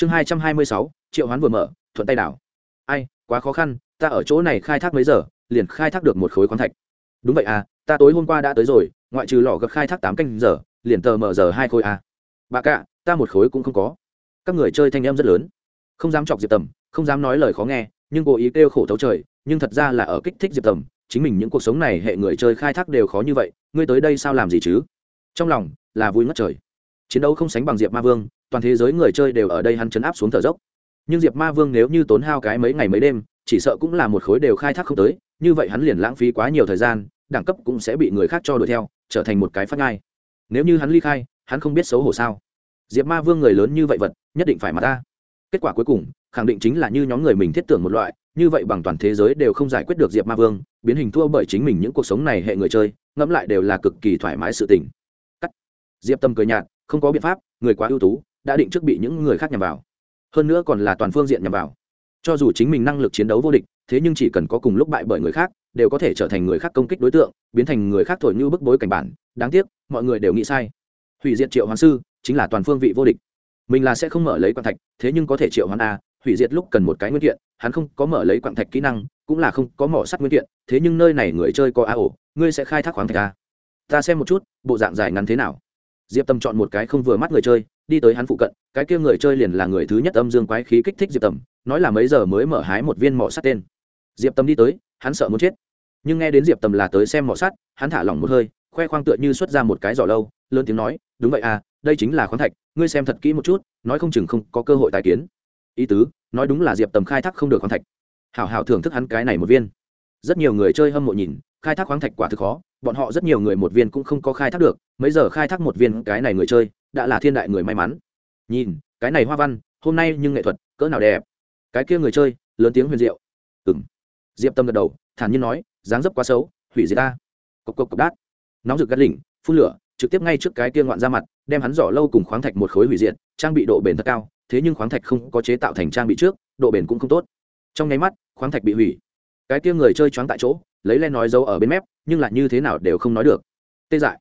chương hai trăm hai mươi sáu, triệu hoán vừa mở, thuận tay đảo. Ai, quá khó khăn, ta ở chỗ này khai thác mấy giờ, liền khai thác được một khối khoáng thạch. Đúng vậy à ta tối hôm qua đã tới rồi, ngoại trừ lò gập khai thác tám canh giờ, liền tờ mở giờ hai khối à. bà cạ ta một khối cũng không có. Các người chơi thanh em rất lớn. Không dám chọc diệp tầm, không dám nói lời khó nghe, nhưng cố ý kêu khổ thấu trời, nhưng thật ra là ở kích thích diệp tầm, chính mình những cuộc sống này hệ người chơi khai thác đều khó như vậy, ngươi tới đây sao làm gì chứ? Trong lòng là vui ngất trời. Chiến đấu không sánh bằng diệp ma vương toàn thế giới người chơi đều ở đây hắn chấn áp xuống thở dốc. Nhưng diệp ma vương nếu như tốn hao cái mấy ngày mấy đêm, chỉ sợ cũng là một khối đều khai thác không tới, như vậy hắn liền lãng phí quá nhiều thời gian, đẳng cấp cũng sẽ bị người khác cho đuổi theo, trở thành một cái phát ngai. Nếu như hắn ly khai, hắn không biết xấu hổ sao? Diệp ma vương người lớn như vậy vật, nhất định phải mà ta. Kết quả cuối cùng, khẳng định chính là như nhóm người mình thiết tưởng một loại, như vậy bằng toàn thế giới đều không giải quyết được diệp ma vương, biến hình thua bởi chính mình những cuộc sống này hệ người chơi, ngẫm lại đều là cực kỳ thoải mái sự tình. Cắt. Diệp tâm cười nhạt, không có biện pháp, người quá ưu tú đã định trước bị những người khác nhằm vào. Hơn nữa còn là toàn phương diện nhằm vào. Cho dù chính mình năng lực chiến đấu vô địch, thế nhưng chỉ cần có cùng lúc bại bởi người khác, đều có thể trở thành người khác công kích đối tượng, biến thành người khác thổi như bức bối cảnh bản. Đáng tiếc, mọi người đều nghĩ sai. Hủy diệt triệu hoàng sư chính là toàn phương vị vô địch. Mình là sẽ không mở lấy quan thạch, thế nhưng có thể triệu hoán a, hủy diệt lúc cần một cái nguyên kiện, hắn không có mở lấy quạng thạch kỹ năng, cũng là không có mỏ sắt nguyên kiện, thế nhưng nơi này người chơi có a ổ ngươi sẽ khai thác khoáng thạch a. Ta xem một chút, bộ dạng dài ngắn thế nào. Diệp tâm chọn một cái không vừa mắt người chơi đi tới hắn phụ cận, cái kia người chơi liền là người thứ nhất âm dương quái khí kích thích diệp tầm, nói là mấy giờ mới mở hái một viên mỏ sắt tên. Diệp tâm đi tới, hắn sợ muốn chết. Nhưng nghe đến diệp tầm là tới xem mỏ sắt, hắn thả lỏng một hơi, khoe khoang tựa như xuất ra một cái giỏ lâu, lớn tiếng nói, đúng vậy à đây chính là khoáng thạch, ngươi xem thật kỹ một chút, nói không chừng không có cơ hội tài kiến. Ý tứ, nói đúng là diệp tầm khai thác không được khoáng thạch. Hảo hảo thưởng thức hắn cái này một viên. Rất nhiều người chơi hâm mộ nhìn, khai thác khoáng thạch quả thực khó, bọn họ rất nhiều người một viên cũng không có khai thác được, mấy giờ khai thác một viên cái này người chơi đã là thiên đại người may mắn. Nhìn, cái này hoa văn, hôm nay nhưng nghệ thuật, cỡ nào đẹp. Cái kia người chơi, lớn tiếng huyền diệu. Ừng diệp tâm gật đầu, thản nhiên nói, dáng dấp quá xấu, hủy diệt ta. Cộc cộc cộc đát. Nóng rực gắt lỉnh, phun lửa, trực tiếp ngay trước cái kia ngoạn ra mặt, đem hắn giỏ lâu cùng khoáng thạch một khối hủy diệt, trang bị độ bền thật cao, thế nhưng khoáng thạch không có chế tạo thành trang bị trước, độ bền cũng không tốt. Trong nháy mắt, khoáng thạch bị hủy. Cái kia người chơi choáng tại chỗ, lấy len nói dấu ở bên mép, nhưng lại như thế nào đều không nói được. Tê dại.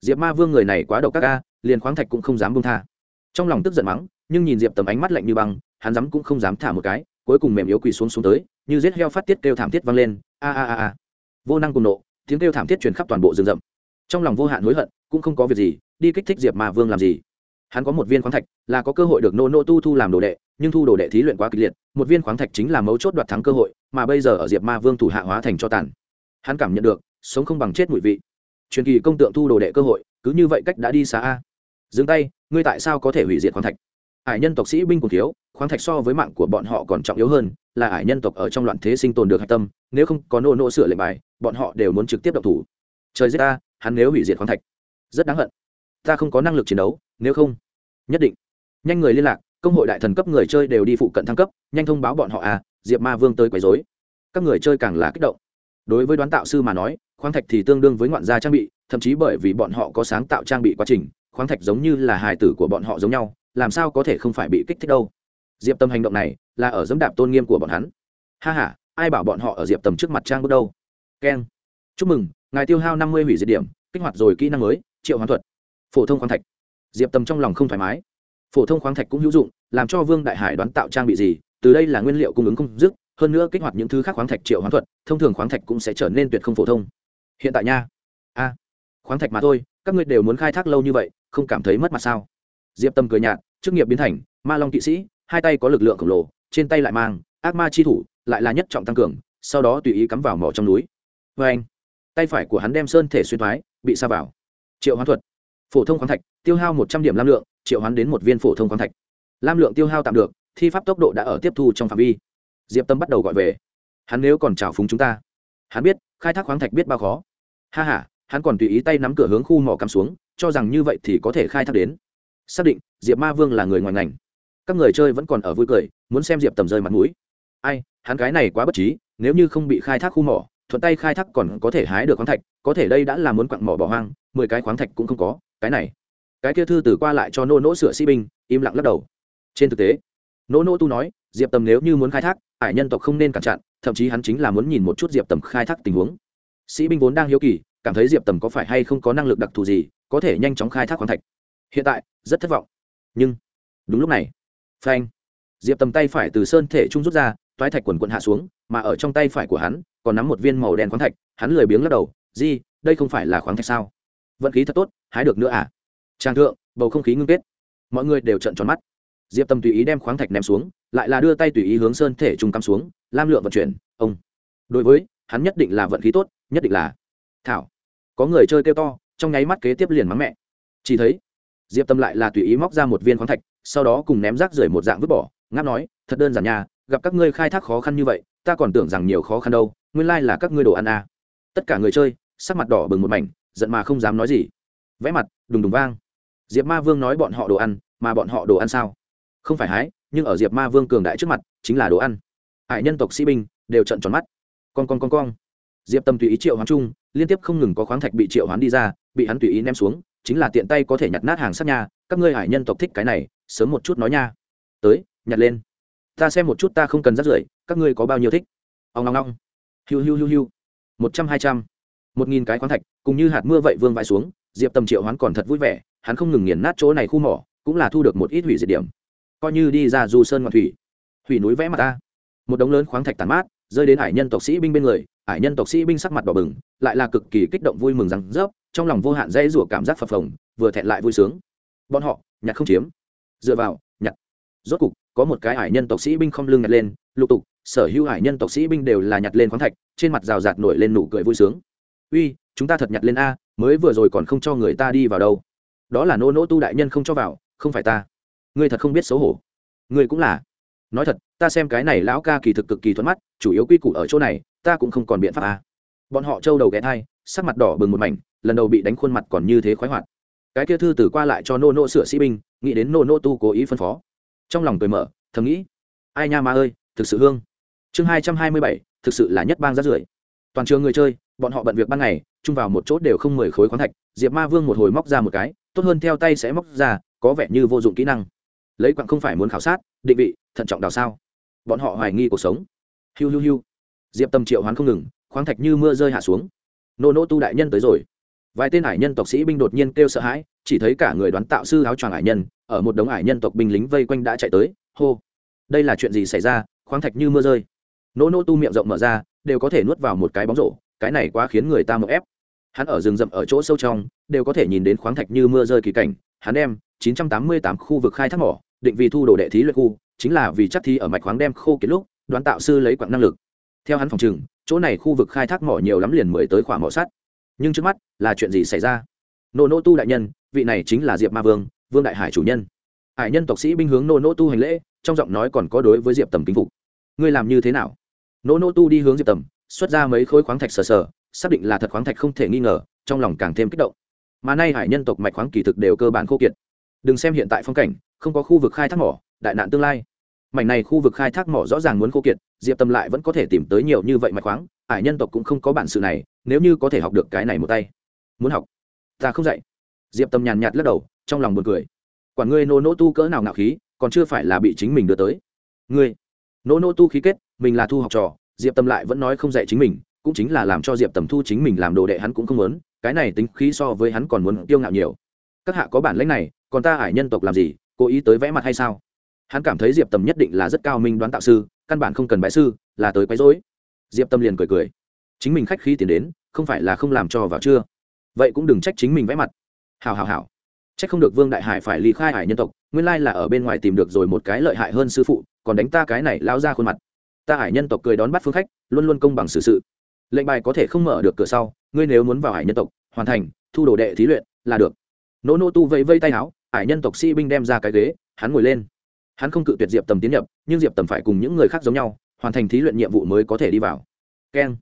Diệp ma vương người này quá độc các ca liền khoáng thạch cũng không dám bông tha. Trong lòng tức giận mắng, nhưng nhìn diệp tầm ánh mắt lạnh như băng, hắn dám cũng không dám thả một cái, cuối cùng mềm yếu quỳ xuống xuống tới, như giết heo phát tiết kêu thảm thiết vang lên, a a a a. Vô năng cùng nộ, tiếng kêu thảm thiết truyền khắp toàn bộ rừng rậm. Trong lòng vô hạn hối hận, cũng không có việc gì, đi kích thích diệp ma vương làm gì? Hắn có một viên khoáng thạch, là có cơ hội được nô nô tu thu làm đồ đệ, nhưng thu đồ đệ thí luyện quá kịch liệt, một viên khoáng thạch chính là mấu chốt đoạt thắng cơ hội, mà bây giờ ở diệp ma vương thủ hạ hóa thành cho tàn. Hắn cảm nhận được, sống không bằng chết mùi vị. Truyền kỳ công tượng thu đồ đệ cơ hội, cứ như vậy cách đã đi xa a dừng tay, ngươi tại sao có thể hủy diệt khoáng thạch? Hải nhân tộc sĩ binh cùng thiếu, khoáng thạch so với mạng của bọn họ còn trọng yếu hơn, là hải nhân tộc ở trong loạn thế sinh tồn được hạch tâm, nếu không có nô nô sửa lệnh bài, bọn họ đều muốn trực tiếp độc thủ. Trời giết ta, hắn nếu hủy diệt khoáng thạch. Rất đáng hận. Ta không có năng lực chiến đấu, nếu không, nhất định. Nhanh người liên lạc, công hội đại thần cấp người chơi đều đi phụ cận thăng cấp, nhanh thông báo bọn họ à diệp ma vương tới quấy dối các người chơi càng là kích động đối với đoán tạo sư mà nói, khoáng thạch thì tương đương với ngoạn gia trang bị, thậm chí bởi vì bọn họ có sáng tạo trang bị quá trình, khoáng thạch giống như là hài tử của bọn họ giống nhau, làm sao có thể không phải bị kích thích đâu. Diệp tâm hành động này là ở dẫm đạp tôn nghiêm của bọn hắn. Ha h a ai bảo bọn họ ở diệp tầm trước mặt trang bước đâu? Keng. Chúc mừng, ngài tiêu hao năm mươi hủy diệt điểm, kích hoạt rồi kỹ năng mới, triệu hoán thuật. Phổ thông khoáng thạch. Diệp tầm trong lòng không thoải mái. Phổ thông khoáng thạch cũng hữu dụng, làm cho vương đại hải đoán tạo trang bị gì, từ đây là nguyên liệu cung ứng không dứt hơn nữa kích hoạt những thứ khác khoáng thạch triệu hoán thuật, thông thường khoáng thạch cũng sẽ trở nên tuyệt không phổ thông. Hiện tại nha. A, khoáng thạch mà thôi, các ngươi đều muốn khai thác lâu như vậy, không cảm thấy mất mặt sao? Diệp tâm cười nhạt, chức nghiệp biến thành, ma long kỵ sĩ, hai tay có lực lượng khổng lồ, trên tay lại mang, ác ma chi thủ, lại là nhất trọng tăng cường, sau đó tùy ý cắm vào mỏ trong núi. Vê anh tay phải của hắn đem sơn thể xuyên thoái, bị sa vào. Triệu hoán thuật. Phổ thông khoáng thạch, tiêu hao một trăm điểm lam lượng, triệu hoán đến một viên phổ thông khoáng thạch. Lam lượng tiêu hao tạm được, thi pháp tốc độ đã ở tiếp thu trong phạm vi diệp tâm bắt đầu gọi về. Hắn nếu còn trào phúng chúng ta, hắn biết, khai thác khoáng thạch biết bao khó. Ha h a hắn còn tùy ý tay nắm cửa hướng khu mỏ cắm xuống, cho rằng như vậy thì có thể khai thác đến. Xác định, diệp ma vương là người ngoài ngành. Các người chơi vẫn còn ở vui cười, muốn xem diệp tầm rơi mặt mũi. Ai, hắn cái này quá bất trí, nếu như không bị khai thác khu mỏ, thuận tay khai thác còn có thể hái được khoáng thạch, có thể đây đã là muốn quặng mỏ bỏ hoang, mười cái khoáng thạch cũng không có, cái này. Cái kia thư từ qua lại cho nô nỗ sửa sĩ binh, im lặng lắc đầu. Trên thực tế, nô nỗ tu nói diệp tầm nếu như muốn khai thác, ải nhân tộc không nên cản chặn, thậm chí hắn chính là muốn nhìn một chút diệp tầm khai thác tình huống. Sĩ binh vốn đang hiếu kỳ, cảm thấy diệp tầm có phải hay không có năng lực đặc thù gì, có thể nhanh chóng khai thác khoáng thạch. Hiện tại, rất thất vọng. Nhưng, đúng lúc này. Phanh. Diệp tầm tay phải từ sơn thể trung rút ra, toái thạch quần quận hạ xuống, mà ở trong tay phải của hắn, còn nắm một viên màu đen khoáng thạch, hắn lười biếng lắc đầu, di, đây không phải là khoáng thạch sao? Vận khí thật tốt, hái được nữa à? Trang thượng, bầu không khí ngưng kết. Mọi người đều trận tròn mắt diệp tâm tùy ý đem khoáng thạch ném xuống, lại là đưa tay tùy ý hướng sơn thể trung cắm xuống, lam lượng vận chuyển, ông. Đối với, hắn nhất định là vận khí tốt, nhất định là thảo. Có người chơi kêu to, trong nháy mắt kế tiếp liền mắng mẹ. Chỉ thấy, diệp tâm lại là tùy ý móc ra một viên khoáng thạch, sau đó cùng ném rác rưởi một dạng vứt bỏ, ngáp nói, thật đơn giản nhà gặp các ngươi khai thác khó khăn như vậy, ta còn tưởng rằng nhiều khó khăn đâu, nguyên lai là các ngươi đồ ăn à. tất cả người chơi, sắc mặt đỏ bừng một mảnh, giận mà không dám nói gì. Vẽ mặt, đùng đùng vang. Diệp ma vương nói bọn họ đồ ăn, mà bọn họ đồ ăn sao? Không phải hái, nhưng ở diệp ma vương cường đại trước mặt, chính là đồ ăn. Hải nhân tộc sĩ binh đều trận tròn mắt. Con con con con diệp tâm tùy ý triệu hoán chung, liên tiếp không ngừng có khoáng thạch bị triệu hoán đi ra, bị hắn tùy ý ném xuống, chính là tiện tay có thể nhặt nát hàng sắt nha, các ngươi hải nhân tộc thích cái này, sớm một chút nói nha. Tới, nhặt lên. Ta xem một chút ta không cần rắt rưởi, các ngươi có bao nhiêu thích? Ông ngong ngong hiu hiu hiu hiu. Một trăm hai trăm. Một nghìn cái khoáng thạch, cùng như hạt mưa vậy vương vãi xuống, diệp tầm triệu hoán còn thật vui vẻ, hắn không ngừng nghiền nát chỗ này khu mỏ, cũng là thu được một ít hủy diệt điểm coi như đi ra du sơn ngọn thủy. Thủy núi vẽ mặt ta. Một đống lớn khoáng thạch tàn mát, rơi đến hải nhân tộc sĩ binh bên người, hải nhân tộc sĩ binh sắc mặt đỏ bừng, lại là cực kỳ kích động vui mừng rằng rớp, trong lòng vô hạn dây rủa cảm giác phập phồng, vừa thẹn lại vui sướng. Bọn họ, nhặt không chiếm. Dựa vào, nhặt. Rốt cục, có một cái hải nhân tộc sĩ binh không lưng nhặt lên, lục tục, sở hữu hải nhân tộc sĩ binh đều là nhặt lên khoáng thạch, trên mặt rào rạt nổi lên nụ cười vui sướng. Uy, chúng ta thật nhặt lên a, mới vừa rồi còn không cho người ta đi vào đâu. Đó là nô nỗ tu đại nhân không cho vào, không phải ta ngươi thật không biết xấu hổ. Ngươi cũng là. Nói thật, ta xem cái này lão ca kỳ thực cực kỳ thuận mắt, chủ yếu quy củ ở chỗ này, ta cũng không còn biện pháp à. bọn họ trâu đầu ghé thai, sắc mặt đỏ bừng một mảnh, lần đầu bị đánh khuôn mặt còn như thế khoái hoạt. Cái kia thư từ qua lại cho nô nô sửa sĩ binh, nghĩ đến nô nô tu cố ý phân phó. Trong lòng cười mở, thầm nghĩ, ai nha ma ơi, thực sự hương. Chương hai trăm hai mươi bảy, thực sự là nhất bang rát rưởi. Toàn trường người chơi, bọn họ bận việc ban ngày, chung vào một chốt đều không mười khối khoáng thạch, diệp ma vương một hồi móc ra một cái, tốt hơn theo tay sẽ móc ra, có vẻ như vô dụng kỹ năng lấy quặng không phải muốn khảo sát, định vị, thận trọng đào sao. Bọn họ hoài nghi cuộc sống. Hiu hiu hiu. Diệp tâm triệu hoán không ngừng, khoáng thạch như mưa rơi hạ xuống. Nô nô tu đại nhân tới rồi. Vài tên hải nhân tộc sĩ binh đột nhiên kêu sợ hãi, chỉ thấy cả người đoán tạo sư áo choàng hải nhân, ở một đống hải nhân tộc binh lính vây quanh đã chạy tới, hô. Đây là chuyện gì xảy ra? Khoáng thạch như mưa rơi. Nô nô tu miệng rộng mở ra, đều có thể nuốt vào một cái bóng rổ, cái này quá khiến người ta mậu ép. Hắn ở rừng rậm ở chỗ sâu trong, đều có thể nhìn đến khoáng thạch như mưa rơi kỳ cảnh. Hắn đem 988 khu vực khai thác mỏ định vì thu đồ đệ thí luyện khu, chính là vì chắc thi ở mạch khoáng đem khô kiệt lúc, đoán tạo sư lấy quặng năng lực. Theo hắn phòng trừng, chỗ này khu vực khai thác mỏ nhiều lắm liền mười tới khoảng mỏ sắt. Nhưng trước mắt là chuyện gì xảy ra? Nô nô tu đại nhân, vị này chính là diệp ma vương vương đại hải chủ nhân. Hải nhân tộc sĩ binh hướng nô nô tu hành lễ, trong giọng nói còn có đối với diệp tầm kính phục. Ngươi làm như thế nào? Nô nô tu đi hướng diệp tầm, xuất ra mấy khối khoáng thạch sờ sờ, xác định là thật khoáng thạch không thể nghi ngờ, trong lòng càng thêm kích động. Mà nay hải nhân tộc mạch khoáng kỳ thực đều cơ bản khô kiệt. Đừng xem hiện tại phong cảnh không có khu vực khai thác mỏ, đại nạn tương lai. Mảnh này khu vực khai thác mỏ rõ ràng muốn khô kiệt, diệp tâm lại vẫn có thể tìm tới nhiều như vậy mạch khoáng hải nhân tộc cũng không có bản sự này, nếu như có thể học được cái này một tay. Muốn học? Ta không dạy. Diệp tâm nhàn nhạt lắc đầu, trong lòng buồn cười. Quản ngươi nô nô tu cỡ nào ngạo khí, còn chưa phải là bị chính mình đưa tới. Ngươi, nô nô tu khí kết, mình là thu học trò, diệp tâm lại vẫn nói không dạy chính mình, cũng chính là làm cho diệp tầm thu chính mình làm đồ đệ hắn cũng không muốn, cái này tính khí so với hắn còn muốn kiêu ngạo nhiều. Các hạ có bản lãnh này, còn ta ải nhân tộc làm gì cố ý tới vẽ mặt hay sao? Hắn cảm thấy diệp tầm nhất định là rất cao minh đoán tạo sư, căn bản không cần bãi sư, là tới quấy rối. Diệp tâm liền cười cười. Chính mình khách khí tiền đến, không phải là không làm cho vào chưa? Vậy cũng đừng trách chính mình vẽ mặt. Hào hào hào trách không được vương đại hải phải ly khai hải nhân tộc, nguyên lai là ở bên ngoài tìm được rồi một cái lợi hại hơn sư phụ, còn đánh ta cái này lao ra khuôn mặt. Ta hải nhân tộc cười đón bắt phương khách, luôn luôn công bằng xử sự. Lệnh bài có thể không mở được cửa sau, ngươi nếu muốn vào hải nhân tộc, hoàn thành, thu đồ đệ thí luyện, là được. Nỗ nô tu vẫy vây tay áo Ải nhân tộc sĩ binh đem ra cái ghế, hắn ngồi lên. Hắn không cự tuyệt diệp tầm tiến nhập, nhưng diệp tầm phải cùng những người khác giống nhau, hoàn thành thí luyện nhiệm vụ mới có thể đi vào. Keng.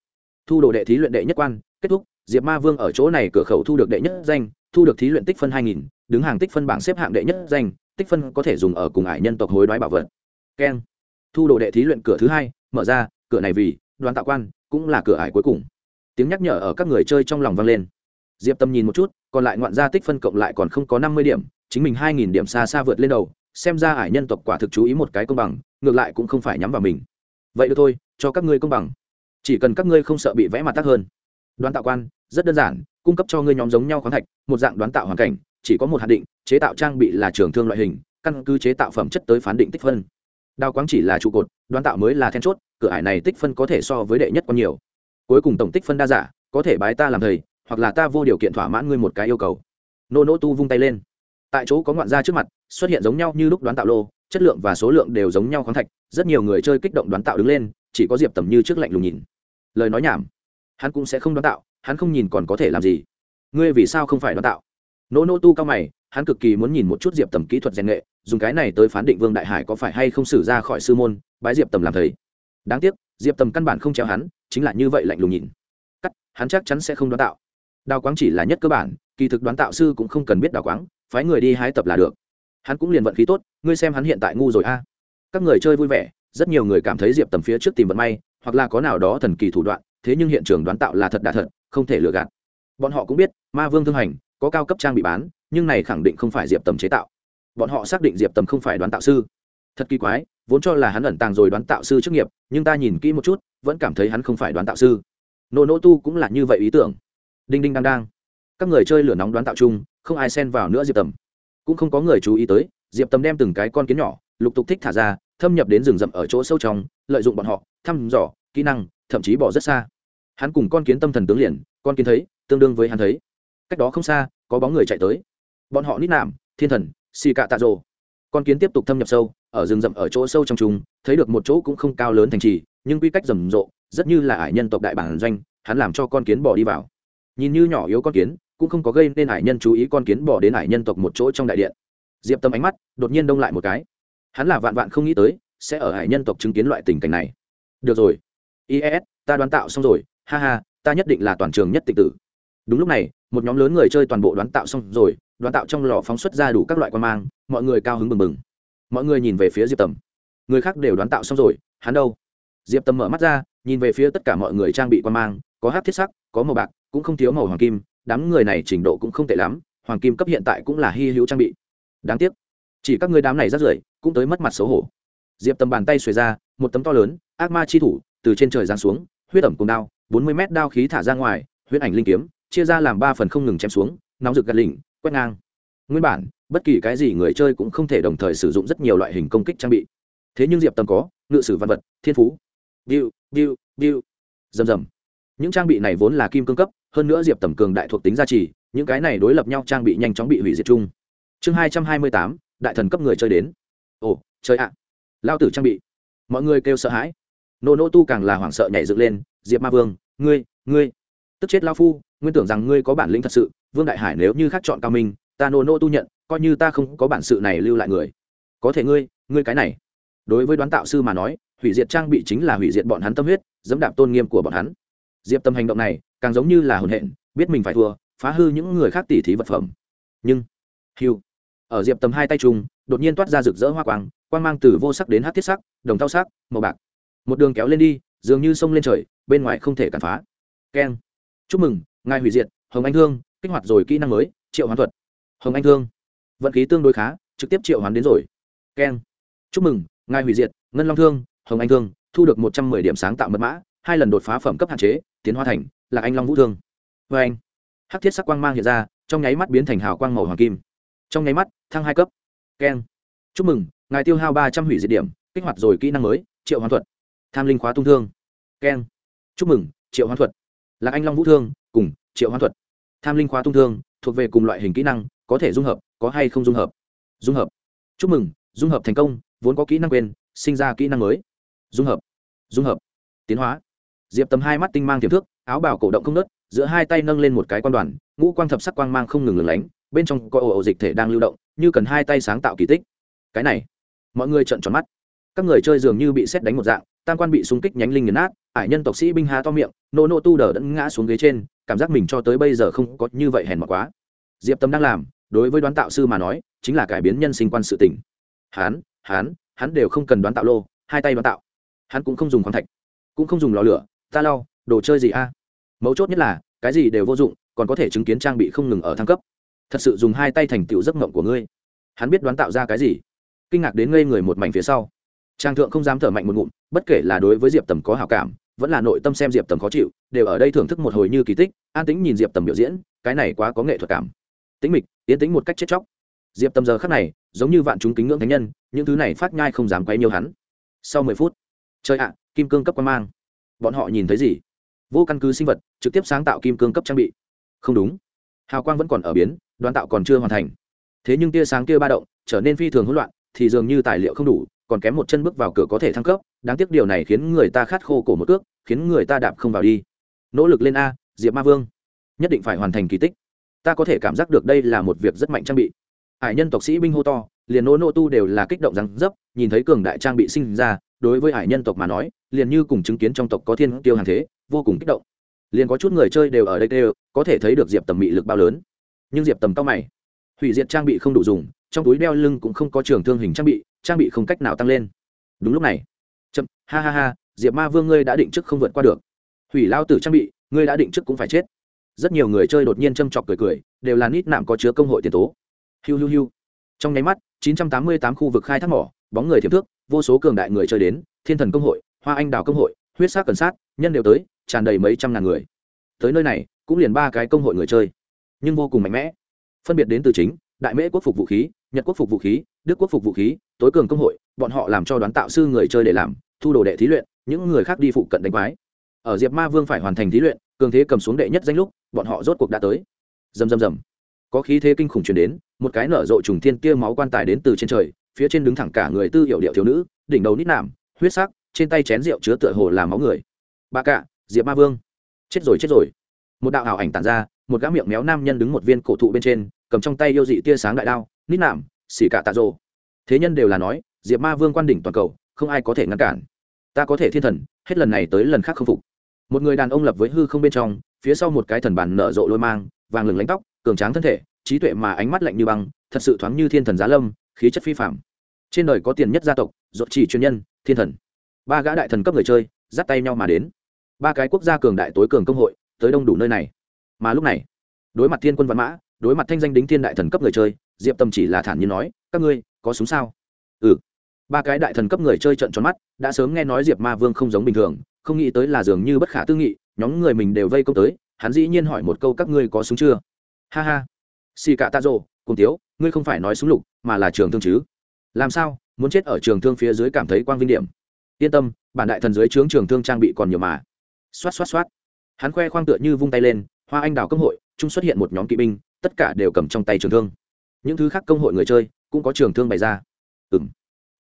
Thu đồ đệ thí luyện đệ nhất quan, kết thúc, diệp ma vương ở chỗ này cửa khẩu thu được đệ nhất danh, thu được thí luyện tích phân hai nghìn, đứng hàng tích phân bảng xếp hạng đệ nhất danh, tích phân có thể dùng ở cùng ải nhân tộc hối đoái bảo vật. Keng. Thu đồ đệ thí luyện cửa thứ hai, mở ra, cửa này vì, đoàn tạo quan, cũng là cửa ải cuối cùng. Tiếng nhắc nhở ở các người chơi trong lòng vang lên. Diệp tâm nhìn một chút, còn lại ngoạn gia tích phân cộng lại còn không có năm mươi điểm chính mình hai nghìn điểm xa xa vượt lên đầu, xem ra ải nhân tộc quả thực chú ý một cái công bằng, ngược lại cũng không phải nhắm vào mình. Vậy được thôi, cho các ngươi công bằng. Chỉ cần các ngươi không sợ bị vẽ mặt tắc hơn. Đoán tạo quan, rất đơn giản, cung cấp cho ngươi nhóm giống nhau khoáng thạch, một dạng đoán tạo hoàn cảnh, chỉ có một hạn định, chế tạo trang bị là trường thương loại hình, căn cứ chế tạo phẩm chất tới phán định tích phân. Đao quáng chỉ là trụ cột, đoán tạo mới là then chốt, cửa ải này tích phân có thể so với đệ nhất còn nhiều. Cuối cùng tổng tích phân đa giả, có thể bái ta làm thầy, hoặc là ta vô điều kiện thỏa mãn ngươi một cái yêu cầu. Nô nô tu vung tay lên tại chỗ có ngoạn gia trước mặt, xuất hiện giống nhau như lúc đoán tạo lô, chất lượng và số lượng đều giống nhau khoáng thạch, rất nhiều người chơi kích động đoán tạo đứng lên, chỉ có diệp tầm như trước lạnh lùng nhìn. Lời nói nhảm. Hắn cũng sẽ không đoán tạo, hắn không nhìn còn có thể làm gì. Ngươi vì sao không phải đoán tạo? Nỗ nỗ tu cao mày, hắn cực kỳ muốn nhìn một chút diệp tầm kỹ thuật rèn nghệ, dùng cái này tới phán định vương đại hải có phải hay không xử ra khỏi sư môn, bái diệp tầm làm thầy. Đáng tiếc, diệp tầm căn bản không treo hắn, chính là như vậy lạnh lùng nhìn. Cắt, hắn chắc chắn sẽ không đoán tạo. Đào quáng chỉ là nhất cơ bản, kỳ thực đoán tạo sư cũng không cần biết đào quáng phái người đi hái tập là được. Hắn cũng liền vận khí tốt, ngươi xem hắn hiện tại ngu rồi a. Các người chơi vui vẻ, rất nhiều người cảm thấy diệp tầm phía trước tìm vận may, hoặc là có nào đó thần kỳ thủ đoạn, thế nhưng hiện trường đoán tạo là thật đà thật, không thể lừa gạt. Bọn họ cũng biết, ma vương thương hành có cao cấp trang bị bán, nhưng này khẳng định không phải diệp tầm chế tạo. Bọn họ xác định diệp tầm không phải đoán tạo sư. Thật kỳ quái, vốn cho là hắn ẩn tàng rồi đoán tạo sư trước nghiệp, nhưng ta nhìn kỹ một chút, vẫn cảm thấy hắn không phải đoán tạo sư. Nô nô tu cũng là như vậy ý tưởng. Đinh đinh đang đang. Các người chơi lửa nóng đoán tạo chung không ai xen vào nữa diệp tầm. Cũng không có người chú ý tới, diệp tầm đem từng cái con kiến nhỏ, lục tục thích thả ra, thâm nhập đến rừng rậm ở chỗ sâu trong, lợi dụng bọn họ, thăm dò, kỹ năng, thậm chí bỏ rất xa. Hắn cùng con kiến tâm thần tướng liền, con kiến thấy, tương đương với hắn thấy. Cách đó không xa, có bóng người chạy tới. Bọn họ nít nạm, thiên thần, xì cạ tạ rồ. Con kiến tiếp tục thâm nhập sâu, ở rừng rậm ở chỗ sâu trong chúng, thấy được một chỗ cũng không cao lớn thành trì, nhưng quy cách rầm rộ, rất như là ải nhân tộc đại bản doanh, hắn làm cho con kiến bỏ đi vào. Nhìn như nhỏ yếu con kiến cũng không có gây nên hải nhân chú ý con kiến bỏ đến hải nhân tộc một chỗ trong đại điện. Diệp tâm ánh mắt đột nhiên đông lại một cái. Hắn là vạn vạn không nghĩ tới, sẽ ở hải nhân tộc chứng kiến loại tình cảnh này. Được rồi. Is ta đoán tạo xong rồi. Ha ha, ta nhất định là toàn trường nhất tịch tử. Đúng lúc này, một nhóm lớn người chơi toàn bộ đoán tạo xong rồi, đoán tạo trong lò phóng xuất ra đủ các loại quan mang, mọi người cao hứng bừng bừng. Mọi người nhìn về phía diệp tầm người khác đều đoán tạo xong rồi, hắn đâu? Diệp tầm mở mắt ra, nhìn về phía tất cả mọi người trang bị quan mang, có hát thiết sắc, có màu bạc, cũng không thiếu màu hoàng kim đám người này trình độ cũng không tệ lắm, hoàng kim cấp hiện tại cũng là hy hữu trang bị. Đáng tiếc, chỉ các người đám này rất rưởi cũng tới mất mặt xấu hổ. Diệp tầm bàn tay xuề ra, một tấm to lớn, ác ma chi thủ, từ trên trời giáng xuống, huyết ẩm cùng đao, bốn mươi mét đao khí thả ra ngoài, huyết ảnh linh kiếm, chia ra làm ba phần không ngừng chém xuống, nóng rực gạt lỉnh, quét ngang. Nguyên bản, bất kỳ cái gì người chơi cũng không thể đồng thời sử dụng rất nhiều loại hình công kích trang bị. Thế nhưng diệp tầm có, ngự sử văn vật, thiên phú. Biu biu biu. Rầm rầm. Những trang bị này vốn là kim cương cấp hơn nữa diệp tầm cường đại thuộc tính gia trì, những cái này đối lập nhau trang bị nhanh chóng bị hủy diệt chung. Chương hai trăm hai mươi tám, đại thần cấp người chơi đến. Ồ chơi ạ. Lao tử trang bị. Mọi người kêu sợ hãi. Nô nô tu càng là hoảng sợ nhảy dựng lên, diệp ma vương, ngươi ngươi. Tức chết lao phu, nguyên tưởng rằng ngươi có bản lĩnh thật sự, vương đại hải nếu như khác chọn cao minh, ta nô nô tu nhận, coi như ta không có bản sự này lưu lại người. Có thể ngươi ngươi cái này. Đối với đoán tạo sư mà nói, hủy diệt trang bị chính là hủy diệt bọn hắn tâm huyết, dẫm đạp tôn nghiêm của bọn hắn diệp tâm hành động này càng giống như là hồn hện, biết mình phải thua, phá hư những người khác tỉ thí vật phẩm. Nhưng, hiu, ở diệp tầm hai tay chung đột nhiên toát ra rực rỡ hoa quang quang mang từ vô sắc đến hát thiết sắc, đồng thao sắc, màu bạc. Một đường kéo lên đi, dường như sông lên trời, bên ngoài không thể cản phá. Keng. Chúc mừng, ngài hủy diệt, hồng anh thương, kích hoạt rồi kỹ năng mới, triệu hoán thuật. Hồng anh thương. Vận khí tương đối khá, trực tiếp triệu hoán đến rồi. Keng. Chúc mừng, ngài hủy diệt, ngân long thương, hồng anh thương, thu được một trăm mười điểm sáng tạo mật mã hai lần đột phá phẩm cấp hạn chế, tiến hóa thành là anh long vũ thương. Vê anh, hắc thiết sắc quang mang hiện ra, trong nháy mắt biến thành hào quang màu hoàng kim. Trong nháy mắt, thăng hai cấp. Keng. Chúc mừng, ngài tiêu hao ba trăm hủy diệt điểm, kích hoạt rồi kỹ năng mới, triệu hoán thuật. Tham linh khóa tung thương. Keng. Chúc mừng, triệu hoán thuật. Là anh long vũ thương, cùng triệu hoán thuật. Tham linh khóa tung thương, thuộc về cùng loại hình kỹ năng, có thể dung hợp, có hay không dung hợp. Dung hợp. Chúc mừng, dung hợp thành công, vốn có kỹ năng quên, sinh ra kỹ năng mới. Dung hợp. Dung hợp. Tiến hóa diệp tầm hai mắt tinh mang tiềm thước áo bào cổ động không nớt, giữa hai tay nâng lên một cái quan đoàn, ngũ quang thập sắc quang mang không ngừng lửng lánh, bên trong có ổ ổ dịch thể đang lưu động, như cần hai tay sáng tạo kỳ tích. Cái này, mọi người trợn tròn mắt. Các người chơi dường như bị xét đánh một dạng, tam quan bị súng kích nhánh linh nghiền nát, ải nhân tộc sĩ binh há to miệng, nô nô tu đờ đẫn ngã xuống ghế trên, cảm giác mình cho tới bây giờ không có như vậy hèn mặc quá. Diệp tâm đang làm, đối với đoán tạo sư mà nói, chính là cải biến nhân sinh quan sự tỉnh hán hán hắn đều không cần đoán tạo lô, hai tay đoán tạo. Hắn cũng không dùng khoáng thạch, cũng không dùng lò lửa ta lau, đồ chơi gì a? Mấu chốt nhất là, cái gì đều vô dụng, còn có thể chứng kiến trang bị không ngừng ở thăng cấp. Thật sự dùng hai tay thành tựu giấc mộng của ngươi. Hắn biết đoán tạo ra cái gì. Kinh ngạc đến ngây người một mảnh phía sau. Trang thượng không dám thở mạnh một ngụm, bất kể là đối với diệp tầm có hào cảm, vẫn là nội tâm xem diệp tầm khó chịu, đều ở đây thưởng thức một hồi như kỳ tích, an tính nhìn diệp tầm biểu diễn, cái này quá có nghệ thuật cảm. Tĩnh mịch tiến tính một cách chết chóc. Diệp tầm giờ khắc này, giống như vạn chúng kính ngưỡng thánh nhân, những thứ này phát nhai không dám quay nhiều hắn. Sau mười phút chơi ạ, kim cương cấp quan mang bọn họ nhìn thấy gì? Vô căn cứ sinh vật, trực tiếp sáng tạo kim cương cấp trang bị. Không đúng. Hào quang vẫn còn ở biến đoàn tạo còn chưa hoàn thành. Thế nhưng tia sáng kia ba động, trở nên phi thường hỗn loạn, thì dường như tài liệu không đủ, còn kém một chân bước vào cửa có thể thăng cấp. Đáng tiếc điều này khiến người ta khát khô cổ một cước, khiến người ta đạp không vào đi. Nỗ lực lên a, diệp ma vương. Nhất định phải hoàn thành kỳ tích. Ta có thể cảm giác được đây là một việc rất mạnh trang bị. Hải nhân tộc sĩ binh hô to, liền nô nô tu đều là kích động răng dấp nhìn thấy cường đại trang bị sinh ra đối với hải nhân tộc mà nói, liền như cùng chứng kiến trong tộc có thiên tiêu hàng thế, vô cùng kích động. Liền có chút người chơi đều ở đây đều có thể thấy được diệp tầm mị lực bao lớn. Nhưng diệp tầm cao mày. Hủy diệt trang bị không đủ dùng, trong túi đeo lưng cũng không có trường thương hình trang bị trang bị không cách nào tăng lên. Đúng lúc này, chậm, ha ha ha, diệp ma vương ngươi đã định trước không vượt qua được. Hủy lao tử trang bị, ngươi đã định trước cũng phải chết. Rất nhiều người chơi đột nhiên châm chọc cười cười, đều là nít nạm có chứa công hội tiền tố. Hiu hiu hiu. Trong nháy mắt 988 khu vực khai thác mỏ, bóng người thiếp thước vô số cường đại người chơi đến, thiên thần công hội, hoa anh đào công hội, huyết sát cần sát, nhân đều tới, tràn đầy mấy trăm ngàn người. Tới nơi này, cũng liền ba cái công hội người chơi. Nhưng vô cùng mạnh mẽ. Phân biệt đến từ chính, đại mễ quốc phục vũ khí, nhật quốc phục vũ khí, đức quốc phục vũ khí, tối cường công hội, bọn họ làm cho đoán tạo sư người chơi để làm, thu đồ đệ thí luyện, những người khác đi phụ cận đánh quái. Ở diệp ma vương phải hoàn thành thí luyện, cường thế cầm xuống đệ nhất danh lúc, bọn họ rốt cuộc đã tới. Dầm dầm dầm có khí thế kinh khủng chuyển đến, một cái nở rộ trùng thiên kia máu quan tài đến từ trên trời phía trên đứng thẳng cả người tư hiệu điệu thiếu nữ, đỉnh đầu nít nảm huyết sắc, trên tay chén rượu chứa tựa hồ làm máu người. Bà cạ diệp ma vương. Chết rồi chết rồi. Một đạo ảo ảnh tản ra, một gã miệng méo nam nhân đứng một viên cổ thụ bên trên, cầm trong tay yêu dị tia sáng đại đao, nít nảm xỉ cả tạ rộ thế nhân đều là nói, diệp ma vương quan đỉnh toàn cầu, không ai có thể ngăn cản. Ta có thể thiên thần, hết lần này tới lần khác không phục. Một người đàn ông lập với hư không bên trong, phía sau một cái thần bàn nở rộ lôi mang, vàng lừng lánh tóc, cường tráng thân thể, trí tuệ mà ánh mắt lạnh như băng, thật sự thoáng như thiên thần giá lâm khí chất phi phạm. Trên đời có tiền nhất gia tộc dột chỉ chuyên nhân thiên thần. Ba gã đại thần cấp người chơi dắt tay nhau mà đến. Ba cái quốc gia cường đại tối cường công hội tới đông đủ nơi này. Mà lúc này đối mặt thiên quân văn mã đối mặt thanh danh đính thiên đại thần cấp người chơi diệp tâm chỉ là thản nhiên nói các ngươi có súng sao? Ừ. Ba cái đại thần cấp người chơi trận tròn mắt đã sớm nghe nói diệp ma vương không giống bình thường không nghĩ tới là dường như bất khả tư nghị nhóm người mình đều vây công tới hắn dĩ nhiên hỏi một câu các ngươi có súng chưa? Ha ha. Xì cả ta rồ, cùng tiếu ngươi không phải nói súng lục mà là trường thương chứ? Làm sao? Muốn chết ở trường thương phía dưới cảm thấy quang vinh điểm. Yên tâm bản đại thần dưới trướng trường thương trang bị còn nhiều mà. Xoát xoát xoát. Hắn khoe khoang tựa như vung tay lên hoa anh đào công hội trung xuất hiện một nhóm kỵ binh tất cả đều cầm trong tay trường thương. Những thứ khác công hội người chơi cũng có trường thương bày ra. Ừ m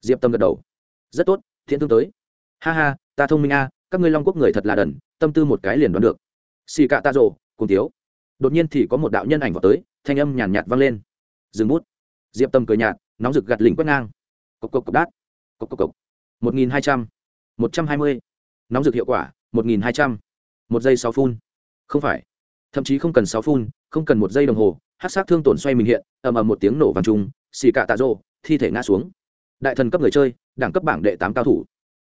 diệp tâm gật đầu. Rất tốt thiện thương tới. Ha ha ta thông minh a các ngươi long quốc người thật là đần tâm tư một cái liền đoán được. Xì cạ ta rộ cùng tiếu đột nhiên thì có một đạo nhân ảnh vào tới thanh âm nhàn nhạt, nhạt vang lên. Dừng bút diệp tâm cười nhạt, nóng rực gạt lỉnh quét ngang. Cộc cộc cộc đát. Cộc cộc cộc. Một nghìn hai trăm, một trăm hai mươi. Nóng rực hiệu quả, một nghìn hai trăm. Một giây sáu phun. Không phải. Thậm chí không cần sáu phun, không cần một giây đồng hồ hát sát thương tổn xoay mình hiện, ầm ầm một tiếng nổ vàng trùng, xì cạ tạ rô thi thể ngã xuống. Đại thần cấp người chơi, đẳng cấp bảng đệ tám cao thủ.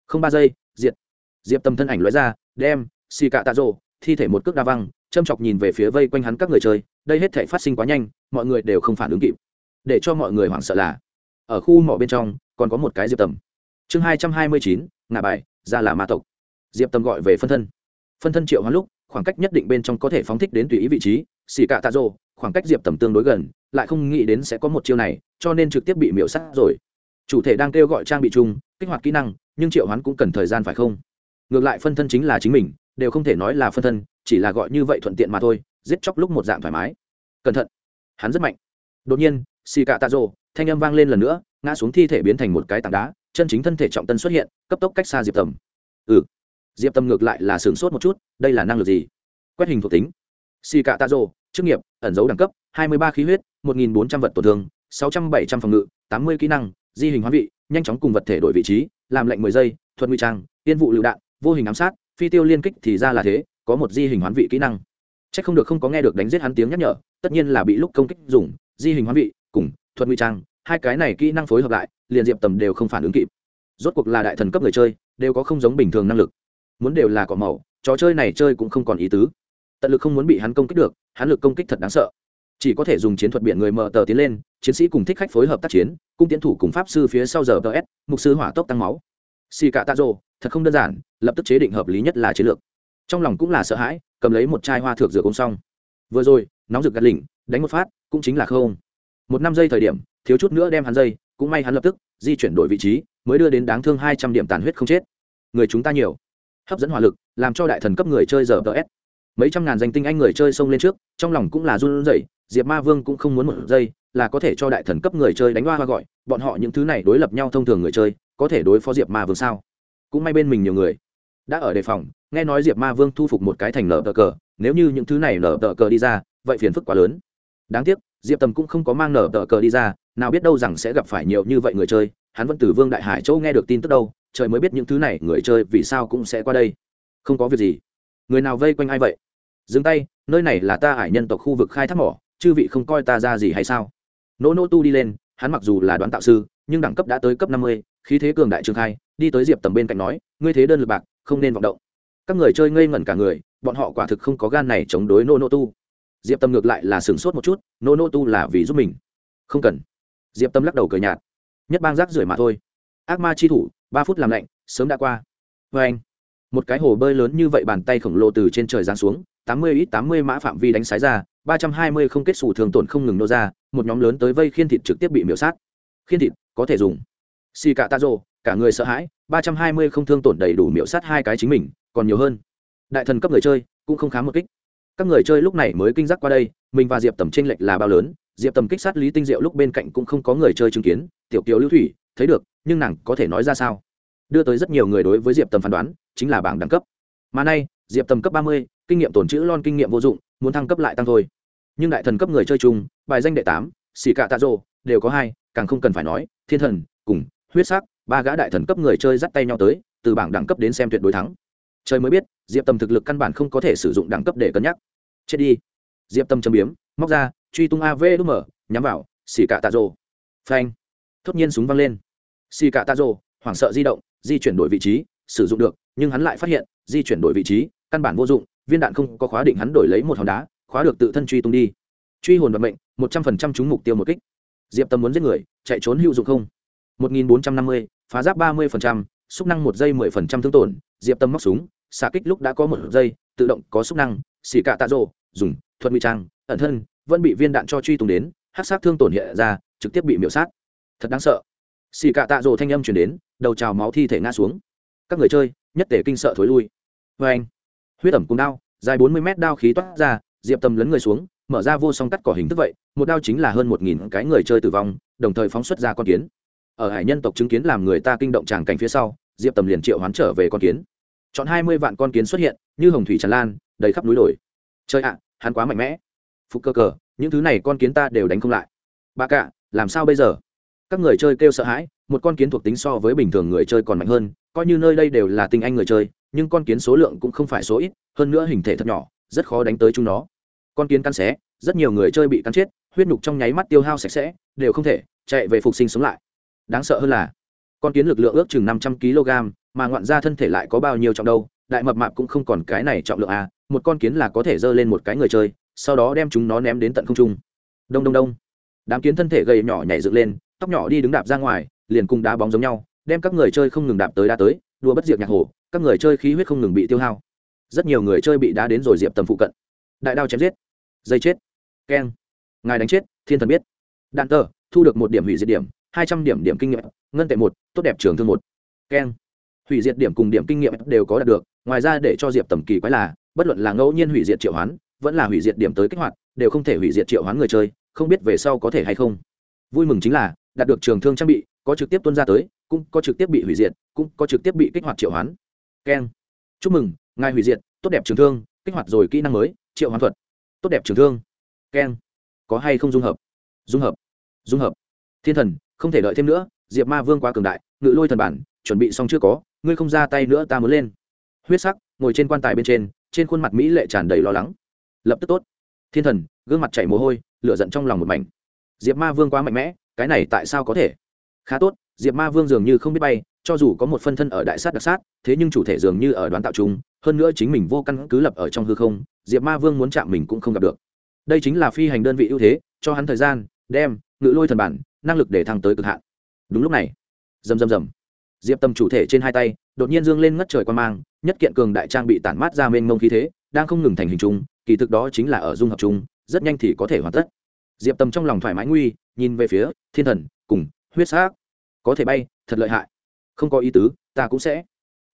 Không ba giây, diệt. Diệp tâm thân ảnh lóe ra, đem xì cạ tạ rô thi thể một cước đa văng, châm chọc nhìn về phía vây quanh hắn các người chơi. Đây hết thể phát sinh quá nhanh, mọi người đều không phản ứng kịp để cho mọi người hoảng sợ là, ở khu mỏ bên trong, còn có một cái diệp tầm. Chương hai trăm hai mươi chín ngà bài, ra là ma tộc. Diệp tầm gọi về phân thân. Phân thân triệu hoán lúc, khoảng cách nhất định bên trong có thể phóng thích đến tùy ý vị trí, xì cạ tạ rô khoảng cách diệp tầm tương đối gần, lại không nghĩ đến sẽ có một chiêu này, cho nên trực tiếp bị miễu sát rồi. Chủ thể đang kêu gọi trang bị chung, kích hoạt kỹ năng, nhưng triệu hoán cũng cần thời gian phải không? Ngược lại phân thân chính là chính mình, đều không thể nói là phân thân, chỉ là gọi như vậy thuận tiện mà thôi, giết chóc lúc một dạng thoải mái. Cẩn thận. Hắn rất mạnh. Đột nhiên xì cạ tạ rô thanh âm vang lên lần nữa, ngã xuống thi thể biến thành một cái tảng đá, chân chính thân thể trọng tân xuất hiện, cấp tốc cách xa diệp tầm. Ừ. Diệp tầm ngược lại là sửng sốt một chút, đây là năng lực gì? Quét hình thuộc tính. Xì cạ tạ rô chức nghiệp, ẩn dấu đẳng cấp, hai mươi ba khí huyết, một nghìn bốn trăm vật tổn thương, sáu trăm bảy trăm phòng ngự, tám mươi kỹ năng, di hình hóa vị, nhanh chóng cùng vật thể đổi vị trí, làm lệnh mười giây, thuật nguy trang tiên vụ lựu đạn, vô hình ám sát, phi tiêu liên kích thì ra là thế, có một di hình hoán vị kỹ năng. C h ắ c không được không có nghe được đánh giết hắn tiếng nhắc nhở, tất nhiên là bị lúc công kích dùng, di hình hoán vị cùng thuật nguy trang, hai cái này kỹ năng phối hợp lại, liền diệp tầm đều không phản ứng kịp. Rốt cuộc là đại thần cấp người chơi, đều có không giống bình thường năng lực. Muốn đều là cỏ màu, trò chơi này chơi cũng không còn ý tứ. Tận lực không muốn bị hắn công kích được, hắn lực công kích thật đáng sợ. Chỉ có thể dùng chiến thuật biển người mở tờ tiến lên, chiến sĩ cùng thích khách phối hợp tác chiến, cung tiến thủ cùng pháp sư phía sau giờ ts mục sư hỏa tốc tăng máu. Xì cạ tạ rồ, thật không đơn giản, lập tức chế định hợp lý nhất là chiến lược. Trong lòng cũng là sợ hãi, cầm lấy một chai hoa thược rửa cũng xong. Vừa rồi, nóng rực gạt lỉnh, đánh một phát, cũng chính là không một năm giây thời điểm, thiếu chút nữa đem hắn dây, cũng may hắn lập tức di chuyển đổi vị trí, mới đưa đến đáng thương hai trăm điểm tàn huyết không chết. Người chúng ta nhiều. Hấp dẫn hỏa lực, làm cho đại thần cấp người chơi giờ ts mấy trăm ngàn danh tinh anh người chơi xông lên trước, trong lòng cũng là run rẩy, diệp ma vương cũng không muốn một giây, là có thể cho đại thần cấp người chơi đánh hoa hoa gọi, bọn họ những thứ này đối lập nhau thông thường người chơi, có thể đối phó diệp ma vương sao? Cũng may bên mình nhiều người. Đã ở đề phòng, nghe nói diệp ma vương thu phục một cái thành nở tờ cờ, nếu như những thứ này nở tờ cờ đi ra, vậy phiền phức quá lớn. Đáng tiếc diệp tầm cũng không có mang nở tờ cờ đi ra, nào biết đâu rằng sẽ gặp phải nhiều như vậy người chơi, hắn vẫn từ vương đại hải châu nghe được tin tức đâu, trời mới biết những thứ này người chơi vì sao cũng sẽ qua đây. Không có việc gì. Người nào vây quanh ai vậy? Dừng tay, nơi này là ta hải nhân tộc khu vực khai thác mỏ, chư vị không coi ta ra gì hay sao? Nỗ nỗ tu đi lên, hắn mặc dù là đoán tạo sư, nhưng đẳng cấp đã tới cấp năm mươi, khí thế cường đại trường khai, đi tới diệp tầm bên cạnh nói, ngươi thế đơn lực bạc, không nên vọng động. Các người chơi ngây ngẩn cả người, bọn họ quả thực không có gan này chống đối nô nô tu diệp tâm ngược lại là sửng sốt một chút nô nô tu là vì giúp mình. Không cần. Diệp tâm lắc đầu cười nhạt. Nhất bang rác rưởi mà thôi. Ác ma chi thủ ba phút làm lạnh sớm đã qua. Vê anh. Một cái hồ bơi lớn như vậy bàn tay khổng lồ từ trên trời giáng xuống tám mươi ít tám mươi mã phạm vi đánh sái ra ba trăm hai mươi không kết xù thường tổn không ngừng nô ra một nhóm lớn tới vây khiên thịt trực tiếp bị miễu sát. Khiên thịt có thể dùng. Xì cả tạ rô, cả người sợ hãi ba trăm hai mươi không thương tổn đầy đủ miễu sát hai cái chính mình còn nhiều hơn. Đại thần cấp người chơi cũng không khá một kích các người chơi lúc này mới kinh giác qua đây, mình và diệp tầm tranh lệch là bao lớn. Diệp tầm kích sát lý tinh diệu lúc bên cạnh cũng không có người chơi chứng kiến. Tiểu kiều lưu thủy, thấy được, nhưng nàng có thể nói ra sao? Đưa tới rất nhiều người đối với diệp tầm phán đoán, chính là bảng đẳng cấp. Mà nay, diệp tầm cấp ba mươi, kinh nghiệm tồn chữ lon kinh nghiệm vô dụng, muốn thăng cấp lại tăng thôi. Nhưng đại thần cấp người chơi chung, bài danh đệ tám xì cạ tạ rô đều có hai, càng không cần phải nói, thiên thần, cùng, huyết sắc, ba gã đại thần cấp người chơi dắt tay nhau tới, từ bảng đẳng cấp đến xem tuyệt đối thắng trời mới biết, diệp tầm thực lực căn bản không có thể sử dụng đẳng cấp để cân nhắc. Chết đi. Diệp tâm châm biếm, móc ra, truy tung av đ mở, nhắm vào, xì cạ tạ rồ. Phanh. Thốt nhiên súng văng lên. Xì cạ tạ rồ, hoảng sợ di động, di chuyển đổi vị trí, sử dụng được, nhưng hắn lại phát hiện, di chuyển đổi vị trí, căn bản vô dụng, viên đạn không có khóa định hắn đổi lấy một hòn đá, khóa được tự thân truy tung đi. Truy hồn vận mệnh, một trăm phần trăm trúng mục tiêu một kích. Diệp tâm muốn giết người, chạy trốn hữu dụng không? một nghìn bốn trăm năm mươi, phá giáp ba mươi phần trăm, xúc năng một giây mười phần trăm thương tổn, diệp tâm móc súng xạ kích lúc đã có một giây, tự động có xúc năng, xỉ cạ tạ rộ dùng, thuật nguy trang, ẩn thân, vẫn bị viên đạn cho truy tung đến hát sát thương tổn hiện ra, trực tiếp bị miễu sát. Thật đáng sợ. Xì cạ tạ rộ thanh âm chuyển đến, đầu trào máu thi thể ngã xuống. Các người chơi, nhất tể kinh sợ thối lui. Vê anh, huyết ẩm cùng đao, dài bốn mươi mét đao khí toát ra, diệp tâm lấn người xuống, mở ra vô song cắt cỏ hình thức vậy, một đao chính là hơn một nghìn cái người chơi tử vong, đồng thời phóng xuất ra con kiến. Ở hải nhân tộc chứng kiến làm người ta kinh động tràng cảnh phía sau, diệp tầm liền triệu hoán trở về con kiến chọn hai mươi vạn con kiến xuất hiện, như hồng thủy tràn lan, đầy khắp núi đồi. Chơi ạ, hắn quá mạnh mẽ. Phục cơ cờ, những thứ này con kiến ta đều đánh không lại. Bà cạ làm sao bây giờ? Các người chơi kêu sợ hãi, một con kiến thuộc tính so với bình thường người chơi còn mạnh hơn, coi như nơi đây đều là tinh anh người chơi, nhưng con kiến số lượng cũng không phải số ít, hơn nữa hình thể thật nhỏ, rất khó đánh tới chúng nó. Con kiến cắn xé, rất nhiều người chơi bị cắn chết, huyết nhục trong nháy mắt tiêu hao sạch sẽ, đều không thể chạy về phục sinh sống lại. Đáng sợ hơn là con kiến lực lượng ước chừng năm trăm kg, mà ngoạn ra thân thể lại có bao nhiêu trọng đâu, đại mập mạp cũng không còn cái này trọng lượng à một con kiến là có thể dơ lên một cái người chơi, sau đó đem chúng nó ném đến tận không trung. Đông đông đông. Đám kiến thân thể gầy nhỏ nhảy dựng lên, tóc nhỏ đi đứng đạp ra ngoài, liền cùng đá bóng giống nhau, đem các người chơi không ngừng đạp tới đá tới đua bất diệt nhạc hồ các người chơi khí huyết không ngừng bị tiêu hao. Rất nhiều người chơi bị đá đến rồi diệp tầm phụ cận. Đại đao chém giết. Dây chết. Keng. Ngài đánh chết, thiên thần biết. Đạn tờ, thu được một điểm hủy diệt điểm hai trăm điểm điểm kinh nghiệm, ngân tệ một, tốt đẹp trường thương một. Keng. Hủy diệt điểm cùng điểm kinh nghiệm đều có đạt được, ngoài ra để cho diệp tầm kỳ quái là, bất luận là ngẫu nhiên hủy diệt triệu hoán, vẫn là hủy diệt điểm tới kích hoạt, đều không thể hủy diệt triệu hoán người chơi, không biết về sau có thể hay không. Vui mừng chính là, đạt được trường thương trang bị, có trực tiếp tuân ra tới, cũng có trực tiếp bị hủy diệt, cũng có trực tiếp bị kích hoạt triệu hoán. Keng. Chúc mừng, ngài hủy diệt, tốt đẹp trường thương, kích hoạt rồi kỹ năng mới, triệu hoán thuật. Tốt đẹp trường thương. Keng. Có hay không dung hợp? Dung hợp. Dung hợp. Thiên thần không thể đợi thêm nữa, diệp ma vương quá cường đại, ngự lôi thần bản, chuẩn bị xong chưa có, ngươi không ra tay nữa ta muốn lên. Huyết sắc, ngồi trên quan tài bên trên trên khuôn mặt mỹ lệ tràn đầy lo lắng. Lập tức tốt. Thiên thần, gương mặt chảy mồ hôi, lửa giận trong lòng một mảnh. Diệp ma vương quá mạnh mẽ, cái này tại sao có thể? Khá tốt, diệp ma vương dường như không biết bay, cho dù có một phân thân ở đại sát đặc sát, thế nhưng chủ thể dường như ở đoán tạo chúng hơn nữa chính mình vô căn cứ lập ở trong hư không, diệp ma vương muốn chạm mình cũng không gặp được. Đây chính là phi hành đơn vị ưu thế, cho hắn thời gian, đem, ngự lôi thần bản năng lực để thăng tới cực hạn. Đúng lúc này, rầm rầm rầm. Diệp tâm chủ thể trên hai tay, đột nhiên dương lên ngất trời quan mang, nhất kiện cường đại trang bị tản mát ra mênh mông khí thế, đang không ngừng thành hình chung, kỳ thực đó chính là ở dung hợp chung, rất nhanh thì có thể hoàn tất. Diệp tâm trong lòng thoải mái nguy, nhìn về phía thiên thần, cùng huyết xác có thể bay, thật lợi hại. Không có ý tứ, ta cũng sẽ.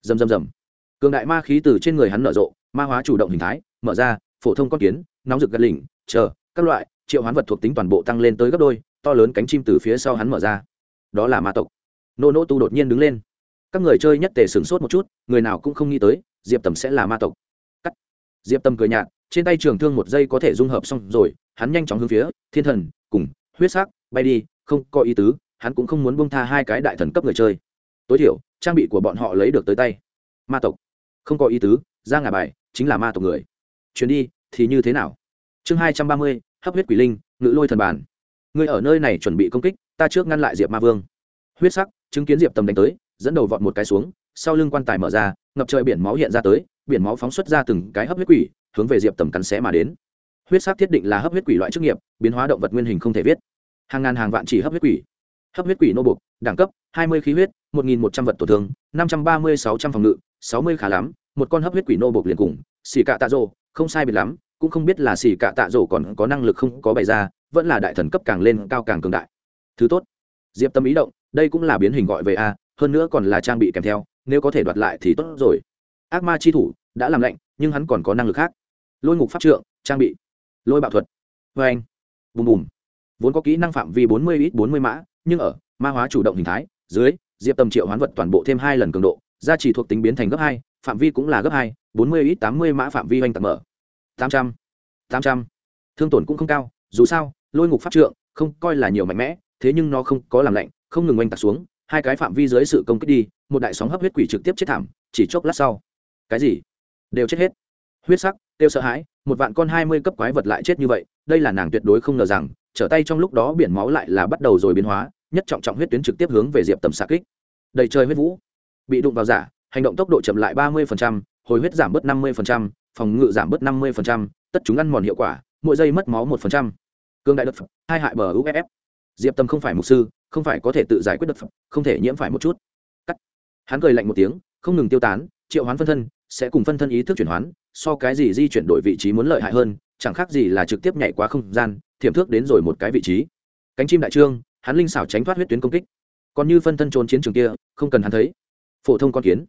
Rầm rầm rầm. Cường đại ma khí từ trên người hắn nở rộ, ma hóa chủ động hình thái, mở ra, phổ thông con kiến, nóng rực gật lỉnh, chờ, các loại, triệu hoán vật thuộc tính toàn bộ tăng lên tới gấp đôi to lớn cánh chim từ phía sau hắn mở ra. Đó là ma tộc. Nô nô tu đột nhiên đứng lên. Các người chơi nhất tề sửng sốt một chút, người nào cũng không nghĩ tới, diệp tầm sẽ là ma tộc. Cắt. Diệp tầm cười nhạt, trên tay trường thương một giây có thể dung hợp xong rồi, hắn nhanh chóng hướng phía, thiên thần, cùng, huyết sắc, bay đi, không có ý tứ, hắn cũng không muốn bông tha hai cái đại thần cấp người chơi. Tối thiểu, trang bị của bọn họ lấy được tới tay. Ma tộc. Không có ý tứ, ra ngả bài, chính là ma tộc người. Chuyến đi, thì như thế nào? Chương hai trăm ba mươi, hấp huyết quỷ linh, ngự lôi thần bản. Ngươi ở nơi này chuẩn bị công kích, ta trước ngăn lại diệp ma vương. Huyết sắc, chứng kiến diệp tầm đánh tới, dẫn đầu vọt một cái xuống, sau lưng quan tài mở ra, ngập trời biển máu hiện ra tới, biển máu phóng xuất ra từng cái hấp huyết quỷ, hướng về diệp tầm cắn xé mà đến. Huyết sắc thiết định là hấp huyết quỷ loại chức nghiệp, biến hóa động vật nguyên hình không thể viết. Hàng ngàn hàng vạn chỉ hấp huyết quỷ. Hấp huyết quỷ nô bục đẳng cấp, hai mươi khí huyết, một nghìn một trăm vật tổn thương, năm trăm ba mươi sáu trăm phòng ngự, sáu mươi khá lắm, một con hấp huyết quỷ nô bục liền cùng, xì cạ tạ rồ, không sai biệt lắm, cũng không biết là xì cạ tạ rồ còn có năng lực không có bày ra vẫn là đại thần cấp càng lên cao càng cường đại. Thứ tốt, diệp tâm ý động, đây cũng là biến hình gọi về a, hơn nữa còn là trang bị kèm theo, nếu có thể đoạt lại thì tốt rồi. Ác ma chi thủ đã làm lạnh, nhưng hắn còn có năng lực khác. Lôi ngục pháp trượng, trang bị. Lôi bạo thuật. Vê anh. Bùm bùm. Vốn có kỹ năng phạm vi bốn mươi ít bốn mươi mã, nhưng ở ma hóa chủ động hình thái, dưới, diệp tâm triệu hoán vật toàn bộ thêm hai lần cường độ, gia trì thuộc tính biến thành gấp hai, phạm vi cũng là gấp hai, bốn mươi ít tám mươi mã phạm vi oanh tạc mở. Tám trăm. Tám trăm. Thương tổn cũng không cao, dù sao lôi ngục pháp trượng, không coi là nhiều mạnh mẽ, thế nhưng nó không có làm lạnh, không ngừng oanh tạc xuống, hai cái phạm vi dưới sự công kích đi, một đại sóng hấp huyết quỷ trực tiếp chết thảm, chỉ chốc lát sau. Cái gì? Đều chết hết. Huyết sắc, tiêu sợ hãi, một vạn con hai mươi cấp quái vật lại chết như vậy, đây là nàng tuyệt đối không ngờ rằng, trở tay trong lúc đó biển máu lại là bắt đầu rồi biến hóa, nhất trọng trọng huyết tuyến trực tiếp hướng về diệp tầm xạ kích. Đầy trời huyết vũ. Bị đụng vào giả, hành động tốc độ chậm lại ba mươi hồi huyết giảm bớt năm mươi phòng ngự giảm bớt năm mươi tất chúng ăn mòn hiệu quả, mỗi giây mất máu một cương đại đất phẩm hai hại bờ uff diệp tâm không phải mục sư, không phải có thể tự giải quyết đất phẩm không thể nhiễm phải một chút. Cắt. Hắn cười lạnh một tiếng, không ngừng tiêu tán, triệu hoán phân thân, sẽ cùng phân thân ý thức chuyển hoán, so cái gì di chuyển đổi vị trí muốn lợi hại hơn, chẳng khác gì là trực tiếp nhảy qua không gian, thiểm thước đến rồi một cái vị trí. Cánh chim đại trương, hắn linh xảo tránh thoát huyết tuyến công kích. Còn như phân thân trốn chiến trường kia, không cần hắn thấy. Phổ thông con kiến.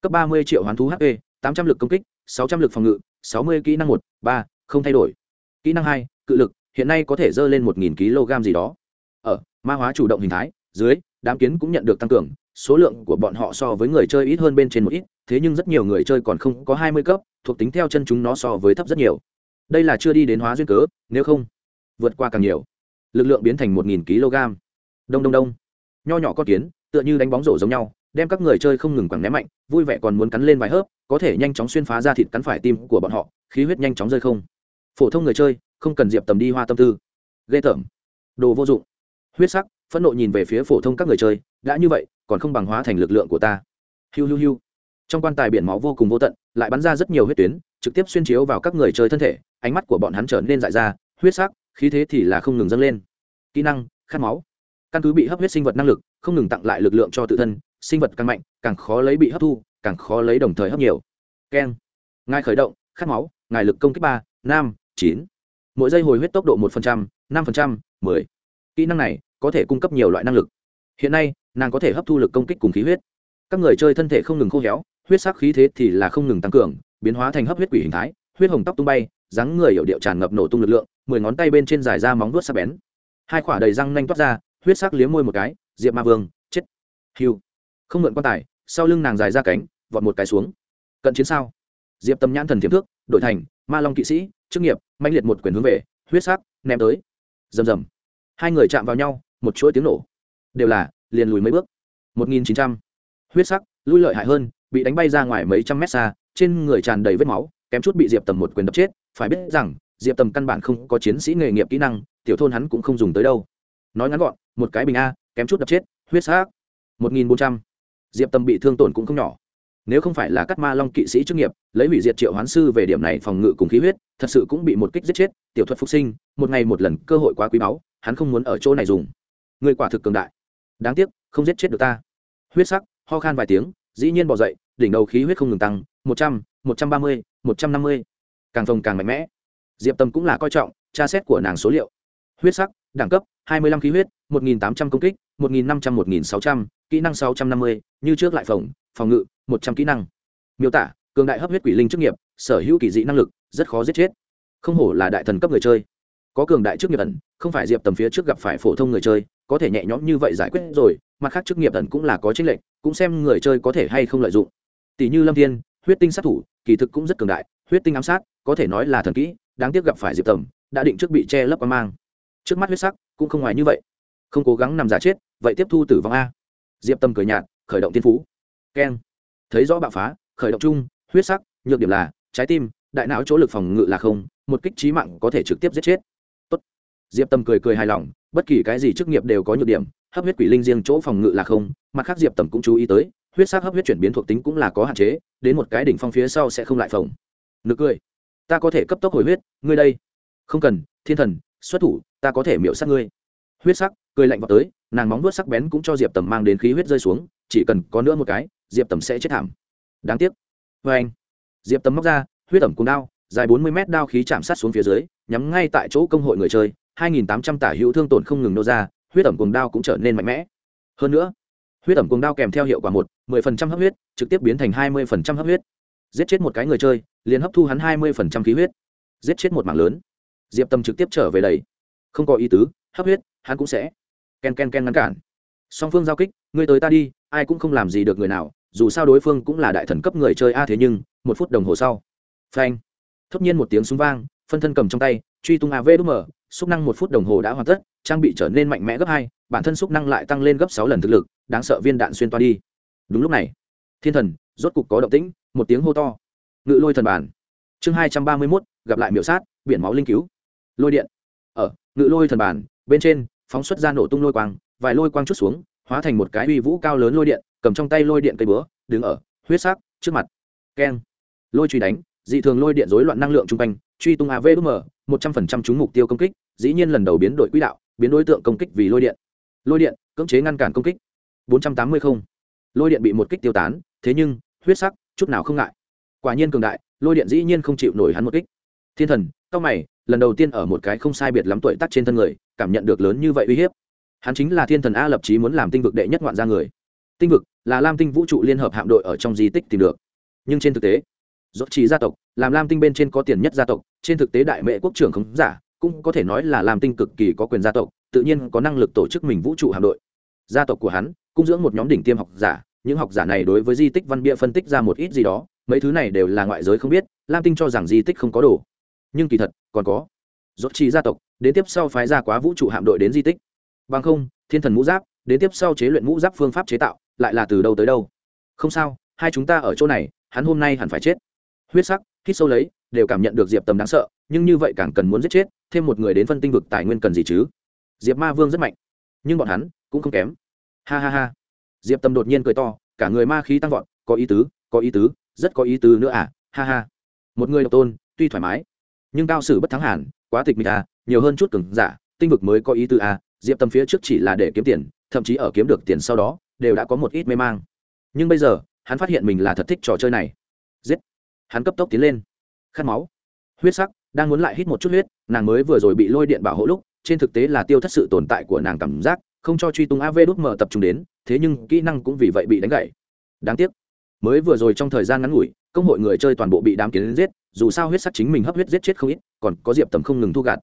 Cấp ba mươi triệu hoán thú hp tám trăm l ự c công kích, sáu trăm l ự c phòng ngự, sáu mươi kỹ năng một, ba, không thay đổi. Kỹ năng hai, cự lực hiện nay có thể dơ lên một nghìn kg gì đó. Ở ma hóa chủ động hình thái, dưới, đám kiến cũng nhận được tăng cường, số lượng của bọn họ so với người chơi ít hơn bên trên một ít, thế nhưng rất nhiều người chơi còn không có hai mươi cấp, thuộc tính theo chân chúng nó so với thấp rất nhiều. Đây là chưa đi đến hóa duyên cớ, nếu không, vượt qua càng nhiều. Lực lượng biến thành một nghìn kg. Đông đông đông. Nho nhỏ con kiến, tựa như đánh bóng rổ giống nhau, đem các người chơi không ngừng quẳng ném mạnh, vui vẻ còn muốn cắn lên vài hớp, có thể nhanh chóng xuyên phá ra thịt cắn phải tim của bọn họ, khí huyết nhanh chóng rơi không. Phổ thông người chơi không cần diệp tầm đi hoa tâm tư. Ghê tởm. Đồ vô dụng. Huyết sắc, phẫn nộ nhìn về phía phổ thông các người chơi, đã như vậy, còn không bằng hóa thành lực lượng của ta. Hiu hiu hiu. Trong quan tài biển máu vô cùng vô tận, lại bắn ra rất nhiều huyết tuyến, trực tiếp xuyên chiếu vào các người chơi thân thể, ánh mắt của bọn hắn trở nên dại ra, huyết sắc, khí thế thì là không ngừng dâng lên. Kỹ năng, khát máu. Căn cứ bị hấp huyết sinh vật năng lực, không ngừng tặng lại lực lượng cho tự thân, sinh vật càng mạnh, càng khó lấy bị hấp thu, càng khó lấy đồng thời hấp nhiều. Keng. Ngài khởi động, khát máu, ngài lực công kích ba, năm, chín mỗi giây hồi huyết tốc độ một năm mười. Kỹ năng này có thể cung cấp nhiều loại năng lực. Hiện nay, nàng có thể hấp thu lực công kích cùng khí huyết. Các người chơi thân thể không ngừng khô héo, huyết sắc khí thế thì là không ngừng tăng cường, biến hóa thành hấp huyết quỷ hình thái, huyết hồng tóc tung bay, dáng người hiểu điệu tràn ngập nổ tung lực lượng, mười ngón tay bên trên dài ra móng vuốt sắc bén. Hai khỏa đầy răng nanh toát ra, huyết sắc liếm môi một cái, diệp ma vương, chết. Hiu không mượn quan tài, sau lưng nàng dài ra cánh, vọt một cái xuống. Cận chiến sao? Diệp tâm nhãn thần tiềm thước, đổi thành ma long kỵ sĩ chức nghiệp manh liệt một quyền hướng về, huyết sắc, ném tới. Rầm rầm. Hai người chạm vào nhau, một chuỗi tiếng nổ. Đều là, liền lùi mấy bước. Một nghìn chín trăm. Huyết sắc, lui lợi hại hơn, bị đánh bay ra ngoài mấy trăm mét xa, trên người tràn đầy vết máu, kém chút bị diệp tầm một quyền đập chết. Phải biết rằng, diệp tầm căn bản không có chiến sĩ nghề nghiệp kỹ năng, tiểu thôn hắn cũng không dùng tới đâu. Nói ngắn gọn, một cái bình a, kém chút đập chết. Huyết sắc. Một nghìn bốn trăm. Diệp tầm bị thương tổn cũng không nhỏ nếu không phải là cắt ma long kỵ sĩ chức nghiệp, lấy hủy diệt triệu hoán sư về điểm này phòng ngự cùng khí huyết, thật sự cũng bị một kích giết chết, tiểu thuật phục sinh, một ngày một lần cơ hội quá quý báu, hắn không muốn ở chỗ này dùng. Người quả thực cường đại. Đáng tiếc, không giết chết được ta. Huyết sắc, ho khan vài tiếng, dĩ nhiên bỏ dậy, đỉnh đầu khí huyết không ngừng tăng, một trăm một trăm ba mươi, một trăm năm mươi. Càng phồng càng mạnh mẽ. Diệp tâm cũng là coi trọng, tra xét của nàng số liệu. Huyết sắc, đẳng cấp, hai mươi lăm khí huyết, một nghìn tám trăm công kích, một nghìn năm trăm, một nghìn sáu trăm, kỹ năng sáu trăm năm mươi, như trước lại phòng phòng ngự, một trăm kỹ năng. Miêu tả, cường đại hấp huyết quỷ linh chức nghiệp, sở hữu kỳ dị năng lực, rất khó giết chết. Không hổ là đại thần cấp người chơi. Có cường đại chức nghiệp ẩn, không phải diệp tầm phía trước gặp phải phổ thông người chơi, có thể nhẹ nhõm như vậy giải quyết rồi, mặt khác chức nghiệp ẩn cũng là có chính lệnh cũng xem người chơi có thể hay không lợi dụng. Tỷ như lâm thiên, huyết tinh sát thủ, kỳ thực cũng rất cường đại, huyết tinh ám sát, có thể nói là thần kỹ, đáng tiếc gặp phải diệp tầm, đã định trước bị che lấp qua mang. Trước mắt huyết sắc cũng không ngoài như vậy. Không cố gắng nằm giả chết, vậy tiếp thu tử vong a. Diệp tâm cười nhạt, khởi động tiên phú keng. Thấy rõ bạo phá, khởi động chung, huyết sắc, nhược điểm là, trái tim, đại não chỗ lực phòng ngự là không, một kích trí mạng có thể trực tiếp giết chết. Tốt. diệp tâm cười cười hài lòng, bất kỳ cái gì chức nghiệp đều có nhược điểm, hấp huyết quỷ linh riêng chỗ phòng ngự là không, mặt khác diệp tầm cũng chú ý tới, huyết sắc hấp huyết chuyển biến thuộc tính cũng là có hạn chế, đến một cái đỉnh phong phía sau sẽ không lại phòng nực cười. Ta có thể cấp tốc hồi huyết, ngươi đây. Không cần, thiên thần, xuất thủ, ta có thể miễu sát ngươi. Huyết sắc cười lạnh vào tới, nàng móng vuốt sắc bén cũng cho diệp tầm mang đến khí huyết rơi xuống, chỉ cần có nữa một cái, diệp tầm sẽ chết thảm. Đáng tiếc. Vê anh, diệp tầm móc ra, huyết tầm cùng đao, dài bốn mươi mét đao khí chạm sát xuống phía dưới, nhắm ngay tại chỗ công hội người chơi, hai nghìn tám trăm tả hữu thương tổn không ngừng nô ra, huyết tầm cùng đao cũng trở nên mạnh mẽ. Hơn nữa, huyết tầm cùng đao kèm theo hiệu quả một, mười phần trăm hấp huyết, trực tiếp biến thành hai mươi phần trăm hấp huyết. Giết chết một cái người chơi, liền hấp thu hắn hai mươi phần trăm khí huyết. Giết chết một mảng lớn. Diệp tâm trực tiếp trở về đầy. Không có ý tứ, hấp huyết, hắn cũng sẽ ken ken ken ngăn cản. Song phương giao kích, ngươi tới ta đi, ai cũng không làm gì được người nào, dù sao đối phương cũng là đại thần cấp người chơi a, thế nhưng, một phút đồng hồ sau. Phanh. Thốt nhiên một tiếng súng vang, phân thân cầm trong tay, truy tung av đúc mở xúc năng một phút đồng hồ đã hoàn tất, trang bị trở nên mạnh mẽ gấp hai, bản thân xúc năng lại tăng lên gấp sáu lần thực lực, đáng sợ viên đạn xuyên toa đi. Đúng lúc này, thiên thần, rốt cục có động tĩnh, một tiếng hô to. Ngự lôi thần bản. Chương hai trăm ba mươi mốt, gặp lại miểu sát, biển máu linh cứu. Lôi điện. Ở, ngự lôi thần bản, bên trên phóng xuất ra nổ tung lôi quang, vài lôi quang chút xuống, hóa thành một cái uy vũ cao lớn lôi điện, cầm trong tay lôi điện cây búa, đứng ở, huyết sắc, trước mặt. Keng. Lôi truy đánh, dị thường lôi điện rối loạn năng lượng chung quanh, truy tung avm một trăm phần trăm trúng mục tiêu công kích, dĩ nhiên lần đầu biến đổi quỹ đạo, biến đối tượng công kích vì lôi điện. Lôi điện, cưỡng chế ngăn cản công kích. bốn trăm tám mươi không. Lôi điện bị một kích tiêu tán, thế nhưng, huyết sắc, chút nào không ngại. Quả nhiên cường đại, lôi điện dĩ nhiên không chịu nổi hắn một kích. Thiên thần, cao mày lần đầu tiên ở một cái không sai biệt lắm tuổi tác trên thân người, cảm nhận được lớn như vậy uy hiếp. Hắn chính là thiên thần a lập chí muốn làm tinh vực đệ nhất ngoạn gia người. Tinh vực là lam tinh vũ trụ liên hợp hạm đội ở trong di tích tìm được. Nhưng trên thực tế dốt chỉ gia tộc, làm lam tinh bên trên có tiền nhất gia tộc, trên thực tế đại mệ quốc trưởng không giả, cũng có thể nói là lam tinh cực kỳ có quyền gia tộc, tự nhiên có năng lực tổ chức mình vũ trụ hạm đội. Gia tộc của hắn, cung dưỡng một nhóm đỉnh tiêm học giả, những học giả này đối với di tích văn bia phân tích ra một ít gì đó, mấy thứ này đều là ngoại giới không biết, lam tinh cho rằng di tích không có đồ nhưng kỳ thật, còn có. Dốt chi gia tộc, đến tiếp sau phái ra quá vũ trụ hạm đội đến di tích. Bằng không, thiên thần mũ giáp, đến tiếp sau chế luyện mũ giáp phương pháp chế tạo, lại là từ đâu tới đâu? Không sao, hai chúng ta ở chỗ này, hắn hôm nay hẳn phải chết. Huyết sắc, hít sâu lấy, đều cảm nhận được diệp tầm đáng sợ, nhưng như vậy càng cần muốn giết chết, thêm một người đến phân tinh vực tài nguyên cần gì chứ? Diệp ma vương rất mạnh, nhưng bọn hắn cũng không kém. Ha ha ha. Diệp tầm đột nhiên cười to, cả người ma khí tăng vọt, có ý tứ, có ý tứ, rất có ý tứ nữa à ha ha. Một người độc tôn, tuy thoải mái nhưng cao sử bất thắng hẳn quá tịch mịch à nhiều hơn chút cứng giả, tinh vực mới có ý tư à diệp tâm phía trước chỉ là để kiếm tiền, thậm chí ở kiếm được tiền sau đó, đều đã có một ít mê mang. Nhưng bây giờ, hắn phát hiện mình là thật thích trò chơi này. Giết! Hắn cấp tốc tiến lên. Khát máu. Huyết sắc, đang muốn lại hít một chút huyết, nàng mới vừa rồi bị lôi điện bảo hộ lúc, trên thực tế là tiêu thất sự tồn tại của nàng cảm giác, không cho truy tung av đút mở tập trung đến, thế nhưng kỹ năng cũng vì vậy bị đánh gãy. Đáng tiếc. Mới vừa rồi trong thời gian ngắn ngủi công hội người chơi toàn bộ bị đám kiến giết, dù sao huyết sắc chính mình hấp huyết giết chết không ít, còn có diệp tầm không ngừng thu gạt.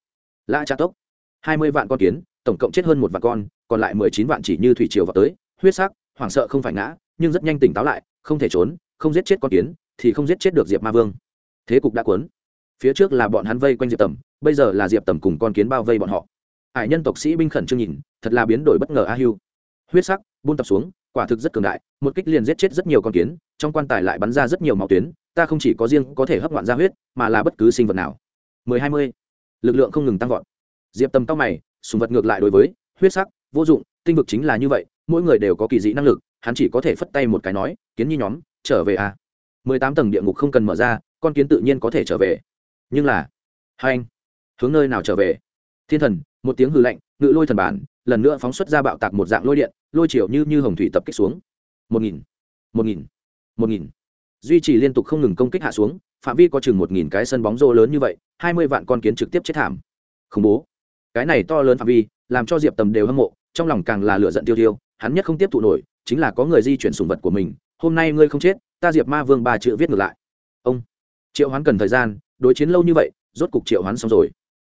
Lạ tra tốc, hai mươi vạn con kiến, tổng cộng chết hơn một vạn con, còn lại mười chín vạn chỉ như thủy triều vào tới, huyết sắc, hoảng sợ không phải ngã, nhưng rất nhanh tỉnh táo lại, không thể trốn, không giết chết con kiến, thì không giết chết được diệp ma vương. Thế cục đã cuốn. Phía trước là bọn hắn vây quanh diệp tầm, bây giờ là diệp tầm cùng con kiến bao vây bọn họ. Hải nhân tộc sĩ binh khẩn trương nhìn, thật là biến đổi bất ngờ a hưu. Huyết sắc buôn tập xuống quả thực rất cường đại, một kích liền giết chết rất nhiều con kiến, trong quan tài lại bắn ra rất nhiều máu tuyến, ta không chỉ có riêng có thể hấp ngoạn ra huyết, mà là bất cứ sinh vật nào. Mười hai mươi, lực lượng không ngừng tăng vọt. Diệp tầm tóc mày, sùng vật ngược lại đối với, huyết sắc, vô dụng, tinh vực chính là như vậy, mỗi người đều có kỳ dị năng lực, hắn chỉ có thể phất tay một cái nói, kiến nhi nhóm, trở về à. Mười tám tầng địa ngục không cần mở ra, con kiến tự nhiên có thể trở về. Nhưng là, hai anh, hướng nơi nào trở về? Thiên thần, một tiếng hư lạnh, ngự lôi thần bản lần nữa phóng xuất ra bạo tạc một dạng lôi điện, lôi chiều như như hồng thủy tập kích xuống. Một nghìn một nghìn một nghìn. Duy trì liên tục không ngừng công kích hạ xuống, phạm vi có chừng một nghìn cái sân bóng rô lớn như vậy, hai mươi vạn con kiến trực tiếp chết thảm. Khủng bố. Cái này to lớn phạm vi, làm cho diệp tầm đều hâm mộ, trong lòng càng là lựa giận tiêu tiêu, hắn nhất không tiếp thụ nổi, chính là có người di chuyển sùng vật của mình, hôm nay ngươi không chết, ta diệp ma vương ba chữ viết ngược lại. Ông, triệu hoán cần thời gian, đối chiến lâu như vậy, rốt cục triệu hoán xong rồi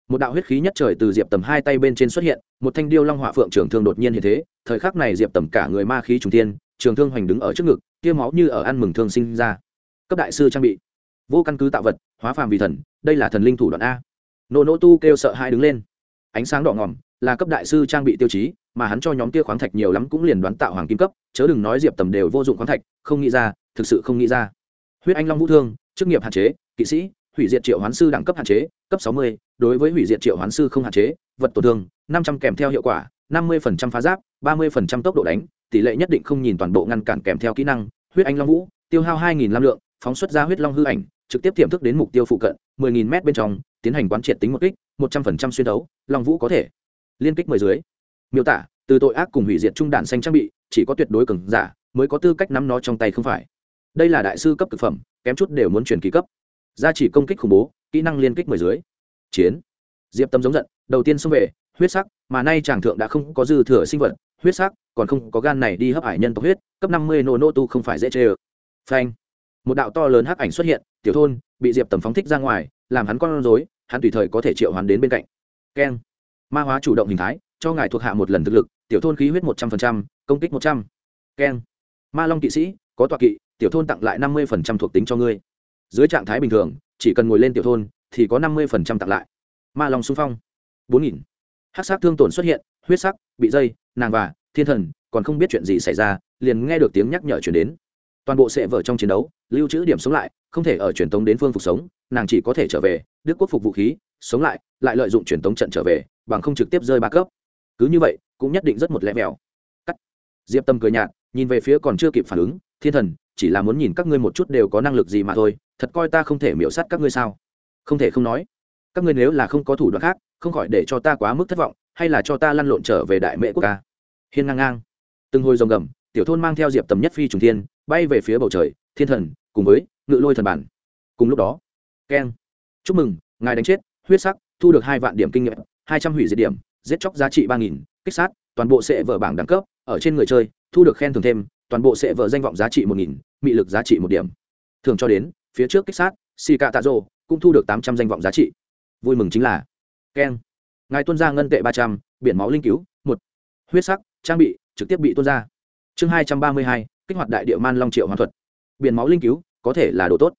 một đạo huyết khí nhất trời từ diệp tầm hai tay bên trên xuất hiện, một thanh điêu long họa phượng trường thương đột nhiên hiện thế, thời khắc này diệp tầm cả người ma khí trùng thiên, trường thương hoành đứng ở trước ngực, tia máu như ở ăn mừng thương sinh ra. Cấp đại sư trang bị. Vô căn cứ tạo vật, hóa phàm vì thần, đây là thần linh thủ đoạn a. Nô nô tu kêu sợ hai đứng lên. Ánh sáng đỏ ngòm, là cấp đại sư trang bị tiêu chí, mà hắn cho nhóm kia khoáng thạch nhiều lắm cũng liền đoán tạo hoàng kim cấp, chớ đừng nói diệp tầm đều vô dụng khoáng thạch, không nghĩ ra, thực sự không nghĩ ra. Huyết anh long vũ thương, chức nghiệp hạn chế, kỵ sĩ hủy diệt triệu hoán sư đẳng cấp hạn chế, cấp sáu mươi, đối với hủy diệt triệu hoán sư không hạn chế, vật tổn thương, năm trăm kèm theo hiệu quả, năm mươi phá giáp, ba mươi tốc độ đánh, tỷ lệ nhất định không nhìn toàn bộ ngăn cản kèm theo kỹ năng, huyết anh long vũ, tiêu hao hai nghìn lam lượng, phóng xuất ra huyết long hư ảnh, trực tiếp tiềm thức đến mục tiêu phụ cận 10.000 m bên trong, tiến hành quán triệt tính một kích, một trăm phần xuyên đấu, long vũ có thể. Liên kích mười dưới. Miêu tả, từ tội ác cùng hủy diệt trung đạn xanh trang bị, chỉ có tuyệt đối cường giả mới có tư cách nắm nó trong tay không phải. Đây là đại sư cấp thực phẩm, kém chút đều muốn chuyển kỳ cấp gia chỉ công kích khủng bố, kỹ năng liên kích mười dưới. Chiến. Diệp tâm giống giận, đầu tiên xông về, huyết sắc, mà nay chàng thượng đã không có dư thừa sinh vật, huyết sắc, còn không có gan này đi hấp hải nhân tộc huyết, cấp năm mươi nô nô tu không phải dễ chê ờ phanh. Một đạo to lớn hắc ảnh xuất hiện, tiểu thôn, bị diệp tầm phóng thích ra ngoài, làm hắn con rối, hắn tùy thời có thể triệu hắn đến bên cạnh. Keng. Ma hóa chủ động hình thái, cho ngài thuộc hạ một lần thực lực, tiểu thôn khí huyết một trăm linh công kích một trăm. Keng. Ma long kỵ sĩ, có tọa kỵ, tiểu thôn tặng lại năm mươi phần trăm thuộc tính cho ngươi dưới trạng thái bình thường, chỉ cần ngồi lên tiểu thôn, thì có năm mươi tặng lại. Ma long xung phong. bốn nghìn. Hát sắc thương tổn xuất hiện, huyết sắc, bị dây, nàng và thiên thần, còn không biết chuyện gì xảy ra, liền nghe được tiếng nhắc nhở chuyển đến. Toàn bộ sẽ vở trong chiến đấu, lưu trữ điểm sống lại, không thể ở truyền tống đến phương phục sống, nàng chỉ có thể trở về, đức quốc phục vũ khí, sống lại lại lợi dụng truyền tống trận trở về, bằng không trực tiếp rơi ba cấp. Cứ như vậy, cũng nhất định rất một lẽ mèo. Cắt. Diệp tâm cười nhạt, nhìn về phía còn chưa kịp phản ứng, thiên thần chỉ là muốn nhìn các ngươi một chút đều có năng lực gì mà thôi, thật coi ta không thể miễu sát các ngươi sao? Không thể không nói, các ngươi nếu là không có thủ đoạn khác, không khỏi để cho ta quá mức thất vọng, hay là cho ta lăn lộn trở về đại mễ quốc ca hiên ngang ngang. Từng hồi rồng gầm, tiểu thôn mang theo diệp tầm nhất phi trùng thiên, bay về phía bầu trời, thiên thần, cùng với ngự lôi thần bản. Cùng lúc đó, keng. Chúc mừng, ngài đánh chết, huyết sắc, thu được hai vạn điểm kinh nghiệm, hai trăm hủy diệt điểm, giết chóc giá trị ba nghìn, kích sát, toàn bộ sẽ vở bảng đẳng cấp, ở trên người chơi, thu được khen thưởng thêm, toàn bộ sẽ vở danh vọng giá trị một nghìn mị lực giá trị một điểm. Thường cho đến, phía trước kích sát xì cạ tạ rô cũng thu được tám trăm danh vọng giá trị. Vui mừng chính là, keng. Ngài tuân ra ngân tệ ba trăm, biển máu linh cứu, một. Huyết sắc, trang bị, trực tiếp bị tuân ra. Chương hai trăm ba mươi hai, kích hoạt đại địa man long triệu hoàn thuật. Biển máu linh cứu, có thể là đồ tốt.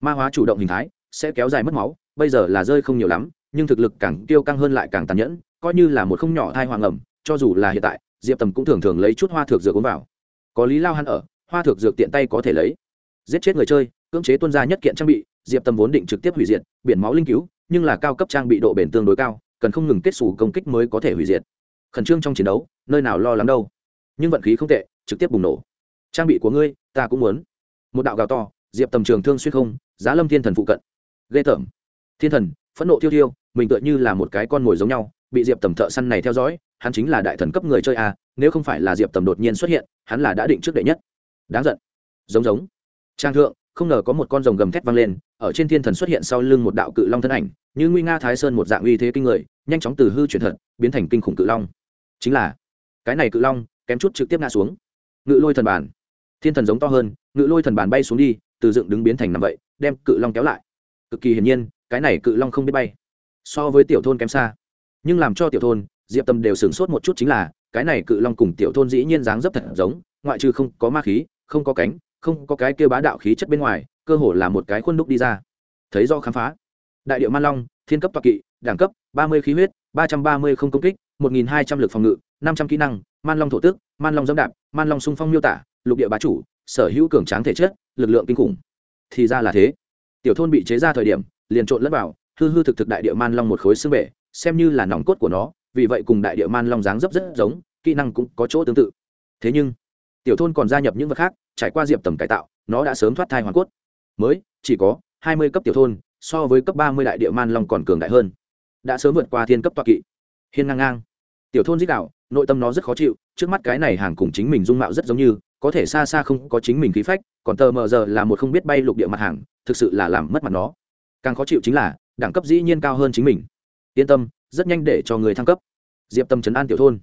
Ma hóa chủ động hình thái, sẽ kéo dài mất máu, bây giờ là rơi không nhiều lắm, nhưng thực lực càng tiêu căng hơn lại càng tàn nhẫn, coi như là một không nhỏ thai hoàng ẩm, cho dù là hiện tại, diệp tầm cũng thường thường lấy chút hoa thược dược uống vào. Có lý lao hắn ở hoa thực dược tiện tay có thể lấy. Giết chết người chơi, cưỡng chế tuân ra nhất kiện trang bị, diệp tâm vốn định trực tiếp hủy diệt, biển máu linh cứu, nhưng là cao cấp trang bị độ bền tương đối cao, cần không ngừng kết xù công kích mới có thể hủy diệt. Khẩn trương trong chiến đấu, nơi nào lo lắng đâu. Nhưng vận khí không tệ, trực tiếp bùng nổ. Trang bị của ngươi, ta cũng muốn. Một đạo gào to, diệp tầm trường thương xuyên không, giá lâm thiên thần phụ cận. Ghê tởm. Thiên thần, phẫn nộ thiêu thiêu mình tựa như là một cái con mồi giống nhau, bị diệp tầm thợ săn này theo dõi, hắn chính là đại thần cấp người chơi a, nếu không phải là diệp tầm đột nhiên xuất hiện, hắn là đã định trước đệ nhất đáng giận. Giống giống. Trang thượng, không ngờ có một con rồng gầm thét vang lên, ở trên thiên thần xuất hiện sau lưng một đạo cự long thân ảnh, như nguy nga thái sơn một dạng uy thế kinh người, nhanh chóng từ hư chuyển thật, biến thành kinh khủng cự long. Chính là, cái này cự long, kém chút trực tiếp ngã xuống. Ngự lôi thần bản thiên thần giống to hơn, ngự lôi thần bản bay xuống đi, từ dựng đứng biến thành nằm vậy, đem cự long kéo lại. Cực kỳ hiển nhiên, cái này cự long không biết bay. So với tiểu thôn kém xa. Nhưng làm cho tiểu thôn, diệp tâm đều sửng sốt một chút chính là, cái này cự long cùng tiểu thôn dĩ nhiên dáng dấp thật giống, ngoại trừ không có ma khí không có cánh, không có cái kêu bá đạo khí chất bên ngoài, cơ hồ là một cái khuôn đúc đi ra. Thấy do khám phá. Đại điệu man long, thiên cấp toạc kỵ, đẳng cấp, ba mươi khí huyết, ba trăm ba mươi không công kích, một nghìn hai trăm l ự c phòng ngự, năm trăm kỹ năng, man long thổ tước man long dẫm đạp, man long sung phong miêu tả, lục địa bá chủ, sở hữu cường tráng thể chất, lực lượng kinh khủng. Thì ra là thế. Tiểu thôn bị chế ra thời điểm, liền trộn lẫn vào, hư hư thực thực đại địa man long một khối xương bể, xem như là nòng cốt của nó, vì vậy cùng đại địa man long dáng dấp rất giống, kỹ năng cũng có chỗ tương tự. Thế nhưng tiểu thôn còn gia nhập những vật khác, trải qua diệp tầm cải tạo, nó đã sớm thoát thai hoàn cốt. Mới, chỉ có hai mươi cấp tiểu thôn, so với cấp ba mươi đại địa man long còn cường đại hơn. Đã sớm vượt qua thiên cấp toa kỵ. Hiên ngang ngang. Tiểu thôn dích đạo, nội tâm nó rất khó chịu, trước mắt cái này hàng cùng chính mình dung mạo rất giống như, có thể xa xa không có chính mình khí phách, còn tờ mờ giờ là một không biết bay lục địa mặt hàng, thực sự là làm mất mặt nó. Càng khó chịu chính là, đẳng cấp dĩ nhiên cao hơn chính mình. Yên tâm, rất nhanh để cho người thăng cấp. Diệp tâm trấn an tiểu thôn.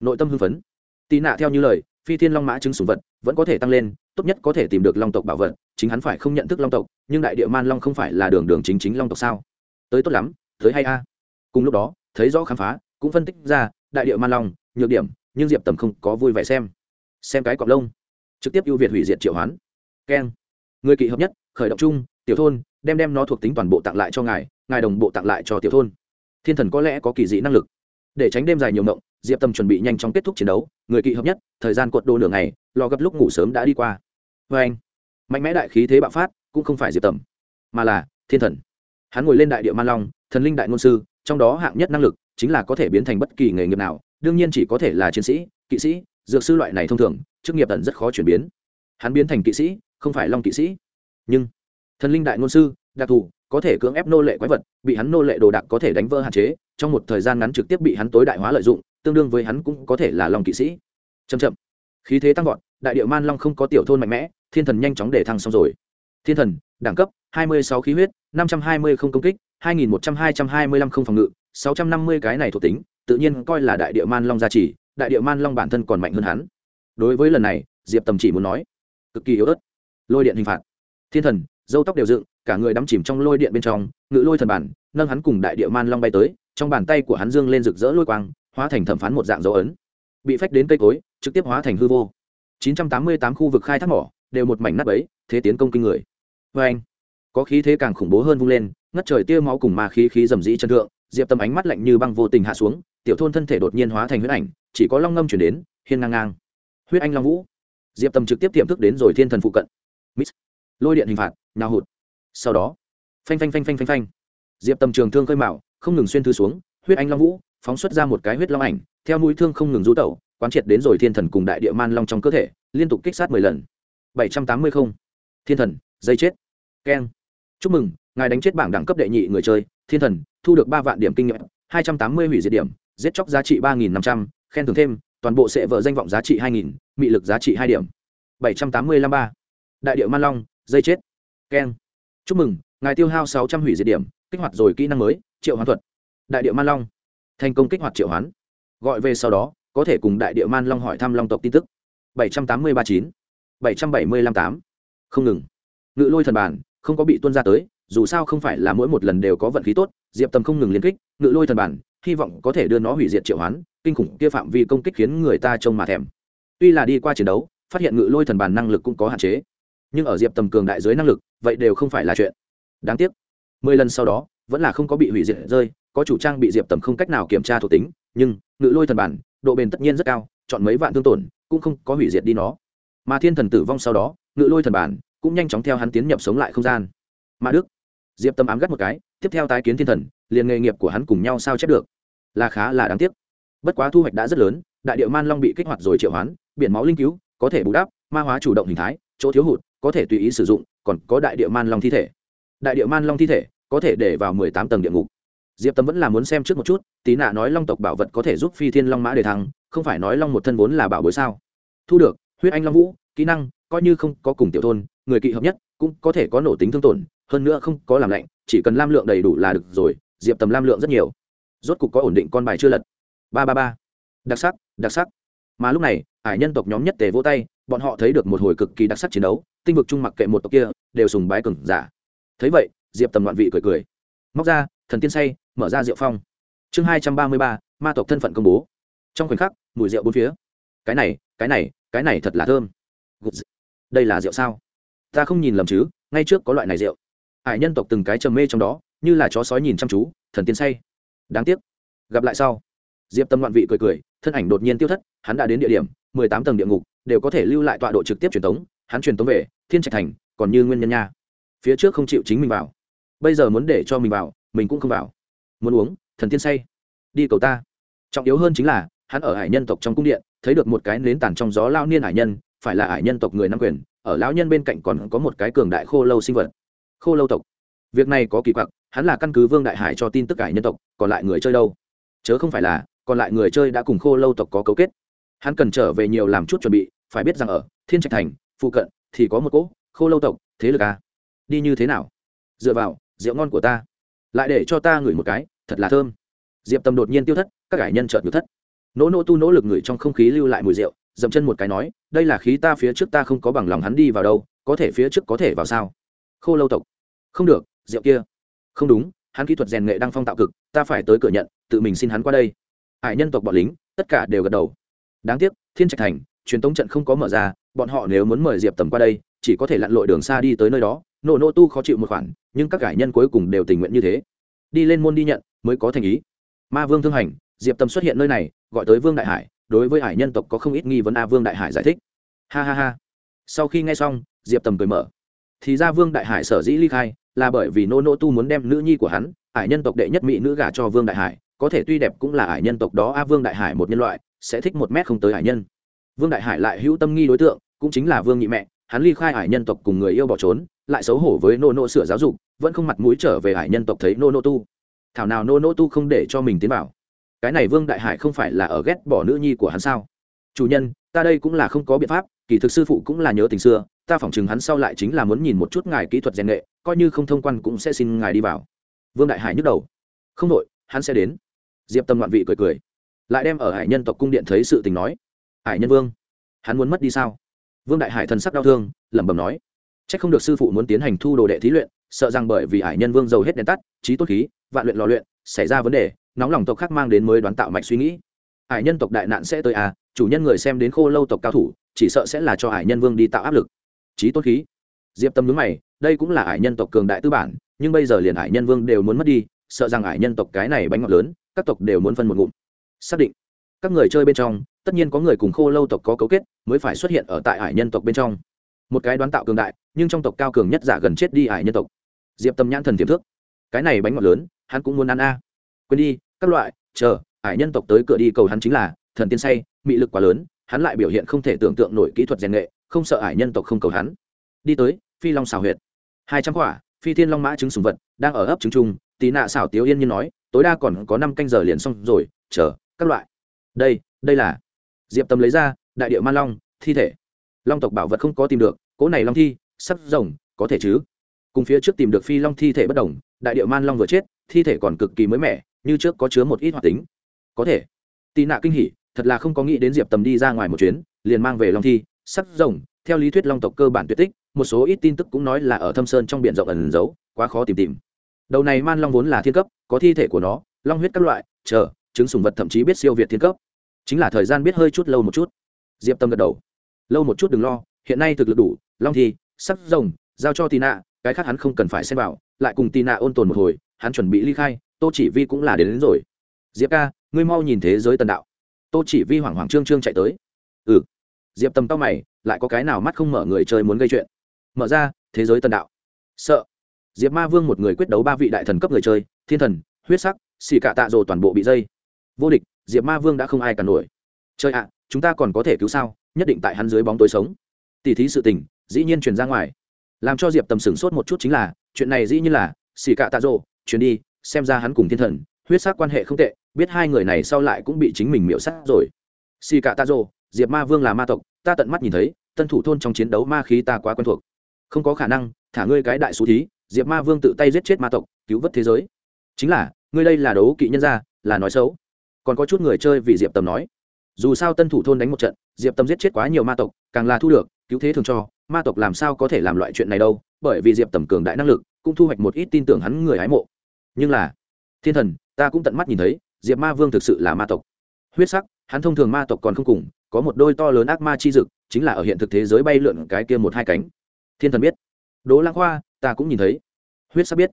Nội tâm hưng phấn. Tị nạ theo như lời phi thiên long mã chứng sủng vật vẫn có thể tăng lên, tốt nhất có thể tìm được long tộc bảo vật, chính hắn phải không nhận thức long tộc, nhưng đại địa man long không phải là đường đường chính chính long tộc sao? Tới tốt lắm, tới hay a. Cùng lúc đó, thấy rõ khám phá, cũng phân tích ra, đại địa man long, nhược điểm, nhưng diệp tầm không có vui vẻ xem. Xem cái cọc lông. Trực tiếp ưu việt hủy diệt triệu hoán. Keng. Người kỵ hợp nhất, khởi động chung, tiểu thôn, đem đem nó thuộc tính toàn bộ tặng lại cho ngài ngài đồng bộ tặng lại cho tiểu thôn. Thiên thần có lẽ có kỳ dị năng lực. Để tránh đêm dài nhiều mộng diệp tâm chuẩn bị nhanh chóng kết thúc chiến đấu, người kỵ hợp nhất, thời gian cuộn đô nửa ngày, lò gấp lúc ngủ sớm đã đi qua. Vê anh, mạnh mẽ đại khí thế bạo phát, cũng không phải diệp tầm mà là thiên thần. Hắn ngồi lên đại địa man long, thần linh đại ngôn sư, trong đó hạng nhất năng lực chính là có thể biến thành bất kỳ nghề nghiệp nào, đương nhiên chỉ có thể là chiến sĩ, kỵ sĩ, dược sư loại này thông thường, chức nghiệp tận rất khó chuyển biến. Hắn biến thành kỵ sĩ, không phải long kỵ sĩ. Nhưng, thần linh đại ngôn sư, đặc thù, có thể cưỡng ép nô lệ quái vật, bị hắn nô lệ đồ đạc có thể đánh vỡ hạn chế trong một thời gian ngắn trực tiếp bị hắn tối đại hóa lợi dụng, tương đương với hắn cũng có thể là long kỵ sĩ. Chậm chậm. Khí thế tăng vọt, đại địa man long không có tiểu thôn mạnh mẽ, thiên thần nhanh chóng để thăng xong rồi. Thiên thần, đẳng cấp 26 khí huyết 520 không công kích 2125 không phòng ngự 650 cái này thuộc tính, tự nhiên coi là đại địa man long gia trì, đại địa man long bản thân còn mạnh hơn hắn. Đối với lần này, diệp tầm chỉ muốn nói, cực kỳ yếu ớt. Lôi điện hình phạt. Thiên thần, dâu tóc đều dựng cả người đắm chìm trong lôi điện bên trong, ngự lôi thần bản, nâng hắn cùng đại địa man long bay tới, trong bàn tay của hắn dương lên rực rỡ lôi quang, hóa thành thẩm phán một dạng dấu ấn. Bị phách đến cây cối, trực tiếp hóa thành hư vô. 988 khu vực khai thác mỏ, đều một mảnh nát bấy, thế tiến công kinh người. Vê anh, có khí thế càng khủng bố hơn vung lên, ngất trời tia máu cùng ma khí khí rầm rĩ chân thượng, diệp tâm ánh mắt lạnh như băng vô tình hạ xuống, tiểu thôn thân thể đột nhiên hóa thành huyết ảnh, chỉ có long ngâm chuyển đến, hiên ngang ngang. Huyết anh long vũ. Diệp tâm trực tiếp tiềm thức đến rồi thiên thần phụ cận. Mít. lôi điện hình phạt nào hụt sau đó, phanh phanh phanh phanh phanh phanh. Diệp tầm trường thương khơi mạo không ngừng xuyên thư xuống, huyết anh long vũ, phóng xuất ra một cái huyết long ảnh, theo mũi thương không ngừng rú tẩu, quán triệt đến rồi thiên thần cùng đại địa man long trong cơ thể, liên tục kích sát mười lần. Bảy trăm tám mươi không. Thiên thần, dây chết. Keng. Chúc mừng, ngài đánh chết bảng đẳng cấp đệ nhị người chơi, thiên thần, thu được ba vạn điểm kinh nghiệm, hai trăm tám mươi hủy diệt điểm, giết chóc giá trị ba nghìn năm trăm, khen thưởng thêm, toàn bộ sẽ vợ danh vọng giá trị hai nghìn, mị lực giá trị hai điểm. Bảy trăm tám mươi lăm ba. Đại điệu man long, dây chết. Keng chúc mừng, ngài tiêu hao sáu trăm hủy diệt điểm, kích hoạt rồi kỹ năng mới, triệu hoán thuật. Đại địa man long. Thành công kích hoạt triệu hoán. Gọi về sau đó, có thể cùng đại địa man long hỏi thăm long tộc tin tức. bảy trăm tám mươi ba chín, bảy trăm bảy mươi lăm tám. Không ngừng. Ngự lôi thần bản, không có bị tuân ra tới, dù sao không phải là mỗi một lần đều có vận khí tốt, diệp tầm không ngừng liên kích, ngự lôi thần bản, hy vọng có thể đưa nó hủy diệt triệu hoán, kinh khủng kia phạm vi công kích khiến người ta trông mà thèm. Tuy là đi qua chiến đấu, phát hiện ngự lôi thần bản năng lực cũng có hạn chế nhưng ở diệp tầm cường đại dưới năng lực, vậy đều không phải là chuyện. Đáng tiếc, mười lần sau đó, vẫn là không có bị hủy diệt rơi, có chủ trang bị diệp tầm không cách nào kiểm tra thuộc tính, nhưng, ngự lôi thần bản, độ bền tất nhiên rất cao, chọn mấy vạn thương tổn, cũng không có hủy diệt đi nó. Mà thiên thần tử vong sau đó, ngự lôi thần bản cũng nhanh chóng theo hắn tiến nhập sống lại không gian. Mà đức, diệp tâm ám gắt một cái, tiếp theo tái kiến thiên thần, liền nghề nghiệp của hắn cùng nhau sao chép được. Là khá là đáng tiếc. Bất quá thu hoạch đã rất lớn, đại điệu man long bị kích hoạt rồi triệu hoán, biển máu linh cứu, có thể bù đắp, ma hóa chủ động hình thái, chỗ thiếu hụt có thể tùy ý sử dụng, còn có đại địa man long thi thể. Đại địa man long thi thể có thể để vào mười tám tầng địa ngục. Diệp tâm vẫn là muốn xem trước một chút tí nạ nói long tộc bảo vật có thể giúp phi thiên long mã đề thăng, không phải nói long một thân vốn là bảo bối sao? Thu được, huyết anh long vũ, kỹ năng, coi như không có cùng tiểu thôn, người kỵ hợp nhất, cũng có thể có nổ tính thương tổn, hơn nữa không có làm lạnh, chỉ cần lam lượng đầy đủ là được rồi, diệp tầm lam lượng rất nhiều. Rốt cục có ổn định con bài chưa lật? Ba ba ba. Đặc sắc đặc sắc. Mà lúc này, ải nhân tộc nhóm nhất tề vỗ tay, bọn họ thấy được một hồi cực kỳ đặc sắc chiến đấu tinh vực trung mặc kệ một tộc kia, đều sùng bái cường giả. Thấy vậy, diệp tầm loạn vị cười cười. Móc ra, thần tiên say, mở ra rượu phong. Chương hai trăm ba mươi ba, ma tộc thân phận công bố. Trong khoảnh khắc, mùi rượu bốn phía. Cái này cái này cái này thật là thơm. Đây là rượu sao? Ta không nhìn lầm chứ, ngay trước có loại này rượu. Hải nhân tộc từng cái trầm mê trong đó, như là chó sói nhìn chăm chú, thần tiên say. Đáng tiếc. Gặp lại sau. Diệp tâm loạn vị cười cười, thân ảnh đột nhiên tiêu thất, hắn đã đến địa điểm, mười tám tầng địa ngục, đều có thể lưu lại tọa độ trực tiếp truyền tống, hắn truyền tống về thiên trạch thành, còn như nguyên nhân nha. Phía trước không chịu chính mình vào. Bây giờ muốn để cho mình vào, mình cũng không vào. Muốn uống, thần tiên say. Đi cầu ta. Trọng yếu hơn chính là, hắn ở hải nhân tộc trong cung điện, thấy được một cái nến tàn trong gió lao niên hải nhân, phải là hải nhân tộc người nam quyền, ở lão nhân bên cạnh còn có một cái cường đại khô lâu sinh vật. Khô lâu tộc. Việc này có kỳ quặc, hắn là căn cứ vương đại hải cho tin tức hải nhân tộc, còn lại người chơi đâu? Chớ không phải là, còn lại người chơi đã cùng khô lâu tộc có cấu kết. Hắn cần trở về nhiều làm chút chuẩn bị, phải biết rằng ở thiên trạch thành, phụ cận thì có một cỗ khô lâu tộc, thế lực à? Đi như thế nào? Dựa vào, rượu ngon của ta. Lại để cho ta ngửi một cái, thật là thơm. Diệp tâm đột nhiên tiêu thất, các cải nhân chợt ngược thất. Nỗ nỗ tu nỗ lực ngửi trong không khí lưu lại mùi rượu, dậm chân một cái nói, đây là khí ta phía trước ta không có bằng lòng hắn đi vào đâu, có thể phía trước có thể vào sao? Khô lâu tộc. Không được, rượu kia. Không đúng, hắn kỹ thuật rèn nghệ đang phong tạo cực, ta phải tới cửa nhận, tự mình xin hắn qua đây. Hải nhân tộc bọn lính, tất cả đều gật đầu. Đáng tiếc, thiên trạch thành, truyền tống trận không có mở ra bọn họ nếu muốn mời diệp tầm qua đây, chỉ có thể lặn lội đường xa đi tới nơi đó. Nổ nô tu khó chịu một khoản, nhưng các cải nhân cuối cùng đều tình nguyện như thế. Đi lên môn đi nhận, mới có thành ý. Ma vương thương hành, diệp tầm xuất hiện nơi này, gọi tới vương đại hải, đối với hải nhân tộc có không ít nghi vấn a vương đại hải giải thích. Ha ha ha. Sau khi nghe xong, diệp tầm cười mở. Thì ra vương đại hải sở dĩ ly khai, là bởi vì nô nô tu muốn đem nữ nhi của hắn, hải nhân tộc đệ nhất mỹ nữ gả cho vương đại hải, có thể tuy đẹp cũng là hải nhân tộc đó a vương đại hải một nhân loại, sẽ thích một mét không tới hải nhân. Vương đại hải lại hữu tâm nghi đối tượng cũng chính là vương nhị mẹ, hắn ly khai hải nhân tộc cùng người yêu bỏ trốn, lại xấu hổ với nô nô sửa giáo dục, vẫn không mặt mũi trở về hải nhân tộc thấy nô nô tu. Thảo nào nô nô tu không để cho mình tiến vào. Cái này vương đại hải không phải là ở ghét bỏ nữ nhi của hắn sao? Chủ nhân, ta đây cũng là không có biện pháp, kỳ thực sư phụ cũng là nhớ tình xưa, ta phỏng chừng hắn sau lại chính là muốn nhìn một chút ngài kỹ thuật rèn nghệ coi như không thông quan cũng sẽ xin ngài đi vào. Vương đại hải nhức đầu. Không đội hắn sẽ đến. Diệp tâm loạn vị cười cười. Lại đem ở hải nhân tộc cung điện thấy sự tình nói. Hải nhân vương, hắn muốn mất đi sao? Vương đại hải thần sắc đau thương, lẩm bẩm nói c h ắ c không được sư phụ muốn tiến hành thu đồ đệ thí luyện, sợ rằng bởi vì hải nhân vương giàu hết đèn tắt, trí tốt khí, vạn luyện lò luyện, xảy ra vấn đề, nóng lòng tộc khác mang đến mới đoán tạo mạch suy nghĩ. Hải nhân tộc đại nạn sẽ tới à chủ nhân người xem đến khô lâu tộc cao thủ, chỉ sợ sẽ là cho hải nhân vương đi tạo áp lực. Trí tốt khí. Diệp tâm nhớ mày, đây cũng là hải nhân tộc cường đại tư bản, nhưng bây giờ liền hải nhân vương đều muốn mất đi, sợ rằng hải nhân tộc cái này bánh ngọt lớn, các tộc đều muốn phân một ngụm. Xác định. Các người chơi bên trong tất nhiên có người cùng khô lâu tộc có cấu kết, mới phải xuất hiện ở tại hải nhân tộc bên trong. Một cái đoán tạo cường đại, nhưng trong tộc cao cường nhất giả gần chết đi hải nhân tộc. Diệp tâm nhãn thần tiềm thức. Cái này bánh ngọt lớn, hắn cũng muốn ăn a. Quên đi, các loại, chờ hải nhân tộc tới cửa đi cầu hắn chính là, thần tiên say, mị lực quá lớn, hắn lại biểu hiện không thể tưởng tượng nổi kỹ thuật rèn nghệ, không sợ hải nhân tộc không cầu hắn. Đi tới, phi long xào huyệt. Hai trăm quả, phi thiên long mã trứng sùng vật, đang ở ấp trứng trung tí nạ xảo tiếu yên như nói, tối đa còn có năm canh giờ liền xong rồi, chờ, các loại. Đây đây là diệp tâm lấy ra, đại địa man long, thi thể. Long tộc bảo vật không có tìm được, cỗ này long thi sắc rồng, có thể chứ? Cùng phía trước tìm được phi long thi thể bất đồng, đại địa man long vừa chết, thi thể còn cực kỳ mới mẻ, như trước có chứa một ít hoạt tính. Có thể. Tị nạ kinh hỉ, thật là không có nghĩ đến diệp tầm đi ra ngoài một chuyến, liền mang về long thi sắc rồng. Theo lý thuyết long tộc cơ bản tuyệt tích, một số ít tin tức cũng nói là ở thâm sơn trong b i ể n rộng ẩn giấu, quá khó tìm tìm. Đầu này man long vốn là thiên cấp, có thi thể của nó, long huyết các loại, chờ chứng sùng vật thậm chí biết siêu việt thiên cấp chính là thời gian biết hơi chút lâu một chút. Diệp tâm gật đầu. Lâu một chút đừng lo hiện nay thực lực đủ long thi sắc rồng giao cho tì nạ cái khác hắn không cần phải xem vào lại cùng tì nạ ôn tồn một hồi hắn chuẩn bị ly khai tô chỉ vi cũng là đến, đến rồi. Diệp ca ngươi mau nhìn thế giới tần đạo. Tô chỉ vi hoảng hoảng trương trương chạy tới. Ừ. Diệp tâm tao mày lại có cái nào mắt không mở người chơi muốn gây chuyện? Mở ra thế giới tần đạo. Sợ. Diệp ma vương một người quyết đấu ba vị đại thần cấp người chơi thiên thần huyết sắc xì cả tạ rồ toàn bộ bị dây. Vô địch diệp ma vương đã không ai cản nổi. Chơi ạ, chúng ta còn có thể cứu sao? Nhất định tại hắn dưới bóng tối sống. Tỉ thí sự tình, dĩ nhiên truyền ra ngoài. Làm cho diệp tầm sửng sốt một chút chính là, chuyện này dĩ nhiên là, xì cả tạ rộ chuyển đi, xem ra hắn cùng thiên thần, huyết sắc quan hệ không tệ, biết hai người này sau lại cũng bị chính mình miễu sát rồi. Xì cả tạ rộ diệp ma vương là ma tộc, ta tận mắt nhìn thấy, tân thủ thôn trong chiến đấu ma khí ta quá quen thuộc. Không có khả năng, thả ngươi cái đại số thí, diệp ma vương tự tay giết chết ma tộc, cứu vớt thế giới. Chính là, ngươi đây là đấu kỵ nhân gia, là nói xấu còn có chút người chơi vì diệp tầm nói. Dù sao tân thủ thôn đánh một trận, diệp tầm giết chết quá nhiều ma tộc, càng là thu được, cứu thế thường cho, ma tộc làm sao có thể làm loại chuyện này đâu, bởi vì diệp tầm cường đại năng lực, cũng thu hoạch một ít tin tưởng hắn người hái mộ. Nhưng là, thiên thần, ta cũng tận mắt nhìn thấy, diệp ma vương thực sự là ma tộc. Huyết sắc, hắn thông thường ma tộc còn không cùng, có một đôi to lớn ác ma chi dực, chính là ở hiện thực thế giới bay lượn cái kia một hai cánh. Thiên thần biết. Đỗ lãng khoa, ta cũng nhìn thấy. Huyết sắc biết.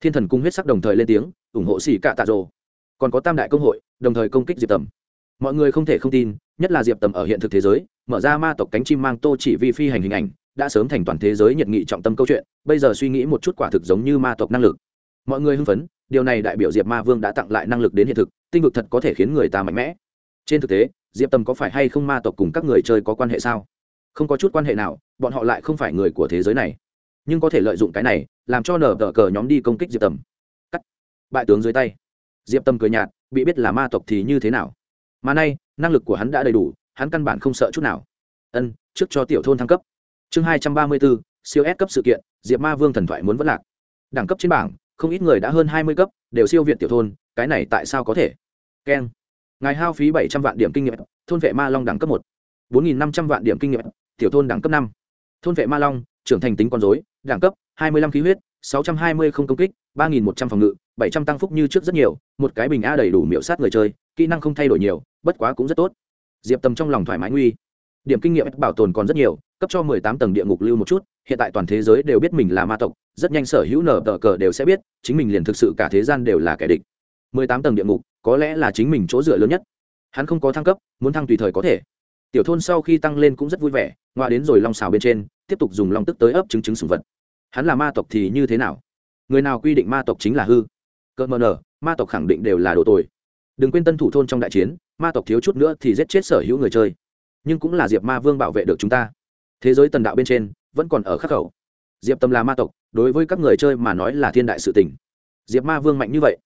Thiên thần cung huyết sắc đồng thời lên tiếng, ủng hộ xỉ cạ tạ rồ. Còn có tam đại công hội đồng thời công kích diệp tầm. Mọi người không thể không tin, nhất là diệp tầm ở hiện thực thế giới, mở ra ma tộc cánh chim mang tô chỉ vi phi hành hình ảnh, đã sớm thành toàn thế giới nhiệt nghị trọng tâm câu chuyện, bây giờ suy nghĩ một chút quả thực giống như ma tộc năng lực. Mọi người hưng phấn, điều này đại biểu diệp ma vương đã tặng lại năng lực đến hiện thực, tinh vực thật có thể khiến người ta mạnh mẽ. Trên thực tế, diệp tầm có phải hay không ma tộc cùng các người chơi có quan hệ sao? Không có chút quan hệ nào, bọn họ lại không phải người của thế giới này. Nhưng có thể lợi dụng cái này, làm cho nở tờ cờ nhóm đi công kích diệp tầm. Cắt. Bại tướng dưới tay. Diệp Tầm cười nhạt bị biết là ma tộc thì như thế nào? Mà nay, năng lực của hắn đã đầy đủ, hắn căn bản không sợ chút nào. Ân, trước cho tiểu thôn thăng cấp. Chương hai trăm ba mươi bốn siêu S cấp sự kiện, diệp ma vương thần thoại muốn vẫn lạc. Đẳng cấp trên bảng, không ít người đã hơn hai mươi cấp, đều siêu việt tiểu thôn, cái này tại sao có thể? Keng. Ngài hao phí bảy trăm vạn điểm kinh nghiệm, thôn vệ ma long đẳng cấp một. bốn nghìn năm trăm vạn điểm kinh nghiệm, tiểu thôn đẳng cấp năm. Thôn vệ ma long, trưởng thành tính con dối đẳng cấp hai mươi năm khí huyết, sáu trăm hai mươi không công kích, ba nghìn một trăm phòng ngự bảy trăm tăng phúc như trước rất nhiều, một cái bình a đầy đủ miễu sát người chơi, kỹ năng không thay đổi nhiều, bất quá cũng rất tốt. Diệp tầm trong lòng thoải mái nguy. Điểm kinh nghiệm bảo tồn còn rất nhiều, cấp cho mười tám tầng địa ngục lưu một chút, hiện tại toàn thế giới đều biết mình là ma tộc, rất nhanh sở hữu nở tờ cờ đều sẽ biết, chính mình liền thực sự cả thế gian đều là kẻ địch. mười tám tầng địa ngục, có lẽ là chính mình chỗ dựa lớn nhất. Hắn không có thăng cấp, muốn thăng tùy thời có thể. Tiểu thôn sau khi tăng lên cũng rất vui vẻ ngoại đến rồi long xào bên trên, tiếp tục dùng long tức tới ấp chứng chứng sùng vật. Hắn là ma tộc thì như thế nào? Người nào quy định ma tộc chính là hư? Cỡ mờ nở ma tộc khẳng định đều là đồ tồi. Đừng quên tân thủ thôn trong đại chiến, ma tộc thiếu chút nữa thì giết chết sở hữu người chơi. Nhưng cũng là diệp ma vương bảo vệ được chúng ta. Thế giới tần đạo bên trên, vẫn còn ở khắc khẩu. Diệp tâm là ma tộc, đối với các người chơi mà nói là thiên đại sự tình. Diệp ma vương mạnh như vậy,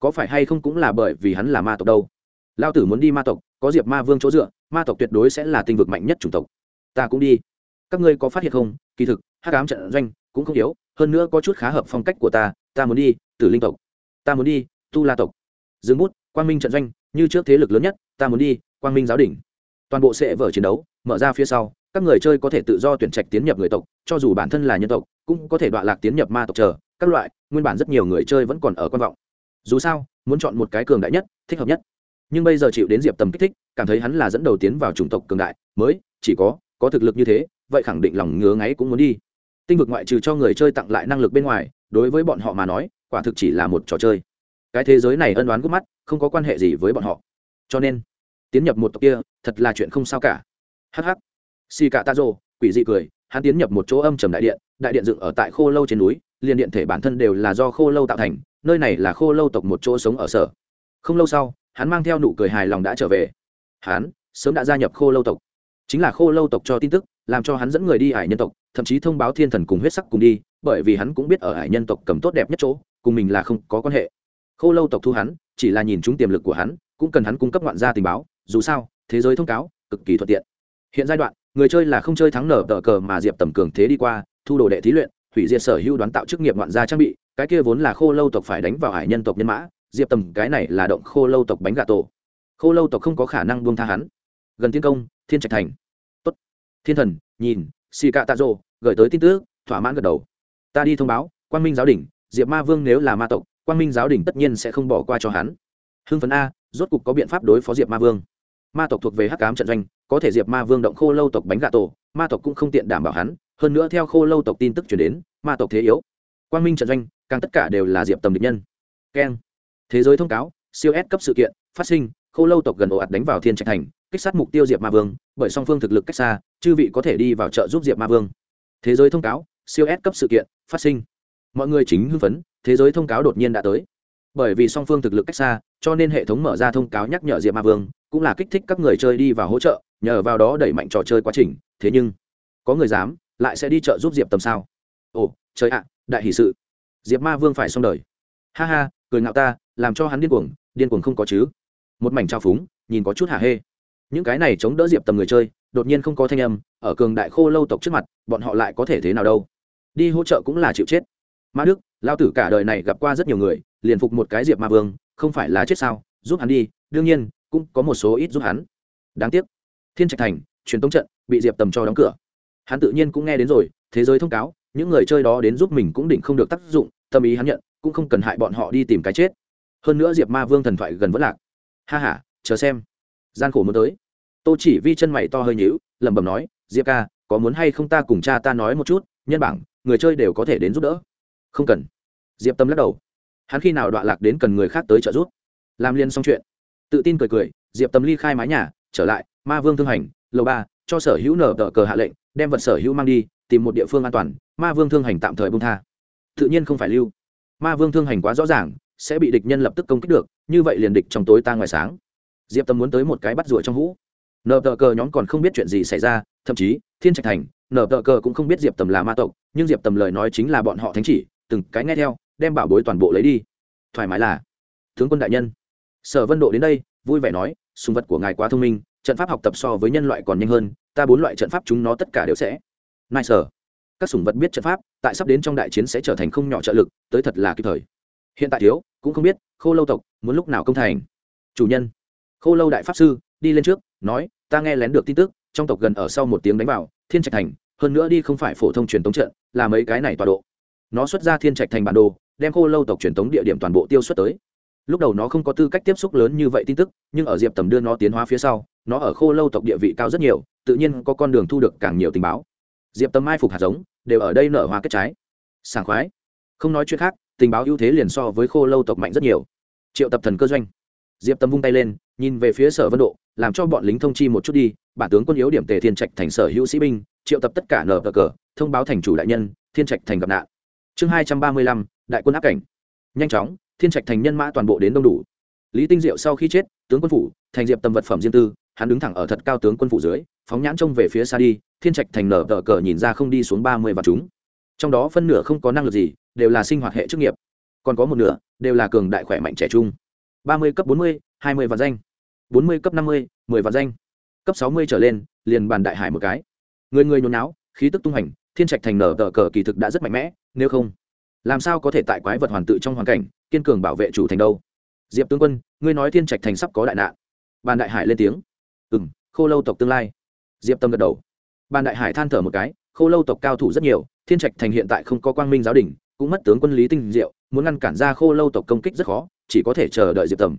có phải hay không cũng là bởi vì hắn là ma tộc đâu? Lao tử muốn đi ma tộc, có diệp ma vương chỗ dựa, ma tộc tuyệt đối sẽ là tinh vực mạnh nhất chủng tộc. Ta cũng đi. Các ngươi có phát hiện không? Kỳ thực hát cám trận doanh cũng không yếu, hơn nữa có chút khá hợp phong cách của ta ta muốn đi, tử linh tộc ta muốn đi tu la tộc. Dương bút quang minh trận doanh như trước thế lực lớn nhất ta muốn đi quang minh giáo đỉnh, toàn bộ sẽ vở chiến đấu mở ra phía sau các người chơi có thể tự do tuyển trạch tiến nhập người tộc cho dù bản thân là nhân tộc cũng có thể đoạn lạc tiến nhập ma tộc chờ các loại nguyên bản rất nhiều người chơi vẫn còn ở quan vọng. Dù sao muốn chọn một cái cường đại nhất thích hợp nhất. Nhưng bây giờ chịu đến diệp tầm kích thích cảm thấy hắn là dẫn đầu tiến vào chủng tộc cường đại mới chỉ có có thực lực như thế vậy khẳng định lòng ngứa ngáy cũng muốn đi. Tinh vực ngoại trừ cho người chơi tặng lại năng lực bên ngoài đối với bọn họ mà nói quả thực chỉ là một trò chơi. Cái thế giới này ân đoán gút mắt, không có quan hệ gì với bọn họ. Cho nên, tiến nhập một tộc kia, thật là chuyện không sao cả. Hh xì cả ta rồ quỷ dị cười, hắn tiến nhập một chỗ âm trầm đại điện đại điện dựng ở tại khô lâu trên núi, liền điện thể bản thân đều là do khô lâu tạo thành, nơi này là khô lâu tộc một chỗ sống ở sở. Không lâu sau, hắn mang theo nụ cười hài lòng đã trở về. Hắn sớm đã gia nhập khô lâu tộc. Chính là khô lâu tộc cho tin tức, làm cho hắn dẫn người đi hải nhân tộc, thậm chí thông báo thiên thần cùng huyết sắc cùng đi, bởi vì hắn cũng biết ở hải nhân tộc cầm tốt đẹp nhất chỗ cùng mình là không có quan hệ. Khô lâu tộc thu hắn, chỉ là nhìn chúng tiềm lực của hắn, cũng cần hắn cung cấp ngoạn gia tình báo, dù sao, thế giới thông cáo, cực kỳ thuận tiện. Hiện giai đoạn, người chơi là không chơi thắng nở tờ cờ mà diệp tầm cường thế đi qua, thu đồ đệ thí luyện, hủy diệt sở hữu đoán tạo chức nghiệp ngoạn gia trang bị, cái kia vốn là khô lâu tộc phải đánh vào hải nhân tộc nhân mã, diệp tầm cái này là động khô lâu tộc bánh gà tổ. Khô lâu tộc không có khả năng buông tha hắn. Gần tiên công, thiên trạch thành. Tốt. Thiên thần, nhìn xì cạ tạ rộ gửi tới tin tức, thỏa mãn gật đầu. Ta đi thông báo quan minh giáo đình diệp ma vương nếu là ma tộc, quang minh giáo đình tất nhiên sẽ không bỏ qua cho hắn. Hưng phấn a, rốt cục có biện pháp đối phó diệp ma vương. Ma tộc thuộc về hắc cám trận doanh, có thể diệp ma vương động khô lâu tộc bánh gà tổ, ma tộc cũng không tiện đảm bảo hắn. Hơn nữa theo khô lâu tộc tin tức chuyển đến, ma tộc thế yếu. Quang minh trận doanh, càng tất cả đều là diệp tầm địch nhân. Keng. Thế giới thông cáo, siêu s cấp sự kiện, phát sinh, khô lâu tộc gần ồ ạt đánh vào thiên trạch thành, kích sát mục tiêu diệp ma vương, bởi song phương thực lực cách xa, chư vị có thể đi vào chợ giúp diệp ma vương. Thế giới thông cáo, siêu s cấp sự kiện, phát sinh mọi người chính hưng phấn, thế giới thông cáo đột nhiên đã tới. Bởi vì song phương thực lực cách xa, cho nên hệ thống mở ra thông cáo nhắc nhở diệp ma vương, cũng là kích thích các người chơi đi vào hỗ trợ, nhờ vào đó đẩy mạnh trò chơi quá trình. Thế nhưng, có người dám, lại sẽ đi chợ giúp diệp tầm sao? Ồ, trời ạ, đại hỷ sự. Diệp ma vương phải xong đời. Ha ha, cười ngạo ta, làm cho hắn điên cuồng điên cuồng không có chứ. Một mảnh trao phúng, nhìn có chút hả hê. Những cái này chống đỡ diệp tầm người chơi, đột nhiên không có thanh âm, ở cường đại khô lâu tộc trước mặt, bọn họ lại có thể thế nào đâu? Đi hỗ trợ cũng là chịu chết ma đức, lao tử cả đời này gặp qua rất nhiều người, liền phục một cái diệp ma vương, không phải là chết sao, giúp hắn đi, đương nhiên, cũng có một số ít giúp hắn. Đáng tiếc, thiên trạch thành, truyền tống trận, bị diệp tầm cho đóng cửa. Hắn tự nhiên cũng nghe đến rồi, thế giới thông cáo, những người chơi đó đến giúp mình cũng định không được tác dụng, tâm ý hắn nhận, cũng không cần hại bọn họ đi tìm cái chết. Hơn nữa diệp ma vương thần thoại gần vất lạc. Ha h a chờ xem. Gian khổ muốn tới. Tô chỉ vi chân mày to hơi nhữu lẩm bẩm nói, diệp ca, có muốn hay không ta cùng cha ta nói một chút, nhân bảng, người chơi đều có thể đến giúp đỡ không cần. Diệp tâm lắc đầu. Hắn khi nào đọa lạc đến cần người khác tới trợ giúp? Làm liên xong chuyện. Tự tin cười cười, diệp tâm ly khai mái nhà, trở lại, ma vương thương hành, lầu ba, cho sở hữu nở tờ cờ hạ lệnh, đem vật sở hữu mang đi, tìm một địa phương an toàn, ma vương thương hành tạm thời bung tha. Tự nhiên không phải lưu. Ma vương thương hành quá rõ ràng, sẽ bị địch nhân lập tức công kích được, như vậy liền địch trong tối ta ngoài sáng. Diệp tâm muốn tới một cái bắt rủa trong hũ. Nở tờ cờ nhóm còn không biết chuyện gì xảy ra, thậm chí, thiên trạch thành, nở tờ cờ cũng không biết diệp tầm là ma tộc, nhưng diệp tầm lời nói chính là bọn họ thánh chỉ từng cái nghe theo, đem bảo bối toàn bộ lấy đi. Thoải mái là, tướng quân đại nhân. Sở vân độ đến đây, vui vẻ nói, sùng vật của ngài quá thông minh, trận pháp học tập so với nhân loại còn nhanh hơn, ta bốn loại trận pháp chúng nó tất cả đều sẽ. Nai sở, các sùng vật biết trận pháp, tại sắp đến trong đại chiến sẽ trở thành không nhỏ trợ lực, tới thật là kịp thời. Hiện tại thiếu, cũng không biết, khô lâu tộc muốn lúc nào công thành. Chủ nhân, khô lâu đại pháp sư, đi lên trước, nói, ta nghe lén được tin tức, trong tộc gần ở sau một tiếng đánh vào, thiên trạch thành, hơn nữa đi không phải phổ thông truyền tống trận, là mấy cái này tọa độ nó xuất ra thiên trạch thành bản đồ, đem khô lâu tộc truyền thống địa điểm toàn bộ tiêu xuất tới. Lúc đầu nó không có tư cách tiếp xúc lớn như vậy tin tức, nhưng ở diệp tầm đưa nó tiến hóa phía sau, nó ở khô lâu tộc địa vị cao rất nhiều, tự nhiên có con đường thu được càng nhiều tình báo. Diệp tầm mai phục hạt giống, đều ở đây nở hoa kết trái. Sảng khoái. Không nói chuyện khác, tình báo ưu thế liền so với khô lâu tộc mạnh rất nhiều. Triệu tập thần cơ doanh. Diệp tâm vung tay lên, nhìn về phía sở vân độ, làm cho bọn lính thông chi một chút đi, bản tướng quân yếu điểm tề thiên trạch thành sở hữu sĩ binh, triệu tập tất cả nở cờ, thông báo thành chủ đại nhân, thiên trạch thành gặp nạn chương hai trăm ba mươi lăm, đại quân áp cảnh. Nhanh chóng, thiên trạch thành nhân mã toàn bộ đến đông đủ. Lý tinh diệu sau khi chết, tướng quân phủ, thành diệp tầm vật phẩm riêng tư, hắn đứng thẳng ở thật cao tướng quân phủ dưới, phóng nhãn trông về phía xa đi, thiên trạch thành nở tờ cờ nhìn ra không đi xuống ba mươi và chúng. Trong đó phân nửa không có năng lực gì, đều là sinh hoạt hệ chức nghiệp. Còn có một nửa, đều là cường đại khỏe mạnh trẻ trung. ba mươi cấp bốn mươi, hai mươi vạn danh. bốn mươi cấp năm mươi, mười vạn danh. Cấp sáu mươi trở lên, liền bàn đại hải một cái. Người người nhốn náo khí tức tung hành thiên trạch thành nở tờ cờ kỳ thực đã rất mạnh mẽ, nếu không, làm sao có thể tại quái vật hoàn tự trong hoàn cảnh, kiên cường bảo vệ chủ thành đâu? Diệp tướng quân, ngươi nói thiên trạch thành sắp có đại nạn. Bàn đại hải lên tiếng. Ừ m khô lâu tộc tương lai. Diệp tâm gật đầu. Bàn đại hải than thở một cái, khô lâu tộc cao thủ rất nhiều, thiên trạch thành hiện tại không có quang minh giáo đình, cũng mất tướng quân lý tinh diệu, muốn ngăn cản ra khô lâu tộc công kích rất khó, chỉ có thể chờ đợi diệp tầm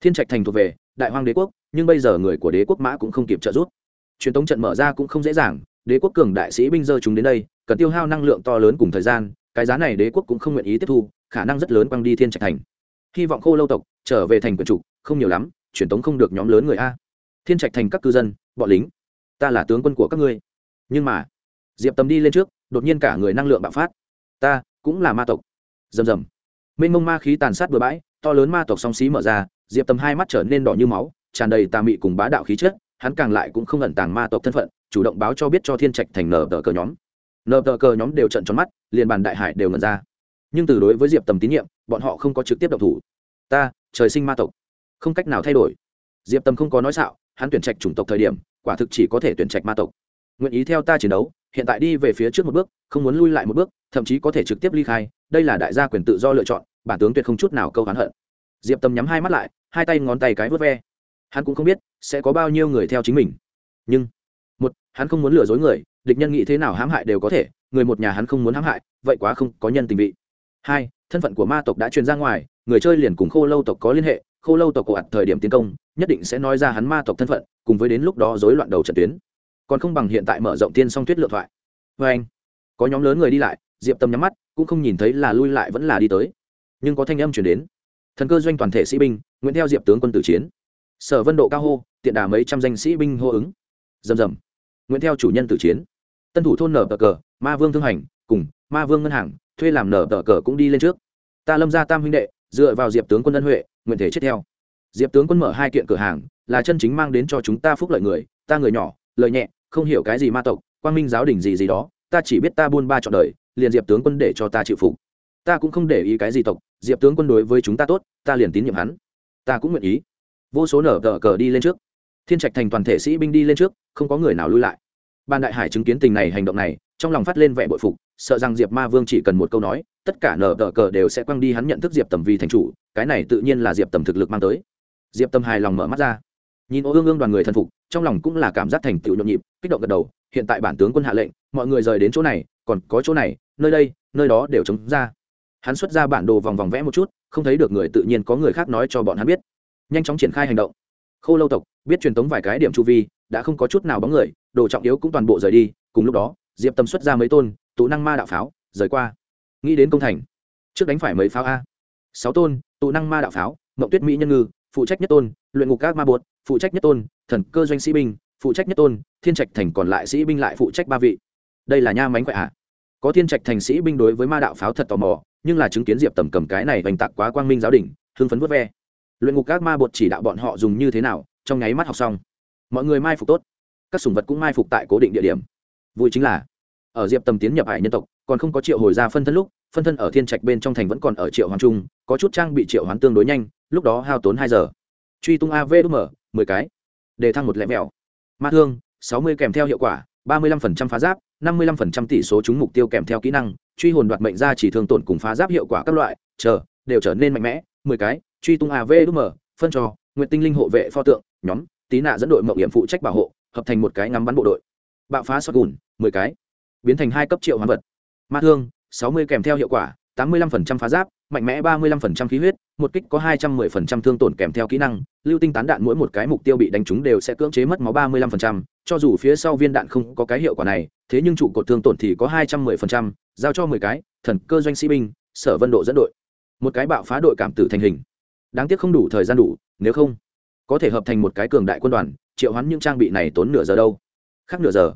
thiên trạch thành thuộc về đại Hoàng đế quốc, nhưng bây giờ người của đế quốc mã cũng không kịp trợ giúp. Truyền thống trận mở ra cũng không dễ dàng đế quốc cường đại sĩ binh dơ chúng đến đây, cần tiêu hao năng lượng to lớn cùng thời gian, cái giá này đế quốc cũng không nguyện ý tiếp thu, khả năng rất lớn quăng đi thiên trạch thành. Hy vọng khô lâu tộc trở về thành quyền trục không nhiều lắm, truyền tống không được nhóm lớn người a. Thiên trạch thành các cư dân, bọn lính, ta là tướng quân của các ngươi. Nhưng mà, diệp tầm đi lên trước, đột nhiên cả người năng lượng bạo phát. Ta cũng là ma tộc. Rầm rầm. Mênh mông ma khí tàn sát bừa bãi, to lớn ma tộc song xí mở ra, diệp tầm hai mắt trở nên đỏ như máu, tràn đầy tà mị cùng bá đạo khí chất hắn càng lại cũng không ẩn tàng ma tộc thân phận, chủ động báo cho biết cho thiên trạch thành nở tờ cờ nhóm. Nở tờ cờ nhóm đều trận tròn mắt, liền bàn đại hải đều ngẩn ra. Nhưng từ đối với diệp tầm tín nhiệm, bọn họ không có trực tiếp động thủ. Ta, trời sinh ma tộc. Không cách nào thay đổi. Diệp tầm không có nói xạo, hắn tuyển trạch chủng tộc thời điểm, quả thực chỉ có thể tuyển trạch ma tộc. Nguyện ý theo ta chiến đấu, hiện tại đi về phía trước một bước, không muốn lui lại một bước, thậm chí có thể trực tiếp ly khai, đây là đại gia quyền tự do lựa chọn, bản tướng tuyệt không chút nào câu hắn hận. Diệp tâm nhắm hai mắt lại, hai tay ngón tay cái vớt ve hắn cũng không biết sẽ có bao nhiêu người theo chính mình. Nhưng, một, hắn không muốn lừa dối người, địch nhân nghĩ thế nào hãm hại đều có thể, người một nhà hắn không muốn hãm hại, vậy quá không có nhân tình vị. Hai, thân phận của ma tộc đã truyền ra ngoài, người chơi liền cùng khô lâu tộc có liên hệ, khô lâu tộc cổ ạt thời điểm tiến công, nhất định sẽ nói ra hắn ma tộc thân phận, cùng với đến lúc đó rối loạn đầu trận tuyến. Còn không bằng hiện tại mở rộng tiên song tuyết lượng thoại. Vê anh, có nhóm lớn người đi lại, diệp tâm nhắm mắt, cũng không nhìn thấy là lui lại vẫn là đi tới. Nhưng có thanh âm chuyển đến. Thần cơ doanh toàn thể sĩ binh nguyễn theo diệp tướng quân tử chiến sở vân độ cao hô, tiện đà mấy trăm danh sĩ binh hô ứng. Rầm rầm. Nguyễn theo chủ nhân tử chiến. Tân thủ thôn nở tờ cờ, ma vương thương hành, cùng ma vương ngân hàng, thuê làm nở tờ cờ cũng đi lên trước. Ta lâm ra tam huynh đệ, dựa vào diệp tướng quân ân huệ, nguyện thể chết theo. Diệp tướng quân mở hai kiện cửa hàng, là chân chính mang đến cho chúng ta phúc lợi người, ta người nhỏ lợi nhẹ, không hiểu cái gì ma tộc, quang minh giáo đình gì gì đó, ta chỉ biết ta buôn ba trọn đời, liền diệp tướng quân để cho ta chịu phục. Ta cũng không để ý cái gì tộc, diệp tướng quân đối với chúng ta tốt, ta liền tín nhiệm hắn. Ta cũng nguyện ý vô số nở tờ cờ đi lên trước. Thiên trạch thành toàn thể sĩ binh đi lên trước, không có người nào lui lại. Ban đại hải chứng kiến tình này hành động này, trong lòng phát lên vẻ bội phục, sợ rằng diệp ma vương chỉ cần một câu nói, tất cả nở tờ cờ đều sẽ quăng đi hắn nhận thức diệp tầm vì thành chủ, cái này tự nhiên là diệp tầm thực lực mang tới. Diệp tầm hài lòng mở mắt ra. Nhìn ô ương ương đoàn người thần phục, trong lòng cũng là cảm giác thành tựu nhộn nhịp, kích động gật đầu, hiện tại bản tướng quân hạ lệnh, mọi người rời đến chỗ này, còn có chỗ này, nơi đây, nơi đó đều chống ra. Hắn xuất ra bản đồ vòng vòng vẽ một chút, không thấy được người tự nhiên có người khác nói cho bọn hắn biết nhanh chóng triển khai hành động. Khô lâu tộc, biết truyền tống vài cái điểm chu vi, đã không có chút nào bóng người, đồ trọng yếu cũng toàn bộ rời đi, cùng lúc đó, diệp tâm xuất ra mấy tôn, tụ năng ma đạo pháo, rời qua. Nghĩ đến công thành, trước đánh phải mấy pháo a. Sáu tôn, tụ năng ma đạo pháo mậu tuyết mỹ nhân ngư, phụ trách nhất tôn, luyện ngục các ma bột, phụ trách nhất tôn, thần cơ doanh sĩ binh, phụ trách nhất tôn, thiên trạch thành còn lại sĩ binh lại phụ trách ba vị. Đây là nha mánh khỏe ạ à. có thiên trạch thành sĩ binh đối với ma đạo pháo thật tò mò, nhưng là chứng kiến diệp tầm cầm cái này vành tạc quá quang minh giáo đình hưng phấn vớt ve luyện ngục các ma bột chỉ đạo bọn họ dùng như thế nào, trong nháy mắt học xong. Mọi người mai phục tốt. Các sùng vật cũng mai phục tại cố định địa điểm. Vui chính là, ở diệp tầm tiến nhập hải nhân tộc, còn không có triệu hồi ra phân thân lúc, phân thân ở thiên trạch bên trong thành vẫn còn ở triệu hoàng trung có chút trang bị triệu hoán tương đối nhanh, lúc đó hao tốn hai giờ. Truy tung av đúc mở, mười cái. Đề thăng một lẻ mèo ma thương, sáu mươi kèm theo hiệu quả, ba mươi lăm phần trăm phá giáp, năm mươi lăm phần trăm tỷ số trúng mục tiêu kèm theo kỹ năng, truy hồn đoạt mệnh ra chỉ thường tổn cùng phá giáp hiệu quả các loại, chờ, đều trở nên mạnh mẽ, mười cái truy tung av đúc mở phân cho nguyện tinh linh hộ vệ pho tượng, nhóm tí nạ dẫn đội mậu hiểm phụ trách bảo hộ, hợp thành một cái ngắm bắn bộ đội. Bạo phá sọt gùn, mười cái, biến thành hai cấp triệu hoán vật. Ma thương, sáu mươi kèm theo hiệu quả, tám mươi lăm phần trăm phá giáp, mạnh mẽ ba mươi lăm phần trăm khí huyết, một kích có hai trăm mười phần trăm thương tổn kèm theo kỹ năng, lưu tinh tán đạn mỗi một cái mục tiêu bị đánh trúng đều sẽ cưỡng chế mất máu ba mươi lăm phần trăm, cho dù phía sau viên đạn không có cái hiệu quả này, thế nhưng trụ cột thương tổn thì có hai trăm mười phần trăm, giao cho mười cái, thần cơ doanh sĩ binh, sở vân độ dẫn đội. Một cái bạo phá đội cảm tử thành hình đáng tiếc không đủ thời gian đủ, nếu không, có thể hợp thành một cái cường đại quân đoàn, triệu hoán những trang bị này tốn nửa giờ đâu. Khác nửa giờ.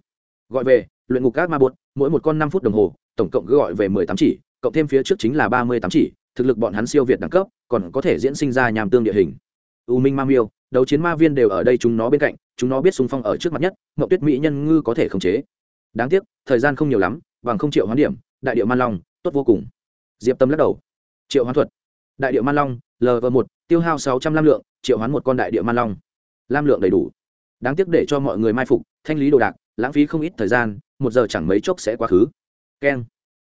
Gọi về, luyện ngục các ma bột, mỗi một con năm phút đồng hồ, tổng cộng cứ gọi về mười tám chỉ, cộng thêm phía trước chính là ba mươi tám chỉ, thực lực bọn hắn siêu việt đẳng cấp, còn có thể diễn sinh ra nhàm tương địa hình. U minh ma miêu, đấu chiến ma viên đều ở đây chúng nó bên cạnh, chúng nó biết xung phong ở trước mặt nhất mậu tuyết mỹ nhân ngư có thể khống chế. Đáng tiếc, thời gian không nhiều lắm, bằng không triệu hoán điểm, đại điệu man long, tốt vô cùng. Diệp tâm lắc đầu. Triệu hoán thuật đại điệu man long lv một, tiêu hao sáu trăm lam lượng, triệu hoán một con đại điệu man long. Lam lượng đầy đủ. Đáng tiếc để cho mọi người mai phục, thanh lý đồ đạc, lãng phí không ít thời gian, một giờ chẳng mấy chốc sẽ quá khứ. Keng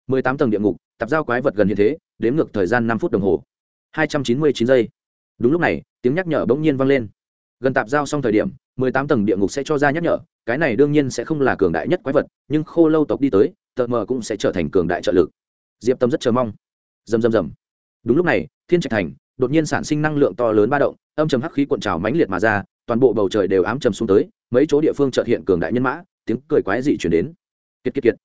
mười tám tầng địa ngục tập giao quái vật gần như thế, đếm ngược thời gian năm phút đồng hồ. hai trăm chín mươi chín giây. Đúng lúc này, tiếng nhắc nhở bỗng nhiên vang lên. Gần tạp giao xong thời điểm, mười tám tầng địa ngục sẽ cho ra nhắc nhở, cái này đương nhiên sẽ không là cường đại nhất quái vật, nhưng khô lâu tộc đi tới, tợ mờ cũng sẽ trở thành cường đại trợ lực. Diệp tâm rất chờ mong. Rầm rầm rầm đúng lúc này, thiên trạch thành đột nhiên sản sinh năng lượng to lớn ba động, âm trầm hắc khí cuộn trào mãnh liệt mà ra, toàn bộ bầu trời đều ám trầm xuống tới, mấy chỗ địa phương chợt hiện cường đại nhân mã, tiếng cười quái dị chuyển đến. Kiệt kiệt kiệt.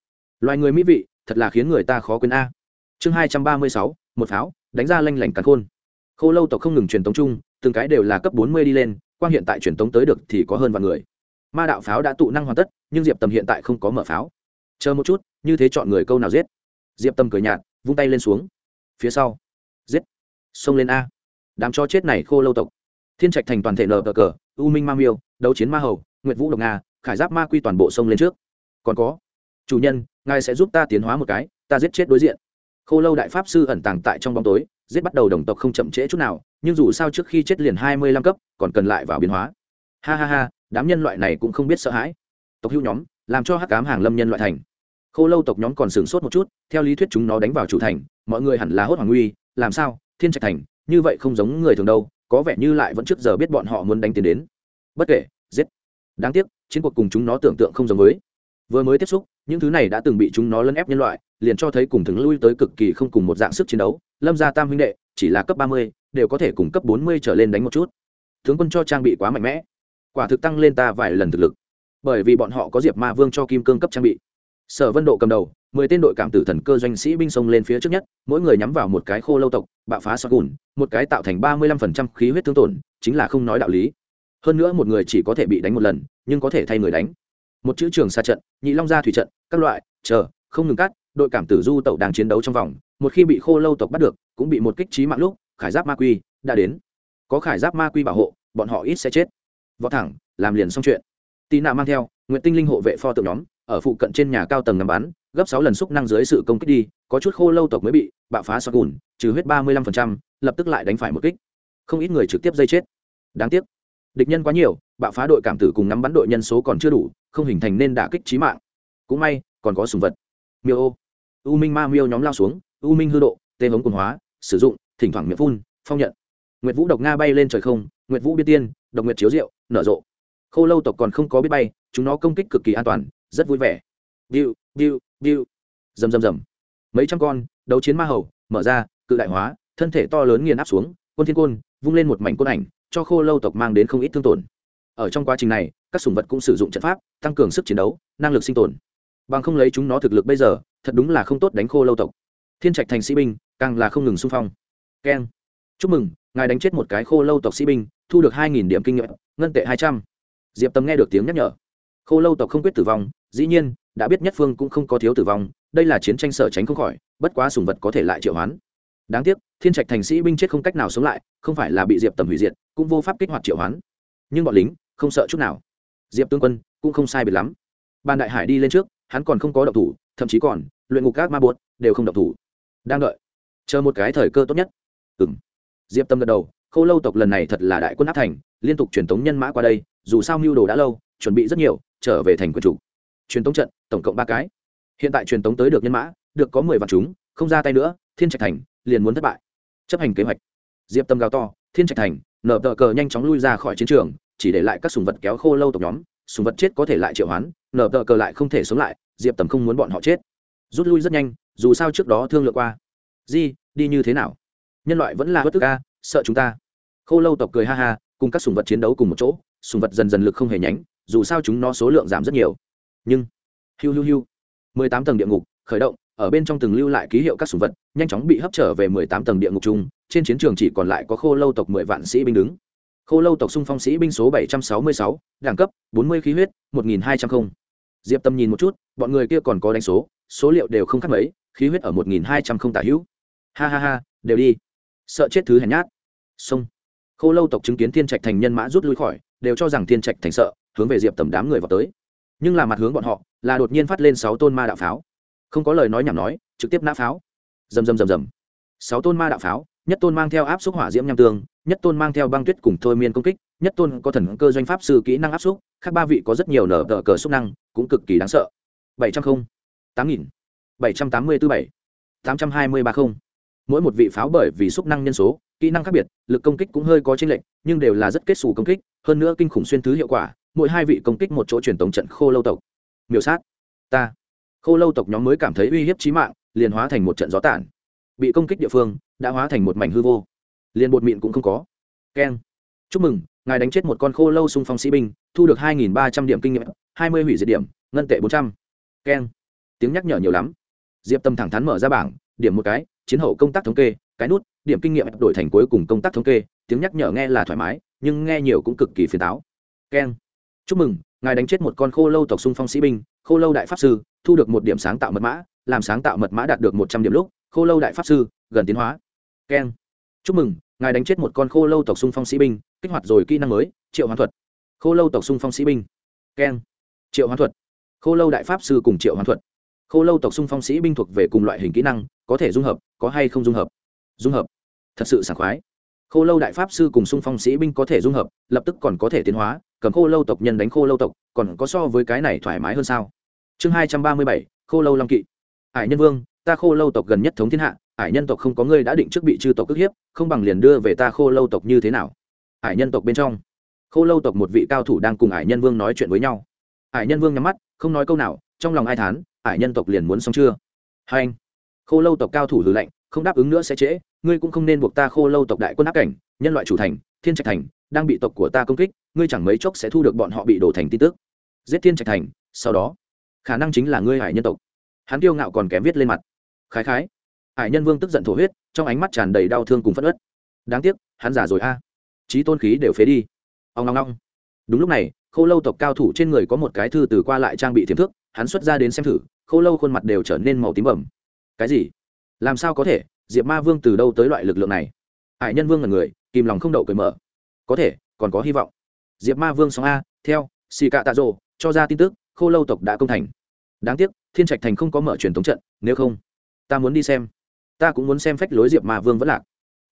Loài người mỹ vị, thật là khiến người ta khó quên a. Chương hai trăm ba mươi sáu, một pháo, đánh ra lanh lảnh cắn khôn. Khô lâu tộc không ngừng truyền tống chung, từng cái đều là cấp bốn mươi đi lên, quang hiện tại truyền tống tới được thì có hơn vạn người. Ma đạo pháo đã tụ năng hoàn tất, nhưng diệp tầm hiện tại không có mở pháo. Chờ một chút, như thế chọn người câu nào giết? Diệp tâm cười nhạt, vung tay lên xuống. Phía sau giết. Xông lên a. Đám cho chết này khô lâu tộc. Thiên trạch thành toàn thể nờ cờ cờ, u minh ma miêu, đấu chiến ma hầu, nguyệt vũ độc nga, khải giáp ma quy toàn bộ sông lên trước. Còn có, chủ nhân, ngài sẽ giúp ta tiến hóa một cái, ta giết chết đối diện. Khô lâu đại pháp sư ẩn tàng tại trong bóng tối, giết bắt đầu đồng tộc không chậm trễ chút nào, nhưng dù sao trước khi chết liền hai mươi lăm cấp, còn cần lại vào biến hóa. Ha ha ha, đám nhân loại này cũng không biết sợ hãi. Tộc hữu nhóm, làm cho hắc cám hàng lâm nhân loại thành. Khô lâu tộc nhóm còn sửng sốt một chút, theo lý thuyết chúng nó đánh vào chủ thành, mọi người hẳn là hốt hoàng nguy làm sao, thiên trạch thành, như vậy không giống người thường đâu, có vẻ như lại vẫn trước giờ biết bọn họ muốn đánh tiền đến. Bất kể, giết. Đáng tiếc, chiến cuộc cùng chúng nó tưởng tượng không giống với. Vừa mới tiếp xúc, những thứ này đã từng bị chúng nó lấn ép nhân loại, liền cho thấy cùng thường lui tới cực kỳ không cùng một dạng sức chiến đấu. Lâm gia tam huynh đệ, chỉ là cấp ba mươi, đều có thể cùng cấp bốn mươi trở lên đánh một chút. Tướng quân cho trang bị quá mạnh mẽ. Quả thực tăng lên ta vài lần thực lực. Bởi vì bọn họ có diệp ma vương cho kim cương cấp trang bị sở vân độ cầm đầu, mười tên đội cảm tử thần cơ doanh sĩ binh sông lên phía trước nhất, mỗi người nhắm vào một cái khô lâu tộc, bạo phá xoát gùn một cái tạo thành ba mươi lăm phần trăm khí huyết thương tổn, chính là không nói đạo lý. Hơn nữa một người chỉ có thể bị đánh một lần, nhưng có thể thay người đánh. Một chữ trường xa trận, nhị long gia thủy trận, các loại, chờ, không ngừng cắt, đội cảm tử du tẩu đang chiến đấu trong vòng, một khi bị khô lâu tộc bắt được, cũng bị một kích trí mạng lúc, khải giáp ma quy đã đến. Có khải giáp ma quy bảo hộ, bọn họ ít sẽ chết. Võ thẳng, làm liền xong chuyện. Tì nạ mang theo, nguyện tinh linh hộ vệ pho tượng nhóm ở phụ cận trên nhà cao tầng ngắm bắn, gấp sáu lần xúc năng dưới sự công kích đi, có chút khô lâu tộc mới bị bạo phá xoát gùn, trừ huyết ba mươi lăm phần trăm, lập tức lại đánh phải một kích. Không ít người trực tiếp dây chết. Đáng tiếc, địch nhân quá nhiều, bạo phá đội cảm tử cùng nắm bắn đội nhân số còn chưa đủ, không hình thành nên đả kích trí mạng. Cũng may, còn có sùng vật. Miêu ô. U minh ma miêu nhóm lao xuống, u minh hư độ tên hống quần hóa, sử dụng, thỉnh thoảng miệng phun, phong nhận. Nguyệt vũ độc nga bay lên trời không, nguyệt vũ biên tiên, độc nguyệt chiếu rượu, nở rộ. Khô lâu tộc còn không có biết bay, chúng nó công kích cực kỳ an toàn rất vui vẻ. Biu biu biu. Rầm rầm rầm. Mấy trăm con, đấu chiến ma hầu, mở ra, cự đại hóa, thân thể to lớn nghiền áp xuống, quân thiên côn, vung lên một mảnh côn ảnh, cho khô lâu tộc mang đến không ít thương tổn. Ở trong quá trình này, các sủng vật cũng sử dụng trận pháp, tăng cường sức chiến đấu, năng lực sinh tồn. Bằng không lấy chúng nó thực lực bây giờ, thật đúng là không tốt đánh khô lâu tộc. Thiên trạch thành sĩ binh, càng là không ngừng xung phong. Keng. Chúc mừng, ngài đánh chết một cái khô lâu tộc sĩ binh, thu được hai nghìn điểm kinh nghiệm, ngân tệ hai trăm. Diệp tâm nghe được tiếng nhắc nhở khô lâu tộc không quyết tử vong, dĩ nhiên, đã biết nhất phương cũng không có thiếu tử vong, đây là chiến tranh sở tránh không khỏi, bất quá sùng vật có thể lại triệu hoán. Đáng tiếc, thiên trạch thành sĩ binh chết không cách nào sống lại, không phải là bị diệp tầm hủy diệt, cũng vô pháp kích hoạt triệu hoán. Nhưng bọn lính, không sợ chút nào. Diệp tương quân, cũng không sai biệt lắm. Ban đại hải đi lên trước, hắn còn không có động thủ, thậm chí còn, luyện ngục các ma bột đều không động thủ. Đang đợi. Chờ một cái thời cơ tốt nhất. Ừng diệp tâm gật đầu khâu lâu tộc lần này thật là đại quân áp thành, liên tục truyền tống nhân mã qua đây, dù sao mưu đồ đã lâu chuẩn bị rất nhiều, trở về thành quyền chủ. Truyền tống trận, tổng cộng ba cái. Hiện tại truyền tống tới được nhân mã, được có mười vạn chúng, không ra tay nữa, thiên trạch thành liền muốn thất bại. Chấp hành kế hoạch. Diệp tâm gào to, thiên trạch thành, nở tờ cờ nhanh chóng lui ra khỏi chiến trường, chỉ để lại các sùng vật kéo khô lâu tộc nhóm, sùng vật chết có thể lại triệu hoán, nở tờ cờ lại không thể sống lại, diệp tầm không muốn bọn họ chết. Rút lui rất nhanh, dù sao trước đó thương lượng qua. Di, đi như thế nào? Nhân loại vẫn là bất tức ca sợ chúng ta. Khô lâu tộc cười ha ha, cùng các sùng vật chiến đấu cùng một chỗ, sùng vật dần dần lực không hề nhánh dù sao chúng nó số lượng giảm rất nhiều. Nhưng, hiu hiu hiu, mười tám tầng địa ngục khởi động, ở bên trong từng lưu lại ký hiệu các sùng vật, nhanh chóng bị hấp trở về mười tám tầng địa ngục chung, trên chiến trường chỉ còn lại có khô lâu tộc mười vạn sĩ binh đứng. Khô lâu tộc xung phong sĩ binh số bảy trăm sáu mươi sáu, đẳng cấp bốn mươi khí huyết, một nghìn hai trăm không. Diệp tâm nhìn một chút, bọn người kia còn có đánh số số liệu đều không khác mấy, khí huyết ở một nghìn hai trăm không tả hữu. Ha ha ha, đều đi. Sợ chết thứ hèn nhát. Xông khô lâu tộc chứng kiến thiên trạch thành nhân mã rút lui khỏi, đều cho rằng thiên trạch thành sợ hướng về diệp tầm đám người vào tới. Nhưng là mặt hướng bọn họ là đột nhiên phát lên sáu tôn ma đạo pháo. Không có lời nói nhảm nói, trực tiếp nã pháo. Rầm rầm rầm rầm. Sáu tôn ma đạo pháo, nhất tôn mang theo áp xúc hỏa diễm nham tương, nhất tôn mang theo băng tuyết cùng thôi miên công kích, nhất tôn có thần cơ doanh pháp sư kỹ năng áp xúc, khác ba vị có rất nhiều nở tờ cờ xúc năng, cũng cực kỳ đáng sợ. Bảy trăm không. Tám nghìn. Bảy trăm tám mươi tư bảy. Tám trăm hai mươi ba không. Mỗi một vị pháo bởi vì xúc năng nhân số, kỹ năng khác biệt, lực công kích cũng hơi có chênh lệch, nhưng đều là rất kết xù công kích, hơn nữa kinh khủng xuyên thứ hiệu quả mỗi hai vị công kích một chỗ truyền tống trận khô lâu tộc. Miểu sát. Ta. Khô lâu tộc nhóm mới cảm thấy uy hiếp chí mạng, liền hóa thành một trận gió tản. Bị công kích địa phương, đã hóa thành một mảnh hư vô. Liền bột mịn cũng không có. Keng. Chúc mừng, ngài đánh chết một con khô lâu xung phong sĩ binh, thu được hai nghìn ba trăm điểm kinh nghiệm, hai mươi hủy diệt điểm, ngân tệ bốn trăm. Keng. Tiếng nhắc nhở nhiều lắm. Diệp tâm thẳng thắn mở ra bảng, điểm một cái, chiến hậu công tác thống kê, cái nút, điểm kinh nghiệm đổi thành cuối cùng công tác thống kê, tiếng nhắc nhở nghe là thoải mái, nhưng nghe nhiều cũng cực kỳ phiền táo. Keng chúc mừng, ngài đánh chết một con khô lâu tộc xung phong sĩ binh, khô lâu đại pháp sư, thu được một điểm sáng tạo mật mã, làm sáng tạo mật mã đạt được một trăm điểm lúc, khô lâu đại pháp sư, gần tiến hóa. Keng. Chúc mừng, ngài đánh chết một con khô lâu tộc xung phong sĩ binh, kích hoạt rồi kỹ năng mới, triệu hoán thuật. Khô lâu tộc xung phong sĩ binh. Keng. Triệu hoán thuật. Khô lâu đại pháp sư cùng triệu hoán thuật. Khô lâu tộc xung phong sĩ binh thuộc về cùng loại hình kỹ năng, có thể dung hợp, có hay không dung hợp? Dung hợp. Thật sự sảng khoái. Khô lâu đại pháp sư cùng xung phong sĩ binh có thể dung hợp, lập tức còn có thể tiến hóa cầm khô lâu tộc nhân đánh khô lâu tộc, còn có so với cái này thoải mái hơn sao? Chương hai trăm ba mươi bảy, khô lâu long kỵ. Hải nhân vương, ta khô lâu tộc gần nhất thống thiên hạ, hải nhân tộc không có ngươi đã định trước bị chư tộc ức hiếp, không bằng liền đưa về ta khô lâu tộc như thế nào? Hải nhân tộc bên trong, khô lâu tộc một vị cao thủ đang cùng hải nhân vương nói chuyện với nhau. Hải nhân vương nhắm mắt, không nói câu nào, trong lòng ai thán, hải nhân tộc liền muốn xong chưa? Hai anh, khô lâu tộc cao thủ hư lệnh không đáp ứng nữa sẽ trễ, ngươi cũng không nên buộc ta khô lâu tộc đại quân áp cảnh, nhân loại chủ thành, thiên trạch thành đang bị tộc của ta công kích, ngươi chẳng mấy chốc sẽ thu được bọn họ bị đổ thành tin tức. Giết thiên trạch thành, sau đó, khả năng chính là ngươi hải nhân tộc. Hắn kiêu ngạo còn kém viết lên mặt. Khái khái. Hải nhân vương tức giận thổ huyết, trong ánh mắt tràn đầy đau thương cùng phất ớt đáng tiếc, hắn giả rồi a. Trí tôn khí đều phế đi. Ông long long đúng lúc này, khô lâu tộc cao thủ trên người có một cái thư từ qua lại trang bị thiếm thước, hắn xuất ra đến xem thử, khô lâu khuôn mặt đều trở nên màu tím bẩm cái gì? Làm sao có thể? Diệp ma vương từ đâu tới loại lực lượng này? Hải nhân vương là người, kìm lòng không đậu cười mở có thể, còn có hy vọng. Diệp ma vương sóng a, theo, xì cạ tạ rộ cho ra tin tức, khô lâu tộc đã công thành. Đáng tiếc, thiên trạch thành không có mở truyền thống trận, nếu không, ta muốn đi xem. Ta cũng muốn xem phách lối diệp ma vương vẫn lạc.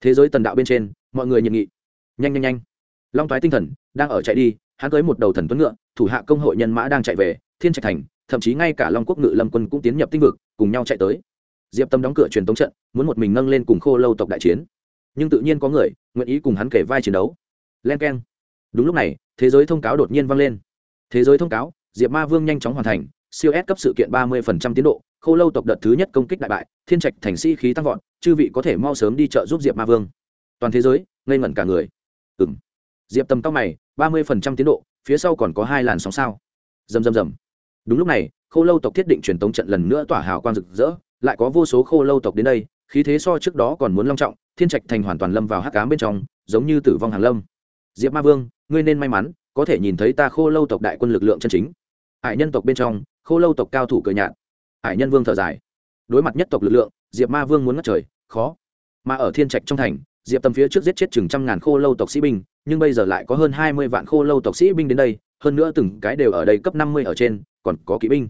Thế giới tần đạo bên trên, mọi người nhiệt nghị nhanh nhanh nhanh. Long thoái tinh thần, đang ở chạy đi, hắn tới một đầu thần tuấn ngựa, thủ hạ công hội nhân mã đang chạy về, thiên trạch thành, thậm chí ngay cả long quốc ngự lâm quân cũng tiến nhập tinh vực, cùng nhau chạy tới. Diệp tâm đóng cửa truyền tống trận, muốn một mình nâng lên cùng khô lâu tộc đại chiến. Nhưng tự nhiên có người, nguyện ý cùng hắn kể vai chiến đấu len keng. Đúng lúc này, thế giới thông cáo đột nhiên vang lên. Thế giới thông cáo, diệp ma vương nhanh chóng hoàn thành, siêu s cấp sự kiện ba mươi tiến độ, khô lâu tộc đợt thứ nhất công kích đại bại, thiên trạch thành sĩ khí tăng vọt, chư vị có thể mau sớm đi chợ giúp diệp ma vương. Toàn thế giới, ngây ngẩn cả người. Ừ m diệp tầm cao mày, ba mươi tiến độ, phía sau còn có hai làn sóng sao. Rầm rầm rầm. Đúng lúc này, khô lâu tộc thiết định truyền tống trận lần nữa tỏa hào quang rực rỡ, lại có vô số khô lâu tộc đến đây, khí thế so trước đó còn muốn long trọng, thiên trạch thành hoàn toàn lâm vào hắc cám bên trong, giống như tử vong hàn lâm diệp ma vương, ngươi nên may mắn, có thể nhìn thấy ta khô lâu tộc đại quân lực lượng chân chính. Hải nhân tộc bên trong, khô lâu tộc cao thủ cờ nhạt. Hải nhân vương thở dài. Đối mặt nhất tộc lực lượng, diệp ma vương muốn ngất trời, khó. Mà ở thiên trạch trong thành, diệp tầm phía trước giết chết chừng trăm ngàn khô lâu tộc sĩ binh, nhưng bây giờ lại có hơn hai mươi vạn khô lâu tộc sĩ binh đến đây, hơn nữa từng cái đều ở đây cấp năm mươi ở trên, còn có kỵ binh.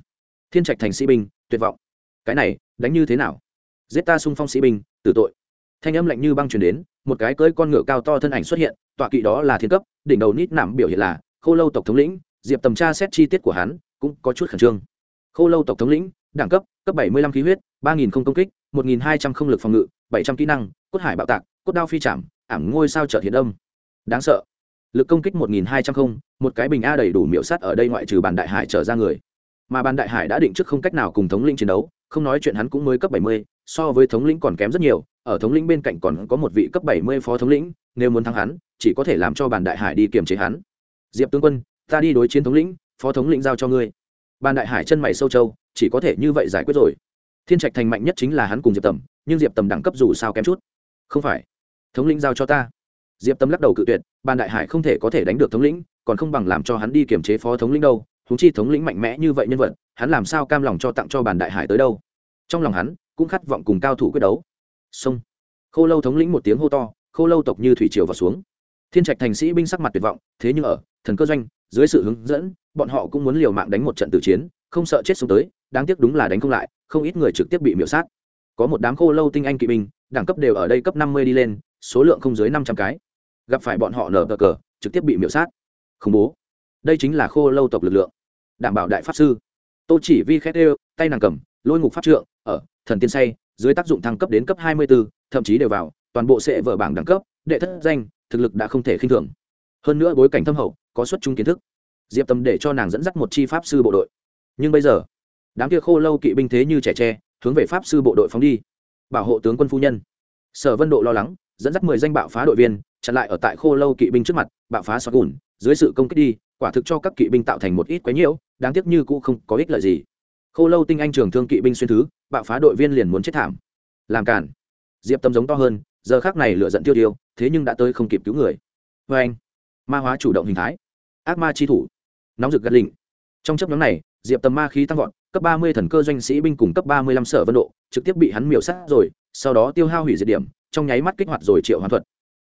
Thiên trạch thành sĩ binh, tuyệt vọng. Cái này, đánh như thế nào? Giết ta xung phong sĩ binh, tử tội. Thanh âm lạnh như băng truyền đến một cái cưỡi con ngựa cao to thân ảnh xuất hiện, tọa kỵ đó là thiên cấp, đỉnh đầu nít nạm biểu hiện là khô lâu tộc thống lĩnh, diệp tầm tra xét chi tiết của hắn cũng có chút khẩn trương. Khô lâu tộc thống lĩnh, đẳng cấp cấp bảy mươi lăm khí huyết, ba nghìn không công kích, một nghìn hai trăm không lực phòng ngự, bảy trăm kỹ năng, cốt hải bạo tạc, cốt đao phi chạm, ảm ngôi sao trợ hiện âm. Đáng sợ. Lực công kích một nghìn hai trăm không, một cái bình a đầy đủ miểu sát ở đây ngoại trừ bàn đại hải trở ra người. Mà bàn đại hải đã định trước không cách nào cùng thống lĩnh chiến đấu, không nói chuyện hắn cũng mới cấp bảy mươi, so với thống lĩnh còn kém rất nhiều ở thống lĩnh bên cạnh còn có một vị cấp bảy mươi phó thống lĩnh, nếu muốn thắng hắn, chỉ có thể làm cho bàn đại hải đi kiềm chế hắn. Diệp tướng quân, ta đi đối chiến thống lĩnh, phó thống lĩnh giao cho ngươi. Bàn đại hải chân mày sâu trâu, chỉ có thể như vậy giải quyết rồi. Thiên trạch thành mạnh nhất chính là hắn cùng diệp tầm, nhưng diệp tầm đẳng cấp dù sao kém chút. Không phải. Thống lĩnh giao cho ta. Diệp tầm lắc đầu cự tuyệt, bàn đại hải không thể có thể đánh được thống lĩnh, còn không bằng làm cho hắn đi kiềm chế phó thống lĩnh đâu chúng chi thống lĩnh mạnh mẽ như vậy nhân vật, hắn làm sao cam lòng cho tặng cho bàn đại hải tới đâu? Trong lòng hắn, cũng khát vọng cùng cao thủ quyết đấu sông. Khô lâu thống lĩnh một tiếng hô to, khô lâu tộc như thủy triều vào xuống. Thiên trạch thành sĩ binh sắc mặt tuyệt vọng, thế nhưng ở, thần cơ doanh, dưới sự hướng dẫn, bọn họ cũng muốn liều mạng đánh một trận tử chiến, không sợ chết xuống tới, đáng tiếc đúng là đánh không lại, không ít người trực tiếp bị miễu sát. Có một đám khô lâu tinh anh kỵ binh, đẳng cấp đều ở đây cấp năm mươi đi lên, số lượng không dưới năm trăm cái. Gặp phải bọn họ nở cờ cờ, trực tiếp bị miễu sát. Khủng bố. Đây chính là khô lâu tộc lực lượng. Đảm bảo đại pháp sư. Tô chỉ vi khét ê tay nàng cầm, lôi ngục pháp trượng, ở, thần tiên say dưới tác dụng thăng cấp đến cấp 24, thậm chí đều vào toàn bộ sẽ vở bảng đẳng cấp đệ thất danh thực lực đã không thể khinh thường. Hơn nữa bối cảnh thâm hậu có xuất chúng kiến thức. Diệp tâm để cho nàng dẫn dắt một chi pháp sư bộ đội. Nhưng bây giờ đám kia khô lâu kỵ binh thế như trẻ tre hướng về pháp sư bộ đội phóng đi. Bảo hộ tướng quân phu nhân. Sở vân độ lo lắng dẫn dắt mười danh bạo phá đội viên chặn lại ở tại khô lâu kỵ binh trước mặt bạo phá xoát gùn dưới sự công kích đi quả thực cho các kỵ binh tạo thành một ít quái nhiễu đáng tiếc như cũng không có ích lợi gì khô lâu tinh anh trường thương kỵ binh xuyên thứ, bạo phá đội viên liền muốn chết thảm. Làm cản diệp tâm giống to hơn, giờ khác này lựa giận tiêu tiêu thế nhưng đã tới không kịp cứu người. Vê anh, ma hóa chủ động hình thái. Ác ma chi thủ. Nóng rực gắt lịnh trong chấp nhóm này, diệp tầm ma khí tăng vọt, cấp ba mươi thần cơ doanh sĩ binh cùng cấp ba mươi lăm sở vân độ, trực tiếp bị hắn miểu sát rồi, sau đó tiêu hao hủy diệt điểm, trong nháy mắt kích hoạt rồi triệu hoàn thuật.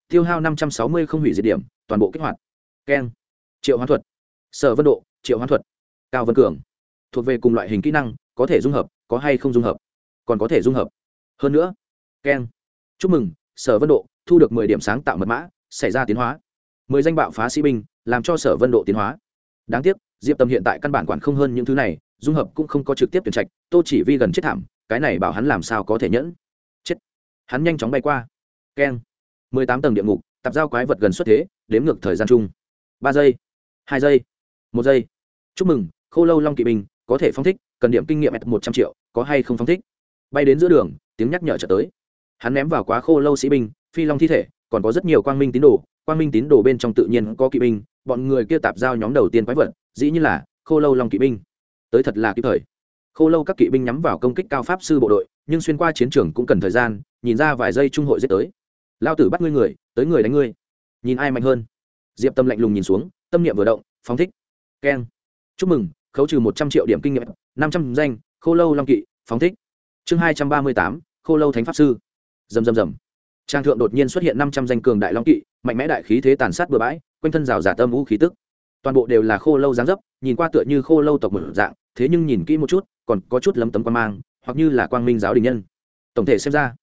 Tiêu hao năm trăm sáu mươi không hủy diệt điểm, toàn bộ kích hoạt. Keng. Triệu hoàn thuật. Sở vân độ, triệu hoàn thuật. Cao vân cường thuộc về cùng loại hình kỹ năng, có thể dung hợp, có hay không dung hợp. Còn có thể dung hợp. Hơn nữa keng chúc mừng, sở vân độ, thu được mười điểm sáng tạo mật mã, xảy ra tiến hóa. Mười danh bạo phá sĩ binh, làm cho sở vân độ tiến hóa. Đáng tiếc, diệp tâm hiện tại căn bản quản không hơn những thứ này, dung hợp cũng không có trực tiếp tuyển trạch, tô chỉ vi gần chết thảm, cái này bảo hắn làm sao có thể nhẫn. Chết. Hắn nhanh chóng bay qua. Keng mười tám tầng địa ngục tập giao quái vật gần xuất thế, đếm ngược thời gian chung. Ba giây, hai giây, một giây. Chúc mừng, khô lâu long kỵ binh có thể phong thích, cần điểm kinh nghiệm một trăm triệu, có hay không phong thích. Bay đến giữa đường, tiếng nhắc nhở trở tới. Hắn ném vào quá khô lâu sĩ binh, phi long thi thể, còn có rất nhiều quang minh tín đồ, quang minh tín đồ bên trong tự nhiên có kỵ binh, bọn người kia tạp giao nhóm đầu tiên quái vật, dĩ như là khô lâu long kỵ binh. Tới thật là kịp thời. Khô lâu các kỵ binh nhắm vào công kích cao pháp sư bộ đội, nhưng xuyên qua chiến trường cũng cần thời gian, nhìn ra vài giây trung hội giết tới. Lao tử bắt ngươi người, tới người đánh ngươi. Nhìn ai mạnh hơn. Diệp tâm lạnh lùng nhìn xuống, tâm niệm vừa động, phóng thích. Keng. Chúc mừng khấu trừ một trăm triệu điểm kinh nghiệm, năm trăm danh, khô lâu long kỵ, phóng thích. Chương hai trăm ba mươi tám, khô lâu thánh pháp sư. Dầm dầm dầm trang thượng đột nhiên xuất hiện năm trăm danh cường đại long kỵ, mạnh mẽ đại khí thế tàn sát bừa bãi, quanh thân rào giả tâm vũ khí tức. Toàn bộ đều là khô lâu dáng dấp, nhìn qua tựa như khô lâu tộc một dạng, thế nhưng nhìn kỹ một chút, còn có chút lấm tấm quan mang, hoặc như là quang minh giáo đình nhân. Tổng thể xem ra,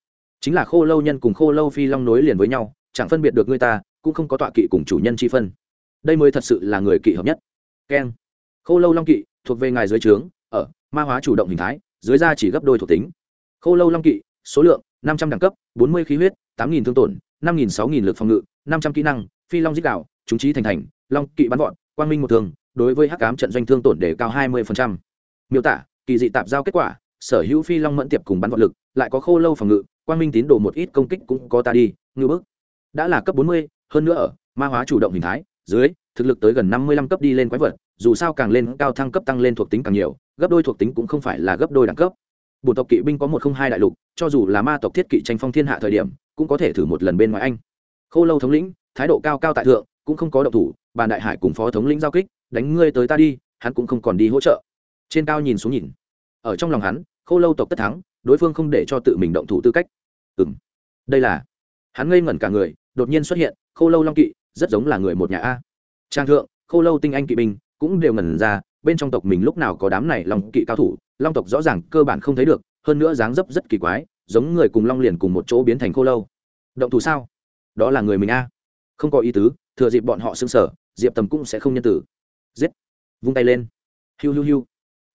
chính là khô lâu nhân cùng khô lâu phi long nối liền với nhau, chẳng phân biệt được người ta, cũng không có tọa kỵ cùng chủ nhân chi phân. Đây mới thật sự là người kỵ hợp nhất. Keng khô lâu long kỵ thuộc về ngài dưới trướng, ở ma hóa chủ động hình thái, dưới da chỉ gấp đôi thuộc tính. Khô lâu long kỵ, số lượng, năm trăm đẳng cấp, bốn mươi khí huyết, tám nghìn thương tổn, năm nghìn sáu nghìn lực phòng ngự, năm trăm kỹ năng, phi long dích đạo chúng trí thành thành, long kỵ bắn vọt, quang minh một thường, đối với hắc cám trận doanh thương tổn để cao hai mươi miêu tả, kỳ dị tạp giao kết quả, sở hữu phi long mẫn tiệp cùng bắn vọt lực, lại có khô lâu phòng ngự, quang minh tín đồ một ít công kích cũng có ta đi, ngư bức. Đã là cấp bốn mươi, hơn nữa ở ma hóa chủ động hình thái, dưới, thực lực tới gần năm mươi lăm cấp đi lên quái vật dù sao càng lên cao thăng cấp tăng lên thuộc tính càng nhiều, gấp đôi thuộc tính cũng không phải là gấp đôi đẳng cấp. Bùn tộc kỵ binh có một không hai đại lục, cho dù là ma tộc thiết kỵ tranh phong thiên hạ thời điểm, cũng có thể thử một lần bên ngoài anh. Khô lâu thống lĩnh, thái độ cao cao tại thượng, cũng không có động thủ, bàn đại hải cùng phó thống lĩnh giao kích, đánh ngươi tới ta đi, hắn cũng không còn đi hỗ trợ. Trên cao nhìn xuống nhìn, ở trong lòng hắn, khô lâu tộc tất thắng, đối phương không để cho tự mình động thủ tư cách. Ừ m đây là, hắn ngây ngẩn cả người, đột nhiên xuất hiện, khô lâu long kỵ, rất giống là người một nhà a. Trang thượng, khô lâu tinh anh kỵ binh cũng đều ngẩn ra, bên trong tộc mình lúc nào có đám này long kỵ cao thủ, long tộc rõ ràng cơ bản không thấy được, hơn nữa dáng dấp rất kỳ quái, giống người cùng long liền cùng một chỗ biến thành khô lâu. Động thủ sao? Đó là người mình a. Không có ý tứ, thừa dịp bọn họ xưng sở diệp tầm cũng sẽ không nhân tử. Giết. Vung tay lên. Hiu hiu hiu.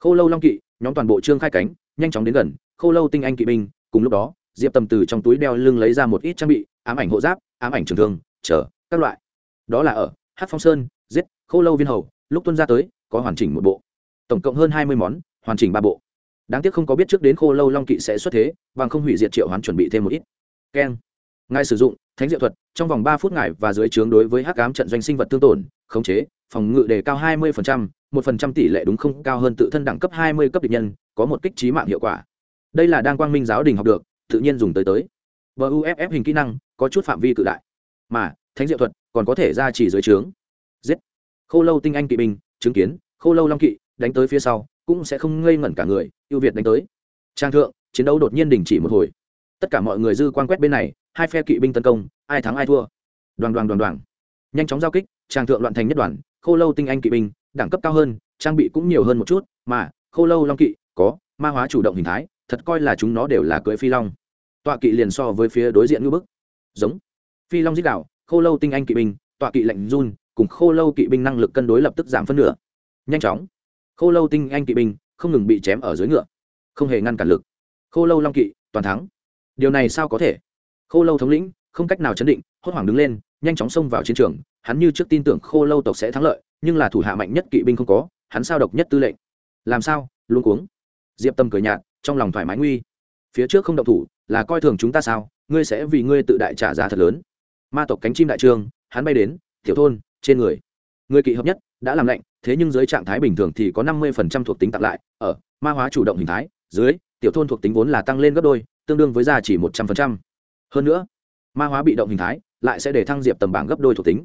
Khô lâu long kỵ, nhóm toàn bộ trương khai cánh, nhanh chóng đến gần, khô lâu tinh anh kỵ binh, cùng lúc đó, diệp tầm từ trong túi đeo lưng lấy ra một ít trang bị, ám ảnh hộ giáp, ám ảnh trường thương, chờ, các loại. Đó là ở hát phong sơn, giết, khô lâu viên hầu lúc tuân ra tới, có hoàn chỉnh một bộ. Tổng cộng hơn hai mươi món, hoàn chỉnh ba bộ. Đáng tiếc không có biết trước đến khô lâu long kỵ sẽ xuất thế, bằng không hủy diệt triệu hoán chuẩn bị thêm một ít. Keng. Ngài sử dụng, thánh diệu thuật, trong vòng ba phút ngài và dưới trướng đối với hắc ám trận doanh sinh vật tương tổn, khống chế, phòng ngự đề cao hai mươi một phần trăm tỷ lệ đúng không cao hơn tự thân đẳng cấp hai mươi cấp địch nhân, có một kích trí mạng hiệu quả. Đây là đang quang minh giáo đình học được, tự nhiên dùng tới tới. Buff hình kỹ năng, có chút phạm vi cự đại. Mà, thánh diệu thuật, còn có thể ra chỉ dưới trướng. Giết khô lâu tinh anh kỵ binh, chứng kiến khô lâu long kỵ đánh tới phía sau, cũng sẽ không ngây ngẩn cả người, ưu việt đánh tới. Trang thượng, chiến đấu đột nhiên đình chỉ một hồi. Tất cả mọi người dư quan quét bên này, hai phe kỵ binh tấn công, ai thắng ai thua. Đoàn đoàn đoàn đoàn. Nhanh chóng giao kích, trang thượng loạn thành nhất đoàn khô lâu tinh anh kỵ binh, đẳng cấp cao hơn, trang bị cũng nhiều hơn một chút, mà khô lâu long kỵ có ma hóa chủ động hình thái, thật coi là chúng nó đều là cưỡi phi long. Tọa kỵ liền so với phía đối diện ngư bức. Giống. Phi long dích đạo khô lâu tinh anh kỵ binh, tọa kỵ lạnh run cùng khô lâu kỵ binh năng lực cân đối lập tức giảm phân nửa. Nhanh chóng. Khô lâu tinh anh kỵ binh không ngừng bị chém ở dưới ngựa, không hề ngăn cản lực. Khô lâu long kỵ, toàn thắng. Điều này sao có thể? Khô lâu thống lĩnh, không cách nào chấn định, hốt hoảng đứng lên, nhanh chóng xông vào chiến trường. Hắn như trước tin tưởng khô lâu tộc sẽ thắng lợi, nhưng là thủ hạ mạnh nhất kỵ binh không có, hắn sao độc nhất tư lệnh? Làm sao? Luôn cuống. Diệp tâm cười nhạt, trong lòng thoải mái nguy. Phía trước không động thủ, là coi thường chúng ta sao? Ngươi sẽ vì ngươi tự đại trả giá thật lớn. Ma tộc cánh chim đại trường hắn bay đến, tiểu thôn trên người. Người kỵ hợp nhất, đã làm lạnh, thế nhưng dưới trạng thái bình thường thì có năm mươi thuộc tính tặng lại. Ở, ma hóa chủ động hình thái, dưới, tiểu thôn thuộc tính vốn là tăng lên gấp đôi, tương đương với giá chỉ một trăm linh hơn nữa, ma hóa bị động hình thái, lại sẽ để thăng diệp tầm bảng gấp đôi thuộc tính.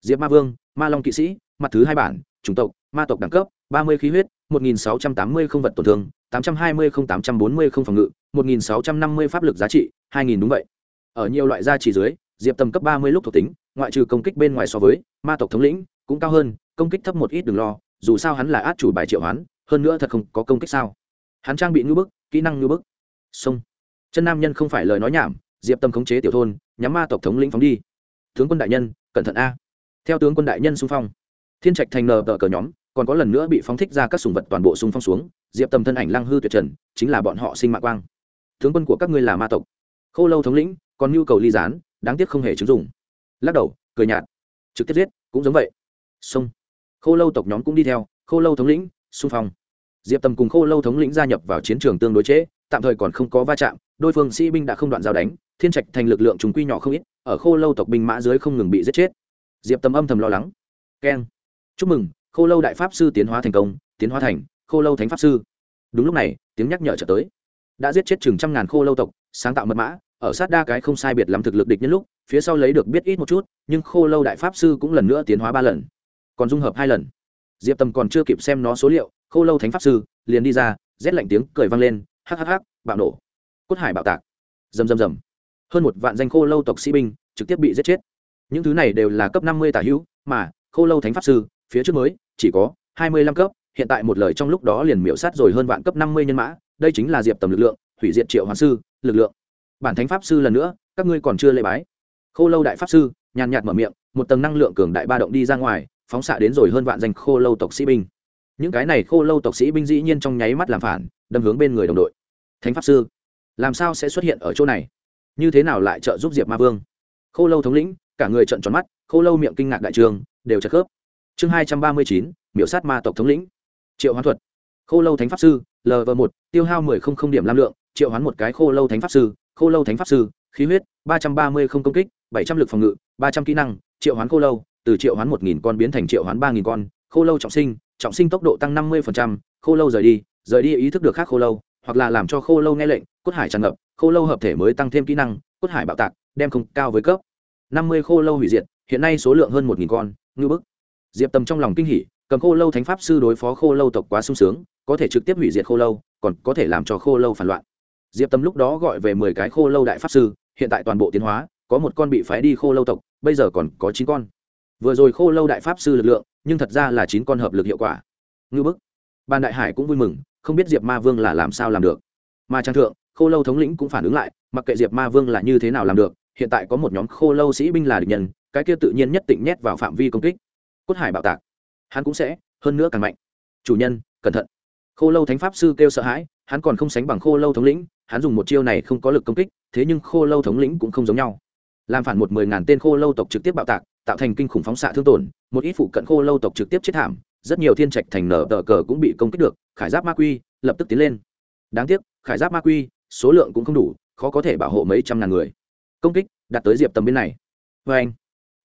Diệp ma vương, ma long kỵ sĩ, mặt thứ hai bản, chủng tộc, ma tộc đẳng cấp, ba mươi khí huyết, một nghìn sáu trăm tám mươi không vật tổn thương, tám trăm hai mươi không tám trăm bốn mươi không phòng ngự, một nghìn sáu trăm năm mươi pháp lực giá trị, hai nghìn đúng vậy. Ở nhiều loại gia trì dưới, diệp tầm cấp ba mươi lúc thuộc tính ngoại trừ công kích bên ngoài so với, ma tộc thống lĩnh cũng cao hơn, công kích thấp một ít đừng lo, dù sao hắn là át chủ bài triệu hoán, hơn nữa thật không có công kích sao. Hắn trang bị ngưỡng bức, kỹ năng ngưỡng bức. Sông chân nam nhân không phải lời nói nhảm, diệp tâm khống chế tiểu thôn, nhắm ma tộc thống lĩnh phóng đi. Tướng quân đại nhân, cẩn thận a. Theo tướng quân đại nhân xung phong, thiên trạch thành nờ tờ cờ nhóm, còn có lần nữa bị phóng thích ra các sùng vật toàn bộ xung phong xuống, diệp tâm thân ảnh lăng hư tuyệt trần, chính là bọn họ sinh mạng quang. Tướng quân của các ngươi là ma tộc. Khô lâu thống lĩnh, còn nhu cầu ly gián, đáng tiếc không hề chứng dụng lắc đầu cười nhạt. Trực tiếp giết cũng giống vậy. Xong, khô lâu tộc nhóm cũng đi theo khô lâu thống lĩnh xung phong. Diệp tầm cùng khô lâu thống lĩnh gia nhập vào chiến trường tương đối chế, tạm thời còn không có va chạm đôi phương sĩ binh đã không đoạn giao đánh thiên trạch thành lực lượng chúng quy nhỏ không ít ở khô lâu tộc binh mã dưới không ngừng bị giết chết. Diệp tầm âm thầm lo lắng. Keng. Chúc mừng khô lâu đại pháp sư tiến hóa thành công tiến hóa thành khô lâu thánh pháp sư. Đúng lúc này tiếng nhắc nhở trở tới. Đã giết chết chừng trăm ngàn khô lâu tộc sáng tạo mật mã ở sát đa cái không sai biệt lắm thực lực địch nhân lúc, phía sau lấy được biết ít một chút, nhưng khô lâu đại pháp sư cũng lần nữa tiến hóa ba lần. Còn dung hợp hai lần. Diệp tầm còn chưa kịp xem nó số liệu, khô lâu thánh pháp sư liền đi ra, rét lạnh tiếng cười vang lên, hắc hắc hắc, bạo nổ. Cốt hải bạo tạc. Rầm rầm rầm. Hơn một vạn danh khô lâu tộc sĩ binh trực tiếp bị giết chết. Những thứ này đều là cấp năm mươi tả hữu, mà khô lâu thánh pháp sư, phía trước mới, chỉ có hai mươi lăm cấp, hiện tại một lời trong lúc đó liền miễu sát rồi hơn vạn cấp năm mươi nhân mã, đây chính là diệp tầm lực lượng, hủy diệt triệu hoàng sư, lực lượng bản thánh pháp sư lần nữa, các ngươi còn chưa lễ bái. Khô lâu đại pháp sư, nhàn nhạt mở miệng, một tầng năng lượng cường đại ba động đi ra ngoài, phóng xạ đến rồi hơn vạn danh khô lâu tộc sĩ binh. Những cái này khô lâu tộc sĩ binh dĩ nhiên trong nháy mắt làm phản, đâm hướng bên người đồng đội. Thánh pháp sư, làm sao sẽ xuất hiện ở chỗ này? Như thế nào lại trợ giúp diệp ma vương? Khô lâu thống lĩnh, cả người trận tròn mắt, khô lâu miệng kinh ngạc đại trường, đều chật khớp. Chương hai trăm ba mươi chín, miểu sát ma tộc thống lĩnh. Triệu hoán thuật. Khô lâu thánh pháp sư lv một, tiêu hao mười không không điểm lam lượng triệu hoán một cái khô lâu thánh pháp sư khô lâu thánh pháp sư khí huyết ba trăm ba mươi không công kích bảy trăm l ự c phòng ngự ba trăm kỹ năng triệu hoán khô lâu từ triệu hoán một nghìn con biến thành triệu hoán ba nghìn con khô lâu trọng sinh trọng sinh tốc độ tăng năm mươi khô lâu rời đi rời đi ý thức được khác khô lâu hoặc là làm cho khô lâu nghe lệnh cốt hải tràn ngập khô lâu hợp thể mới tăng thêm kỹ năng cốt hải bạo tạc đem không cao với cấp năm mươi khô lâu hủy diệt hiện nay số lượng hơn một nghìn con ngư bức diệp tầm trong lòng kinh hỉ cầm khô lâu thánh pháp sư đối phó khô lâu tộc quá sung sướng có thể trực tiếp hủy diệt khô lâu còn có thể làm cho khô lâu phản loạn diệp tâm lúc đó gọi về mười cái khô lâu đại pháp sư, hiện tại toàn bộ tiến hóa, có một con bị phái đi khô lâu tộc, bây giờ còn có chín con. Vừa rồi khô lâu đại pháp sư lực lượng, nhưng thật ra là chín con hợp lực hiệu quả. Ngư bức. Ban đại hải cũng vui mừng, không biết diệp ma vương là làm sao làm được. Mà trang thượng, khô lâu thống lĩnh cũng phản ứng lại, mặc kệ diệp ma vương là như thế nào làm được, hiện tại có một nhóm khô lâu sĩ binh là địch nhân, cái kia tự nhiên nhất định nhét vào phạm vi công kích. Cốt hải bạo tạc. Hắn cũng sẽ, hơn nữa càng mạnh. Chủ nhân, cẩn thận. Khô lâu thánh pháp sư kêu sợ hãi hắn còn không sánh bằng khô lâu thống lĩnh, hắn dùng một chiêu này không có lực công kích, thế nhưng khô lâu thống lĩnh cũng không giống nhau. Làm phản một mười ngàn tên khô lâu tộc trực tiếp bạo tạc, tạo thành kinh khủng phóng xạ thương tổn, một ít phụ cận khô lâu tộc trực tiếp chết thảm, rất nhiều thiên trạch thành nở tờ cờ cũng bị công kích được, khải giáp ma quy lập tức tiến lên. Đáng tiếc, khải giáp ma quy, số lượng cũng không đủ, khó có thể bảo hộ mấy trăm ngàn người. Công kích, đặt tới diệp tầm bên này. Vê anh,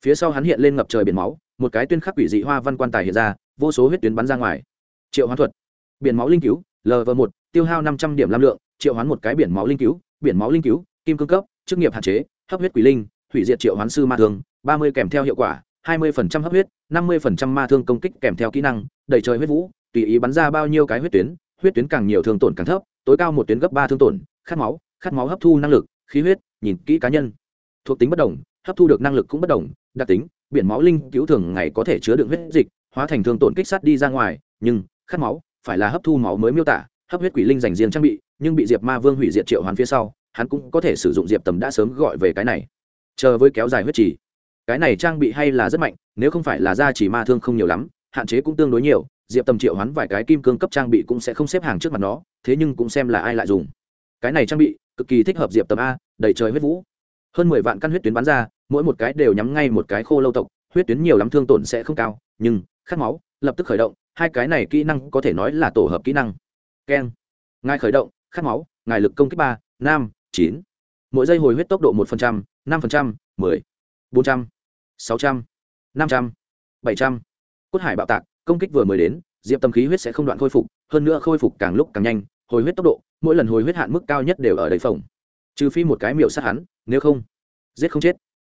phía sau hắn hiện lên ngập trời biển máu, một cái tuyên khắc quỷ dị hoa văn quan tài hiện ra, vô số huyết tuyến bắn ra ngoài. Triệu hoán thuật, biển máu linh cứu lv một, tiêu hao năm trăm điểm lam lượng, triệu hoán một cái biển máu linh cứu, biển máu linh cứu, kim cương cấp, chức nghiệp hạn chế, hấp huyết quỷ linh, hủy diệt triệu hoán sư ma thương, ba mươi kèm theo hiệu quả, hai mươi phần trăm hấp huyết, năm mươi phần trăm ma thương công kích kèm theo kỹ năng, đầy trời huyết vũ, tùy ý bắn ra bao nhiêu cái huyết tuyến huyết tuyến càng nhiều thương tổn càng thấp, tối cao một tuyến gấp ba thương tổn, khát máu khát máu hấp thu năng lực, khí huyết, nhìn kỹ cá nhân. Thuộc tính bất đồng, hấp thu được năng lực cũng bất đồng, đặc tính, biển máu linh cứu thường ngày có thể chứa đựng huyết dịch, hóa thành thương tổn kích sát đi ra ngoài, nhưng khát máu phải là hấp thu máu mới miêu tả, hấp huyết quỷ linh dành riêng trang bị, nhưng bị diệp ma vương hủy diệt triệu hoán phía sau, hắn cũng có thể sử dụng diệp tầm đã sớm gọi về cái này. Chờ với kéo dài huyết trì. Cái này trang bị hay là rất mạnh, nếu không phải là da chỉ ma thương không nhiều lắm, hạn chế cũng tương đối nhiều, diệp tầm triệu hoán vài cái kim cương cấp trang bị cũng sẽ không xếp hàng trước mặt nó, thế nhưng cũng xem là ai lại dùng. Cái này trang bị, cực kỳ thích hợp diệp tầm a, đầy trời huyết vũ. Hơn mười vạn căn huyết tuyến bắn ra, mỗi một cái đều nhắm ngay một cái khô lâu tộc, huyết tuyến nhiều lắm thương tổn sẽ không cao, nhưng khát máu lập tức khởi động hai cái này kỹ năng có thể nói là tổ hợp kỹ năng. Keng. Ngài khởi động, khát máu, ngài lực công kích ba, năm, chín. Mỗi giây hồi huyết tốc độ một phần trăm, năm phần trăm, mười. bốn trăm, sáu trăm, năm trăm, bảy trăm. Cốt hải bạo tạc, công kích vừa mới đến, diệp tâm khí huyết sẽ không đoạn khôi phục, hơn nữa khôi phục càng lúc càng nhanh, hồi huyết tốc độ, mỗi lần hồi huyết hạn mức cao nhất đều ở đầy phòng trừ phi một cái miểu sát hắn, nếu không, giết không chết.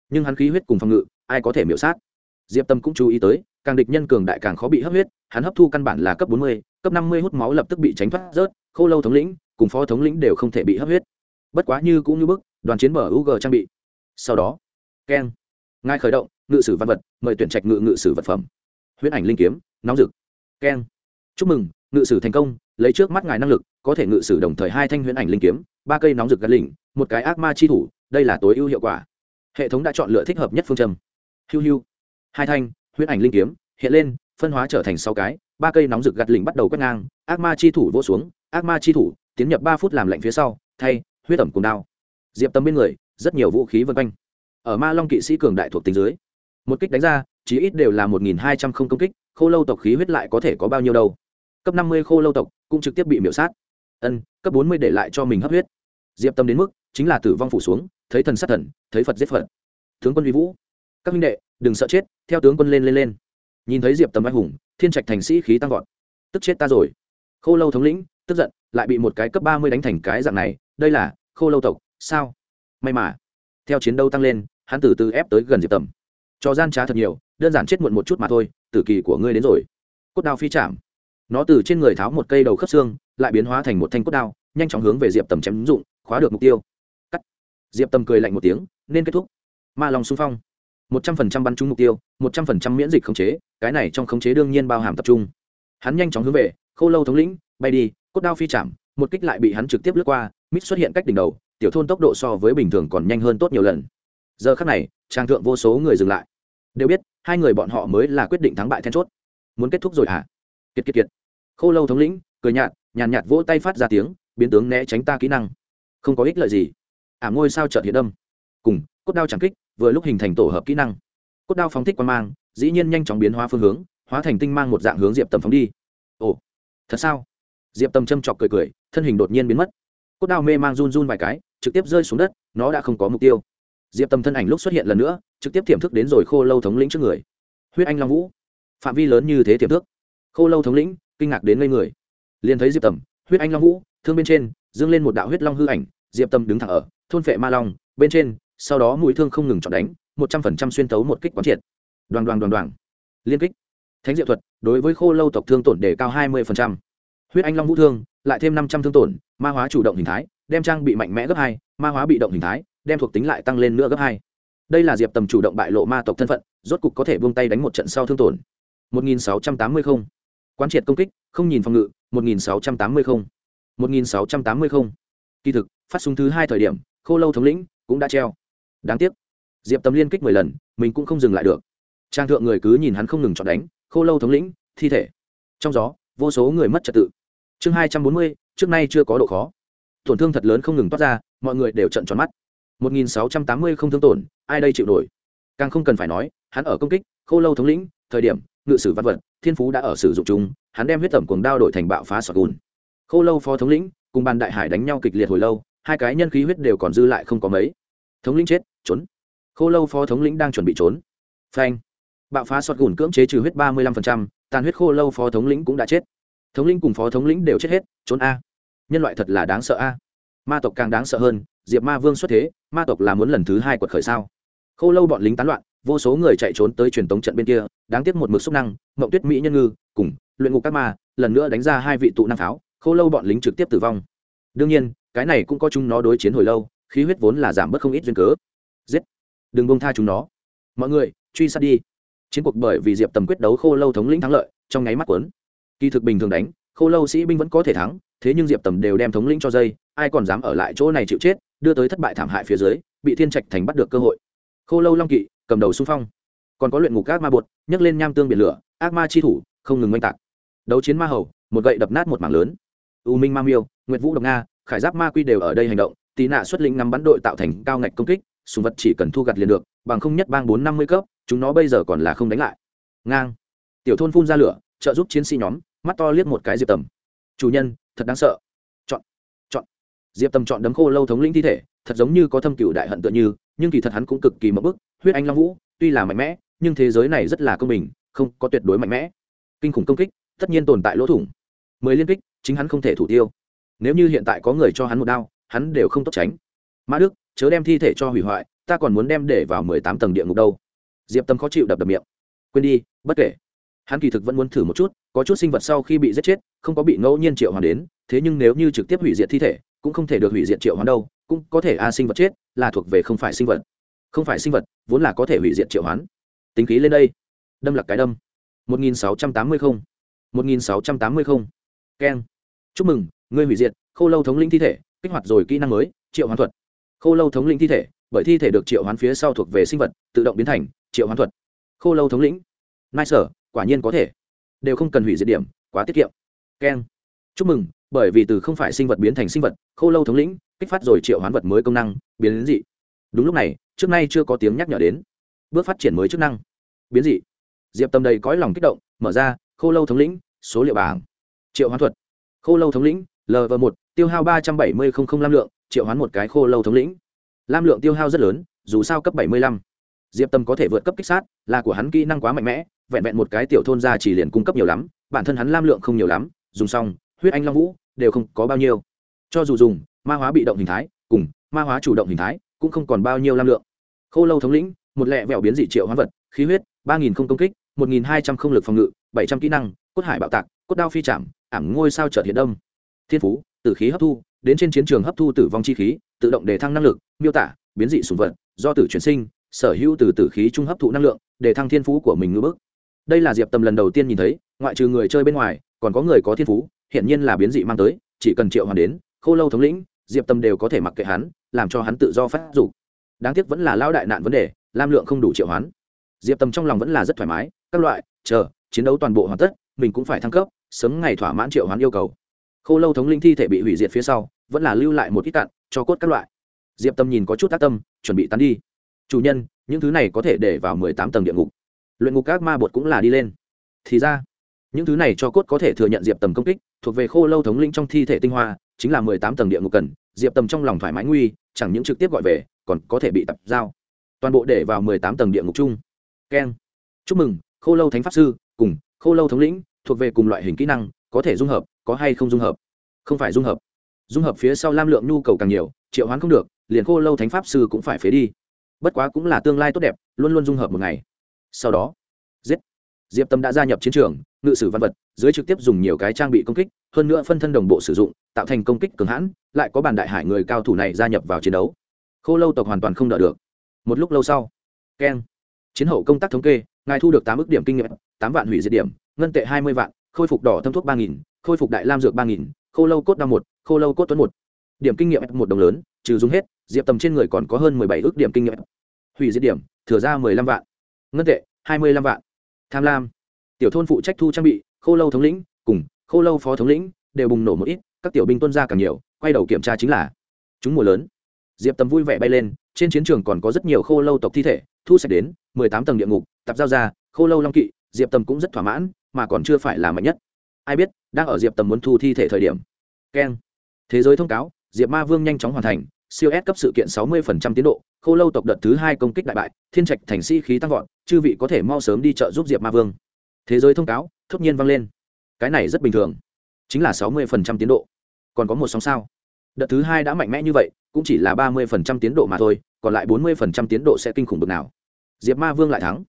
Nhưng hắn khí huyết cùng phòng ngự, ai có thể miểu sát? Diệp tâm cũng chú ý tới, càng địch nhân cường đại càng khó bị hấp huyết, hắn hấp thu căn bản là cấp bốn mươi, cấp năm mươi hút máu lập tức bị tránh thoát rớt, khô lâu thống lĩnh, cùng phó thống lĩnh đều không thể bị hấp huyết. Bất quá như cũng như bức, đoàn chiến mở u g trang bị. Sau đó, keng. Ngài khởi động, ngự sử văn vật, mời tuyển trạch ngự ngự sử vật phẩm. Huyễn ảnh linh kiếm, nóng rực. Keng. Chúc mừng, ngự sử thành công, lấy trước mắt ngài năng lực, có thể ngự sử đồng thời hai thanh huyễn ảnh linh kiếm, ba cây nóng rực gắn lỉnh, một cái ác ma chi thủ, đây là tối ưu hiệu quả. Hệ thống đã chọn lựa thích hợp nhất phương châm. Hiu hiu hai thanh, huyễn ảnh linh kiếm, hiện lên, phân hóa trở thành sáu cái, ba cây nóng rực gạt lỉnh bắt đầu quét ngang, ác ma chi thủ vỗ xuống, ác ma chi thủ, tiến nhập ba phút làm lạnh phía sau, thay, huyết ẩm cùng đao. Diệp tâm bên người, rất nhiều vũ khí vân quanh. Ở ma long kỵ sĩ cường đại thuộc tính dưới, một kích đánh ra, chí ít đều là một nghìn hai trăm không công kích, khô lâu tộc khí huyết lại có thể có bao nhiêu đâu. Cấp năm mươi khô lâu tộc cũng trực tiếp bị miễu sát. Ân, cấp bốn mươi để lại cho mình hấp huyết. Diệp tâm đến mức, chính là tử vong phủ xuống, thấy thần sát thần, thấy phật giết phật. Tướng quân vi vũ các minh đệ, đừng sợ chết, theo tướng quân lên lên lên. Nhìn thấy diệp tâm anh hùng, thiên trạch thành sĩ khí tăng vọt. Tức chết ta rồi. Khô lâu thống lĩnh, tức giận, lại bị một cái cấp ba mươi đánh thành cái dạng này, đây là, khô lâu tộc, sao? May mà. Theo chiến đấu tăng lên, hắn từ từ ép tới gần diệp tầm. Cho gian trá thật nhiều, đơn giản chết muộn một chút mà thôi, tử kỳ của ngươi đến rồi. Cốt đao phi chạm. Nó từ trên người tháo một cây đầu khớp xương, lại biến hóa thành một thanh cốt đao, nhanh chóng hướng về diệp tầm chém ứng dụng, khóa được mục tiêu. Cắt. Diệp tầm cười lạnh một tiếng, nên kết thúc. Ma lòng xung phong một trăm phần trăm bắn trúng mục tiêu, một trăm phần trăm miễn dịch khống chế, cái này trong khống chế đương nhiên bao hàm tập trung. Hắn nhanh chóng hướng về, Khô lâu thống lĩnh, bay đi, cốt đao phi chạm, một kích lại bị hắn trực tiếp lướt qua, mít xuất hiện cách đỉnh đầu, tiểu thôn tốc độ so với bình thường còn nhanh hơn tốt nhiều lần. Giờ khắc này, trang thượng vô số người dừng lại. Đều biết, hai người bọn họ mới là quyết định thắng bại then chốt. Muốn kết thúc rồi hả? À? kiệt kiệt kiệt. Khô lâu thống lĩnh, cười nhạt, nhàn nhạt vỗ tay phát ra tiếng, biến tướng né tránh ta kỹ năng. Không có ích lợi gì. Ả ngôi sao chợt hiện đâm cùng cốt đao chẳng kích, vừa lúc hình thành tổ hợp kỹ năng. Cốt đao phóng thích quan mang, dĩ nhiên nhanh chóng biến hóa phương hướng, hóa thành tinh mang một dạng hướng diệp tầm phóng đi. Ồ, thật sao? Diệp tầm châm chọc cười cười, thân hình đột nhiên biến mất. Cốt đao mê mang run run vài cái, trực tiếp rơi xuống đất, nó đã không có mục tiêu. Diệp tầm thân ảnh lúc xuất hiện lần nữa, trực tiếp tiềm thức đến rồi khô lâu thống lĩnh trước người. Huyết anh long vũ, phạm vi lớn như thế tiềm thức. Khô lâu thống lĩnh, kinh ngạc đến ngây người. Liền thấy diệp tầm, huyết anh long vũ, thương bên trên dâng lên một đạo huyết long hư ảnh, diệp tầm đứng thẳng ở, thôn phệ ma long, bên trên sau đó mũi thương không ngừng chọn đánh, một trăm phần trăm xuyên tấu một kích quán triệt. Đoàn đoàn đoàn đoàn. Liên kích. Thánh diệu thuật, đối với khô lâu tộc thương tổn đề cao hai mươi phần trăm. Huyết anh long vũ thương, lại thêm năm trăm thương tổn, ma hóa chủ động hình thái, đem trang bị mạnh mẽ gấp hai, ma hóa bị động hình thái, đem thuộc tính lại tăng lên nữa gấp hai. Đây là diệp tầm chủ động bại lộ ma tộc thân phận, rốt cục có thể buông tay đánh một trận sau thương tổn. một nghìn sáu trăm tám mươi không. Quán triệt công kích, không nhìn phòng ngự, một nghìn sáu trăm tám mươi không. một nghìn sáu trăm tám mươi không. Kỳ thực, phát súng thứ hai thời điểm, khô lâu thống lĩnh cũng đã treo đáng tiếc. Diệp tầm liên kích mười lần, mình cũng không dừng lại được. Trang thượng người cứ nhìn hắn không ngừng chọn đánh, khô lâu thống lĩnh, thi thể. Trong gió, vô số người mất trật tự. Chương hai trăm bốn mươi, trước nay chưa có độ khó. Tổn thương thật lớn không ngừng toát ra, mọi người đều trận tròn mắt. 1680 không thương tổn, ai đây chịu nổi? Càng không cần phải nói, hắn ở công kích, khô lâu thống lĩnh, thời điểm, ngự sử văn vật, thiên phú đã ở sử dụng chúng hắn đem huyết tẩm cuồng đao đổi thành bạo phá sọt gùn. Khô lâu phó thống lĩnh, cùng bàn đại hải đánh nhau kịch liệt hồi lâu, hai cái nhân khí huyết đều còn dư lại không có mấy. Thống lĩnh chết trốn. Khô lâu phó thống lĩnh đang chuẩn bị trốn. Phanh. Bạo phá sọt gùn cưỡng chế trừ huyết ba mươi lăm phần trăm, tàn huyết khô lâu phó thống lĩnh cũng đã chết. Thống lĩnh cùng phó thống lĩnh đều chết hết, trốn a. Nhân loại thật là đáng sợ a. Ma tộc càng đáng sợ hơn, diệp ma vương xuất thế, ma tộc là muốn lần thứ hai quật khởi sao? Khô lâu bọn lính tán loạn, vô số người chạy trốn tới truyền tống trận bên kia, đáng tiếc một mực xúc năng mậu tuyết mỹ nhân ngư, cùng luyện ngục các ma, lần nữa đánh ra hai vị tụ năng pháo, khô lâu bọn lính trực tiếp tử vong. Đương nhiên, cái này cũng có chúng nó đối chiến hồi lâu, khí huyết vốn là giảm bớt không ít duyên cớ giết. Đừng bông tha chúng nó. Mọi người, truy sát đi. Chiến cuộc bởi vì diệp tầm quyết đấu khô lâu thống lĩnh thắng lợi, trong nháy mắt quấn kỳ thực bình thường đánh, khô lâu sĩ binh vẫn có thể thắng, thế nhưng diệp tầm đều đem thống lĩnh cho dây, ai còn dám ở lại chỗ này chịu chết, đưa tới thất bại thảm hại phía dưới, bị thiên trạch thành bắt được cơ hội. Khô lâu long kỵ, cầm đầu xung phong. Còn có luyện ngục ác ma bột, nhấc lên nham tương biển lửa, ác ma chi thủ, không ngừng oanh tạc. Đấu chiến ma hầu, một gậy đập nát một mảng lớn. U minh ma miêu, nguyệt vũ độc nga, khải giáp ma quy đều ở đây hành động tì nạ xuất lĩnh ngắm bắn đội tạo thành cao ngạch công kích sùng vật chỉ cần thu gặt liền được, bằng không nhất bang bốn năm mươi cấp, chúng nó bây giờ còn là không đánh lại. Ngang. Tiểu thôn phun ra lửa, trợ giúp chiến sĩ nhóm, mắt to liếc một cái diệp tầm. Chủ nhân, thật đáng sợ. Chọn chọn. Diệp tầm chọn đấm khô lâu thống lĩnh thi thể, thật giống như có thâm cựu đại hận tựa như, nhưng kỳ thật hắn cũng cực kỳ mập bức, huyết anh long vũ, tuy là mạnh mẽ, nhưng thế giới này rất là công bình, không có tuyệt đối mạnh mẽ. Kinh khủng công kích, tất nhiên tồn tại lỗ thủng. Mười liên kích, chính hắn không thể thủ tiêu. Nếu như hiện tại có người cho hắn một đao, hắn đều không tốt tránh. Mã đức chớ đem thi thể cho hủy hoại, ta còn muốn đem để vào mười tám tầng địa ngục đâu. Diệp tâm khó chịu đập đập miệng. Quên đi, bất kể. Hắn kỳ thực vẫn muốn thử một chút, có chút sinh vật sau khi bị giết chết, không có bị ngẫu nhiên triệu hoàn đến, thế nhưng nếu như trực tiếp hủy diệt thi thể, cũng không thể được hủy diệt triệu hoán đâu, cũng có thể a sinh vật chết, là thuộc về không phải sinh vật. Không phải sinh vật, vốn là có thể hủy diệt triệu hoán. Tính khí lên đây. Đâm lặc cái đâm. một nghìn sáu trăm tám mươi không. một nghìn sáu trăm tám mươi không. Keng. Chúc mừng, ngươi hủy diệt, khô lâu thống lĩnh thi thể, kích hoạt rồi kỹ năng mới, triệu hoán thuật khô lâu thống lĩnh thi thể, bởi thi thể được triệu hoán phía sau thuộc về sinh vật, tự động biến thành triệu hoán thuật. Khô lâu thống lĩnh. Nai sở quả nhiên có thể. Đều không cần hủy diệt điểm, quá tiết kiệm. Keng. Chúc mừng, bởi vì từ không phải sinh vật biến thành sinh vật, khô lâu thống lĩnh, kích phát rồi triệu hoán vật mới công năng, biến đến dị. Đúng lúc này, trước nay chưa có tiếng nhắc nhở đến. Bước phát triển mới chức năng. Biến dị. Diệp tâm đầy cõi lòng kích động, mở ra, khô lâu thống lĩnh, số liệu bảng. Triệu hoán thuật. Khô lâu thống lĩnh lv một, tiêu hao ba trăm bảy mươi lam lượng triệu hoán một cái khô lâu thống lĩnh. Lam lượng tiêu hao rất lớn, dù sao cấp bảy mươi lăm. Diệp tâm có thể vượt cấp kích sát, là của hắn kỹ năng quá mạnh mẽ, vẹn vẹn một cái tiểu thôn ra chỉ liền cung cấp nhiều lắm, bản thân hắn lam lượng không nhiều lắm, dùng xong, huyết anh long vũ, đều không có bao nhiêu. Cho dù dùng, ma hóa bị động hình thái, cùng ma hóa chủ động hình thái, cũng không còn bao nhiêu lam lượng. Khô lâu thống lĩnh, một lẹ vẹo biến dị triệu hoán vật, khí huyết, ba nghìn không công kích, một nghìn hai trăm không lực phòng ngự, bảy trăm kỹ năng, cốt hải bạo tạc, cốt đao phi chạm, ảm ngôi sao trợt hiện đông. Thiên phú, tử khí hấp thu đến trên chiến trường hấp thu tử vong chi khí, tự động đề thăng năng lực, miêu tả, biến dị sùng vật, do tử chuyển sinh, sở hữu từ tử khí trung hấp thụ năng lượng để thăng thiên phú của mình ngưỡng bức. Đây là diệp tầm lần đầu tiên nhìn thấy, ngoại trừ người chơi bên ngoài, còn có người có thiên phú hiện nhiên là biến dị mang tới, chỉ cần triệu hoàn đến, khô lâu thống lĩnh, diệp tâm đều có thể mặc kệ hắn, làm cho hắn tự do phát dục. Đáng tiếc vẫn là lao đại nạn vấn đề, lam lượng không đủ triệu hoán diệp tâm trong lòng vẫn là rất thoải mái, các loại, chờ, chiến đấu toàn bộ hoàn tất, mình cũng phải thăng cấp, sớm ngày thỏa mãn triệu hoán yêu cầu khô lâu thống linh thi thể bị hủy diệt phía sau, vẫn là lưu lại một ít cặn, cho cốt các loại. Diệp tâm nhìn có chút tác tâm, chuẩn bị tán đi. Chủ nhân, những thứ này có thể để vào mười tám tầng địa ngục. Luyện ngục các ma bột cũng là đi lên. Thì ra, những thứ này cho cốt có thể thừa nhận diệp tầm công kích, thuộc về khô lâu thống linh trong thi thể tinh hoa, chính là mười tám tầng địa ngục cần. Diệp tầm trong lòng thoải mái nguy, chẳng những trực tiếp gọi về, còn có thể bị tập giao. Toàn bộ để vào mười tám tầng địa ngục chung. Keng. Chúc mừng, khô lâu thánh pháp sư, cùng khô lâu thống lĩnh, thuộc về cùng loại hình kỹ năng, có thể dung hợp có hay không dung hợp? Không phải dung hợp. Dung hợp phía sau lam lượng nhu cầu càng nhiều, triệu hoán không được, liền khô lâu thánh pháp sư cũng phải phế đi. Bất quá cũng là tương lai tốt đẹp, luôn luôn dung hợp một ngày. Sau đó, giết. Diệp tâm đã gia nhập chiến trường, ngự sử văn vật, dưới trực tiếp dùng nhiều cái trang bị công kích, hơn nữa phân thân đồng bộ sử dụng, tạo thành công kích cường hãn, lại có bàn đại hải người cao thủ này gia nhập vào chiến đấu. Khô lâu tộc hoàn toàn không đỡ được. Một lúc lâu sau, keng. Chiến hậu công tác thống kê, ngài thu được tám ước điểm kinh nghiệm, tám vạn hủy diệt điểm, ngân tệ hai mươi vạn, khôi phục đỏ thâm thuốc ba nghìn khôi phục đại lam dược ba nghìn, khô lâu cốt đau một, khô lâu cốt tuấn một. Điểm kinh nghiệm một đồng lớn, trừ dùng hết, diệp tầm trên người còn có hơn mười bảy ước điểm kinh nghiệm. Hủy diệt điểm, thừa ra mười lăm vạn. Ngân tệ, hai mươi lăm vạn. Tham lam. Tiểu thôn phụ trách thu trang bị, khô lâu thống lĩnh, cùng khô lâu phó thống lĩnh đều bùng nổ một ít, các tiểu binh tuân ra càng nhiều, quay đầu kiểm tra chính là chúng mùa lớn. Diệp tầm vui vẻ bay lên, trên chiến trường còn có rất nhiều khô lâu tộc thi thể, thu sạch đến mười tám tầng địa ngục, tập giao ra, khô lâu long kỵ, diệp tầm cũng rất thỏa mãn, mà còn chưa phải là mạnh nhất ai biết đang ở diệp tầm muốn thu thi thể thời điểm keng thế giới thông cáo diệp ma vương nhanh chóng hoàn thành siêu S cấp sự kiện 60% tiến độ, Khô Lâu tộc đợt thứ hai công kích đại bại, Thiên Trạch thành sĩ khí tăng vọt, chư vị có thể mau sớm đi trợ giúp Diệp Ma Vương. Thế giới thông cáo, thốt nhiên vang lên. Cái này rất bình thường, chính là 60% tiến độ. Còn có một sóng sao? Đợt thứ hai đã mạnh mẽ như vậy, cũng chỉ là 30% tiến độ mà thôi, còn lại 40% tiến độ sẽ kinh khủng bực nào. Diệp Ma Vương lại thắng.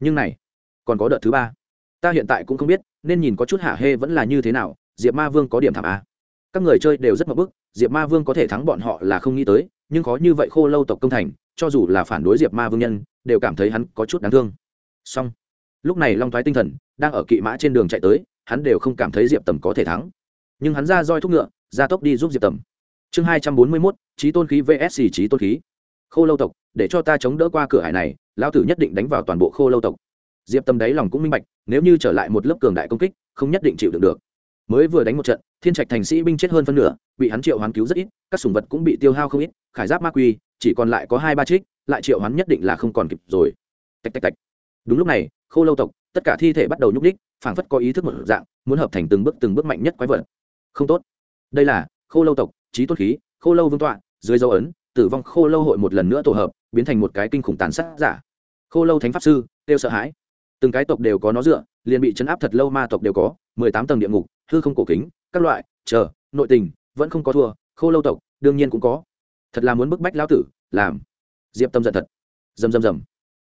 Nhưng này, còn có đợt thứ ba. Ta hiện tại cũng không biết, nên nhìn có chút hạ hê vẫn là như thế nào, Diệp Ma Vương có điểm thảm á Các người chơi đều rất mập bức, diệp ma vương có thể thắng bọn họ là không nghĩ tới nhưng khó như vậy khô lâu tộc công thành cho dù là phản đối diệp ma vương nhân đều cảm thấy hắn có chút đáng thương. Song lúc này long thoái tinh thần đang ở kỵ mã trên đường chạy tới hắn đều không cảm thấy diệp tầm có thể thắng. Nhưng hắn ra roi thúc ngựa ra tốc đi giúp diệp tầm. Chương hai trăm bốn mươi mốt trí tôn khí vsc trí tôn khí. Khô lâu tộc để cho ta chống đỡ qua cửa hải này lão tử nhất định đánh vào toàn bộ khô lâu tộc diệp Tâm đáy lòng cũng minh bạch, nếu như trở lại một lớp cường đại công kích, không nhất định chịu được được. Mới vừa đánh một trận, thiên trạch thành sĩ binh chết hơn phân nửa, bị hắn triệu hoán cứu rất ít, các sùng vật cũng bị tiêu hao không ít, khải giáp ma quy, chỉ còn lại có hai ba trích, lại triệu hoán nhất định là không còn kịp rồi. Tạch tạch tạch. Đúng lúc này, khô lâu tộc, tất cả thi thể bắt đầu nhúc đích phảng phất có ý thức một dạng, muốn hợp thành từng bước từng bước mạnh nhất quái vật. Không tốt. Đây là khô lâu tộc trí tốt khí, khô lâu vương tọa, dưới dấu ấn, tử vong khô lâu hội một lần nữa tổ hợp, biến thành một cái kinh khủng tàn sát giả. Khô lâu thánh pháp sư tiêu sợ hãi từng cái tộc đều có nó dựa, liền bị chấn áp thật lâu ma tộc đều có, mười tám tầng địa ngục, hư không cổ kính, các loại, chờ, nội tình, vẫn không có thua, khô lâu tộc, đương nhiên cũng có. Thật là muốn bức bách lão tử, làm. Diệp tâm giận thật. Rầm rầm rầm.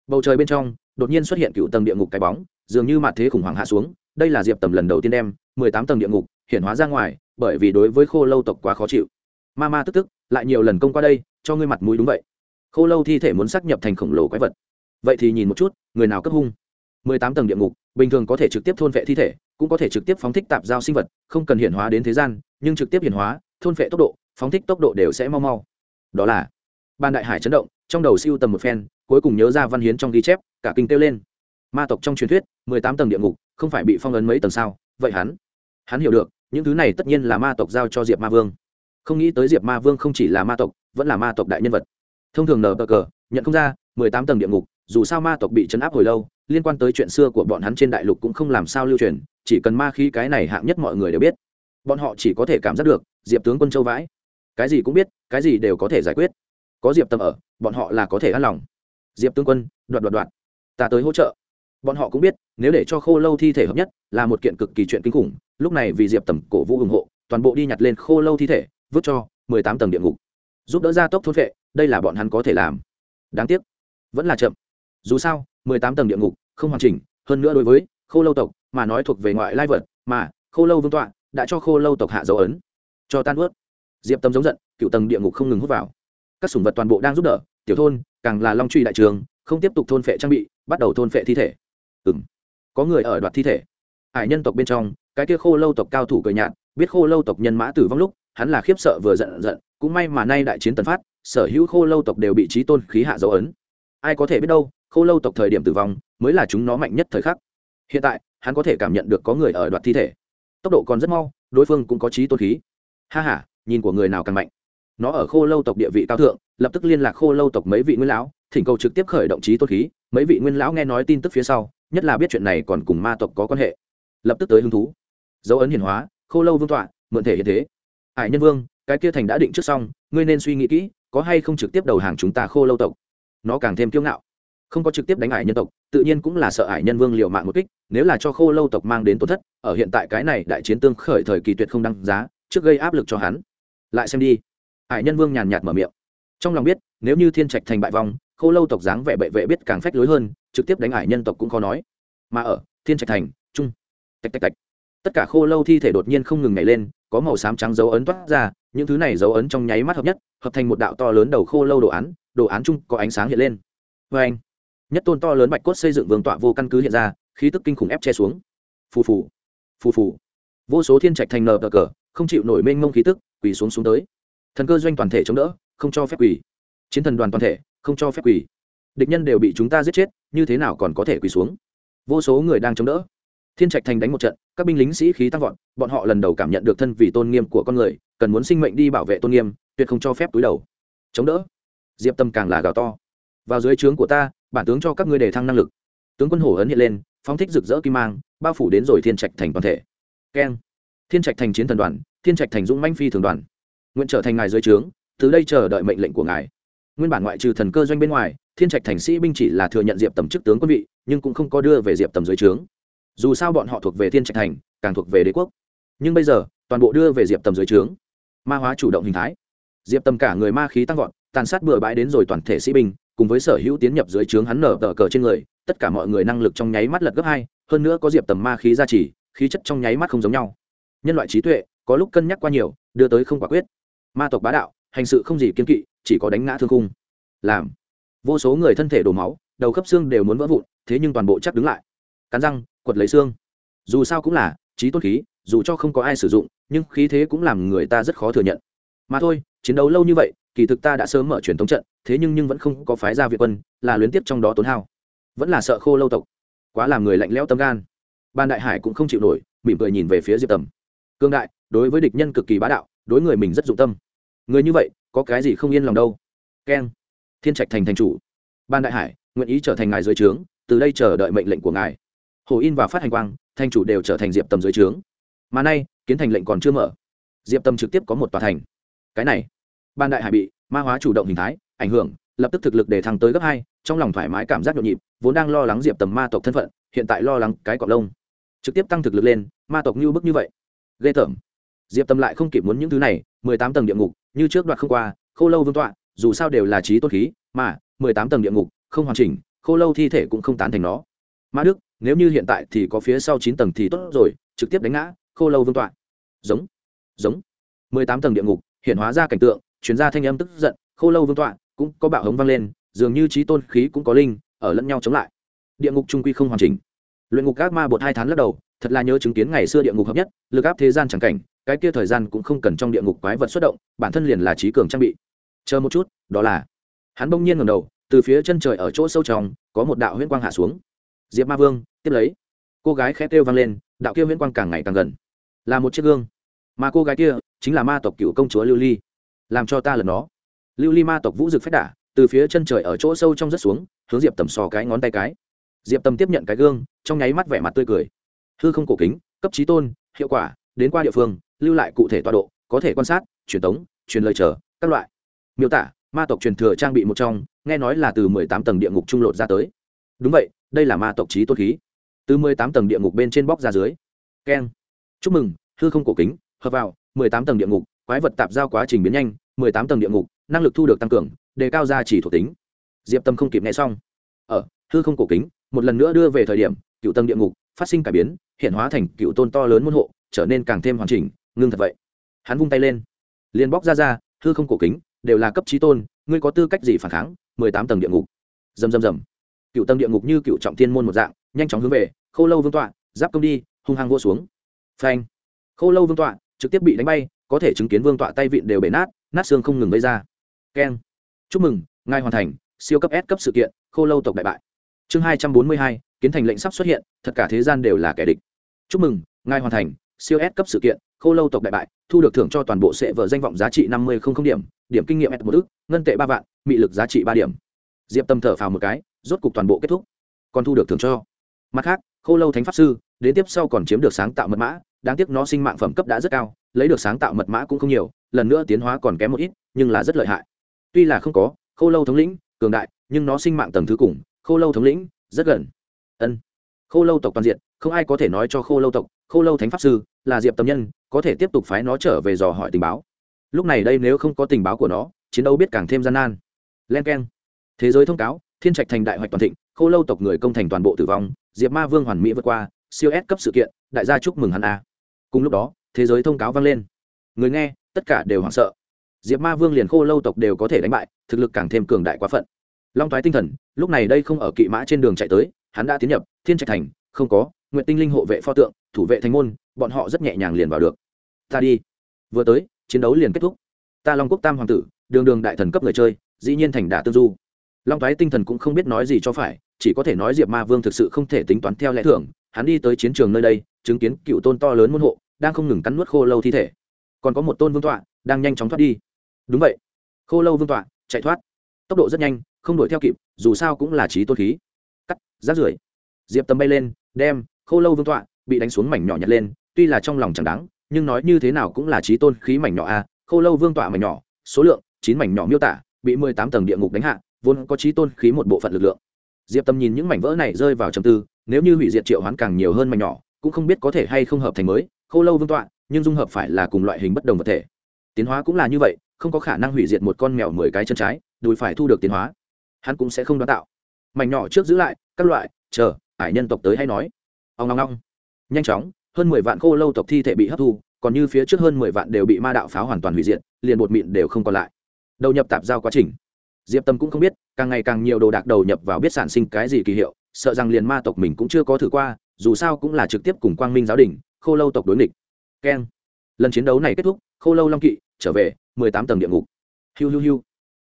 Bầu trời bên trong, đột nhiên xuất hiện cựu tầng địa ngục cái bóng, dường như mạt thế khủng hoảng hạ xuống, đây là diệp tầm lần đầu tiên đem mười tám tầng địa ngục hiện hóa ra ngoài, bởi vì đối với khô lâu tộc quá khó chịu. Ma ma tức tức, lại nhiều lần công qua đây, cho ngươi mặt mũi đúng vậy. Khô lâu thi thể muốn xác nhập thành khổng lồ quái vật. Vậy thì nhìn một chút, người nào cấp hung? Mười tám tầng địa ngục, bình thường có thể trực tiếp thôn vệ thi thể, cũng có thể trực tiếp phóng thích tạp giao sinh vật, không cần hiển hóa đến thế gian, nhưng trực tiếp hiển hóa, thôn vệ tốc độ, phóng thích tốc độ đều sẽ mau mau. Đó là, ban đại hải chấn động, trong đầu siêu tầm một phen, cuối cùng nhớ ra văn hiến trong ghi chép, cả kinh kêu lên. Ma tộc trong truyền thuyết, mười tám tầng địa ngục, không phải bị phong ấn mấy tầng sao? Vậy hắn hắn hiểu được, những thứ này tất nhiên là ma tộc giao cho diệp ma vương. Không nghĩ tới diệp ma vương không chỉ là ma tộc, vẫn là ma tộc đại nhân vật. Thông thường nờ cờ cờ, nhận không ra, mười tám tầng địa ngục dù sao ma tộc bị chấn áp hồi lâu, liên quan tới chuyện xưa của bọn hắn trên đại lục cũng không làm sao lưu truyền, chỉ cần ma khí cái này hạng nhất mọi người đều biết, bọn họ chỉ có thể cảm giác được diệp tướng quân châu vãi. Cái gì cũng biết, cái gì đều có thể giải quyết. Có diệp tâm ở, bọn họ là có thể an lòng. Diệp tướng quân, đoạt đoạt đoạt. Ta tới hỗ trợ. Bọn họ cũng biết, nếu để cho khô lâu thi thể hợp nhất, là một kiện cực kỳ chuyện kinh khủng. Lúc này vì diệp tầm cổ vũ ủng hộ, toàn bộ đi nhặt lên khô lâu thi thể, vứt cho mười tám tầng địa ngục. Giúp đỡ gia tốc thôn vệ đây là bọn hắn có thể làm. Đáng tiếc, vẫn là chậm dù sao, mười tám tầng địa ngục, không hoàn chỉnh, hơn nữa đối với khô lâu tộc mà nói thuộc về ngoại lai vật, mà khô lâu vương tọa đã cho khô lâu tộc hạ dấu ấn. Cho tan ướt. Diệp tâm giống giận, cựu tầng địa ngục không ngừng hút vào. Các sủng vật toàn bộ đang giúp đỡ, tiểu thôn, càng là long truy đại trường, không tiếp tục thôn phệ trang bị, bắt đầu thôn phệ thi thể. Ừ m có người ở đoạt thi thể. Hải nhân tộc bên trong, cái kia khô lâu tộc cao thủ cười nhạt, biết khô lâu tộc nhân mã tử vong lúc, hắn là khiếp sợ vừa giận giận, cũng may mà nay đại chiến tần phát, sở hữu khô lâu tộc đều bị trí tôn khí hạ dấu ấn. Ai có thể biết đâu khô lâu tộc thời điểm tử vong mới là chúng nó mạnh nhất thời khắc. Hiện tại, hắn có thể cảm nhận được có người ở đoạt thi thể. Tốc độ còn rất mau, đối phương cũng có trí tôn khí. Ha h a nhìn của người nào càng mạnh. Nó ở khô lâu tộc địa vị cao thượng, lập tức liên lạc khô lâu tộc mấy vị nguyên lão, thỉnh cầu trực tiếp khởi động trí tôn khí. Mấy vị nguyên lão nghe nói tin tức phía sau, nhất là biết chuyện này còn cùng ma tộc có quan hệ. Lập tức tới hứng thú. Dấu ấn hiển hóa, khô lâu vương tọa, mượn thể hiện thế. Hải nhân vương, cái kia thành đã định trước xong, ngươi nên suy nghĩ kỹ, có hay không trực tiếp đầu hàng chúng ta khô lâu tộc? Nó càng thêm kiêu ngạo không có trực tiếp đánh ải nhân tộc, tự nhiên cũng là sợ ải nhân vương liều mạng một kích, nếu là cho khô lâu tộc mang đến tổn thất, ở hiện tại cái này đại chiến tương khởi thời kỳ tuyệt không đăng giá, trước gây áp lực cho hắn. Lại xem đi. Ải nhân vương nhàn nhạt mở miệng. Trong lòng biết, nếu như thiên trạch thành bại vong, khô lâu tộc dáng vẻ bệ vệ biết càng phách lối hơn, trực tiếp đánh ải nhân tộc cũng khó nói. Mà ở, thiên trạch thành trung tạch tạch tạch. Tất cả khô lâu thi thể đột nhiên không ngừng nhảy lên, có màu xám trắng dấu ấn toát ra, những thứ này dấu ấn trong nháy mắt hợp nhất, hợp thành một đạo to lớn đầu khô lâu đồ án đồ án chung có ánh sáng hiện lên. Vê anh nhất tôn to lớn bạch cốt xây dựng vương tọa vô căn cứ hiện ra, khí tức kinh khủng ép che xuống. Phù phù phù phù. Vô số thiên trạch thành nờ cờ, không chịu nổi mênh mông khí tức, quỳ xuống xuống tới. Thần cơ doanh toàn thể chống đỡ, không cho phép quỳ. Chiến thần đoàn toàn thể, không cho phép quỳ. Địch nhân đều bị chúng ta giết chết, như thế nào còn có thể quỳ xuống? Vô số người đang chống đỡ. Thiên trạch thành đánh một trận, các binh lính sĩ khí tăng vọt, bọn họ lần đầu cảm nhận được thân vì tôn nghiêm của con người, cần muốn sinh mệnh đi bảo vệ tôn nghiêm, tuyệt không cho phép túi đầu. Chống đỡ. Diệp tâm càng là gào to. Vào dưới trướng của ta bản tướng cho các ngươi đề thăng năng lực. Tướng quân hổ ấn hiện lên, phóng thích rực rỡ kim mang, bao phủ đến rồi thiên trạch thành toàn thể. Keng. Thiên trạch thành chiến thần đoàn, thiên trạch thành dũng manh phi thường đoàn. Nguyện trở thành ngài dưới trướng, từ đây chờ đợi mệnh lệnh của ngài. Nguyên bản ngoại trừ thần cơ doanh bên ngoài, thiên trạch thành sĩ binh chỉ là thừa nhận diệp tầm chức tướng quân vị, nhưng cũng không có đưa về diệp tầm dưới trướng. Dù sao bọn họ thuộc về thiên trạch thành, càng thuộc về đế quốc. Nhưng bây giờ, toàn bộ đưa về diệp tầm dưới trướng. Ma hóa chủ động hình thái. Diệp tầm cả người ma khí tăng vọt, tàn sát bừa bãi đến rồi toàn thể sĩ binh cùng với sở hữu tiến nhập dưới trướng hắn nở tờ cờ trên người, tất cả mọi người năng lực trong nháy mắt lật gấp hai, hơn nữa có diệp tầm ma khí gia trì, khí chất trong nháy mắt không giống nhau. Nhân loại trí tuệ, có lúc cân nhắc qua nhiều, đưa tới không quả quyết. Ma tộc bá đạo, hành sự không gì kiên kỵ, chỉ có đánh ngã thương khung. Làm. Vô số người thân thể đổ máu, đầu khớp xương đều muốn vỡ vụn, thế nhưng toàn bộ chắc đứng lại. Cắn răng, quật lấy xương. Dù sao cũng là, trí tôn khí, dù cho không có ai sử dụng, nhưng khí thế cũng làm người ta rất khó thừa nhận. Mà thôi, chiến đấu lâu như vậy kỳ thực ta đã sớm mở truyền thống trận, thế nhưng nhưng vẫn không có phái ra việt quân, là luyến tiếp trong đó tốn hao. Vẫn là sợ khô lâu tộc. Quá làm người lạnh lẽo tâm gan. Ban đại hải cũng không chịu nổi, mỉm cười nhìn về phía diệp tầm. Cương đại, đối với địch nhân cực kỳ bá đạo, đối người mình rất dụng tâm. Người như vậy, có cái gì không yên lòng đâu? Keng, thiên trạch thành thành chủ. Ban đại hải, nguyện ý trở thành ngài dưới trướng, từ đây chờ đợi mệnh lệnh của ngài. Hồ in và phát hành quang, thành chủ đều trở thành diệp tầm dưới trướng. Mà nay, kiến thành lệnh còn chưa mở. Diệp tầm trực tiếp có một tòa thành. Cái này ban đại hải bị ma hóa chủ động hình thái, ảnh hưởng, lập tức thực lực để thăng tới gấp hai, trong lòng thoải mái cảm giác nhộn nhịp, vốn đang lo lắng diệp tầm ma tộc thân phận, hiện tại lo lắng cái cọp lông. Trực tiếp tăng thực lực lên, ma tộc như bức như vậy. Ghê tởm. Diệp tầm lại không kịp muốn những thứ này, mười tám tầng địa ngục, như trước đoạt không qua, khô lâu vương tọa, dù sao đều là trí tôn khí, mà mười tám tầng địa ngục, không hoàn chỉnh, khô lâu thi thể cũng không tán thành nó. Ma đức, nếu như hiện tại thì có phía sau chín tầng thì tốt rồi, trực tiếp đánh ngã, khô lâu vương tọa. Giống. Giống. mười tám tầng địa ngục, hiện hóa ra cảnh tượng chuyển ra thanh âm tức giận, khô lâu vương tọa, cũng có bạo hống vang lên, dường như trí tôn khí cũng có linh, ở lẫn nhau chống lại. Địa ngục trung quy không hoàn chỉnh. Luyện ngục các ma bột hai tháng lắc đầu, thật là nhớ chứng kiến ngày xưa địa ngục hợp nhất, lực áp thế gian chẳng cảnh, cái kia thời gian cũng không cần trong địa ngục quái vật xuất động, bản thân liền là trí cường trang bị. Chờ một chút, đó là. Hắn bỗng nhiên ngầm đầu, từ phía chân trời ở chỗ sâu trong, có một đạo huyễn quang hạ xuống. Diệp ma vương, tiếp lấy. Cô gái khẽ kêu vang lên, đạo kia huyễn quang càng ngày càng gần. Là một chiếc gương. Mà cô gái kia chính là ma tộc cựu công chúa lưu ly làm cho ta lần nó. lưu ly ma tộc vũ dực phách đả, từ phía chân trời ở chỗ sâu trong rất xuống, hướng diệp tầm sò cái ngón tay cái. Diệp tầm tiếp nhận cái gương, trong nháy mắt vẻ mặt tươi cười. Hư không cổ kính, cấp trí tôn, hiệu quả, đến qua địa phương, lưu lại cụ thể tọa độ, có thể quan sát, truyền tống, truyền lời chờ, các loại. Miêu tả, ma tộc truyền thừa trang bị một trong, nghe nói là từ mười tám tầng địa ngục trung lột ra tới. Đúng vậy, đây là ma tộc trí tôn khí. Từ mười tám tầng địa ngục bên trên bóc ra dưới. Keng. Chúc mừng, hư không cổ kính, hợp vào, mười tám tầng địa ngục, quái vật tạp giao quá trình biến nhanh mười tám tầng địa ngục, năng lực thu được tăng cường, đề cao ra chỉ thuộc tính. Diệp tâm không kịp nghe xong. Ở, hư không cổ kính, một lần nữa đưa về thời điểm, cựu tầng địa ngục, phát sinh cải biến, hiện hóa thành cựu tôn to lớn môn hộ, trở nên càng thêm hoàn chỉnh, ngưng thật vậy. Hắn vung tay lên, liền bóc ra ra, hư không cổ kính, đều là cấp trí tôn, ngươi có tư cách gì phản kháng, mười tám tầng địa ngục? Dầm dầm dầm cựu tầng địa ngục như cựu trọng thiên môn một dạng, nhanh chóng hướng về, Khô lâu vương tọa, giáp công đi, hung hăng vô xuống. Phanh. Khô lâu vương tọa, trực tiếp bị đánh bay, có thể chứng kiến vương tọa tay vịn đều bể nát nát xương không ngừng gây ra. Keng. Chúc mừng, ngài hoàn thành, siêu cấp s cấp sự kiện, khô lâu tộc đại bại. Chương hai trăm bốn mươi hai, kiến thành lệnh sắp xuất hiện tất cả thế gian đều là kẻ địch. Chúc mừng, ngài hoàn thành, siêu s cấp sự kiện, khô lâu tộc đại bại, thu được thưởng cho toàn bộ sệ vợ danh vọng giá trị năm mươi không điểm điểm kinh nghiệm s một ước, ngân tệ ba vạn, mị lực giá trị ba điểm. Diệp tâm thở phào một cái, rốt cục toàn bộ kết thúc. Còn thu được thưởng cho. Mặt khác, khô lâu thánh pháp sư, đến tiếp sau còn chiếm được sáng tạo mật mã, đáng tiếc nó sinh mạng phẩm cấp đã rất cao, lấy được sáng tạo mật mã cũng không nhiều lần nữa tiến hóa còn kém một ít, nhưng là rất lợi hại. Tuy là không có, khô lâu thống lĩnh, cường đại, nhưng nó sinh mạng tầng thứ cùng, khô lâu thống lĩnh, rất gần. Ân. Khô lâu tộc toàn diện, không ai có thể nói cho khô lâu tộc, khô lâu thánh pháp sư, là diệp tâm nhân, có thể tiếp tục phái nó trở về dò hỏi tình báo. Lúc này đây nếu không có tình báo của nó, chiến đấu biết càng thêm gian nan. Len k e n thế giới thông cáo, thiên trạch thành đại hoạch toàn thịnh, khô lâu tộc người công thành toàn bộ tử vong, diệp ma vương hoàn mỹ vượt qua, siêu s cấp sự kiện, đại gia chúc mừng hắn a. Cùng lúc đó, thế giới thông cáo vang lên. Người nghe tất cả đều hoảng sợ. Diệp ma vương liền khô lâu tộc đều có thể đánh bại, thực lực càng thêm cường đại quá phận. Long thoái tinh thần, lúc này đây không ở kỵ mã trên đường chạy tới, hắn đã tiến nhập thiên trạch thành, không có nguyện tinh linh hộ vệ pho tượng, thủ vệ thành môn, bọn họ rất nhẹ nhàng liền vào được. Ta đi. Vừa tới, chiến đấu liền kết thúc. Ta long quốc tam hoàng tử, đường đường đại thần cấp người chơi, dĩ nhiên thành đả tương du. Long thoái tinh thần cũng không biết nói gì cho phải, chỉ có thể nói diệp ma vương thực sự không thể tính toán theo lẽ thường, hắn đi tới chiến trường nơi đây, chứng kiến cựu tôn to lớn môn hộ, đang không ngừng cắn nuốt khô lâu thi thể còn có một tôn vương tọa đang nhanh chóng thoát đi. Đúng vậy. Khô lâu vương tọa chạy thoát. Tốc độ rất nhanh, không đuổi theo kịp, dù sao cũng là trí tôn khí. Cắt, rác rưởi. Diệp tâm bay lên, đem khô lâu vương tọa bị đánh xuống mảnh nhỏ nhặt lên, tuy là trong lòng chẳng đáng, nhưng nói như thế nào cũng là trí tôn khí mảnh nhỏ a. Khô lâu vương tọa mảnh nhỏ, số lượng, chín mảnh nhỏ miêu tả, bị mười tám tầng địa ngục đánh hạ, vốn có trí tôn khí một bộ phận lực lượng. Diệp tâm nhìn những mảnh vỡ này rơi vào trầm tư, nếu như hủy diệt triệu hoán càng nhiều hơn mảnh nhỏ, cũng không biết có thể hay không hợp thành mới. Khô lâu vương tọa nhưng dung hợp phải là cùng loại hình bất đồng vật thể. Tiến hóa cũng là như vậy, không có khả năng hủy diệt một con mèo mười cái chân trái, đùi phải thu được tiến hóa. Hắn cũng sẽ không đoán tạo. Mảnh nhỏ trước giữ lại, các loại, chờ, ải nhân tộc tới hay nói. Ông ngong ngong nhanh chóng, hơn mười vạn khô lâu tộc thi thể bị hấp thu, còn như phía trước hơn mười vạn đều bị ma đạo pháo hoàn toàn hủy diệt, liền bột mịn đều không còn lại. Đầu nhập tạp giao quá trình. Diệp tâm cũng không biết, càng ngày càng nhiều đồ đạc đầu nhập vào biết sản sinh cái gì kỳ hiệu, sợ rằng liền ma tộc mình cũng chưa có thử qua, dù sao cũng là trực tiếp cùng quang minh giáo đình, khô lâu tộc đối nghịch keng. Lần chiến đấu này kết thúc, khô lâu long kỵ trở về, mười tám tầng địa ngục. Hiu hiu hiu.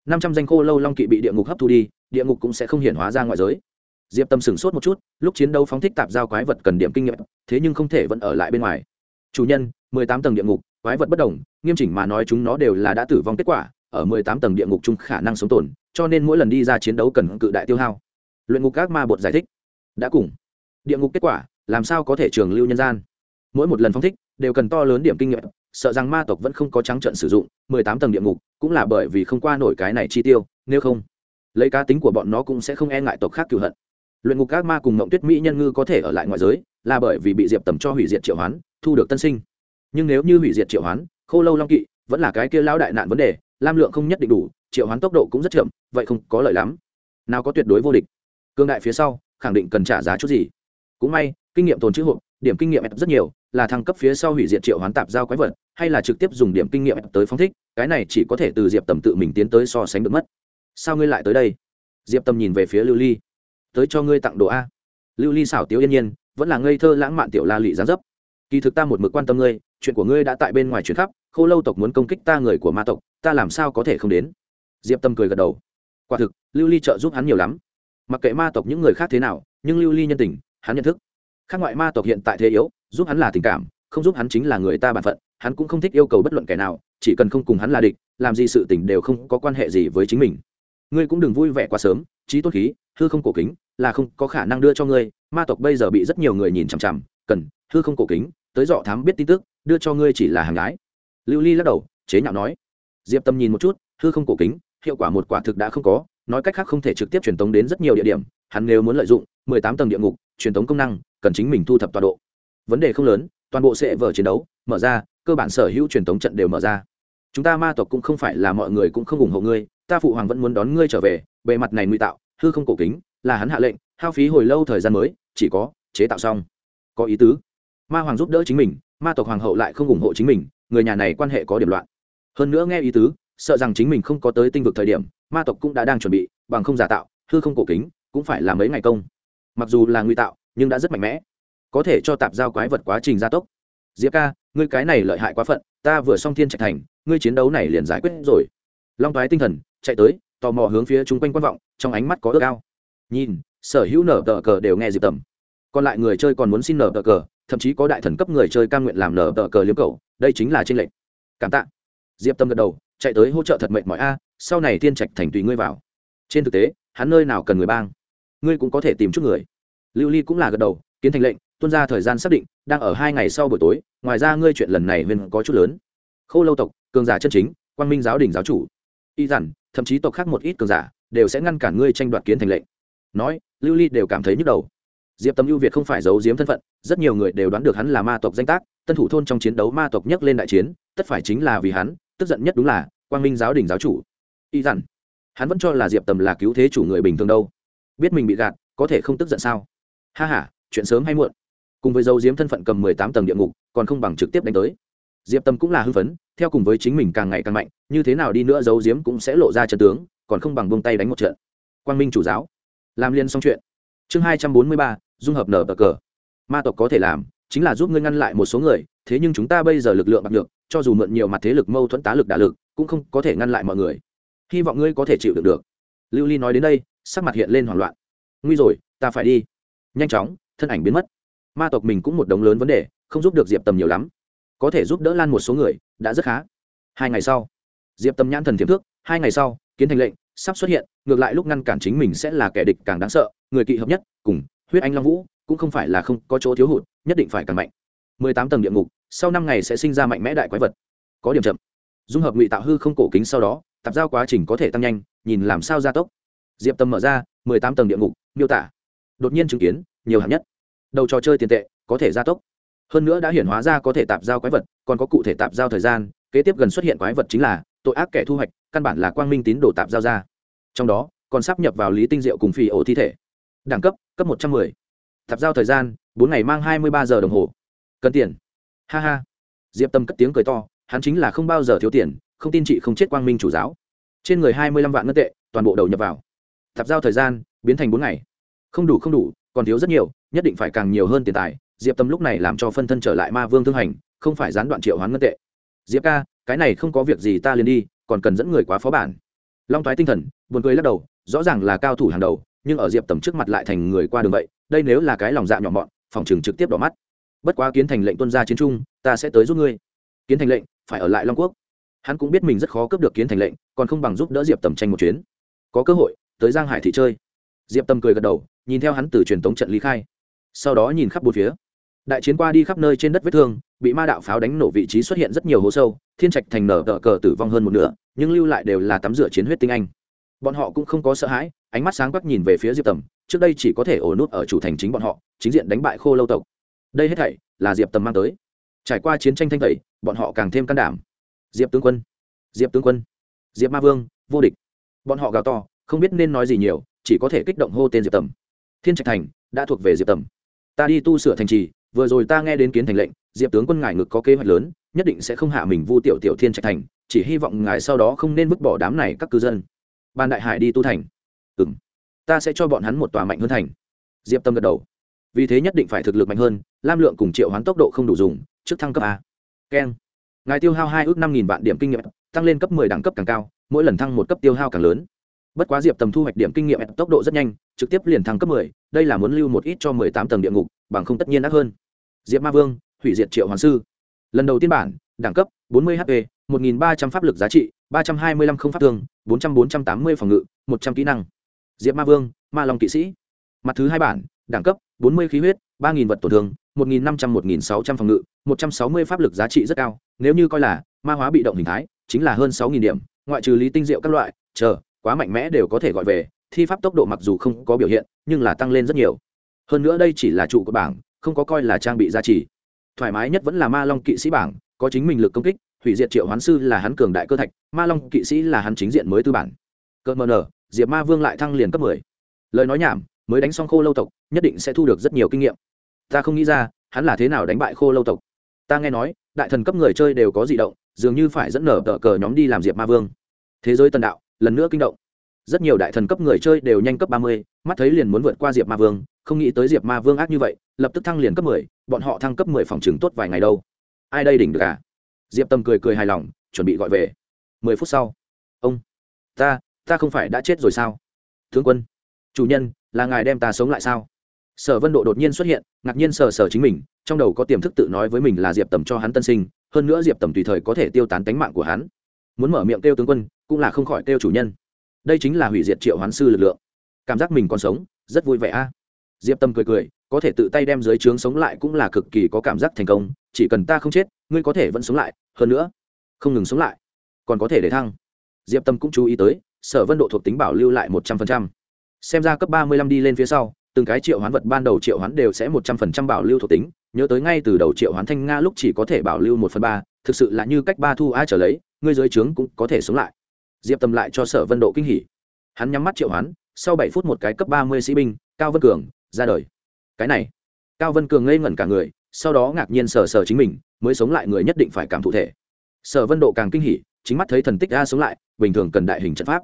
Năm trăm danh khô lâu long kỵ bị địa ngục hấp thu đi, địa ngục cũng sẽ không hiển hóa ra ngoại giới. Diệp tâm sửng sốt một chút, lúc chiến đấu phóng thích tạp giao quái vật cần điểm kinh nghiệm, thế nhưng không thể vẫn ở lại bên ngoài. Chủ nhân, mười tám tầng địa ngục, quái vật bất đồng, nghiêm chỉnh mà nói chúng nó đều là đã tử vong kết quả, ở mười tám tầng địa ngục chung khả năng sống tồn, cho nên mỗi lần đi ra chiến đấu cần cự đại tiêu hao. Luyện ngục các ma bột giải thích. Đã cùng. Địa ngục kết quả, làm sao có thể trường lưu nhân gian? Mỗi một lần phóng thích đều cần to lớn điểm kinh nghiệm, sợ rằng ma tộc vẫn không có trắng trận sử dụng, mười tám tầng địa ngục cũng là bởi vì không qua nổi cái này chi tiêu, nếu không, lấy cá tính của bọn nó cũng sẽ không e ngại tộc khác cựu hận. Luyện ngục các ma cùng mộng tuyết mỹ nhân ngư có thể ở lại ngoại giới, là bởi vì bị diệp tầm cho hủy diệt triệu hoán, thu được tân sinh. Nhưng nếu như hủy diệt triệu hoán, khô lâu long kỵ vẫn là cái kia lao đại nạn vấn đề, lam lượng không nhất định đủ, triệu hoán tốc độ cũng rất chậm, vậy không có lợi lắm. Nào có tuyệt đối vô địch. Cương đại phía sau, khẳng định cần trả giá chút gì. Cũng may, kinh nghiệm tồn chữ hộp, điểm kinh nghiệm rất nhiều là thăng cấp phía sau hủy diệt triệu hoán tạp giao quái vật, hay là trực tiếp dùng điểm kinh nghiệm tới phóng thích, cái này chỉ có thể từ diệp tầm tự mình tiến tới so sánh được mất. Sao ngươi lại tới đây? Diệp tầm nhìn về phía lưu ly. Tới cho ngươi tặng đồ a. Lưu ly xảo tiếu yên nhiên, vẫn là ngây thơ lãng mạn tiểu la lị gián dấp. Kỳ thực ta một mực quan tâm ngươi, chuyện của ngươi đã tại bên ngoài chuyện khắp, khô lâu tộc muốn công kích ta người của ma tộc, ta làm sao có thể không đến? Diệp tâm cười gật đầu. Quả thực, lưu ly trợ giúp hắn nhiều lắm. Mặc kệ ma tộc những người khác thế nào, nhưng lưu ly nhân tình, hắn nhận thức. Khác ngoại ma tộc hiện tại thế yếu giúp hắn là tình cảm, không giúp hắn chính là người ta b ả n phận, hắn cũng không thích yêu cầu bất luận kẻ nào, chỉ cần không cùng hắn là địch, làm gì sự tình đều không có quan hệ gì với chính mình. Ngươi cũng đừng vui vẻ quá sớm, trí tốt khí, hư không cổ kính là không có khả năng đưa cho ngươi, ma tộc bây giờ bị rất nhiều người nhìn chằm chằm, cần hư không cổ kính, tới dọ thám biết tin tức, đưa cho ngươi chỉ là hàng gái. Lưu ly lắc đầu, chế nhạo nói. Diệp tâm nhìn một chút, hư không cổ kính, hiệu quả một quả thực đã không có, nói cách khác không thể trực tiếp truyền tống đến rất nhiều địa điểm, hắn nếu muốn lợi dụng mười tám tầng địa ngục, truyền tống công năng, cần chính mình thu thập tọa độ vấn đề không lớn, toàn bộ sẽ vở chiến đấu, mở ra, cơ bản sở hữu truyền thống trận đều mở ra. Chúng ta ma tộc cũng không phải là mọi người cũng không ủng hộ ngươi, ta phụ hoàng vẫn muốn đón ngươi trở về, bề mặt này nguy tạo, hư không cổ kính, là hắn hạ lệnh, hao phí hồi lâu thời gian mới, chỉ có chế tạo xong. Có ý tứ. Ma hoàng giúp đỡ chính mình, ma tộc hoàng hậu lại không ủng hộ chính mình, người nhà này quan hệ có điểm loạn. Hơn nữa nghe ý tứ, sợ rằng chính mình không có tới tinh vực thời điểm, ma tộc cũng đã đang chuẩn bị, bằng không giả tạo, hư không cổ kính cũng phải là mấy ngày công. Mặc dù là nguy tạo, nhưng đã rất mạnh mẽ có thể cho tạp giao quái vật quá trình gia tốc. Diệp ca, ngươi cái này lợi hại quá phận, ta vừa xong thiên trạch thành, ngươi chiến đấu này liền giải quyết rồi. Long thoái tinh thần, chạy tới, tò mò hướng phía chung quanh quan vọng, trong ánh mắt có ước ao. Nhìn, sở hữu nở tờ cờ đều nghe diệp tầm. Còn lại người chơi còn muốn xin nở tờ cờ, thậm chí có đại thần cấp người chơi cam nguyện làm nở tờ cờ liếm cầu đây chính là tranh lệch. Cảm tạ. Diệp tâm gật đầu, chạy tới hỗ trợ thật mệnh mọi a, sau này thiên trạch thành tùy ngươi vào. Trên thực tế, hắn nơi nào cần người bang, ngươi cũng có thể tìm chút người. Lưu ly cũng là gật đầu, kiến thành lệnh tuân ra thời gian xác định, đang ở hai ngày sau buổi tối, ngoài ra ngươi chuyện lần này viên có chút lớn. Khâu lâu tộc, cường giả chân chính, quang minh giáo đình giáo chủ. Y dặn, thậm chí tộc khác một ít cường giả, đều sẽ ngăn cản ngươi tranh đoạt kiến thành lệnh. Nói, lưu ly đều cảm thấy nhức đầu. Diệp tâm ưu việt không phải giấu giếm thân phận, rất nhiều người đều đoán được hắn là ma tộc danh tác, tân thủ thôn trong chiến đấu ma tộc nhấc lên đại chiến, tất phải chính là vì hắn, tức giận nhất đúng là quang minh giáo đình giáo chủ. Y dặn, hắn vẫn cho là diệp tầm là cứu thế chủ người bình thường đâu. Biết mình bị gạt, có thể không tức giận sao? Ha h a chuyện sớm hay muộn cùng với dấu diếm thân phận cầm mười tám tầng địa ngục, còn không bằng trực tiếp đánh tới. Diệp tâm cũng là hưng phấn, theo cùng với chính mình càng ngày càng mạnh, như thế nào đi nữa dấu diếm cũng sẽ lộ ra trận tướng, còn không bằng buông tay đánh một trận. Quang minh chủ giáo. Làm liên xong chuyện. Chương hai trăm bốn mươi ba, dung hợp nở bờ cờ. Ma tộc có thể làm, chính là giúp ngươi ngăn lại một số người, thế nhưng chúng ta bây giờ lực lượng bạc được cho dù mượn nhiều mặt thế lực mâu thuẫn tá lực đả lực, cũng không có thể ngăn lại mọi người. Hy vọng ngươi có thể chịu được được. Lưu ly nói đến đây, sắc mặt hiện lên hoảng loạn. Nguy rồi, ta phải đi. Nhanh chóng, thân ảnh biến mất ma tộc mình cũng một đống lớn vấn đề, không giúp được diệp tầm nhiều lắm. Có thể giúp đỡ lan một số người, đã rất khá. Hai ngày sau, diệp tầm nhãn thần thiếp thước, hai ngày sau, kiến thành lệnh, sắp xuất hiện, ngược lại lúc ngăn cản chính mình sẽ là kẻ địch càng đáng sợ, người kỵ hợp nhất, cùng huyết anh long vũ, cũng không phải là không có chỗ thiếu hụt, nhất định phải càng mạnh. Mười tám tầng địa ngục, sau năm ngày sẽ sinh ra mạnh mẽ đại quái vật. Có điểm chậm. Dung hợp ngụy tạo hư không cổ kính sau đó, tạp giao quá trình có thể tăng nhanh, nhìn làm sao gia tốc. Diệp tâm mở ra, mười tám tầng địa ngục, miêu tả. Đột nhiên chứng kiến, nhiều hạng nhất đầu trò chơi tiền tệ, có thể gia tốc. Hơn nữa đã hiển hóa ra có thể tạp giao quái vật, còn có cụ thể tạp giao thời gian, kế tiếp gần xuất hiện quái vật chính là tội ác kẻ thu hoạch, căn bản là quang minh tín đồ tạp giao ra. Trong đó, còn sắp nhập vào lý tinh diệu cùng phi ổ thi thể. Đẳng cấp cấp một trăm mười. Tạp giao thời gian, bốn ngày mang hai mươi ba giờ đồng hồ. Cần tiền. Ha ha. Diệp tâm cất tiếng cười to, hắn chính là không bao giờ thiếu tiền, không tin chị không chết quang minh chủ giáo. Trên người hai mươi lăm vạn ngân tệ, toàn bộ đầu nhập vào. Tạp giao thời gian, biến thành bốn ngày. Không đủ không đủ, còn thiếu rất nhiều nhất định phải càng nhiều hơn tiền tài, diệp tâm lúc này làm cho phân thân trở lại ma vương thương hành, không phải gián đoạn triệu hoán ngân tệ. Diệp ca, cái này không có việc gì ta liền đi, còn cần dẫn người quá phó bản. Long thoái tinh thần, buồn cười lắc đầu, rõ ràng là cao thủ hàng đầu, nhưng ở diệp tầm trước mặt lại thành người qua đường vậy, đây nếu là cái lòng dạ nhỏ mọn, phòng trường trực tiếp đỏ mắt. Bất quá kiến thành lệnh tuân ra chiến trung, ta sẽ tới giúp ngươi. Kiến thành lệnh, phải ở lại long quốc. Hắn cũng biết mình rất khó cướp được kiến thành lệnh, còn không bằng giúp đỡ diệp tầm tranh một chuyến. Có cơ hội, tới giang hải thị chơi. Diệp tâm cười gật đầu, nhìn theo hắn từ truyền tống trận lý khai sau đó nhìn khắp bốn phía. Đại chiến qua đi khắp nơi trên đất vết thương, bị ma đạo pháo đánh nổ vị trí xuất hiện rất nhiều hố sâu, thiên trạch thành nở tờ cờ tử vong hơn một nửa, nhưng lưu lại đều là tắm rửa chiến huyết tinh anh. Bọn họ cũng không có sợ hãi, ánh mắt sáng quắc nhìn về phía diệp tầm, trước đây chỉ có thể ổ nút ở chủ thành chính bọn họ, chính diện đánh bại khô lâu tộc. Đây hết thảy là diệp tầm mang tới. Trải qua chiến tranh thanh tẩy, bọn họ càng thêm can đảm. Diệp tướng quân, diệp tướng quân, diệp ma vương, vô địch. Bọn họ gào to, không biết nên nói gì nhiều, chỉ có thể kích động hô tên diệp tầm. Thiên trạch thành, đã thuộc về diệp tầm ta đi tu sửa thành trì, vừa rồi ta nghe đến kiến thành lệnh, diệp tướng quân ngài ngực có kế hoạch lớn, nhất định sẽ không hạ mình vu tiểu tiểu thiên trạch thành, chỉ hy vọng ngài sau đó không nên vứt bỏ đám này các cư dân. Ban đại hải đi tu thành. Ừ m ta sẽ cho bọn hắn một tòa mạnh hơn thành. Diệp tâm gật đầu. Vì thế nhất định phải thực lực mạnh hơn, lam lượng cùng triệu hoán tốc độ không đủ dùng, trước thăng cấp a. Keng. Ngài tiêu hao hai ước năm nghìn vạn điểm kinh nghiệm, tăng lên cấp mười đẳng cấp càng cao, mỗi lần thăng một cấp tiêu hao càng lớn bất quá diệp tầm thu hoạch điểm kinh nghiệm tốc độ rất nhanh, trực tiếp liền thăng cấp mười, đây là muốn lưu một ít cho mười tám tầng địa ngục, bằng không tất nhiên đắt hơn. Diệp ma vương, hủy diệt triệu hoàng sư. Lần đầu tiên bản, đẳng cấp, bốn mươi hp một nghìn ba trăm pháp lực giá trị, ba trăm hai mươi lăm không pháp thương, bốn trăm bốn trăm tám mươi phòng ngự, một trăm kỹ năng. Diệp ma vương, ma long kỵ sĩ. Mặt thứ hai bản, đẳng cấp, bốn mươi khí huyết, ba nghìn vật tổn thương, một nghìn năm trăm, một nghìn sáu trăm phòng ngự, một trăm sáu mươi pháp lực giá trị rất cao, nếu như coi là ma hóa bị động hình thái, chính là hơn sáu nghìn điểm, ngoại trừ lý tinh diệu các loại, chờ quá mạnh mẽ đều có thể gọi về, thi pháp tốc độ mặc dù không có biểu hiện, nhưng là tăng lên rất nhiều. Hơn nữa đây chỉ là trụ của bảng, không có coi là trang bị giá trị thoải mái nhất vẫn là ma long kỵ sĩ bảng, có chính mình lực công kích, hủy diệt triệu hoán sư là hắn cường đại cơ thạch, ma long kỵ sĩ là hắn chính diện mới tư bản. Cơ mờ nở, diệp ma vương lại thăng liền cấp mười. Lời nói nhảm, mới đánh xong khô lâu tộc, nhất định sẽ thu được rất nhiều kinh nghiệm. Ta không nghĩ ra, hắn là thế nào đánh bại khô lâu tộc. Ta nghe nói, đại thần cấp người chơi đều có di động, dường như phải dẫn nở tờ cờ nhóm đi làm diệp ma vương. Thế giới tần đạo lần nữa kinh động. Rất nhiều đại thần cấp người chơi đều nhanh cấp ba mươi, mắt thấy liền muốn vượt qua diệp ma vương, không nghĩ tới diệp ma vương ác như vậy, lập tức thăng liền cấp mười, bọn họ thăng cấp mười phòng chứng tốt vài ngày đâu. Ai đây đỉnh được à? Diệp tâm cười cười hài lòng, chuẩn bị gọi về. Mười phút sau, ông, ta ta không phải đã chết rồi sao? Tướng quân, chủ nhân, là ngài đem ta sống lại sao? Sở vân độ đột nhiên xuất hiện, ngạc nhiên sờ sờ chính mình, trong đầu có tiềm thức tự nói với mình là diệp tầm cho hắn tân sinh, hơn nữa diệp tầm tùy thời có thể tiêu tán tánh mạng của hắn. Muốn mở miệng kêu tướng quân cũng là không khỏi kêu chủ nhân. Đây chính là hủy diệt triệu hoán sư lực lượng. Cảm giác mình còn sống, rất vui vẻ a. Diệp tâm cười cười, có thể tự tay đem dưới trướng sống lại cũng là cực kỳ có cảm giác thành công, chỉ cần ta không chết, ngươi có thể vẫn sống lại, hơn nữa, không ngừng sống lại, còn có thể để thăng. Diệp tâm cũng chú ý tới, sở vân độ thuộc tính bảo lưu lại một trăm phần trăm. Xem ra cấp ba mươi lăm đi lên phía sau, từng cái triệu hoán vật ban đầu triệu hoán đều sẽ một trăm phần trăm bảo lưu thuộc tính, nhớ tới ngay từ đầu triệu hoán thanh nga lúc chỉ có thể bảo lưu một phần ba, thực sự là như cách ba thu ai trở lấy, ngươi dưới trướng cũng có thể sống lại diệp Tầm lại cho sở vân độ kinh hỉ. Hắn nhắm mắt triệu hoán, sau bảy phút một cái cấp ba mươi sĩ binh, cao vân cường, ra đời. Cái này, cao vân cường ngây ngẩn cả người, sau đó ngạc nhiên sờ sờ chính mình, mới sống lại người nhất định phải cảm thụ thể. Sở vân độ càng kinh hỉ, chính mắt thấy thần tích ra sống lại, bình thường cần đại hình trận pháp.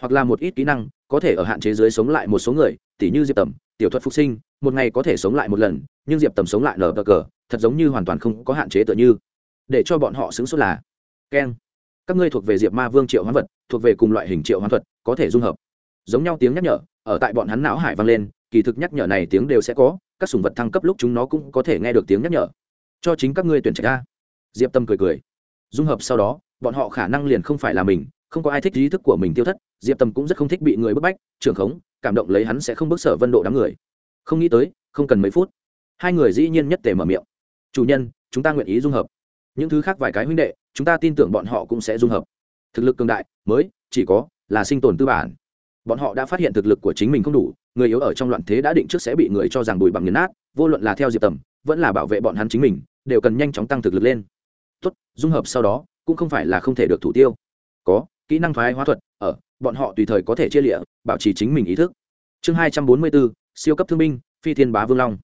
Hoặc là một ít kỹ năng, có thể ở hạn chế dưới sống lại một số người, tỉ như diệp tầm tiểu thuật phục sinh, một ngày có thể sống lại một lần, nhưng diệp tầm sống lại nở cờ cờ, thật giống như hoàn toàn không có hạn chế tựa như. Để cho bọn họ xứng suốt là, keng các ngươi thuộc về diệp ma vương triệu hoán vật, thuộc về cùng loại hình triệu hoán thuật, có thể dung hợp. Giống nhau tiếng nhắc nhở, ở tại bọn hắn não hải vang lên, kỳ thực nhắc nhở này tiếng đều sẽ có, các sùng vật thăng cấp lúc chúng nó cũng có thể nghe được tiếng nhắc nhở. Cho chính các ngươi tuyển trạch ra diệp tâm cười cười. Dung hợp sau đó, bọn họ khả năng liền không phải là mình, không có ai thích ý thức của mình tiêu thất, diệp tâm cũng rất không thích bị người bức bách, trưởng khống, cảm động lấy hắn sẽ không bức sở vân độ đám người. Không nghĩ tới, không cần mấy phút, hai người dĩ nhiên nhất tề mở miệng. Chủ nhân, chúng ta nguyện ý dung hợp. Những thứ khác vài cái huynh đệ chúng ta tin tưởng bọn họ cũng sẽ dung hợp. Thực lực cường đại, mới, chỉ có là sinh tồn tư bản. Bọn họ đã phát hiện thực lực của chính mình không đủ, người yếu ở trong loạn thế đã định trước sẽ bị người cho rằng bùi bằng nghiền nát, vô luận là theo diệp tầm, vẫn là bảo vệ bọn hắn chính mình, đều cần nhanh chóng tăng thực lực lên. Tốt, dung hợp sau đó, cũng không phải là không thể được thủ tiêu. Có, kỹ năng thoái hóa thuật, ở, bọn họ tùy thời có thể chia lịa, bảo trì chính mình ý thức. Chương hai trăm bốn mươi bốn siêu cấp thương binh, phi thiên bá vương long.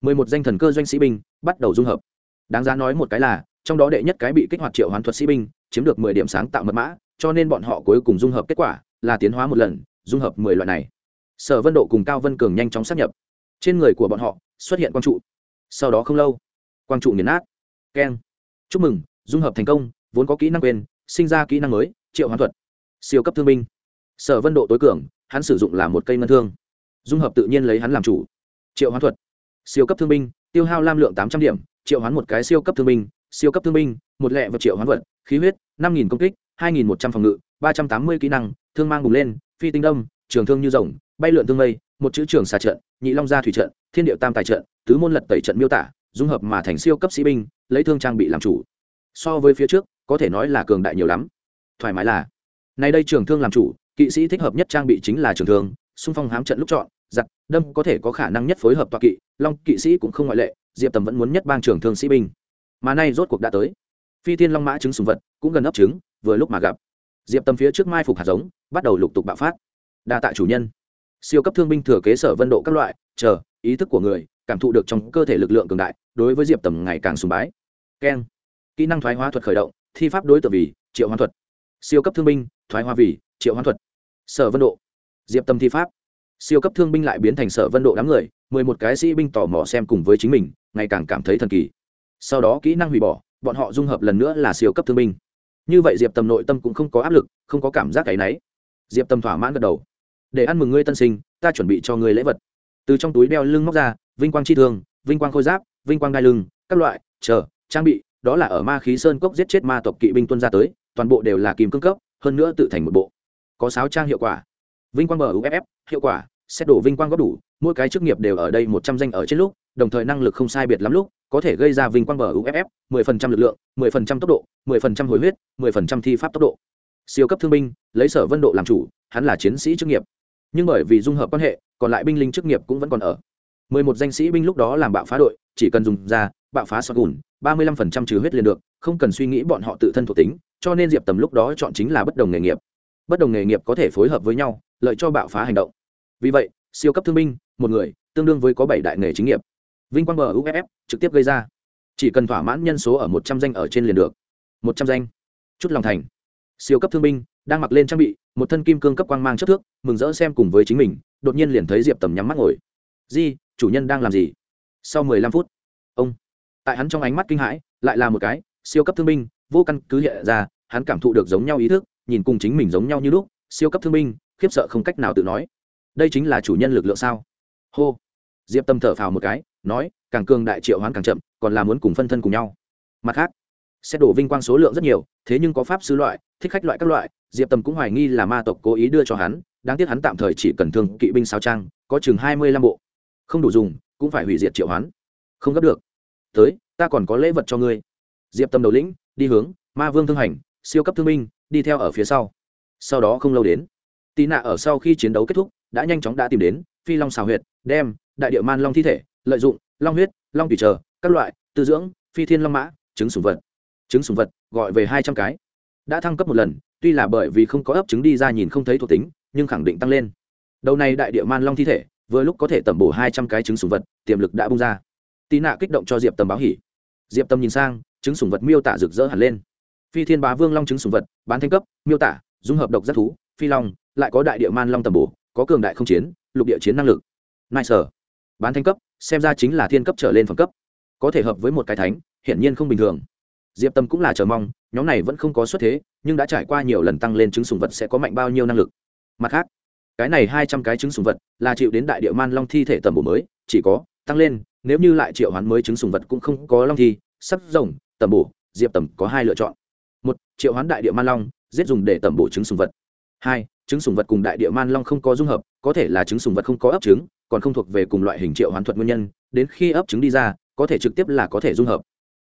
mười một danh thần cơ doanh sĩ binh, bắt đầu dung hợp. Đáng giá nói một cái là trong đó đệ nhất cái bị kích hoạt triệu hoán thuật sĩ binh, chiếm được mười điểm sáng tạo mật mã, cho nên bọn họ cuối cùng dung hợp kết quả là tiến hóa một lần, dung hợp mười loại này. Sở vân độ cùng cao vân cường nhanh chóng sắp nhập. Trên người của bọn họ xuất hiện quang trụ. Sau đó không lâu, quang trụ nghiền nát. Keng. Chúc mừng, dung hợp thành công, vốn có kỹ năng quyền sinh ra kỹ năng mới, triệu hoán thuật. Siêu cấp thương binh. Sở vân độ tối cường, hắn sử dụng là một cây ngân thương. Dung hợp tự nhiên lấy hắn làm chủ. Triệu hoán thuật. Siêu cấp thương binh, tiêu hao lam lượng tám trăm điểm, triệu hoán một cái siêu cấp thương binh siêu cấp thương binh, một lẹ vật triệu hoán vật, khí huyết, năm nghìn công kích, hai nghìn một trăm phòng ngự, ba trăm tám mươi kỹ năng, thương mang bùng lên, phi tinh đông, trường thương như rồng, bay lượn thương mây, một chữ trường xà trận, nhị long gia thủy trận, thiên điệu tam tài trận, tứ môn lật tẩy trận miêu tả, dung hợp mà thành siêu cấp sĩ binh, lấy thương trang bị làm chủ. So với phía trước, có thể nói là cường đại nhiều lắm. Thoải mái là, nay đây trường thương làm chủ, kỵ sĩ thích hợp nhất trang bị chính là trường thương, xung phong hám trận lúc chọn, giặc, đâm có thể có khả năng nhất phối hợp toa kỵ, long kỵ sĩ cũng không ngoại lệ, diệp tầm vẫn muốn nhất bang trường thương sĩ binh mà nay rốt cuộc đã tới. Phi thiên long mã trứng sùng vật, cũng gần ấp trứng, vừa lúc mà gặp. Diệp tầm phía trước mai phục hạt giống, bắt đầu lục tục bạo phát. Đa tạ chủ nhân. Siêu cấp thương binh thừa kế sở vân độ các loại, chờ, ý thức của người, cảm thụ được trong cơ thể lực lượng cường đại, đối với diệp tầm ngày càng sùng bái. Keng. Kỹ năng thoái hóa thuật khởi động, thi pháp đối tượng vì, triệu hoán thuật. Siêu cấp thương binh, thoái hóa vì, triệu hoán thuật. Sở vân độ. Diệp tâm thi pháp. Siêu cấp thương binh lại biến thành sở vân độ đám người, mười một cái sĩ binh tò mò xem cùng với chính mình, ngày càng cảm thấy thần kỳ sau đó kỹ năng hủy bỏ, bọn họ dung hợp lần nữa là siêu cấp thương binh. Như vậy diệp tầm nội tâm cũng không có áp lực, không có cảm giác cái náy. Diệp tầm thỏa mãn gật đầu. Để ăn mừng ngươi tân sinh, ta chuẩn bị cho ngươi lễ vật. Từ trong túi đeo lưng móc ra, vinh quang chi thương, vinh quang khôi giáp, vinh quang đai lưng, các loại, chờ, trang bị, đó là ở ma khí sơn cốc giết chết ma tộc kỵ binh tuân ra tới, toàn bộ đều là kìm cương cấp, hơn nữa tự thành một bộ. Có sáu trang hiệu quả. Vinh quang bờ uff hiệu quả, xét đổ vinh quang góp đủ, mỗi cái chức nghiệp đều ở đây một trăm danh ở trên lúc, đồng thời năng lực không sai biệt lắm lúc có thể gây ra vinh quang bờ uff mười phần trăm lực lượng, mười phần trăm tốc độ, mười phần trăm hồi huyết, mười phần trăm thi pháp tốc độ. Siêu cấp thương binh, lấy sở vân độ làm chủ, hắn là chiến sĩ chức nghiệp. Nhưng bởi vì dung hợp quan hệ, còn lại binh linh chức nghiệp cũng vẫn còn ở. mười một danh sĩ binh lúc đó làm bạo phá đội, chỉ cần dùng ra, bạo phá sọt gùn, ba mươi lăm phần trăm trừ huyết liền được, không cần suy nghĩ bọn họ tự thân thuộc tính, cho nên diệp tầm lúc đó chọn chính là bất đồng nghề nghiệp. Bất đồng nghề nghiệp có thể phối hợp với nhau, lợi cho bạo phá hành động. Vì vậy, siêu cấp thương binh, một người, tương đương với có bảy đại nghề chính nghiệp vinh quang bờ uff trực tiếp gây ra. Chỉ cần thỏa mãn nhân số ở một trăm danh ở trên liền được. Một trăm danh. Chút lòng thành. Siêu cấp thương binh, đang mặc lên trang bị, một thân kim cương cấp quang mang chất thước, mừng rỡ xem cùng với chính mình, đột nhiên liền thấy diệp tầm nhắm mắt ngồi. Di, chủ nhân đang làm gì? Sau mười lăm phút, ông, tại hắn trong ánh mắt kinh hãi, lại là một cái siêu cấp thương binh, vô căn cứ hiện ra, hắn cảm thụ được giống nhau ý thức, nhìn cùng chính mình giống nhau như lúc, siêu cấp thương binh, khiếp sợ không cách nào tự nói. Đây chính là chủ nhân lực lượng sao? Hô. Diệp tâm thở phào một cái nói, càng cường đại triệu hoán càng chậm, còn là muốn cùng phân thân cùng nhau. Mặt khác, xét đổ vinh quang số lượng rất nhiều, thế nhưng có pháp sư loại, thích khách loại các loại, diệp tâm cũng hoài nghi là ma tộc cố ý đưa cho hắn, đáng tiếc hắn tạm thời chỉ cần thương kỵ binh sao trang, có chừng hai mươi lăm bộ. Không đủ dùng, cũng phải hủy diệt triệu hoán. Không gấp được. Tới, ta còn có lễ vật cho ngươi. Diệp tâm đầu lĩnh, đi hướng, ma vương thương hành, siêu cấp thương binh, đi theo ở phía sau. Sau đó không lâu đến tì nạ ở sau khi chiến đấu kết thúc, đã nhanh chóng đã tìm đến phi long xào huyệt, đem đại địa man long thi thể lợi dụng, long huyết, long tùy chờ, các loại, tư dưỡng, phi thiên long mã, trứng sùng vật. Trứng sùng vật, gọi về hai trăm cái. Đã thăng cấp một lần, tuy là bởi vì không có ấp trứng đi ra nhìn không thấy thuộc tính, nhưng khẳng định tăng lên. Đầu này đại địa man long thi thể, vừa lúc có thể tẩm bổ hai trăm cái trứng sùng vật, tiềm lực đã bung ra. Tì nạ kích động cho diệp tầm báo hỉ. Diệp tâm nhìn sang, trứng sùng vật miêu tả rực rỡ hẳn lên. Phi thiên bá vương long trứng sùng vật, bán thanh cấp, miêu tả, dung hợp độc giác thú, phi long, lại có đại địa man long tầm bổ, có cường đại không chiến, lục địa chiến năng lực. Nai sở bán thanh cấp xem ra chính là thiên cấp trở lên phẩm cấp. Có thể hợp với một cái thánh, hiển nhiên không bình thường. Diệp tâm cũng là chờ mong, nhóm này vẫn không có xuất thế, nhưng đã trải qua nhiều lần tăng lên trứng sùng vật sẽ có mạnh bao nhiêu năng lực. Mặt khác, cái này hai trăm cái trứng sùng vật là chịu đến đại địa man long thi thể tầm bổ mới, chỉ có tăng lên, nếu như lại triệu hoán mới trứng sùng vật cũng không có long thi, sắp rồng, tầm bổ, diệp tầm có hai lựa chọn. Một, triệu hoán đại địa man long, giết dùng để tầm bổ trứng sùng vật. Hai trứng sùng vật cùng đại địa man long không có dung hợp có thể là trứng sùng vật không có ấp trứng, còn không thuộc về cùng loại hình triệu hoán thuật nguyên nhân, đến khi ấp trứng đi ra, có thể trực tiếp là có thể dung hợp.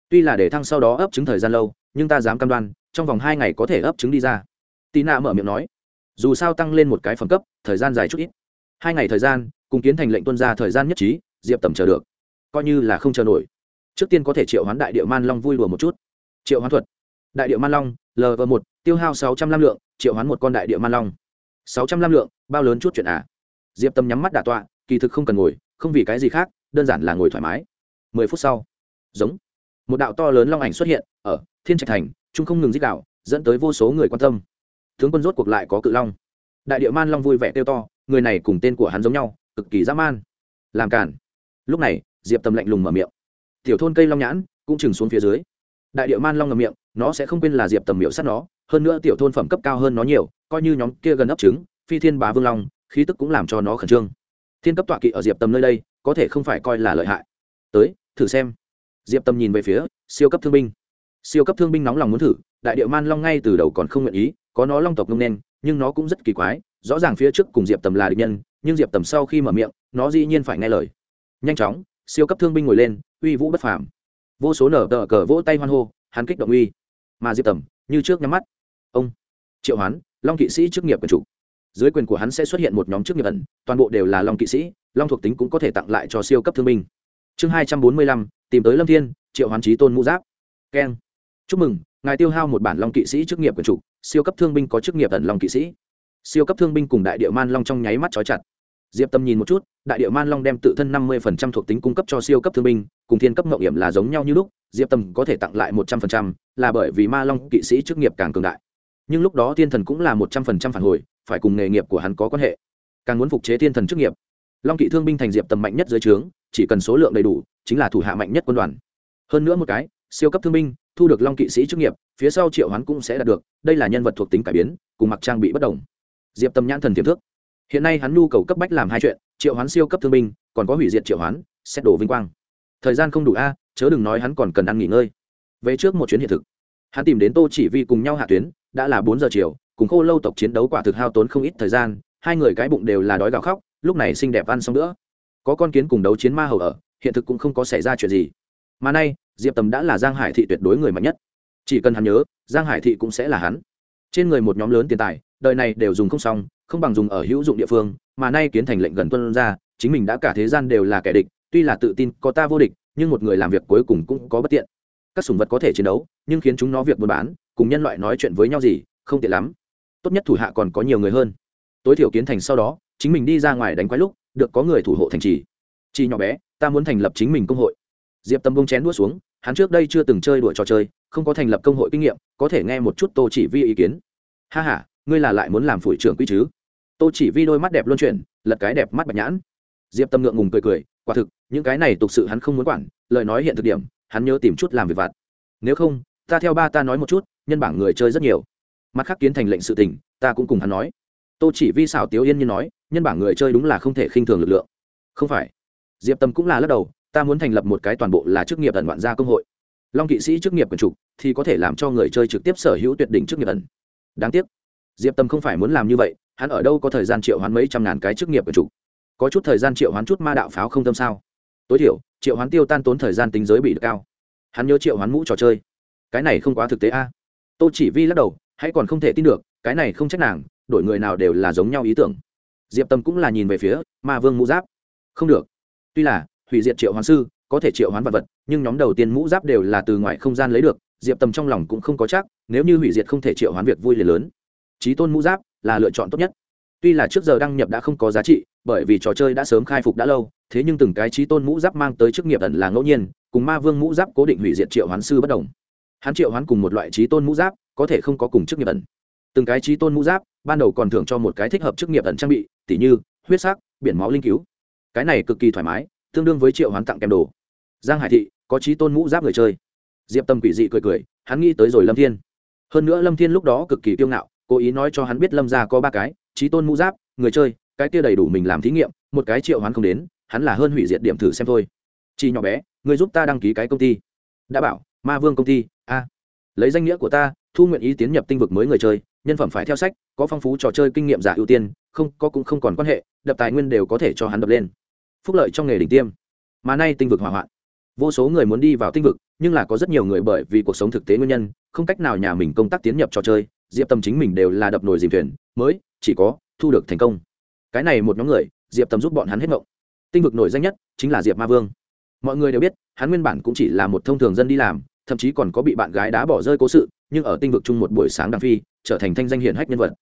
Tuy là để thăng sau đó ấp trứng thời gian lâu, nhưng ta dám cam đoan, trong vòng hai ngày có thể ấp trứng đi ra. Tì nạ mở miệng nói, dù sao tăng lên một cái phẩm cấp, thời gian dài chút ít. Hai ngày thời gian, cùng kiến thành lệnh tuân ra thời gian nhất trí, diệp tầm chờ được. Coi như là không chờ nổi. Trước tiên có thể triệu hoán đại địa man long vui đùa một chút. Triệu hoán thuật. Đại địa man long lv một, tiêu hao sáu trăm linh lượng, triệu hoán một con đại địa man long. Sáu trăm linh lượng, bao lớn chút chuyện à? Diệp tâm nhắm mắt đả tọa, kỳ thực không cần ngồi, không vì cái gì khác, đơn giản là ngồi thoải mái. Mười phút sau, giống, một đạo to lớn long ảnh xuất hiện, ở thiên trạch thành, trung không ngừng dích đạo dẫn tới vô số người quan tâm. Tướng quân rốt cuộc lại có cự long. Đại địa man long vui vẻ kêu to, người này cùng tên của hắn giống nhau, cực kỳ dã man. Làm cản lúc này, diệp tâm lạnh lùng mở miệng. Tiểu thôn cây long nhãn cũng chừng xuống phía dưới. Đại địa man long ngầm miệng, nó sẽ không quên là diệp tầm miệu sát nó, hơn nữa tiểu thôn phẩm cấp cao hơn nó nhiều, coi như nhóm kia gần ấp trứng, phi thiên bá vương long khí tức cũng làm cho nó khẩn trương. Thiên cấp tọa kỵ ở diệp Tâm nơi đây, có thể không phải coi là lợi hại. Tới, thử xem. Diệp Tâm nhìn về phía siêu cấp thương binh. Siêu cấp thương binh nóng lòng muốn thử, đại địa man long ngay từ đầu còn không nguyện ý, có nó long tộc ngông nên nhưng nó cũng rất kỳ quái, rõ ràng phía trước cùng diệp tầm là địch nhân, nhưng diệp tầm sau khi mở miệng, nó dĩ nhiên phải nghe lời. Nhanh chóng, siêu cấp thương binh ngồi lên, uy vũ bất phàm. Vô số nở tờ cờ vỗ tay hoan hô, hắn kích động uy. Mà diệp tầm như trước nhắm mắt. Ông, triệu hoán, long kỵ sĩ chức nghiệp của chủ dưới quyền của hắn sẽ xuất hiện một nhóm chức nghiệp ẩn, toàn bộ đều là long kỵ sĩ, long thuộc tính cũng có thể tặng lại cho siêu cấp thương binh. Chương hai trăm bốn mươi lăm, tìm tới lâm thiên, triệu hoán trí tôn mũ giáp. Keng. Chúc mừng, ngài tiêu hao một bản long kỵ sĩ chức nghiệp quyền chủ, siêu cấp thương binh có chức nghiệp ẩn long kỵ sĩ. Siêu cấp thương binh cùng đại địa man long trong nháy mắt trói chặt. Diệp tâm nhìn một chút, đại địa man long đem tự thân năm mươi phần trăm thuộc tính cung cấp cho siêu cấp thương binh, cùng thiên cấp mậu hiểm là giống nhau như lúc, diệp tâm có thể tặng lại một trăm phần trăm, là bởi vì ma long kỵ sĩ chức nghiệp càng cường đại. Nhưng lúc đó thiên thần cũng là một trăm phần trăm phản hồi phải cùng nghề nghiệp của hắn có quan hệ. Càng muốn phục chế thiên thần chức nghiệp, long kỵ thương binh thành diệp tầm mạnh nhất dưới trướng, chỉ cần số lượng đầy đủ, chính là thủ hạ mạnh nhất quân đoàn. Hơn nữa một cái, siêu cấp thương binh, thu được long kỵ sĩ chức nghiệp, phía sau triệu hoán cũng sẽ đạt được, đây là nhân vật thuộc tính cải biến, cùng mặc trang bị bất đồng. Diệp tầm nhãn thần tiềm thức. Hiện nay hắn nhu cầu cấp bách làm hai chuyện, triệu hoán siêu cấp thương binh, còn có hủy diệt triệu hoán, xét đổ vinh quang. Thời gian không đủ a, chớ đừng nói hắn còn cần ăn nghỉ ngơi. Về trước một chuyến hiện thực, hắn tìm đến tô chỉ vi cùng nhau hạ tuyến, đã là bốn giờ chiều cùng khô lâu tộc chiến đấu quả thực hao tốn không ít thời gian, hai người cái bụng đều là đói gạo khóc, lúc này xinh đẹp ăn xong nữa. Có con kiến cùng đấu chiến ma hầu ở, hiện thực cũng không có xảy ra chuyện gì. Mà nay, diệp tầm đã là giang hải thị tuyệt đối người mạnh nhất. Chỉ cần hắn nhớ, giang hải thị cũng sẽ là hắn. Trên người một nhóm lớn tiền tài, đời này đều dùng không xong, không bằng dùng ở hữu dụng địa phương, mà nay kiến thành lệnh gần tuân ra, chính mình đã cả thế gian đều là kẻ địch, tuy là tự tin, có ta vô địch, nhưng một người làm việc cuối cùng cũng có bất tiện. Các sủng vật có thể chiến đấu, nhưng khiến chúng nó việc buôn bán, cùng nhân loại nói chuyện với nhau gì, không tiện lắm tốt nhất thủ hạ còn có nhiều người hơn. Tối thiểu kiến thành sau đó, chính mình đi ra ngoài đánh quái lúc, được có người thủ hộ thành trì. Chi nhỏ bé, ta muốn thành lập chính mình công hội. Diệp tâm bông chén đua xuống, hắn trước đây chưa từng chơi đùa trò chơi, không có thành lập công hội kinh nghiệm, có thể nghe một chút tô chỉ vi ý kiến. Ha h a ngươi là lại muốn làm phủi trưởng quy chứ? Tô chỉ vi đôi mắt đẹp luân chuyển, lật cái đẹp mắt bạch nhãn. Diệp tâm ngượng ngùng cười cười, quả thực, những cái này tục sự hắn không muốn quản, lời nói hiện thực điểm, hắn nhớ tìm chút làm việc vặt. Nếu không, ta theo ba ta nói một chút, nhân bảng người chơi rất nhiều mặt khác kiến thành lệnh sự tình, ta cũng cùng hắn nói. Tô chỉ vi xảo tiếu yên như nói, nhân bảng người chơi đúng là không thể khinh thường lực lượng. Không phải. Diệp tâm cũng là lắc đầu, ta muốn thành lập một cái toàn bộ là chức nghiệp ẩn ngoạn gia công hội. Long kỵ sĩ chức nghiệp quần trục thì có thể làm cho người chơi trực tiếp sở hữu tuyệt đỉnh chức nghiệp ẩn. Đáng tiếc. Diệp tâm không phải muốn làm như vậy, hắn ở đâu có thời gian triệu hoán mấy trăm ngàn cái chức nghiệp quần trục? Có chút thời gian triệu hoán chút ma đạo pháo không tâm sao? Tối thiểu, triệu hoán tiêu tan tốn thời gian tính giới bị được cao. Hắn nhớ triệu hoán mũ trò chơi. Cái này không quá thực tế a. À? tô chỉ vi lắc đầu hãy còn không thể tin được, cái này không trách nàng, đổi người nào đều là giống nhau ý tưởng. Diệp tâm cũng là nhìn về phía ma vương mũ giáp. Không được. Tuy là, hủy diệt triệu hoán sư, có thể triệu hoán vật vật, nhưng nhóm đầu tiên mũ giáp đều là từ ngoài không gian lấy được, diệp tâm trong lòng cũng không có chắc, nếu như hủy diệt không thể triệu hoán việc vui liền lớn. Trí tôn mũ giáp là lựa chọn tốt nhất. Tuy là trước giờ đăng nhập đã không có giá trị, bởi vì trò chơi đã sớm khai phục đã lâu, thế nhưng từng cái trí tôn mũ giáp mang tới chức nghiệp ẩn là ngẫu nhiên, cùng ma vương mũ giáp cố định hủy diệt triệu hoán sư bất đồng. Hắn triệu hoán cùng một loại trí tôn mũ giáp có thể không có cùng chức nghiệp ẩn. Từng cái trí tôn mũ giáp, ban đầu còn thưởng cho một cái thích hợp chức nghiệp ẩn trang bị, tỉ như, huyết sắc, biển máu linh cứu. Cái này cực kỳ thoải mái, tương đương với triệu hoán tặng kèm đồ. Giang hải thị, có trí tôn mũ giáp người chơi. Diệp tâm quỷ dị cười cười, hắn nghĩ tới rồi lâm thiên. Hơn nữa lâm thiên lúc đó cực kỳ kiêu ngạo, cố ý nói cho hắn biết lâm gia có ba cái, trí tôn mũ giáp, người chơi, cái kia đầy đủ mình làm thí nghiệm, một cái triệu hoán không đến, hắn là hơn hủy diệt điểm thử xem thôi. Chỉ nhỏ bé, người giúp ta đăng ký cái công ty. Đã bảo, ma vương công ty, a. Lấy danh nghĩa của ta thu nguyện ý tiến nhập tinh vực mới người chơi, nhân phẩm phải theo sách, có phong phú trò chơi kinh nghiệm giả ưu tiên, không, có cũng không còn quan hệ, đập tài nguyên đều có thể cho hắn đập lên. Phúc lợi trong nghề đỉnh tiêm. Mà nay tinh vực hỏa hoạn. Vô số người muốn đi vào tinh vực, nhưng là có rất nhiều người bởi vì cuộc sống thực tế nguyên nhân, không cách nào nhà mình công tác tiến nhập trò chơi, diệp tâm chính mình đều là đập nồi dìm thuyền, mới, chỉ có, thu được thành công. Cái này một nhóm người, diệp tâm giúp bọn hắn hết ngộng. Tinh vực nổi danh nhất chính là diệp ma vương. Mọi người đều biết, hắn nguyên bản cũng chỉ là một thông thường dân đi làm, thậm chí còn có bị bạn gái đá bỏ rơi cố sự nhưng ở tinh vực chung một buổi sáng đằng phi, trở thành thanh danh hiển hách nhân vật.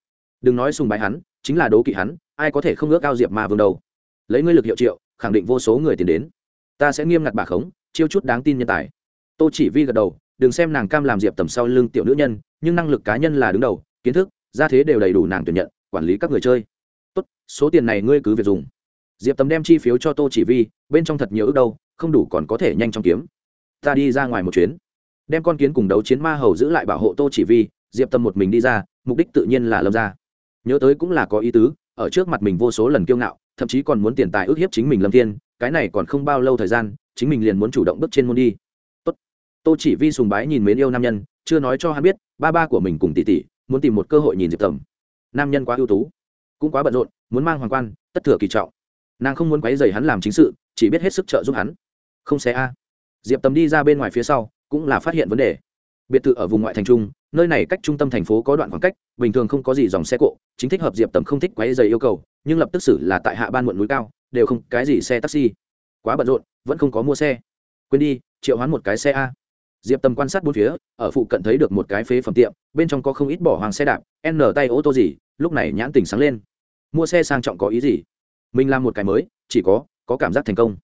Đừng nói sùng bái hắn, chính là đố kỵ hắn, ai có thể không ước ao diệp ma vương đâu. Lấy ngươi lực hiệu triệu, khẳng định vô số người tiền đến. Ta sẽ nghiêm ngặt bà khống, chiêu chút đáng tin nhân tài. Tô chỉ vi gật đầu, đừng xem nàng cam làm diệp tầm sau lưng tiểu nữ nhân, nhưng năng lực cá nhân là đứng đầu, kiến thức, gia thế đều đầy đủ nàng tuyển nhận, quản lý các người chơi. Tốt, số tiền này ngươi cứ việc dùng. Diệp tầm đem chi phiếu cho tô chỉ vi, bên trong thật nhiều ước đâu, không đủ còn có thể nhanh chóng kiếm. Ta đi ra ngoài một chuyến đem con kiến cùng đấu chiến ma hầu giữ lại bảo hộ tô chỉ vi, diệp tâm một mình đi ra, mục đích tự nhiên là lâm ra. Nhớ tới cũng là có ý tứ, ở trước mặt mình vô số lần kiêu ngạo, thậm chí còn muốn tiền tài ước hiếp chính mình lâm thiên, cái này còn không bao lâu thời gian, chính mình liền muốn chủ động bước trên môn đi. Tốt. Tô chỉ vi sùng bái nhìn mến yêu nam nhân, chưa nói cho hắn biết, ba ba của mình cùng tỷ tỷ, muốn tìm một cơ hội nhìn diệp tầm nam nhân quá ưu tú, cũng quá bận rộn, muốn mang hoàng quan, tất thừa kỳ trọng. Nàng không muốn quấy dày hắn làm chính sự, chỉ biết hết sức trợ giúp hắn. Không xe a. Diệp tầm đi ra bên ngoài phía sau cũng là phát hiện vấn đề. Biệt thự ở vùng ngoại thành trung, nơi này cách trung tâm thành phố có đoạn khoảng cách, bình thường không có gì dòng xe cộ, chính thích hợp diệp tầm không thích quấy dày yêu cầu, nhưng lập tức xử là tại hạ ban muộn núi cao, đều không, cái gì xe taxi. Quá bận rộn, vẫn không có mua xe. Quên đi, triệu hoán một cái xe a. Diệp tầm quan sát bốn phía, ở phụ cận thấy được một cái phế phẩm tiệm, bên trong có không ít bỏ hoàng xe đạp, n tay ô tô gì, lúc này nhãn tình sáng lên. Mua xe sang trọng có ý gì? Mình làm một cái mới, chỉ có có cảm giác thành công.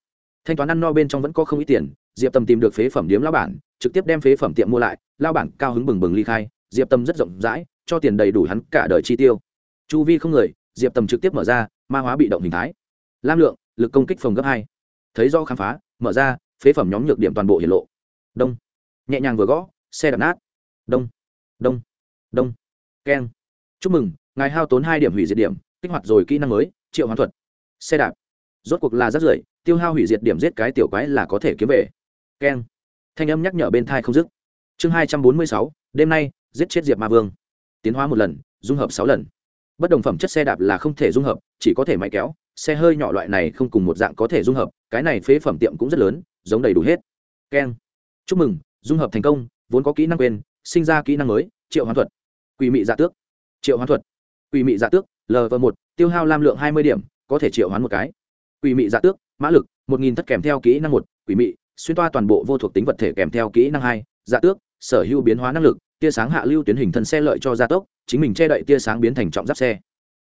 Thanh toán ăn no bên trong vẫn có không ít tiền diệp Tâm tìm được phế phẩm điếm lao bản, trực tiếp đem phế phẩm tiệm mua lại lao bản cao hứng bừng bừng ly khai, diệp tâm rất rộng rãi, cho tiền đầy đủ hắn cả đời chi tiêu. Chu vi không người, diệp Tâm trực tiếp mở ra, ma hóa bị động hình thái. Lam lượng, lực công kích phòng gấp hai. Thấy do khám phá, mở ra, phế phẩm nhóm nhược điểm toàn bộ hiện lộ. Đông. Nhẹ nhàng vừa gõ, xe đập nát. Đông. Đông. Đông. Keng. Chúc mừng, ngài hao tốn hai điểm hủy diệt điểm, kích hoạt rồi kỹ năng mới, triệu hoán thuật. Xe đạp. Rốt cuộc là rất rưởi, tiêu hao hủy diệt điểm giết cái tiểu quái là có thể kiếm về keng. Thanh âm nhắc nhở bên thai không dứt. Chương hai trăm bốn mươi sáu, đêm nay, giết chết diệp ma vương. Tiến hóa một lần, dung hợp sáu lần. Bất đồng phẩm chất xe đạp là không thể dung hợp, chỉ có thể máy kéo, xe hơi nhỏ loại này không cùng một dạng có thể dung hợp, cái này phế phẩm tiệm cũng rất lớn, giống đầy đủ hết. Keng. Chúc mừng, dung hợp thành công, vốn có kỹ năng quên, sinh ra kỹ năng mới, triệu hoán thuật. Quỷ mị dạ tước. Triệu hoán thuật. Quỷ mị dạ tước lv một, tiêu hao lam lượng hai mươi điểm, có thể triệu hoán một cái. Quỷ mị dạ tước, mã lực, một nghìn thất kèm theo kỹ năng một, quỷ mị xuyên toa toàn bộ vô thuộc tính vật thể kèm theo kỹ năng hai dạ tước, sở hữu biến hóa năng lực, tia sáng hạ lưu tuyến hình thân xe lợi cho gia tốc, chính mình che đậy tia sáng biến thành trọng giáp xe.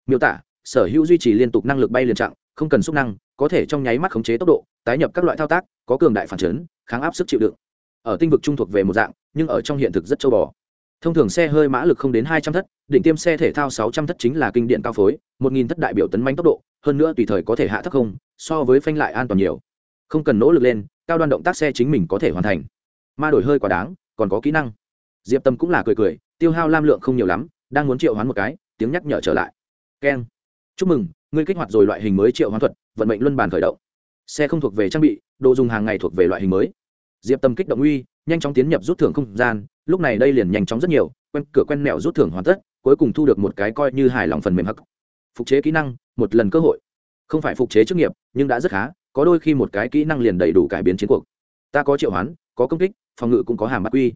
Miêu tả, sở hữu duy trì liên tục năng lực bay liền trạng, không cần xúc năng, có thể trong nháy mắt khống chế tốc độ, tái nhập các loại thao tác, có cường đại phản chấn, kháng áp sức chịu đựng. Ở tinh vực trung thuộc về một dạng, nhưng ở trong hiện thực rất châu bò. Thông thường xe hơi mã lực không đến hai trăm thất, đỉnh tiêm xe thể thao sáu trăm thất chính là kinh điện cao phối, một nghìn thất đại biểu tấn manh tốc độ, hơn nữa tùy thời có thể hạ thấp không, so với phanh lại an toàn nhiều. Không cần nỗ lực lên cao đoan động tác xe chính mình có thể hoàn thành. Ma đổi hơi quá đáng, còn có kỹ năng. Diệp tâm cũng là cười cười, tiêu hao lam lượng không nhiều lắm, đang muốn triệu hoán một cái, tiếng nhắc nhở trở lại. Keng. Chúc mừng, ngươi kích hoạt rồi loại hình mới triệu hoán thuật, vận mệnh luân bàn khởi động. Xe không thuộc về trang bị, đồ dùng hàng ngày thuộc về loại hình mới. Diệp tâm kích động uy, nhanh chóng tiến nhập rút thưởng không gian, lúc này đây liền nhanh chóng rất nhiều, quen cửa quen mẹo rút thưởng hoàn tất, cuối cùng thu được một cái coi như hài lòng phần mềm hắc. Phục chế kỹ năng, một lần cơ hội. Không phải phục chế chức nghiệp, nhưng đã rất khá có đôi khi một cái kỹ năng liền đầy đủ cải biến chiến cuộc. Ta có triệu hoán, có công kích, phòng ngự cũng có hàm bắt quy.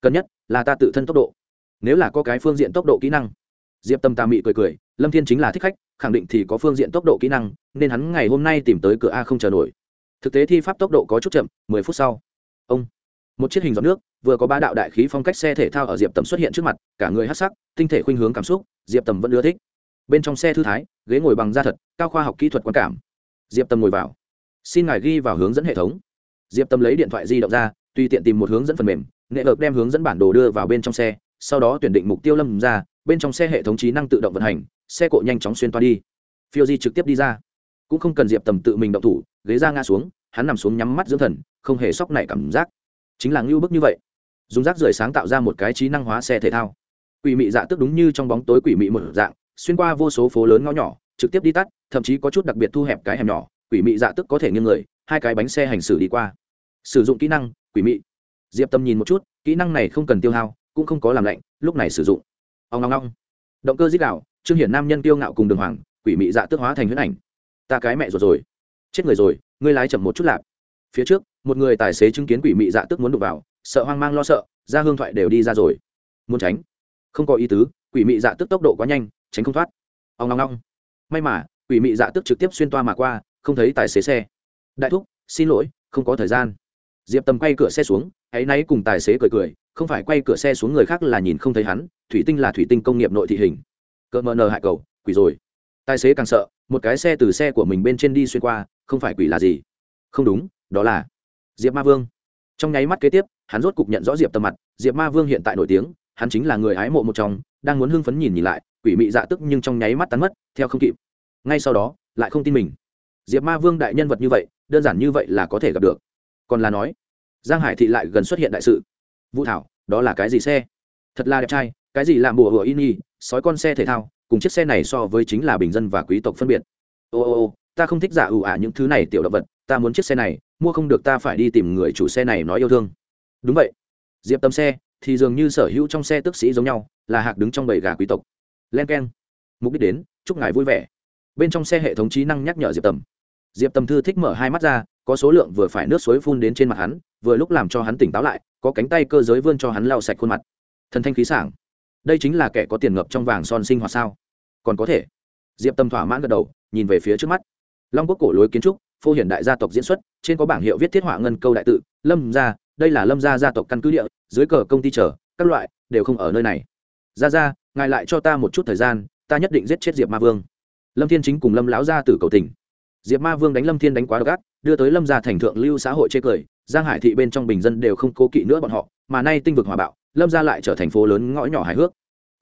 Cần nhất là ta tự thân tốc độ. Nếu là có cái phương diện tốc độ kỹ năng, diệp tâm tà mị cười cười, lâm thiên chính là thích khách, khẳng định thì có phương diện tốc độ kỹ năng, nên hắn ngày hôm nay tìm tới cửa a không chờ nổi. Thực tế thi pháp tốc độ có chút chậm, mười phút sau. Ông, một chiếc hình giọt nước, vừa có ba đạo đại khí phong cách xe thể thao ở diệp tầm xuất hiện trước mặt, cả người hát sắc, tinh thể khuynh hướng cảm xúc, diệp tầm vẫn ưa thích. Bên trong xe thư thái, ghế ngồi bằng da thật, cao khoa học kỹ thuật quan cảm. Diệp tầm ngồi vào xin ngài ghi vào hướng dẫn hệ thống. Diệp Tâm lấy điện thoại di động ra, tùy tiện tìm một hướng dẫn phần mềm, nghệ vực đem hướng dẫn bản đồ đưa vào bên trong xe, sau đó tuyển định mục tiêu lâm ra, bên trong xe hệ thống trí năng tự động vận hành, xe cộ nhanh chóng xuyên toa đi. Phiêu di trực tiếp đi ra. Cũng không cần diệp tầm tự mình động thủ, ghế ra ngã xuống, hắn nằm xuống nhắm mắt dưỡng thần, không hề sóc nảy cảm giác. Chính là ngưu bức như vậy. Dùng rác rưởi sáng tạo ra một cái trí năng hóa xe thể thao. Quỷ mị dạ tức đúng như trong bóng tối quỷ mị một dạng, xuyên qua vô số phố lớn ngõ nhỏ, trực tiếp đi tắt, thậm chí có chút đặc biệt thu hẹp cái hẻm nhỏ quỷ mị dạ tức có thể nghiêng người, hai cái bánh xe hành xử đi qua. Sử dụng kỹ năng, quỷ mị. Diệp tâm nhìn một chút, kỹ năng này không cần tiêu hao, cũng không có làm lạnh, lúc này sử dụng. Ông ngong ngong động cơ dích đạo trương hiển nam nhân tiêu ngạo cùng đường hoàng, quỷ mị dạ tước hóa thành huyết ảnh. Ta cái mẹ ruột rồi. Chết người rồi, ngươi lái chậm một chút lạp. Phía trước, một người tài xế chứng kiến quỷ mị dạ tức muốn đụng vào, sợ hoang mang lo sợ, ra hương thoại đều đi ra rồi. Muốn tránh. Không có ý tứ, quỷ mị dạ tức tốc độ quá nhanh, tránh không thoát. Ông long long may mà, quỷ mị dạ tức trực tiếp xuyên toa mà qua không thấy tài xế xe. Đại thúc, xin lỗi, không có thời gian. Diệp tầm quay cửa xe xuống hãy náy cùng tài xế cười cười, không phải quay cửa xe xuống người khác là nhìn không thấy hắn, thủy tinh là thủy tinh công nghiệp nội thị hình. Cỡ mờ nờ hại cầu quỷ rồi. Tài xế càng sợ, một cái xe từ xe của mình bên trên đi xuyên qua, không phải quỷ là gì? Không đúng, đó là diệp ma vương. Trong nháy mắt kế tiếp, hắn rốt cục nhận rõ diệp tầm mặt, diệp ma vương hiện tại nổi tiếng, hắn chính là người ái mộ một trong, đang muốn hưng phấn nhìn nhìn lại, quỷ mị dạ tức nhưng trong nháy mắt tắn mất, theo không kịp. Ngay sau đó, lại không tin mình diệp ma vương đại nhân vật như vậy, đơn giản như vậy là có thể gặp được. Còn là nói, giang hải thị lại gần xuất hiện đại sự. Vũ thảo, đó là cái gì xe? Thật là đẹp trai, cái gì làm bùa hựa in y, sói con xe thể thao, cùng chiếc xe này so với chính là bình dân và quý tộc phân biệt. Ô ô ô, ta không thích giả ủ ả những thứ này tiểu động vật, ta muốn chiếc xe này, mua không được ta phải đi tìm người chủ xe này nói yêu thương. Đúng vậy. Diệp tâm xe, thì dường như sở hữu trong xe tức sĩ giống nhau, là hạc đứng trong bầy gà quý tộc. Len k e n mục đích đến, chúc ngài vui vẻ. Bên trong xe hệ thống trí năng nhắc nhở diệp tầm diệp tầm thư thích mở hai mắt ra, có số lượng vừa phải nước suối phun đến trên mặt hắn, vừa lúc làm cho hắn tỉnh táo lại, có cánh tay cơ giới vươn cho hắn lau sạch khuôn mặt. Thần thanh khí sảng. Đây chính là kẻ có tiền ngập trong vàng son sinh hoạt sao? Còn có thể. Diệp tâm thỏa mãn gật đầu, nhìn về phía trước mắt. Long quốc cổ lối kiến trúc, phô hiện đại gia tộc diễn xuất, trên có bảng hiệu viết thiết họa ngân câu đại tự, lâm gia, đây là lâm gia gia tộc căn cứ địa, dưới cờ công ty chờ, các loại đều không ở nơi này. Ra ra ngài lại cho ta một chút thời gian, ta nhất định giết chết diệp ma vương. Lâm thiên chính cùng lâm lão gia tử cầu tình diệp ma vương đánh lâm thiên đánh quá độc ác, đưa tới lâm gia thành thượng lưu xã hội chê cười, giang hải thị bên trong bình dân đều không cố kỵ nữa bọn họ, mà nay tinh vực hòa bạo, lâm gia lại trở thành phố lớn ngõ nhỏ hài hước.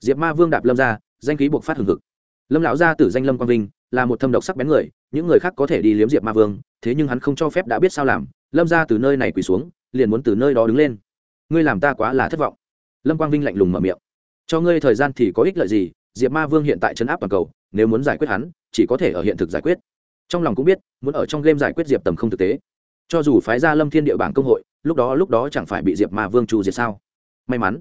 Diệp ma vương đạp lâm gia, danh khí buộc phát hừng hực. Lâm lão gia tử danh lâm quang vinh, là một thâm độc sắc bén người, những người khác có thể đi liếm diệp ma vương, thế nhưng hắn không cho phép đã biết sao làm, lâm gia từ nơi này quỳ xuống, liền muốn từ nơi đó đứng lên. Ngươi làm ta quá là thất vọng. Lâm quang vinh lạnh lùng mở miệng. Cho ngươi thời gian thì có ích lợi gì, diệp ma vương hiện tại chấn áp toàn cầu, nếu muốn giải quyết hắn, chỉ có thể ở hiện thực giải quyết trong lòng cũng biết, muốn ở trong game giải quyết diệp tầm không thực tế. Cho dù phái ra lâm thiên địa bảng công hội, lúc đó lúc đó chẳng phải bị diệp ma vương trù diệt sao? May mắn,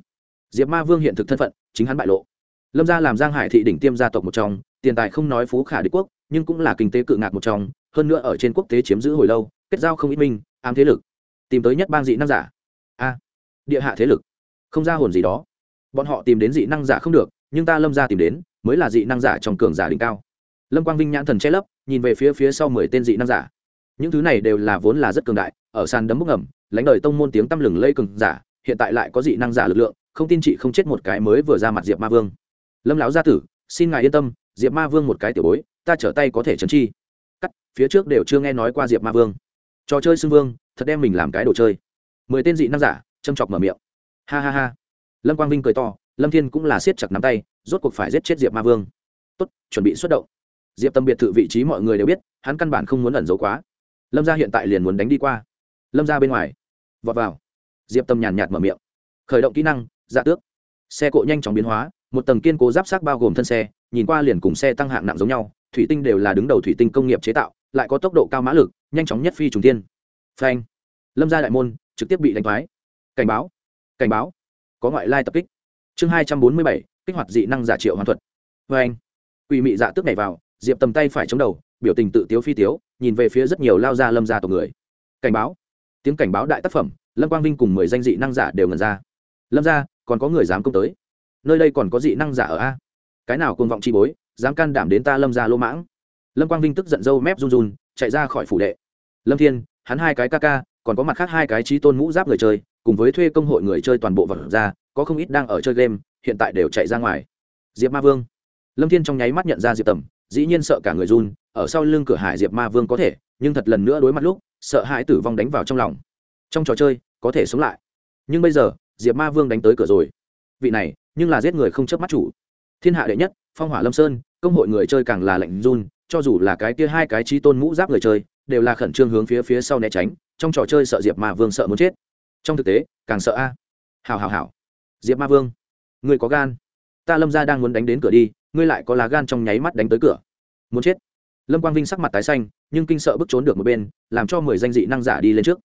diệp ma vương hiện thực thân phận, chính hắn bại lộ. Lâm gia làm giang hải thị đỉnh tiêm gia tộc một trong, tiền tài không nói phú khả đế quốc, nhưng cũng là kinh tế cự ngạc một trong, hơn nữa ở trên quốc tế chiếm giữ hồi lâu, kết giao không ít minh, ám thế lực. Tìm tới nhất bang dị năng giả. A, địa hạ thế lực. Không ra hồn gì đó. Bọn họ tìm đến dị năng giả không được, nhưng ta lâm ra tìm đến, mới là dị năng giả trong cường giả đỉnh cao. Lâm quang vinh nhãn thần che lấp nhìn về phía phía sau mười tên dị năng giả. Những thứ này đều là vốn là rất cường đại, ở sàn đấm bốc ngầm, lãnh đời tông môn tiếng tăm lừng lây cường giả, hiện tại lại có dị năng giả lực lượng, không tin chị không chết một cái mới vừa ra mặt diệp ma vương. Lâm lão gia tử, xin ngài yên tâm, diệp ma vương một cái tiểu bối, ta trở tay có thể chấn chi. Cắt, phía trước đều chưa nghe nói qua diệp ma vương. Trò chơi xưng vương, thật đem mình làm cái đồ chơi. Mười tên dị năng giả, châm chọc mở miệng. Ha ha ha. Lâm quang vinh cười to, lâm thiên cũng là siết chặt nắm tay, rốt cuộc phải giết chết diệp ma vương. Tốt, chuẩn bị xuất động diệp tâm biệt thự vị trí mọi người đều biết, hắn căn bản không muốn ẩn giấu quá. Lâm gia hiện tại liền muốn đánh đi qua. Lâm ra bên ngoài. Vọt vào. Diệp tâm nhàn nhạt mở miệng. Khởi động kỹ năng dạ tước. Xe cộ nhanh chóng biến hóa, một tầng kiên cố giáp sát bao gồm thân xe, nhìn qua liền cùng xe tăng hạng nặng giống nhau, thủy tinh đều là đứng đầu thủy tinh công nghiệp chế tạo, lại có tốc độ cao mã lực, nhanh chóng nhất phi trùng tiên phanh. Lâm gia đại môn, trực tiếp bị đánh thoái. Cảnh báo. Cảnh báo. Có ngoại lai tập kích. Chương hai trăm bốn mươi bảy, kích hoạt dị năng giả triệu hoàn thuật. Phanh. Quỷ mị dạ tước nhảy vào diệp tầm tay phải chống đầu biểu tình tự tiếu phi tiếu nhìn về phía rất nhiều lao ra lâm gia tộc người cảnh báo tiếng cảnh báo đại tác phẩm lâm quang vinh cùng mười danh dị năng giả đều ngần ra lâm gia còn có người dám công tới nơi đây còn có dị năng giả ở a cái nào côn vọng chi bối dám can đảm đến ta lâm gia lô mãng lâm quang vinh tức giận dâu mép run run chạy ra khỏi phủ đệ lâm thiên hắn hai cái ca ca còn có mặt khác hai cái trí tôn mũ giáp người chơi cùng với thuê công hội người chơi toàn bộ vật ra có không ít đang ở chơi game hiện tại đều chạy ra ngoài diệp ma vương lâm thiên trong nháy mắt nhận ra diệp tầm dĩ nhiên sợ cả người run, ở sau lưng cửa hải diệp ma vương có thể, nhưng thật lần nữa đối mặt lúc, sợ hãi tử vong đánh vào trong lòng. Trong trò chơi, có thể sống lại. Nhưng bây giờ, diệp ma vương đánh tới cửa rồi. Vị này, nhưng là giết người không chớp mắt chủ. Thiên hạ đệ nhất, phong hỏa lâm sơn, công hội người chơi càng là lạnh run, cho dù là cái kia hai cái trí tôn mũ giáp người chơi, đều là khẩn trương hướng phía phía sau né tránh, trong trò chơi sợ diệp ma vương sợ muốn chết. Trong thực tế, càng sợ a. À. hào hào hào. Diệp ma vương, người có gan. Ta lâm ra đang muốn đánh đến cửa đi ngươi lại có lá gan trong nháy mắt đánh tới cửa. Muốn chết. Lâm quang vinh sắc mặt tái xanh, nhưng kinh sợ bước trốn được một bên, làm cho mười danh dị năng giả đi lên trước.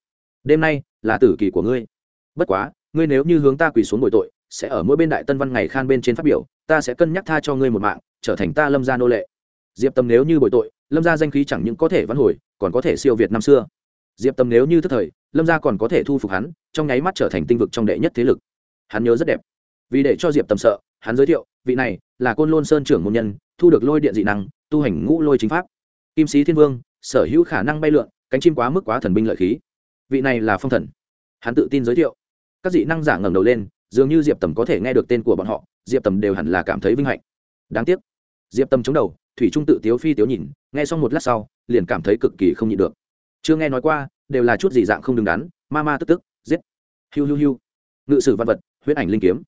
Đêm nay, là tử kỳ của ngươi. Bất quá, ngươi nếu như hướng ta quỳ xuống bồi tội, sẽ ở mỗi bên đại tân văn ngày khan bên trên phát biểu, ta sẽ cân nhắc tha cho ngươi một mạng, trở thành ta lâm gia nô lệ. Diệp tâm nếu như bồi tội, lâm gia danh khí chẳng những có thể văn hồi, còn có thể siêu việt năm xưa. Diệp tâm nếu như thức thời, lâm gia còn có thể thu phục hắn, trong nháy mắt trở thành tinh vực trong đệ nhất thế lực. Hắn nhớ rất đẹp. Vì để cho diệp tâm sợ, hắn giới thiệu vị này là côn lôn sơn trưởng môn nhân, thu được lôi điện dị năng, tu hành ngũ lôi chính pháp. Kim sĩ thiên vương, sở hữu khả năng bay lượn, cánh chim quá mức quá thần binh lợi khí. Vị này là phong thần. Hắn tự tin giới thiệu. Các dị năng giả ngẩng đầu lên, dường như diệp tầm có thể nghe được tên của bọn họ, diệp tầm đều hẳn là cảm thấy vinh hạnh. Đáng tiếc. Diệp tầm chống đầu, thủy trung tự tiếu phi tiếu nhìn, nghe xong một lát sau, liền cảm thấy cực kỳ không nhịn được. Chưa nghe nói qua, đều là chút gì dạng không đứng đắn, ma ma tức tức, giết. Hiu hiu hiu. Ngự sử văn vật huyết ảnh linh kiếm.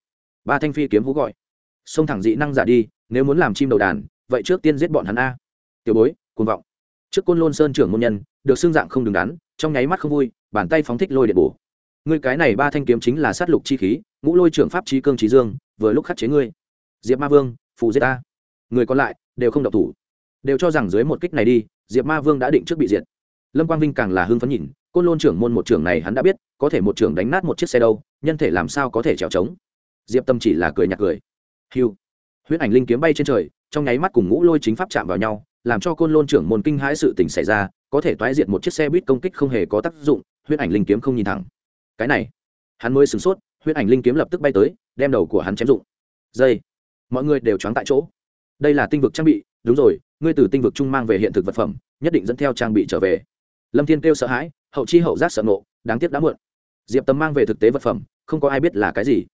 Ba thanh phi kiếm hú gọi xông thẳng dị năng giả đi, nếu muốn làm chim đầu đàn, vậy trước tiên giết bọn hắn a. Tiểu bối, cuồng vọng. Trước côn lôn sơn trưởng môn nhân, được xương dạng không đứng đắn, trong nháy mắt không vui, bàn tay phóng thích lôi điện bổ. Ngươi cái này ba thanh kiếm chính là sát lục chi khí, ngũ lôi trưởng pháp trí cương trí dương, vừa lúc khắc chế ngươi. Diệp ma vương, phù giết ta. Người còn lại, đều không độc thủ. Đều cho rằng dưới một kích này đi, diệp ma vương đã định trước bị diệt. Lâm quang vinh càng là hưng phấn nhìn, côn lôn trưởng môn một trưởng này hắn đã biết, có thể một trưởng đánh nát một chiếc xe đâu, nhân thể làm sao có thể trèo trống. Diệp tâm chỉ là cười nhạt cười hiu huyễn ảnh linh kiếm bay trên trời, trong nháy mắt cùng ngũ lôi chính pháp chạm vào nhau, làm cho côn lôn trưởng môn kinh hãi sự tình xảy ra, có thể toái diệt một chiếc xe buýt công kích không hề có tác dụng, Huyễn ảnh linh kiếm không nhìn thẳng. Cái này, hắn mới sửng sốt, Huyễn ảnh linh kiếm lập tức bay tới, đem đầu của hắn chém dụng dây. Mọi người đều choáng tại chỗ. Đây là tinh vực trang bị, đúng rồi, ngươi từ tinh vực trung mang về hiện thực vật phẩm, nhất định dẫn theo trang bị trở về. Lâm thiên kêu sợ hãi, hậu chi hậu giác sợ nộ đáng tiếc đã muộn. Diệp tầm mang về thực tế vật phẩm, không có ai biết là cái gì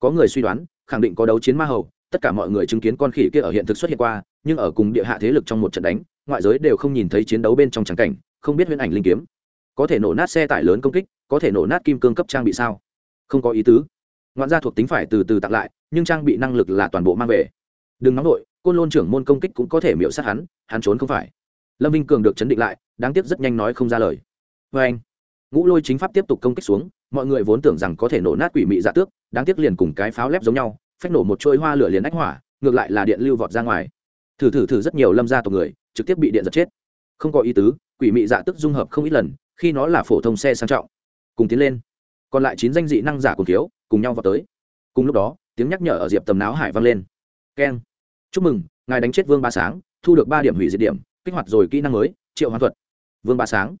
có người suy đoán, khẳng định có đấu chiến ma hầu, tất cả mọi người chứng kiến con khỉ kia ở hiện thực xuất hiện qua, nhưng ở cùng địa hạ thế lực trong một trận đánh, ngoại giới đều không nhìn thấy chiến đấu bên trong trắng cảnh, không biết huyễn ảnh linh kiếm. Có thể nổ nát xe tải lớn công kích, có thể nổ nát kim cương cấp trang bị sao? Không có ý tứ. Ngoạn gia thuộc tính phải từ từ tặng lại, nhưng trang bị năng lực là toàn bộ mang về. Đừng nóng nổi côn lôn trưởng môn công kích cũng có thể miễu sát hắn hắn trốn không phải. Lâm vinh cường được chấn định lại, đáng tiếc rất nhanh nói không ra lời. Vê anh ngũ lôi chính pháp tiếp tục công kích xuống mọi người vốn tưởng rằng có thể nổ nát quỷ mị dạ tước, đáng tiếc liền cùng cái pháo lép giống nhau, phách nổ một trôi hoa lửa liền ách hỏa, ngược lại là điện lưu vọt ra ngoài. Thử thử thử rất nhiều lâm gia tộc người, trực tiếp bị điện giật chết. Không có ý tứ, quỷ mị dạ tức dung hợp không ít lần, khi nó là phổ thông xe sang trọng. Cùng tiến lên. Còn lại chín danh dị năng giả cùng thiếu, cùng nhau vào tới. Cùng lúc đó, tiếng nhắc nhở ở diệp tầm náo hải vang lên. Keng. Chúc mừng, ngài đánh chết vương ba sáng, thu được ba điểm hủy diệt điểm, kích hoạt rồi kỹ năng mới, triệu hoàn thuật. Vương ba sáng.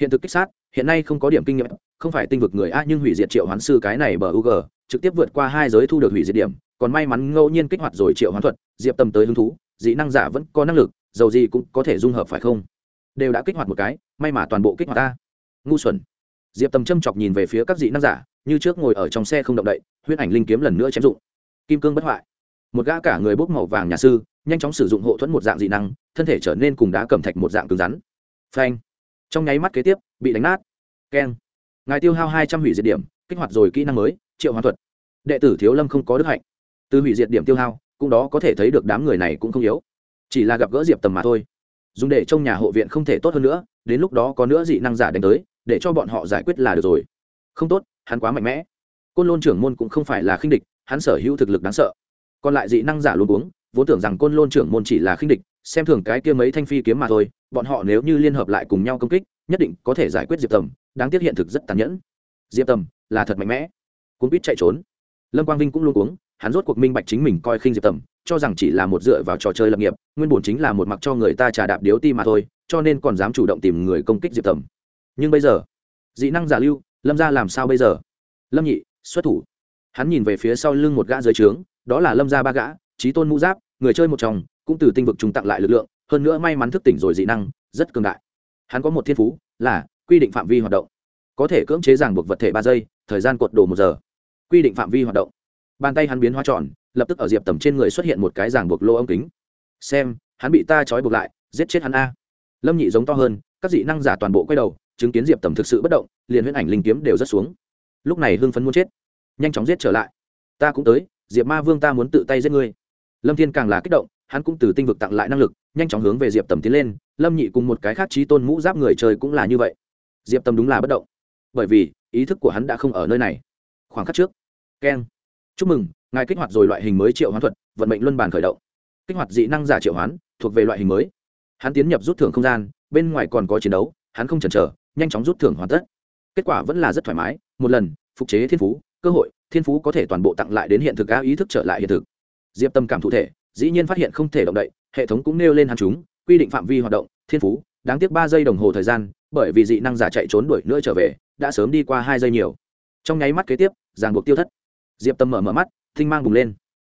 Hiện thực kích sát, hiện nay không có điểm kinh nghiệm không phải tinh vực người a nhưng hủy diệt triệu hoán sư cái này bờ u g, trực tiếp vượt qua hai giới thu được hủy diệt điểm, còn may mắn ngẫu nhiên kích hoạt rồi triệu hoán thuật, diệp tâm tới hứng thú, dị năng giả vẫn có năng lực, dầu gì cũng có thể dung hợp phải không? Đều đã kích hoạt một cái, may mà toàn bộ kích hoạt ta ngu xuẩn. Diệp tâm châm chọc nhìn về phía các dị năng giả, như trước ngồi ở trong xe không động đậy, huyết ảnh linh kiếm lần nữa chém dụng. Kim cương bất hoại. Một gã cả người bốc màu vàng nhà sư, nhanh chóng sử dụng hộ thuẫn một dạng dị năng, thân thể trở nên cùng đá cẩm thạch một dạng cứng rắn. Phanh. Trong nháy mắt kế tiếp, bị đánh nát. Keng ngài tiêu hao hai trăm hủy diệt điểm, kích hoạt rồi kỹ năng mới, triệu hoàn thuật. Đệ tử thiếu lâm không có đức hạnh. Từ hủy diệt điểm tiêu hao, cũng đó có thể thấy được đám người này cũng không yếu. Chỉ là gặp gỡ diệp tầm mà thôi. Dùng để trong nhà hộ viện không thể tốt hơn nữa, đến lúc đó có nữa dị năng giả đánh tới, để cho bọn họ giải quyết là được rồi. Không tốt, hắn quá mạnh mẽ. Côn lôn trưởng môn cũng không phải là khinh địch, hắn sở hữu thực lực đáng sợ. Còn lại dị năng giả luôn uống vốn tưởng rằng côn lôn trưởng môn chỉ là khinh địch, xem thường cái kia mấy thanh phi kiếm mà thôi, bọn họ nếu như liên hợp lại cùng nhau công kích nhất định có thể giải quyết diệp tầm, đáng tiếc hiện thực rất tàn nhẫn. Diệp tầm là thật mạnh mẽ. Cuốn quýt chạy trốn. Lâm quang vinh cũng luôn uống hắn rốt cuộc minh bạch chính mình coi khinh diệp tầm, cho rằng chỉ là một dựa vào trò chơi lập nghiệp, nguyên bổn chính là một mặc cho người ta trà đạp điếu ti mà thôi, cho nên còn dám chủ động tìm người công kích diệp tầm. Nhưng bây giờ, dị năng giả lưu, lâm ra làm sao bây giờ? Lâm nhị, xuất thủ. Hắn nhìn về phía sau lưng một gã dưới trướng, đó là lâm ra ba gã trí tôn mũ giáp, người chơi một chồng, cũng từ tinh vực trùng tặng lại lực lượng, hơn nữa may mắn thức tỉnh rồi dị năng, rất cường đại hắn có một thiên phú là quy định phạm vi hoạt động, có thể cưỡng chế ràng buộc vật thể ba giây, thời gian cuột đồ một giờ. Quy định phạm vi hoạt động. Bàn tay hắn biến hóa tròn, lập tức ở diệp tầm trên người xuất hiện một cái ràng buộc lô ống kính. Xem, hắn bị ta trói buộc lại, giết chết hắn a. Lâm nhị giống to hơn, các dị năng giả toàn bộ quay đầu, chứng kiến diệp tầm thực sự bất động, liền huyễn ảnh linh kiếm đều rất xuống. Lúc này hưng phấn muốn chết. Nhanh chóng giết trở lại. Ta cũng tới, diệp ma vương ta muốn tự tay giết ngươi. Lâm thiên càng là kích động, hắn cũng từ tinh vực tặng lại năng lực, nhanh chóng hướng về diệp tầm tiến lên lâm nhị cùng một cái khác trí tôn mũ giáp người chơi cũng là như vậy. Diệp Tâm đúng là bất động. Bởi vì, ý thức của hắn đã không ở nơi này. Khoảng khắc trước. Keng. Chúc mừng, ngài kích hoạt rồi loại hình mới triệu hoán thuật, vận mệnh luân bàn khởi động. Kích hoạt dị năng giả triệu hoán, thuộc về loại hình mới. Hắn tiến nhập rút thưởng không gian, bên ngoài còn có chiến đấu, hắn không chần chờ, nhanh chóng rút thưởng hoàn tất. Kết quả vẫn là rất thoải mái, một lần, phục chế thiên phú, cơ hội, thiên phú có thể toàn bộ tặng lại đến hiện thực á, ý thức trở lại hiện thực. Diệp tâm cảm thụ thể, dĩ nhiên phát hiện không thể động đậy, hệ thống cũng nêu lên hắn chúng quy định phạm vi hoạt động, thiên phú, đáng tiếc ba giây đồng hồ thời gian, bởi vì dị năng giả chạy trốn đuổi nữa trở về, đã sớm đi qua hai giây nhiều. Trong nháy mắt kế tiếp, ràng buộc tiêu thất. Diệp tâm mở mở mắt, thinh mang bùng lên.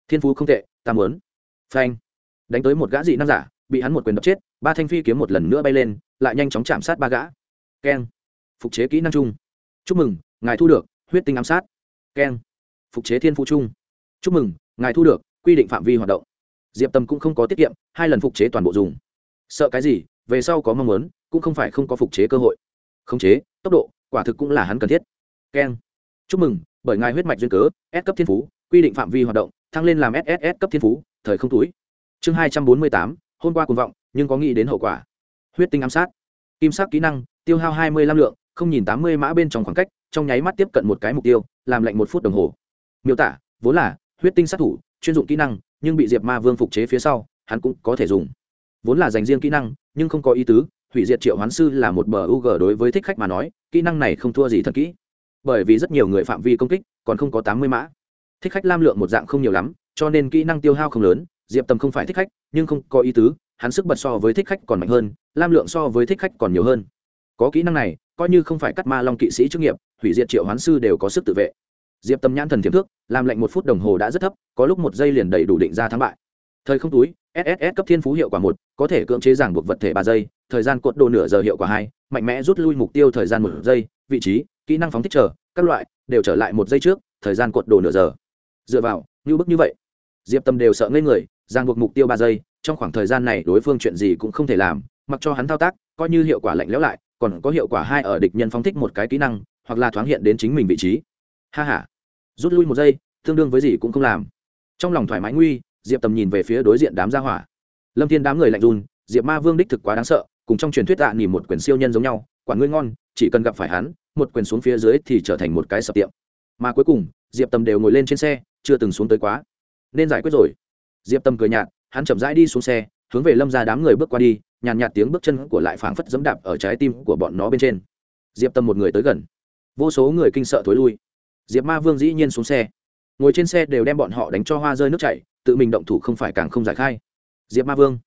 Thiên phú không tệ, ta muốn. Phanh. Đánh tới một gã dị năng giả, bị hắn một quyền đập chết, ba thanh phi kiếm một lần nữa bay lên, lại nhanh chóng chạm sát ba gã. Keng. Phục chế kỹ năng chung. Chúc mừng, ngài thu được, huyết tinh ám sát. Keng. Phục chế thiên phú chung. Chúc mừng, ngài thu được, quy định phạm vi hoạt động. Diệp tâm cũng không có tiết kiệm, hai lần phục chế toàn bộ dùng sợ cái gì, về sau có mong muốn, cũng không phải không có phục chế cơ hội. Khống chế, tốc độ, quả thực cũng là hắn cần thiết. Keng. Chúc mừng, bởi ngài huyết mạch duyên cớ, s cấp thiên phú, quy định phạm vi hoạt động, thăng lên làm sss cấp thiên phú, thời không túi. Chương hai trăm bốn mươi tám, hôm qua cùng vọng, nhưng có nghĩ đến hậu quả. Huyết tinh ám sát. Kim sắc kỹ năng, tiêu hao hai mươi lăm lượng, không nhìn tám mươi mã bên trong khoảng cách, trong nháy mắt tiếp cận một cái mục tiêu, làm lạnh một phút đồng hồ. Miêu tả, vốn là, huyết tinh sát thủ, chuyên dụng kỹ năng, nhưng bị diệp ma vương phục chế phía sau, hắn cũng có thể dùng vốn là dành riêng kỹ năng nhưng không có ý tứ hủy diệt triệu hoán sư là một bờ u g đối với thích khách mà nói kỹ năng này không thua gì thật kỹ. Bởi vì rất nhiều người phạm vi công kích còn không có tám mươi mã. Thích khách lam lượng một dạng không nhiều lắm cho nên kỹ năng tiêu hao không lớn diệp tầm không phải thích khách nhưng không có ý tứ hắn sức bật so với thích khách còn mạnh hơn lam lượng so với thích khách còn nhiều hơn. Có kỹ năng này coi như không phải cắt ma long kỵ sĩ chức nghiệp hủy diệt triệu hoán sư đều có sức tự vệ. Diệp tâm nhãn thần tiềm thước, làm lệnh một phút đồng hồ đã rất thấp có lúc một giây liền đầy đủ định ra thắng bại thời không túi sss cấp thiên phú hiệu quả một, có thể cưỡng chế giảng buộc vật thể ba giây, thời gian cột đồ nửa giờ hiệu quả hai, mạnh mẽ rút lui mục tiêu thời gian một giây, vị trí, kỹ năng phóng thích chờ, các loại, đều trở lại một giây trước, thời gian cột đồ nửa giờ. Dựa vào, như bức như vậy. Diệp tâm đều sợ ngây người, giang buộc mục tiêu ba giây, trong khoảng thời gian này đối phương chuyện gì cũng không thể làm, mặc cho hắn thao tác, coi như hiệu quả lạnh lẽo lại, còn có hiệu quả hai ở địch nhân phóng thích một cái kỹ năng, hoặc là thoáng hiện đến chính mình vị trí. Ha h a rút lui một giây, tương đương với gì cũng không làm. Trong lòng thoải mái nguy diệp tầm nhìn về phía đối diện đám gia hỏa lâm thiên đám người lạnh run diệp ma vương đích thực quá đáng sợ cùng trong truyền thuyết tạ nỉ một quyển siêu nhân giống nhau quản ngươi ngon chỉ cần gặp phải hắn một quyển xuống phía dưới thì trở thành một cái sập tiệm mà cuối cùng diệp tầm đều ngồi lên trên xe chưa từng xuống tới quá nên giải quyết rồi diệp tầm cười nhạt hắn chậm rãi đi xuống xe hướng về lâm ra đám người bước qua đi nhàn nhạt tiếng bước chân của lại phảng phất dẫm đạp ở trái tim của bọn nó bên trên diệp tâm một người tới gần vô số người kinh sợ thối lui diệp ma vương dĩ nhiên xuống xe ngồi trên xe đều đem bọn họ đánh cho hoa rơi nước chảy, tự mình động thủ không phải càng không giải khai. Diệp ma vương.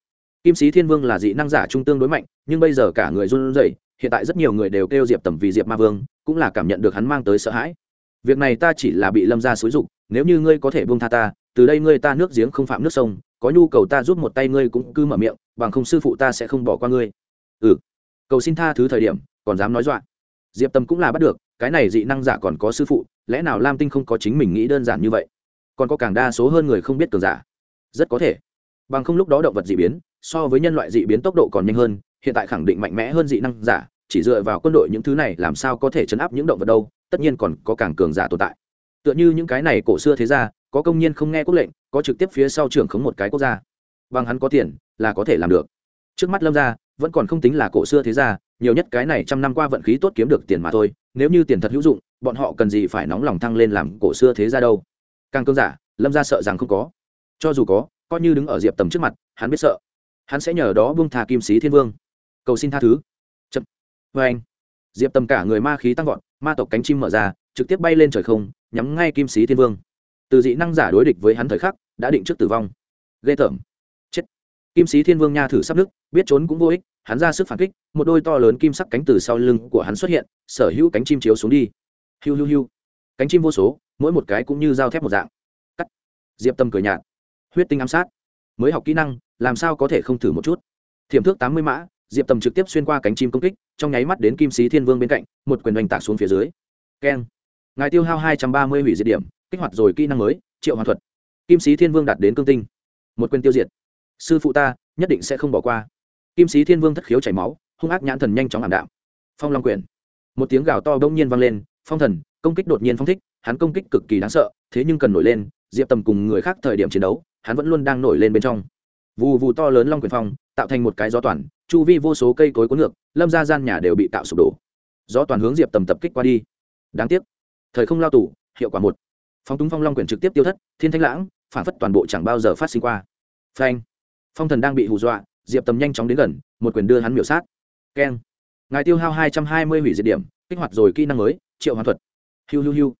Kim sĩ thiên vương là dị năng giả trung tương đối mạnh, nhưng bây giờ cả người run rẩy, hiện tại rất nhiều người đều kêu diệp tầm vì diệp ma vương, cũng là cảm nhận được hắn mang tới sợ hãi. Việc này ta chỉ là bị lâm ra xúi dục, nếu như ngươi có thể buông tha ta, từ đây ngươi ta nước giếng không phạm nước sông, có nhu cầu ta giúp một tay ngươi cũng cứ mở miệng, bằng không sư phụ ta sẽ không bỏ qua ngươi. Ừ. Cầu xin tha thứ thời điểm, còn dám nói dọa. Diệp tâm cũng là bắt được cái này dị năng giả còn có sư phụ, lẽ nào lam tinh không có chính mình nghĩ đơn giản như vậy? Còn có càng đa số hơn người không biết cường giả. Rất có thể. Bằng không lúc đó động vật dị biến, so với nhân loại dị biến tốc độ còn nhanh hơn, hiện tại khẳng định mạnh mẽ hơn dị năng giả, chỉ dựa vào quân đội những thứ này làm sao có thể chấn áp những động vật đâu, tất nhiên còn có càng cường giả tồn tại. Tựa như những cái này cổ xưa thế ra có công nhân không nghe quốc lệnh, có trực tiếp phía sau trưởng khống một cái quốc gia. Bằng hắn có tiền là có thể làm được. Trước mắt lâm gia, vẫn còn không tính là cổ xưa thế gia nhiều nhất cái này trăm năm qua vận khí tốt kiếm được tiền mà thôi, nếu như tiền thật hữu dụng, bọn họ cần gì phải nóng lòng thăng lên làm cổ xưa thế ra đâu. Càng cơn giả, lâm gia sợ rằng không có. Cho dù có, coi như đứng ở diệp tầm trước mặt, hắn biết sợ. Hắn sẽ nhờ đó buông thà kim sĩ thiên vương. Cầu xin tha thứ. Chậm. Vê anh. Diệp tầm cả người ma khí tăng vọt, ma tộc cánh chim mở ra, trực tiếp bay lên trời không, nhắm ngay kim sĩ thiên vương. Từ dị năng giả đối địch với hắn thời khắc, đã định trước tử vong. Ghê tởm. Chết. Kim sĩ thiên vương nha thử sắp nức biết trốn cũng vô ích hắn ra sức phản kích, một đôi to lớn kim sắc cánh từ sau lưng của hắn xuất hiện, sở hữu cánh chim chiếu xuống đi. Hiu hiu hiu. Cánh chim vô số, mỗi một cái cũng như dao thép một dạng. Cắt. Diệp tâm cười nhạt. Huyết tinh ám sát. Mới học kỹ năng, làm sao có thể không thử một chút? Thiểm thước tám mươi mã, diệp tầm trực tiếp xuyên qua cánh chim công kích, trong nháy mắt đến kim sĩ thiên vương bên cạnh, một quyền oanh tạc xuống phía dưới. Keng. Ngài tiêu hao hai trăm ba mươi hủy diệt điểm, kích hoạt rồi kỹ năng mới, triệu hoàn thuật. Kim sĩ thiên vương đạt đến cương tinh. Một quyền tiêu diệt. Sư phụ ta, nhất định sẽ không bỏ qua kim sĩ thiên vương thất khiếu chảy máu, hung ác nhãn thần nhanh chóng ảm đạm. Phong long quyền một tiếng gào to bỗng nhiên vang lên, phong thần, công kích đột nhiên phong thích, hắn công kích cực kỳ đáng sợ, thế nhưng cần nổi lên, diệp tầm cùng người khác thời điểm chiến đấu, hắn vẫn luôn đang nổi lên bên trong. Vù vù to lớn long quyền phong, tạo thành một cái gió toàn, chu vi vô số cây cối cuốn ngược, lâm ra gian nhà đều bị tạo sụp đổ. Gió toàn hướng diệp tầm tập kích qua đi. Đáng tiếc, thời không lao tù, hiệu quả một. Phong túng phong long quyền trực tiếp tiêu thất, thiên thanh lãng, phản phất toàn bộ chẳng bao giờ phát sinh qua. Phanh. Phong thần đang bị hù dọa diệp tầm nhanh chóng đến gần, một quyền đưa hắn miểu sát. Keng. Ngài tiêu hao hai trăm hai mươi hủy diệt điểm, kích hoạt rồi kỹ năng mới, triệu hoàn thuật. Hiu hiu hiu.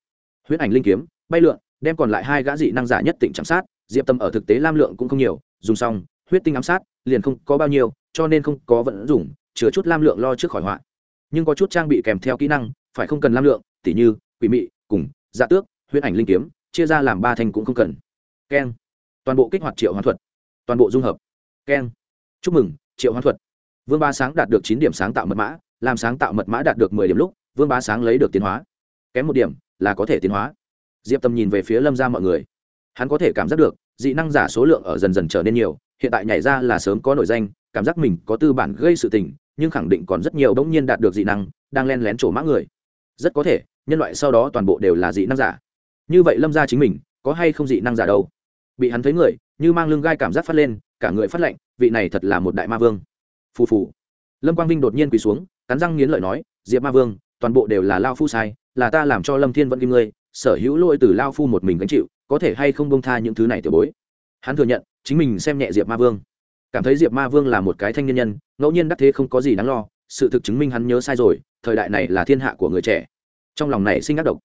Huyết ảnh linh kiếm, bay lượn, đem còn lại hai gã dị năng giả nhất tỉnh chạm sát, diệp tâm ở thực tế lam lượng cũng không nhiều, dùng xong, huyết tinh ám sát, liền không có bao nhiêu, cho nên không có vận dùng chứa chút lam lượng lo trước khỏi họa. Nhưng có chút trang bị kèm theo kỹ năng, phải không cần lam lượng, tỉ như, quỷ mị, cùng dạ tước huyễn ảnh linh kiếm, chia ra làm ba thành cũng không cần. Keng. Toàn bộ kích hoạt triệu hoàn thuật. Toàn bộ dung hợp. Keng chúc mừng, triệu hoán thuật. Vương ba sáng đạt được chín điểm sáng tạo mật mã, làm sáng tạo mật mã đạt được mười điểm lúc, vương ba sáng lấy được tiến hóa. Kém một điểm là có thể tiến hóa. Diệp tâm nhìn về phía lâm ra mọi người. Hắn có thể cảm giác được, dị năng giả số lượng ở dần dần trở nên nhiều, hiện tại nhảy ra là sớm có nổi danh, cảm giác mình có tư bản gây sự tình, nhưng khẳng định còn rất nhiều bỗng nhiên đạt được dị năng, đang len lén trổ mã người. Rất có thể, nhân loại sau đó toàn bộ đều là dị năng giả. Như vậy lâm ra chính mình, có hay không dị năng giả đâu? Bị hắn thấy người, như mang lưng gai cảm giác phát lên, cả người phát lạnh vị này thật là một đại ma vương. Phù phù. Lâm quang vinh đột nhiên quỳ xuống, cắn răng nghiến lợi nói, diệp ma vương, toàn bộ đều là lao phu sai, là ta làm cho lâm thiên vẫn kim ngươi, sở hữu lỗi từ lao phu một mình gánh chịu, có thể hay không bông tha những thứ này tiểu bối? Hắn thừa nhận, chính mình xem nhẹ diệp ma vương. Cảm thấy diệp ma vương là một cái thanh niên nhân, ngẫu nhiên đắc thế không có gì đáng lo, sự thực chứng minh hắn nhớ sai rồi, thời đại này là thiên hạ của người trẻ. Trong lòng này sinh ác độc.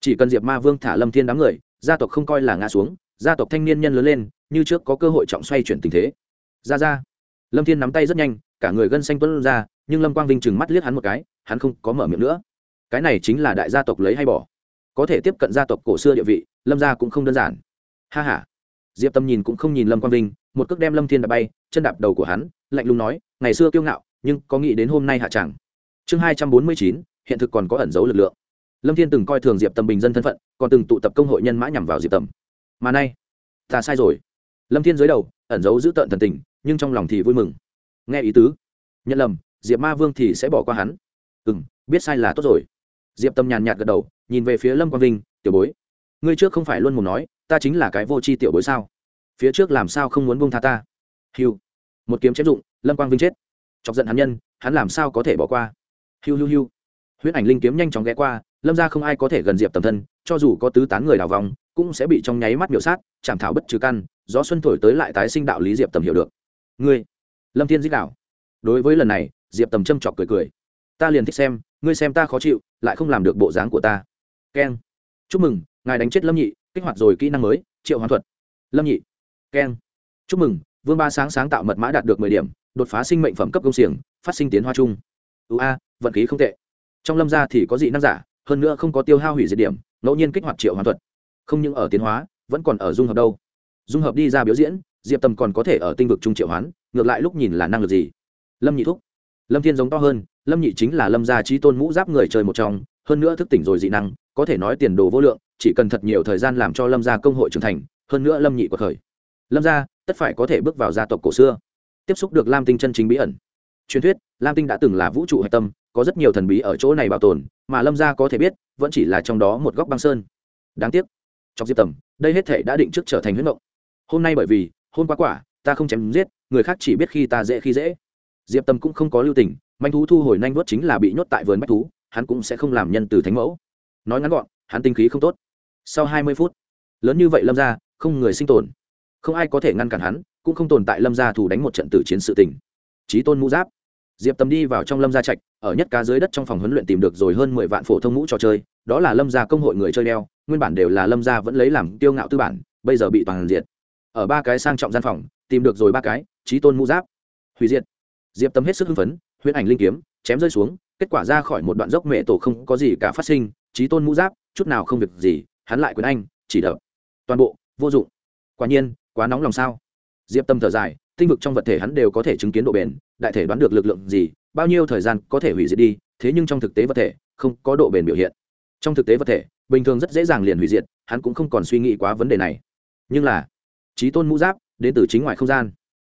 Chỉ cần diệp ma vương thả lâm thiên đám người, gia tộc không coi là ngã xuống, gia tộc thanh niên nhân lớn lên, như trước có cơ hội trọng xoay chuyển tình thế ra ra. Lâm thiên nắm tay rất nhanh, cả người gân xanh tuân ra, nhưng lâm quang vinh chừng mắt liếc hắn một cái, hắn không có mở miệng nữa. Cái này chính là đại gia tộc lấy hay bỏ. Có thể tiếp cận gia tộc cổ xưa địa vị, lâm gia cũng không đơn giản. Ha h a diệp tâm nhìn cũng không nhìn lâm quang vinh, một cước đem lâm thiên đạp bay, chân đạp đầu của hắn, lạnh lùng nói, ngày xưa kiêu ngạo, nhưng có nghĩ đến hôm nay hạ chẳng? chương hai trăm bốn mươi chín, hiện thực còn có ẩn dấu lực lượng. Lâm thiên từng coi thường diệp tâm bình dân thân phận, còn từng tụ tập công hội nhân mã nhằm vào diệp tầm mà nay, ta sai rồi. Lâm thiên dưới đầu ẩn giấu giữ tợn thần tình, nhưng trong lòng thì vui mừng. Nghe ý tứ, nhận lầm, diệp ma vương thì sẽ bỏ qua hắn. Ừ m biết sai là tốt rồi. Diệp tâm nhàn nhạt gật đầu, nhìn về phía lâm quang vinh, tiểu bối, ngươi trước không phải luôn muốn nói, ta chính là cái vô tri tiểu bối sao? Phía trước làm sao không muốn bông tha ta? Hiu một kiếm chém dụng, lâm quang vinh chết. Chọc giận hắn nhân, hắn làm sao có thể bỏ qua? Hiu hiu hiu huyết ảnh linh kiếm nhanh chóng ghé qua, lâm ra không ai có thể gần diệp tầm thân, cho dù có tứ tán người đào vòng cũng sẽ bị trong nháy mắt miểu sát, chảm thảo bất trừ căn, gió xuân thổi tới lại tái sinh đạo lý diệp tầm hiểu được. Ngươi, lâm thiên dích đạo. Đối với lần này, diệp tầm châm chọc cười cười. Ta liền thích xem, ngươi xem ta khó chịu, lại không làm được bộ dáng của ta. Keng. Chúc mừng, ngài đánh chết lâm nhị, kích hoạt rồi kỹ năng mới, triệu hoàn thuật. Lâm nhị. Keng. Chúc mừng, vương ba sáng sáng tạo mật mã đạt được mười điểm, đột phá sinh mệnh phẩm cấp công xiềng, phát sinh tiến hoa chung. Ưu a, vận khí không tệ. Trong lâm gia thì có dị năng giả, hơn nữa không có tiêu hao hủy diệt điểm, ngẫu nhiên kích hoạt triệu hoàn thuật không những ở tiến hóa, vẫn còn ở dung hợp đâu. Dung hợp đi ra biểu diễn, diệp tầm còn có thể ở tinh vực trung triệu hoán, ngược lại lúc nhìn là năng lực gì? Lâm nhị thúc. Lâm thiên giống to hơn, lâm nhị chính là lâm gia trí tôn mũ giáp người chơi một trong, hơn nữa thức tỉnh rồi dị năng, có thể nói tiền đồ vô lượng, chỉ cần thật nhiều thời gian làm cho lâm gia công hội trưởng thành, hơn nữa lâm nhị của thời lâm gia, tất phải có thể bước vào gia tộc cổ xưa. Tiếp xúc được lam tinh chân chính bí ẩn. Truyền thuyết, lam tinh đã từng là vũ trụ hạch tâm, có rất nhiều thần bí ở chỗ này bảo tồn, mà lâm gia có thể biết, vẫn chỉ là trong đó một góc băng sơn. Đáng tiếc chọc diệp tầm, đây hết thể đã định trước trở thành huyết mộng. Hôm nay bởi vì, hôn quá quả, ta không chém giết, người khác chỉ biết khi ta dễ khi dễ. Diệp tâm cũng không có lưu tình, manh thú thu hồi nhanh vớt chính là bị nhốt tại vườn bách thú, hắn cũng sẽ không làm nhân từ thánh mẫu. Nói ngắn gọn, hắn tinh khí không tốt. Sau hai mươi phút, lớn như vậy lâm ra không người sinh tồn. Không ai có thể ngăn cản hắn, cũng không tồn tại lâm gia thủ đánh một trận tử chiến sự tình. Trí tôn mũ giáp. Diệp tâm đi vào trong lâm gia trạch, ở nhất cá dưới đất trong phòng huấn luyện tìm được rồi hơn mười vạn phổ thông mũ trò chơi, đó là lâm gia công hội người chơi đeo nguyên bản đều là lâm gia vẫn lấy làm tiêu ngạo tư bản, bây giờ bị toàn diệt. Ở ba cái sang trọng gian phòng, tìm được rồi ba cái trí tôn mũ giáp, hủy diệt. Diệp tâm hết sức hưng phấn, huyễn ảnh linh kiếm, chém rơi xuống, kết quả ra khỏi một đoạn dốc mẹ tổ không có gì cả phát sinh trí tôn mũ giáp, chút nào không việc gì, hắn lại quyền anh, chỉ đợi. Toàn bộ, vô dụng. Quả nhiên, quá nóng lòng sao? Diệp tâm thở dài, tinh vực trong vật thể hắn đều có thể chứng kiến độ bền, đại thể đoán được lực lượng gì, bao nhiêu thời gian có thể hủy diệt đi, thế nhưng trong thực tế vật thể, không có độ bền biểu hiện. Trong thực tế vật thể bình thường rất dễ dàng liền hủy diệt, hắn cũng không còn suy nghĩ quá vấn đề này. Nhưng là, trí tôn mũ giáp đến từ chính ngoài không gian.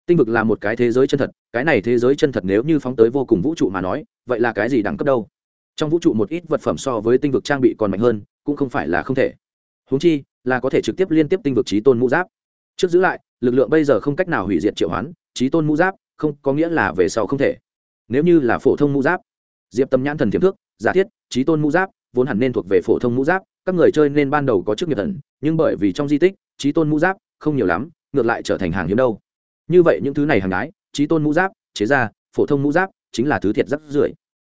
Tinh vực là một cái thế giới chân thật, cái này thế giới chân thật nếu như phóng tới vô cùng vũ trụ mà nói, vậy là cái gì đẳng cấp đâu? Trong vũ trụ một ít vật phẩm so với tinh vực trang bị còn mạnh hơn, cũng không phải là không thể. Húng chi, là có thể trực tiếp liên tiếp tinh vực trí tôn mũ giáp. Trước giữ lại, lực lượng bây giờ không cách nào hủy diệt triệu hoán, trí tôn mũ giáp không, có nghĩa là về sau không thể. Nếu như là phổ thông mũ giáp, diệp tâm nhãn thần tiềm thước, giả thiết, trí tôn mũ giáp vốn hẳn nên thuộc về phổ thông mũ giáp, các người chơi nên ban đầu có chức nghiệp thần, nhưng bởi vì trong di tích, trí tôn mũ giáp không nhiều lắm, ngược lại trở thành hàng hiếm đâu. Như vậy những thứ này hàng ái, trí tôn mũ giáp, chế ra phổ thông mũ giáp chính là thứ thiệt rất rưởi.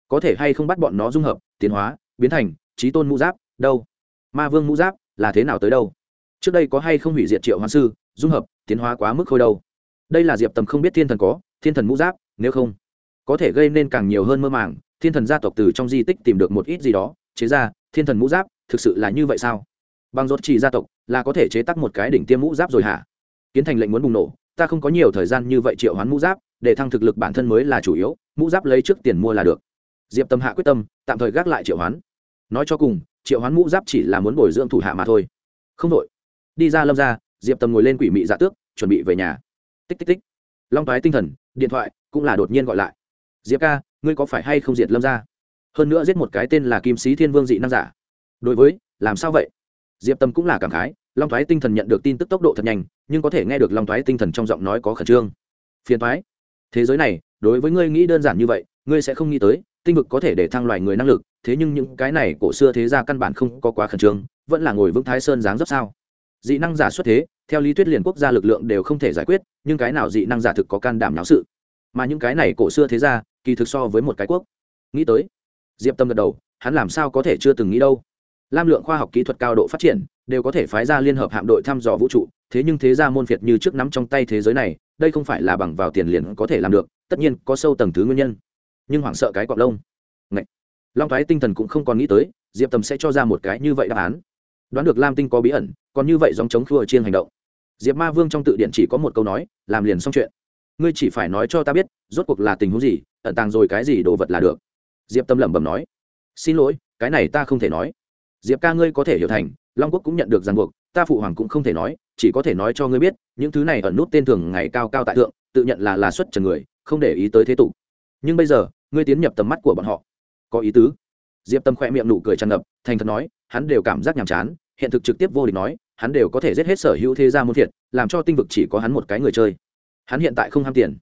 Có thể hay không bắt bọn nó dung hợp, tiến hóa, biến thành trí tôn mũ giáp, đâu? Ma vương mũ giáp là thế nào tới đâu? Trước đây có hay không hủy diệt triệu hoa sư, dung hợp, tiến hóa quá mức khôi đâu? Đây là diệp tầm không biết thiên thần có, thiên thần mũ giáp, nếu không, có thể gây nên càng nhiều hơn mơ màng, thiên thần gia tộc từ trong di tích tìm được một ít gì đó chế ra, thiên thần mũ giáp, thực sự là như vậy sao? Bằng rốt chỉ gia tộc, là có thể chế tác một cái đỉnh tiêm mũ giáp rồi hả? Kiến thành lệnh muốn bùng nổ, ta không có nhiều thời gian như vậy triệu hoán mũ giáp, để thăng thực lực bản thân mới là chủ yếu, mũ giáp lấy trước tiền mua là được. Diệp tâm hạ quyết tâm, tạm thời gác lại triệu hoán. Nói cho cùng, triệu hoán mũ giáp chỉ là muốn bồi dưỡng thủ hạ mà thôi. Không đội đi ra lâm ra diệp tâm ngồi lên quỷ mị dạ tước, chuẩn bị về nhà. Tích tích tích. Long toái tinh thần, điện thoại cũng là đột nhiên gọi lại. Diệp ca, ngươi có phải hay không diệt lâm ra hơn nữa giết một cái tên là kim sĩ thiên vương dị năng giả. Đối với, làm sao vậy? Diệp tâm cũng là cảm khái, long thoái tinh thần nhận được tin tức tốc độ thật nhanh, nhưng có thể nghe được long thoái tinh thần trong giọng nói có khẩn trương. Phiền thoái thế giới này, đối với ngươi nghĩ đơn giản như vậy, ngươi sẽ không nghĩ tới, tinh vực có thể để thăng loài người năng lực, thế nhưng những cái này cổ xưa thế ra căn bản không có quá khẩn trương, vẫn là ngồi vững thái sơn dáng dấp sao? Dị năng giả xuất thế, theo lý thuyết liền quốc gia lực lượng đều không thể giải quyết, nhưng cái nào dị năng giả thực có can đảm náo sự? Mà những cái này cổ xưa thế ra kỳ thực so với một cái quốc. Nghĩ tới diệp tâm gật đầu, hắn làm sao có thể chưa từng nghĩ đâu. Lam lượng khoa học kỹ thuật cao độ phát triển, đều có thể phái ra liên hợp hạm đội thăm dò vũ trụ, thế nhưng thế ra môn phiệt như trước nắm trong tay thế giới này, đây không phải là bằng vào tiền liền có thể làm được, tất nhiên có sâu tầng thứ nguyên nhân. Nhưng hoảng sợ cái cọp lông. Ngậy. long thái tinh thần cũng không còn nghĩ tới, diệp tầm sẽ cho ra một cái như vậy đáp án. Đoán được lam tinh có bí ẩn, còn như vậy dòng chống khua chiên hành động. Diệp ma vương trong tự điện chỉ có một câu nói, làm liền xong chuyện. Ngươi chỉ phải nói cho ta biết, rốt cuộc là tình huống gì, ẩn tàng rồi cái gì đồ vật là được diệp tâm lẩm bẩm nói, xin lỗi, cái này ta không thể nói. Diệp ca ngươi có thể hiểu thành, long quốc cũng nhận được ràng buộc, ta phụ hoàng cũng không thể nói, chỉ có thể nói cho ngươi biết, những thứ này ở nút tên thường ngày cao cao tại thượng, tự nhận là là xuất trần người, không để ý tới thế tục. Nhưng bây giờ, ngươi tiến nhập tầm mắt của bọn họ. Có ý tứ? Diệp tâm khỏe miệng nụ cười tràn ngập, thành thật nói, hắn đều cảm giác nhàm chán, hiện thực trực tiếp vô địch nói, hắn đều có thể giết hết sở hữu thế gia muôn thiệt làm cho tinh vực chỉ có hắn một cái người chơi. Hắn hiện tại không ham tiền.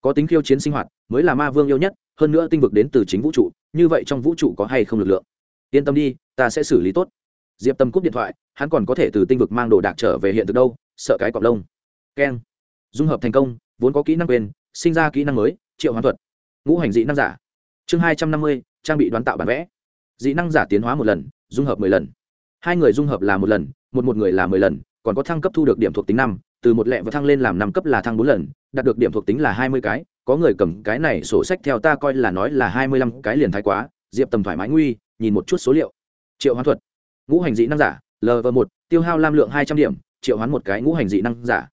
Có tính khiêu chiến sinh hoạt, mới là ma vương yêu nhất hơn nữa tinh vực đến từ chính vũ trụ, như vậy trong vũ trụ có hay không lực lượng? Yên tâm đi, ta sẽ xử lý tốt. Diệp tâm cúp điện thoại, hắn còn có thể từ tinh vực mang đồ đạc trở về hiện thực đâu, sợ cái cọc lông. Keng. Dung hợp thành công, vốn có kỹ năng quyền sinh ra kỹ năng mới, triệu hoán thuật. Ngũ hành dị năng giả. Chương hai trăm năm mươi, trang bị đoán tạo bản vẽ. Dị năng giả tiến hóa một lần, dung hợp mười lần. Hai người dung hợp là một lần, một một người là mười lần, còn có thăng cấp thu được điểm thuộc tính năm, từ một lẹ và thăng lên làm năm cấp là thăng bốn lần, đạt được điểm thuộc tính là hai mươi cái có người cầm cái này sổ sách theo ta coi là nói là hai mươi lăm cái liền thái quá, diệp tầm thoải mái nguy, nhìn một chút số liệu. Triệu hoán thuật. Ngũ hành dị năng giả lv một, tiêu hao lam lượng hai trăm điểm, triệu hoán một cái ngũ hành dị năng giả.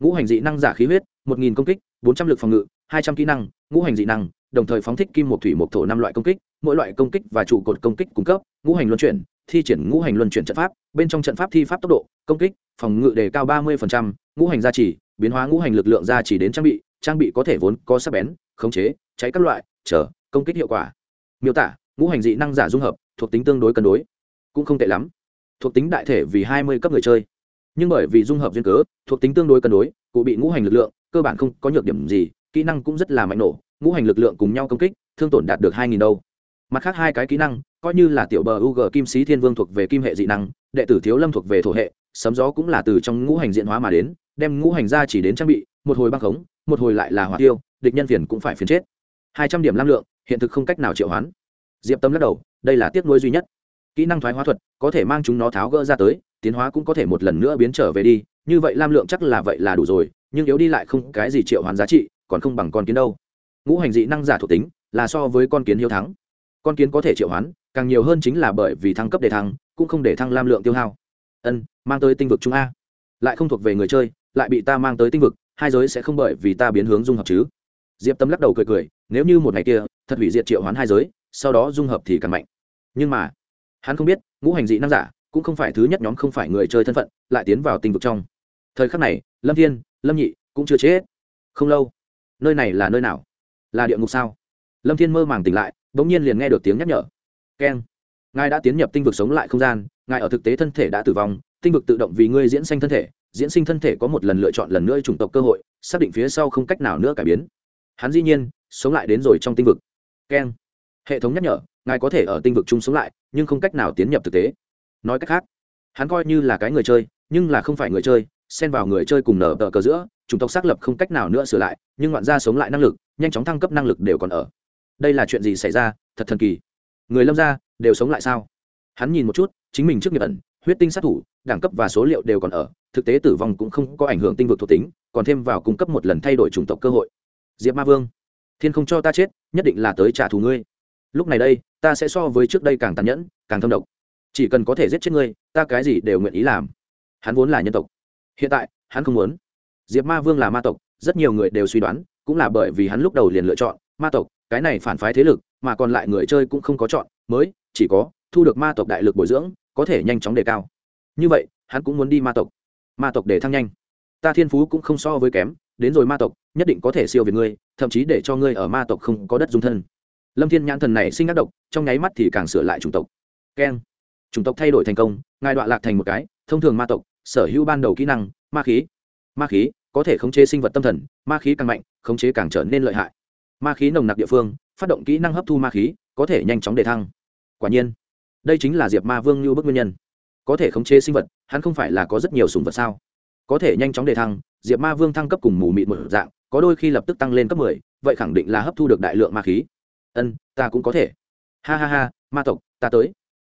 Ngũ hành dị năng giả khí huyết, một nghìn công kích, bốn trăm l ự c phòng ngự, hai trăm kỹ năng, ngũ hành dị năng, đồng thời phóng thích kim, một thủy, một thổ năm loại công kích, mỗi loại công kích và trụ cột công kích cung cấp, ngũ hành luân chuyển, thi triển ngũ hành luân chuyển trận pháp, bên trong trận pháp thi pháp tốc độ, công kích, phòng ngự đề cao ba mươi ngũ hành gia trì, biến hóa ngũ hành lực lượng gia trì đến trang bị trang bị có thể vốn có sắc bén, khống chế, cháy các loại, chờ, công kích hiệu quả. Miêu tả, ngũ hành dị năng giả dung hợp, thuộc tính tương đối cân đối, cũng không tệ lắm. Thuộc tính đại thể vì hai mươi cấp người chơi. Nhưng bởi vì dung hợp duyên cớ, thuộc tính tương đối cân đối, cụ bị ngũ hành lực lượng, cơ bản không có nhược điểm gì, kỹ năng cũng rất là mạnh nổ, ngũ hành lực lượng cùng nhau công kích, thương tổn đạt được hai nghìn đâu. Mặt khác hai cái kỹ năng, coi như là tiểu bờ u g kim sĩ thiên vương thuộc về kim hệ dị năng, đệ tử thiếu lâm thuộc về thổ hệ, sấm gió cũng là từ trong ngũ hành diện hóa mà đến, đem ngũ hành ra chỉ đến trang bị, một hồi băng khống một hồi lại là hỏa tiêu, địch nhân phiền cũng phải phiền chết. Hai trăm điểm lam lượng, hiện thực không cách nào triệu hoán. Diệp tâm lắc đầu, đây là tiếc nuối duy nhất. Kỹ năng thoái hóa thuật có thể mang chúng nó tháo gỡ ra tới, tiến hóa cũng có thể một lần nữa biến trở về đi. Như vậy lam lượng chắc là vậy là đủ rồi, nhưng yếu đi lại không cái gì triệu hoán giá trị, còn không bằng con kiến đâu. Ngũ hành dị năng giả thuộc tính là so với con kiến hiếu thắng. Con kiến có thể triệu hoán, càng nhiều hơn chính là bởi vì thăng cấp để thăng, cũng không để thăng lam lượng tiêu hao. Ân, mang tới tinh vực trung a. Lại không thuộc về người chơi, lại bị ta mang tới tinh vực hai giới sẽ không bởi vì ta biến hướng dung hợp chứ? Diệp tâm lắc đầu cười cười, nếu như một ngày kia, thật hủy diệt triệu hoán hai giới, sau đó dung hợp thì càng mạnh. Nhưng mà, hắn không biết, ngũ hành dị năng giả cũng không phải thứ nhất nhóm không phải người chơi thân phận, lại tiến vào tinh vực trong. Thời khắc này, lâm thiên, lâm nhị cũng chưa chết. Không lâu, nơi này là nơi nào? Là địa ngục sao? Lâm thiên mơ màng tỉnh lại, bỗng nhiên liền nghe được tiếng nhắc nhở. Keng, ngài đã tiến nhập tinh vực sống lại không gian, ngài ở thực tế thân thể đã tử vong, tinh vực tự động vì ngươi diễn sinh thân thể diễn sinh thân thể có một lần lựa chọn lần nữa chủng tộc cơ hội, xác định phía sau không cách nào nữa cải biến. Hắn dĩ nhiên, sống lại đến rồi trong tinh vực. Keng hệ thống nhắc nhở, ngài có thể ở tinh vực chung sống lại, nhưng không cách nào tiến nhập thực tế. Nói cách khác, hắn coi như là cái người chơi, nhưng là không phải người chơi, xen vào người chơi cùng nở tờ cờ giữa, chủng tộc xác lập không cách nào nữa sửa lại, nhưng ngoạn gia sống lại năng lực, nhanh chóng thăng cấp năng lực đều còn ở. Đây là chuyện gì xảy ra? Thật thần kỳ. Người lâm gia đều sống lại sao? Hắn nhìn một chút, chính mình trước nghiệp ẩn huyết tinh sát thủ, đẳng cấp và số liệu đều còn ở, thực tế tử vong cũng không có ảnh hưởng tinh vực thuộc tính, còn thêm vào cung cấp một lần thay đổi chủng tộc cơ hội. Diệp ma vương, thiên không cho ta chết, nhất định là tới trả thù ngươi. Lúc này đây, ta sẽ so với trước đây càng tàn nhẫn, càng thâm độc. Chỉ cần có thể giết chết ngươi, ta cái gì đều nguyện ý làm. Hắn vốn là nhân tộc. Hiện tại, hắn không muốn. Diệp ma vương là ma tộc, rất nhiều người đều suy đoán, cũng là bởi vì hắn lúc đầu liền lựa chọn, ma tộc, cái này phản phái thế lực, mà còn lại người chơi cũng không có chọn, mới chỉ có thu được ma tộc đại lực bồi dưỡng có thể nhanh chóng đề cao. Như vậy, hắn cũng muốn đi ma tộc. Ma tộc để thăng nhanh. Ta thiên phú cũng không so với kém, đến rồi ma tộc, nhất định có thể siêu việt ngươi, thậm chí để cho ngươi ở ma tộc không có đất dung thân. Lâm thiên nhãn thần này sinh ác độc, trong nháy mắt thì càng sửa lại chủng tộc. Keng. Chủng tộc thay đổi thành công, ngài đoạn lạc thành một cái, thông thường ma tộc, sở hữu ban đầu kỹ năng, ma khí. Ma khí có thể khống chế sinh vật tâm thần, ma khí càng mạnh, khống chế càng trở nên lợi hại. Ma khí nồng nặc địa phương, phát động kỹ năng hấp thu ma khí, có thể nhanh chóng đề thăng. Quả nhiên đây chính là diệp ma vương như bức nguyên nhân. Có thể khống chế sinh vật, hắn không phải là có rất nhiều sùng vật sao? Có thể nhanh chóng đề thăng, diệp ma vương thăng cấp cùng mù mịt một dạng, có đôi khi lập tức tăng lên cấp mười, vậy khẳng định là hấp thu được đại lượng ma khí. Ân, ta cũng có thể. Ha ha ha, ma tộc, ta tới.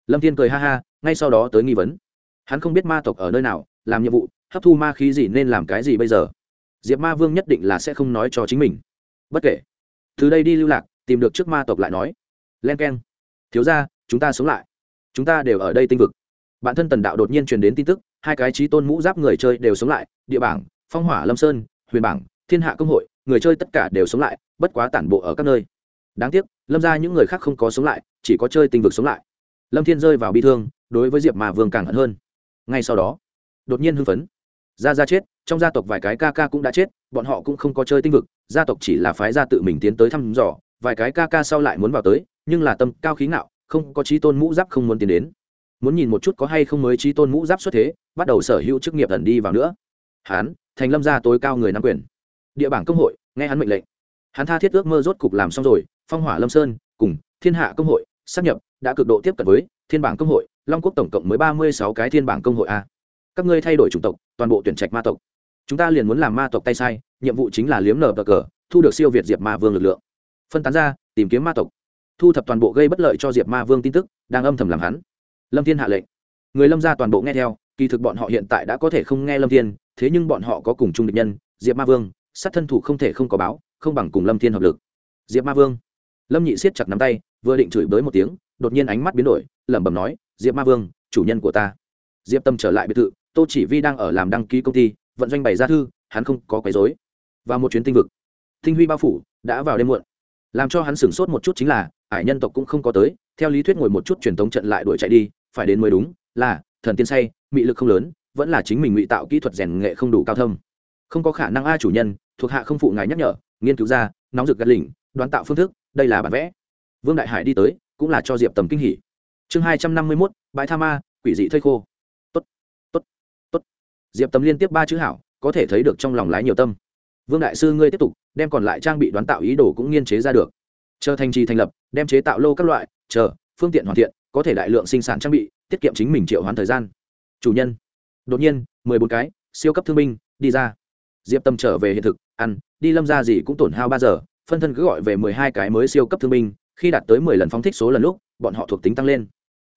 Lâm thiên cười ha ha, ngay sau đó tới nghi vấn. Hắn không biết ma tộc ở nơi nào, làm nhiệm vụ, hấp thu ma khí gì nên làm cái gì bây giờ? Diệp ma vương nhất định là sẽ không nói cho chính mình. Bất kể. Từ đây đi lưu lạc, tìm được trước ma tộc lại nói. Len k e n thiếu ra chúng ta sống lại chúng ta đều ở đây tinh vực. Bản thân tần đạo đột nhiên truyền đến tin tức, hai cái trí tôn mũ giáp người chơi đều sống lại, địa bảng, phong hỏa lâm sơn, huyền bảng, thiên hạ công hội, người chơi tất cả đều sống lại, bất quá tản bộ ở các nơi. Đáng tiếc, lâm ra những người khác không có sống lại, chỉ có chơi tinh vực sống lại. Lâm thiên rơi vào bi thương, đối với diệp mà vương càng hận hơn. Ngay sau đó, đột nhiên hưng phấn. Gia gia chết, trong gia tộc vài cái ca ca cũng đã chết, bọn họ cũng không có chơi tinh vực, gia tộc chỉ là phái gia tự mình tiến tới thăm dò, vài cái ca ca sau lại muốn vào tới, nhưng là tâm cao khí ngạo không có trí tôn mũ giáp không muốn tiến đến. Muốn nhìn một chút có hay không mới trí tôn mũ giáp xuất thế, bắt đầu sở hữu chức nghiệp thần đi vào nữa. Hán, thành lâm gia tối cao người nắm quyền. Địa bảng công hội, nghe hắn mệnh lệnh. Hắn tha thiết ước mơ rốt cục làm xong rồi, phong hỏa lâm sơn, cùng thiên hạ công hội sắp nhập, đã cực độ tiếp cận với thiên bảng công hội, long quốc tổng cộng mới ba mươi sáu cái thiên bảng công hội a. Các ngươi thay đổi chủng tộc, toàn bộ tuyển trạch ma tộc. Chúng ta liền muốn làm ma tộc tay sai, nhiệm vụ chính là liếm nở bờ cờ, thu được siêu việt diệp ma vương lực lượng. Phân tán ra, tìm kiếm ma tộc thu thập toàn bộ gây bất lợi cho diệp ma vương tin tức, đang âm thầm làm hắn. Lâm thiên hạ lệnh. Người lâm ra toàn bộ nghe theo, kỳ thực bọn họ hiện tại đã có thể không nghe lâm thiên, thế nhưng bọn họ có cùng chung địch nhân, diệp ma vương, sát thân thủ không thể không có báo, không bằng cùng lâm thiên hợp lực. Diệp ma vương. Lâm nhị siết chặt nắm tay, vừa định chửi bới một tiếng, đột nhiên ánh mắt biến đổi, lẩm bẩm nói, diệp ma vương, chủ nhân của ta. Diệp tâm trở lại biệt thự, tô chỉ vi đang ở làm đăng ký công ty, vận doanh bày ra thư, hắn không có quấy dối Và một chuyến tinh vực, tinh huy bao phủ đã vào đêm muộn. Làm cho hắn sửng sốt một chút chính là ải nhân tộc cũng không có tới, theo lý thuyết ngồi một chút truyền thống trận lại đuổi chạy đi, phải đến mới đúng, là, thần tiên say, mị lực không lớn, vẫn là chính mình ngụy tạo kỹ thuật rèn nghệ không đủ cao thâm. Không có khả năng a chủ nhân, thuộc hạ không phụ ngài nhắc nhở, nghiên cứu ra, nóng rực gắt lỉnh, đoán tạo phương thức, đây là bản vẽ. Vương đại hải đi tới, cũng là cho diệp tầm kinh hỉ. Chương hai trăm năm mươi mốt, bãi tha ma, quỷ dị thây khô. Tốt tốt tốt. Diệp tầm liên tiếp ba chữ hảo, có thể thấy được trong lòng lái nhiều tâm. Vương đại sư ngươi tiếp tục, đem còn lại trang bị đoán tạo ý đồ cũng nghiên chế ra được chờ thành trì thành lập, đem chế tạo lô các loại, chờ, phương tiện hoàn thiện, có thể đại lượng sinh sản trang bị, tiết kiệm chính mình triệu hoán thời gian. Chủ nhân. Đột nhiên, mười bốn cái, siêu cấp thương binh, đi ra. Diệp tâm trở về hiện thực, ăn, đi lâm ra gì cũng tổn hao ba giờ, phân thân cứ gọi về mười hai cái mới siêu cấp thương binh, khi đạt tới mười lần phóng thích số lần lúc, bọn họ thuộc tính tăng lên.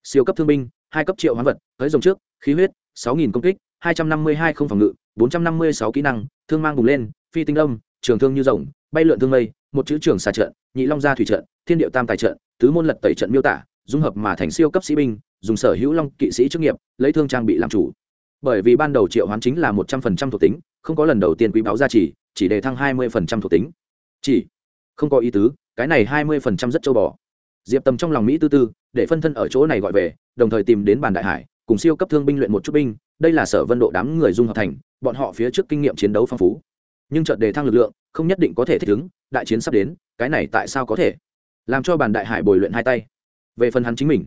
Siêu cấp thương binh, hai cấp triệu hoán vật, tới dòng trước, khí huyết, sáu nghìn công kích, hai trăm năm mươi hai không phòng ngự, bốn trăm năm mươi sáu kỹ năng, thương mang bùng lên, phi tinh đông trường thương như rồng bay lượn thương mây một chữ trường xà trận nhị long gia thủy trận thiên điệu tam tài trận tứ môn lật tẩy trận miêu tả dung hợp mà thành siêu cấp sĩ binh dùng sở hữu long kỵ sĩ chức nghiệp lấy thương trang bị làm chủ. Bởi vì ban đầu triệu hoán chính là một trăm phần trăm thuộc tính không có lần đầu tiên quý báo gia trì, chỉ để thăng hai mươi phần trăm thuộc tính. Chỉ không có ý tứ cái này hai mươi phần trăm rất châu bò. Diệp tầm trong lòng mỹ tư tư để phân thân ở chỗ này gọi về đồng thời tìm đến bàn đại hải cùng siêu cấp thương binh luyện một chút binh đây là sở vân độ đám người dung hợp thành bọn họ phía trước kinh nghiệm chiến đấu phong phú nhưng trận đề thăng lực lượng, không nhất định có thể thích ứng, đại chiến sắp đến, cái này tại sao có thể? Làm cho bàn đại hải bồi luyện hai tay. Về phần hắn chính mình,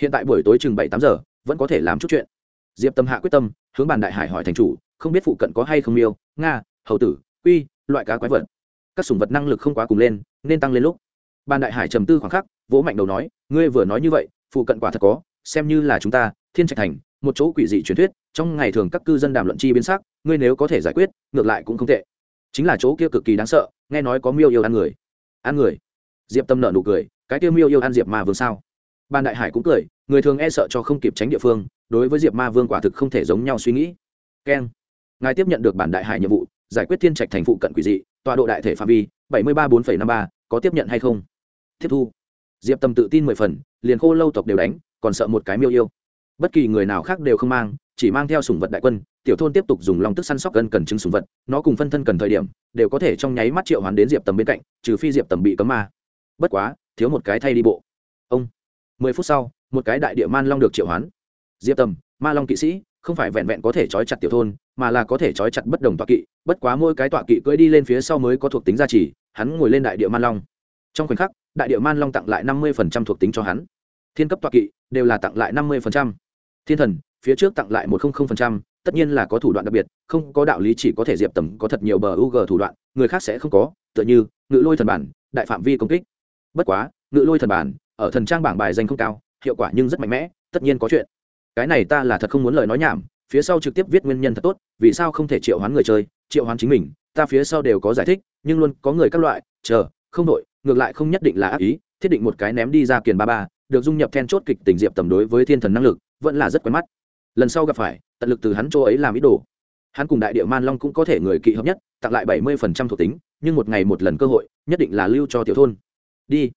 hiện tại buổi tối chừng bảy tám giờ, vẫn có thể làm chút chuyện. Diệp tâm hạ quyết tâm, hướng bàn đại hải hỏi thành chủ, không biết phụ cận có hay không miêu, nga, hầu tử uy loại cá quái vật. Các sùng vật năng lực không quá cùng lên, nên tăng lên lúc. Bàn đại hải trầm tư khoảng khắc, vỗ mạnh đầu nói, ngươi vừa nói như vậy, phụ cận quả thật có, xem như là chúng ta, thiên trạch thành, một chỗ quỷ dị truyền thuyết, trong ngày thường các cư dân đàm luận chi biến sắc, ngươi nếu có thể giải quyết, ngược lại cũng không tệ chính là chỗ kia cực kỳ đáng sợ, nghe nói có miêu yêu ăn người. Ăn người? Diệp tâm nợ nụ cười, cái kia miêu yêu ăn diệp ma vương sao? Ban đại hải cũng cười, người thường e sợ cho không kịp tránh địa phương, đối với diệp ma vương quả thực không thể giống nhau suy nghĩ. Keng. Ngài tiếp nhận được bản đại hải nhiệm vụ, giải quyết thiên trạch thành phụ cận quỷ dị, tọa độ đại thể phạm vi, bảy mươi ba bốn năm ba, có tiếp nhận hay không? Tiếp thu. Diệp tâm tự tin mười phần, liền khô lâu tộc đều đánh, còn sợ một cái miêu yêu. Bất kỳ người nào khác đều không mang chỉ mang theo sủng vật đại quân, tiểu thôn tiếp tục dùng lòng tức săn sóc gần cần chứng sủng vật, nó cùng phân thân cần thời điểm, đều có thể trong nháy mắt triệu hoán đến diệp tầm bên cạnh, trừ phi diệp tầm bị cấm ma. Bất quá, thiếu một cái thay đi bộ. Ông, mười phút sau, một cái đại địa man long được triệu hoán. Diệp tầm, ma long kỵ sĩ, không phải vẹn vẹn có thể trói chặt tiểu thôn, mà là có thể trói chặt bất đồng tọa kỵ, bất quá mỗi cái tọa kỵ cưỡi đi lên phía sau mới có thuộc tính gia trì, hắn ngồi lên đại địa man long. Trong khoảnh khắc, đại địa man long tặng lại năm mươi thuộc tính cho hắn. Thiên cấp tọa kỵ, đều là tặng lại năm mươi thiên thần phía trước tặng lại một tất nhiên là có thủ đoạn đặc biệt, không có đạo lý chỉ có thể diệp tầm có thật nhiều bờ u g thủ đoạn, người khác sẽ không có, tựa như, ngự lôi thần bản, đại phạm vi công kích. Bất quá, ngự lôi thần bản, ở thần trang bảng bài danh không cao, hiệu quả nhưng rất mạnh mẽ, tất nhiên có chuyện. Cái này ta là thật không muốn lời nói nhảm, phía sau trực tiếp viết nguyên nhân thật tốt, vì sao không thể triệu hoán người chơi, triệu hoán chính mình, ta phía sau đều có giải thích, nhưng luôn có người các loại, chờ, không đội ngược lại không nhất định là ác ý, thiết định một cái ném đi ra kiền ba ba, được dung nhập then chốt kịch tình diệp tầm đối với thiên thần năng lực, vẫn là rất quen mắt lần sau gặp phải, tận lực từ hắn chỗ ấy làm ý đồ. Hắn cùng đại địa man long cũng có thể người kỵ hợp nhất, tặng lại bảy mươi thuộc tính, nhưng một ngày một lần cơ hội, nhất định là lưu cho tiểu thôn. Đi.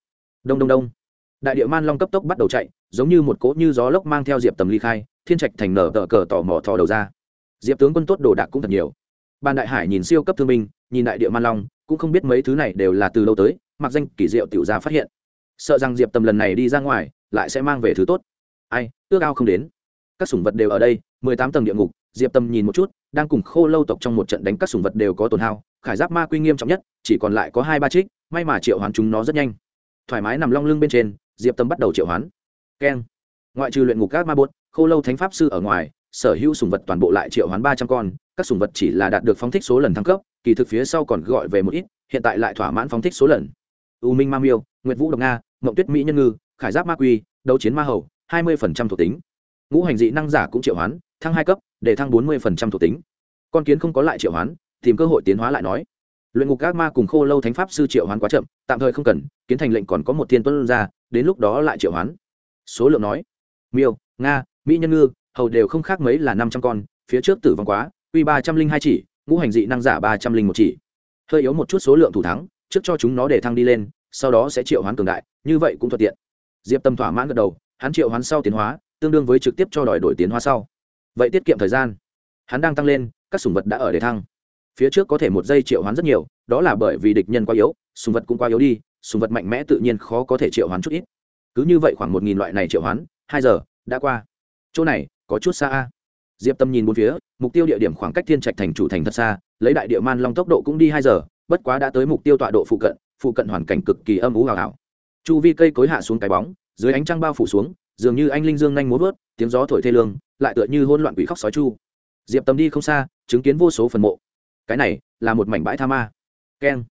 Đông đông đông. Đại địa man long cấp tốc bắt đầu chạy, giống như một cỗ như gió lốc mang theo diệp tầm ly khai, thiên trạch thành nở tờ cờ tỏ mò thò đầu ra. Diệp tướng quân tốt đồ đạc cũng thật nhiều. Ban đại hải nhìn siêu cấp thương binh, nhìn đại địa man long, cũng không biết mấy thứ này đều là từ lâu tới, mặc danh kỳ diệu tiểu gia phát hiện. Sợ rằng diệp tầm lần này đi ra ngoài, lại sẽ mang về thứ tốt. Ai, ước ao không đến các sủng vật đều ở đây, mười tám tầng địa ngục, diệp Tâm nhìn một chút, đang cùng khô lâu tộc trong một trận đánh các sủng vật đều có tổn hao, khải giáp ma quy nghiêm trọng nhất, chỉ còn lại có hai ba trích, may mà triệu hoán chúng nó rất nhanh. Thoải mái nằm long lưng bên trên, diệp tâm bắt đầu triệu hoán. Keng. Ngoại trừ luyện ngục các ma bốt khô lâu thánh pháp sư ở ngoài, sở hữu sùng vật toàn bộ lại triệu hoán ba trăm con, các sùng vật chỉ là đạt được phóng thích số lần thăng cấp, kỳ thực phía sau còn gọi về một ít, hiện tại lại thỏa mãn phóng thích số lần. U minh ma miêu, nguyệt vũ độc nga, mộng tuyết mỹ nhân ngư, khải giáp ma quy, đấu chiến ma hầu, hai mươi thuộc tính ngũ hành dị năng giả cũng triệu hoán, thăng hai cấp, để thăng bốn mươi thuộc tính. Con kiến không có lại triệu hoán, tìm cơ hội tiến hóa lại nói. Luyện ngục các ma cùng khô lâu thánh pháp sư triệu hoán quá chậm, tạm thời không cần, kiến thành lệnh còn có một thiên tuân ra, đến lúc đó lại triệu hoán. Số lượng nói. Miêu, nga, mỹ nhân ngư, hầu đều không khác mấy là năm trăm con, phía trước tử vong quá uy ba trăm linh hai chỉ, ngũ hành dị năng giả ba trăm linh một chỉ. Hơi yếu một chút số lượng thủ thắng, trước cho chúng nó để thăng đi lên, sau đó sẽ triệu hoán cường đại, như vậy cũng thuận tiện. Diệp tâm thỏa mãn gật đầu, hắn triệu hoán sau tiến hóa tương đương với trực tiếp cho đòi đổi tiến hóa sau. Vậy tiết kiệm thời gian. Hắn đang tăng lên, các sùng vật đã ở để thăng. Phía trước có thể một giây triệu hoán rất nhiều, đó là bởi vì địch nhân quá yếu, sùng vật cũng quá yếu đi, sùng vật mạnh mẽ tự nhiên khó có thể triệu hoán chút ít. Cứ như vậy khoảng một nghìn loại này triệu hoán, hai giờ, đã qua. Chỗ này, có chút xa a. Diệp tâm nhìn bốn phía, mục tiêu địa điểm khoảng cách thiên trạch thành chủ thành thật xa, lấy đại địa man long tốc độ cũng đi hai giờ, bất quá đã tới mục tiêu tọa độ phụ cận phụ cận hoàn cảnh cực kỳ âm ú hào hào chu vi cây cối hạ xuống cái bóng, dưới ánh trăng bao phủ xuống dường như anh linh dương nhanh muốn vớt, tiếng gió thổi thê lương, lại tựa như hôn loạn quỷ khóc sói chu. Diệp tâm đi không xa, chứng kiến vô số phần mộ. Cái này là một mảnh bãi tha ma. Keng.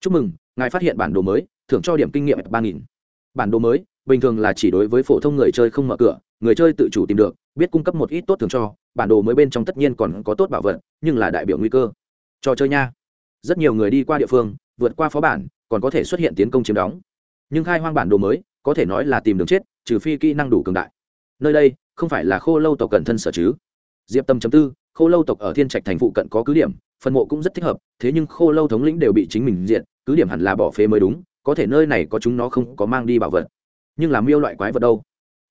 Chúc mừng, ngài phát hiện bản đồ mới, thưởng cho điểm kinh nghiệm ba nghìn. Bản đồ mới, bình thường là chỉ đối với phổ thông người chơi không mở cửa, người chơi tự chủ tìm được, biết cung cấp một ít tốt thường cho, bản đồ mới bên trong tất nhiên còn có tốt bảo vật, nhưng là đại biểu nguy cơ. Trò chơi nha. Rất nhiều người đi qua địa phương, vượt qua phó bản, còn có thể xuất hiện tiến công chiếm đóng. Nhưng khai hoang bản đồ mới, có thể nói là tìm đường chết trừ phi kỹ năng đủ cường đại. Nơi đây, không phải là khô lâu tộc cận thân sở chứ? Diệp tâm chấm tư, khô lâu tộc ở thiên trạch thành phụ cận có cứ điểm, phần mộ cũng rất thích hợp, thế nhưng khô lâu thống lĩnh đều bị chính mình diện cứ điểm hẳn là bỏ phế mới đúng, có thể nơi này có chúng nó không có mang đi bảo vật. Nhưng làm miêu loại quái vật đâu?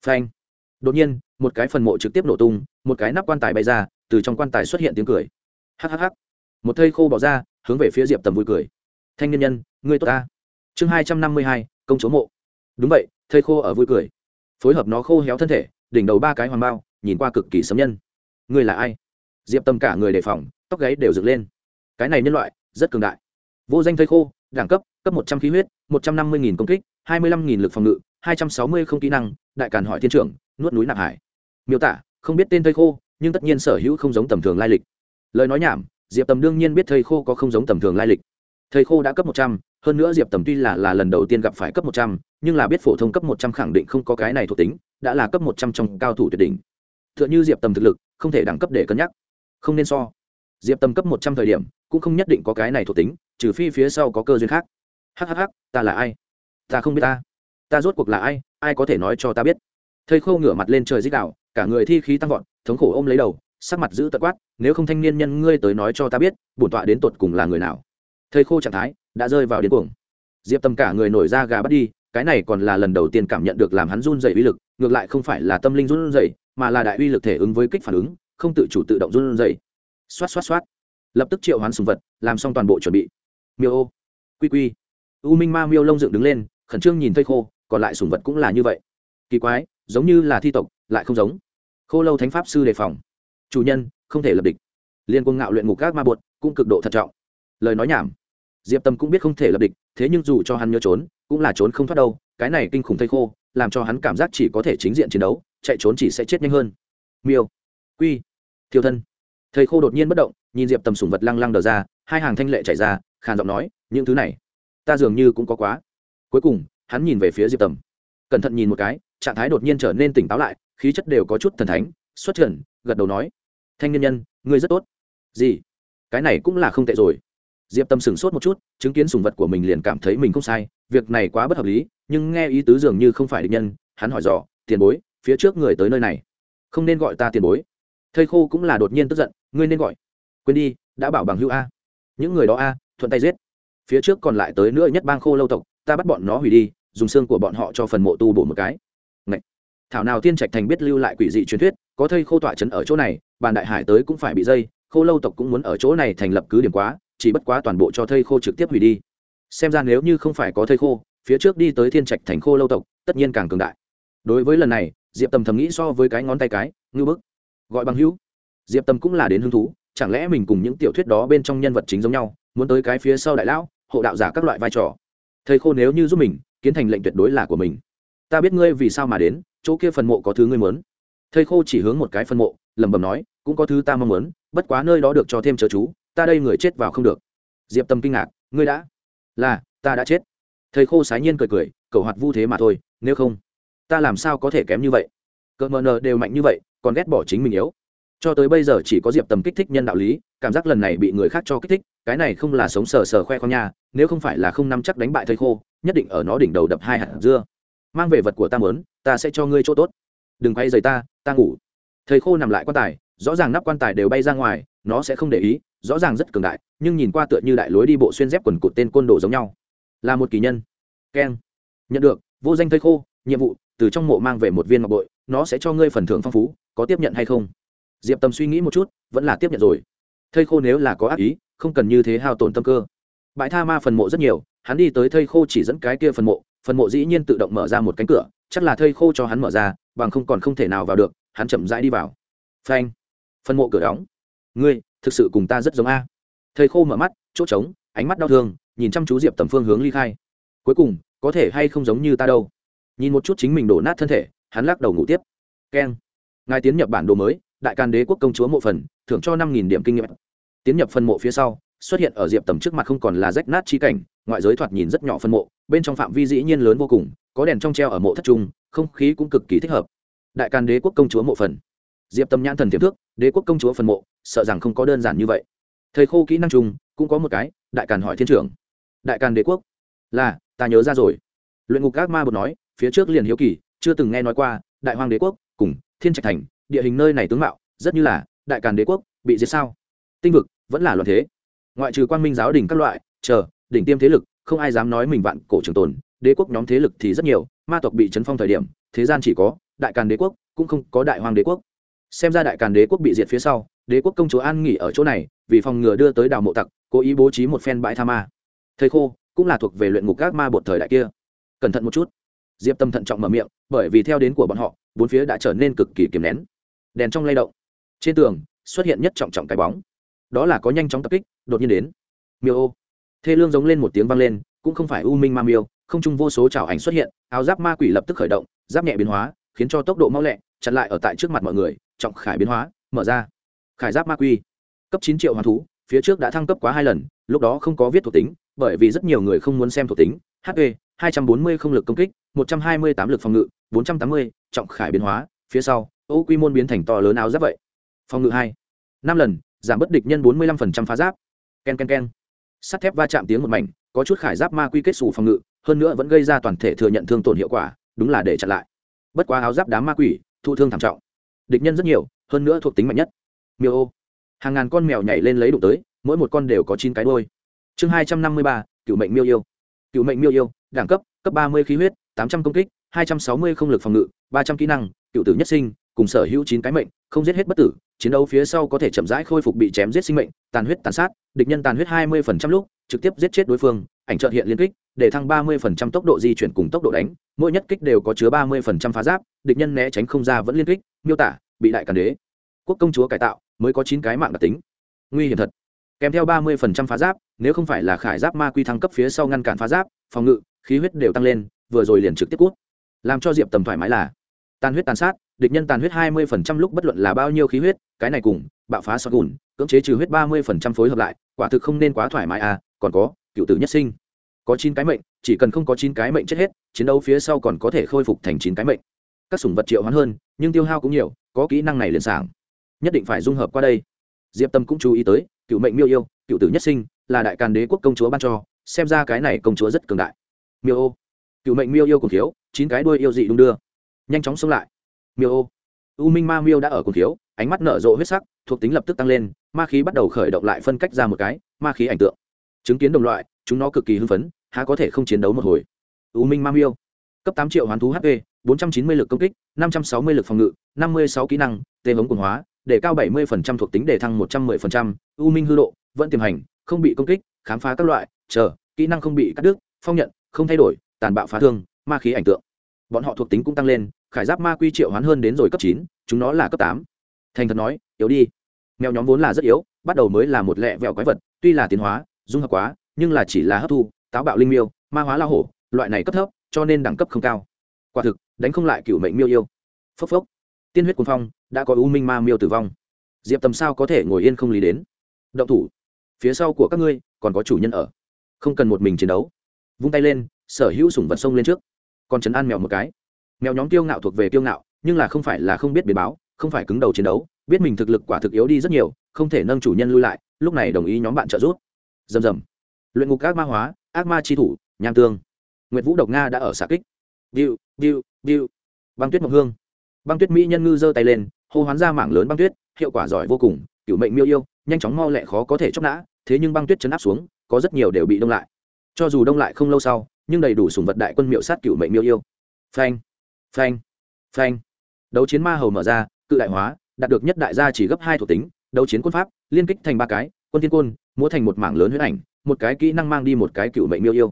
Phanh. Đột nhiên, một cái phần mộ trực tiếp nổ tung, một cái nắp quan tài bay ra, từ trong quan tài xuất hiện tiếng cười. Hhh một thây khô bỏ ra, hướng về phía diệp tầm vui cười. Thanh niên nhân ngươi tốt ta. Chương hai trăm năm mươi hai, công chúa mộ. Đúng vậy, thây khô ở vui cười phối hợp nó khô héo thân thể, đỉnh đầu ba cái hoàng bao, nhìn qua cực kỳ sấm nhân. Người là ai? Diệp tâm cả người đề phòng, tóc gáy đều dựng lên. Cái này nhân loại, rất cường đại. Vô danh thây khô, đẳng cấp cấp một trăm khí huyết, một trăm năm mươi nghìn công kích, hai mươi lăm nghìn lực phòng ngự, hai trăm sáu mươi không kỹ năng, đại càn hỏi thiên trưởng, nuốt núi nạp hải. Miêu tả, không biết tên thây khô, nhưng tất nhiên sở hữu không giống tầm thường lai lịch. Lời nói nhảm, diệp tầm đương nhiên biết thây khô có không giống tầm thường lai lịch thầy khô đã cấp một trăm hơn nữa diệp tầm tuy là, là lần đầu tiên gặp phải cấp một trăm nhưng là biết phổ thông cấp một trăm khẳng định không có cái này thuộc tính đã là cấp một trăm trong cao thủ tuyệt đỉnh. T h ư ợ n h ư diệp tầm thực lực không thể đẳng cấp để cân nhắc. Không nên so. Diệp tầm cấp một trăm thời điểm cũng không nhất định có cái này thuộc tính trừ phi phía sau có cơ duyên khác. Hhh ta là ai? Ta không biết ta. Ta rốt cuộc là ai? Ai có thể nói cho ta biết? Thầy khâu ngửa mặt lên trời dích đạo cả người thi khí tăng vọt thống khổ ôm lấy đầu sắc mặt giữ tật quát nếu không thanh niên nhân ngươi tới nói cho ta biết bổn tọa đến tột cùng là người nào? Thầy khô trạng thái, đã rơi vào điên cuồng. Diệp tâm cả người nổi ra gà bắt đi, cái này còn là lần đầu tiên cảm nhận được làm hắn run dày uy lực, ngược lại không phải là tâm linh run dày mà là đại uy lực thể ứng với kích phản ứng, không tự chủ tự động run dày xoát xoát xoát. Lập tức triệu hoán sùng vật, làm xong toàn bộ chuẩn bị. Miêu ô. Quy quy. U minh ma miêu lông dựng đứng lên, khẩn trương nhìn thây khô, còn lại sùng vật cũng là như vậy. Kỳ quái, giống như là thi tộc, lại không giống. Khô lâu thánh pháp sư đề phòng. Chủ nhân, không thể lập địch. Liên quân ngạo luyện ngục các ma bột cũng cực độ thận trọng. Lời nói nhảm diệp tâm cũng biết không thể lập địch, thế nhưng dù cho hắn nhớ trốn, cũng là trốn không thoát đâu, cái này kinh khủng thây khô, làm cho hắn cảm giác chỉ có thể chính diện chiến đấu, chạy trốn chỉ sẽ chết nhanh hơn. Miêu, quy, thiêu thân. Thầy khô đột nhiên bất động, nhìn diệp tầm sủng vật lăng lăng đờ ra, hai hàng thanh lệ chạy ra, khàn giọng nói, những thứ này, ta dường như cũng có quá. Cuối cùng, hắn nhìn về phía diệp tầm cẩn thận nhìn một cái, trạng thái đột nhiên trở nên tỉnh táo lại, khí chất đều có chút thần thánh, xuất trần, gật đầu nói, thanh niên nhân, ngươi rất tốt. Gì? Cái này cũng là không tệ rồi diệp tâm sửng sốt một chút, chứng kiến sùng vật của mình liền cảm thấy mình không sai, việc này quá bất hợp lý, nhưng nghe ý tứ dường như không phải định nhân, hắn hỏi dò, tiền bối, phía trước người tới nơi này, không nên gọi ta tiền bối. Thầy khô cũng là đột nhiên tức giận, ngươi nên gọi. Quên đi, đã bảo bằng hữu a. Những người đó a, thuận tay giết. Phía trước còn lại tới nữa nhất bang khô lâu tộc, ta bắt bọn nó hủy đi, dùng xương của bọn họ cho phần mộ tu bổ một cái. Ngậy! thảo nào tiên trạch thành biết lưu lại quỷ dị truyền thuyết, có thây khô tọa trấn ở chỗ này, bàn đại hải tới cũng phải bị dây, khô lâu tộc cũng muốn ở chỗ này thành lập cứ điểm quá chỉ bất quá toàn bộ cho thây khô trực tiếp hủy đi. Xem ra nếu như không phải có thây khô, phía trước đi tới thiên trạch thành khô lâu tộc, tất nhiên càng cường đại. Đối với lần này, diệp tầm thầm nghĩ so với cái ngón tay cái ngư bức. Gọi bằng hữu. Diệp tầm cũng là đến hứng thú, chẳng lẽ mình cùng những tiểu thuyết đó bên trong nhân vật chính giống nhau, muốn tới cái phía sau đại lão, hộ đạo giả các loại vai trò. Thầy khô nếu như giúp mình, kiến thành lệnh tuyệt đối là của mình. Ta biết ngươi vì sao mà đến, chỗ kia phần mộ có thứ ngươi muốn. Thầy khô chỉ hướng một cái phần mộ, lẩm bẩm nói, cũng có thứ ta mong muốn, bất quá nơi đó được cho thêm chớ chú ta đây người chết vào không được. Diệp tâm kinh ngạc, ngươi đã? Là, ta đã chết. Thầy khô sái nhiên cười cười cầu hoạt vu thế mà thôi, nếu không, ta làm sao có thể kém như vậy? Cỡ mờ nờ đều mạnh như vậy, còn ghét bỏ chính mình yếu. Cho tới bây giờ chỉ có diệp tầm kích thích nhân đạo lý, cảm giác lần này bị người khác cho kích thích, cái này không là sống sờ sờ khoe khoang nha, nếu không phải là không nắm chắc đánh bại thầy khô, nhất định ở nó đỉnh đầu đập hai hạt dưa. Mang về vật của ta mớn ta sẽ cho ngươi chỗ tốt. Đừng quay giày ta ta ngủ. Thầy khô nằm lại quan tài, rõ ràng nắp quan tài đều bay ra ngoài, nó sẽ không để ý rõ ràng rất cường đại, nhưng nhìn qua tựa như đại lối đi bộ xuyên dép quần cụt tên côn đồ giống nhau. Là một kỳ nhân. Keng nhận được, vô danh thây khô, nhiệm vụ, từ trong mộ mang về một viên ngọc bội, nó sẽ cho ngươi phần thưởng phong phú, có tiếp nhận hay không? Diệp tâm suy nghĩ một chút, vẫn là tiếp nhận rồi. Thây khô nếu là có ác ý, không cần như thế hao tổn tâm cơ. Bãi tha ma phần mộ rất nhiều, hắn đi tới thây khô chỉ dẫn cái kia phần mộ phần mộ dĩ nhiên tự động mở ra một cánh cửa, chắc là thây khô cho hắn mở ra, bằng không còn không thể nào vào được, hắn chậm rãi đi vào. Phanh. Phần mộ cửa đóng. Ngươi thực sự cùng ta rất giống a. Thầy khô mở mắt, chỗ trống, ánh mắt đau thương, nhìn chăm chú diệp tầm phương hướng ly khai. Cuối cùng, có thể hay không giống như ta đâu? Nhìn một chút chính mình đổ nát thân thể, hắn lắc đầu ngủ tiếp. Keng ngài tiến nhập bản đồ mới, đại càn đế quốc công chúa mộ phần, thưởng cho năm nghìn điểm kinh nghiệm. Tiến nhập phân mộ phía sau, xuất hiện ở diệp tầm trước mặt không còn là rách nát chi cảnh, ngoại giới thoạt nhìn rất nhỏ phân mộ, bên trong phạm vi dĩ nhiên lớn vô cùng, có đèn trong treo ở mộ thất trung, không khí cũng cực kỳ thích hợp. Đại càn đế quốc công chúa mộ phần diệp tâm nhãn thần tiềm thước đế quốc công chúa phần mộ, sợ rằng không có đơn giản như vậy. Thầy khô kỹ năng chung cũng có một cái, đại càn hỏi thiên trưởng. Đại càn đế quốc. Là, ta nhớ ra rồi. Luyện ngục các ma bột nói, phía trước liền hiếu kỳ, chưa từng nghe nói qua, đại hoàng đế quốc cùng thiên trạch thành, địa hình nơi này tướng mạo, rất như là, đại càn đế quốc, bị diệt sao? Tinh vực, vẫn là loạn thế. Ngoại trừ quan minh giáo đình các loại, chờ, đỉnh tiêm thế lực, không ai dám nói mình vạn cổ trường tồn, đế quốc nhóm thế lực thì rất nhiều, ma tộc bị chấn phong thời điểm, thế gian chỉ có đại càn đế quốc, cũng không có đại hoàng đế quốc xem ra đại càn đế quốc bị diệt phía sau, đế quốc công chúa an nghỉ ở chỗ này, vì phòng ngừa đưa tới đào mộ tặc, cố ý bố trí một phen bãi tha ma. Thầy khô, cũng là thuộc về luyện ngục các ma bột thời đại kia. Cẩn thận một chút. Diệp tâm thận trọng mở miệng, bởi vì theo đến của bọn họ, bốn phía đã trở nên cực kỳ kiềm nén. Đèn trong lay động. Trên tường, xuất hiện nhất trọng trọng cái bóng. Đó là có nhanh chóng tập kích, đột nhiên đến. Miêu ô. Thê lương giống lên một tiếng vang lên, cũng không phải u minh ma miêu, không chung vô số trào ảnh xuất hiện, áo giáp ma quỷ lập tức khởi động, giáp nhẹ biến hóa, khiến cho tốc độ mau lẹ, chặn lại ở tại trước mặt mọi người trọng khải biến hóa, mở ra. Khải giáp ma quy. Cấp chín triệu hoàn thú, phía trước đã thăng cấp quá hai lần, lúc đó không có viết thuộc tính, bởi vì rất nhiều người không muốn xem thuộc tính. Hp hai trăm bốn mươi không lực công kích, một trăm hai mươi tám lực phòng ngự, bốn trăm tám mươi, trọng khải biến hóa. Phía sau, ô quy môn biến thành to lớn áo giáp vậy. Phòng ngự hai. Năm lần, giảm bất địch nhân bốn mươi lăm phá giáp. K e n k e n k e n sắt thép va chạm tiếng một mảnh, có chút khải giáp ma quy kết xù phòng ngự, hơn nữa vẫn gây ra toàn thể thừa nhận thương tổn hiệu quả, đúng là để chặn lại. Bất quá áo giáp đám ma quỷ, thụ thương thảm trọng địch nhân rất nhiều, hơn nữa thuộc tính mạnh nhất. Miêu ô. Hàng ngàn con mèo nhảy lên lấy đụng tới, mỗi một con đều có chín cái đôi chương hai trăm năm mươi ba, cựu mệnh miêu yêu. Cựu mệnh miêu yêu, đẳng cấp cấp ba mươi khí huyết, tám trăm công kích, hai trăm sáu mươi không lực phòng ngự, ba trăm kỹ năng, cựu tử nhất sinh, cùng sở hữu chín cái mệnh, không giết hết bất tử, chiến đấu phía sau có thể chậm rãi khôi phục bị chém giết sinh mệnh, tàn huyết tàn sát, địch nhân tàn huyết hai mươi lúc, trực tiếp giết chết đối phương, ảnh trợ hiện liên kích để thăng ba mươi tốc độ di chuyển cùng tốc độ đánh, mỗi nhất kích đều có chứa ba mươi phá giáp, địch nhân né tránh không ra vẫn liên kích, miêu tả, bị đại càn đế. Quốc công chúa cải tạo, mới có chín cái mạng đặc tính. Nguy hiểm thật. Kèm theo ba mươi phá giáp, nếu không phải là khải giáp ma quy thăng cấp phía sau ngăn cản phá giáp, phòng ngự, khí huyết đều tăng lên, vừa rồi liền trực tiếp cút. Làm cho diệp tầm thoải mái là, tàn huyết tàn sát, địch nhân tàn huyết hai mươi lúc bất luận là bao nhiêu khí huyết, cái này cùng, bạo phá sọt gùn, cưỡng chế trừ huyết ba mươi phối hợp lại, quả thực không nên quá thoải mái à còn có, cựu tử nhất sinh có chín cái mệnh, chỉ cần không có chín cái mệnh chết hết, chiến đấu phía sau còn có thể khôi phục thành chín cái mệnh. Các sủng vật triệu hoán hơn, nhưng tiêu hao cũng nhiều, có kỹ năng này liền sảng. Nhất định phải dung hợp qua đây. Diệp tâm cũng chú ý tới, cựu mệnh miêu yêu, cựu tử nhất sinh, là đại càn đế quốc công chúa ban cho, xem ra cái này công chúa rất cường đại. Miêu ô, cựu mệnh miêu yêu cùng thiếu, chín cái đuôi yêu dị đung đưa. Nhanh chóng xông lại. Miêu ô, u minh ma miêu đã ở cùng thiếu, ánh mắt nở rộ huyết sắc, thuộc tính lập tức tăng lên, ma khí bắt đầu khởi động lại phân cách ra một cái, ma khí ảnh tượng. Chứng kiến đồng loại chúng nó cực kỳ hưng phấn há có thể không chiến đấu một hồi. U minh ma miêu cấp tám triệu hoán thú hp bốn trăm chín mươi lực công kích năm trăm sáu mươi lực phòng ngự năm mươi sáu kỹ năng tê hống quần hóa để cao bảy mươi thuộc tính để thăng một trăm 110%, u minh hư độ vẫn tiềm hành không bị công kích khám phá các loại chờ kỹ năng không bị cắt đứt phong nhận không thay đổi tàn bạo phá thương ma khí ảnh tượng. Bọn họ thuộc tính cũng tăng lên khải giáp ma quy triệu hoán hơn đến rồi cấp chín chúng nó là cấp tám. Thành thật nói yếu đi. Mèo nhóm vốn là rất yếu bắt đầu mới là một lẹ vẹo quái vật tuy là tiến hóa dung hợp quá nhưng là chỉ là hấp thu, táo bạo linh miêu, ma hóa la hổ, loại này cấp thấp, cho nên đẳng cấp không cao. Quả thực, đánh không lại cựu mệnh miêu yêu. Phốc phốc. Tiên huyết quân phong, đã có u minh ma miêu tử vong. Diệp tầm sao có thể ngồi yên không lý đến? Động thủ. Phía sau của các ngươi, còn có chủ nhân ở. Không cần một mình chiến đấu. Vung tay lên, sở hữu sủng vật sông lên trước. Còn chấn an mèo một cái. Mèo nhóm tiêu ngạo thuộc về tiêu ngạo, nhưng là không phải là không biết biến báo, không phải cứng đầu chiến đấu, biết mình thực lực quả thực yếu đi rất nhiều, không thể nâng chủ nhân lui lại, lúc này đồng ý nhóm bạn trợ giúp. Dầm dầm luyện ngục ác ma hóa, ác ma chi thủ, nham tương. Nguyệt vũ độc nga đã ở xạ kích. Biu biu biu băng tuyết mộc hương. Băng tuyết mỹ nhân ngư giơ tay lên, hô hoán ra mảng lớn băng tuyết, hiệu quả giỏi vô cùng cựu mệnh miêu yêu, nhanh chóng mau lẹ khó có thể chóc nã, thế nhưng băng tuyết chấn áp xuống, có rất nhiều đều bị đông lại. Cho dù đông lại không lâu sau, nhưng đầy đủ sùng vật đại quân miệu sát cựu mệnh miêu yêu. Phanh phanh phanh. Đấu chiến ma hầu mở ra, cự đại hóa, đạt được nhất đại gia chỉ gấp hai thuộc tính, đấu chiến quân pháp, liên kích thành ba cái, quân thiên côn, múa thành một mảng lớn huyết ảnh một cái kỹ năng mang đi một cái cựu mệnh miêu yêu.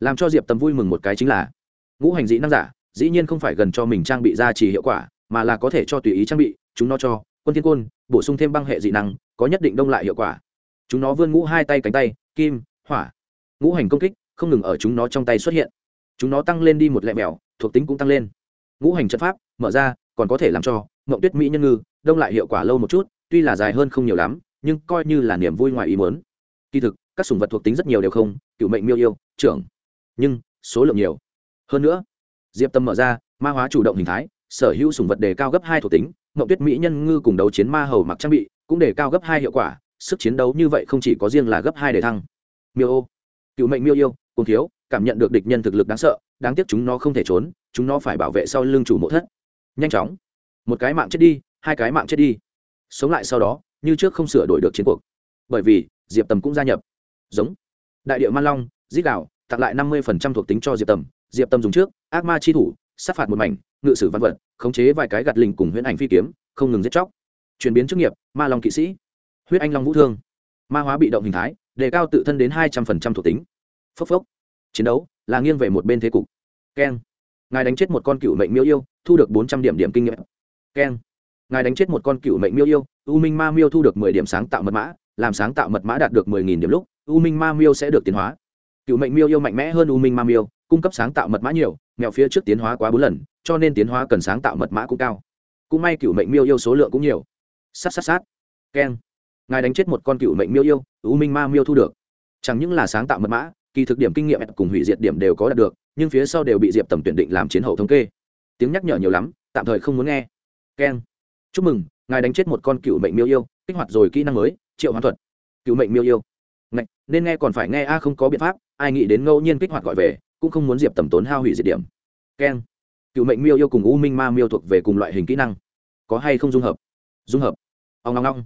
Làm cho diệp tầm vui mừng một cái chính là, ngũ hành dị năng giả, dĩ nhiên không phải gần cho mình trang bị ra chỉ hiệu quả, mà là có thể cho tùy ý trang bị, chúng nó cho quân thiên côn, bổ sung thêm băng hệ dị năng, có nhất định đông lại hiệu quả. Chúng nó vươn ngũ hai tay cánh tay, kim, hỏa. Ngũ hành công kích, không ngừng ở chúng nó trong tay xuất hiện. Chúng nó tăng lên đi một lẹ mèo thuộc tính cũng tăng lên. Ngũ hành trận pháp, mở ra, còn có thể làm cho ngậu tuyết mỹ nhân ngư đông lại hiệu quả lâu một chút, tuy là dài hơn không nhiều lắm, nhưng coi như là niềm vui ngoài ý muốn. Kỳ thực các sùng vật thuộc tính rất nhiều đều không, cựu mệnh miêu yêu, trưởng. Nhưng, số lượng nhiều. Hơn nữa, diệp tâm mở ra, ma hóa chủ động hình thái, sở hữu sùng vật đề cao gấp hai thuộc tính mậu tuyết mỹ nhân ngư cùng đấu chiến ma hầu mặc trang bị, cũng đề cao gấp hai hiệu quả, sức chiến đấu như vậy không chỉ có riêng là gấp hai để thăng. Miêu ô. Cựu mệnh miêu yêu cùng thiếu, cảm nhận được địch nhân thực lực đáng sợ, đáng tiếc chúng nó không thể trốn, chúng nó phải bảo vệ sau lưng chủ mộ thất. Nhanh chóng. Một cái mạng chết đi, hai cái mạng chết đi. Sống lại sau đó, như trước không sửa đổi được chiến cuộc. Bởi vì, diệp tầm cũng gia nhập giống. Đại điệu man long dít đạo tặng lại năm mươi thuộc tính cho diệp tầm. Diệp tầm dùng trước, ác ma chi thủ, sát phạt một mảnh, ngự sử văn vật, khống chế vài cái gạt lình cùng huyễn ảnh phi kiếm, không ngừng giết chóc. Chuyển biến chức nghiệp, ma long kỵ sĩ. Huyết anh long vũ thương. Ma hóa bị động hình thái, đề cao tự thân đến hai trăm linh thuộc tính. Phốc phốc. Chiến đấu, là nghiêng về một bên thế cục. Keng. Ngài đánh chết một con cựu mệnh miêu yêu, thu được bốn trăm điểm điểm kinh nghiệm. Keng. Ngài đánh chết một con cựu mệnh miêu yêu, u minh ma miêu thu được mười điểm sáng tạo mật mã làm sáng tạo mật mã đạt được 10.000 điểm lúc, u minh ma miêu sẽ được tiến hóa. Cựu mệnh miêu yêu mạnh mẽ hơn u minh ma miêu, cung cấp sáng tạo mật mã nhiều mèo phía trước tiến hóa quá bốn lần, cho nên tiến hóa cần sáng tạo mật mã cũng cao. Cũng may cựu mệnh miêu yêu số lượng cũng nhiều. Sát sát sát. Keng. Ngài đánh chết một con cựu mệnh miêu yêu, u minh ma miêu thu được. Chẳng những là sáng tạo mật mã, kỳ thực điểm kinh nghiệm cùng hủy diệt điểm đều có đạt được, nhưng phía sau đều bị diệp tầm tuyển định làm chiến hậu thống kê. Tiếng nhắc nhở nhiều lắm, tạm thời không muốn nghe. Keng. Chúc mừng, ngài đánh chết một con cựu mệnh miêu yêu, kích hoạt rồi kỹ năng mới triệu hoán thuật. Cựu mệnh miêu yêu. Ngạch, nên nghe còn phải nghe a không có biện pháp ai nghĩ đến ngẫu nhiên kích hoạt gọi về cũng không muốn diệp tầm tốn hao hủy diệt điểm. Keng. Cựu mệnh miêu yêu cùng u minh ma miêu thuộc về cùng loại hình kỹ năng. Có hay không dung hợp? Dung hợp. Ông ngong ngong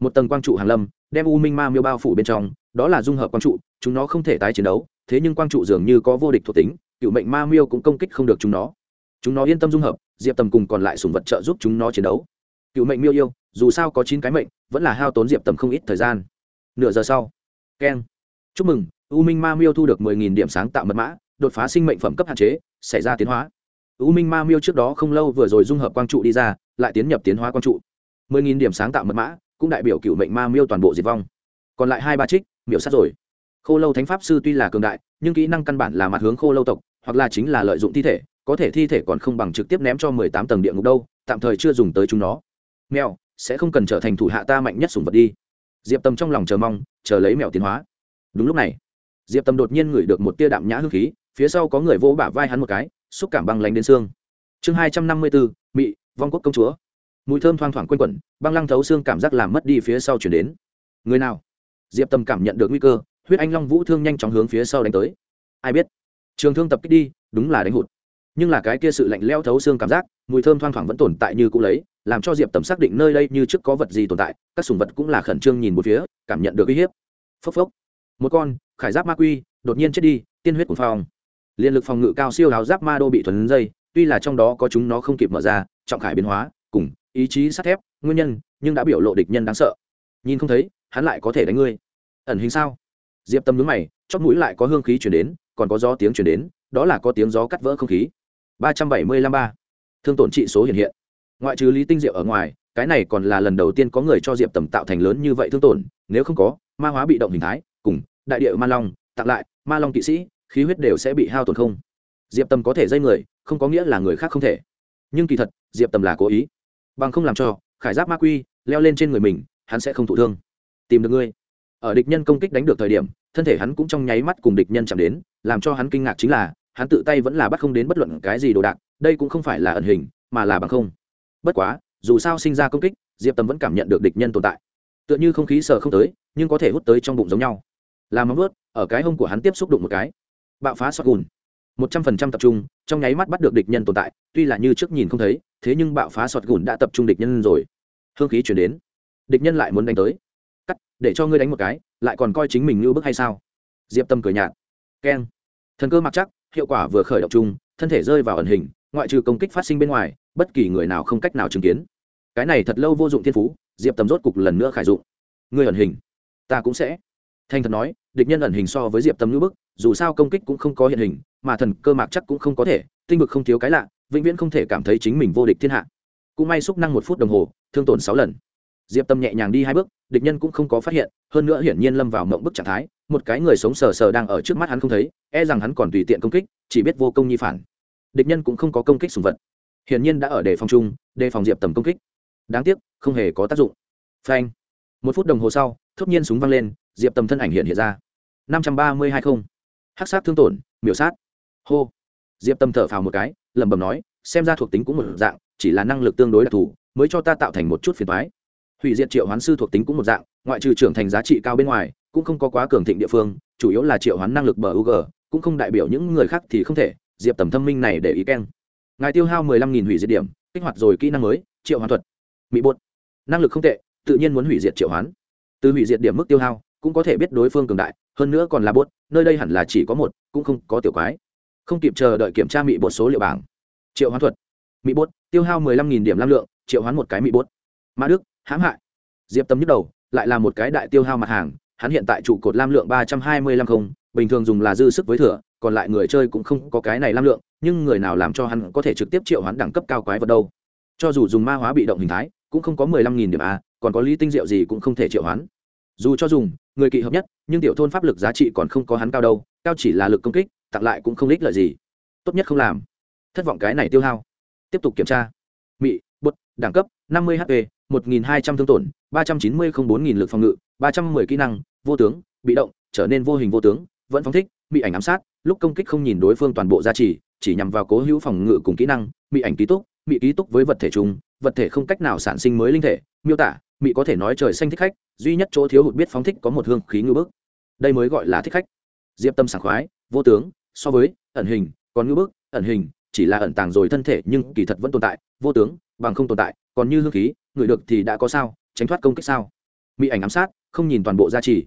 một tầng quang trụ hàn lâm đem u minh ma miêu bao phủ bên trong đó là dung hợp quang trụ chúng nó không thể tái chiến đấu thế nhưng quang trụ dường như có vô địch thuộc tính cựu mệnh ma miêu cũng công kích không được chúng nó. Chúng nó yên tâm dung hợp diệp tầm cùng còn lại sùng vật trợ giúp chúng nó chiến đấu. Cựu mệnh miêu yêu dù sao có chín cái mệnh, vẫn là hao tốn diệp tầm không ít thời gian. Nửa giờ sau. Keng chúc mừng, u minh ma miêu thu được mười nghìn điểm sáng tạo mật mã, đột phá sinh mệnh phẩm cấp hạn chế, xảy ra tiến hóa. U minh ma miêu trước đó không lâu vừa rồi dung hợp quang trụ đi ra, lại tiến nhập tiến hóa quang trụ. mười nghìn điểm sáng tạo mật mã, cũng đại biểu cựu mệnh ma miêu toàn bộ diệt vong. Còn lại hai ba trích, miểu sát rồi. Khô lâu thánh pháp sư tuy là cường đại, nhưng kỹ năng căn bản là mặt hướng khô lâu tộc, hoặc là chính là lợi dụng thi thể, có thể thi thể còn không bằng trực tiếp ném cho mười tám tầng địa ngục đâu, tạm thời chưa dùng tới chúng nó. Mèo sẽ không cần trở thành thủ hạ ta mạnh nhất sùng vật đi. Diệp tâm trong lòng chờ mong, chờ lấy mèo tiến hóa. Đúng lúc này, diệp tâm đột nhiên ngửi được một tia đạm nhã hương khí, phía sau có người vỗ bả vai hắn một cái, xúc cảm băng lánh đến xương. Chương hai trăm năm mươi bốn, mị, vong quốc công chúa. Mùi thơm thoang thoảng q u a n quẩn, băng lăng thấu xương cảm giác làm mất đi phía sau chuyển đến. Người nào? Diệp tâm cảm nhận được nguy cơ, huyết anh long vũ thương nhanh chóng hướng phía sau đánh tới. Ai biết? Trường thương tập kích đi, đúng là đánh hụt nhưng là cái kia sự lạnh leo thấu xương cảm giác, mùi thơm thoang thoảng vẫn tồn tại như cũ lấy, làm cho diệp tầm xác định nơi đây như trước có vật gì tồn tại, các sùng vật cũng là khẩn trương nhìn một phía, cảm nhận được uy hiếp. Phốc phốc. Một con, khải giáp ma quy, đột nhiên chết đi, tiên huyết của phong. Liên lực phòng ngự cao siêu áo giáp ma đô bị thuần dây, tuy là trong đó có chúng nó không kịp mở ra, trọng khải biến hóa, cùng ý chí sắt thép, nguyên nhân, nhưng đã biểu lộ địch nhân đáng sợ. Nhìn không thấy, hắn lại có thể đánh ngươi. Ẩn hình sao? Diệp tâm nhướng mày, chót mũi lại có hương khí chuyển đến, còn có gió tiếng chuyển đến, đó là có tiếng gió cắt vỡ không khí ba trăm bảy mươi lăm ba. Thương tổn trị số hiện hiện. Ngoại trừ lý tinh diệu ở ngoài, cái này còn là lần đầu tiên có người cho diệp tầm tạo thành lớn như vậy thương tổn, nếu không có, ma hóa bị động hình thái, cùng đại địa ma long, tặng lại, ma long kỵ sĩ, khí huyết đều sẽ bị hao tổn không. Diệp tầm có thể dây người, không có nghĩa là người khác không thể. Nhưng kỳ thật, diệp tầm là cố ý. Bằng không làm cho, khải giáp ma quy leo lên trên người mình, hắn sẽ không thụ thương. Tìm được ngươi. Ở địch nhân công kích đánh được thời điểm, thân thể hắn cũng trong nháy mắt cùng địch nhân chạm đến, làm cho hắn kinh ngạc chính là hắn tự tay vẫn là bắt không đến bất luận cái gì đồ đạc, đây cũng không phải là ẩn hình, mà là bằng không. Bất quá, dù sao sinh ra công kích, diệp tâm vẫn cảm nhận được địch nhân tồn tại. Tựa như không khí sờ không tới, nhưng có thể hút tới trong bụng giống nhau. Làm móng ướt ở cái hông của hắn tiếp xúc đụng một cái. Bạo phá sọt gùn. Một trăm phần trăm tập trung, trong nháy mắt bắt được địch nhân tồn tại, tuy là như trước nhìn không thấy, thế nhưng bạo phá sọt gùn đã tập trung địch nhân rồi. Hương khí chuyển đến. Địch nhân lại muốn đánh tới. Cắt, để cho ngươi đánh một cái, lại còn coi chính mình như bức hay sao? Diệp tâm cười nhạt. Keng. Thần cơ mặc chắc hiệu quả vừa khởi động chung, thân thể rơi vào ẩn hình, ngoại trừ công kích phát sinh bên ngoài, bất kỳ người nào không cách nào chứng kiến. Cái này thật lâu vô dụng thiên phú, diệp tầm rốt cục lần nữa khải dụng. Người ẩn hình, ta cũng sẽ. Thanh thật nói, địch nhân ẩn hình so với diệp tầm nữ bức, dù sao công kích cũng không có hiện hình, mà thần cơ mạc chắc cũng không có thể, tinh vực không thiếu cái lạ, vĩnh viễn không thể cảm thấy chính mình vô địch thiên hạ. Cũng may xúc năng một phút đồng hồ, thương tổn sáu lần. Diệp tâm nhẹ nhàng đi hai bước, địch nhân cũng không có phát hiện, hơn nữa hiển nhiên lâm vào mộng bức trạng thái một cái người sống sờ sờ đang ở trước mắt hắn không thấy e rằng hắn còn tùy tiện công kích, chỉ biết vô công nhi phản. Địch nhân cũng không có công kích sùng vật. Hiển nhiên đã ở đề phòng chung, đề phòng diệp tầm công kích. Đáng tiếc, không hề có tác dụng. Phanh. Một phút đồng hồ sau, thốt nhiên súng văng lên, diệp tầm thân ảnh hiện hiện ra. năm trăm ba mươi hai không. Hắc sát thương tổn, miểu sát. Hô. Diệp tâm thở phào một cái, lẩm bẩm nói, xem ra thuộc tính cũng một dạng, chỉ là năng lực tương đối đặc thù, mới cho ta tạo thành một chút phiền thoái hủy diệt triệu hoán sư thuộc tính cũng một dạng, ngoại trừ trưởng thành giá trị cao bên ngoài cũng không có quá cường thịnh địa phương, chủ yếu là triệu hoán năng lực bờ u g cũng không đại biểu những người khác thì không thể, diệp tầm thâm minh này để ý keng. Ngài tiêu hao mười lăm nghìn hủy diệt điểm, kích hoạt rồi kỹ năng mới, triệu hoán thuật. Mỹ bột. Năng lực không tệ, tự nhiên muốn hủy diệt triệu hoán. Từ hủy diệt điểm mức tiêu hao, cũng có thể biết đối phương cường đại, hơn nữa còn là bột, nơi đây hẳn là chỉ có một, cũng không có tiểu quái. Không kịp chờ đợi kiểm tra mỹ bột số liệu bảng. Triệu hoán thuật. Mỹ bột, tiêu hao mười lăm nghìn điểm lam lượng, triệu hoán một cái mỹ bột. Mã đức, hãm hại. Diệp tâm nhức đầu, lại là một cái đại tiêu hao mặt hàng hắn hiện tại trụ cột lam lượng ba trăm hai mươi lăm không, bình thường dùng là dư sức với thừa, còn lại người chơi cũng không có cái này lam lượng, nhưng người nào làm cho hắn có thể trực tiếp triệu hắn đẳng cấp cao quái vật đâu. Cho dù dùng ma hóa bị động hình thái, cũng không có mười lăm nghìn điểm a, còn có lý tinh diệu gì cũng không thể triệu hoán. Dù cho dùng, người kỵ hợp nhất, nhưng tiểu thôn pháp lực giá trị còn không có hắn cao đâu, cao chỉ là lực công kích, tặng lại cũng không ích lợi gì. Tốt nhất không làm. Thất vọng cái này tiêu hao. Tiếp tục kiểm tra. Mị bút đẳng cấp, năm mươi hp, một nghìn hai trăm thương tổn, ba trăm chín mươi không bốn nghìn lực phòng ngự ba trăm mười kỹ năng, vô tướng, bị động, trở nên vô hình vô tướng, vẫn phóng thích bị ảnh ám sát, lúc công kích không nhìn đối phương toàn bộ giá trị chỉ nhằm vào cố hữu phòng ngự cùng kỹ năng bị ảnh ký túc bị ký túc với vật thể chung vật thể không cách nào sản sinh mới linh thể, miêu tả bị có thể nói trời xanh thích khách, duy nhất chỗ thiếu hụt biết phóng thích có một hương khí ngư bức. Đây mới gọi là thích khách. Diệp tâm sảng khoái, vô tướng, so với ẩn hình, còn ngư bức, ẩn hình, chỉ là ẩn tàng rồi thân thể, nhưng kỳ thật vẫn tồn tại, vô tướng, bằng không tồn tại, còn như hương khí, người được thì đã có sao, tránh thoát công kích sao? Mỹ ảnh ám sát, không nhìn toàn bộ gia trì.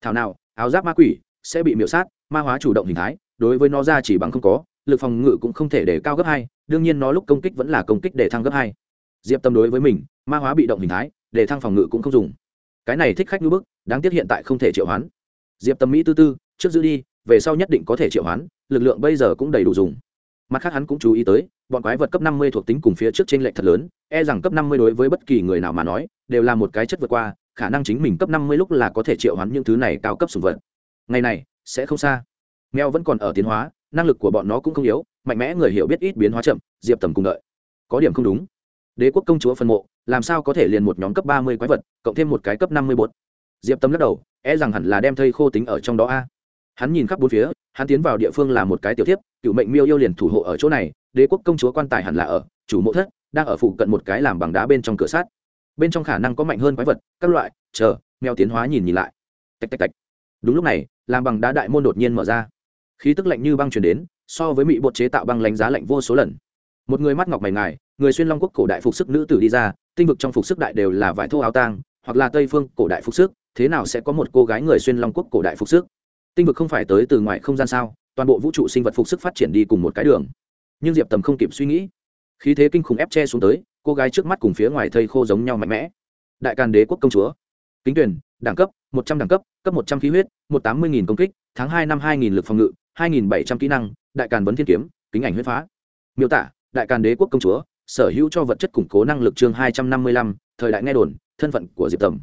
Thảo nào, áo giáp ma quỷ sẽ bị miễu sát, ma hóa chủ động hình thái, đối với nó gia trì bằng không có, lực phòng ngự cũng không thể để cao gấp hai, đương nhiên nó lúc công kích vẫn là công kích để thăng gấp hai. Diệp tâm đối với mình, ma hóa bị động hình thái, để thăng phòng ngự cũng không dùng. Cái này thích khách như bức, đáng tiếc hiện tại không thể triệu hoán. Diệp tâm mỹ tư tư, trước giữ đi, về sau nhất định có thể triệu hoán, lực lượng bây giờ cũng đầy đủ dùng. Mặt khác hắn cũng chú ý tới, bọn quái vật cấp năm mươi thuộc tính cùng phía trước trên lệnh thật lớn e rằng cấp năm mươi đối với bất kỳ người nào mà nói, đều là một cái chất vượt qua khả năng chính mình cấp năm mươi lúc là có thể triệu hoán những thứ này cao cấp sùng vật. Ngày này, sẽ không xa. Mèo vẫn còn ở tiến hóa, năng lực của bọn nó cũng không yếu, mạnh mẽ người hiểu biết ít biến hóa chậm, diệp tầm cùng đợi. Có điểm không đúng. Đế quốc công chúa phân mộ, làm sao có thể liền một nhóm cấp ba mươi quái vật, cộng thêm một cái cấp năm mươi bột? Diệp tâm lắc đầu e rằng hẳn là đem thây khô tính ở trong đó a. Hắn nhìn khắp bốn phía, hắn tiến vào địa phương là một cái tiểu tiếp cựu mệnh miêu yêu liền thủ hộ ở chỗ này, đế quốc công chúa quan tài hẳn là ở, chủ mộ thất, đang ở phụ cận một cái làm bằng đá bên trong cửa sát bên trong khả năng có mạnh hơn quái vật, các loại, chờ, mèo tiến hóa nhìn nhìn lại. Tạch tạch tạch. Đúng lúc này, làm bằng đá đại môn đột nhiên mở ra. Khí tức lạnh như băng chuyển đến, so với mỹ bột chế tạo băng lánh giá lạnh vô số lần. Một người mắt ngọc mày ngài, người xuyên long quốc cổ đại phục sức nữ tử đi ra, tinh vực trong phục sức đại đều là vải thô áo tang, hoặc là tây phương cổ đại phục sức, thế nào sẽ có một cô gái người xuyên long quốc cổ đại phục sức? Tinh vực không phải tới từ ngoài không gian sao, toàn bộ vũ trụ sinh vật phục sức phát triển đi cùng một cái đường. Nhưng diệp tầm không kịp suy nghĩ. Khí thế kinh khủng ép che xuống tới cô gái trước mắt cùng phía ngoài thây khô giống nhau mạnh mẽ. Đại càn đế quốc công chúa. Kính tuyển, đẳng cấp, một trăm đẳng cấp cấp một trăm khí huyết, một tám mươi nghìn công kích, tháng hai năm hai nghìn lực phòng ngự, hai nghìn bảy trăm kỹ năng, đại càn vấn thiên kiếm, kính ảnh huyết phá. Miêu tả, đại càn đế quốc công chúa, sở hữu cho vật chất củng cố năng lực chương hai trăm năm mươi lăm, thời đại nghe đồn, thân phận của diệp tầm.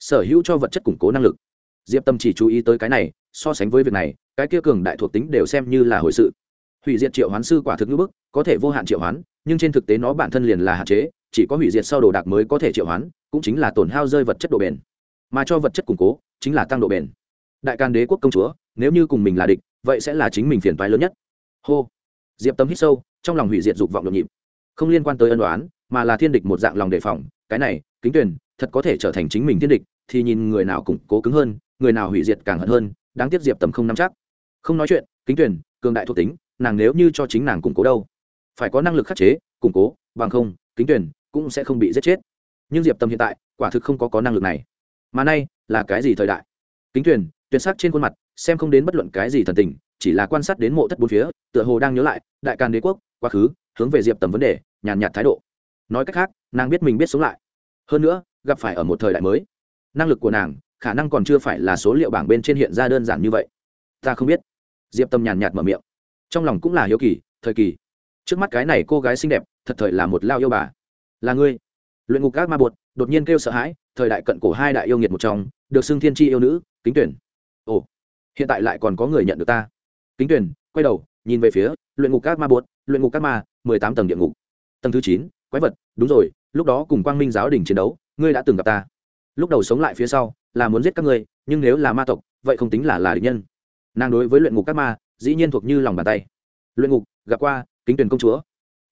Sở hữu cho vật chất củng cố năng lực. Diệp tâm chỉ chú ý tới cái này, so sánh với việc này, cái kia cường đại thuộc tính đều xem như là hồi sự hủy diệt triệu hoán sư quả thực ngữ bức, có thể vô hạn triệu hoán, nhưng trên thực tế nó bản thân liền là hạn chế, chỉ có hủy diệt sau đồ đạc mới có thể triệu hoán, cũng chính là tổn hao rơi vật chất độ bền. Mà cho vật chất củng cố, chính là tăng độ bền. Đại can đế quốc công chúa, nếu như cùng mình là địch, vậy sẽ là chính mình phiền toái lớn nhất. Hô. Diệp tâm hít sâu, trong lòng hủy diệt dục vọng nhộn nhịp. Không liên quan tới ân đoán mà là thiên địch một dạng lòng đề phòng, cái này, kính tuyển, thật có thể trở thành chính mình thiên địch, thì nhìn người nào củng cố cứng hơn, người nào hủy diệt càng hận hơn, đáng tiếc diệp tầm không nắm chắc. Không nói chuyện, kính tuyển cường đại thuộc tính, nàng nếu như cho chính nàng củng cố đâu, phải có năng lực khắc chế, củng cố, bằng không, kính tuyển cũng sẽ không bị giết chết. Nhưng diệp tâm hiện tại, quả thực không có có năng lực này. Mà nay, là cái gì thời đại? Kính tuyển tuyệt sắc trên khuôn mặt, xem không đến bất luận cái gì thần tình, chỉ là quan sát đến mộ thất bốn phía, tựa hồ đang nhớ lại, đại càn đế quốc, quá khứ, hướng về diệp tầm vấn đề, nhàn nhạt thái độ. Nói cách khác, nàng biết mình biết sống lại. Hơn nữa, gặp phải ở một thời đại mới. Năng lực của nàng, khả năng còn chưa phải là số liệu bảng bên trên hiện ra đơn giản như vậy. Ta không biết diệp tâm nhàn nhạt mở miệng. Trong lòng cũng là hiếu kỳ, thời kỳ. Trước mắt cái này cô gái xinh đẹp, thật thời là một lao yêu bà. Là ngươi. Luyện ngục các ma bột đột nhiên kêu sợ hãi, thời đại cận cổ hai đại yêu nghiệt một trong, được xưng thiên tri yêu nữ, kính tuyển. Ồ, hiện tại lại còn có người nhận được ta. Kính tuyển, quay đầu, nhìn về phía, luyện ngục các ma bột luyện ngục các ma, mười tám tầng địa ngục. Tầng thứ chín, quái vật, đúng rồi, lúc đó cùng quang minh giáo đình chiến đấu, ngươi đã từng gặp ta. Lúc đầu sống lại phía sau, là muốn giết các ngươi, nhưng nếu là ma tộc, vậy không tính là là địch nhân nàng đối với luyện ngục các ma, dĩ nhiên thuộc như lòng bàn tay. Luyện ngục, gặp qua, kính tuyển công chúa.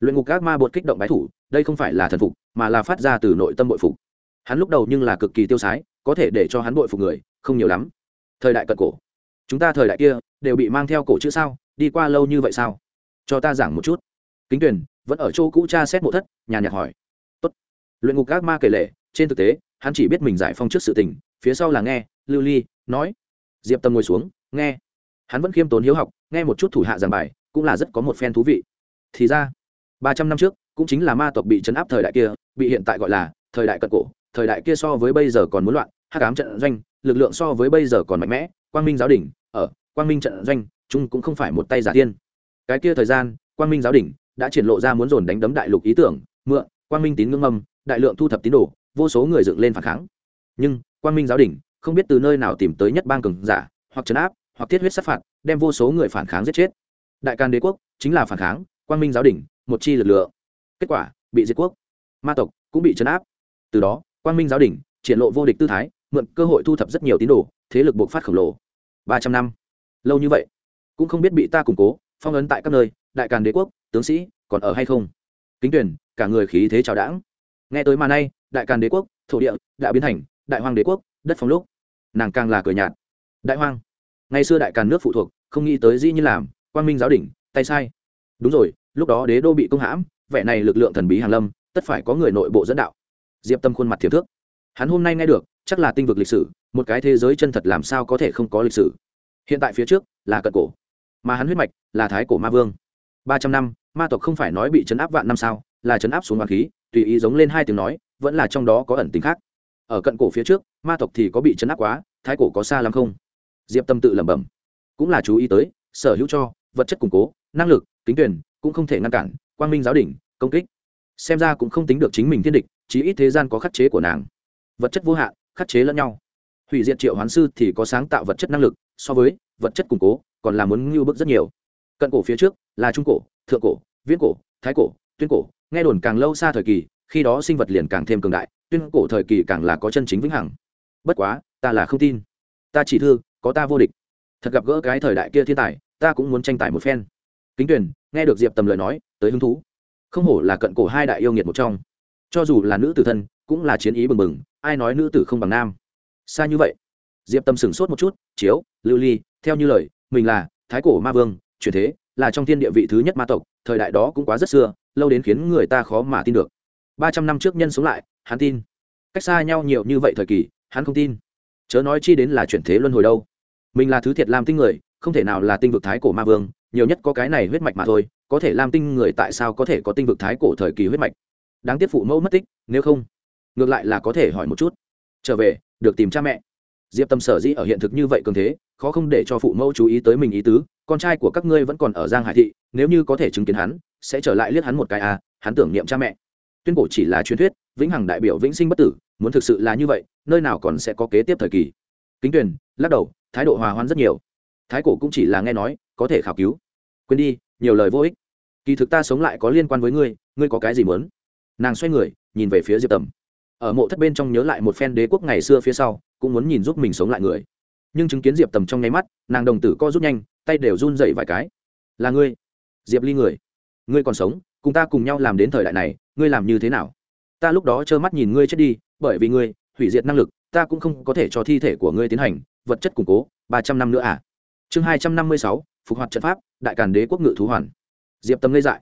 Luyện ngục các ma bột kích động bái thủ, đây không phải là thần phục, mà là phát ra từ nội tâm bội phục. Hắn lúc đầu nhưng là cực kỳ tiêu sái, có thể để cho hắn bội phục người, không nhiều lắm. Thời đại cận cổ. Chúng ta thời đại kia, đều bị mang theo cổ chữ sao, đi qua lâu như vậy sao? Cho ta giảng một chút. Kính tuyển, vẫn ở chỗ cũ cha xét mộ thất nhà nhạc hỏi. Tốt. luyện ngục các ma kể lệ, trên thực tế, hắn chỉ biết mình giải phong trước sự tình, phía sau là nghe, lưu ly, nói. Diệp tâm ngồi xuống, nghe hắn vẫn khiêm tốn hiếu học, nghe một chút thủ hạ giảng bài, cũng là rất có một phen thú vị. Thì ra, ba trăm năm trước, cũng chính là ma tộc bị chấn áp thời đại kia, bị hiện tại gọi là thời đại cận cổ, thời đại kia so với bây giờ còn muốn loạn, hắc ám trận doanh, lực lượng so với bây giờ còn mạnh mẽ, quang minh giáo đỉnh, ở, quang minh trận doanh chúng cũng không phải một tay giả tiên. Cái kia thời gian, quang minh giáo đỉnh đã triển lộ ra muốn dồn đánh đấm đại lục ý tưởng, mượn, quang minh tín ngưỡng âm, đại lượng thu thập tín đồ, vô số người dựng lên phản kháng. Nhưng, quang minh giáo đỉnh không biết từ nơi nào tìm tới nhất bang cường giả, hoặc trấn áp hoặc thiết huyết sát phạt, đem vô số người phản kháng giết chết. Đại Càn đế quốc chính là phản kháng, quang minh giáo đỉnh một chi lực lượng. Kết quả, bị diệt quốc. Ma tộc cũng bị trấn áp. Từ đó, quang minh giáo đỉnh triển lộ vô địch tư thái, mượn cơ hội thu thập rất nhiều tín đồ, thế lực buộc phát khổng lồ. Ba trăm năm. Lâu như vậy, cũng không biết bị ta củng cố, phong ấn tại các nơi, đại càn đế quốc, tướng sĩ, còn ở hay không? Kính tuyển, cả người khí thế chào đãng. Nghe tới mà nay đại càn đế quốc, thổ địa đã biến thành đại hoàng đế quốc, đất phong lúc. Nàng càng là cười nhạt. Đại hoàng ngày xưa đại càn nước phụ thuộc, không nghĩ tới dĩ như làm, quang minh giáo đỉnh, tay sai. Đúng rồi, lúc đó đế đô bị công hãm, vẻ này lực lượng thần bí hàn lâm, tất phải có người nội bộ dẫn đạo. Diệp tâm khuôn mặt thiệp thước. Hắn hôm nay nghe được, chắc là tinh vực lịch sử, một cái thế giới chân thật làm sao có thể không có lịch sử. Hiện tại phía trước, là cận cổ. Mà hắn huyết mạch, là thái cổ ma vương. Ba trăm năm, ma tộc không phải nói bị chấn áp vạn năm sao, là chấn áp xuống hoàng khí, tùy ý giống lên hai tiếng nói, vẫn là trong đó có ẩn tính khác. Ở cận cổ phía trước, ma tộc thì có bị chấn áp quá, thái cổ có xa lắm không? Diệp tâm tự lẩm bẩm. Cũng là chú ý tới, sở hữu cho, vật chất củng cố, năng lực, kính tuyển, cũng không thể ngăn cản, quang minh giáo đỉnh, công kích. Xem ra cũng không tính được chính mình thiên địch, chí ít thế gian có khắc chế của nàng. Vật chất vô hạn, khắc chế lẫn nhau. Hủy diệt triệu hoán sư thì có sáng tạo vật chất năng lực, so với vật chất củng cố, còn là muốn ngưu bức rất nhiều. Cận cổ phía trước, là trung cổ, thượng cổ, viễn cổ, thái cổ, tuyên cổ. Nghe đồn càng lâu xa thời kỳ, khi đó sinh vật liền càng thêm cường đại, tuyên cổ thời kỳ càng là có chân chính vĩnh hằng. Bất quá, ta là không tin. Ta chỉ thư có ta vô địch. Thật gặp gỡ cái thời đại kia thiên tài, ta cũng muốn tranh tài một phen. Kính tuyển nghe được diệp tầm lời nói, tới hứng thú. Không hổ là cận cổ hai đại yêu nghiệt một trong. Cho dù là nữ tử thân, cũng là chiến ý bừng bừng, ai nói nữ tử không bằng nam? Xa như vậy. Diệp tâm sửng sốt một chút, chiếu, lưu ly, theo như lời, mình là thái cổ ma vương truyền thế, là trong thiên địa vị thứ nhất ma tộc, thời đại đó cũng quá rất xưa, lâu đến khiến người ta khó mà tin được. Ba trăm năm trước nhân sống lại, hắn tin. Cách xa nhau nhiều như vậy thời kỳ, hắn không tin. Chớ nói chi đến là chuyển thế luân hồi đâu mình là thứ thiệt làm tinh người, không thể nào là tinh vực thái cổ ma vương, nhiều nhất có cái này huyết mạch mà thôi, có thể làm tinh người tại sao có thể có tinh vực thái cổ thời kỳ huyết mạch? Đáng tiếc phụ mẫu mất tích, nếu không, ngược lại là có thể hỏi một chút. Trở về, được tìm cha mẹ. Diệp tâm sở dĩ ở hiện thực như vậy cường thế, khó không để cho phụ mẫu chú ý tới mình ý tứ, con trai của các ngươi vẫn còn ở giang hải thị, nếu như có thể chứng kiến hắn, sẽ trở lại liếc hắn một cái à hắn tưởng niệm cha mẹ. Tuyên cổ chỉ là truyền thuyết, vĩnh hằng đại biểu vĩnh sinh bất tử, muốn thực sự là như vậy, nơi nào còn sẽ có kế tiếp thời kỳ? Kính tuyển lắc đầu, thái độ hòa hoãn rất nhiều. Thái cổ cũng chỉ là nghe nói, có thể khảo cứu. Quên đi, nhiều lời vô ích. Kỳ thực ta sống lại có liên quan với ngươi ngươi có cái gì muốn? Nàng xoay người, nhìn về phía diệp tầm. Ở mộ thất bên trong nhớ lại một phen đế quốc ngày xưa phía sau, cũng muốn nhìn giúp mình sống lại người. Nhưng chứng kiến diệp tầm trong nháy mắt, nàng đồng tử co rút nhanh, tay đều run dậy vài cái. Là ngươi. Diệp ly người. Ngươi còn sống, cùng ta cùng nhau làm đến thời đại này, ngươi làm như thế nào? Ta lúc đó trơ mắt nhìn ngươi chết đi, bởi vì ngươi, hủy diệt năng lực, ta cũng không có thể cho thi thể của ngươi tiến hành vật chất củng cố, ba trăm năm nữa à? Chương hai trăm năm mươi sáu, phục hoạt trận pháp, đại càn đế quốc ngự thú hoàn. Diệp tâm ngây dại.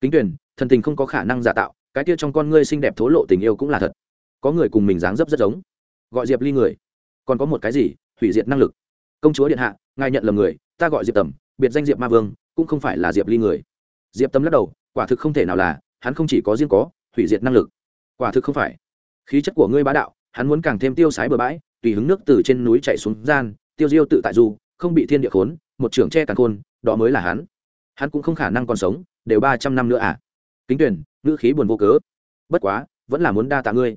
Kính tuyển, thần tình không có khả năng giả tạo, cái kia trong con ngươi xinh đẹp thố lộ tình yêu cũng là thật. Có người cùng mình dáng dấp rất giống. Gọi diệp ly người. Còn có một cái gì? Hủy diệt năng lực. Công chúa điện hạ, ngài nhận lầm người, ta gọi diệp tầm, biệt danh diệp ma vương, cũng không phải là diệp ly người. Diệp tâm lắc đầu, quả thực không thể nào là, hắn không chỉ có riêng có, hủy diệt năng lực. Quả thực không phải. Khí chất của ngươi bá đạo, hắn muốn càng thêm tiêu sái bừa bãi tùy hứng nước từ trên núi chạy xuống gian, tiêu diêu tự tại du, không bị thiên địa khốn, một trưởng che càng khôn, đó mới là hắn. Hắn cũng không khả năng còn sống, đều ba trăm năm nữa à? Kính tuyển, ngữ khí buồn vô cớ. Bất quá, vẫn là muốn đa tạ ngươi.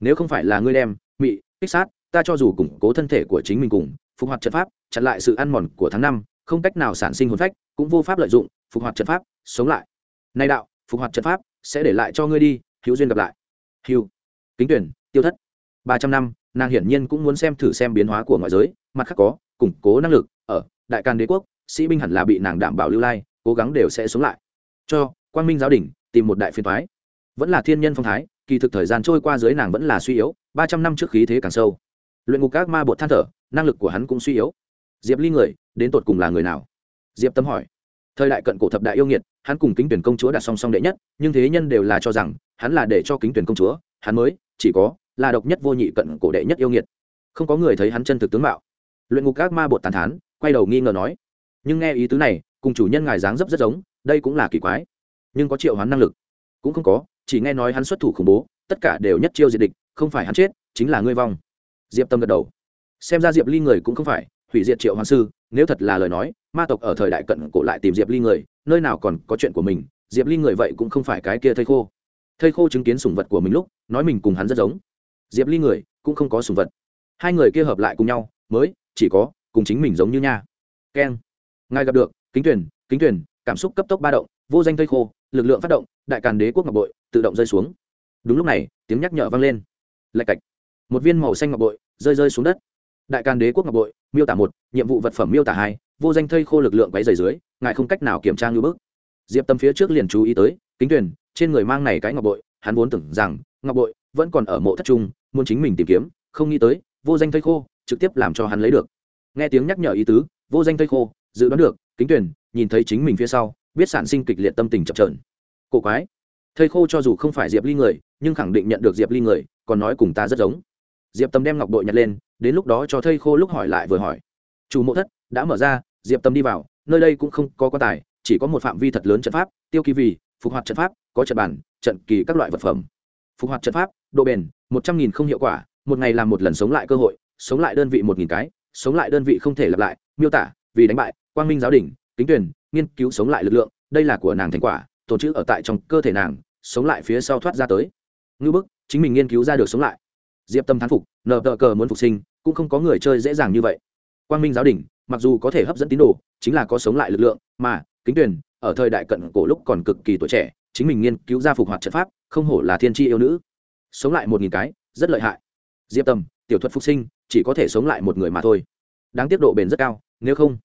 Nếu không phải là ngươi đem, mị, kích sát, ta cho dù củng cố thân thể của chính mình cùng, phục hoạt trận pháp, chặn lại sự ăn mòn của tháng năm, không cách nào sản sinh hồn phách, cũng vô pháp lợi dụng, phục hoạt trận pháp, sống lại. Nay đạo, phục hoạt trận pháp, sẽ để lại cho ngươi đi, hữu duyên gặp lại. Hữu kính tuyển, tiêu thất. Ba trăm năm nàng hiển nhiên cũng muốn xem thử xem biến hóa của ngoại giới, mặt khác có, củng cố năng lực, ở, đại càn đế quốc, sĩ binh hẳn là bị nàng đảm bảo lưu lai, cố gắng đều sẽ sống lại. Cho, quang minh giáo đình tìm một đại phiên thoái vẫn là thiên nhân phong thái, kỳ thực thời gian trôi qua dưới nàng vẫn là suy yếu, ba trăm năm trước khí thế càng sâu. Luyện ngục các ma bột than thở, năng lực của hắn cũng suy yếu. Diệp ly người, đến tột cùng là người nào? Diệp tâm hỏi. Thời đại cận cổ thập đại yêu nghiệt, hắn cùng kính tuyển công chúa đặt song song đệ nhất, nhưng thế nhân đều là cho rằng, hắn là để cho kính tuyển công chúa, hắn mới chỉ có là độc nhất vô nhị cận cổ đệ nhất yêu nghiệt. Không có người thấy hắn chân thực tướng mạo. Luyện ngục các ma bột tàn thán, quay đầu nghi ngờ nói, nhưng nghe ý tứ này, cùng chủ nhân ngài dáng dấp rất giống, đây cũng là kỳ quái. Nhưng có triệu hoán năng lực? Cũng không có, chỉ nghe nói hắn xuất thủ khủng bố, tất cả đều nhất chiêu diệt địch, không phải hắn chết, chính là ngươi vong. Diệp tâm gật đầu. Xem ra diệp ly người cũng không phải, hủy diệt triệu hoàng sư, nếu thật là lời nói, ma tộc ở thời đại cận cổ lại tìm diệp ly người, nơi nào còn có chuyện của mình, diệp ly người vậy cũng không phải cái kia thây khô. Thây khô chứng kiến sủng vật của mình lúc, nói mình cùng hắn rất giống diệp ly người cũng không có sùng vật. Hai người kia hợp lại cùng nhau, mới chỉ có cùng chính mình giống như nha. Keng. Ngài gặp được, kính tuyển kính tuyển, cảm xúc cấp tốc ba động, vô danh thây khô, lực lượng phát động, đại càn đế quốc ngọc bội, tự động rơi xuống. Đúng lúc này, tiếng nhắc nhở vang lên. Lạch cạch. Một viên màu xanh ngọc bội rơi rơi xuống đất. Đại càn đế quốc ngọc bội, miêu tả một, nhiệm vụ vật phẩm miêu tả hai, vô danh thây khô lực lượng quấy dày dưới, ngài không cách nào kiểm tra ngưỡng bức. Diệp tâm phía trước liền chú ý tới, kính tuyển, trên người mang này cái ngọc bội, hắn vốn tưởng rằng ngọc bội vẫn còn ở mộ thất trung muốn chính mình tìm kiếm, không nghĩ tới, vô danh thây khô, trực tiếp làm cho hắn lấy được. Nghe tiếng nhắc nhở ý tứ, vô danh thây khô, dự đoán được, kính tuyển, nhìn thấy chính mình phía sau, biết sản sinh kịch liệt tâm tình chập trờn cổ quái, thây khô cho dù không phải diệp ly người, nhưng khẳng định nhận được diệp ly người, còn nói cùng ta rất giống. Diệp tâm đem ngọc bội nhặt lên, đến lúc đó cho thây khô lúc hỏi lại vừa hỏi. Chủ mộ thất, đã mở ra, diệp tâm đi vào, nơi đây cũng không có quan tài, chỉ có một phạm vi thật lớn trận pháp, tiêu kỳ vì, phục hoạt trận pháp, có trận bản, trận kỳ các loại vật phẩm. Phục hoạt trận pháp, độ bền một trăm nghìn không hiệu quả, một ngày làm một lần sống lại cơ hội, sống lại đơn vị một nghìn cái, sống lại đơn vị không thể lặp lại, miêu tả, vì đánh bại, quang minh giáo đình, kính tuyển, nghiên cứu sống lại lực lượng, đây là của nàng thành quả, tồn chữ ở tại trong cơ thể nàng, sống lại phía sau thoát ra tới. Ngư bức, chính mình nghiên cứu ra được sống lại. Diệp tâm thán phục, nờ tờ cờ muốn phục sinh, cũng không có người chơi dễ dàng như vậy. Quang minh giáo đình, mặc dù có thể hấp dẫn tín đồ, chính là có sống lại lực lượng, mà, kính tuyển, ở thời đại cận cổ lúc còn cực kỳ tuổi trẻ, chính mình nghiên cứu ra phục hoạt trận pháp, không hổ là thiên tri yêu nữ sống lại một nghìn cái, rất lợi hại. Diệp tâm tiểu thuật phục sinh, chỉ có thể sống lại một người mà thôi. Đáng tiết độ bền rất cao, nếu không,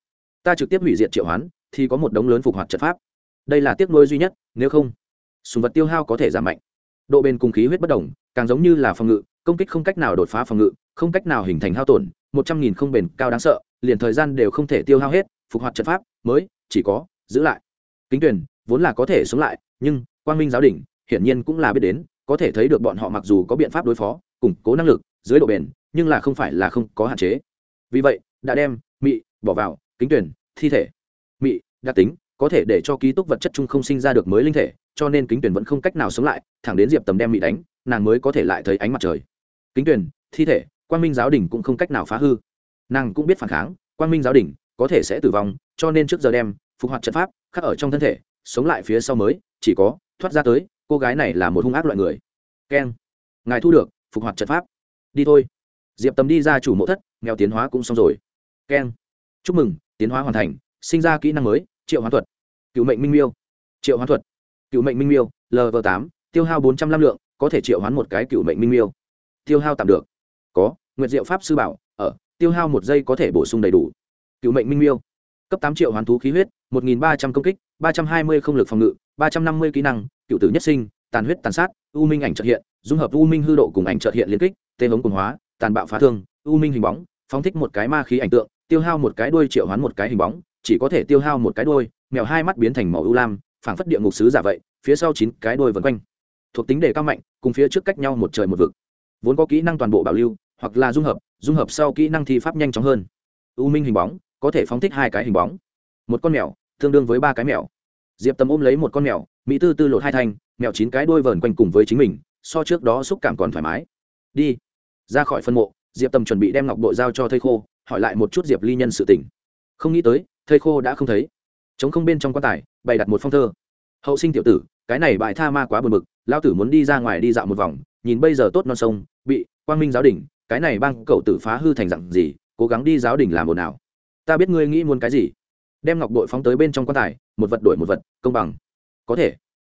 ta trực tiếp hủy diệt triệu hoán, thì có một đống lớn phục hoạt trận pháp. Đây là tiếc nuôi duy nhất, nếu không, sùng vật tiêu hao có thể giảm mạnh. Độ bền cùng khí huyết bất đồng, càng giống như là phòng ngự, công kích không cách nào đột phá phòng ngự, không cách nào hình thành hao tổn, một trăm nghìn không bền cao đáng sợ, liền thời gian đều không thể tiêu hao hết, phục hoạt trận pháp, mới, chỉ có, giữ lại. Kính tuyển, vốn là có thể sống lại, nhưng, quang minh giáo đình hiển nhiên cũng là biết đến có thể thấy được bọn họ mặc dù có biện pháp đối phó, củng cố năng lực, dưới độ bền, nhưng là không phải là không có hạn chế. Vì vậy, đã đem, mị, bỏ vào, kính tuyển, thi thể. Mị, đặc tính, có thể để cho ký túc vật chất chung không sinh ra được mới linh thể, cho nên kính tuyển vẫn không cách nào sống lại, thẳng đến diệp tầm đem mị đánh, nàng mới có thể lại thấy ánh mặt trời. Kính tuyển, thi thể, quang minh giáo đình cũng không cách nào phá hư. Nàng cũng biết phản kháng, quang minh giáo đình có thể sẽ tử vong, cho nên trước giờ đem, phục hoạt trận pháp, khắc ở trong thân thể, sống lại phía sau mới, chỉ có thoát ra tới cô gái này là một hung ác loại người. Keng. Ngài thu được, phục hoạt trận pháp. Đi thôi. Diệp tầm đi ra chủ mộ thất, nghèo tiến hóa cũng xong rồi. Keng. Chúc mừng, tiến hóa hoàn thành, sinh ra kỹ năng mới, triệu hoán thuật. Cựu mệnh minh miêu. Triệu hoán thuật. Cựu mệnh minh miêu lv tám, tiêu hao bốn trăm l ă m lượng, có thể triệu hoán một cái cựu mệnh minh miêu. Tiêu hao tạm được. Có, nguyệt diệu pháp sư bảo, ở, tiêu hao một giây có thể bổ sung đầy đủ. Cựu mệnh minh miêu cấp tám triệu hoán thú khí huyết, một nghìn ba trăm công kích, ba trăm hai mươi không lực phòng ngự, ba trăm năm mươi kỹ năng, cựu tử nhất sinh, tàn huyết tàn sát, u minh ảnh trợ hiện, dung hợp u minh hư độ cùng ảnh trợ hiện liên kích tên hống cùng hóa, tàn bạo phá thương, u minh hình bóng, phóng thích một cái ma khí ảnh tượng, tiêu hao một cái đuôi triệu hoán một cái hình bóng, chỉ có thể tiêu hao một cái đuôi, mèo hai mắt biến thành màu ưu lam, phảng phất địa ngục sứ giả vậy, phía sau chín cái đuôi vần quanh. Thuộc tính đề cao mạnh, cùng phía trước cách nhau một trời một vực. Vốn có kỹ năng toàn bộ bảo lưu, hoặc là dung hợp dung hợp sau kỹ năng thi pháp nhanh chóng hơn. U minh hình bóng có thể phóng thích hai cái hình bóng. Một con mèo, tương đương với ba cái mèo. Diệp tâm ôm lấy một con mèo, mỹ tư tư lột hai thanh, mèo chín cái đôi vờn quanh cùng với chính mình, so trước đó xúc cảm còn thoải mái. Đi. Ra khỏi phân mộ, diệp tâm chuẩn bị đem ngọc bội giao cho thầy khô, hỏi lại một chút diệp ly nhân sự tỉnh không nghĩ tới, thầy khô đã không thấy. Chống không bên trong quan tài, bày đặt một phong thơ. Hậu sinh tiểu tử, cái này bại tha ma quá buồn bực lao tử muốn đi ra ngoài đi dạo một vòng, nhìn bây giờ tốt non sông, bị quang minh giáo đình cái này bang cậu tử phá hư thành dặn gì, cố gắng đi giáo đình làm ồn nào ta biết ngươi nghĩ muốn cái gì. Đem ngọc bội phóng tới bên trong quan tài, một vật đổi một vật, công bằng. Có thể.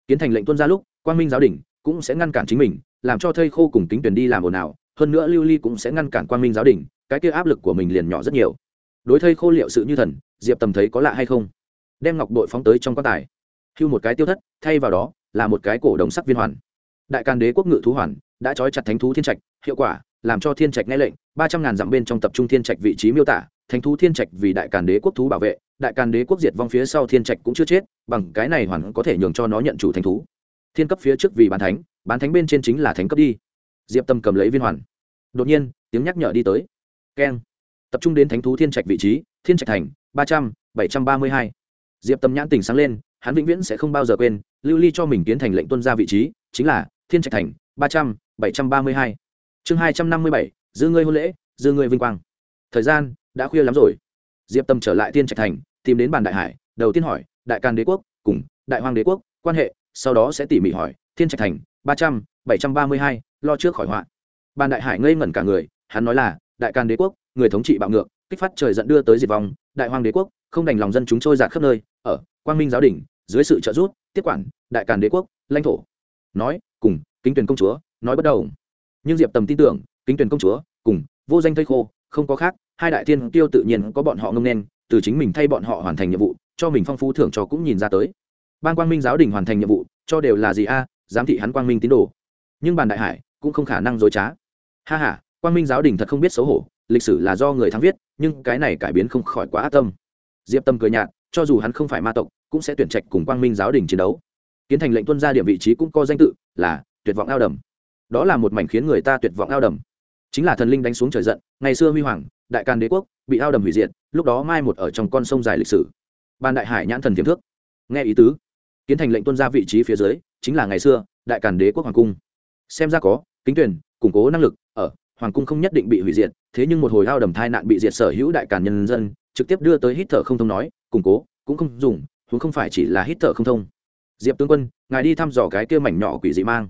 Kiến thành lệnh tuân ra lúc Quan minh giáo đình cũng sẽ ngăn cản chính mình, làm cho thây khô cùng tính tuyển đi làm ồn nào hơn nữa lưu ly cũng sẽ ngăn cản Quan minh giáo đình cái kia áp lực của mình liền nhỏ rất nhiều. Đối thây khô liệu sự như thần, diệp tầm thấy có lạ hay không? Đem ngọc bội phóng tới trong quan tài. Hưu một cái tiêu thất, thay vào đó là một cái cổ đồng sắc viên hoàn. Đại can đế quốc ngự thú hoàn đã trói chặt thánh thú thiên trạch, hiệu quả, làm cho thiên trạch nghe lệnh, ba trăm ngàn dặm bên trong tập trung thiên trạch vị trí miêu tả thánh thú thiên trạch vì đại càn đế quốc thú bảo vệ, đại càn đế quốc diệt vong phía sau thiên trạch cũng chưa chết, bằng cái này hoàn có thể nhường cho nó nhận chủ thánh thú. Thiên cấp phía trước vì bán thánh bán thánh bên trên chính là thánh cấp đi. Diệp tâm cầm lấy viên hoàn. Đột nhiên, tiếng nhắc nhở đi tới. Keng. Tập trung đến thánh thú thiên trạch vị trí, thiên trạch thành, ba trăm, bảy trăm ba mươi hai. Diệp tâm nhãn tỉnh sáng lên, hắn vĩnh viễn sẽ không bao giờ quên, lưu ly cho mình tiến thành lệnh tuân ra vị trí, chính là, thiên trạch thành, ba trăm, bảy trăm ba mươi hai. Chương hai trăm năm mươi bảy dư ngươi hôn lễ dư ngươi vinh quang. Thời gian đã khuya lắm rồi. Diệp tâm trở lại thiên trạch thành, tìm đến bàn đại hải, đầu tiên hỏi, đại càn đế quốc, cùng đại hoàng đế quốc quan hệ? Sau đó sẽ tỉ mỉ hỏi thiên trạch thành, ba trăm, bảy trăm ba mươi hai, lo trước khỏi họa. Bàn đại hải ngây ngẩn cả người, hắn nói là, đại càn đế quốc, người thống trị bạo ngược, kích phát trời dẫn đưa tới diệt vong, đại hoàng đế quốc không đành lòng dân chúng trôi giạt khắp nơi, ở quang minh giáo đình dưới sự trợ giúp, tiếp quản đại càn đế quốc, lãnh thổ. Nói, cùng kính tuyển công chúa nói bất đầu nhưng diệp tầm tin tưởng, kính tuyển công chúa cùng vô danh thây khô không có khác hai đại tiên tiêu tự nhiên có bọn họ ngông nên, từ chính mình thay bọn họ hoàn thành nhiệm vụ, cho mình phong phú thưởng cho cũng nhìn ra tới. Ban quang minh giáo đình hoàn thành nhiệm vụ, cho đều là gì a, giám thị hắn quang minh tín đồ. Nhưng bàn đại hải cũng không khả năng dối trá. Ha h a quang minh giáo đình thật không biết xấu hổ, lịch sử là do người thắng viết, nhưng cái này cải biến không khỏi quá ác tâm. Diệp tâm cười nhạt, cho dù hắn không phải ma tộc, cũng sẽ tuyển trạch cùng quang minh giáo đình chiến đấu. Kiến thành lệnh tuân ra điểm vị trí cũng có danh tự, là tuyệt vọng ao đầm. Đó là một mảnh khiến người ta tuyệt vọng ao đầm. Chính là thần linh đánh xuống trời giận, ngày xưa huy hoàng đại càn đế quốc, bị ao đầm hủy diệt, lúc đó mai một ở trong con sông dài lịch sử. Ban đại hải nhãn thần tiềm thước. Nghe ý tứ. Kiến thành lệnh tuân ra vị trí phía dưới, chính là ngày xưa, đại càn đế quốc hoàng cung. Xem ra có, kính tuyển, củng cố năng lực, ở, hoàng cung không nhất định bị hủy diệt, thế nhưng một hồi ao đầm thai nạn bị diệt sở hữu đại càn nhân dân, trực tiếp đưa tới hít thở không thông nói, củng cố, cũng không dùng chúng không phải chỉ là hít thở không thông. Diệp tướng quân, ngài đi thăm dò cái kia mảnh nhỏ quỷ dị mang.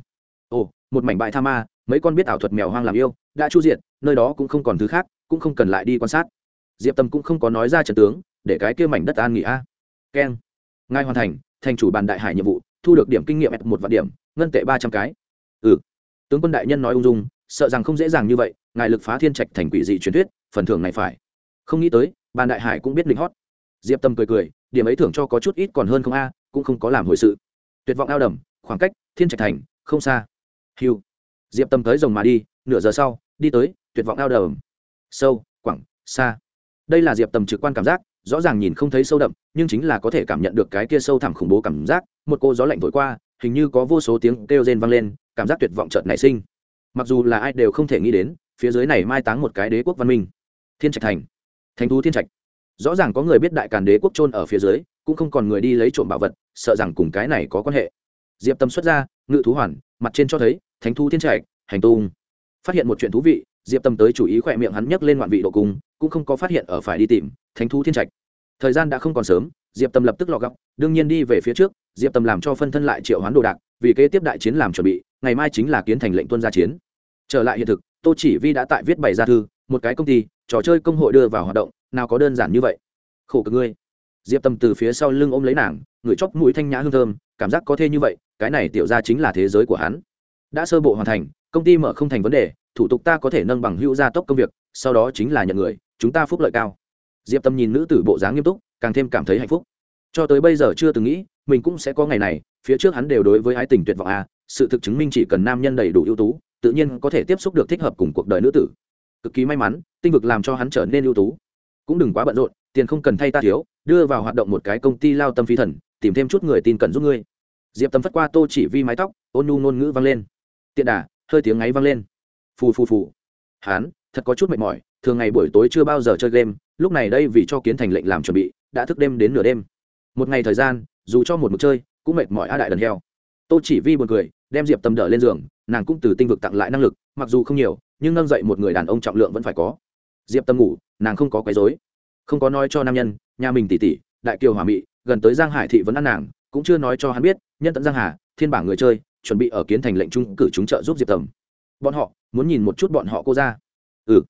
Ồ, một mảnh bại tha ma, mấy con biết ảo thuật mèo hoang làm yêu, đã chu diệt, nơi đó cũng không còn thứ khác cũng không cần lại đi quan sát. Diệp tâm cũng không có nói ra trận tướng, để cái kia mảnh đất an nghỉ a. Keng. Ngài hoàn thành thành chủ bàn đại hải nhiệm vụ, thu được điểm kinh nghiệm một vạn điểm, ngân tệ ba trăm cái. Ừ. Tướng quân đại nhân nói ung dung, sợ rằng không dễ dàng như vậy, ngài lực phá thiên trạch thành quỷ dị truyền thuyết, phần thưởng này phải. Không nghĩ tới, bàn đại hải cũng biết định hót. Diệp tâm cười cười, điểm ấy thưởng cho có chút ít còn hơn không a, cũng không có làm hồi sự. Tuyệt vọng ao đầm, khoảng cách, thiên trạch thành, không xa. Hiu diệp tâm tới rồng mà đi, nửa giờ sau, đi tới, tuyệt vọng ao đầm sâu, quẳng, xa. Đây là diệp tầm trực quan cảm giác, rõ ràng nhìn không thấy sâu đậm, nhưng chính là có thể cảm nhận được cái kia sâu thẳm khủng bố cảm giác. Một cô gió lạnh thổi qua, hình như có vô số tiếng kêu rên vang lên, cảm giác tuyệt vọng chợt nảy sinh. Mặc dù là ai đều không thể nghĩ đến, phía dưới này mai táng một cái đế quốc văn minh. Thiên trạch thành. Thành thú thiên trạch. Rõ ràng có người biết đại càn đế quốc trôn ở phía dưới, cũng không còn người đi lấy trộm bảo vật, sợ rằng cùng cái này có quan hệ. Diệp tâm xuất ra, ngự thú hoàn, mặt trên cho thấy, thánh thú thiên trạch, hành tung. Phát hiện một chuyện thú vị diệp tâm tới chủ ý khỏe miệng hắn nhấc lên ngoạn vị độ cung, cũng không có phát hiện ở phải đi tìm, thánh thú thiên trạch. Thời gian đã không còn sớm, diệp tâm lập tức lọ gọc, đương nhiên đi về phía trước, diệp tâm làm cho phân thân lại triệu hoán đồ đạc, vì kế tiếp đại chiến làm chuẩn bị, ngày mai chính là kiến thành lệnh tuân gia chiến. Trở lại hiện thực, tô chỉ vi đã tại viết bày ra thư, một cái công ty, trò chơi công hội đưa vào hoạt động, nào có đơn giản như vậy. Khổ cực ngươi. Diệp tâm từ phía sau lưng ôm lấy nàng, người chóc mũi thanh nhã hương thơm, cảm giác có thê như vậy, cái này tiểu ra chính là thế giới của hắn. Đã sơ bộ hoàn thành, công ty mở không thành vấn đề thủ tục ta có thể nâng bằng hữu gia tốc công việc, sau đó chính là nhận người, chúng ta phúc lợi cao. Diệp tâm nhìn nữ tử bộ dáng nghiêm túc, càng thêm cảm thấy hạnh phúc. Cho tới bây giờ chưa từng nghĩ, mình cũng sẽ có ngày này, phía trước hắn đều đối với ái tình tuyệt vọng à sự thực chứng minh chỉ cần nam nhân đầy đủ ưu tú, tự nhiên có thể tiếp xúc được thích hợp cùng cuộc đời nữ tử. Cực kỳ may mắn, tinh vực làm cho hắn trở nên ưu tú. Cũng đừng quá bận rộn, tiền không cần thay ta thiếu, đưa vào hoạt động một cái công ty lao tâm phi thần, tìm thêm chút người tin cần giúp ngươi. Diệp tâm phất qua tô chỉ vi mái tóc, ôn nhu ngôn ngữ vang lên. Tiện đà, hơi tiếng ngáy vang lên phù phù phù. Hán, thật có chút mệt mỏi, thường ngày buổi tối chưa bao giờ chơi game, lúc này đây vì cho kiến thành lệnh làm chuẩn bị, đã thức đêm đến nửa đêm. Một ngày thời gian, dù cho một mực chơi, cũng mệt mỏi a đại đần heo. Tô chỉ vi buồn cười, đem diệp tâm đỡ lên giường, nàng cũng từ tinh vực tặng lại năng lực, mặc dù không nhiều, nhưng nâng dậy một người đàn ông trọng lượng vẫn phải có. Diệp tâm ngủ, nàng không có quấy dối không có nói cho nam nhân, nhà mình tỉ tỉ đại kiều hòa mị, gần tới giang hải thị vẫn ăn nàng, cũng chưa nói cho hắn biết, nhân tận giang hà, thiên bảng người chơi, chuẩn bị ở kiến thành lệnh trung cử chúng trợ giúp diệp tầm bọn họ muốn nhìn một chút bọn họ cô ra. Ừ.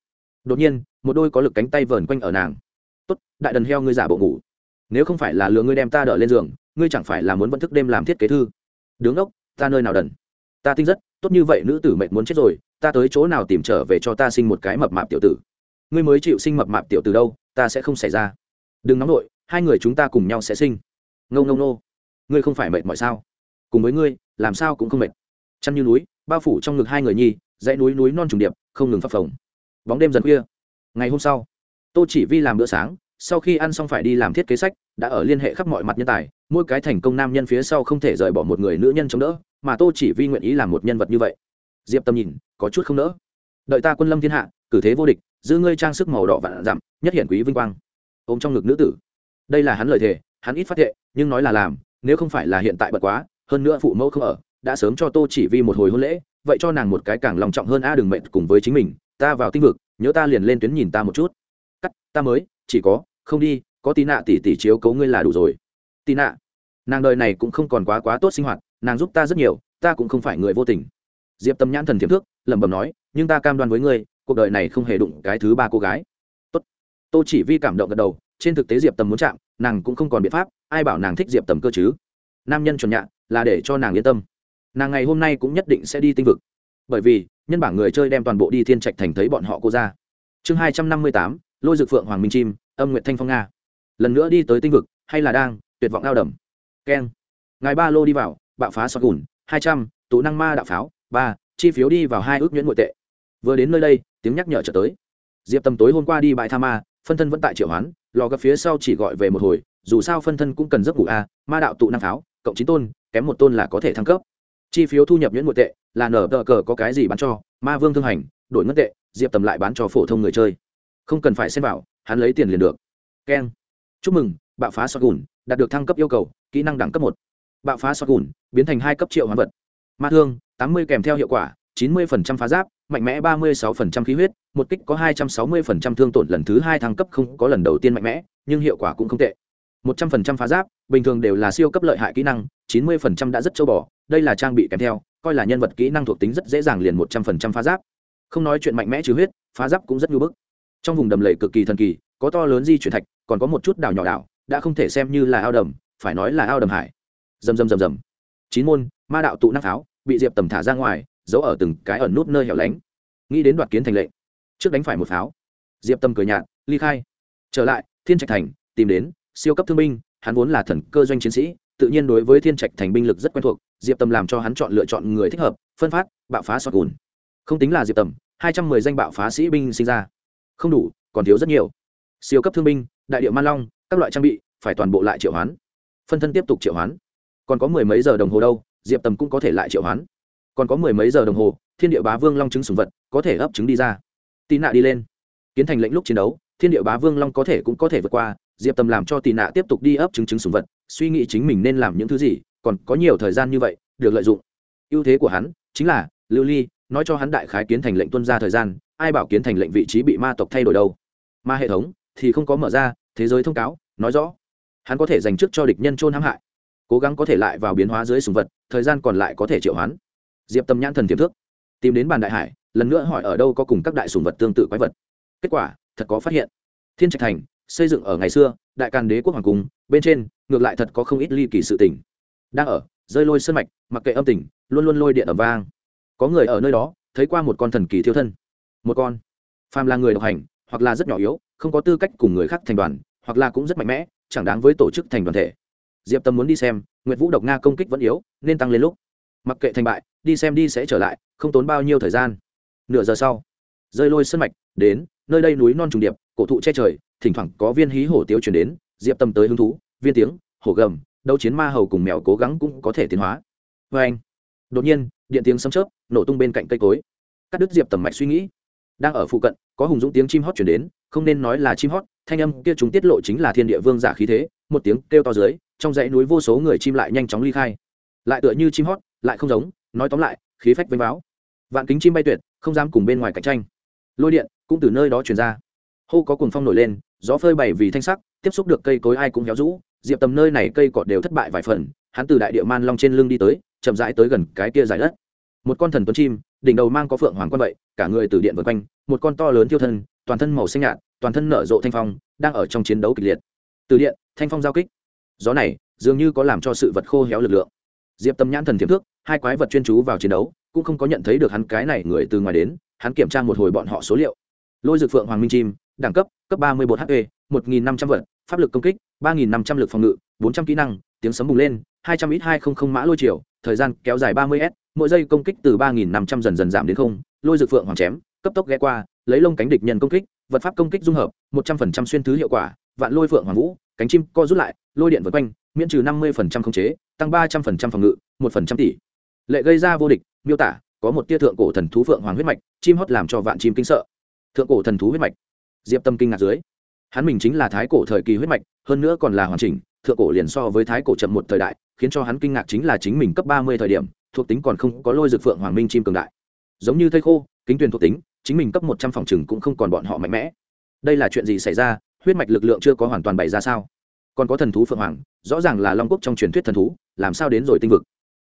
Đột nhiên, một đôi có lực cánh tay vờn quanh ở nàng. Tốt, đại đần heo ngươi giả bộ ngủ. Nếu không phải là lừa ngươi đem ta đỡ lên giường, ngươi chẳng phải là muốn vẫn thức đêm làm thiết kế thư. Đứng ốc, ta nơi nào đần? Ta tinh rất, tốt như vậy nữ tử mệnh muốn chết rồi, ta tới chỗ nào tìm trở về cho ta sinh một cái mập mạp tiểu tử? Ngươi mới chịu sinh mập mạp tiểu tử đâu, ta sẽ không xảy ra. Đừng nóng nổi hai người chúng ta cùng nhau sẽ sinh. Ngâu ngâu nô. Ngươi không phải mệt mọi sao? Cùng với ngươi, làm sao cũng không mệt. Chăn như núi, bao phủ trong ngực hai người nhi dãy núi núi non trùng điệp, không ngừng phập phồng. Bóng đêm dần khuya. Ngày hôm sau, tô chỉ vi làm bữa sáng, sau khi ăn xong phải đi làm thiết kế sách, đã ở liên hệ khắp mọi mặt nhân tài, mỗi cái thành công nam nhân phía sau không thể rời bỏ một người nữ nhân chống đỡ, mà tô chỉ vi nguyện ý làm một nhân vật như vậy. Diệp tâm nhìn, có chút không nỡ. Đợi ta quân lâm thiên hạ, cử thế vô địch, giữ ngươi trang sức màu đỏ vạn dặm, nhất hiển quý vinh quang. Ôm trong ngực nữ tử. Đây là hắn lời thề, hắn ít phát thệ, nhưng nói là làm, nếu không phải là hiện tại bật quá, hơn nữa phụ mẫu không ở, đã sớm cho tô chỉ vi một hồi hôn lễ vậy cho nàng một cái càng lòng trọng hơn a, đừng mệnh cùng với chính mình, ta vào tinh vực, nhớ ta liền lên tuyến nhìn ta một chút. Cắt, ta mới, chỉ có, không đi, có tí nạ tỷ tỷ chiếu cấu ngươi là đủ rồi. Tí nạ nàng đời này cũng không còn quá quá tốt sinh hoạt, nàng giúp ta rất nhiều, ta cũng không phải người vô tình. Diệp tâm nhãn thần thiếp thước, lẩm bẩm nói, nhưng ta cam đoan với ngươi, cuộc đời này không hề đụng cái thứ ba cô gái. Tốt. Tô chỉ vi cảm động gật đầu, trên thực tế diệp tâm muốn chạm, nàng cũng không còn biện pháp, ai bảo nàng thích diệp tầm cơ chứ? Nam nhân chuẩn nhạ, là để cho nàng yên tâm nàng ngày hôm nay cũng nhất định sẽ đi tinh vực. Bởi vì, nhân bảng người chơi đem toàn bộ đi thiên trạch thành thấy bọn họ cô ra. Chương hai trăm năm mươi tám, lôi dược phượng hoàng minh chim, âm nguyện thanh phong nga. Lần nữa đi tới tinh vực, hay là đang, tuyệt vọng ao đầm. Keng. Ngài ba lô đi vào, bạo phá sọt gùn, hai trăm, tụ năng ma đạo pháo, ba, chi phiếu đi vào hai ước nhuyễn nội tệ. Vừa đến nơi đây, tiếng nhắc nhở trở tới. Diệp tầm tối hôm qua đi bãi tha ma, phân thân vẫn tại triệu hoán, lò gặp phía sau chỉ gọi về một hồi, dù sao phân thân cũng cần giấc ngủ a, ma đạo tụ năng pháo, cộng chín tôn, kém một tôn là có thể thăng cấp chi phiếu thu nhập nhuyễn nội tệ, là nở tờ cờ có cái gì bán cho, ma vương thương hành, đổi ngân tệ, diệp tầm lại bán cho phổ thông người chơi. Không cần phải xem vào, hắn lấy tiền liền được. Keng. Chúc mừng, bạo phá sọt gùn, đạt được thăng cấp yêu cầu, kỹ năng đẳng cấp một. Bạo phá sọt gùn, biến thành hai cấp triệu hoán vật. Ma thương, tám mươi kèm theo hiệu quả, chín mươi phần trăm phá giáp, mạnh mẽ ba mươi sáu phần trăm khí huyết, một kích có hai trăm sáu mươi phần trăm thương tổn lần thứ hai thăng cấp không có lần đầu tiên mạnh mẽ, nhưng hiệu quả cũng không tệ một trăm linh phá giáp, bình thường đều là siêu cấp lợi hại kỹ năng, chín mươi đã rất châu bò, đây là trang bị kèm theo, coi là nhân vật kỹ năng thuộc tính rất dễ dàng liền một trăm linh phá giáp. Không nói chuyện mạnh mẽ trừ huyết, phá giáp cũng rất ngưỡng bức. Trong vùng đầm lầy cực kỳ thần kỳ, có to lớn di chuyển thạch, còn có một chút đảo nhỏ đảo, đã không thể xem như là ao đầm, phải nói là ao đầm hải. Dầm dầm dầm dầm chín môn, ma đạo tụ năng pháo, bị diệp tầm thả ra ngoài, giấu ở từng cái ẩn nút nơi hẻo lánh. Nghĩ đến đoạt kiến thành lệnh, trước đánh phải một pháo. Diệp tâm cười nhạt, ly khai. Trở lại, thiên trạch thành, tìm đến siêu cấp thương binh, hắn vốn là thần cơ doanh chiến sĩ, tự nhiên đối với thiên trạch thành binh lực rất quen thuộc, diệp tâm làm cho hắn chọn lựa chọn người thích hợp, phân phát, bạo phá sọt gùn. Không tính là diệp tầm, hai trăm mười danh bạo phá sĩ binh sinh ra. Không đủ, còn thiếu rất nhiều. Siêu cấp thương binh, đại điệu man long, các loại trang bị, phải toàn bộ lại triệu hoán. Phân thân tiếp tục triệu hoán. Còn có mười mấy giờ đồng hồ đâu, diệp tầm cũng có thể lại triệu hoán. Còn có mười mấy giờ đồng hồ, thiên địa bá vương long trứng sùng vật, có thể ấp trứng đi ra. Tị nạ đi lên. Kiến thành lệnh lúc chiến đấu, thiên địa bá vương long có thể cũng có thể vượt qua diệp tầm làm cho tị nạ tiếp tục đi ấp trứng trứng sùng vật, suy nghĩ chính mình nên làm những thứ gì, còn có nhiều thời gian như vậy, được lợi dụng. Ưu thế của hắn chính là, lưu ly, nói cho hắn đại khái kiến thành lệnh tuân ra thời gian, ai bảo kiến thành lệnh vị trí bị ma tộc thay đổi đâu. Ma hệ thống thì không có mở ra, thế giới thông cáo, nói rõ. Hắn có thể dành trước cho địch nhân trôn hãm hại, cố gắng có thể lại vào biến hóa dưới sùng vật, thời gian còn lại có thể triệu hoán. Diệp tâm nhãn thần tiềm thức tìm đến bàn đại hải, lần nữa hỏi ở đâu có cùng các đại sùng vật tương tự quái vật. Kết quả, thật có phát hiện. Thiên trạch thành xây dựng ở ngày xưa, đại càn đế quốc hoàng cung, bên trên, ngược lại thật có không ít ly kỳ sự tình. Đang ở, rơi lôi sân mạch, mặc kệ âm tình, luôn luôn lôi điện ở vang. Có người ở nơi đó, thấy qua một con thần kỳ thiêu thân. Một con. Phàm là người độc hành, hoặc là rất nhỏ yếu, không có tư cách cùng người khác thành đoàn, hoặc là cũng rất mạnh mẽ, chẳng đáng với tổ chức thành đoàn thể. Diệp tâm muốn đi xem, nguyệt vũ độc nga công kích vẫn yếu, nên tăng lên lúc. Mặc kệ thành bại, đi xem đi sẽ trở lại, không tốn bao nhiêu thời gian. Nửa giờ sau, rơi lôi sân mạch, đến, nơi đây núi non trùng điệp, cổ thụ che trời thỉnh thoảng có viên hí hổ tiếu chuyển đến, diệp tâm tới hứng thú, viên tiếng, hổ gầm, đấu chiến ma hầu cùng mèo cố gắng cũng có thể tiến hóa. Vê anh, đột nhiên, điện tiếng sấm chớp nổ tung bên cạnh cây cối. Cắt đứt diệp tầm mạch suy nghĩ. Đang ở phụ cận, có hùng dũng tiếng chim hót chuyển đến, không nên nói là chim hót, thanh âm kia chúng tiết lộ chính là thiên địa vương giả khí thế, một tiếng kêu to dưới, trong dãy núi vô số người chim lại nhanh chóng ly khai. Lại tựa như chim hót, lại không giống, nói tóm lại, khí phách vênh báo vạn kính chim bay tuyệt, không dám cùng bên ngoài cạnh tranh. Lôi điện cũng từ nơi đó truyền ra. Hô có cuồng phong nổi lên gió phơi bày vì thanh sắc, tiếp xúc được cây cối ai cũng héo rũ, diệp tầm nơi này cây cọt đều thất bại vài phần, hắn từ đại địa man long trên lưng đi tới, chậm rãi tới gần cái kia dài đất. Một con thần tuấn chim, đỉnh đầu mang có phượng hoàng quan vậy, cả người từ điện vượt quanh, một con to lớn thiêu thân, toàn thân màu xanh nhạt, toàn thân nở rộ thanh phong, đang ở trong chiến đấu kịch liệt. Từ điện, thanh phong giao kích. Gió này, dường như có làm cho sự vật khô héo lực lượng. Diệp tâm nhãn thần tiềm thức hai quái vật chuyên chú vào chiến đấu, cũng không có nhận thấy được hắn cái này người từ ngoài đến, hắn kiểm tra một hồi bọn họ số liệu. Lôi dược phượng hoàng minh chim đẳng cấp cấp ba mươi một hp một nghìn năm trăm vật, pháp lực công kích, ba nghìn năm trăm l ự c phòng ngự, bốn trăm kỹ năng, tiếng sấm bùng lên, hai trăm ít hai không không mã lôi chiều thời gian kéo dài ba mươi s, mỗi giây công kích từ ba nghìn năm trăm dần dần giảm đến không, lôi dược phượng hoàng chém, cấp tốc ghé qua, lấy lông cánh địch nhân công kích, vật pháp công kích dung hợp, một trăm phần trăm xuyên thứ hiệu quả, vạn lôi phượng hoàng vũ, cánh chim co rút lại, lôi điện vượt quanh, miễn trừ năm mươi phần trăm khống chế, tăng ba trăm phần trăm phòng ngự, một phần trăm tỷ. Lệ gây ra vô địch, miêu tả, có một tia thượng cổ thần thú phượng hoàng huyết mạch, chim hót làm cho vạn chim kinh sợ. Thượng cổ thần thú huyết mạch diệp tâm kinh ngạc dưới. Hắn mình chính là thái cổ thời kỳ huyết mạch, hơn nữa còn là hoàn chỉnh, thượng cổ liền so với thái cổ chậm một thời đại, khiến cho hắn kinh ngạc chính là chính mình cấp ba mươi thời điểm, thuộc tính còn không có lôi dược phượng hoàng minh chim cường đại. Giống như thây khô, kính tuyền thuộc tính, chính mình cấp một trăm phòng chừng cũng không còn bọn họ mạnh mẽ. Đây là chuyện gì xảy ra? Huyết mạch lực lượng chưa có hoàn toàn bày ra sao? Còn có thần thú phượng hoàng, rõ ràng là long quốc trong truyền thuyết thần thú, làm sao đến rồi tinh vực?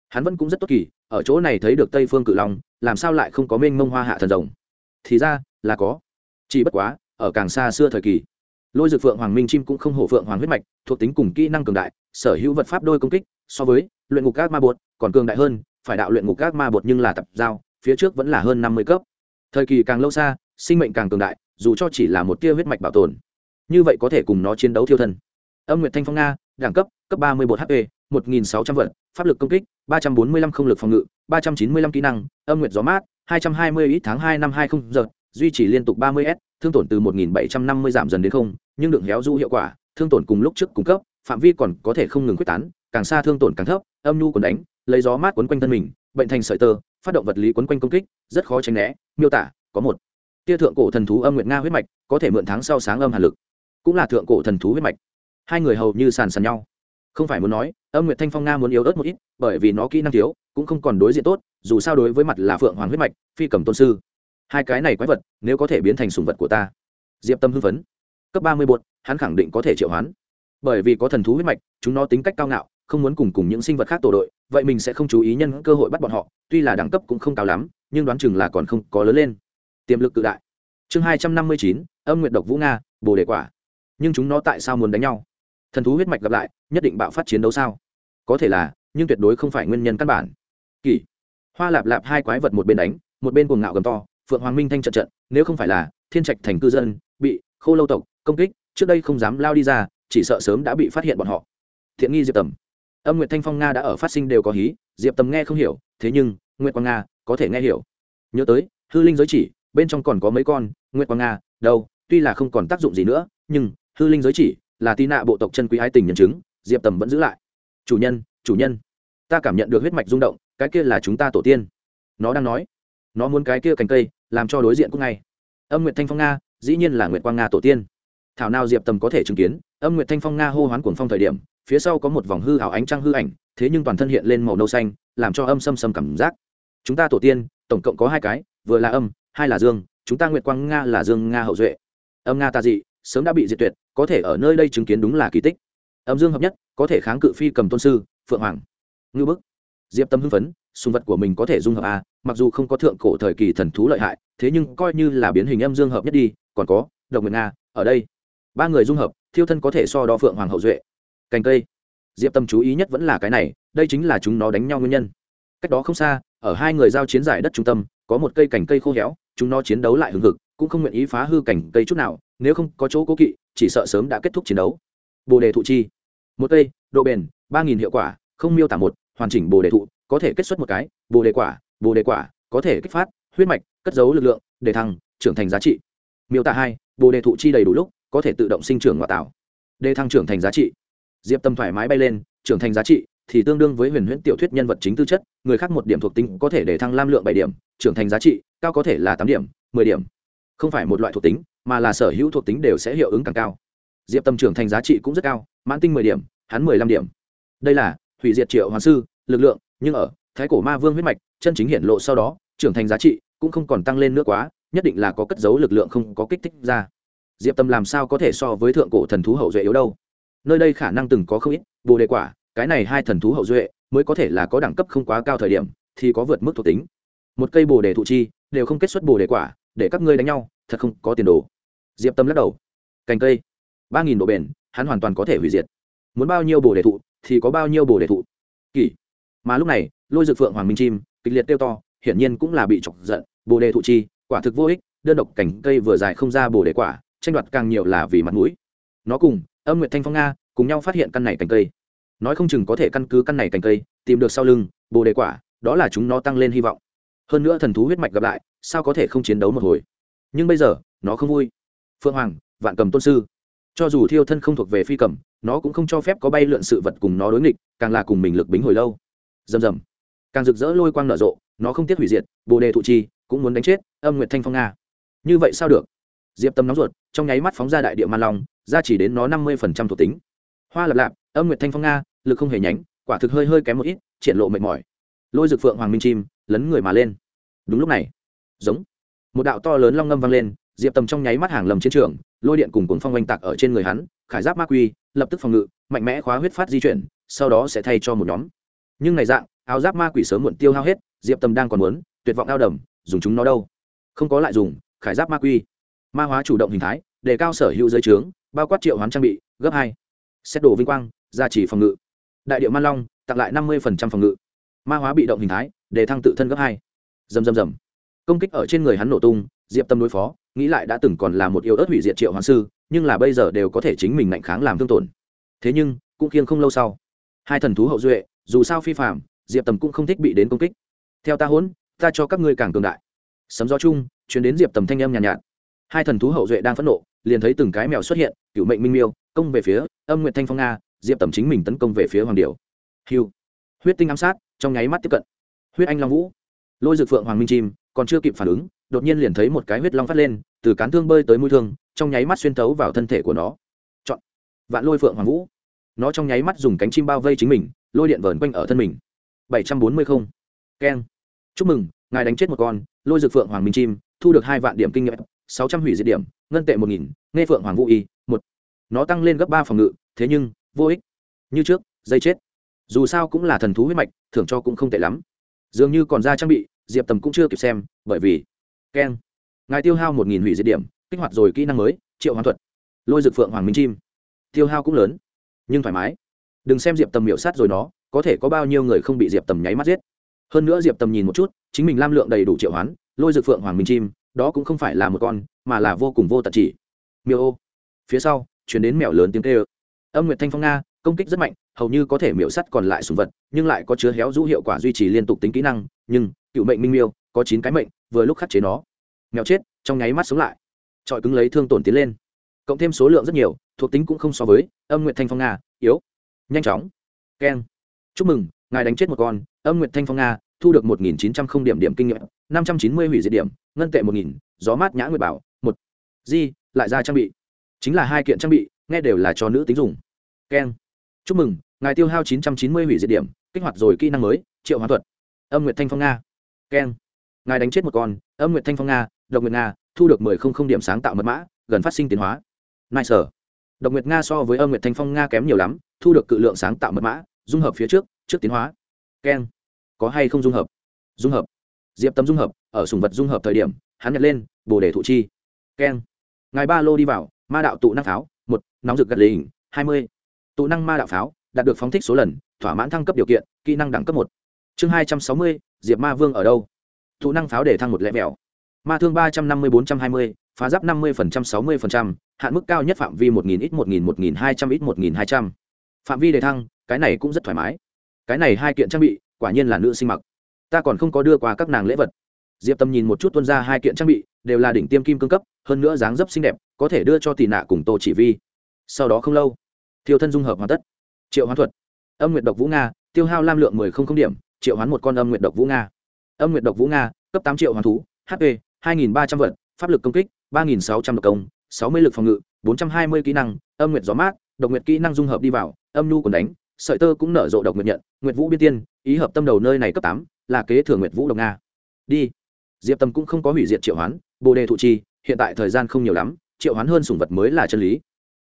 Hắn vẫn cũng rất tốt kỳ, ở chỗ này thấy được tây phương cự long, làm sao lại không có mênh mông hoa hạ thần rồng? Thì ra, là có. Chỉ bất quá ở càng xa xưa thời kỳ. Lôi dược phượng hoàng minh chim cũng không hổ phượng hoàng huyết mạch, thuộc tính cùng kỹ năng cường đại, sở hữu vật pháp đôi công kích, so với luyện ngục các ma bột, còn cường đại hơn, phải đạo luyện ngục các ma bột nhưng là tập giao, phía trước vẫn là hơn năm mươi cấp. Thời kỳ càng lâu xa, sinh mệnh càng cường đại, dù cho chỉ là một tia huyết mạch bảo tồn, như vậy có thể cùng nó chiến đấu thiêu thân. Âm nguyệt thanh phong nga, đẳng cấp cấp ba mươi một hp, một nghìn sáu trăm vận pháp lực công kích, ba trăm bốn mươi lăm không lực phòng ngự, ba trăm chín mươi lăm kỹ năng, âm nguyệt gió mát, hai trăm hai mươi ít tháng hai năm hai không giờ, duy trì liên tục ba mươi s thương tổn từ một nghìn bảy trăm năm mươi giảm dần đến không, nhưng đựng héo du hiệu quả, thương tổn cùng lúc trước cung cấp, phạm vi còn có thể không ngừng quyết tán, càng xa thương tổn càng thấp, âm nhu còn đánh, lấy gió mát quấn quanh thân mình, bệnh thành sợi tơ, phát động vật lý quấn quanh công kích, rất khó tránh né, miêu tả, có một. Tia thượng cổ thần thú âm nguyệt nga huyết mạch, có thể mượn tháng sau sáng âm hàn lực, cũng là thượng cổ thần thú huyết mạch. Hai người hầu như sàn sàn nhau. Không phải muốn nói, âm nguyệt thanh phong nga muốn yếu ớt một ít, bởi vì nó kỹ năng thiếu, cũng không còn đối diện tốt, dù sao đối với mặt là phượng hoàng huyết mạch, phi cầm tôn sư hai cái này quái vật, nếu có thể biến thành sùng vật của ta. Diệp tâm hưng phấn cấp ba mươi bột, hắn khẳng định có thể triệu hoán. Bởi vì có thần thú huyết mạch, chúng nó tính cách cao ngạo, không muốn cùng cùng những sinh vật khác tổ đội, vậy mình sẽ không chú ý nhân cơ hội bắt bọn họ, tuy là đẳng cấp cũng không cao lắm, nhưng đoán chừng là còn không có lớn lên. Tiềm lực cự đại. Chương hai trăm năm mươi chín, âm nguyện độc vũ nga, bồ đề quả. Nhưng chúng nó tại sao muốn đánh nhau? Thần thú huyết mạch gặp lại, nhất định bạo phát chiến đấu sao? Có thể là, nhưng tuyệt đối không phải nguyên nhân căn bản. Kỷ hoa lạp lạp hai quái vật một bên đánh, một bên cuồng ngạo gầm to phượng hoàng minh thanh trận trận, nếu không phải là thiên trạch thành cư dân, bị khô lâu tộc công kích, trước đây không dám lao đi ra, chỉ sợ sớm đã bị phát hiện bọn họ. Thiện nghi diệp tầm. Âm nguyệt thanh phong nga đã ở phát sinh đều có hí, diệp tầm nghe không hiểu, thế nhưng, nguyệt quang nga có thể nghe hiểu. Nhớ tới, hư linh giới chỉ, bên trong còn có mấy con, nguyệt quang nga, đâu, tuy là không còn tác dụng gì nữa, nhưng, hư linh giới chỉ là tì nạ bộ tộc chân quý ái tình nhân chứng, diệp tầm vẫn giữ lại. Chủ nhân chủ nhân, ta cảm nhận được huyết mạch rung động, cái kia là chúng ta tổ tiên. Nó đang nói nó muốn cái kia cành cây, làm cho đối diện cũng ngay. Âm nguyệt thanh phong nga, dĩ nhiên là nguyệt quang nga tổ tiên. Thảo nào diệp tầm có thể chứng kiến, âm nguyệt thanh phong nga hô hoán cuồng phong thời điểm, phía sau có một vòng hư hảo ánh trăng hư ảnh, thế nhưng toàn thân hiện lên màu nâu xanh, làm cho âm xâm xâm cảm giác. Chúng ta tổ tiên, tổng cộng có hai cái, vừa là âm, hai là dương, chúng ta nguyệt quang nga là dương nga hậu duệ. Âm nga ta dị, sớm đã bị diệt tuyệt, có thể ở nơi đây chứng kiến đúng là kỳ tích. Âm dương hợp nhất, có thể kháng cự phi cầm tôn sư, phượng hoàng. Ngư bức. Diệp tâm hưng phấn sùng vật của mình có thể dung hợp a, mặc dù không có thượng cổ thời kỳ thần thú lợi hại, thế nhưng coi như là biến hình âm dương hợp nhất đi, còn có, độc nguyện a ở đây. Ba người dung hợp, thiêu thân có thể so đo phượng hoàng hậu duệ. Cành cây. Diệp tâm chú ý nhất vẫn là cái này, đây chính là chúng nó đánh nhau nguyên nhân. Cách đó không xa, ở hai người giao chiến giải đất trung tâm, có một cây cành cây khô héo, chúng nó chiến đấu lại hừng hực, cũng không nguyện ý phá hư cành cây chút nào, nếu không có chỗ cố kỵ, chỉ sợ sớm đã kết thúc chiến đấu. Bồ đề thụ chi. Một cây, độ bền, ba nghìn hiệu quả, không miêu tả một, hoàn chỉnh bồ đề thụ có thể kết xuất một cái, bồ đề quả, bồ đề quả, có thể kích phát, huyết mạch, cất giấu lực lượng đề thăng, trưởng thành giá trị. Miêu tả hai, bồ đề thụ chi đầy đủ lúc, có thể tự động sinh trưởng ngoại tạo. Đề thăng trưởng thành giá trị. Diệp tâm thoải mái bay lên, trưởng thành giá trị thì tương đương với huyền huyễn tiểu thuyết nhân vật chính tư chất, người khác một điểm thuộc tính có thể để thăng lam lượng bảy điểm, trưởng thành giá trị, cao có thể là tám điểm, mười điểm. Không phải một loại thuộc tính, mà là sở hữu thuộc tính đều sẽ hiệu ứng càng cao. Diệp tâm trưởng thành giá trị cũng rất cao, mãn tinh mười điểm, hắn mười lăm điểm. Đây là hủy diệt triệu hoàng sư, lực lượng nhưng ở, thái cổ ma vương huyết mạch, chân chính hiện lộ sau đó, trưởng thành giá trị cũng không còn tăng lên nữa quá, nhất định là có cất giấu lực lượng không có kích thích ra. Diệp tâm làm sao có thể so với thượng cổ thần thú hậu duệ yếu đâu? Nơi đây khả năng từng có không ít, bồ đề quả, cái này hai thần thú hậu duệ mới có thể là có đẳng cấp không quá cao thời điểm, thì có vượt mức thuộc tính. Một cây bồ đề thụ chi, đều không kết xuất bồ đề quả, để các ngươi đánh nhau, thật không có tiền đồ. Diệp tâm lắc đầu. Cành cây, ba nghìn độ bền, hắn hoàn toàn có thể hủy diệt. Muốn bao nhiêu bồ đề thụ, thì có bao nhiêu bồ đề thụ. Kỷ mà lúc này, lôi dược phượng hoàng minh chim, kịch liệt tiêu to, hiển nhiên cũng là bị chọc giận, bồ đề thụ chi, quả thực vô ích, đơn độc cảnh cây vừa dài không ra bồ đề quả, tranh đoạt càng nhiều là vì mặt mũi. Nó cùng, âm nguyệt thanh phong nga, cùng nhau phát hiện căn này cành cây. Nói không chừng có thể căn cứ căn này cành cây, tìm được sau lưng, bồ đề quả, đó là chúng nó tăng lên hy vọng. Hơn nữa thần thú huyết mạch gặp lại, sao có thể không chiến đấu một hồi? Nhưng bây giờ, nó không vui. Phương hoàng, vạn cầm tôn sư. Cho dù thiêu thân không thuộc về phi cầm, nó cũng không cho phép có bay lượn sự vật cùng nó đối nghịch, càng là cùng mình lực bính hồi lâu rầm rầm. Càng rực rỡ lôi quang nở rộ, nó không tiếc hủy diệt, bồ đề thụ chi cũng muốn đánh chết âm nguyệt thanh phong nga. Như vậy sao được? Diệp tâm nóng ruột, trong nháy mắt phóng ra đại địa man long ra chỉ đến nó năm mươi phần trăm thuộc tính. Hoa lập lạp, âm nguyệt thanh phong nga, lực không hề nhánh, quả thực hơi hơi kém một ít, triển lộ mệt mỏi. Lôi rực phượng hoàng minh chim, lấn người mà lên. Đúng lúc này, giống, một đạo to lớn long ngâm vang lên, diệp tầm trong nháy mắt hàng lầm chiến trường, lôi điện cùng cuồng phong oanh tạc ở trên người hắn, khải giáp ma quy, lập tức phòng ngự, mạnh mẽ khóa huyết phát di chuyển, sau đó sẽ thay cho một nhóm nhưng này dạng, áo giáp ma quỷ sớm muộn tiêu hao hết, diệp Tâm đang còn muốn, tuyệt vọng ao đầm, dùng chúng nó đâu? Không có lại dùng, khải giáp ma quy. Ma hóa chủ động hình thái đề cao sở hữu giới trướng, bao quát triệu hoán trang bị, gấp hai. Xét đồ vinh quang, gia trì phòng ngự. Đại điệu man long, tặng lại năm mươi phòng ngự. Ma hóa bị động hình thái, để thăng tự thân gấp hai. Dầm dầm dầm. Công kích ở trên người hắn nổ tung, diệp tâm đối phó, nghĩ lại đã từng còn là một yêu ớt hủy diệt triệu hoán sư, nhưng là bây giờ đều có thể chính mình mạnh kháng làm thương tổn. Thế nhưng, cũng khiêng không lâu sau. Hai thần thú hậu duệ dù sao phi phạm diệp tầm cũng không thích bị đến công kích. Theo ta hỗn ta cho các ngươi càng cường đại. Sấm gió chung chuyến đến diệp tầm thanh âm nhàn nhạt, nhạt. Hai thần thú hậu duệ đang phẫn nộ liền thấy từng cái mèo xuất hiện cựu mệnh minh miêu công về phía âm nguyện thanh phong nga diệp tầm chính mình tấn công về phía hoàng điểu. Hiu huyết tinh ám sát trong nháy mắt tiếp cận. Huyết anh long vũ. Lôi dược phượng hoàng minh chim còn chưa kịp phản ứng đột nhiên liền thấy một cái huyết long phát lên từ cán thương bơi tới mũi thương trong nháy mắt xuyên thấu vào thân thể của nó. Chọn. Vạn lôi phượng hoàng vũ. Nó trong nháy mắt dùng cánh chim bao vây chính mình lôi điện vờn quanh ở thân mình. bảy trăm bốn mươi không. Keng. Chúc mừng, ngài đánh chết một con, lôi dược phượng hoàng minh chim, thu được hai vạn điểm kinh nghiệm, sáu trăm hủy diệt điểm, ngân tệ một nghìn, nghe phượng hoàng vũ y, một. Nó tăng lên gấp ba phòng ngự, thế nhưng, vô ích. Như trước, dây chết. Dù sao cũng là thần thú huyết mạch, thưởng cho cũng không tệ lắm. Dường như còn ra trang bị, diệp tầm cũng chưa kịp xem, bởi vì, keng. Ngài tiêu hao một nghìn hủy diệt điểm, kích hoạt rồi kỹ năng mới, triệu hoàn thuật. Lôi dược phượng hoàng minh chim. Tiêu hao cũng lớn, nhưng thoải mái đừng xem diệp tầm miểu sát rồi nó, có thể có bao nhiêu người không bị diệp tầm nháy mắt giết. Hơn nữa diệp tầm nhìn một chút, chính mình lam lượng đầy đủ triệu hoán, lôi dược phượng hoàng minh chim, đó cũng không phải là một con, mà là vô cùng vô tận chỉ. Miêu ô. Phía sau chuyển đến mèo lớn tiếng kêu. Ơ âm nguyệt thanh phong nga, công kích rất mạnh, hầu như có thể miểu sắt còn lại sùng vật, nhưng lại có chứa héo rũ hiệu quả duy trì liên tục tính kỹ năng, nhưng, cựu mệnh minh miêu, có chín cái mệnh, vừa lúc khắc chế nó. Mèo chết, trong nháy mắt sống lại. Trọi cứng lấy thương tổn tiến lên. Cộng thêm số lượng rất nhiều, thuộc tính cũng không so với, âm nguyệt thanh phong nga, yếu nhanh chóng. Keng. Chúc mừng, ngài đánh chết một con, âm nguyệt thanh phong nga, thu được một nghìn chín trăm không điểm điểm kinh nghiệm, năm trăm chín mươi hủy diệt điểm, ngân tệ một nghìn, gió mát nhã nguyệt bảo, một. Di, lại ra trang bị. Chính là hai kiện trang bị, nghe đều là cho nữ tính dùng. Keng. Chúc mừng, ngài tiêu hao chín trăm chín mươi hủy diệt điểm, kích hoạt rồi kỹ năng mới, triệu hóa thuật. Âm nguyệt thanh phong nga. Keng. Ngài đánh chết một con, âm nguyệt thanh phong nga, độc nguyệt nga, thu được mười không không điểm sáng tạo mật mã, gần phát sinh tiến hóa. Nice sở độc nguyệt nga so với âm nguyệt thanh phong nga kém nhiều lắm, thu được cự lượng sáng tạo mật mã, dung hợp phía trước trước tiến hóa. Keng có hay không dung hợp? Dung hợp. Diệp tâm dung hợp, ở sùng vật dung hợp thời điểm, hắn nhặt lên, bồ đề thụ chi. Keng ngài ba lô đi vào, ma đạo tụ năng pháo, một, nóng rực gật lình hai mươi. Tụ năng ma đạo pháo, đạt được phóng thích số lần, thỏa mãn thăng cấp điều kiện, kỹ năng đẳng cấp một. Chương hai trăm sáu mươi, diệp ma vương ở đâu? Tụ năng pháo để thăng một lẻ mèo ma thương ba trăm năm mươi bốn trăm hai mươi phá giáp năm mươi sáu mươi hạn mức cao nhất phạm vi một nghìn ít, một nghìn một nghìn hai trăm ít, một nghìn hai trăm. Phạm vi đề thăng, cái này cũng rất thoải mái. Cái này hai kiện trang bị, quả nhiên là nữ sinh mặc. Ta còn không có đưa qua các nàng lễ vật. Diệp tâm nhìn một chút tuân ra hai kiện trang bị, đều là đỉnh tiêm kim cương cấp, hơn nữa dáng dấp xinh đẹp, có thể đưa cho tì nạ cùng tô chỉ vi. Sau đó không lâu, thiêu thân dung hợp hoàn tất. Triệu hoán thuật. Âm nguyệt độc vũ nga, tiêu hao lam lượng mười không không điểm, triệu hoán một con âm nguyệt độc vũ nga. Âm nguyệt độc vũ nga, cấp tám triệu hoán thú hp hai nghìn ba trăm vật, pháp lực công kích ba nghìn sáu trăm độc công, sáu mươi lực phòng ngự, bốn trăm hai mươi kỹ năng, âm nguyệt gió mát, độc nguyệt kỹ năng dung hợp đi vào, âm nhu còn đánh, sợi tơ cũng nở rộ độc nguyệt nhận, nguyệt vũ biên tiên, ý hợp tâm đầu nơi này cấp tám, là kế thừa nguyệt vũ độc nga. Đi. Diệp tâm cũng không có hủy diệt triệu hoán, bồ đề thụ chi, hiện tại thời gian không nhiều lắm, triệu hoán hơn sùng vật mới là chân lý.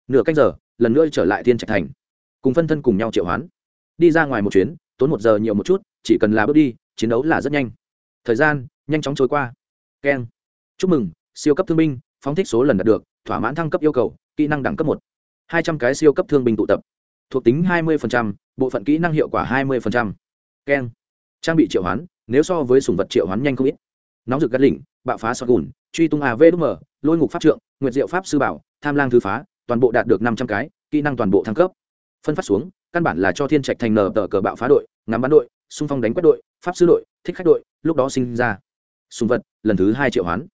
Nửa canh giờ, lần nữa trở lại thiên trạch thành, cùng phân thân cùng nhau triệu hoán. Đi ra ngoài một chuyến, tốn một giờ nhiều một chút, chỉ cần là bước đi, chiến đấu là rất nhanh. Thời gian nhanh chóng trôi qua. Keng. Chúc mừng siêu cấp thương binh, phóng thích số lần đạt được, thỏa mãn thăng cấp yêu cầu, kỹ năng đẳng cấp một. Hai trăm cái siêu cấp thương binh tụ tập. Thuộc tính hai mươi bộ phận kỹ năng hiệu quả hai mươi keng. Trang bị triệu hoán, nếu so với sùng vật triệu hoán nhanh không ít. Nóng rực gắt lỉnh, bạo phá sọt gùn, truy tung avm lôi ngục pháp trượng, nguyệt diệu pháp sư bảo, tham lang thư phá, toàn bộ đạt được năm trăm cái, kỹ năng toàn bộ thăng cấp. Phân phát xuống, căn bản là cho thiên trạch thành nở tờ cờ bạo phá đội, ngắm bắn đội, xung phong đánh quét đội, pháp sư đội, thích khách đội, lúc đó sinh ra. Sùng vật, lần thứ hai triệu hoán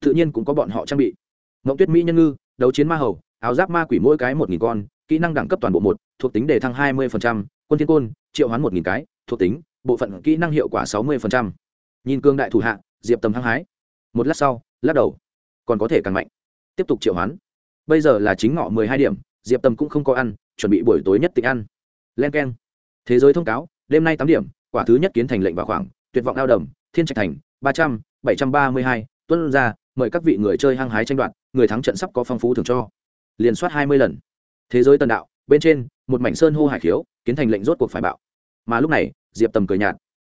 tự nhiên cũng có bọn họ trang bị. Mộng tuyết mỹ nhân ngư, đấu chiến ma hầu, áo giáp ma quỷ mỗi cái một nghìn con, kỹ năng đẳng cấp toàn bộ một, thuộc tính đề thăng hai mươi quân thiên côn, triệu hoán một nghìn cái, thuộc tính, bộ phận kỹ năng hiệu quả sáu mươi nhìn cương đại thủ hạ, diệp tầm hăng hái. Một lát sau lát đầu. Còn có thể càng mạnh. Tiếp tục triệu hoán. Bây giờ là chính ngọ mười hai điểm, diệp tầm cũng không có ăn, chuẩn bị buổi tối nhất tịch ăn. Len k e n thế giới thông cáo, đêm nay tám điểm, quả thứ nhất kiến thành lệnh vào khoảng, tuyệt vọng ao đầm, thiên trạch thành, ba trăm, bảy trăm ba mươi hai, tuân ra mời các vị người chơi hăng hái tranh đoạt, người thắng trận sắp có phong phú thường cho. Liền soát hai mươi lần. Thế giới tần đạo, bên trên, một mảnh sơn hô hải khiếu, kiến thành lệnh rốt cuộc phải bạo. Mà lúc này, diệp tầm cười nhạt.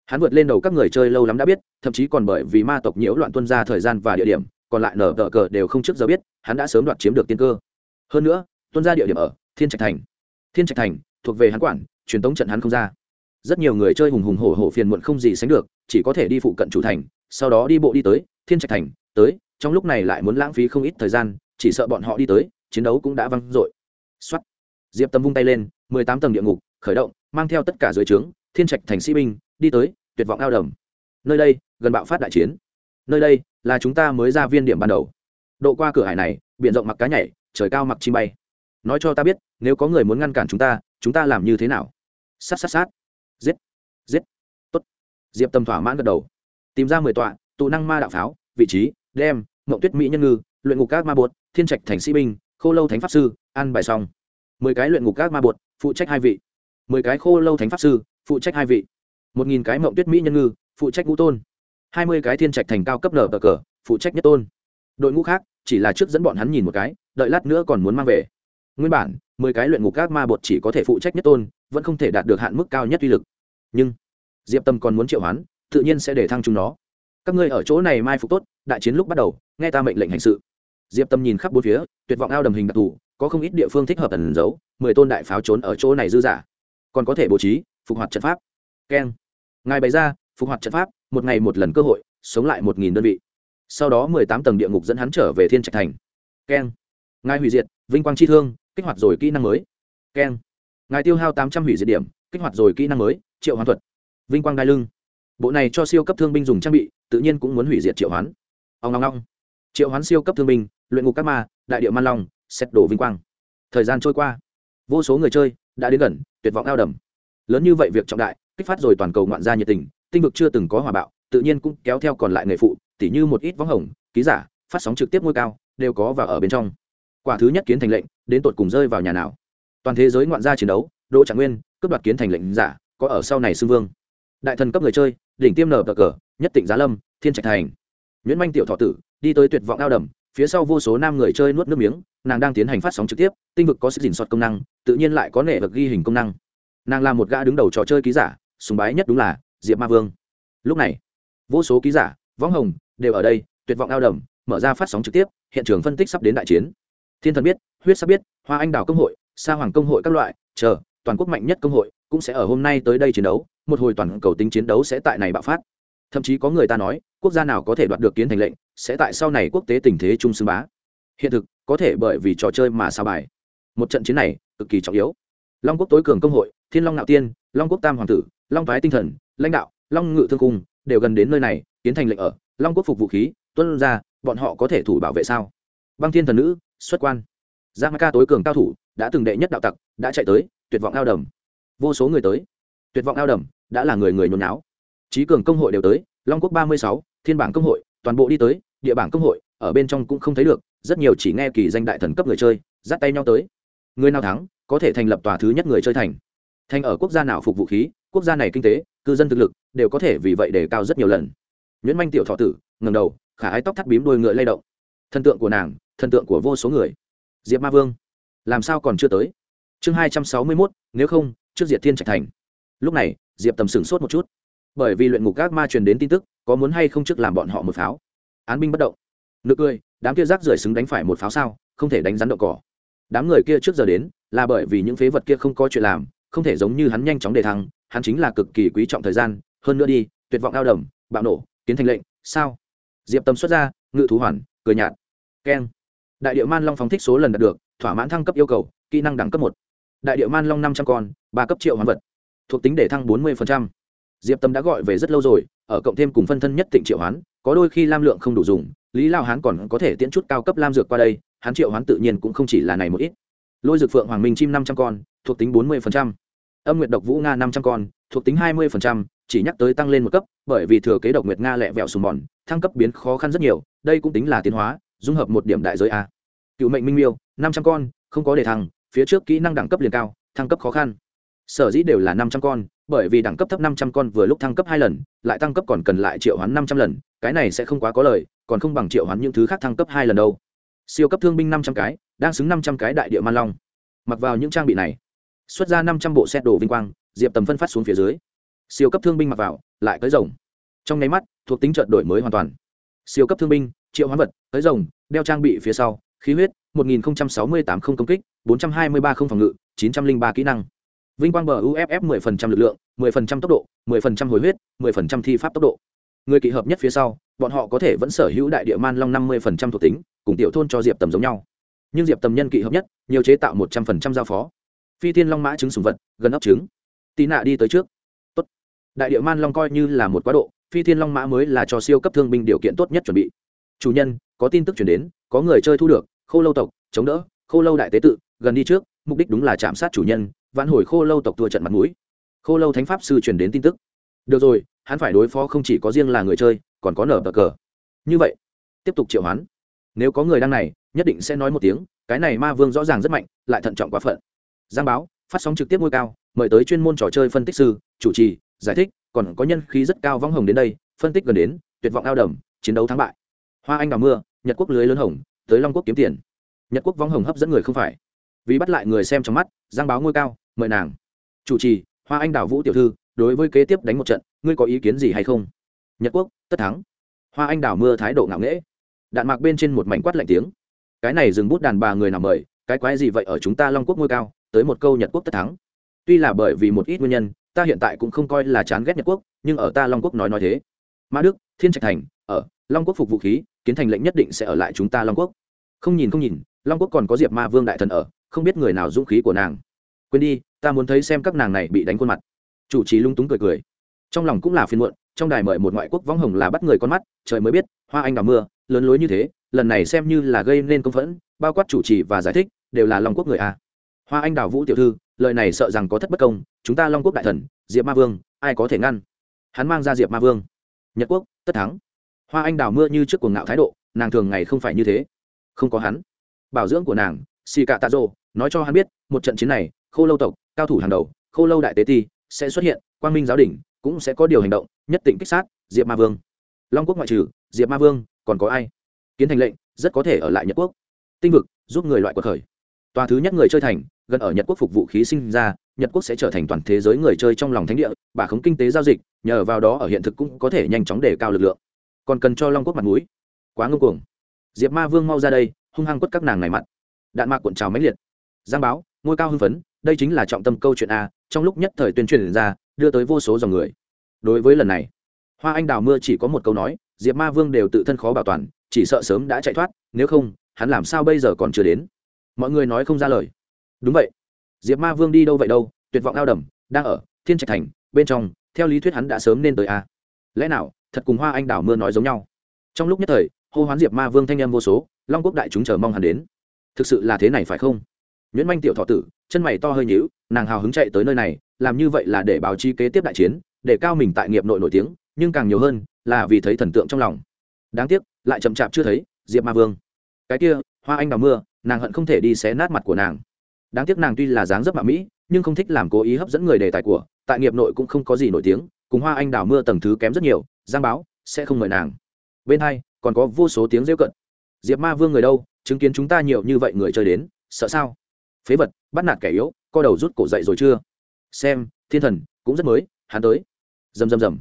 Hắn vượt lên đầu các người chơi lâu lắm đã biết, thậm chí còn bởi vì ma tộc nhiễu loạn tuân ra thời gian và địa điểm, còn lại nở tờ cờ đều không trước giờ biết, hắn đã sớm đoạt chiếm được tiên cơ. Hơn nữa, tuân ra địa điểm ở thiên trạch thành. Thiên trạch thành, thuộc về hắn quản, truyền tống trận hắn không ra. Rất nhiều người chơi hùng hùng hổ hổ phiền muộn không gì sánh được, chỉ có thể đi phụ cận chủ thành, sau đó đi bộ đi tới thiên trạch thành tới, trong lúc này lại muốn lãng phí không ít thời gian, chỉ sợ bọn họ đi tới, chiến đấu cũng đã văng dội. Xuất diệp tâm vung tay lên, mười tám tầng địa ngục, khởi động, mang theo tất cả dưới trướng, thiên trạch thành sĩ binh, đi tới, tuyệt vọng ao đầm. Nơi đây, gần bạo phát đại chiến. Nơi đây, là chúng ta mới ra viên điểm ban đầu. Độ qua cửa hải này, biển rộng mặc cá nhảy, trời cao mặc chim bay. Nói cho ta biết, nếu có người muốn ngăn cản chúng ta chúng ta làm như thế nào? Sát sát sát. Giết giết. Tốt. Diệp tâm thỏa mãn gật đầu. Tìm ra mười tọa, tụ năng ma đạo pháo, vị trí đem, mộng tuyết mỹ nhân ngư, luyện ngục các ma bột, thiên trạch thành sĩ binh, khô lâu thánh pháp sư ăn bài xong. Mười cái luyện ngục các ma bột, phụ trách hai vị. Mười cái khô lâu thánh pháp sư, phụ trách hai vị. Một nghìn cái mộng tuyết mỹ nhân ngư, phụ trách ngũ tôn. Hai mươi cái thiên trạch thành cao cấp nở cờ cờ, phụ trách nhất tôn. Đội ngũ khác, chỉ là trước dẫn bọn hắn nhìn một cái, đợi lát nữa còn muốn mang về. Nguyên bản, mười cái luyện ngục các ma bột chỉ có thể phụ trách nhất tôn, vẫn không thể đạt được hạn mức cao nhất uy lực. Nhưng, diệp tâm còn muốn triệu hoán, tự nhiên sẽ để thăng chúng nó. Các ngươi ở chỗ này mai phục tốt đại chiến lúc bắt đầu, nghe ta mệnh lệnh hành sự. Diệp tâm nhìn khắp bốn phía, tuyệt vọng ao đầm hình đặc thù, có không ít địa phương thích hợp ẩn giấu, mười tôn đại pháo trốn ở chỗ này dư giả. Còn có thể bố trí, phục hoạt trận pháp. Keng. Ngài bày ra, phục hoạt trận pháp, một ngày một lần cơ hội, sống lại một nghìn đơn vị. Sau đó mười tám tầng địa ngục dẫn hắn trở về thiên trạch thành. Keng. Ngài hủy diệt, vinh quang chi thương, kích hoạt rồi kỹ năng mới. Keng. Ngài tiêu hao tám trăm hủy diệt điểm, kích hoạt rồi kỹ năng mới, triệu hoán thuật. Vinh quang đai lưng. Bộ này cho siêu cấp thương binh dùng trang bị, tự nhiên cũng muốn hủy diệt triệu hoán ông long long triệu hoán siêu cấp thương binh, luyện ngục các ma, đại điệu man long, xét đổ vinh quang. Thời gian trôi qua, vô số người chơi đã đến gần, tuyệt vọng ao đầm. Lớn như vậy việc trọng đại, kích phát rồi toàn cầu ngoạn gia nhiệt tình, tinh vực chưa từng có hòa bạo, tự nhiên cũng kéo theo còn lại nghề phụ, tỉ như một ít võng hồng, ký giả, phát sóng trực tiếp ngôi cao, đều có và ở bên trong. Quả thứ nhất kiến thành lệnh, đến tột cùng rơi vào nhà nào? Toàn thế giới ngoạn gia chiến đấu, đỗ trạng nguyên, cướp đoạt kiến thành lệnh giả, có ở sau này xưng vương. Đại thần cấp người chơi, đỉnh tiêm nở cờ, nhất tỉnh giá lâm, thiên trạch thành nguyễn manh tiểu thọ tử, đi tới tuyệt vọng ao đầm, phía sau vô số nam người chơi nuốt nước miếng, nàng đang tiến hành phát sóng trực tiếp, tinh vực có sức dình soát công năng, tự nhiên lại có nệ vật ghi hình công năng. Nàng là một gã đứng đầu trò chơi ký giả, sùng bái nhất đúng là diệp ma vương. Lúc này, vô số ký giả, võng hồng, đều ở đây, tuyệt vọng ao đầm, mở ra phát sóng trực tiếp, hiện trường phân tích sắp đến đại chiến. Thiên thần biết, huyết sắp biết, hoa anh đào công hội, sa hoàng công hội các loại, chờ, toàn quốc mạnh nhất công hội cũng sẽ ở hôm nay tới đây chiến đấu, một hồi toàn cầu tính chiến đấu sẽ tại này bạo phát thậm chí có người ta nói, quốc gia nào có thể đoạt được kiến thành lệnh, sẽ tại sau này quốc tế tình thế trung xưng bá. Hiện thực, có thể bởi vì trò chơi mà sao bài. Một trận chiến này, cực kỳ trọng yếu. Long quốc tối cường công hội, thiên long nạo tiên, long quốc tam hoàng tử, long thái tinh thần, lãnh đạo, long ngự thương cung, đều gần đến nơi này, kiến thành lệnh ở, long quốc phục vũ khí, tuân ra, bọn họ có thể thủ bảo vệ sao? Băng thiên thần nữ, xuất quan. Giang ca tối cường cao thủ, đã từng đệ nhất đạo tặc, đã chạy tới, tuyệt vọng ao đầm. Vô số người tới. Tuyệt vọng ao đầm, đã là người người nhốn náo trí cường công hội đều tới, long quốc ba mươi sáu, thiên bảng công hội, toàn bộ đi tới, địa bảng công hội, ở bên trong cũng không thấy được, rất nhiều chỉ nghe kỳ danh đại thần cấp người chơi, dắt tay nhau tới. Người nào thắng, có thể thành lập tòa thứ nhất người chơi thành. Thành ở quốc gia nào phục vũ khí, quốc gia này kinh tế, cư dân thực lực, đều có thể vì vậy để cao rất nhiều lần. Nhuyễn manh tiểu thọ tử ngầm đầu, khả ái tóc thắt bím đôi ngựa lay động. Thần tượng của nàng, thần tượng của vô số người. Diệp ma vương, làm sao còn chưa tới? Chương hai trăm sáu mươi mốt, nếu không, trước diệt thiên trạch thành. Lúc này, diệp tầm sửng sốt một chút bởi vì luyện ngục các ma truyền đến tin tức, có muốn hay không trước làm bọn họ một pháo. Án binh bất động. Nực cười, đám kia rác rưởi xứng đánh phải một pháo sao, không thể đánh rắn đậu cỏ. Đám người kia trước giờ đến, là bởi vì những phế vật kia không có chuyện làm, không thể giống như hắn nhanh chóng đề thăng, hắn chính là cực kỳ quý trọng thời gian, hơn nữa đi, tuyệt vọng ao đầm, bạo nổ, kiến thành lệnh, sao? Diệp tâm xuất ra, ngự thú hoàn, cười nhạt. Keng. Đại điệu man long phóng thích số lần đạt được, thỏa mãn thăng cấp yêu cầu, kỹ năng đẳng cấp một. Đại điệu man long năm trăm con, ba cấp triệu hoán vật. Thuộc tính để thăng bốn mươi diệp tâm đã gọi về rất lâu rồi, ở cộng thêm cùng phân thân nhất tịnh triệu hoán, có đôi khi lam lượng không đủ dùng, lý lao hán còn có thể tiễn chút cao cấp lam dược qua đây, hắn triệu hoán tự nhiên cũng không chỉ là này một ít. Lôi dược phượng hoàng minh chim năm trăm con, thuộc tính bốn mươi âm nguyệt độc vũ nga năm trăm con, thuộc tính hai mươi chỉ nhắc tới tăng lên một cấp, bởi vì thừa kế độc nguyệt nga lẹ vẹo sùm mòn thăng cấp biến khó khăn rất nhiều, đây cũng tính là tiến hóa, dung hợp một điểm đại giới a. Cựu mệnh minh miêu, năm trăm con, không có đề thăng, phía trước kỹ năng đẳng cấp liền cao, thăng cấp khó khăn. Sở dĩ đều là năm trăm con bởi vì đẳng cấp thấp năm trăm con vừa lúc thăng cấp hai lần, lại tăng cấp còn cần lại triệu hoán năm trăm lần, cái này sẽ không quá có lời, còn không bằng triệu hoán những thứ khác thăng cấp hai lần đâu. Siêu cấp thương binh năm trăm cái, đang xứng năm trăm cái đại địa man long. Mặc vào những trang bị này, xuất ra năm trăm bộ xét đồ vinh quang, diệp tầm phân phát xuống phía dưới. Siêu cấp thương binh mặc vào, lại tới rồng. Trong nháy mắt, thuộc tính trợt đổi mới hoàn toàn. Siêu cấp thương binh, triệu hoán vật tới rồng, đeo trang bị phía sau, khí huyết, một nghìn sáu mươi tám không công kích, bốn trăm hai mươi ba không phòng ngự, chín trăm linh ba kỹ năng vinh quang bờ uff 10% lực lượng 10% tốc độ 10% hồi huyết 10% thi pháp tốc độ. Người kỵ hợp nhất phía sau, bọn họ có thể vẫn sở hữu đại địa man long 50% thuộc tính, cùng tiểu thôn cho diệp tầm giống nhau. Nhưng diệp tầm nhân kỵ hợp nhất, nhiều chế tạo 100% giao phó. Phi thiên long mã trứng sùng vật, gần ấp trứng. Tí nạ đi tới trước. Tốt. Đại địa man long coi như là một quá độ, phi thiên long mã mới là cho siêu cấp thương binh điều kiện tốt nhất chuẩn bị. Chủ nhân, có tin tức truyền đến, có người chơi thu được, khô lâu tộc, chống đỡ, khô lâu đại tế tự, gần đi trước, mục đích đúng là chạm sát chủ nhân vãn hồi khô lâu tộc tua trận mặt mũi. Khô lâu thánh pháp sư truyền đến tin tức. Được rồi, hắn phải đối phó không chỉ có riêng là người chơi, còn có nở bờ cờ. Như vậy, tiếp tục triệu hoán. Nếu có người đang này, nhất định sẽ nói một tiếng, cái này ma vương rõ ràng rất mạnh, lại thận trọng quá phận. Giang báo, phát sóng trực tiếp ngôi cao, mời tới chuyên môn trò chơi phân tích sư, chủ trì, giải thích, còn có nhân khí rất cao vong hồng đến đây, phân tích gần đến, tuyệt vọng ao đầm, chiến đấu thắng bại. Hoa anh đào mưa, nhật quốc lưới lớn hồng, tới long quốc kiếm tiền. Nhật quốc vong hồng hấp dẫn người không phải vì bắt lại người xem trong mắt, giang báo ngôi cao, mời nàng. Chủ trì, hoa anh đào vũ tiểu thư, đối với kế tiếp đánh một trận, ngươi có ý kiến gì hay không? Nhật quốc, tất thắng. Hoa anh đào mưa thái độ ngạo nghễ. Đạn mạc bên trên một mảnh quát lạnh tiếng. Cái này dừng bút đàn bà người nào mời, cái quái gì vậy ở chúng ta long quốc ngôi cao, tới một câu nhật quốc tất thắng. Tuy là bởi vì một ít nguyên nhân, ta hiện tại cũng không coi là chán ghét nhật quốc, nhưng ở ta long quốc nói nói thế. Ma đức, thiên trạch thành, ở, long quốc phục vũ khí, kiến thành lệnh nhất định sẽ ở lại chúng ta long quốc. Không nhìn không nhìn, long quốc còn có diệp ma vương đại thần ở không biết người nào dũng khí của nàng. Quên đi, ta muốn thấy xem các nàng này bị đánh khuôn mặt. Chủ trì lung túng cười cười. Trong lòng cũng là phiền muộn, trong đài mời một ngoại quốc võng hồng là bắt người con mắt, trời mới biết, hoa anh đào mưa, lớn lối như thế, lần này xem như là gây nên công phẫn, bao quát chủ trì và giải thích, đều là long quốc người a. Hoa anh đào vũ tiểu thư, lời này sợ rằng có thất bất công, chúng ta long quốc đại thần, diệp ma vương, ai có thể ngăn? Hắn mang ra diệp ma vương. Nhật quốc, tất thắng. Hoa anh đào mưa như trước cuồng ngạo thái độ, nàng thường ngày không phải như thế. Không có hắn. Bảo dưỡng của nàng xì cạ tạ rô nói cho hắn biết, một trận chiến này, khô lâu tộc, cao thủ hàng đầu, khô lâu đại tế ti, sẽ xuất hiện, quang minh giáo đình cũng sẽ có điều hành động, nhất định kích sát, diệp ma vương. Long quốc ngoại trừ, diệp ma vương, còn có ai? Kiến thành lệnh, rất có thể ở lại nhật quốc. Tinh vực, giúp người loại cuộc khởi. Tòa thứ nhất người chơi thành, gần ở nhật quốc phục vụ khí sinh ra, nhật quốc sẽ trở thành toàn thế giới người chơi trong lòng thánh địa bà khống kinh tế giao dịch, nhờ vào đó ở hiện thực cũng có thể nhanh chóng đề cao lực lượng. Còn cần cho long quốc mặt mũi. Quá ngưng cuồng. Diệp ma vương mau ra đây, hung hăng quất các nàng này mặt. Đạn mạc cuộn trào mãnh liệt giang báo, ngôi cao hưng phấn, đây chính là trọng tâm câu chuyện a, trong lúc nhất thời tuyên truyền ra, đưa tới vô số dòng người. Đối với lần này, hoa anh đào mưa chỉ có một câu nói, diệp ma vương đều tự thân khó bảo toàn, chỉ sợ sớm đã chạy thoát, nếu không, hắn làm sao bây giờ còn chưa đến? Mọi người nói không ra lời. Đúng vậy. Diệp ma vương đi đâu vậy đâu, tuyệt vọng ao đầm, đang ở, thiên trạch thành, bên trong, theo lý thuyết hắn đã sớm nên tới a. Lẽ nào, thật cùng hoa anh đào mưa nói giống nhau? Trong lúc nhất thời, hô hoán diệp ma vương thanh em vô số, long quốc đại chúng chờ mong hắn đến. Thực sự là thế này phải không? Nhuyễn manh tiểu thọ tử, chân mày to hơi nhíu, nàng hào hứng chạy tới nơi này, làm như vậy là để báo chi kế tiếp đại chiến, để cao mình tại nghiệp nội nổi tiếng, nhưng càng nhiều hơn là vì thấy thần tượng trong lòng. Đáng tiếc, lại chậm chạp chưa thấy, diệp ma vương. Cái kia, hoa anh đào mưa, nàng hận không thể đi xé nát mặt của nàng. Đáng tiếc nàng tuy là dáng dấp mạ mỹ, nhưng không thích làm cố ý hấp dẫn người đề tài của, tại nghiệp nội cũng không có gì nổi tiếng, cùng hoa anh đào mưa tầng thứ kém rất nhiều, giang báo sẽ không mời nàng. Bên hai, còn có vô số tiếng rêu cận. Diệp ma vương người đâu, chứng kiến chúng ta nhiều như vậy người chơi đến, sợ sao? Phế vật bắt nạt kẻ yếu co đầu rút cổ dậy rồi chưa? Xem thiên thần cũng rất mới hắn tới. Rầm rầm rầm.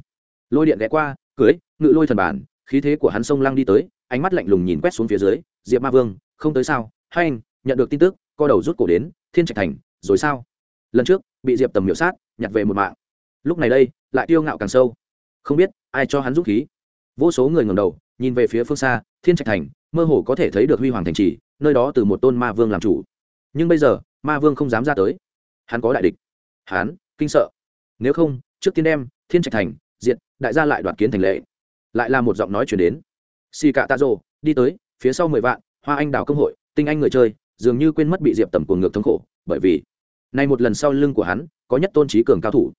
Lôi điện ghé qua cưới ngự lôi thần bản khí thế của hắn sông lăng đi tới ánh mắt lạnh lùng nhìn quét xuống phía dưới diệp ma vương không tới sao? Hay, anh nhận được tin tức co đầu rút cổ đến thiên trạch thành rồi sao? Lần trước bị diệp tầm miểu sát nhặt về một mạng. Lúc này đây lại tiêu ngạo càng sâu. Không biết ai cho hắn dũng khí? Vô số người ngầm đầu nhìn về phía phương xa thiên trạch thành mơ hồ có thể thấy được huy hoàng thành trì nơi đó từ một tôn ma vương làm chủ nhưng bây giờ, ma vương không dám ra tới. Hắn có đại địch. Hắn, kinh sợ. Nếu không, trước tiên đem thiên trạch thành diện đại gia lại đoạt kiến thành lệ. Lại là một giọng nói chuyển đến. Xì cạ tạ rồ đi tới, phía sau mười vạn, hoa anh đào công hội, tinh anh người chơi, dường như quên mất bị diệp tầm cuồng ngược thống khổ, bởi vì nay một lần sau lưng của hắn, có nhất tôn trí cường cao thủ.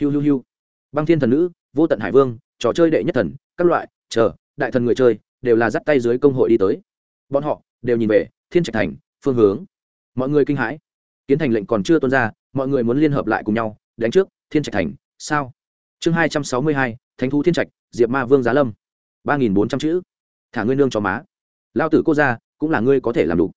Hiu hiu hiu. Băng thiên thần nữ, vô tận hải vương, trò chơi đệ nhất thần, các loại, chờ, đại thần người chơi, đều là dắt tay dưới công hội đi tới. Bọn họ đều nhìn về thiên trạch thành, phương hướng mọi người kinh hãi. Kiến thành lệnh còn chưa tuân ra, mọi người muốn liên hợp lại cùng nhau, đánh trước, thiên trạch thành, sao? Chương hai trăm sáu mươi hai, thánh thú thiên trạch, diệp ma vương giá lâm. ba nghìn bốn trăm chữ. Thả ngươi nương cho má. Lao tử cô ra cũng là ngươi có thể làm đủ.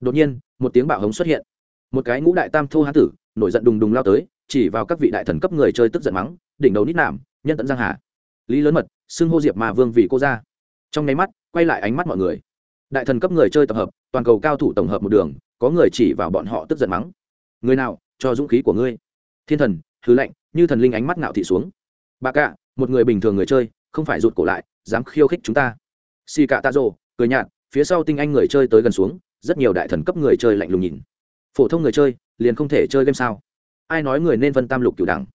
Đột nhiên, một tiếng bạo hống xuất hiện. Một cái ngũ đại tam thô hán tử, nổi giận đùng đùng lao tới, chỉ vào các vị đại thần cấp người chơi tức giận mắng, đỉnh đầu nít nạm, nhân tận giang hà. Lý lớn mật, xưng hô diệp ma vương vì cô ra trong nháy mắt, quay lại ánh mắt mọi người. Đại thần cấp người chơi tập hợp, toàn cầu cao thủ tổng hợp một đường có người chỉ vào bọn họ tức giận mắng. Người nào, cho dũng khí của ngươi. Thiên thần thứ lệnh, như thần linh ánh mắt ngạo thị xuống. Bà cạ một người bình thường người chơi, không phải rụt cổ lại, dám khiêu khích chúng ta. Xì cạ tạ rồ, cười nhạt, phía sau tinh anh người chơi tới gần xuống, rất nhiều đại thần cấp người chơi lạnh lùng nhìn. Phổ thông người chơi, liền không thể chơi game sao? Ai nói người nên vân tam lục cửu đẳng?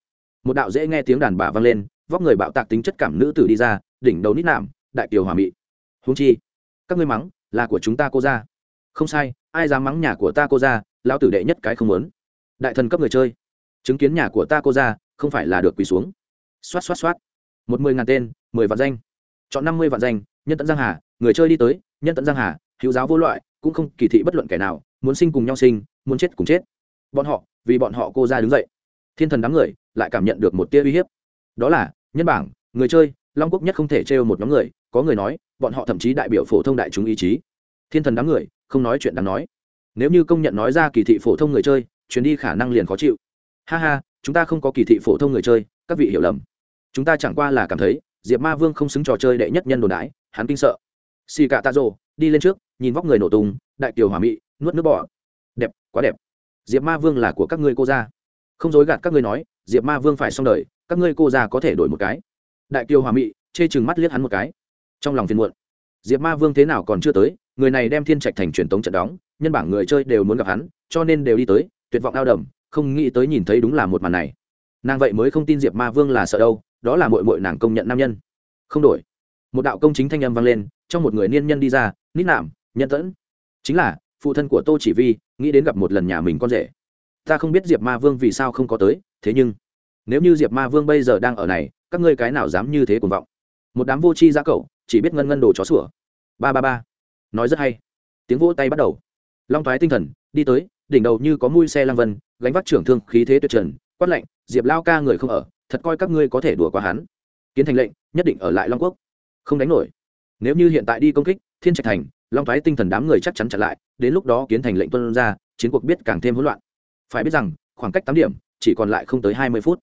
Một đạo dễ nghe tiếng đàn bà vang lên, vóc người bạo tạc tính chất cảm nữ tử đi ra, đỉnh đầu nít nạm, đại kiều hòa mị. Húng chi, các ngươi mắng, là của chúng ta cô ra không sai, ai dám mắng nhà của ta cô ra, lão tử đệ nhất cái không muốn. Đại thần cấp người chơi, chứng kiến nhà của ta cô ra, không phải là được quỳ xuống. Xoát xoát xoát. Một mười ngàn tên, mười vạn danh. Chọn năm mươi vạn danh, nhân tận giang hà, người chơi đi tới, nhân tận giang hà, hữu giáo vô loại, cũng không kỳ thị bất luận kẻ nào, muốn sinh cùng nhau sinh, muốn chết cùng chết. Bọn họ, vì bọn họ cô ra đứng dậy. Thiên thần đám người, lại cảm nhận được một tia uy hiếp. Đó là, nhân bảng, người chơi, long quốc nhất không thể trêu một nhóm người, có người nói, bọn họ thậm chí đại biểu phổ thông đại chúng ý chí. Thiên thần đám người không nói chuyện đáng nói. Nếu như công nhận nói ra kỳ thị phổ thông người chơi chuyến đi khả năng liền khó chịu. Ha ha, chúng ta không có kỳ thị phổ thông người chơi, các vị hiểu lầm. Chúng ta chẳng qua là cảm thấy, diệp ma vương không xứng trò chơi đệ nhất nhân đồn đái hắn kinh sợ. Xì cả tạ rồ, đi lên trước, nhìn vóc người nổ tung, đại kiều hòa mị, nuốt nước bọ đẹp, quá đẹp. Diệp ma vương là của các ngươi cô gia. Không dối gạt các ngươi nói, diệp ma vương phải xong đời, các ngươi cô gia có thể đổi một cái. Đại kiều hòa mị, chê chừng mắt liếc hắn một cái. Trong lòng phiền muộn. Diệp ma vương thế nào còn chưa tới người này đem thiên trạch thành truyền tống trận đóng, nhân bảng người chơi đều muốn gặp hắn, cho nên đều đi tới, tuyệt vọng ao đầm, không nghĩ tới nhìn thấy đúng là một màn này. Nàng vậy mới không tin diệp ma vương là sợ đâu, đó là mội mội nàng công nhận nam nhân. Không đổi. Một đạo công chính thanh âm vang lên, trong một người niên nhân đi ra, nít nạm, nhân tẫn. Chính là, phụ thân của tô chỉ vi, nghĩ đến gặp một lần nhà mình con rể. Ta không biết diệp ma vương vì sao không có tới, thế nhưng, nếu như diệp ma vương bây giờ đang ở này, các ngươi cái nào dám như thế cuồng vọng? Một đám vô tri ra cậu chỉ biết ngân ngân đồ chó sủa. Ba ba ba nói rất hay. Tiếng vỗ tay bắt đầu. Long thoái tinh thần, đi tới, đỉnh đầu như có mui xe lang vân, gánh vác trưởng thương khí thế tuyệt trần, quát lạnh, diệp lao ca người không ở, thật coi các ngươi có thể đùa qua hắn. Kiến thành lệnh, nhất định ở lại long quốc. Không đánh nổi. Nếu như hiện tại đi công kích, thiên trạch thành, long thoái tinh thần đám người chắc chắn chặn lại, đến lúc đó kiến thành lệnh tuân ra, chiến cuộc biết càng thêm hỗn loạn. Phải biết rằng, khoảng cách tám điểm, chỉ còn lại không tới hai mươi phút.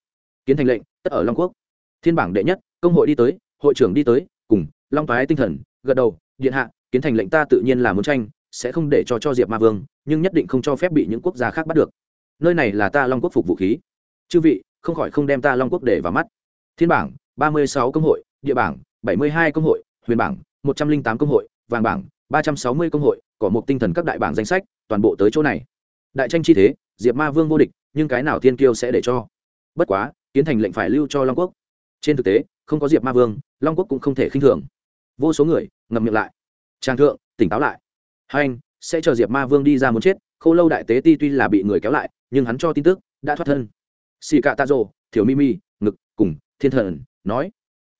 Kiến thành lệnh, tất ở long quốc. Thiên bảng đệ nhất, công hội đi tới, hội trưởng đi tới, cùng long thoái tinh thần, gật đầu, điện hạ kiến thành lệnh ta tự nhiên là muốn tranh, sẽ không để cho cho diệp ma vương, nhưng nhất định không cho phép bị những quốc gia khác bắt được. Nơi này là ta long quốc phục vũ khí. Chư vị, không khỏi không đem ta long quốc để vào mắt. Thiên bảng, ba mươi sáu công hội, địa bảng, bảy mươi hai công hội, huyền bảng, một trăm linh tám công hội, vàng bảng, ba trăm sáu mươi công hội có một tinh thần các đại bảng danh sách, toàn bộ tới chỗ này. Đại tranh chi thế, diệp ma vương vô địch, nhưng cái nào thiên kiêu sẽ để cho? Bất quá, kiến thành lệnh phải lưu cho long quốc. Trên thực tế, không có diệp ma vương, long quốc cũng không thể khinh thường. Vô số người, ngậm miệng lại trang thượng tỉnh táo lại. Hai anh sẽ chờ diệp ma vương đi ra muốn chết k h ô lâu đại tế ti tuy là bị người kéo lại nhưng hắn cho tin tức đã thoát thân. Xì cạ tạ rồ thiểu Mi, ngực cùng thiên thần nói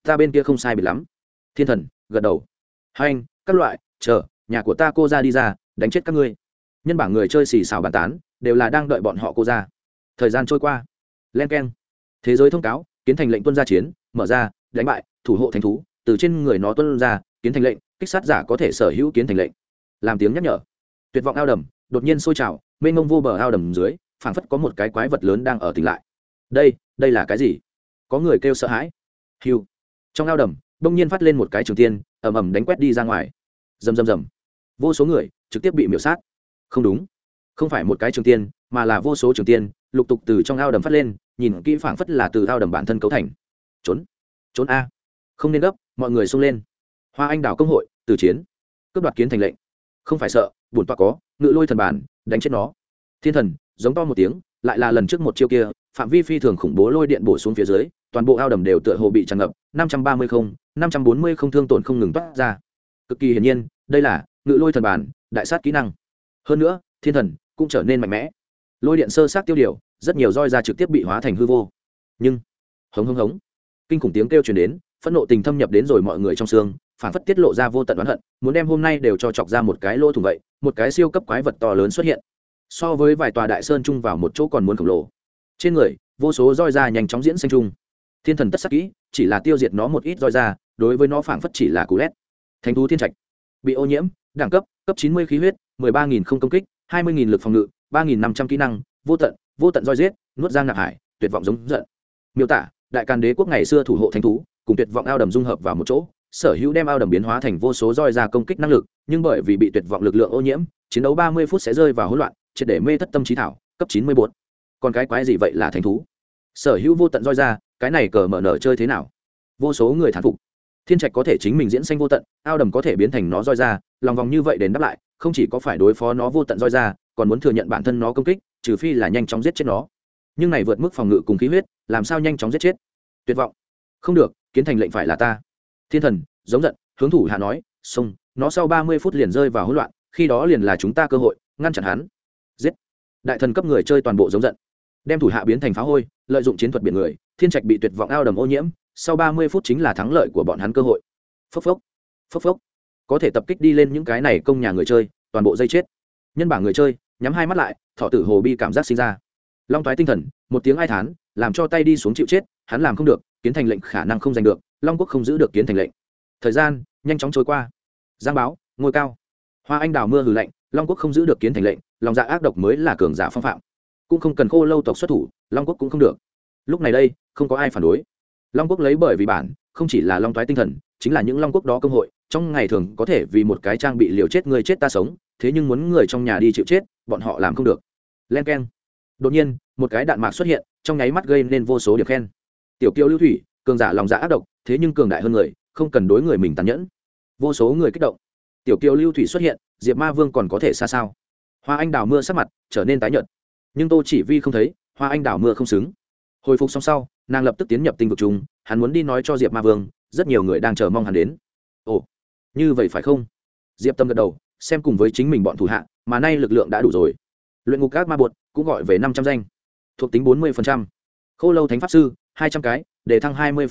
ta bên kia không sai bị lắm. Thiên thần gật đầu. Hai anh các loại chờ nhà của ta cô ra đi ra đánh chết các ngươi. Nhân bảng người chơi xì xào bàn tán đều là đang đợi bọn họ cô ra. Thời gian trôi qua. Len k e n thế giới thông cáo kiến thành lệnh tuân gia chiến mở ra đánh bại thủ hộ thành thú từ trên người nó tuân ra kiến thành lệnh, kích sát giả có thể sở hữu kiến thành lệnh. Làm tiếng nhắc nhở. Tuyệt vọng ao đầm, đột nhiên sôi trào, mênh mông vô bờ ao đầm dưới, phảng phất có một cái quái vật lớn đang ở tỉnh lại. Đây đây là cái gì? Có người kêu sợ hãi. Hiu trong ao đầm đông nhiên phát lên một cái trường tiên, ầm ầm đánh quét đi ra ngoài. Rầm rầm rầm. Vô số người trực tiếp bị miểu sát. Không đúng. Không phải một cái trường tiên, mà là vô số trường tiên, lục tục từ trong ao đầm phát lên, nhìn kỹ phảng phất là từ ao đầm bản thân cấu thành. Trốn. Trốn a. Không nên gấp, mọi người xông lên hoa anh đào công hội từ chiến. Cướp đoạt kiến thành lệnh. Không phải sợ bổn toa có, ngự lôi thần bản, đánh chết nó. Thiên thần, giống to một tiếng, lại là lần trước một chiêu kia, phạm vi phi thường khủng bố lôi điện bổ xuống phía dưới, toàn bộ ao đầm đều tựa hồ bị tràn ngập, năm trăm ba mươi không, năm trăm bốn mươi không thương tổn không ngừng toát ra. Cực kỳ hiển nhiên, đây là ngự lôi thần bản, đại sát kỹ năng. Hơn nữa, thiên thần cũng trở nên mạnh mẽ. Lôi điện sơ sát tiêu điều, rất nhiều roi ra trực tiếp bị hóa thành hư vô. Nhưng, hống hống hống. Kinh khủng tiếng kêu truyền đến, phẫn nộ tình thâm nhập đến rồi mọi người trong xương phản phất tiết lộ ra vô tận oán hận, muốn đem hôm nay đều cho chọc ra một cái lỗ thủng vậy, một cái siêu cấp quái vật to lớn xuất hiện. So với vài tòa đại sơn chung vào một chỗ còn muốn khổng lồ. Trên người, vô số roi da nhanh chóng diễn xanh chung. Thiên thần tất sắc kỹ, chỉ là tiêu diệt nó một ít roi da, đối với nó phảng phất chỉ là cú lét. Thánh thú thiên trạch, bị ô nhiễm, đẳng cấp cấp chín mươi khí huyết, mười ba nghìn không công kích, hai mươi nghìn lực phòng ngự, ba nghìn năm trăm kỹ năng, vô tận vô tận roi giết, nuốt giang nạp hải, tuyệt vọng giống giận. Miêu tả, đại càn đế quốc ngày xưa thủ hộ thánh thú, cùng tuyệt vọng ao đầm dung hợp vào một chỗ sở hữu đem ao đầm biến hóa thành vô số roi ra công kích năng lực, nhưng bởi vì bị tuyệt vọng lực lượng ô nhiễm, chiến đấu ba mươi phút sẽ rơi vào hỗn loạn, triệt để mê thất tâm trí thảo, cấp chín mươi bốn. Còn cái quái gì vậy là thành thú? Sở hữu vô tận roi ra, cái này cờ mở nở chơi thế nào? Vô số người thán phục. Thiên trạch có thể chính mình diễn sanh vô tận, ao đầm có thể biến thành nó roi ra, lòng vòng như vậy đến đáp lại, không chỉ có phải đối phó nó vô tận roi ra, còn muốn thừa nhận bản thân nó công kích, trừ phi là nhanh chóng giết chết nó. Nhưng này vượt mức phòng ngự cùng khí huyết, làm sao nhanh chóng giết chết? Tuyệt vọng. Không được, kiến thành lệnh phải là ta thiên thần, giống giận, hướng thủ hạ nói, xông, nó sau ba mươi phút liền rơi vào hỗn loạn, khi đó liền là chúng ta cơ hội, ngăn chặn hắn. Giết. Đại thần cấp người chơi toàn bộ giống giận, đem thủ hạ biến thành phá hôi, lợi dụng chiến thuật biển người, thiên trạch bị tuyệt vọng ao đầm ô nhiễm, sau ba mươi phút chính là thắng lợi của bọn hắn cơ hội. Phốc phốc phốc phốc. Có thể tập kích đi lên những cái này công nhà người chơi, toàn bộ dây chết. Nhân bảng người chơi, nhắm hai mắt lại, thọ tử hồ bi cảm giác sinh ra. Long thoái tinh thần, một tiếng ai thán, làm cho tay đi xuống chịu chết, hắn làm không được kiến thành lệnh khả năng không giành được, long quốc không giữ được kiến thành lệnh. Thời gian, nhanh chóng trôi qua. Giang báo, ngôi cao. Hoa anh đào mưa hừ lạnh, long quốc không giữ được kiến thành lệnh, lòng dạ ác độc mới là cường giả phong phạm. Cũng không cần khô lâu tộc xuất thủ, long quốc cũng không được. Lúc này đây, không có ai phản đối. Long quốc lấy bởi vì bản, không chỉ là long thoái tinh thần, chính là những long quốc đó công hội, trong ngày thường có thể vì một cái trang bị liều chết người chết ta sống, thế nhưng muốn người trong nhà đi chịu chết, bọn họ làm không được. Len k e n đột nhiên, một cái đạn mạc xuất hiện, trong nháy mắt gây nên vô số điểm khen tiểu kiêu lưu thủy, cường giả lòng dạ ác độc, thế nhưng cường đại hơn người, không cần đối người mình tàn nhẫn. Vô số người kích động. Tiểu kiều lưu thủy xuất hiện, diệp ma vương còn có thể xa sao? Hoa anh đào mưa sắc mặt trở nên tái nhợt. Nhưng tô chỉ vi không thấy, hoa anh đào mưa không xứng. Hồi phục xong sau, nàng lập tức tiến nhập tinh vực chúng hắn muốn đi nói cho diệp ma vương, rất nhiều người đang chờ mong hắn đến. Ồ, như vậy phải không? Diệp tâm gật đầu, xem cùng với chính mình bọn thủ hạ, mà nay lực lượng đã đủ rồi. Luyện ngục các ma bột, cũng gọi về năm trăm danh. Thuộc tính bốn mươi khô lâu thánh pháp sư hai trăm cái, để thăng hai mươi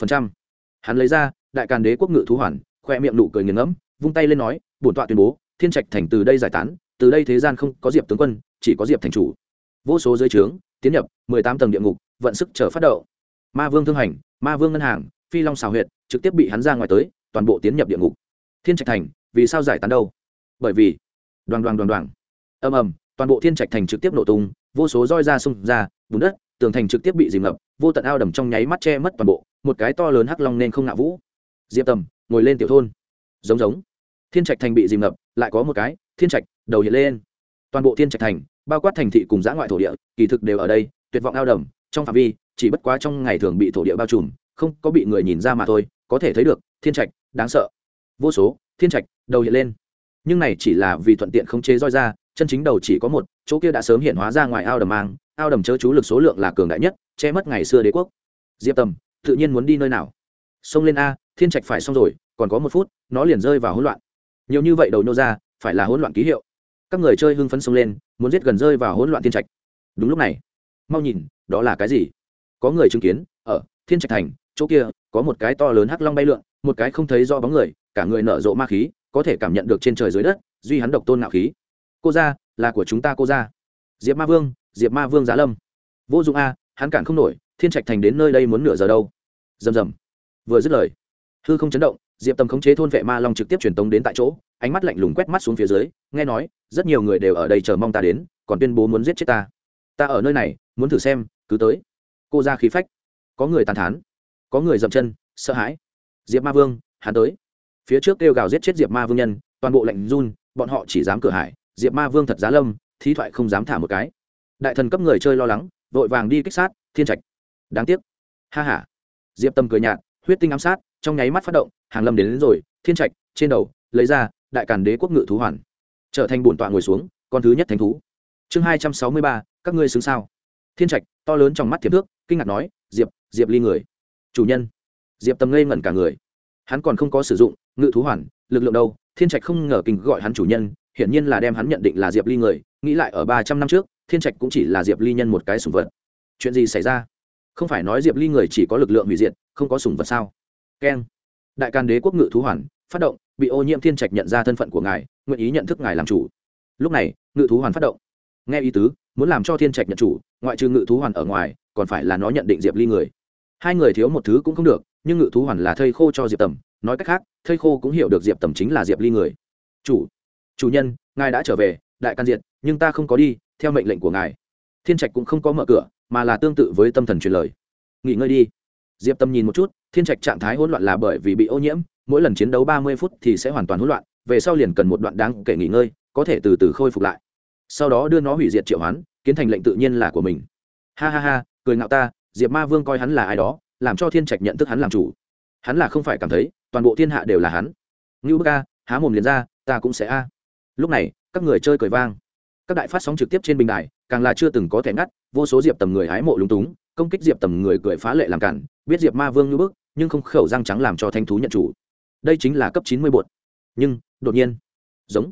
hắn lấy ra, đại càn đế quốc ngự thú hoàn, khoe miệng nụ cười nghiền ngẫm, vung tay lên nói, bổn tọa tuyên bố, thiên trạch thành từ đây giải tán, từ đây thế gian không có diệp tướng quân, chỉ có diệp thành chủ. Vô số dưới trướng, tiến nhập, mười tám tầng địa ngục, vận sức chờ phát đậu ma vương thương hành, ma vương ngân hàng, phi long xào huyệt, trực tiếp bị hắn ra ngoài tới, toàn bộ tiến nhập địa ngục. Thiên trạch thành, vì sao giải tán đâu? Bởi vì đoàn đoàn đoàn đoàn ầm ầm, toàn bộ thiên trạch thành trực tiếp nổ tung, vô số roi ra xung ra, bùn đất tường thành trực tiếp bị dìm ngập, vô tận ao đầm trong nháy mắt che mất toàn bộ, một cái to lớn hắc long nên không ngạ vũ. Diệp tầm, ngồi lên tiểu thôn. Giống giống. Thiên trạch thành bị dìm ngập, lại có một cái, thiên trạch, đầu hiện lên. Toàn bộ thiên trạch thành, bao quát thành thị cùng giã ngoại thổ địa, kỳ thực đều ở đây, tuyệt vọng ao đầm, trong phạm vi, chỉ bất quá trong ngày thường bị thổ địa bao trùm, không có bị người nhìn ra mà thôi, có thể thấy được, thiên trạch, đáng sợ. Vô số, thiên trạch, đầu hiện lên. Nhưng này chỉ là vì thuận tiện khống chế roi ra, chân chính đầu chỉ có một chỗ kia đã sớm hiện hóa ra ngoài ao đầm mang, ao đầm chớ chú lực số lượng là cường đại nhất, che mất ngày xưa đế quốc. Diệp tầm, tự nhiên muốn đi nơi nào? Xông lên a, thiên trạch phải xong rồi, còn có một phút, nó liền rơi vào hỗn loạn. Nhiều như vậy đầu nô ra, phải là hỗn loạn ký hiệu. Các người chơi hưng phấn xông lên, muốn giết gần rơi vào hỗn loạn thiên trạch. Đúng lúc này, mau nhìn, đó là cái gì? Có người chứng kiến, ở, thiên trạch thành, chỗ kia, có một cái to lớn hắc long bay lượn, một cái không thấy do bóng người, cả người nở rộ ma khí, có thể cảm nhận được trên trời dưới đất, duy hắn độc tôn ngạo khí. Cô ra là của chúng ta cô ra diệp ma vương, diệp ma vương giá lâm. Vô dụng a, hắn cản không nổi, thiên trạch thành đến nơi đây muốn nửa giờ đâu. Rầm rầm. Vừa dứt lời, hư không chấn động, diệp tầm khống chế thôn vệ ma long trực tiếp truyền tống đến tại chỗ, ánh mắt lạnh lùng quét mắt xuống phía dưới, nghe nói, rất nhiều người đều ở đây chờ mong ta đến, còn tuyên bố muốn giết chết ta. Ta ở nơi này, muốn thử xem, cứ tới. Cô ra khí phách. Có người tàn thán, có người dậm chân, sợ hãi. Diệp ma vương, hắn tới. Phía trước kêu gào giết chết diệp ma vương nhân, toàn bộ lệnh run, bọn họ chỉ dám cửa hải diệp ma vương thật giá lâm thí thoại không dám thả một cái. Đại thần cấp người chơi lo lắng vội vàng đi kích sát thiên trạch. Đáng tiếc. Ha h a diệp tâm cười nhạt huyết tinh ám sát trong nháy mắt phát động hàng lâm đến, đến rồi thiên trạch trên đầu lấy ra đại càn đế quốc ngự thú hoàn. Trở thành bổn tọa ngồi xuống con thứ nhất thánh thú. Chương hai trăm sáu mươi ba các ngươi xứng sao? Thiên trạch to lớn trong mắt thiệp thước kinh ngạc nói diệp diệp ly người. Chủ nhân. Diệp tâm ngây ngẩn cả người. Hắn còn không có sử dụng ngự thú hoàn lực lượng đâu thiên trạch không ngờ kinh gọi hắn chủ nhân hiển nhiên là đem hắn nhận định là diệp ly người, nghĩ lại ở ba trăm năm trước, thiên trạch cũng chỉ là diệp ly nhân một cái sùng vật. Chuyện gì xảy ra? Không phải nói diệp ly người chỉ có lực lượng hủy diệt, không có sùng vật sao? Keng. Đại can đế quốc ngự thú hoàn, phát động, bị ô nhiễm thiên trạch nhận ra thân phận của ngài, nguyện ý nhận thức ngài làm chủ. Lúc này, ngự thú hoàn phát động. Nghe ý tứ, muốn làm cho thiên trạch nhận chủ, ngoại trừ ngự thú hoàn ở ngoài, còn phải là nó nhận định diệp ly người. Hai người thiếu một thứ cũng không được, nhưng ngự thú hoàn là thây khô cho diệp tầm. Nói cách khác, thây khô cũng hiểu được diệp tầm chính là diệp ly người. Chủ chủ nhân, ngài đã trở về, đại can diệt, nhưng ta không có đi, theo mệnh lệnh của ngài. Thiên trạch cũng không có mở cửa, mà là tương tự với tâm thần truyền lời. Nghỉ ngơi đi. Diệp tâm nhìn một chút, thiên trạch trạng thái hỗn loạn là bởi vì bị ô nhiễm, mỗi lần chiến đấu ba mươi phút thì sẽ hoàn toàn hỗn loạn, về sau liền cần một đoạn đáng kể nghỉ ngơi, có thể từ từ khôi phục lại. Sau đó đưa nó hủy diệt triệu hoán, kiến thành lệnh tự nhiên là của mình. Ha ha ha, cười ngạo ta, diệp ma vương coi hắn là ai đó, làm cho thiên trạch nhận thức hắn làm chủ. Hắn là không phải cảm thấy, toàn bộ thiên hạ đều là hắn. Ngưu bức a, há mồm liền ra, ta cũng sẽ a lúc này các người chơi cười vang. Các đại phát sóng trực tiếp trên bình đài càng là chưa từng có thể ngắt vô số diệp tầm người hái mộ lúng túng công kích diệp tầm người cười phá lệ làm cản biết diệp ma vương như bức nhưng không khẩu răng trắng làm cho thanh thú nhận chủ. Đây chính là cấp chín mươi bột. Nhưng đột nhiên giống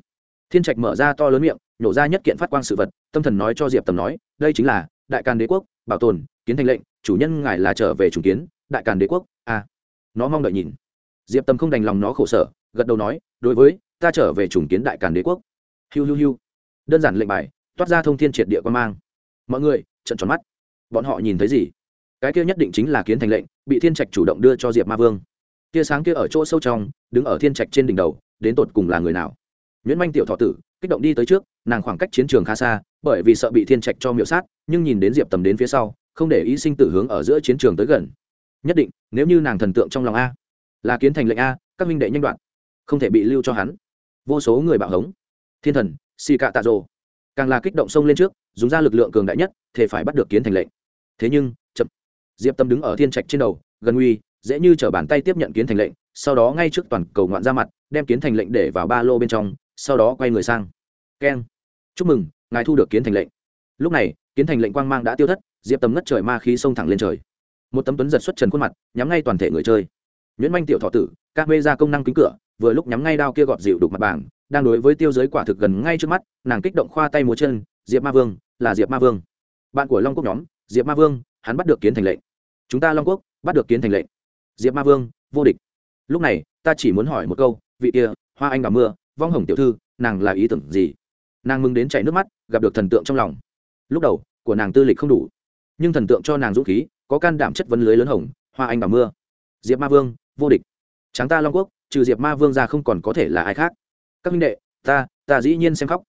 thiên trạch mở ra to lớn miệng nhổ ra nhất kiện phát quang sự vật tâm thần nói cho diệp tầm nói đây chính là đại càn đế quốc bảo tồn kiến thành lệnh chủ nhân ngài là trở về chủ kiến đại càn đế quốc a à, nó mong đợi nhìn. Diệp tầm không đành lòng nó khổ sở gật đầu nói đối với ta trở về trùng kiến đại càn đế quốc. Hiu hiu hiu. Đơn giản lệnh bài, toát ra thông thiên triệt địa quan mang. Mọi người trận tròn mắt. Bọn họ nhìn thấy gì? Cái kia nhất định chính là kiến thành lệnh, bị thiên trạch chủ động đưa cho diệp ma vương. Tia sáng kia ở chỗ sâu trong, đứng ở thiên trạch trên đỉnh đầu, đến tột cùng là người nào? Nhuyễn manh tiểu thọ tử, kích động đi tới trước, nàng khoảng cách chiến trường khá xa, bởi vì sợ bị thiên trạch cho miệu sát, nhưng nhìn đến diệp tầm đến phía sau, không để ý sinh tử hướng ở giữa chiến trường tới gần. Nhất định, nếu như nàng thần tượng trong lòng a, là kiến thành lệnh a, các minh đệ nhanh đoạn, không thể bị lưu cho hắn vô số người bạo hống. Thiên thần xì cạ tạ rồ càng là kích động sông lên trước, dùng ra lực lượng cường đại nhất, thể phải bắt được kiến thành lệnh. Thế nhưng, chậm. Diệp tâm đứng ở thiên trạch trên đầu, gần uy, dễ như t bàn tay tiếp nhận kiến thành lệnh, sau đó ngay trước toàn cầu ngoạn ra mặt, đem kiến thành lệnh để vào ba lô bên trong, sau đó quay người sang. Keng. Chúc mừng, ngài thu được kiến thành lệnh. Lúc này, kiến thành lệnh quang mang đã tiêu thất, diệp tầm ngất trời ma khí xông thẳng lên trời. Một tấm tuấn giật xuất trần khuôn mặt, nhắm ngay toàn thể người chơi. Nhuyễn manh tiểu thọ tử, các mê ra công năng kính cửa vừa lúc nhắm ngay đao kia gọt dịu đục mặt bảng, đang đối với tiêu giới quả thực gần ngay trước mắt, nàng kích động khoa tay múa chân, diệp ma vương, là diệp ma vương. Bạn của long quốc nhóm, diệp ma vương, hắn bắt được kiến thành lệnh. Chúng ta long quốc, bắt được kiến thành lệnh. Diệp ma vương, vô địch. Lúc này, ta chỉ muốn hỏi một câu, vị kia, hoa anh bảo mưa, vong hồng tiểu thư, nàng là ý tưởng gì? Nàng mừng đến chảy nước mắt, gặp được thần tượng trong lòng. Lúc đầu, của nàng tư lịch không đủ, nhưng thần tượng cho nàng dũng khí, có can đảm chất vấn lưới lớn hồng, hoa anh bảo mưa, diệp ma vương, vô địch. Tráng ta long quốc trừ diệp ma vương ra không còn có thể là ai khác. Các minh đệ, ta ta dĩ nhiên xem khóc.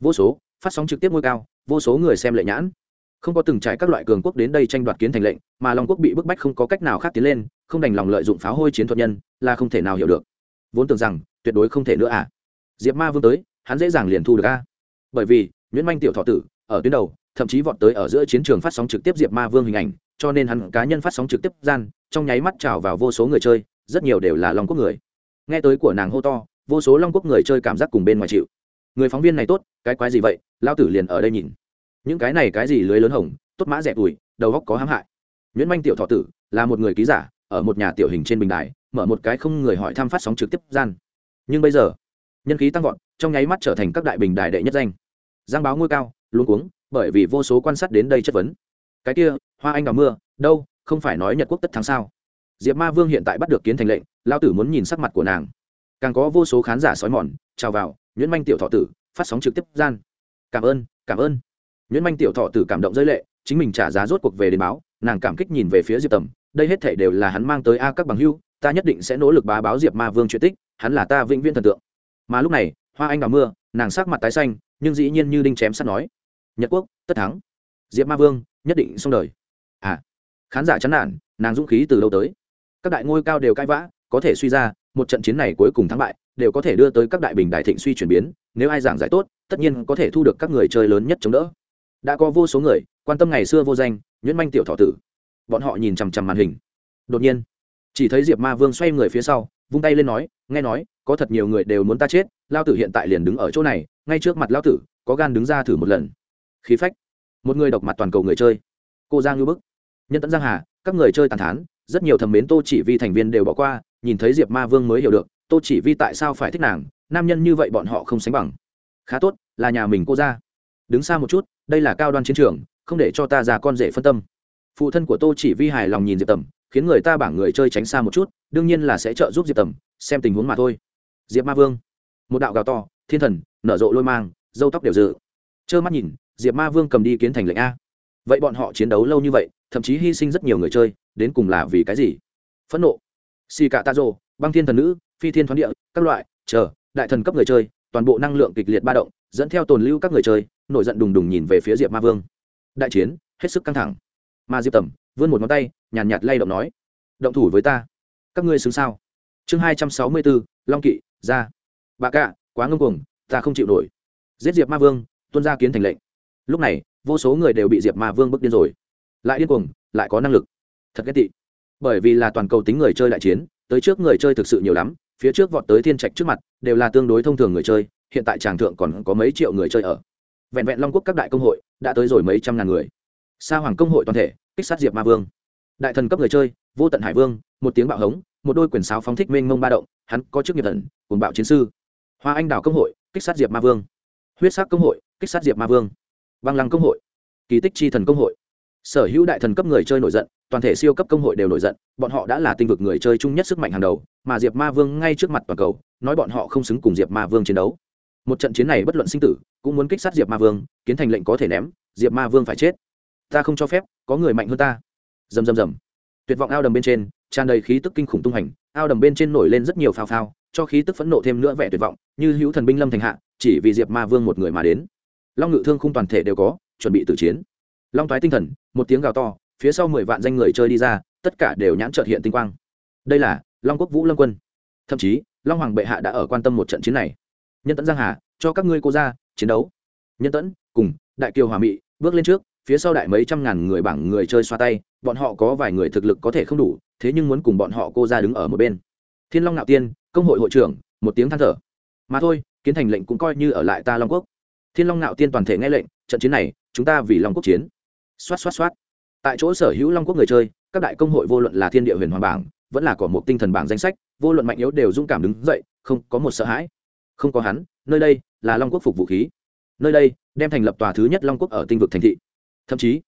Vô số, phát sóng trực tiếp ngôi cao, vô số người xem lệ nhãn. Không có từng trải các loại cường quốc đến đây tranh đoạt kiến thành lệnh, mà long quốc bị bức bách không có cách nào khác tiến lên, không đành lòng lợi dụng pháo hôi chiến thuật nhân, là không thể nào hiểu được. Vốn tưởng rằng, tuyệt đối không thể nữa à. Diệp ma vương tới, hắn dễ dàng liền thu được a. Bởi vì, nguyễn manh tiểu thọ tử, ở tuyến đầu, thậm chí vọt tới ở giữa chiến trường phát sóng trực tiếp diệp ma vương hình ảnh, cho nên hắn cá nhân phát sóng trực tiếp gian, trong nháy mắt trào vào vô số người chơi, rất nhiều đều là long quốc người nghe tới của nàng hô to, vô số long quốc người chơi cảm giác cùng bên ngoài chịu. Người phóng viên này tốt, cái quái gì vậy? Lao tử liền ở đây nhìn. Những cái này cái gì lưới lớn hồng, tốt mã rẻ tuổi, đầu góc có hãm hại. Nguyễn manh tiểu thọ tử, là một người ký giả, ở một nhà tiểu hình trên bình đài, mở một cái không người hỏi thăm phát sóng trực tiếp gian. Nhưng bây giờ, nhân khí tăng vọt, trong nháy mắt trở thành các đại bình đài đệ nhất danh. Giang báo ngôi cao luôn cuống, bởi vì vô số quan sát đến đây chất vấn. Cái kia, hoa anh đào mưa, đâu, không phải nói nhật quốc tất thắng sao? Diệp ma vương hiện tại bắt được kiến thành lệnh lao tử muốn nhìn sắc mặt của nàng. Càng có vô số khán giả sói mòn chào vào, nhuyễn manh tiểu thọ tử, phát sóng trực tiếp gian. Cảm ơn cảm ơn. Nhuyễn manh tiểu thọ tử cảm động giới lệ, chính mình trả giá rốt cuộc về đến báo, nàng cảm kích nhìn về phía diệp tầm, đây hết thể đều là hắn mang tới a các bằng hưu, ta nhất định sẽ nỗ lực bá báo diệp ma vương chuyện tích, hắn là ta vĩnh viễn thần tượng. Mà lúc này, hoa anh đào mưa, nàng sắc mặt tái xanh, nhưng dĩ nhiên như đinh chém sắt nói, nhật quốc, tất thắng. Diệp ma vương, nhất định xong đời. À khán giả chán nản, nàng dũng khí từ đâu tới. Các đại ngôi cao đều cãi vã có thể suy ra, một trận chiến này cuối cùng thắng bại, đều có thể đưa tới các đại bình đại thịnh suy chuyển biến, nếu ai giảng giải tốt, tất nhiên có thể thu được các người chơi lớn nhất chống đỡ. Đã có vô số người, quan tâm ngày xưa vô danh, nhuyễn manh tiểu thọ tử. Bọn họ nhìn chằm chằm màn hình. Đột nhiên, chỉ thấy diệp ma vương xoay người phía sau, vung tay lên nói, nghe nói, có thật nhiều người đều muốn ta chết, lao tử hiện tại liền đứng ở chỗ này, ngay trước mặt lao tử, có gan đứng ra thử một lần. Khí phách. Một người độc mặt toàn cầu người chơi. Cô giang ngư bức. Nhân tẫn giang hà, các người chơi tàn thán, rất nhiều thầm mến tô chỉ vi thành viên đều bỏ qua nhìn thấy diệp ma vương mới hiểu được, tô chỉ vi tại sao phải thích nàng, nam nhân như vậy bọn họ không sánh bằng. Khá tốt, là nhà mình cô ra đứng xa một chút, đây là cao đoan chiến trường, không để cho ta già con rể phân tâm. Phụ thân của tô chỉ vi hài lòng nhìn diệp tầm, khiến người ta bảng người chơi tránh xa một chút, đương nhiên là sẽ trợ giúp diệp tầm, xem tình huống mà thôi. Diệp ma vương, một đạo gào to, thiên thần, nở rộ lôi mang dâu tóc đều dự. Trơ mắt nhìn, diệp ma vương cầm đi kiến thành lệnh a. Vậy bọn họ chiến đấu lâu như vậy, thậm chí hy sinh rất nhiều người chơi, đến cùng là vì cái gì? Phẫn nộ xì cả tạ rồ băng thiên thần nữ phi thiên thoáng địa các loại chờ đại thần cấp người chơi toàn bộ năng lượng kịch liệt ba động dẫn theo tồn lưu các người chơi nổi giận đùng đùng nhìn về phía diệp ma vương. Đại chiến hết sức căng thẳng. Ma diệp tầm vươn một ngón tay nhàn nhạt, nhạt lay động nói động thủ với ta. Các ngươi xứng sao? Chương hai trăm sáu mươi bốn long kỵ ra. Bà cạ quá ngưng cuồng ta không chịu nổi. Giết diệp ma vương tuân ra kiến thành lệnh. Lúc này vô số người đều bị diệp ma vương bức điên rồi. Lại điên cuồng lại có năng lực. Thật ghét tị bởi vì là toàn cầu tính người chơi đại chiến, tới trước người chơi thực sự nhiều lắm, phía trước vọt tới thiên trạch trước mặt, đều là tương đối thông thường người chơi, hiện tại tràng thượng còn có mấy triệu người chơi ở. Vẹn vẹn long quốc các đại công hội, đã tới rồi mấy trăm ngàn người. Sa hoàng công hội toàn thể, kích sát diệp ma vương. Đại thần cấp người chơi, vô tận hải vương, một tiếng bạo hống, một đôi quyền sáo phóng thích mênh mông ba động, hắn có chức nghiệp thần cùng bạo chiến sư. Hoa anh đào công hội, kích sát diệp ma vương. Huyết sắc công hội, kích sát diệp ma vương. Băng lăng công hội, kỳ tích chi thần công hội sở hữu đại thần cấp người chơi nổi giận, toàn thể siêu cấp công hội đều nổi giận, bọn họ đã là tinh vực người chơi chung nhất sức mạnh hàng đầu, mà diệp ma vương ngay trước mặt toàn cầu, nói bọn họ không xứng cùng diệp ma vương chiến đấu. Một trận chiến này bất luận sinh tử, cũng muốn kích sát diệp ma vương, kiến thành lệnh có thể ném, diệp ma vương phải chết. Ta không cho phép, có người mạnh hơn ta. Dầm dầm dầm tuyệt vọng ao đầm bên trên, tràn đầy khí tức kinh khủng tung hành, ao đầm bên trên nổi lên rất nhiều phao phao, cho khí tức phẫn nộ thêm nữa vẻ tuyệt vọng, như hữu thần binh lâm thành hạ, chỉ vì diệp ma vương một người mà đến. Long ngự thương khung toàn thể đều có, chuẩn bị tử chiến long thoái tinh thần, một tiếng gào to, phía sau mười vạn danh người chơi đi ra, tất cả đều nhãn trợt hiện tinh quang. Đây là long quốc vũ lâm quân. Thậm chí, long hoàng bệ hạ đã ở quan tâm một trận chiến này. Nhân tẫn giang hà, cho các ngươi cô ra, chiến đấu. Nhân tẫn, cùng, đại kiều hòa mỹ bước lên trước, phía sau đại mấy trăm ngàn người bảng người chơi xoa tay, bọn họ có vài người thực lực có thể không đủ, thế nhưng muốn cùng bọn họ cô ra đứng ở một bên. Thiên long nạo tiên, công hội hội trưởng, một tiếng than thở. Mà thôi, kiến thành lệnh cũng coi như ở lại ta long quốc. Thiên long nạo tiên toàn thể nghe lệnh, trận chiến này, chúng ta vì long quốc chiến xoát xoát xoát. Tại chỗ sở hữu long quốc người chơi, các đại công hội vô luận là thiên địa huyền hoàng bảng, vẫn là có một tinh thần bảng danh sách, vô luận mạnh yếu đều dũng cảm đứng dậy, không có một sợ hãi. Không có hắn, nơi đây là long quốc phục vũ khí. Nơi đây đem thành lập tòa thứ nhất long quốc ở tinh vực thành thị. Thậm chí,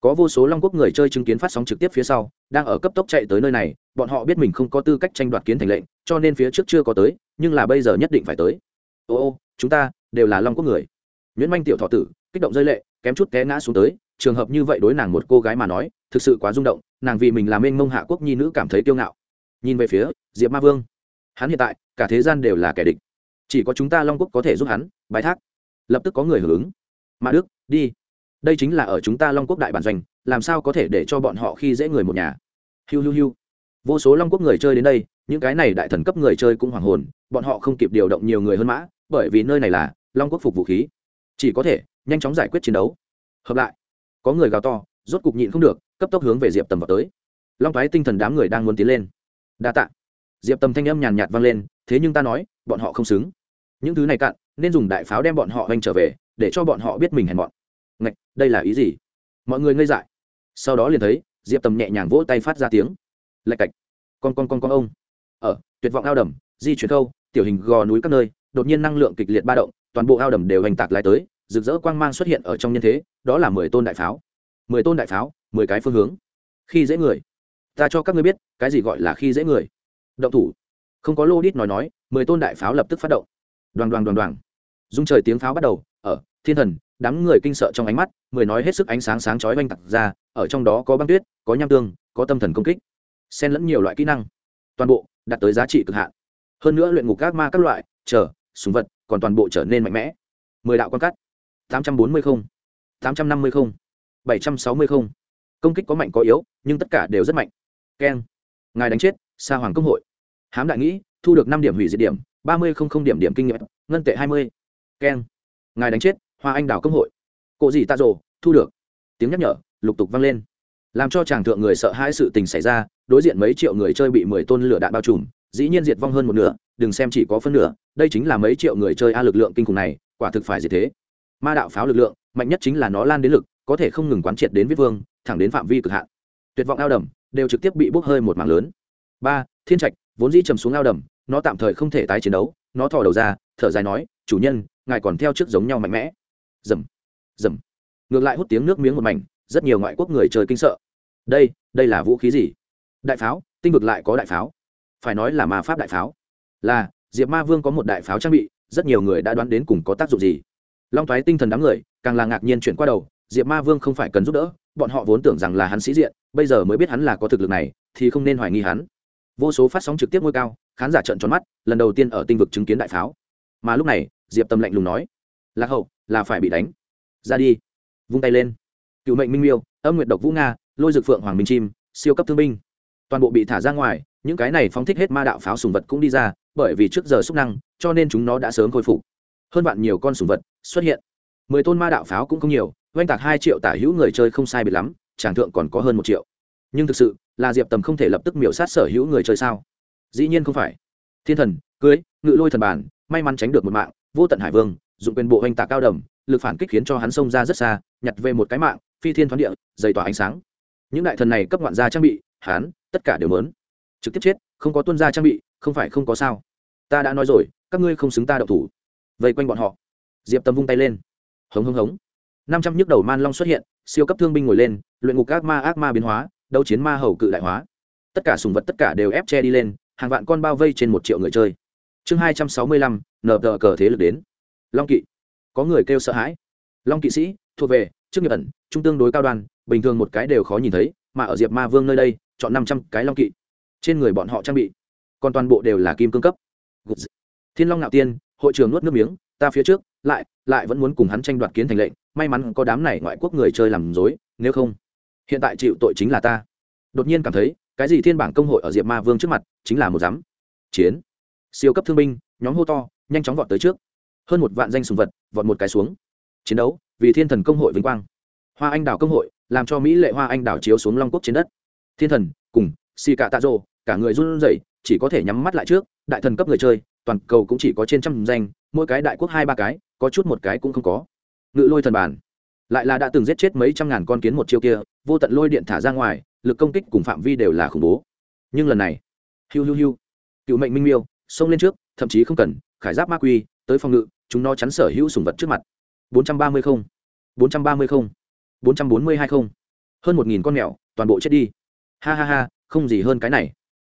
có vô số long quốc người chơi chứng kiến phát sóng trực tiếp phía sau, đang ở cấp tốc chạy tới nơi này, bọn họ biết mình không có tư cách tranh đoạt kiến thành lệnh, cho nên phía trước chưa có tới, nhưng là bây giờ nhất định phải tới. Ô ô, chúng ta đều là long quốc người. Nguyễn manh tiểu thọ tử, kích động rơi lệ, kém chút té ngã xuống tới trường hợp như vậy đối nàng một cô gái mà nói, thực sự quá rung động, nàng vì mình làm mênh mông hạ quốc nhi nữ cảm thấy kiêu ngạo. Nhìn về phía diệp ma vương, hắn hiện tại, cả thế gian đều là kẻ địch. Chỉ có chúng ta long quốc có thể giúp hắn, bái thác. Lập tức có người hưởng ứng. Mã đức, đi. Đây chính là ở chúng ta long quốc đại bản doanh, làm sao có thể để cho bọn họ khi dễ người một nhà? Hiu hiu hiu. Vô số long quốc người chơi đến đây, những cái này đại thần cấp người chơi cũng hoàng hồn, bọn họ không kịp điều động nhiều người hơn mã, bởi vì nơi này là long quốc phục vũ khí. Chỉ có thể nhanh chóng giải quyết chiến đấu. Hợp lại có người gào to, rốt cục nhịn không được, cấp tốc hướng về diệp tầm vào tới. Long thoái tinh thần đám người đang muốn tiến lên. Đa tạ. Diệp tầm thanh âm nhàn nhạt vang lên, thế nhưng ta nói, bọn họ không xứng. Những thứ này cạn, nên dùng đại pháo đem bọn họ oanh trở về, để cho bọn họ biết mình hèn bọn ngạch, đây là ý gì? Mọi người ngây dại. Sau đó liền thấy, diệp tầm nhẹ nhàng vỗ tay phát ra tiếng. Lạch cạch. Con con con con ông. Ở tuyệt vọng ao đầm, di chuyển câu tiểu hình gò núi các nơi, đột nhiên năng lượng kịch liệt ba động, toàn bộ ao đầm đều hành tạc lại tới rực rỡ quang mang xuất hiện ở trong nhân thế, đó là mười tôn đại pháo. Mười tôn đại pháo, mười cái phương hướng. Khi dễ người. Ta cho các ngươi biết, cái gì gọi là khi dễ người. Động thủ. Không có lô đít nói nói, mười tôn đại pháo lập tức phát động. Đoàn đoàn đoàn đoàn dung trời tiếng pháo bắt đầu, ở, thiên thần, đám người kinh sợ trong ánh mắt, mười nói hết sức ánh sáng sáng chói oanh tặc ra, ở trong đó có băng tuyết, có nham tương, có tâm thần công kích. Xen lẫn nhiều loại kỹ năng. Toàn bộ, đạt tới giá trị cực hạn. Hơn nữa luyện ngục các ma các loại, chờ súng vật, còn toàn bộ trở nên mạnh mẽ. Mười đạo quan cắt tám trăm bốn mươi không, tám trăm năm mươi không, bảy trăm sáu mươi không. Công kích có mạnh có yếu, nhưng tất cả đều rất mạnh. Keng ngài đánh chết, sa hoàng công hội. Hám đại nghĩ, thu được năm điểm hủy diệt điểm, ba mươi không không điểm điểm kinh nghiệm, ngân tệ hai mươi. Keng ngài đánh chết, hoa anh đào công hội. Cộ gì ta rồ, thu được. Tiếng nhắc nhở, lục tục vang lên. Làm cho chàng thượng người sợ hai sự tình xảy ra, đối diện mấy triệu người chơi bị mười tôn lửa đạn bao trùm, dĩ nhiên diệt vong hơn một nửa, đừng xem chỉ có phân nửa, đây chính là mấy triệu người chơi a lực lượng kinh khủng này, quả thực phải diệt thế ma đạo pháo lực lượng, mạnh nhất chính là nó lan đến lực, có thể không ngừng quán triệt đến viết vương, thẳng đến phạm vi cực hạn. Tuyệt vọng ao đầm đều trực tiếp bị bốc hơi một mạng lớn. Ba, thiên trạch, vốn dĩ trầm xuống ao đầm, nó tạm thời không thể tái chiến đấu, nó thò đầu ra, thở dài nói, chủ nhân, ngài còn theo trước giống nhau mạnh mẽ. Dầm dầm. Ngược lại hút tiếng nước miếng một mảnh, rất nhiều ngoại quốc người trời kinh sợ. Đây đây là vũ khí gì? Đại pháo, tinh vực lại có đại pháo. Phải nói là ma pháp đại pháo. Là, diệp ma vương có một đại pháo trang bị, rất nhiều người đã đoán đến cùng có tác dụng gì long thoái tinh thần đám người, càng là ngạc nhiên chuyển qua đầu, diệp ma vương không phải cần giúp đỡ, bọn họ vốn tưởng rằng là hắn sĩ diện, bây giờ mới biết hắn là có thực lực này, thì không nên hoài nghi hắn. Vô số phát sóng trực tiếp ngôi cao, khán giả trợn tròn mắt, lần đầu tiên ở tinh vực chứng kiến đại pháo. Mà lúc này, diệp tâm lạnh lùng nói, lạc hậu, là phải bị đánh. Ra đi. Vung tay lên. Cựu mệnh minh miêu, âm nguyệt độc vũ nga, lôi dực phượng hoàng minh chim, siêu cấp thương binh. Toàn bộ bị thả ra ngoài, những cái này phóng thích hết ma đạo pháo sùng vật cũng đi ra, bởi vì trước giờ xúc năng, cho nên chúng nó đã sớm khôi phục. Hơn bạn nhiều con sùng vật xuất hiện. Mười tôn ma đạo pháo cũng không nhiều, oanh tạc hai triệu tả hữu người chơi không sai biệt lắm tràng thượng còn có hơn một triệu. Nhưng thực sự, là diệp tầm không thể lập tức miểu sát sở hữu người chơi sao? Dĩ nhiên không phải. Thiên thần, cưới, ngự lôi thần bản, may mắn tránh được một mạng, vô tận hải vương, dụng quyền bộ oanh tạc cao đầm, lực phản kích khiến cho hắn xông ra rất xa, nhặt về một cái mạng, phi thiên thoáng địa, dày tỏa ánh sáng. Những đại thần này cấp ngoạn gia trang bị, hắn, tất cả đều mớn trực tiếp chết, không có tuân gia trang bị, không phải không có sao. Ta đã nói rồi, các ngươi không xứng ta đậu thủ. Vây quanh bọn họ diệp tâm vung tay lên. Hống hống hống. Năm trăm nhức đầu man long xuất hiện siêu cấp thương binh ngồi lên luyện ngục ác ma ác ma biến hóa đấu chiến ma hầu cự đại hóa. Tất cả sùng vật tất cả đều ép che đi lên hàng vạn con bao vây trên một triệu người chơi. Chương hai trăm sáu mươi lăm nờ tờ cờ thế lực đến. Long kỵ. Có người kêu sợ hãi. Long kỵ sĩ thuộc về chức nghiệp ẩn trung tương đối cao đoàn, bình thường một cái đều khó nhìn thấy mà ở diệp ma vương nơi đây chọn năm trăm cái long kỵ. Trên người bọn họ trang bị còn toàn bộ đều là kim cương cấp. Thiên long nạo tiên hội trường nuốt nước miếng ta phía trước lại lại vẫn muốn cùng hắn tranh đoạt kiến thành lệnh, may mắn có đám này ngoại quốc người chơi làm dối, nếu không, hiện tại chịu tội chính là ta. Đột nhiên cảm thấy, cái gì thiên bảng công hội ở diệp ma vương trước mặt, chính là một dám chiến. Siêu cấp thương binh, nhóm hô to, nhanh chóng vọt tới trước. Hơn một vạn danh sùng vật, vọt một cái xuống. Chiến đấu, vì thiên thần công hội vinh quang. Hoa anh đào công hội, làm cho mỹ lệ hoa anh đào chiếu xuống long quốc trên đất. Thiên thần, cùng, si cả tạ rô cả người run rẩy, chỉ có thể nhắm mắt lại trước. Đại thần cấp người chơi, toàn cầu cũng chỉ có trên trăm danh, mỗi cái đại quốc hai ba cái có chút một cái cũng không có. Ngự lôi thần bản lại là đã từng giết chết mấy trăm ngàn con kiến một chiêu kia, vô tận lôi điện thả ra ngoài, lực công kích cùng phạm vi đều là khủng bố. Nhưng lần này, hiu hiu hiu, cựu mệnh minh miêu, xông lên trước, thậm chí không cần, khải giáp ma quy, tới phòng ngự, chúng nó chắn sở hữu sùng vật trước mặt. bốn trăm ba mươi không, bốn trăm ba mươi không, bốn trăm bốn mươi hai không, hơn một nghìn con mèo, toàn bộ chết đi. Ha ha ha, không gì hơn cái này.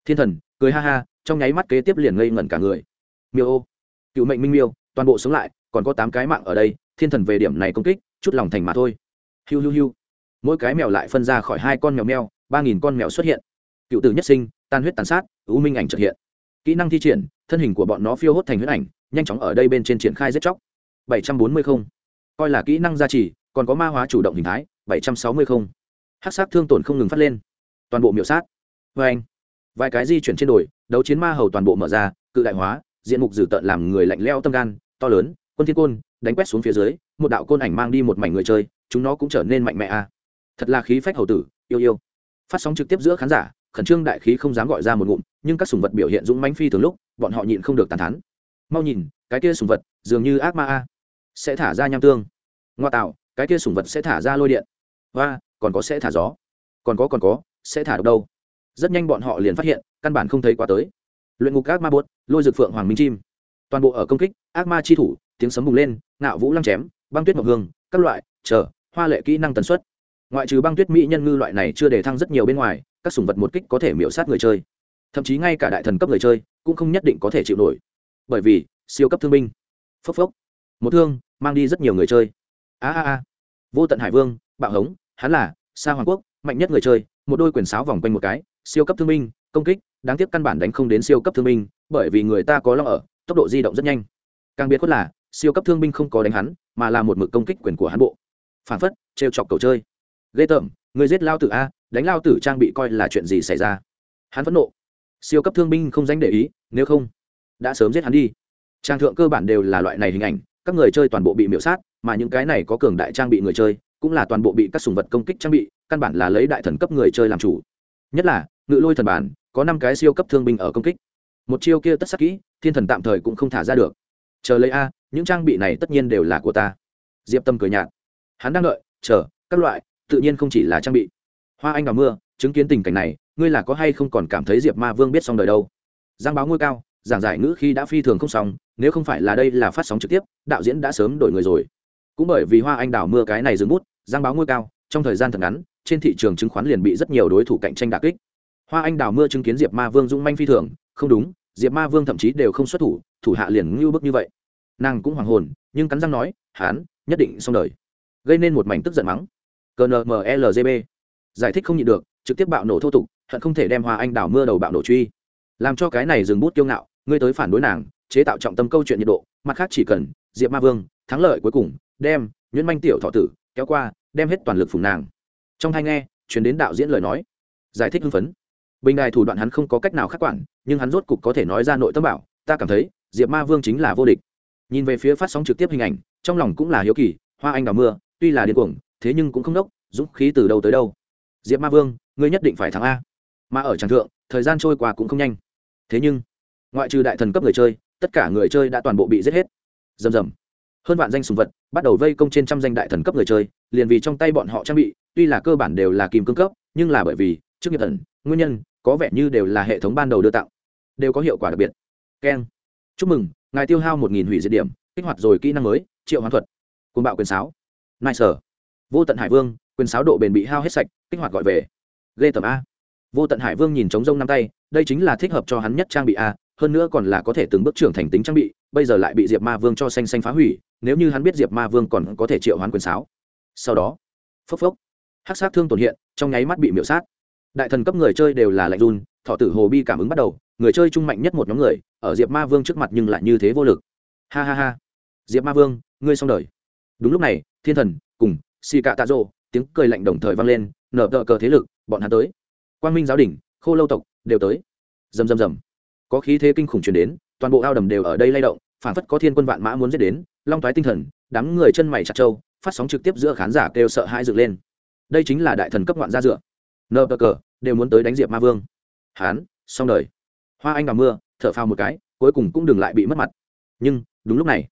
Thiên thần, cười ha ha, trong nháy mắt kế tiếp liền ngây ngẩn cả người. Miêu ô, cựu mệnh minh miêu, toàn bộ sống lại còn có tám cái mạng ở đây, thiên thần về điểm này công kích, chút lòng thành mà thôi. Hiu hiu hiu. Mỗi cái mèo lại phân ra khỏi hai con mèo mèo ba nghìn con mèo xuất hiện. Cựu tử nhất sinh, tan huyết tàn sát, ưu minh ảnh trợ hiện. Kỹ năng thi triển, thân hình của bọn nó phiêu hốt thành huyết ảnh, nhanh chóng ở đây bên trên triển khai giết chóc. Bảy trăm bốn mươi không. Coi là kỹ năng gia trì, còn có ma hóa chủ động hình thái, bảy trăm sáu mươi không. Hát sát thương tổn không ngừng phát lên. Toàn bộ miểu sát. Vê anh, vài cái di chuyển trên đồi, đấu chiến ma hầu toàn bộ mở ra, cự đại hóa, diện mục dử tợn làm người lạnh leo tâm gan, to lớn quân thiên côn đánh quét xuống phía dưới, một đạo côn ảnh mang đi một mảnh người chơi, chúng nó cũng trở nên mạnh mẽ a thật là khí phách hầu tử, yêu yêu. Phát sóng trực tiếp giữa khán giả, khẩn trương đại khí không dám gọi ra một ngụm, nhưng các sùng vật biểu hiện dũng mãnh phi thường lúc, bọn họ nhịn không được tàn thán. Mau nhìn, cái kia sùng vật, dường như ác ma a. Sẽ thả ra nham tương. Ngoa tạo, cái kia sùng vật sẽ thả ra lôi điện. Và còn có sẽ thả gió. Còn có còn có, sẽ thả độc đâu. Rất nhanh bọn họ liền phát hiện, căn bản không thấy quá tới. Luyện ngục ác ma buốt, lôi dược phượng hoàng minh chim. Toàn bộ ở công kích, ác ma chi thủ tiếng sấm bùng lên, ngạo vũ lăng chém, băng tuyết mộc hương, các loại, chờ, hoa lệ kỹ năng tần suất. Ngoại trừ băng tuyết mỹ nhân ngư loại này chưa đề thăng rất nhiều bên ngoài, các sùng vật một kích có thể miễu sát người chơi. Thậm chí ngay cả đại thần cấp người chơi cũng không nhất định có thể chịu nổi. Bởi vì, siêu cấp thương binh. Phốc phốc. Một thương, mang đi rất nhiều người chơi. A a a. Vô tận hải vương, bạo hống, hắn là, sa hoàng quốc, mạnh nhất người chơi, một đôi quyền sáo vòng quanh một cái, siêu cấp thương binh, công kích, đáng tiếc căn bản đánh không đến siêu cấp thương binh, bởi vì người ta có lo ở, tốc độ di động rất nhanh. Càng biết khuất là siêu cấp thương binh không có đánh hắn, mà là một mực công kích quyền của hắn bộ. Phản phất, trêu chọc cầu chơi. Ghê tởm, người giết lao tử a, đánh lao tử trang bị coi là chuyện gì xảy ra? Hắn phẫn nộ. Siêu cấp thương binh không dánh để ý, nếu không, đã sớm giết hắn đi. Trang thượng cơ bản đều là loại này hình ảnh, các người chơi toàn bộ bị miễu sát, mà những cái này có cường đại trang bị người chơi, cũng là toàn bộ bị các sùng vật công kích trang bị, căn bản là lấy đại thần cấp người chơi làm chủ. Nhất là, ngự lôi thần bản, có năm cái siêu cấp thương binh ở công kích. Một chiêu kia tất sắc kỹ, thiên thần tạm thời cũng không thả ra được. Chờ lấy a những trang bị này tất nhiên đều là của ta. Diệp tâm cười nhạt. Hắn đang đợi, chờ, các loại, tự nhiên không chỉ là trang bị. Hoa anh Đào mưa, chứng kiến tình cảnh này, ngươi là có hay không còn cảm thấy diệp ma vương biết xong đời đâu? Giang báo ngôi cao, giảng giải ngữ khi đã phi thường không xong, nếu không phải là đây là phát sóng trực tiếp, đạo diễn đã sớm đổi người rồi. Cũng bởi vì hoa anh đào mưa cái này dừng bút, giang báo ngôi cao, trong thời gian thật ngắn, trên thị trường chứng khoán liền bị rất nhiều đối thủ cạnh tranh đà kích. Hoa anh đào mưa chứng kiến diệp ma vương dũng manh phi thường, không đúng, diệp ma vương thậm chí đều không xuất thủ thủ hạ liền ngưu bức như vậy nàng cũng hoàng hồn, nhưng cắn răng nói, hán, nhất định xong đời. Gây nên một mảnh tức giận mắng. Cnmlgb giải thích không nhịn được, trực tiếp bạo nổ thô tục, hận không thể đem hoa anh đào mưa đầu bạo nổ truy. Làm cho cái này dừng bút kiêu ngạo, ngươi tới phản đối nàng, chế tạo trọng tâm câu chuyện nhiệt độ, mặt khác chỉ cần diệp ma vương, thắng lợi cuối cùng, đem nhuyễn manh tiểu thọ tử kéo qua, đem hết toàn lực phùng nàng. Trong hai nghe chuyển đến đạo diễn lời nói. Giải thích hưng phấn. Bình đài thủ đoạn hắn không có cách nào khắc quản, nhưng hắn rốt cục có thể nói ra nội tâm bảo, ta cảm thấy diệp ma vương chính là vô địch nhìn về phía phát sóng trực tiếp hình ảnh, trong lòng cũng là hiếu kỳ, hoa anh đào mưa, tuy là điên cuồng, thế nhưng cũng không đốc, dũng khí từ đâu tới đâu. Diệp ma vương, ngươi nhất định phải thắng a. Mà ở tràng thượng, thời gian trôi qua cũng không nhanh. Thế nhưng, ngoại trừ đại thần cấp người chơi, tất cả người chơi đã toàn bộ bị giết hết. Rầm rầm. Hơn vạn danh sùng vật bắt đầu vây công trên trăm danh đại thần cấp người chơi, liền vì trong tay bọn họ trang bị, tuy là cơ bản đều là kim cương cấp, nhưng là bởi vì, trước nghiệp thần, nguyên nhân, có vẻ như đều là hệ thống ban đầu đưa tặng đều có hiệu quả đặc biệt. Keng. Chúc mừng ngài tiêu hao một nghìn hủy diệt điểm, kích hoạt rồi kỹ năng mới, triệu hoán thuật côn bạo quyền sáo. Nai sở vô tận hải vương, quyền sáo độ bền bị hao hết sạch, kích hoạt gọi về. Ghê tầm a. Vô tận hải vương nhìn trống rông năm tay, đây chính là thích hợp cho hắn nhất trang bị a, hơn nữa còn là có thể từng bước trưởng thành tính trang bị, bây giờ lại bị diệp ma vương cho xanh xanh phá hủy, nếu như hắn biết diệp ma vương còn có thể triệu hoán quyền sáo. Sau đó, phốc phốc, hắc sát thương tổn hiện, trong nháy mắt bị miễu sát. Đại thần cấp người chơi đều là lạnh run, thọ tử hồ bi cảm ứng bắt đầu người chơi trung mạnh nhất một nhóm người, ở diệp ma vương trước mặt nhưng lại như thế vô lực. Ha ha ha. Diệp ma vương, ngươi xong đời. Đúng lúc này, thiên thần, cùng xì cạ tạ rộ tiếng cười lạnh đồng thời vang lên, nở tợ cờ thế lực, bọn hắn tới. Quang minh giáo đình khô lâu tộc, đều tới. Rầm rầm rầm. Có khí thế kinh khủng truyền đến, toàn bộ ao đầm đều ở đây lay động, phản phất có thiên quân vạn mã muốn giết đến, long thoái tinh thần, đám người chân mày chặt trâu, phát sóng trực tiếp giữa khán giả kêu sợ hãi dựng lên. Đây chính là đại thần cấp ngoạn gia dựa. Nơ cờ, đều muốn tới đánh diệp ma vương. Hán, xong đời hoa anh đào mưa, thở phào một cái, cuối cùng cũng đừng lại bị mất mặt. Nhưng, đúng lúc này,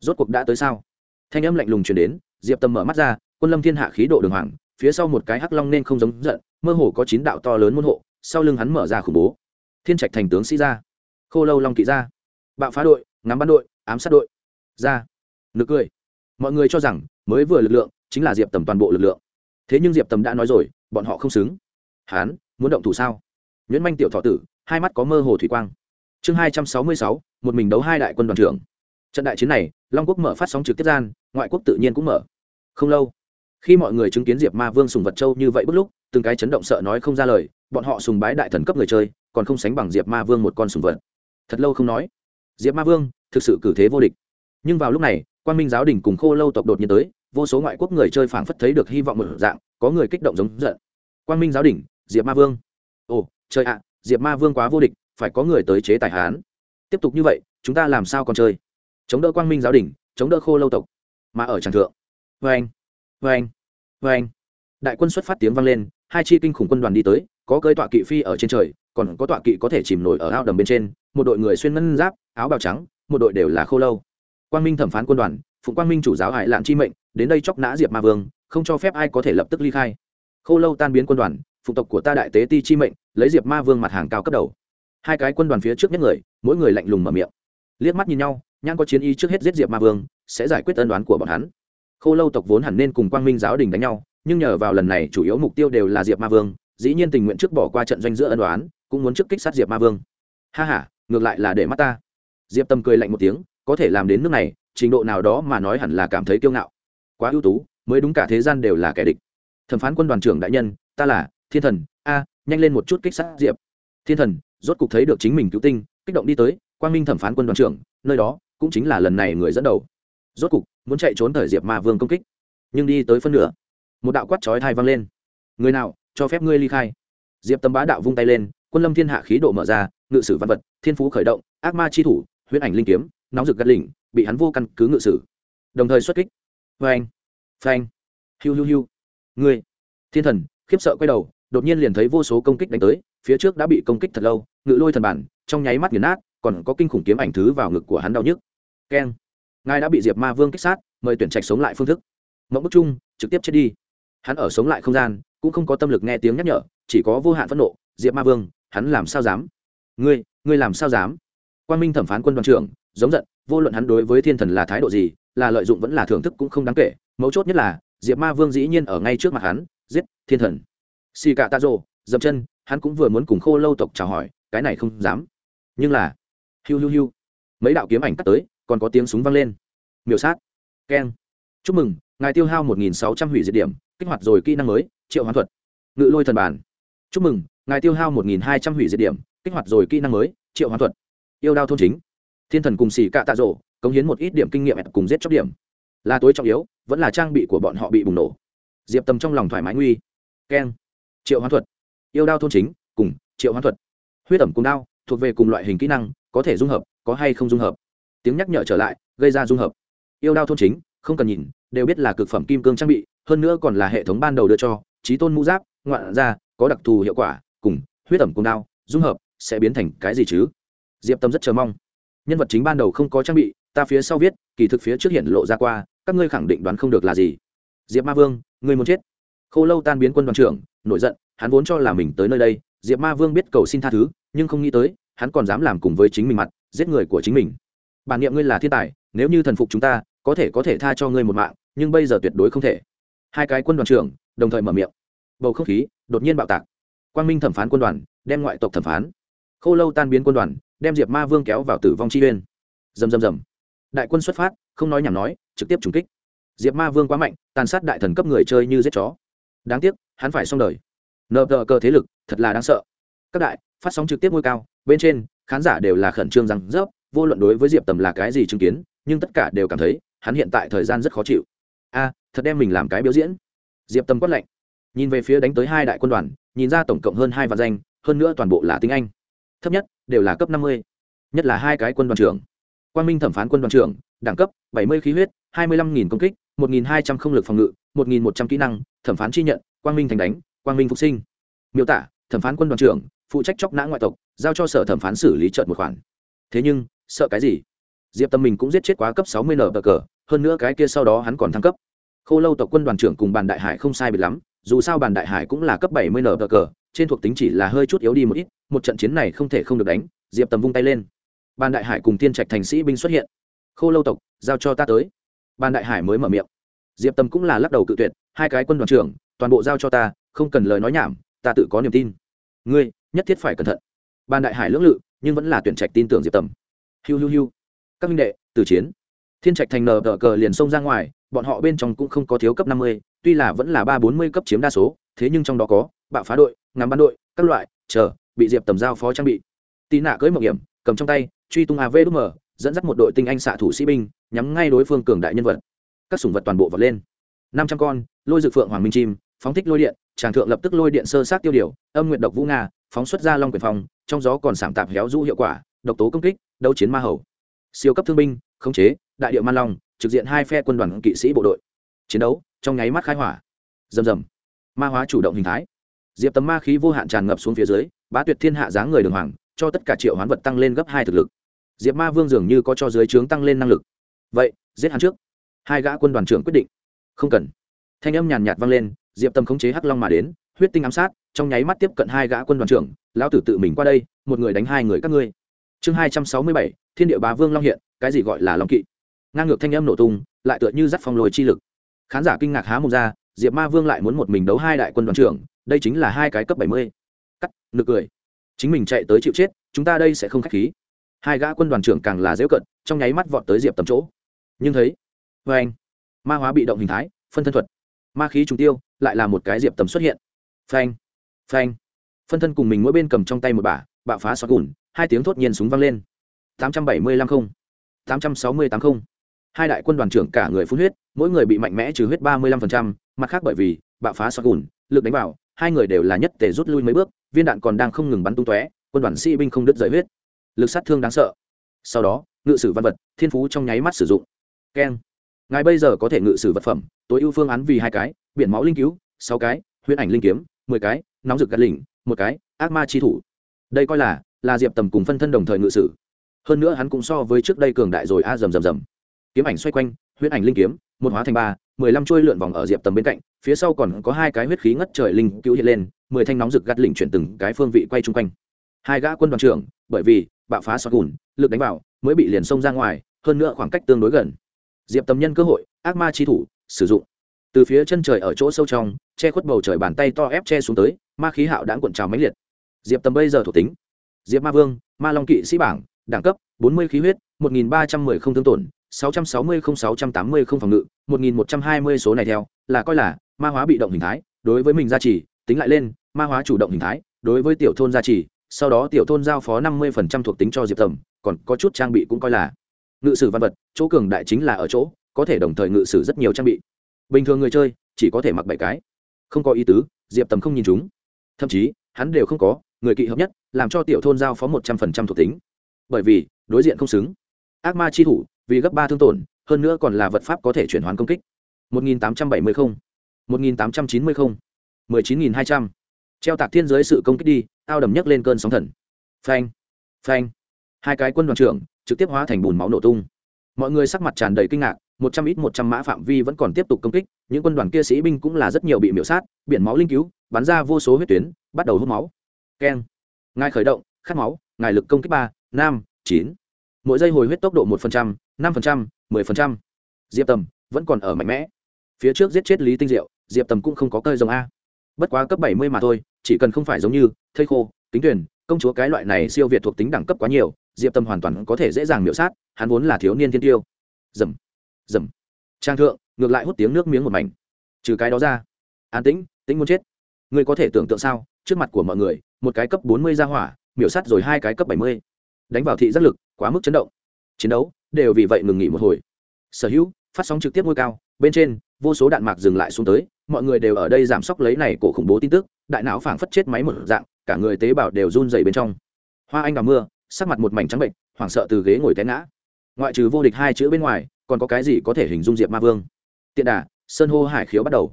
rốt cuộc đã tới sao? Thanh âm lạnh lùng chuyển đến, diệp tâm mở mắt ra, quân lâm thiên hạ khí độ đường hoàng, phía sau một cái hắc long nên không giống giận, mơ hồ có chín đạo to lớn môn hộ, sau lưng hắn mở ra khủng bố. Thiên trạch thành tướng sĩ ra. Khô lâu long kỵ ra. Bạo phá đội, ngắm bắn đội, ám sát đội. Ra. Nực cười. Mọi người cho rằng, mới vừa lực lượng, chính là diệp tầm toàn bộ lực lượng. Thế nhưng diệp tầm đã nói rồi, bọn họ không xứng. Hán muốn động thủ sao? Nhuyễn manh tiểu thọ tử hai mắt có mơ hồ thủy quang. Chương hai trăm sáu mươi sáu, một mình đấu hai đại quân đoàn trưởng. Trận đại chiến này, long quốc mở phát sóng trực tiếp gian, ngoại quốc tự nhiên cũng mở. Không lâu, khi mọi người chứng kiến diệp ma vương sùng vật châu như vậy bất lúc, từng cái chấn động sợ nói không ra lời, bọn họ sùng bái đại thần cấp người chơi, còn không sánh bằng diệp ma vương một con sùng vật. Thật lâu không nói. Diệp ma vương, thực sự cử thế vô địch. Nhưng vào lúc này quan minh giáo đình cùng khô lâu tộc đột nhiên tới, vô số ngoại quốc người chơi phảng phất thấy được hy vọng một dạng, có người kích động giống giận. Quan minh giáo đình, diệp ma vương. Ồ, trời ạ diệp ma vương quá vô địch, phải có người tới chế tài hán tiếp tục như vậy, chúng ta làm sao còn chơi? Chống đỡ quang minh giáo đình, chống đỡ khô lâu tộc, mà ở tràng thượng. Vê anh vê anh vê anh đại quân xuất phát tiếng vang lên, hai chi kinh khủng quân đoàn đi tới, có cơi tọa kỵ phi ở trên trời, còn có tọa kỵ có thể chìm nổi ở ao đầm bên trên, một đội người xuyên ngân giáp, áo bào trắng, một đội đều là khô lâu. Quang minh thẩm phán quân đoàn, phụng quang minh chủ giáo hải lạn chi mệnh, đến đây chóc nã diệp ma vương, không cho phép ai có thể lập tức ly khai. Khô lâu tan biến quân đoàn phụ tộc của ta đại tế ti chi mệnh, lấy diệp ma vương mặt hàng cao cấp đầu. Hai cái quân đoàn phía trước nhất người, mỗi người lạnh lùng mở miệng. Liếc mắt nhìn nhau nhan có chiến y trước hết giết diệp ma vương, sẽ giải quyết ân đoán của bọn hắn. Khô lâu tộc vốn hẳn nên cùng quang minh giáo đình đánh nhau, nhưng nhờ vào lần này chủ yếu mục tiêu đều là diệp ma vương, dĩ nhiên tình nguyện trước bỏ qua trận doanh giữa ân đoán, cũng muốn trước kích sát diệp ma vương. Ha h a ngược lại là để mắt ta. Diệp tâm cười lạnh một tiếng, có thể làm đến nước này, trình độ nào đó mà nói hẳn là cảm thấy kiêu ngạo. Quá ưu tú, mới đúng cả thế gian đều là kẻ địch. Thẩm phán quân đoàn trưởng đại nhân, ta là thiên thần a nhanh lên một chút kích sát diệp. Thiên thần rốt cục thấy được chính mình cứu tinh kích động đi tới quang minh thẩm phán quân đoàn trưởng nơi đó cũng chính là lần này người dẫn đầu. Rốt cục muốn chạy trốn thời diệp ma vương công kích. Nhưng đi tới phân nửa một đạo quát chói thai vang lên. Người nào cho phép ngươi ly khai. Diệp tâm bá đạo vung tay lên quân lâm thiên hạ khí độ mở ra ngự sử văn vật thiên phú khởi động ác ma chi thủ huyễn ảnh linh kiếm nóng rực gắt lỉnh bị hắn vô căn cứ ngự sử. Đồng thời xuất kích. Phanh phanh hiu hiu hiu. Người, thiên thần khiếp sợ quay đầu đột nhiên liền thấy vô số công kích đánh tới, phía trước đã bị công kích thật lâu, ngự lôi thần bản, trong nháy mắt nghiền nát, còn có kinh khủng kiếm ảnh thứ vào ngực của hắn đau nhức. Keng. Ngài đã bị diệp ma vương kích sát, mời tuyển trạch sống lại phương thức. Mộng bức chung, trực tiếp chết đi. Hắn ở sống lại không gian, cũng không có tâm lực nghe tiếng nhắc nhở, chỉ có vô hạn phẫn nộ, diệp ma vương, hắn làm sao dám? Ngươi ngươi làm sao dám? Quan minh thẩm phán quân đoàn trưởng, giống giận, vô luận hắn đối với thiên thần là thái độ gì, là lợi dụng vẫn là thưởng thức cũng không đáng kể. Mấu chốt nhất là, diệp ma vương dĩ nhiên ở ngay trước mặt hắn, giết thiên thần xì cả tạ rồ, dậm chân, hắn cũng vừa muốn cùng khô lâu tộc chào hỏi, cái này không dám. Nhưng là, hiu hiu hiu. Mấy đạo kiếm ảnh cắt tới, còn có tiếng súng vang lên. Miểu sát. Keng. Chúc mừng, ngài tiêu hao một nghìn sáu trăm hủy diệt điểm, kích hoạt rồi kỹ năng mới, triệu hoán thuật. Ngự lôi thần bản. Chúc mừng, ngài tiêu hao một nghìn hai trăm hủy diệt điểm, kích hoạt rồi kỹ năng mới, triệu hoán thuật. Yêu đao thôn chính. Thiên thần cùng xì cạ tạ rổ cống hiến một ít điểm kinh nghiệm cùng giết chóc điểm. Là tối trọng yếu, vẫn là trang bị của bọn họ bị bùng nổ. Diệp tầm trong lòng thoải mái nguy. Keng triệu hoán thuật, yêu đao thôn chính cùng triệu hoán thuật. Huyết ẩm cùng đao thuộc về cùng loại hình kỹ năng, có thể dung hợp, có hay không dung hợp. Tiếng nhắc nhở trở lại, gây ra dung hợp. Yêu đao thôn chính, không cần nhìn, đều biết là cực phẩm kim cương trang bị, hơn nữa còn là hệ thống ban đầu đưa cho, trí tôn mũ giáp, ngoạn ra có đặc thù hiệu quả, cùng huyết ẩm cùng đao, dung hợp, sẽ biến thành cái gì chứ? Diệp tâm rất chờ mong. Nhân vật chính ban đầu không có trang bị, ta phía sau viết, kỳ thực phía trước hiện lộ ra qua, các ngươi khẳng định đoán không được là gì. Diệp ma vương, ngươi muốn chết. Khô lâu tan biến quân đoàn trưởng nổi giận, hắn vốn cho là mình tới nơi đây, diệp ma vương biết cầu xin tha thứ, nhưng không nghĩ tới, hắn còn dám làm cùng với chính mình mặt, giết người của chính mình. Bản niệm ngươi là thiên tài, nếu như thần phục chúng ta, có thể có thể tha cho ngươi một mạng, nhưng bây giờ tuyệt đối không thể. Hai cái quân đoàn trưởng, đồng thời mở miệng. Bầu không khí, đột nhiên bạo tạc. Quang minh thẩm phán quân đoàn, đem ngoại tộc thẩm phán. Khô lâu tan biến quân đoàn, đem diệp ma vương kéo vào tử vong chi uyên. Dầm dầm dầm đại quân xuất phát, không nói nhảm nói, trực tiếp trúng kích. Diệp ma vương quá mạnh, tàn sát đại thần cấp người chơi như giết chó đáng tiếc, hắn phải xong đời. Nợ tờ cơ thế lực, thật là đáng sợ. Các đại, phát sóng trực tiếp ngôi cao, bên trên, khán giả đều là khẩn trương rằng, rớp, vô luận đối với diệp tầm là cái gì chứng kiến, nhưng tất cả đều cảm thấy, hắn hiện tại thời gian rất khó chịu. A, thật đem mình làm cái biểu diễn. Diệp tầm quất lạnh. Nhìn về phía đánh tới hai đại quân đoàn, nhìn ra tổng cộng hơn hai vạn danh, hơn nữa toàn bộ là tiếng anh. Thấp nhất, đều là cấp năm mươi. Nhất là hai cái quân đoàn trưởng. Quan minh thẩm phán quân đoàn trưởng, đẳng cấp bảy mươi khí huyết, hai mươi lăm nghìn công kích, một nghìn hai trăm không lực phòng ngự một nghìn một trăm kỹ năng, thẩm phán chi nhận, quang minh thành đánh, quang minh phục sinh. Miêu tả, thẩm phán quân đoàn trưởng, phụ trách chóc nã ngoại tộc, giao cho sở thẩm phán xử lý trợn một khoản. Thế nhưng, sợ cái gì? Diệp tâm mình cũng giết chết quá cấp sáu mươi nở bờ cờ, hơn nữa cái kia sau đó hắn còn thăng cấp. Khô lâu tộc quân đoàn trưởng cùng bàn đại hải không sai biệt lắm, dù sao bàn đại hải cũng là cấp bảy mươi nở bờ cờ, trên thuộc tính chỉ là hơi chút yếu đi một ít, một trận chiến này không thể không được đánh, diệp tầm vung tay lên. Bàn đại hải cùng tiên trạch thành sĩ binh xuất hiện. Khô lâu tộc, giao cho ta tới. Bàn đại hải mới mở miệng diệp tâm cũng là lắc đầu cự tuyệt, hai cái quân đoàn trưởng, toàn bộ giao cho ta, không cần lời nói nhảm, ta tự có niềm tin. Ngươi nhất thiết phải cẩn thận. Ban đại hải lưỡng lự, nhưng vẫn là tuyển trạch tin tưởng diệp Tâm. hiu hiu hiu. Các minh đệ, từ chiến. Thiên trạch thành nờ tờ cờ liền xông ra ngoài, bọn họ bên trong cũng không có thiếu cấp năm mươi, tuy là vẫn là ba bốn mươi cấp chiếm đa số, thế nhưng trong đó có bạo phá đội, ngắm bắn đội, các loại, chờ, bị diệp tầm giao phó trang bị. Tì nạ cưới mộng hiểm, cầm trong tay, truy tung av đúc mở, dẫn dắt một đội tinh anh xạ thủ sĩ binh, nhắm ngay đối phương cường đại nhân vật các sủng vật toàn bộ vọt lên. Năm trăm con lôi dự phượng hoàng minh chim phóng thích lôi điện tràng thượng lập tức lôi điện sơ sát tiêu điều âm nguyện độc vũ nga phóng xuất ra long quyền phòng, trong gió còn sảm tạp héo rũ hiệu quả độc tố công kích đấu chiến ma hầu. Siêu cấp thương binh khống chế đại điệu man long trực diện hai phe quân đoàn kỵ sĩ bộ đội. Chiến đấu trong nháy mắt khai hỏa. Rầm rầm. Ma hóa chủ động hình thái. Diệp tấm ma khí vô hạn tràn ngập xuống phía dưới bá tuyệt thiên hạ dáng người đường hoàng cho tất cả triệu hoán vật tăng lên gấp hai thực lực. Diệp ma vương dường như có cho dưới trướng tăng lên năng lực. Vậy giết hắn trước hai gã quân đoàn trưởng quyết định. Không cần. Thanh âm nhàn nhạt vang lên, diệp tâm khống chế hắc long mà đến, huyết tinh ám sát, trong nháy mắt tiếp cận hai gã quân đoàn trưởng, lão tử tự mình qua đây, một người đánh hai người các ngươi. Chương hai trăm sáu mươi bảy, thiên địa bá vương long hiện, cái gì gọi là long kỵ? Ngang ngược thanh âm nổ tung, lại tựa như dắt phong lồi chi lực. Khán giả kinh ngạc há mồm ra, diệp ma vương lại muốn một mình đấu hai đại quân đoàn trưởng, đây chính là hai cái cấp bảy mươi. Cắt, nực cười. Chính mình chạy tới chịu chết, chúng ta đây sẽ không k h á c h khí. Hai gã quân đoàn trưởng càng là dễu cận, trong nháy mắt vọt tới diệp tầm chỗ. Nhưng thấy vê anh. Ma hóa bị động hình thái, phân thân thuật. Ma khí trùng tiêu, lại là một cái diệp tầm xuất hiện. Phanh phanh phân thân cùng mình mỗi bên cầm trong tay một bả, bạo phá xoát gùn, hai tiếng thốt nhiên súng văng lên. Tám trăm bảy mươi lăm không. Tám trăm sáu mươi tám không. Hai đại quân đoàn trưởng cả người phun huyết, mỗi người bị mạnh mẽ trừ huyết ba mươi lăm phần trăm, mặt khác bởi vì bạo phá xoát gùn, lực đánh vào, hai người đều là nhất tề rút lui mấy bước, viên đạn còn đang không ngừng bắn tung tóe, quân đoàn sĩ binh không đứt rời huyết. Lực sát thương đáng sợ. Sau đó, ngự sử văn vật, thiên phú trong nháy mắt sử dụng. Keng ngài bây giờ có thể ngự sử vật phẩm, tối ưu phương án vì hai cái, biển máu linh cứu, sáu cái, huyễn ảnh linh kiếm, mười cái, nóng rực gạt lỉnh, một cái, ác ma chi thủ. Đây coi là là diệp tầm cùng phân thân đồng thời ngự sử. Hơn nữa hắn cũng so với trước đây cường đại rồi, a à rầm rầm rầm. Kiếm ảnh xoay quanh, huyễn ảnh linh kiếm, một hóa thành ba, mười lăm trôi lượn vòng ở diệp tầm bên cạnh, phía sau còn có hai cái huyết khí ngất trời linh cứu hiện lên, mười thanh nóng rực gắt lỉnh chuyển từng cái phương vị quay chung quanh. Hai gã quân đoàn trưởng, bởi vì, bạo phá xoát gùn, lực đánh vào, mới bị liền xông ra ngoài, hơn nữa khoảng cách tương đối gần diệp tầm nhân cơ hội, ác ma chi thủ, sử dụng. Từ phía chân trời ở chỗ sâu trong, che khuất bầu trời bàn tay to ép che xuống tới, ma khí hạo đã cuộn trào mãnh liệt. Diệp tầm bây giờ thuộc tính, diệp ma vương, ma long kỵ sĩ bảng, đẳng cấp, bốn mươi khí huyết, một nghìn ba trăm mười không thương tổn, sáu trăm sáu mươi không sáu trăm tám mươi không phòng ngự, một nghìn một trăm hai mươi số này theo, là coi là, ma hóa bị động hình thái, đối với mình gia trì, tính lại lên, ma hóa chủ động hình thái, đối với tiểu thôn gia trì, sau đó tiểu thôn giao phó năm mươi phần trăm thuộc tính cho diệp tầm, còn có chút trang bị cũng coi là ngự sử văn vật, chỗ cường đại chính là ở chỗ, có thể đồng thời ngự sử rất nhiều trang bị. Bình thường người chơi, chỉ có thể mặc bảy cái. Không có ý tứ, diệp tầm không nhìn chúng. Thậm chí, hắn đều không có, người kỵ hợp nhất, làm cho tiểu thôn giao phó một trăm phần trăm thuộc tính. Bởi vì, đối diện không xứng. Ác ma chi thủ, vì gấp ba thương tổn, hơn nữa còn là vật pháp có thể chuyển hoán công kích. một nghìn tám trăm bảy mươi không. một nghìn tám trăm chín mươi không. mười chín nghìn hai trăm. Treo tạc thiên giới sự công kích đi, ao đầm nhấc lên cơn sóng thần. Phanh phanh. Hai cái quân đoàn trưởng trực tiếp hóa thành bùn máu nổ tung. Mọi người sắc mặt tràn đầy kinh ngạc, một trăm ít một trăm mã phạm vi vẫn còn tiếp tục công kích, những quân đoàn kia sĩ binh cũng là rất nhiều bị miễu sát, biển máu linh cứu, bắn ra vô số huyết tuyến, bắt đầu hút máu. Keng. Ngài khởi động, khát máu, ngài lực công kích ba, năm, chín. Mỗi giây hồi huyết tốc độ một phần trăm, năm phần trăm, mười phần trăm. Diệp tầm vẫn còn ở mạnh mẽ. Phía trước giết chết lý tinh diệu, diệp tầm cũng không có cơi rồng a. Bất quá cấp bảy mươi mà thôi, chỉ cần không phải giống như thây khô, kính tuyển công chúa cái loại này siêu việt thuộc tính đẳng cấp quá nhiều diệp tâm hoàn toàn có thể dễ dàng miễu sát, hắn vốn là thiếu niên thiên tiêu. Dầm dầm. Trang thượng, ngược lại hút tiếng nước miếng một mảnh. Trừ cái đó ra, an tĩnh tĩnh muốn chết. Ngươi có thể tưởng tượng sao, trước mặt của mọi người, một cái cấp bốn mươi ra hỏa miểu sát rồi hai cái cấp bảy mươi. Đánh vào thị giác lực, quá mức chấn động. Chiến đấu, đều vì vậy ngừng nghỉ một hồi. Sở hữu, phát sóng trực tiếp ngôi cao, bên trên, vô số đạn mạc dừng lại xuống tới, mọi người đều ở đây giảm sốc lấy này cổ khủng bố tin tức, đại não phảng phất chết máy một dạng, cả người tế bào đều run dày bên trong. Hoa anh đào mưa sắc mặt một mảnh trắng bệnh, hoảng sợ từ ghế ngồi té ngã. Ngoại trừ vô địch hai chữ bên ngoài, còn có cái gì có thể hình dung diệp ma vương? Tiện đà, sơn hô hải khiếu bắt đầu.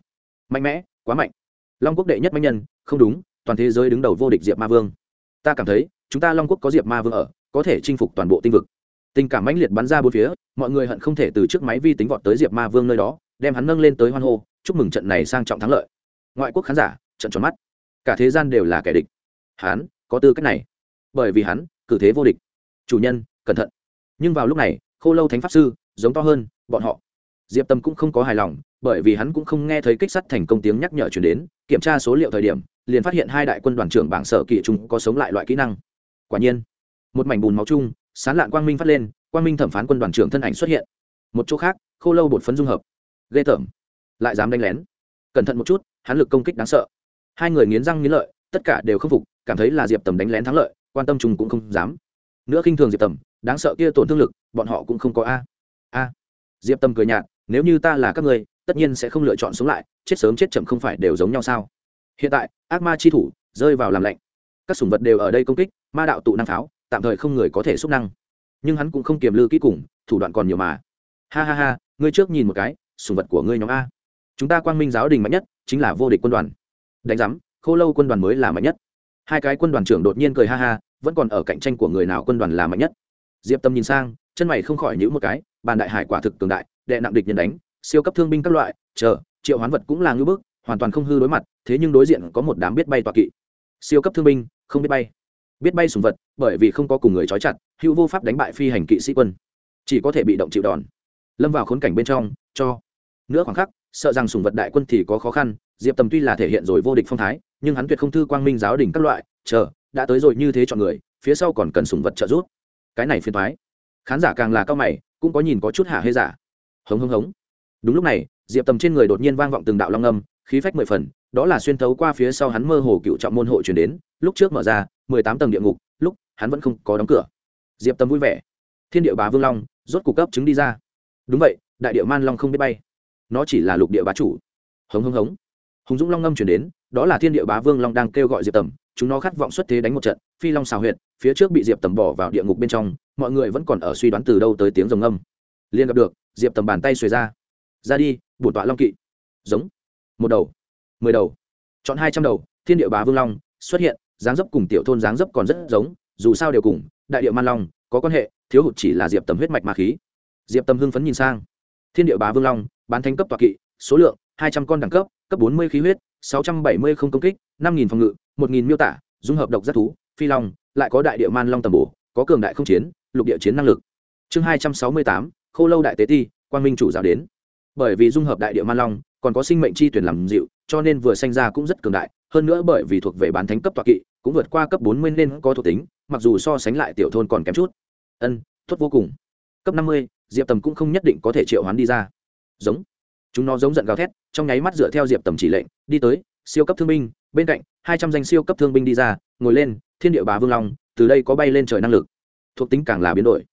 Mạnh mẽ, quá mạnh. Long quốc đệ nhất mạnh nhân, không đúng, toàn thế giới đứng đầu vô địch diệp ma vương. Ta cảm thấy, chúng ta long quốc có diệp ma vương ở, có thể chinh phục toàn bộ tinh vực. Tình cảm mãnh liệt bắn ra bốn phía, mọi người hận không thể từ trước máy vi tính vọt tới diệp ma vương nơi đó, đem hắn nâng lên tới hoan hô, chúc mừng trận này sang trọng thắng lợi. Ngoại quốc khán giả, trận tròn mắt. Cả thế gian đều là kẻ địch. Hắn, có tư cách này bởi vì hắn, cử thế vô địch. Chủ nhân, cẩn thận. Nhưng vào lúc này, khô lâu thánh pháp sư, giống to hơn, bọn họ. Diệp tâm cũng không có hài lòng, bởi vì hắn cũng không nghe thấy kích sắt thành công tiếng nhắc nhở chuyển đến. Kiểm tra số liệu thời điểm, liền phát hiện hai đại quân đoàn trưởng bảng sở kỵ chúng có sống lại loại kỹ năng. Quả nhiên, một mảnh bùn máu chung, sán lạn quang minh phát lên, quang minh thẩm phán quân đoàn trưởng thân ảnh xuất hiện. Một chỗ khác, khô lâu bột phấn dung hợp. Ghê tởm. Lại dám đánh lén. Cẩn thận một chút, hắn lực công kích đáng sợ. Hai người nghiến răng nghiến lợi, tất cả đều khâm phục, cảm thấy là diệp tầm đánh lén thắng lợi quan tâm chúng cũng không dám. Nữa khinh thường diệp tầm, đáng sợ kia tổn thương lực, bọn họ cũng không có a. A. Diệp tầm cười nhạt, nếu như ta là các người tất nhiên sẽ không lựa chọn sống lại, chết sớm chết chậm không phải đều giống nhau sao? Hiện tại, ác ma chi thủ, rơi vào làm lạnh. Các sủng vật đều ở đây công kích, ma đạo tụ năng pháo, tạm thời không người có thể xúc năng. Nhưng hắn cũng không kiềm lư kỹ cùng, thủ đoạn còn nhiều mà. Ha ha ha, ngươi trước nhìn một cái, sủng vật của ngươi nhóm a. Chúng ta quang minh giáo đình mạnh nhất, chính là vô địch quân đoàn. Đánh giám, khô lâu quân đoàn mới là mạnh nhất hai cái quân đoàn trưởng đột nhiên cười ha ha, vẫn còn ở cạnh tranh của người nào quân đoàn là mạnh nhất. Diệp tâm nhìn sang, chân mày không khỏi nhữ một cái, bàn đại hải quả thực cường đại, đệ nặng địch nhân đánh, siêu cấp thương binh các loại, chờ, triệu hoán vật cũng là ngưỡng bức, hoàn toàn không hư đối mặt, thế nhưng đối diện có một đám biết bay tọa kỵ. Siêu cấp thương binh, không biết bay. Biết bay sùng vật, bởi vì không có cùng người trói chặt, hữu vô pháp đánh bại phi hành kỵ sĩ quân. Chỉ có thể bị động chịu đòn. Lâm vào khốn cảnh bên trong, cho. Nữa khoảng khắc sợ rằng sùng vật đại quân thì có khó khăn, diệp tầm tuy là thể hiện rồi vô địch phong thái, nhưng hắn tuyệt không thư quang minh giáo đình các loại, chờ, đã tới rồi như thế chọn người, phía sau còn cần sùng vật trợ giúp. Cái này phiền thoái khán giả càng là cao mày, cũng có nhìn có chút hạ hay giả. Hống hống hống. Đúng lúc này, diệp tầm trên người đột nhiên vang vọng từng đạo long âm, khí phách mười phần, đó là xuyên thấu qua phía sau hắn mơ hồ cựu trọng môn hộ chuyển đến, lúc trước mở ra, mười tám tầng địa ngục, lúc, hắn vẫn không có đóng cửa. Diệp tầm vui vẻ. Thiên địa bá vương long, rốt cục cấp chứng đi ra. Đúng vậy, đại địa man long không biết bay nó chỉ là lục địa bá chủ. Hống hống hống. Hùng dũng long ngâm chuyển đến, đó là thiên địa bá vương long đang kêu gọi diệp tầm, chúng nó khát vọng xuất thế đánh một trận, phi long xào huyệt, phía trước bị diệp tầm bỏ vào địa ngục bên trong, mọi người vẫn còn ở suy đoán từ đâu tới tiếng rồng âm liền gặp được, diệp tầm bàn tay xuề ra. Ra đi, bổn tọa long kỵ. Giống. Một đầu. Mười đầu. Chọn hai trăm đầu, thiên địa bá vương long xuất hiện, dáng dấp cùng tiểu thôn dáng dấp còn rất giống, dù sao đều cùng, đại địa man long, có quan hệ, thiếu hụt chỉ là diệp tầm huyết mạch ma khí. Diệp tầm hưng phấn nhìn sang. Thiên địa bá vương long bán thánh cấp tọa kỵ, số lượng, hai trăm con đẳng cấp cấp bốn mươi khí huyết, sáu trăm bảy mươi không công kích, năm nghìn phòng ngự, một nghìn miêu tả, dung hợp độc giác thú, phi long, lại có đại địa man long tầm bổ, có cường đại không chiến, lục địa chiến năng lực. Chương hai trăm sáu mươi tám, khô lâu đại tế ti quan minh chủ giáo đến. Bởi vì dung hợp đại địa man long, còn có sinh mệnh chi tuyển làm dịu, cho nên vừa sanh ra cũng rất cường đại, hơn nữa bởi vì thuộc về bán thánh cấp tọa kỵ, cũng vượt qua cấp bốn mươi nên có thuộc tính, mặc dù so sánh lại tiểu thôn còn kém chút. Ân, tốt vô cùng. Cấp năm mươi, diệp tầm cũng không nhất định có thể triệu hoán đi ra giống. Chúng nó giống giận gào thét, trong nháy mắt dựa theo diệp tầm chỉ lệnh, đi tới, siêu cấp thương binh, bên cạnh, hai trăm danh siêu cấp thương binh đi ra, ngồi lên, thiên địa bá vương long, từ đây có bay lên trời năng lực. Thuộc tính càng là biến đổi.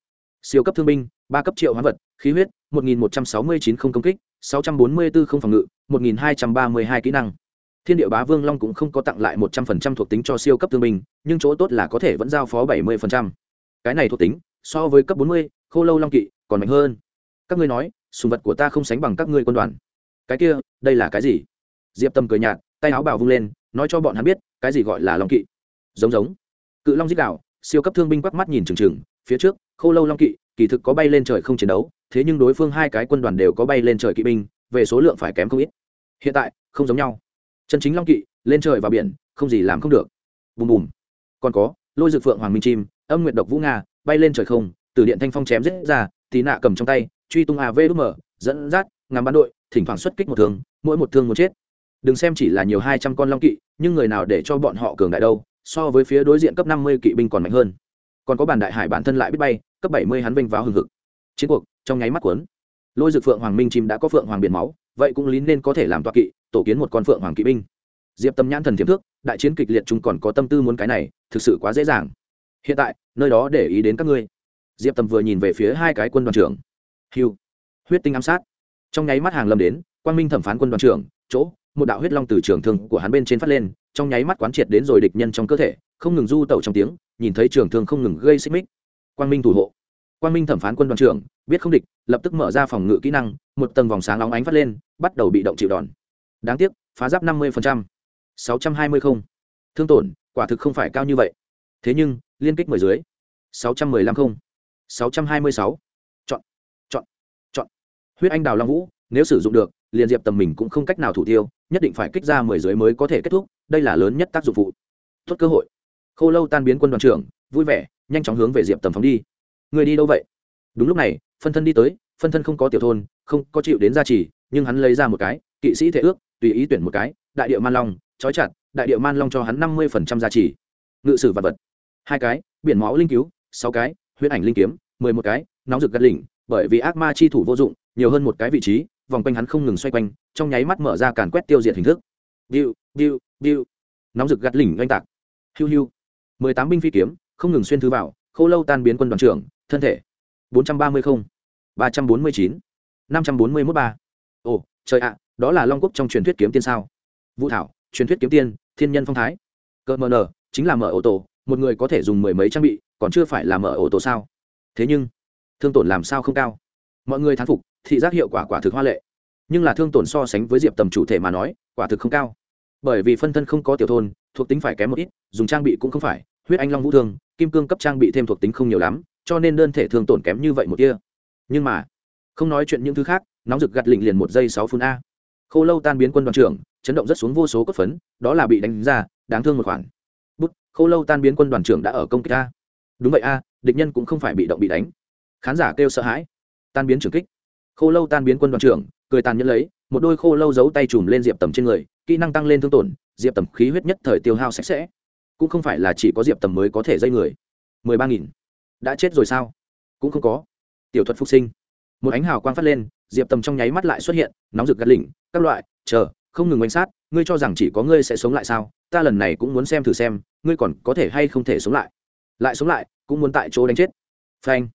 Siêu cấp thương binh, ba cấp triệu hóa vật, khí huyết, một nghìn một trăm sáu mươi chín không công kích, sáu trăm bốn mươi bốn không phòng ngự, một nghìn hai trăm ba mươi hai kỹ năng. Thiên địa bá vương long cũng không có tặng lại một trăm phần trăm thuộc tính cho siêu cấp thương binh, nhưng chỗ tốt là có thể vẫn giao phó bảy mươi phần trăm. Cái này thuộc tính, so với cấp bốn mươi, khô lâu long kỵ còn mạnh hơn. Các ngươi nói sùng vật của ta không sánh bằng các ngươi quân đoàn. Cái kia, đây là cái gì? Diệp tâm cười nhạt, tay áo bào vung lên, nói cho bọn hắn biết, cái gì gọi là long kỵ. Giống giống. Cự long giết đạo siêu cấp thương binh quắc mắt nhìn trừng trừng phía trước, khô lâu long kỵ, kỳ thực có bay lên trời không chiến đấu, thế nhưng đối phương hai cái quân đoàn đều có bay lên trời kỵ binh, về số lượng phải kém không ít. Hiện tại, không giống nhau. Chân chính long kỵ, lên trời vào biển, không gì làm không được. Bùm bùm. Còn có, lôi dược phượng hoàng minh chim, âm nguyện độc vũ nga, bay lên trời không, từ điện thanh phong chém giết ra tí nạ cầm trong tay truy tung avm dẫn dắt, ngắm bắn đội, thỉnh thoảng xuất kích một thương, mỗi một thương một chết. Đừng xem chỉ là nhiều hai trăm con long kỵ, nhưng người nào để cho bọn họ cường đại đâu, so với phía đối diện cấp năm mươi kỵ binh còn mạnh hơn. Còn có bản đại hải bản thân lại biết bay, cấp bảy mươi hắn vinh vào hừng hực. Chiến cuộc, trong nháy mắt cuốn. Lôi dực phượng hoàng minh chim đã có phượng hoàng biển máu, vậy cũng lín nên có thể làm toa kỵ, tổ kiến một con phượng hoàng kỵ binh. Diệp tâm nhãn thần thiếm thước, đại chiến kịch liệt chúng còn có tâm tư muốn cái này, thực sự quá dễ dàng. Hiện tại, nơi đó để ý đến các ngươi. Diệp tâm vừa nhìn về phía hai cái quân đoàn trưởng hiu huyết tinh ám sát. Trong nháy mắt hàng lâm đến, quang minh thẩm phán quân đoàn trưởng, chỗ, một đạo huyết long từ trường thương của hắn bên trên phát lên, trong nháy mắt quán triệt đến rồi địch nhân trong cơ thể, không ngừng du tẩu trong tiếng, nhìn thấy trường thương không ngừng gây xích mích. Quang minh thủ hộ. Quang minh thẩm phán quân đoàn trưởng, biết không địch, lập tức mở ra phòng ngự kỹ năng, một tầng vòng sáng óng ánh phát lên, bắt đầu bị động chịu đòn. Đáng tiếc, phá giáp năm mươi sáu trăm hai mươi không. Thương tổn, quả thực không phải cao như vậy. Thế nhưng, liên kích mười dưới. sáu trăm mười lăm không. sáu trăm hai mươi sáu. chọn chọn chọn huyết anh đào long vũ, nếu sử dụng được, liền diệp tầm mình cũng không cách nào thủ tiêu, nhất định phải kích ra mười dưới mới có thể kết thúc, đây là lớn nhất tác dụng phụ. Tốt cơ hội. Khô lâu tan biến quân đoàn trưởng, vui vẻ, nhanh chóng hướng về diệp tầm phóng đi. Người đi đâu vậy? Đúng lúc này, phân thân đi tới, phân thân không có tiểu thôn, không có chịu đến gia trì, nhưng hắn lấy ra một cái, kỵ sĩ thể ước, tùy ý tuyển một cái, đại địa man long, trói chặt, đại địa man long cho hắn năm mươi phần trăm gia trì. Ngự sử vật vật. Hai cái, biển máu linh cứu, sáu cái huyết ảnh linh kiếm, mười một cái, nóng rực gắt lỉnh, bởi vì ác ma chi thủ vô dụng nhiều hơn một cái vị trí, vòng quanh hắn không ngừng xoay quanh, trong nháy mắt mở ra càn quét tiêu diệt hình thức. Biu biu biu nóng rực gắt lỉnh oanh tạc. Hiu hiu. Mười tám binh phi kiếm, không ngừng xuyên thứ vào, khô lâu tan biến quân đoàn trưởng, thân thể. Bốn trăm ba mươi không. Ba trăm bốn mươi chín. Năm trăm bốn mươi mốt ba. Ồ, trời ạ, đó là long quốc trong truyền thuyết kiếm tiên sao? Vũ thảo, truyền thuyết kiếm tiên, thiên nhân phong thái. Cơ mờ nờ, chính là mở ô tô một người có thể dùng mười mấy trang bị, còn chưa phải là mở ô tô sao? Thế nhưng, thương tổn làm sao không cao? Mọi người thán phục thị giác hiệu quả quả thực hoa lệ. Nhưng là thương tổn so sánh với diệp tầm chủ thể mà nói, quả thực không cao. Bởi vì phân thân không có tiểu thôn, thuộc tính phải kém một ít, dùng trang bị cũng không phải, huyết anh long vũ thương, kim cương cấp trang bị thêm thuộc tính không nhiều lắm, cho nên đơn thể thương tổn kém như vậy một kia. Nhưng mà, không nói chuyện những thứ khác, nóng rực gặt lịnh liền một giây sáu phút a. Khô lâu tan biến quân đoàn trưởng, chấn động rất xuống vô số cốt phấn, đó là bị đánh ra, đáng thương một khoản. Bút, khô lâu tan biến quân đoàn trưởng đã ở công kích a. Đúng vậy a, địch nhân cũng không phải bị động bị đánh. Khán giả kêu sợ hãi. Tan biến trưởng kích khô lâu tan biến quân đoàn trưởng, cười tàn nhẫn lấy, một đôi khô lâu giấu tay chùm lên diệp tầm trên người, kỹ năng tăng lên thương tổn, diệp tầm khí huyết nhất thời tiêu hao sạch sẽ. Cũng không phải là chỉ có diệp tầm mới có thể dây người. mười ba nghìn. Đã chết rồi sao? Cũng không có. Tiểu thuật phục sinh. Một ánh hào quang phát lên, diệp tầm trong nháy mắt lại xuất hiện, nóng rực gắt lỉnh, các loại, chờ, không ngừng quan sát, ngươi cho rằng chỉ có ngươi sẽ sống lại sao? Ta lần này cũng muốn xem thử xem, ngươi còn có thể hay không thể sống lại. Lại sống lại, cũng muốn tại chỗ đánh chết. Phanh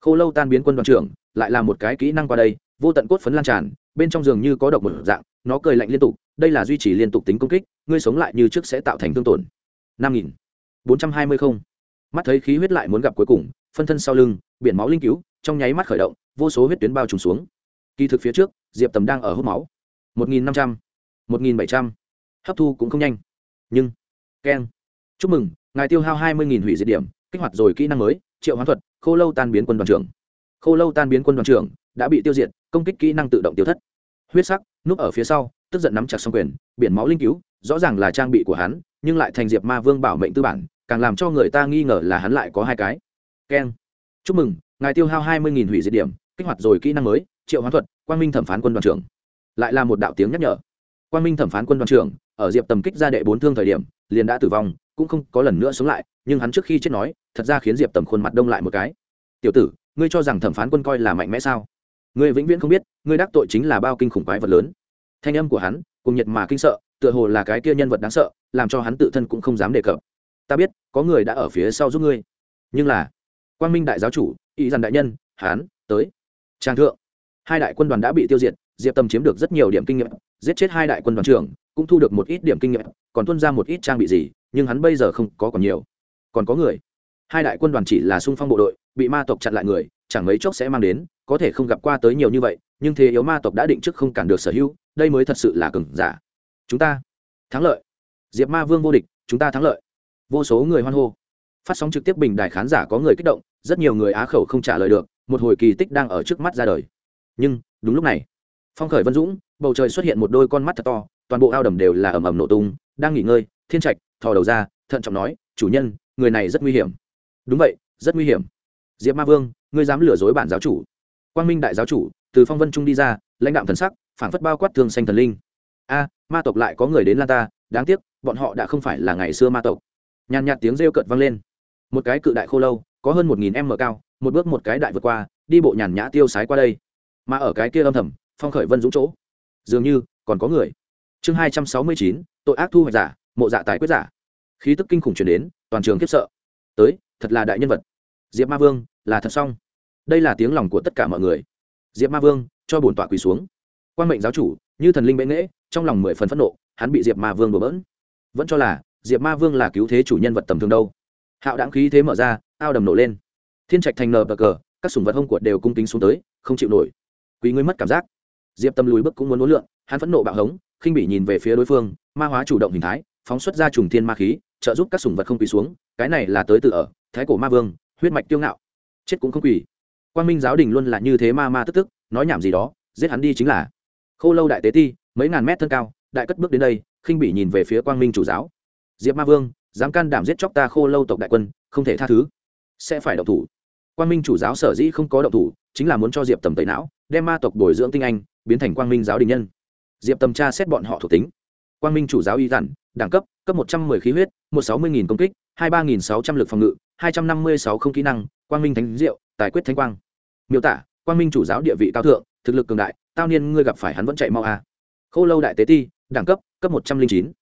khô lâu tan biến quân đoàn trưởng, lại là một cái kỹ năng qua đây, vô tận cốt phấn lan tràn, bên trong giường như có độc một dạng, nó cười lạnh liên tục, đây là duy trì liên tục tính công kích, ngươi sống lại như trước sẽ tạo thành thương tổn. Năm nghìn bốn trăm hai mươi không. Mắt thấy khí huyết lại muốn gặp cuối cùng, phân thân sau lưng, biển máu linh cứu, trong nháy mắt khởi động, vô số huyết tuyến bao trùm xuống. Kỳ thực phía trước, diệp tầm đang ở hút máu. Một nghìn năm trăm, một nghìn bảy trăm. Hấp thu cũng không nhanh. Nhưng, keng. Chúc mừng, ngài tiêu hao hai mươi nghìn hủy diệt điểm, kích hoạt rồi kỹ năng mới triệu hoán thuật, khô lâu tan biến quân đoàn trưởng. Khô lâu tan biến quân đoàn trưởng đã bị tiêu diệt, công kích kỹ năng tự động tiêu thất. Huyết sắc, núp ở phía sau, tức giận nắm chặt xong quyền, biển máu linh cứu, rõ ràng là trang bị của hắn, nhưng lại thành diệp ma vương bảo mệnh tư bản, càng làm cho người ta nghi ngờ là hắn lại có hai cái. Keng. Chúc mừng, ngài tiêu hao hai mươi nghìn hủy diệt điểm, kích hoạt rồi kỹ năng mới, triệu hoán thuật, quang minh thẩm phán quân đoàn trưởng. Lại là một đạo tiếng nhắc nhở. Quang minh thẩm phán quân đoàn trưởng, ở diệp tầm kích ra đệ bốn thương thời điểm, liền đã tử vong cũng không có lần nữa sống lại, nhưng hắn trước khi chết nói, thật ra khiến diệp tầm khuôn mặt đông lại một cái. Tiểu tử, ngươi cho rằng thẩm phán quân coi là mạnh mẽ sao? Ngươi vĩnh viễn không biết, ngươi đắc tội chính là bao kinh khủng quái vật lớn. Thanh âm của hắn cùng nhiệt mà kinh sợ, tựa hồ là cái kia nhân vật đáng sợ, làm cho hắn tự thân cũng không dám đề cập. Ta biết, có người đã ở phía sau giúp ngươi. Nhưng là, quang minh đại giáo chủ ý dàn đại nhân hán tới. Trang thượng, hai đại quân đoàn đã bị tiêu diệt, diệp tâm chiếm được rất nhiều điểm kinh nghiệm, giết chết hai đại quân đoàn trưởng, cũng thu được một ít điểm kinh nghiệm, còn tuân ra một ít trang bị gì nhưng hắn bây giờ không có còn nhiều. Còn có người. Hai đại quân đoàn chỉ là xung phong bộ đội, bị ma tộc chặn lại người, chẳng mấy chốc sẽ mang đến, có thể không gặp qua tới nhiều như vậy, nhưng thế yếu ma tộc đã định trước không cản được sở hữu, đây mới thật sự là cừng giả. Chúng ta thắng lợi. Diệp ma vương vô địch, chúng ta thắng lợi. Vô số người hoan hô. Phát sóng trực tiếp bình đài khán giả có người kích động, rất nhiều người á khẩu không trả lời được, một hồi kỳ tích đang ở trước mắt ra đời. Nhưng, đúng lúc này, phong khởi vân dũng, bầu trời xuất hiện một đôi con mắt thật to, toàn bộ ao đầm đều là ầm ầm nổ tung, đang nghỉ ngơi, thiên trạch thò đầu ra, thận trọng nói, chủ nhân, người này rất nguy hiểm. Đúng vậy, rất nguy hiểm. Diệp ma vương, ngươi dám lừa dối bản giáo chủ. Quang minh đại giáo chủ, từ phong vân trung đi ra, lãnh đạo thần sắc phản phất bao quát thương xanh thần linh. A, ma tộc lại có người đến lan ta, đáng tiếc, bọn họ đã không phải là ngày xưa ma tộc. Nhàn nhạt tiếng rêu cợt vang lên. Một cái cự đại khô lâu, có hơn một nghìn m cao, một bước một cái đại vượt qua, đi bộ nhàn nhã tiêu sái qua đây. Mà ở cái kia âm thầm, phong khởi vân dũng chỗ. Dường như, còn có người. Chương hai trăm sáu mươi chín, tội ác thu hoạch giả mộ dạ tài quyết giả. Khí tức kinh khủng chuyển đến, toàn trường khiếp sợ. Tới, thật là đại nhân vật. Diệp ma vương, là thật xong. Đây là tiếng lòng của tất cả mọi người. Diệp ma vương, cho bổn tọa quỳ xuống. Quan mệnh giáo chủ, như thần linh bệ nghễ trong lòng mười phần phẫn nộ, hắn bị diệp ma vương đổ bỡn. Vẫn cho là, diệp ma vương là cứu thế chủ nhân vật tầm thường đâu. Hạo đáng khí thế mở ra, ao đầm nổ lên. Thiên trạch thành nờ bờ cờ, các sùng vật hông cuột đều cung kính xuống tới, không chịu nổi. Quý ngươi mất cảm giác. Diệp tâm lùi bước cũng muốn uốn lượn, hắn phẫn nộ bạo hống, khinh bị nhìn về phía đối phương, ma hóa chủ động hình thái phóng xuất ra trùng thiên ma khí, trợ giúp các sùng vật không quỳ xuống, cái này là tới từ ở, thái cổ ma vương, huyết mạch tiêu ngạo. Chết cũng không quỳ. Quan minh giáo đình luôn là như thế ma ma tức tức, nói nhảm gì đó, giết hắn đi chính là. Khô lâu đại tế ti, mấy ngàn mét thân cao, đại cất bước đến đây, khinh bị nhìn về phía quang minh chủ giáo. Diệp ma vương, dám can đảm giết chóc ta khô lâu tộc đại quân, không thể tha thứ. Sẽ phải động thủ. Quang minh chủ giáo sở dĩ không có động thủ, chính là muốn cho diệp tầm tẩy não, đem ma tộc bồi dưỡng tinh anh, biến thành quang minh giáo đình nhân. Diệp tầm tra xét bọn họ thuộc tính quang minh chủ giáo y dặn, đẳng cấp cấp một trăm mười khí huyết, một sáu mươi nghìn công kích, hai ba nghìn sáu trăm l ự c phòng ngự, hai trăm năm mươi sáu không kỹ năng, quang minh thánh diệu, tài quyết Thánh quang. Miêu tả, quang minh chủ giáo địa vị cao thượng, thực lực cường đại, tao niên ngươi gặp phải hắn vẫn chạy mau a à. khô lâu đại tế ti, đẳng cấp cấp một trăm linh chín.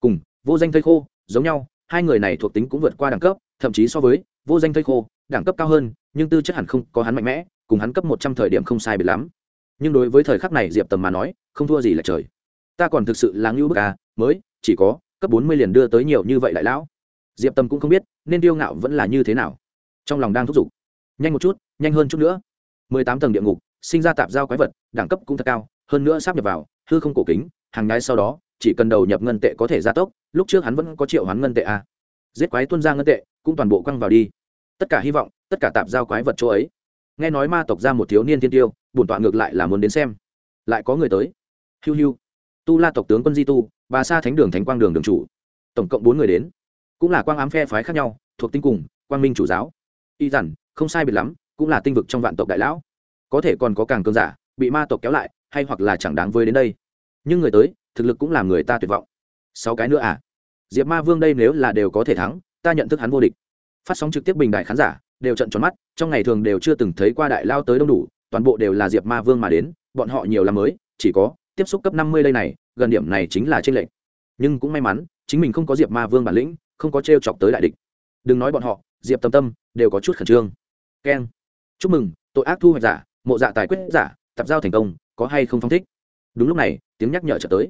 Cùng, vô danh thây khô, giống nhau, hai người này thuộc tính cũng vượt qua đẳng cấp, thậm chí so với vô danh thây khô, đẳng cấp cao hơn, nhưng tư chất hẳn không có hắn mạnh mẽ, cùng hắn cấp một trăm thời điểm không sai biệt lắm. Nhưng đối với thời khắc này diệp tầm mà nói, không thua gì là trời ta còn thực sự là ngưu bức à mới, chỉ có, cấp bốn mươi liền đưa tới nhiều như vậy đại lão. Diệp Tâm cũng không biết, nên tiêu ngạo vẫn là như thế nào. Trong lòng đang thúc giục. Nhanh một chút, nhanh hơn chút nữa. mười tám tầng địa ngục, sinh ra tạp giao quái vật, đẳng cấp cũng thật cao, hơn nữa sắp nhập vào, hư không cổ kính, hàng nhái sau đó, chỉ cần đầu nhập ngân tệ có thể gia tốc, lúc trước hắn vẫn có triệu hắn ngân tệ à. giết quái tuân ra ngân tệ, cũng toàn bộ quăng vào đi. Tất cả hy vọng, tất cả tạp giao quái vật chỗ ấy. Nghe nói ma tộc ra một thiếu niên thiên tiêu, bổn tọa ngược lại là muốn đến xem. Lại có người tới. Hiu hiu tu la tộc tướng quân di tu, bà sa thánh đường thánh quang đường đường chủ. Tổng cộng bốn người đến, cũng là quang ám phe phái khác nhau, thuộc tinh cùng, quang minh chủ giáo. Y dằn không sai biệt lắm, cũng là tinh vực trong vạn tộc đại lão. Có thể còn có càng cơn giả, bị ma tộc kéo lại, hay hoặc là chẳng đáng với đến đây. Nhưng người tới, thực lực cũng làm người ta tuyệt vọng. Sáu cái nữa à? Diệp ma vương đây nếu là đều có thể thắng, ta nhận thức hắn vô địch. Phát sóng trực tiếp bình đại khán giả, đều trận tròn mắt, trong ngày thường đều chưa từng thấy qua đại lao tới đông đủ, toàn bộ đều là diệp ma vương mà đến, bọn họ nhiều là mới, chỉ có tiếp xúc cấp năm mươi đây này, gần điểm này chính là trên lệnh nhưng cũng may mắn, chính mình không có diệp ma vương bản lĩnh, không có t r e o chọc tới đại địch. Đừng nói bọn họ, diệp tâm tâm đều có chút khẩn trương. Keng. Chúc mừng, tội ác thu hoạch giả, mộ dạ tài quyết giả tập giao thành công, có hay không phong thích? Đúng lúc này, tiếng nhắc nhở trở tới.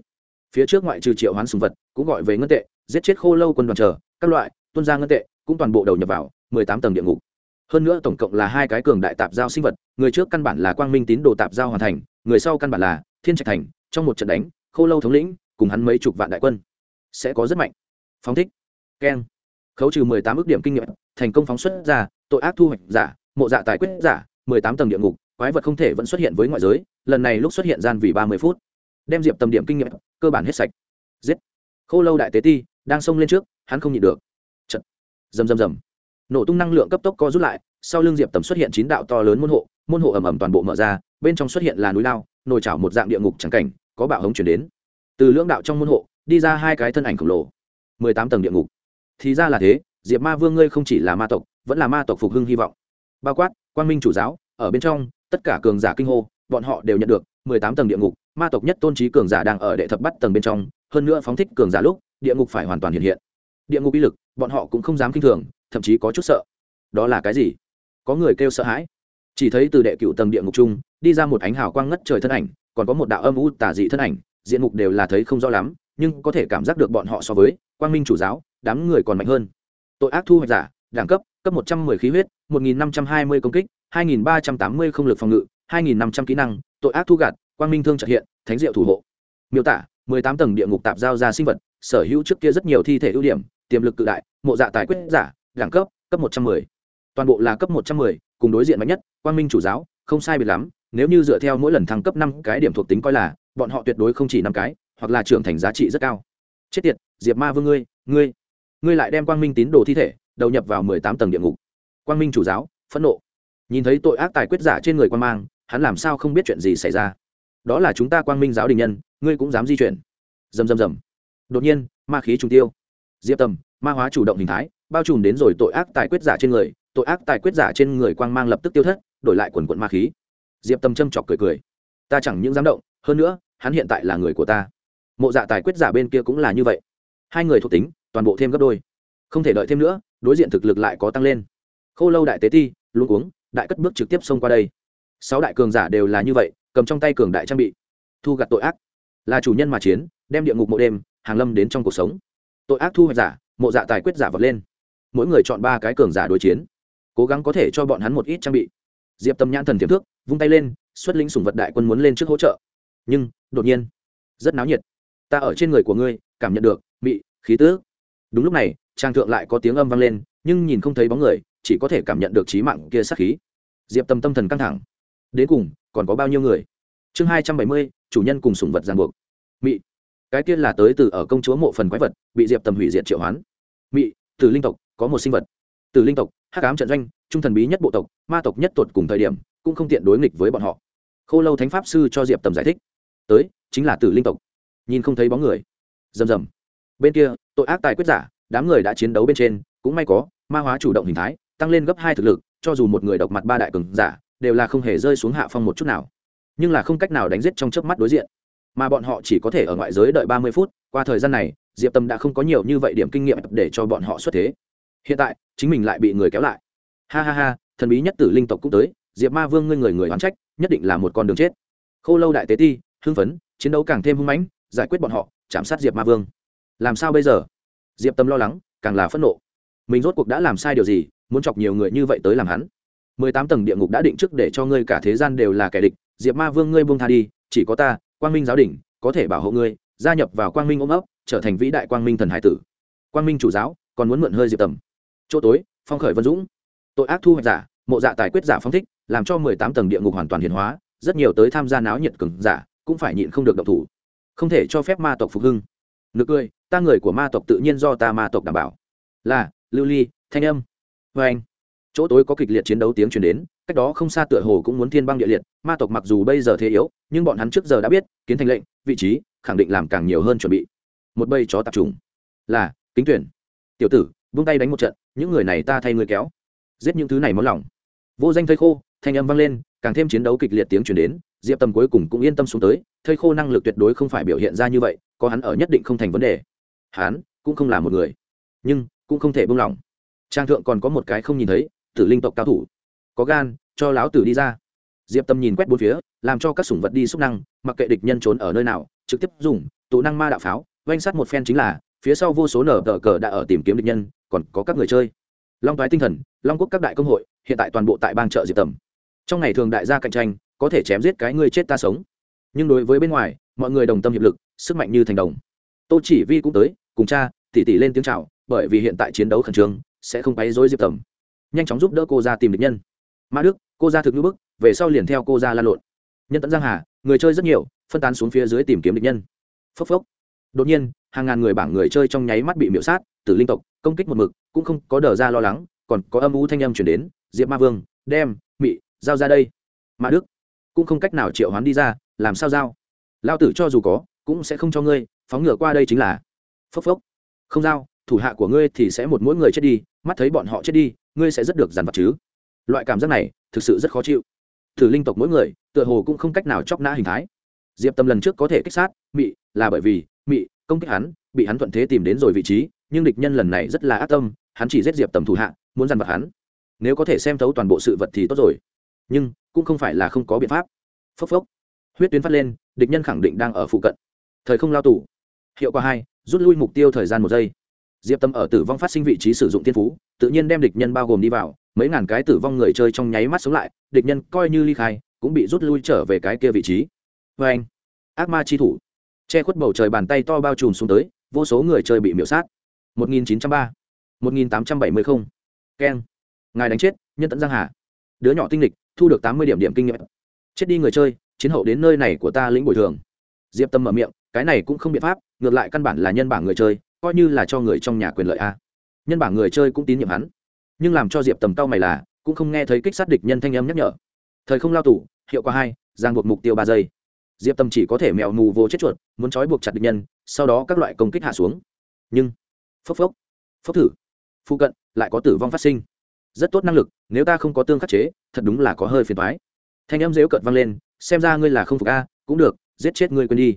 Phía trước ngoại trừ triệu hoán sùng vật, cũng gọi về ngân tệ, giết chết khô lâu quân đoàn chờ, các loại, tuân ra ngân tệ, cũng toàn bộ đầu nhập vào, mười tám tầng địa ngục hơn nữa tổng cộng là hai cái cường đại tạp giao sinh vật, người trước căn bản là quang minh tín đồ tạp giao hoàn thành, người sau căn bản là thiên trạch thành, trong một trận đánh, khô lâu thống lĩnh, cùng hắn mấy chục vạn đại quân. Sẽ có rất mạnh. Phóng thích. Keng. Khấu trừ mười tám ước điểm kinh nghiệm, thành công phóng xuất giả tội ác thu hoạch giả, mộ dạ tài quyết giả, mười tám tầng địa ngục, quái vật không thể vẫn xuất hiện với ngoại giới, lần này lúc xuất hiện gian vì ba mươi phút. Đem diệp tầm điểm kinh nghiệm, cơ bản hết sạch. Giết. Khô lâu đại tế ti, đang xông lên trước, hắn không nhịn được. Chật. dầm dầm dầm nổ tung năng lượng cấp tốc co rút lại, sau lưng diệp tầm xuất hiện chín đạo to lớn môn hộ môn hộ ẩm ẩm toàn bộ mở ra, bên trong xuất hiện là núi lao, nồi chảo một dạng địa ngục trắng cảnh, có bạo hống chuyển đến. Từ lưỡng đạo trong môn hộ, đi ra hai cái thân ảnh khổng lồ. Mười tám tầng địa ngục. Thì ra là thế, diệp ma vương ngươi không chỉ là ma tộc, vẫn là ma tộc phục hưng hy vọng. Bao quát quan minh chủ giáo, ở bên trong, tất cả cường giả kinh hô, bọn họ đều nhận được mười tám tầng địa ngục, ma tộc nhất tôn trí cường giả đang ở đệ thập bắt tầng bên trong, hơn nữa phóng thích cường giả lúc, địa ngục phải hoàn toàn hiện hiện. Địa ngục uy lực, bọn họ cũng không dám kinh thường thậm chí có chút sợ. Đó là cái gì? Có người kêu sợ hãi. Chỉ thấy từ đệ cựu tầng địa ngục chung, đi ra một ánh hào quang ngất trời thân ảnh, còn có một đạo âm u tả dị thân ảnh, diện mục đều là thấy không rõ lắm, nhưng có thể cảm giác được bọn họ so với quang minh chủ giáo, đám người còn mạnh hơn. Tội ác thu hoạch giả, đẳng cấp cấp một trăm mười khí huyết, một nghìn năm trăm hai mươi công kích, hai nghìn ba trăm tám mươi không lực phòng ngự, hai nghìn năm trăm kỹ năng, tội ác thu gạt, quang minh thương trợ hiện, thánh diệu thủ hộ. Miêu tả, mười tám tầng địa ngục tạp giao ra sinh vật, sở hữu trước kia rất nhiều thi thể ưu điểm, tiềm lực cự đại, mộ dạ tài quyết giả đẳng cấp cấp một trăm mười. Toàn bộ là cấp một trăm mười, cùng đối diện mạnh nhất, quang minh chủ giáo, không sai biệt lắm, nếu như dựa theo mỗi lần thăng cấp năm cái điểm thuộc tính coi là, bọn họ tuyệt đối không chỉ năm cái, hoặc là trưởng thành giá trị rất cao. Chết tiệt, diệp ma vương ngươi ngươi ngươi lại đem quang minh tín đồ thi thể, đầu nhập vào mười tám tầng địa ngục. Quang minh chủ giáo, phẫn nộ. Nhìn thấy tội ác tài quyết giả trên người quan mang, hắn làm sao không biết chuyện gì xảy ra? Đó là chúng ta quang minh giáo đình nhân, ngươi cũng dám di chuyển. Rầm rầm rầm. Đột nhiên, ma khí trùng tiêu. Diệp tầm, ma hóa chủ động hình thái bao trùm đến rồi tội ác tài quyết giả trên người, tội ác tài quyết giả trên người quang mang lập tức tiêu thất, đổi lại quần quận ma khí. Diệp tâm châm chọc cười cười. Ta chẳng những dám động, hơn nữa, hắn hiện tại là người của ta. Mộ dạ tài quyết giả bên kia cũng là như vậy. Hai người thuộc tính, toàn bộ thêm gấp đôi. Không thể đợi thêm nữa, đối diện thực lực lại có tăng lên. Khô lâu đại tế ti luôn uống đại cất bước trực tiếp xông qua đây. Sáu đại cường giả đều là như vậy, cầm trong tay cường đại trang bị. Thu gặt tội ác. Là chủ nhân mà chiến, đem địa ngục mộ đêm, hàng lâm đến trong cuộc sống. Tội ác thu hoạch giả, mộ dạ tài quyết giả vật lên mỗi người chọn ba cái cường giả đối chiến, cố gắng có thể cho bọn hắn một ít trang bị. Diệp tâm nhãn thần tiềm thước vung tay lên, xuất lĩnh sùng vật đại quân muốn lên trước hỗ trợ. Nhưng, đột nhiên, rất náo nhiệt. Ta ở trên người của ngươi, cảm nhận được bị khí tứ đúng lúc này, trang thượng lại có tiếng âm vang lên, nhưng nhìn không thấy bóng người, chỉ có thể cảm nhận được trí mạng kia sát khí. Diệp tâm tâm thần căng thẳng. Đến cùng, còn có bao nhiêu người? Chương hai trăm bảy mươi, chủ nhân cùng sùng vật giàn buộc. Mị, cái tiên là tới từ ở công chúa mộ phần quái vật, bị diệp tầm hủy diệt triệu hoán. Mị, từ linh tộc có một sinh vật. Từ linh tộc, hắc ám trận doanh, trung thần bí nhất bộ tộc, ma tộc nhất tột cùng thời điểm, cũng không tiện đối nghịch với bọn họ. Khô lâu thánh pháp sư cho diệp tầm giải thích. Tới, chính là từ linh tộc. Nhìn không thấy bóng người. Rầm rầm. Bên kia, tội ác tài quyết giả, đám người đã chiến đấu bên trên, cũng may có, ma hóa chủ động hình thái, tăng lên gấp hai thực lực, cho dù một người độc mặt ba đại cường giả, đều là không hề rơi xuống hạ phong một chút nào. Nhưng là không cách nào đánh giết trong chớp mắt đối diện. Mà bọn họ chỉ có thể ở ngoại giới đợi ba mươi phút, qua thời gian này, diệp tâm đã không có nhiều như vậy điểm kinh nghiệm để cho bọn họ xuất thế hiện tại, chính mình lại bị người kéo lại. Ha ha ha, thần bí nhất tử linh tộc cũng tới, diệp ma vương ngươi người người oán trách, nhất định là một con đường chết. Khô lâu đại tế ti, hưng phấn, chiến đấu càng thêm hưng mãnh, giải quyết bọn họ, chạm sát diệp ma vương. Làm sao bây giờ? Diệp tâm lo lắng, càng là phẫn nộ. Mình rốt cuộc đã làm sai điều gì, muốn chọc nhiều người như vậy tới làm hắn? Mười tám tầng địa ngục đã định trước để cho ngươi cả thế gian đều là kẻ địch, diệp ma vương ngươi buông tha đi, chỉ có ta, quang minh giáo đình có thể bảo hộ ngươi, gia nhập vào quang minh ôm ấp, trở thành vĩ đại quang minh thần hải tử. Quang minh chủ giáo, còn muốn mượn hơi diệp tầm chỗ tối phong khởi vân dũng. Tội ác thu hoạch giả mộ dạ tài quyết giả phong thích làm cho mười tám tầng địa ngục hoàn toàn hiển hóa rất nhiều tới tham gia náo nhiệt cường giả cũng phải nhịn không được động thủ. Không thể cho phép ma tộc phục hưng. Nực cười ta người của ma tộc tự nhiên do ta ma tộc đảm bảo. Là lưu ly thanh âm. Vê anh chỗ tối có kịch liệt chiến đấu tiếng truyền đến cách đó không xa tựa hồ cũng muốn thiên băng địa liệt ma tộc mặc dù bây giờ thế yếu nhưng bọn hắn trước giờ đã biết kiến thành lệnh vị trí khẳng định làm càng nhiều hơn chuẩn bị. Một bầy chó tạp trùng, là kính tuyển. Tiểu tử vung tay đánh một trận, những người này ta thay người kéo. Giết những thứ này món lỏng vô danh thây khô, thanh âm vang lên, càng thêm chiến đấu kịch liệt tiếng chuyển đến, diệp tầm cuối cùng cũng yên tâm xuống tới, thây khô năng lực tuyệt đối không phải biểu hiện ra như vậy, có hắn ở nhất định không thành vấn đề. Hắn cũng không là một người, nhưng cũng không thể buông lỏng. Trang thượng còn có một cái không nhìn thấy, tử linh tộc cao thủ. Có gan, cho láo tử đi ra. Diệp tâm nhìn quét bốn phía, làm cho các sủng vật đi xúc năng, mặc kệ địch nhân trốn ở nơi nào, trực tiếp dùng tụ năng ma đạo pháo, oanh sát một phen chính là phía sau vô số nở tờ cờ đã ở tìm kiếm địch nhân, còn có các người chơi. Long thoái tinh thần, long quốc các đại công hội, hiện tại toàn bộ tại bang chợ diệp tầm. Trong ngày thường đại gia cạnh tranh, có thể chém giết cái người chết ta sống. Nhưng đối với bên ngoài, mọi người đồng tâm hiệp lực, sức mạnh như thành đồng. Tô chỉ vi cũng tới, cùng cha tỉ tỉ lên tiếng c h à o bởi vì hiện tại chiến đấu khẩn trương, sẽ không bay dối diệp tầm. Nhanh chóng giúp đỡ cô ra tìm địch nhân. Ma đức, cô ra thực ngữ bức, về sau liền theo cô ra la lộn. Nhân tận giang hà, người chơi rất nhiều, phân tán xuống phía dưới tìm kiếm địch nhân. Phốc phốc. Đột nhiên hàng ngàn người bảng người chơi trong nháy mắt bị miễu sát, Tử linh tộc, công kích một mực, cũng không có đờ ra lo lắng, còn có âm u thanh âm chuyển đến, diệp ma vương, đem, mị, giao ra đây. Mã đức, cũng không cách nào triệu hoán đi ra, làm sao giao? Lao tử cho dù có, cũng sẽ không cho ngươi, phóng ngựa qua đây chính là. Phốc phốc. Không giao, thủ hạ của ngươi thì sẽ một mỗi người chết đi, mắt thấy bọn họ chết đi, ngươi sẽ rất được dằn vặt chứ? Loại cảm giác này, thực sự rất khó chịu. Thử linh tộc mỗi người, tựa hồ cũng không cách nào chóc nã hình thái. Diệp tâm lần trước có thể kích sát, mị, là bởi vì, mị công kích hắn, bị hắn thuận thế tìm đến rồi vị trí, nhưng địch nhân lần này rất là ác tâm, hắn chỉ giết diệp tầm thủ hạ, muốn dằn vặt hắn. Nếu có thể xem thấu toàn bộ sự vật thì tốt rồi. Nhưng, cũng không phải là không có biện pháp. Phốc phốc. Huyết tuyến phát lên, địch nhân khẳng định đang ở phụ cận. Thời không lao tù. Hiệu quả hai, rút lui mục tiêu thời gian một giây. Diệp tâm ở tử vong phát sinh vị trí sử dụng tiên phú, tự nhiên đem địch nhân bao gồm đi vào, mấy ngàn cái tử vong người chơi trong nháy mắt sống lại, địch nhân coi như ly khai, cũng bị rút lui trở về cái kia vị trí. Vê anh ác ma chi thủ che khuất bầu trời bàn tay to bao trùm xuống tới, vô số người chơi bị miễu sát. 1903 1870 không. Keng. Ngài đánh chết, nhân tận giang hà. Đứa nhỏ tinh lịch, thu được 80 điểm điểm kinh nghiệm. Chết đi người chơi, chiến hậu đến nơi này của ta lĩnh bồi thường. Diệp tâm mở miệng, cái này cũng không biện pháp, ngược lại căn bản là nhân bảng người chơi, coi như là cho người trong nhà quyền lợi a. Nhân bảng người chơi cũng tín nhiệm hắn. Nhưng làm cho diệp tầm cao mày là, cũng không nghe thấy kích sát địch nhân thanh âm nhắc nhở. Thời không lao tủ hiệu quả hai, giang buộc mục tiêu ba giây diệp tâm chỉ có thể mèo mù vô chết chuột, muốn trói buộc chặt địch nhân, sau đó các loại công kích hạ xuống. Nhưng, phốc phốc phốc thử, phụ cận lại có tử vong phát sinh. Rất tốt năng lực, nếu ta không có tương khắc chế, thật đúng là có hơi phiền thoái thanh âm dễu cận vang lên, xem ra ngươi là không phục a, cũng được, giết chết ngươi quên đi.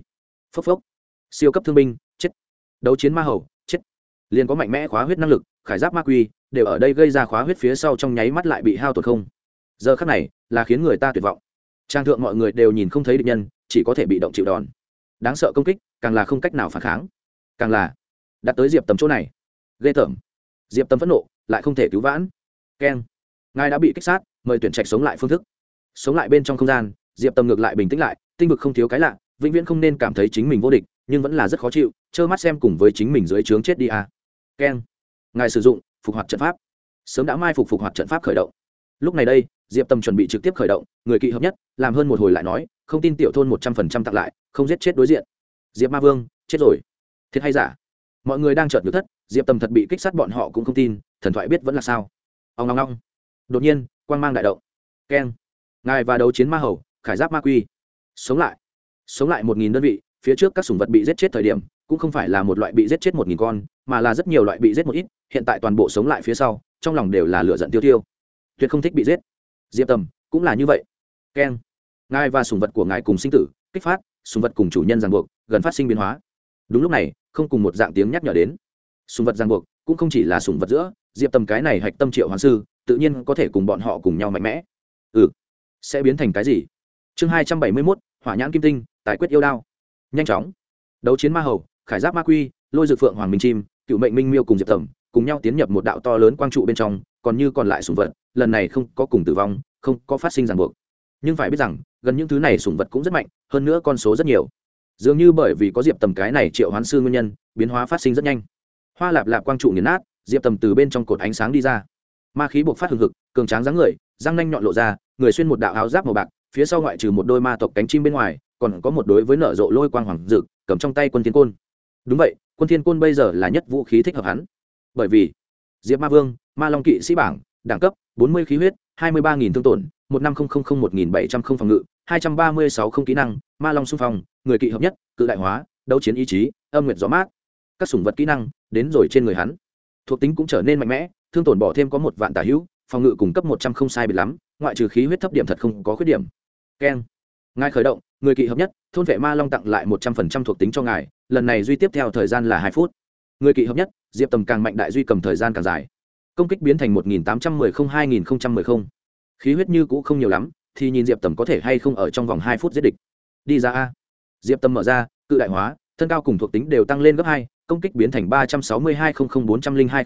Phốc phốc, siêu cấp thương binh, chết. Đấu chiến ma hầu, chết. Liền có mạnh mẽ khóa huyết năng lực, khải giáp ma quy, đều ở đây gây ra khóa huyết phía sau trong nháy mắt lại bị hao tổn không. Giờ khắc này, là khiến người ta tuyệt vọng. Trang thượng mọi người đều nhìn không thấy địch nhân chỉ có thể bị động chịu đòn. Đáng sợ công kích, càng là không cách nào phản kháng. Càng là đặt tới diệp tầm chỗ này. Ghê tởm. Diệp tầm phẫn nộ, lại không thể cứu vãn. Keng. Ngài đã bị kích sát, mời tuyển trạch sống lại phương thức. Sống lại bên trong không gian, diệp tầm ngược lại bình tĩnh lại, tinh vực không thiếu cái lạ, vĩnh viễn không nên cảm thấy chính mình vô địch, nhưng vẫn là rất khó chịu, trơ mắt xem cùng với chính mình dưới trướng chết đi à. keng. Ngài sử dụng phục hoạt trận pháp. Sớm đã mai phục phục hoạt trận pháp khởi động. Lúc này đây, diệp tầm chuẩn bị trực tiếp khởi động, người kỵ hợp nhất, làm hơn một hồi lại nói không tin tiểu thôn một trăm phần trăm tặng lại, không giết chết đối diện. Diệp ma vương, chết rồi. Thiệt hay giả? Mọi người đang chợt được thất, diệp tầm thật bị kích sát bọn họ cũng không tin, thần thoại biết vẫn là sao. Ông ngong ngong đột nhiên, quang mang đại động. Keng. Ngài và đấu chiến ma hầu, khải giáp ma quy. Sống lại. Sống lại một nghìn đơn vị, phía trước các sủng vật bị giết chết thời điểm, cũng không phải là một loại bị giết chết một nghìn con, mà là rất nhiều loại bị giết một ít, hiện tại toàn bộ sống lại phía sau, trong lòng đều là lửa giận tiêu tiêu. Tuyệt không thích bị giết. Diệp tầm, cũng là như vậy. Keng ngài và sùng vật của ngài cùng sinh tử, kích phát, sùng vật cùng chủ nhân ràng buộc, gần phát sinh biến hóa. Đúng lúc này, không cùng một dạng tiếng nhắc nhở đến. Sùng vật ràng buộc cũng không chỉ là sùng vật giữa, diệp tầm cái này hạch tâm triệu hoàng sư, tự nhiên có thể cùng bọn họ cùng nhau mạnh mẽ. Ừ. Sẽ biến thành cái gì? Chương hai trăm bảy mươi mốt, hỏa nhãn kim tinh, tài quyết yêu đao. Nhanh chóng. Đấu chiến ma hầu, khải giáp ma quy, lôi dự phượng hoàng minh chim, cựu mệnh minh miêu cùng diệp tầm, cùng nhau tiến nhập một đạo to lớn quang trụ bên trong, còn như còn lại sùng vật, lần này không có cùng tử vong, không có phát sinh ràng buộc. Nhưng phải biết rằng gần những thứ này sủng vật cũng rất mạnh, hơn nữa con số rất nhiều. Dường như bởi vì có diệp tầm cái này triệu hoán sư nguyên nhân, biến hóa phát sinh rất nhanh. Hoa lạp lạp quang trụ nghiền nát, diệp tầm từ bên trong cột ánh sáng đi ra. Ma khí buộc phát hừng hực, cường tráng dáng người, răng nanh nhọn lộ ra, người xuyên một đạo áo giáp màu bạc, phía sau ngoại trừ một đôi ma tộc cánh chim bên ngoài, còn có một đối với nở rộ lôi quang hoàng dực, cầm trong tay quân thiên côn. Đúng vậy, quân thiên côn bây giờ là nhất vũ khí thích hợp hắn. Bởi vì, diệp ma vương, ma long kỵ sĩ bảng, đẳng cấp, bốn mươi khí huyết, hai mươi ba nghìn thương tổn một năm một nghìn bảy trăm không phòng ngự, hai trăm ba mươi sáu không kỹ năng, ma long xung phong, người kỵ hợp nhất, cự đại hóa, đấu chiến ý chí, âm nguyệt gió mát. Các sủng vật kỹ năng, đến rồi trên người hắn. Thuộc tính cũng trở nên mạnh mẽ, thương tổn bỏ thêm có một vạn tả hữu, phòng ngự cung cấp một trăm không sai biệt lắm, ngoại trừ khí huyết thấp điểm thật không có khuyết điểm. Keng. Ngài khởi động, người kỵ hợp nhất, thôn vệ ma long tặng lại một trăm phần trăm thuộc tính cho ngài, lần này duy tiếp theo thời gian là hai phút. Người kỵ hợp nhất, diệp tầm càng mạnh đại duy cầm thời gian càng dài. Công kích biến thành một nghìn tám trăm mười không hai nghìn không trăm mười không khí huyết như cũ không nhiều lắm, thì nhìn diệp tầm có thể hay không ở trong vòng hai phút giết địch. Đi ra a. Diệp tầm mở ra, cự đại hóa, thân cao cùng thuộc tính đều tăng lên gấp hai, công kích biến thành ba trăm sáu mươi hai bốn trăm linh hai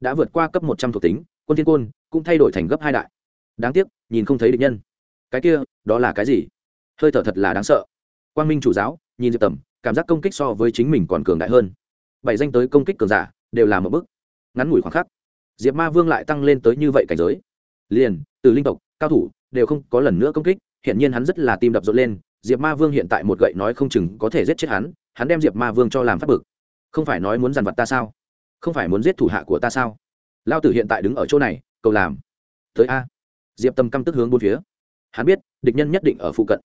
đã vượt qua cấp một trăm thuộc tính, quân thiên côn cũng thay đổi thành gấp hai đại. Đáng tiếc, nhìn không thấy địch nhân. Cái kia, đó là cái gì? Hơi thở thật là đáng sợ. Quang minh chủ giáo, nhìn diệp tầm, cảm giác công kích so với chính mình còn cường đại hơn. Bảy danh tới công kích cường giả, đều là một bức ngắn ngủi khoảng khắc, diệp ma vương lại tăng lên tới như vậy cảnh giới. Liền từ linh tộc, cao thủ, đều không có lần nữa công kích hiện nhiên hắn rất là tim đập rộn lên, diệp ma vương hiện tại một gậy nói không chừng có thể giết chết hắn hắn đem diệp ma vương cho làm phát bực. Không phải nói muốn dằn vặt ta sao? Không phải muốn giết thủ hạ của ta sao? Lao tử hiện tại đứng ở chỗ này, cầu làm. Tới a. Diệp tâm căm tức hướng bốn phía. Hắn biết, địch nhân nhất định ở phụ cận.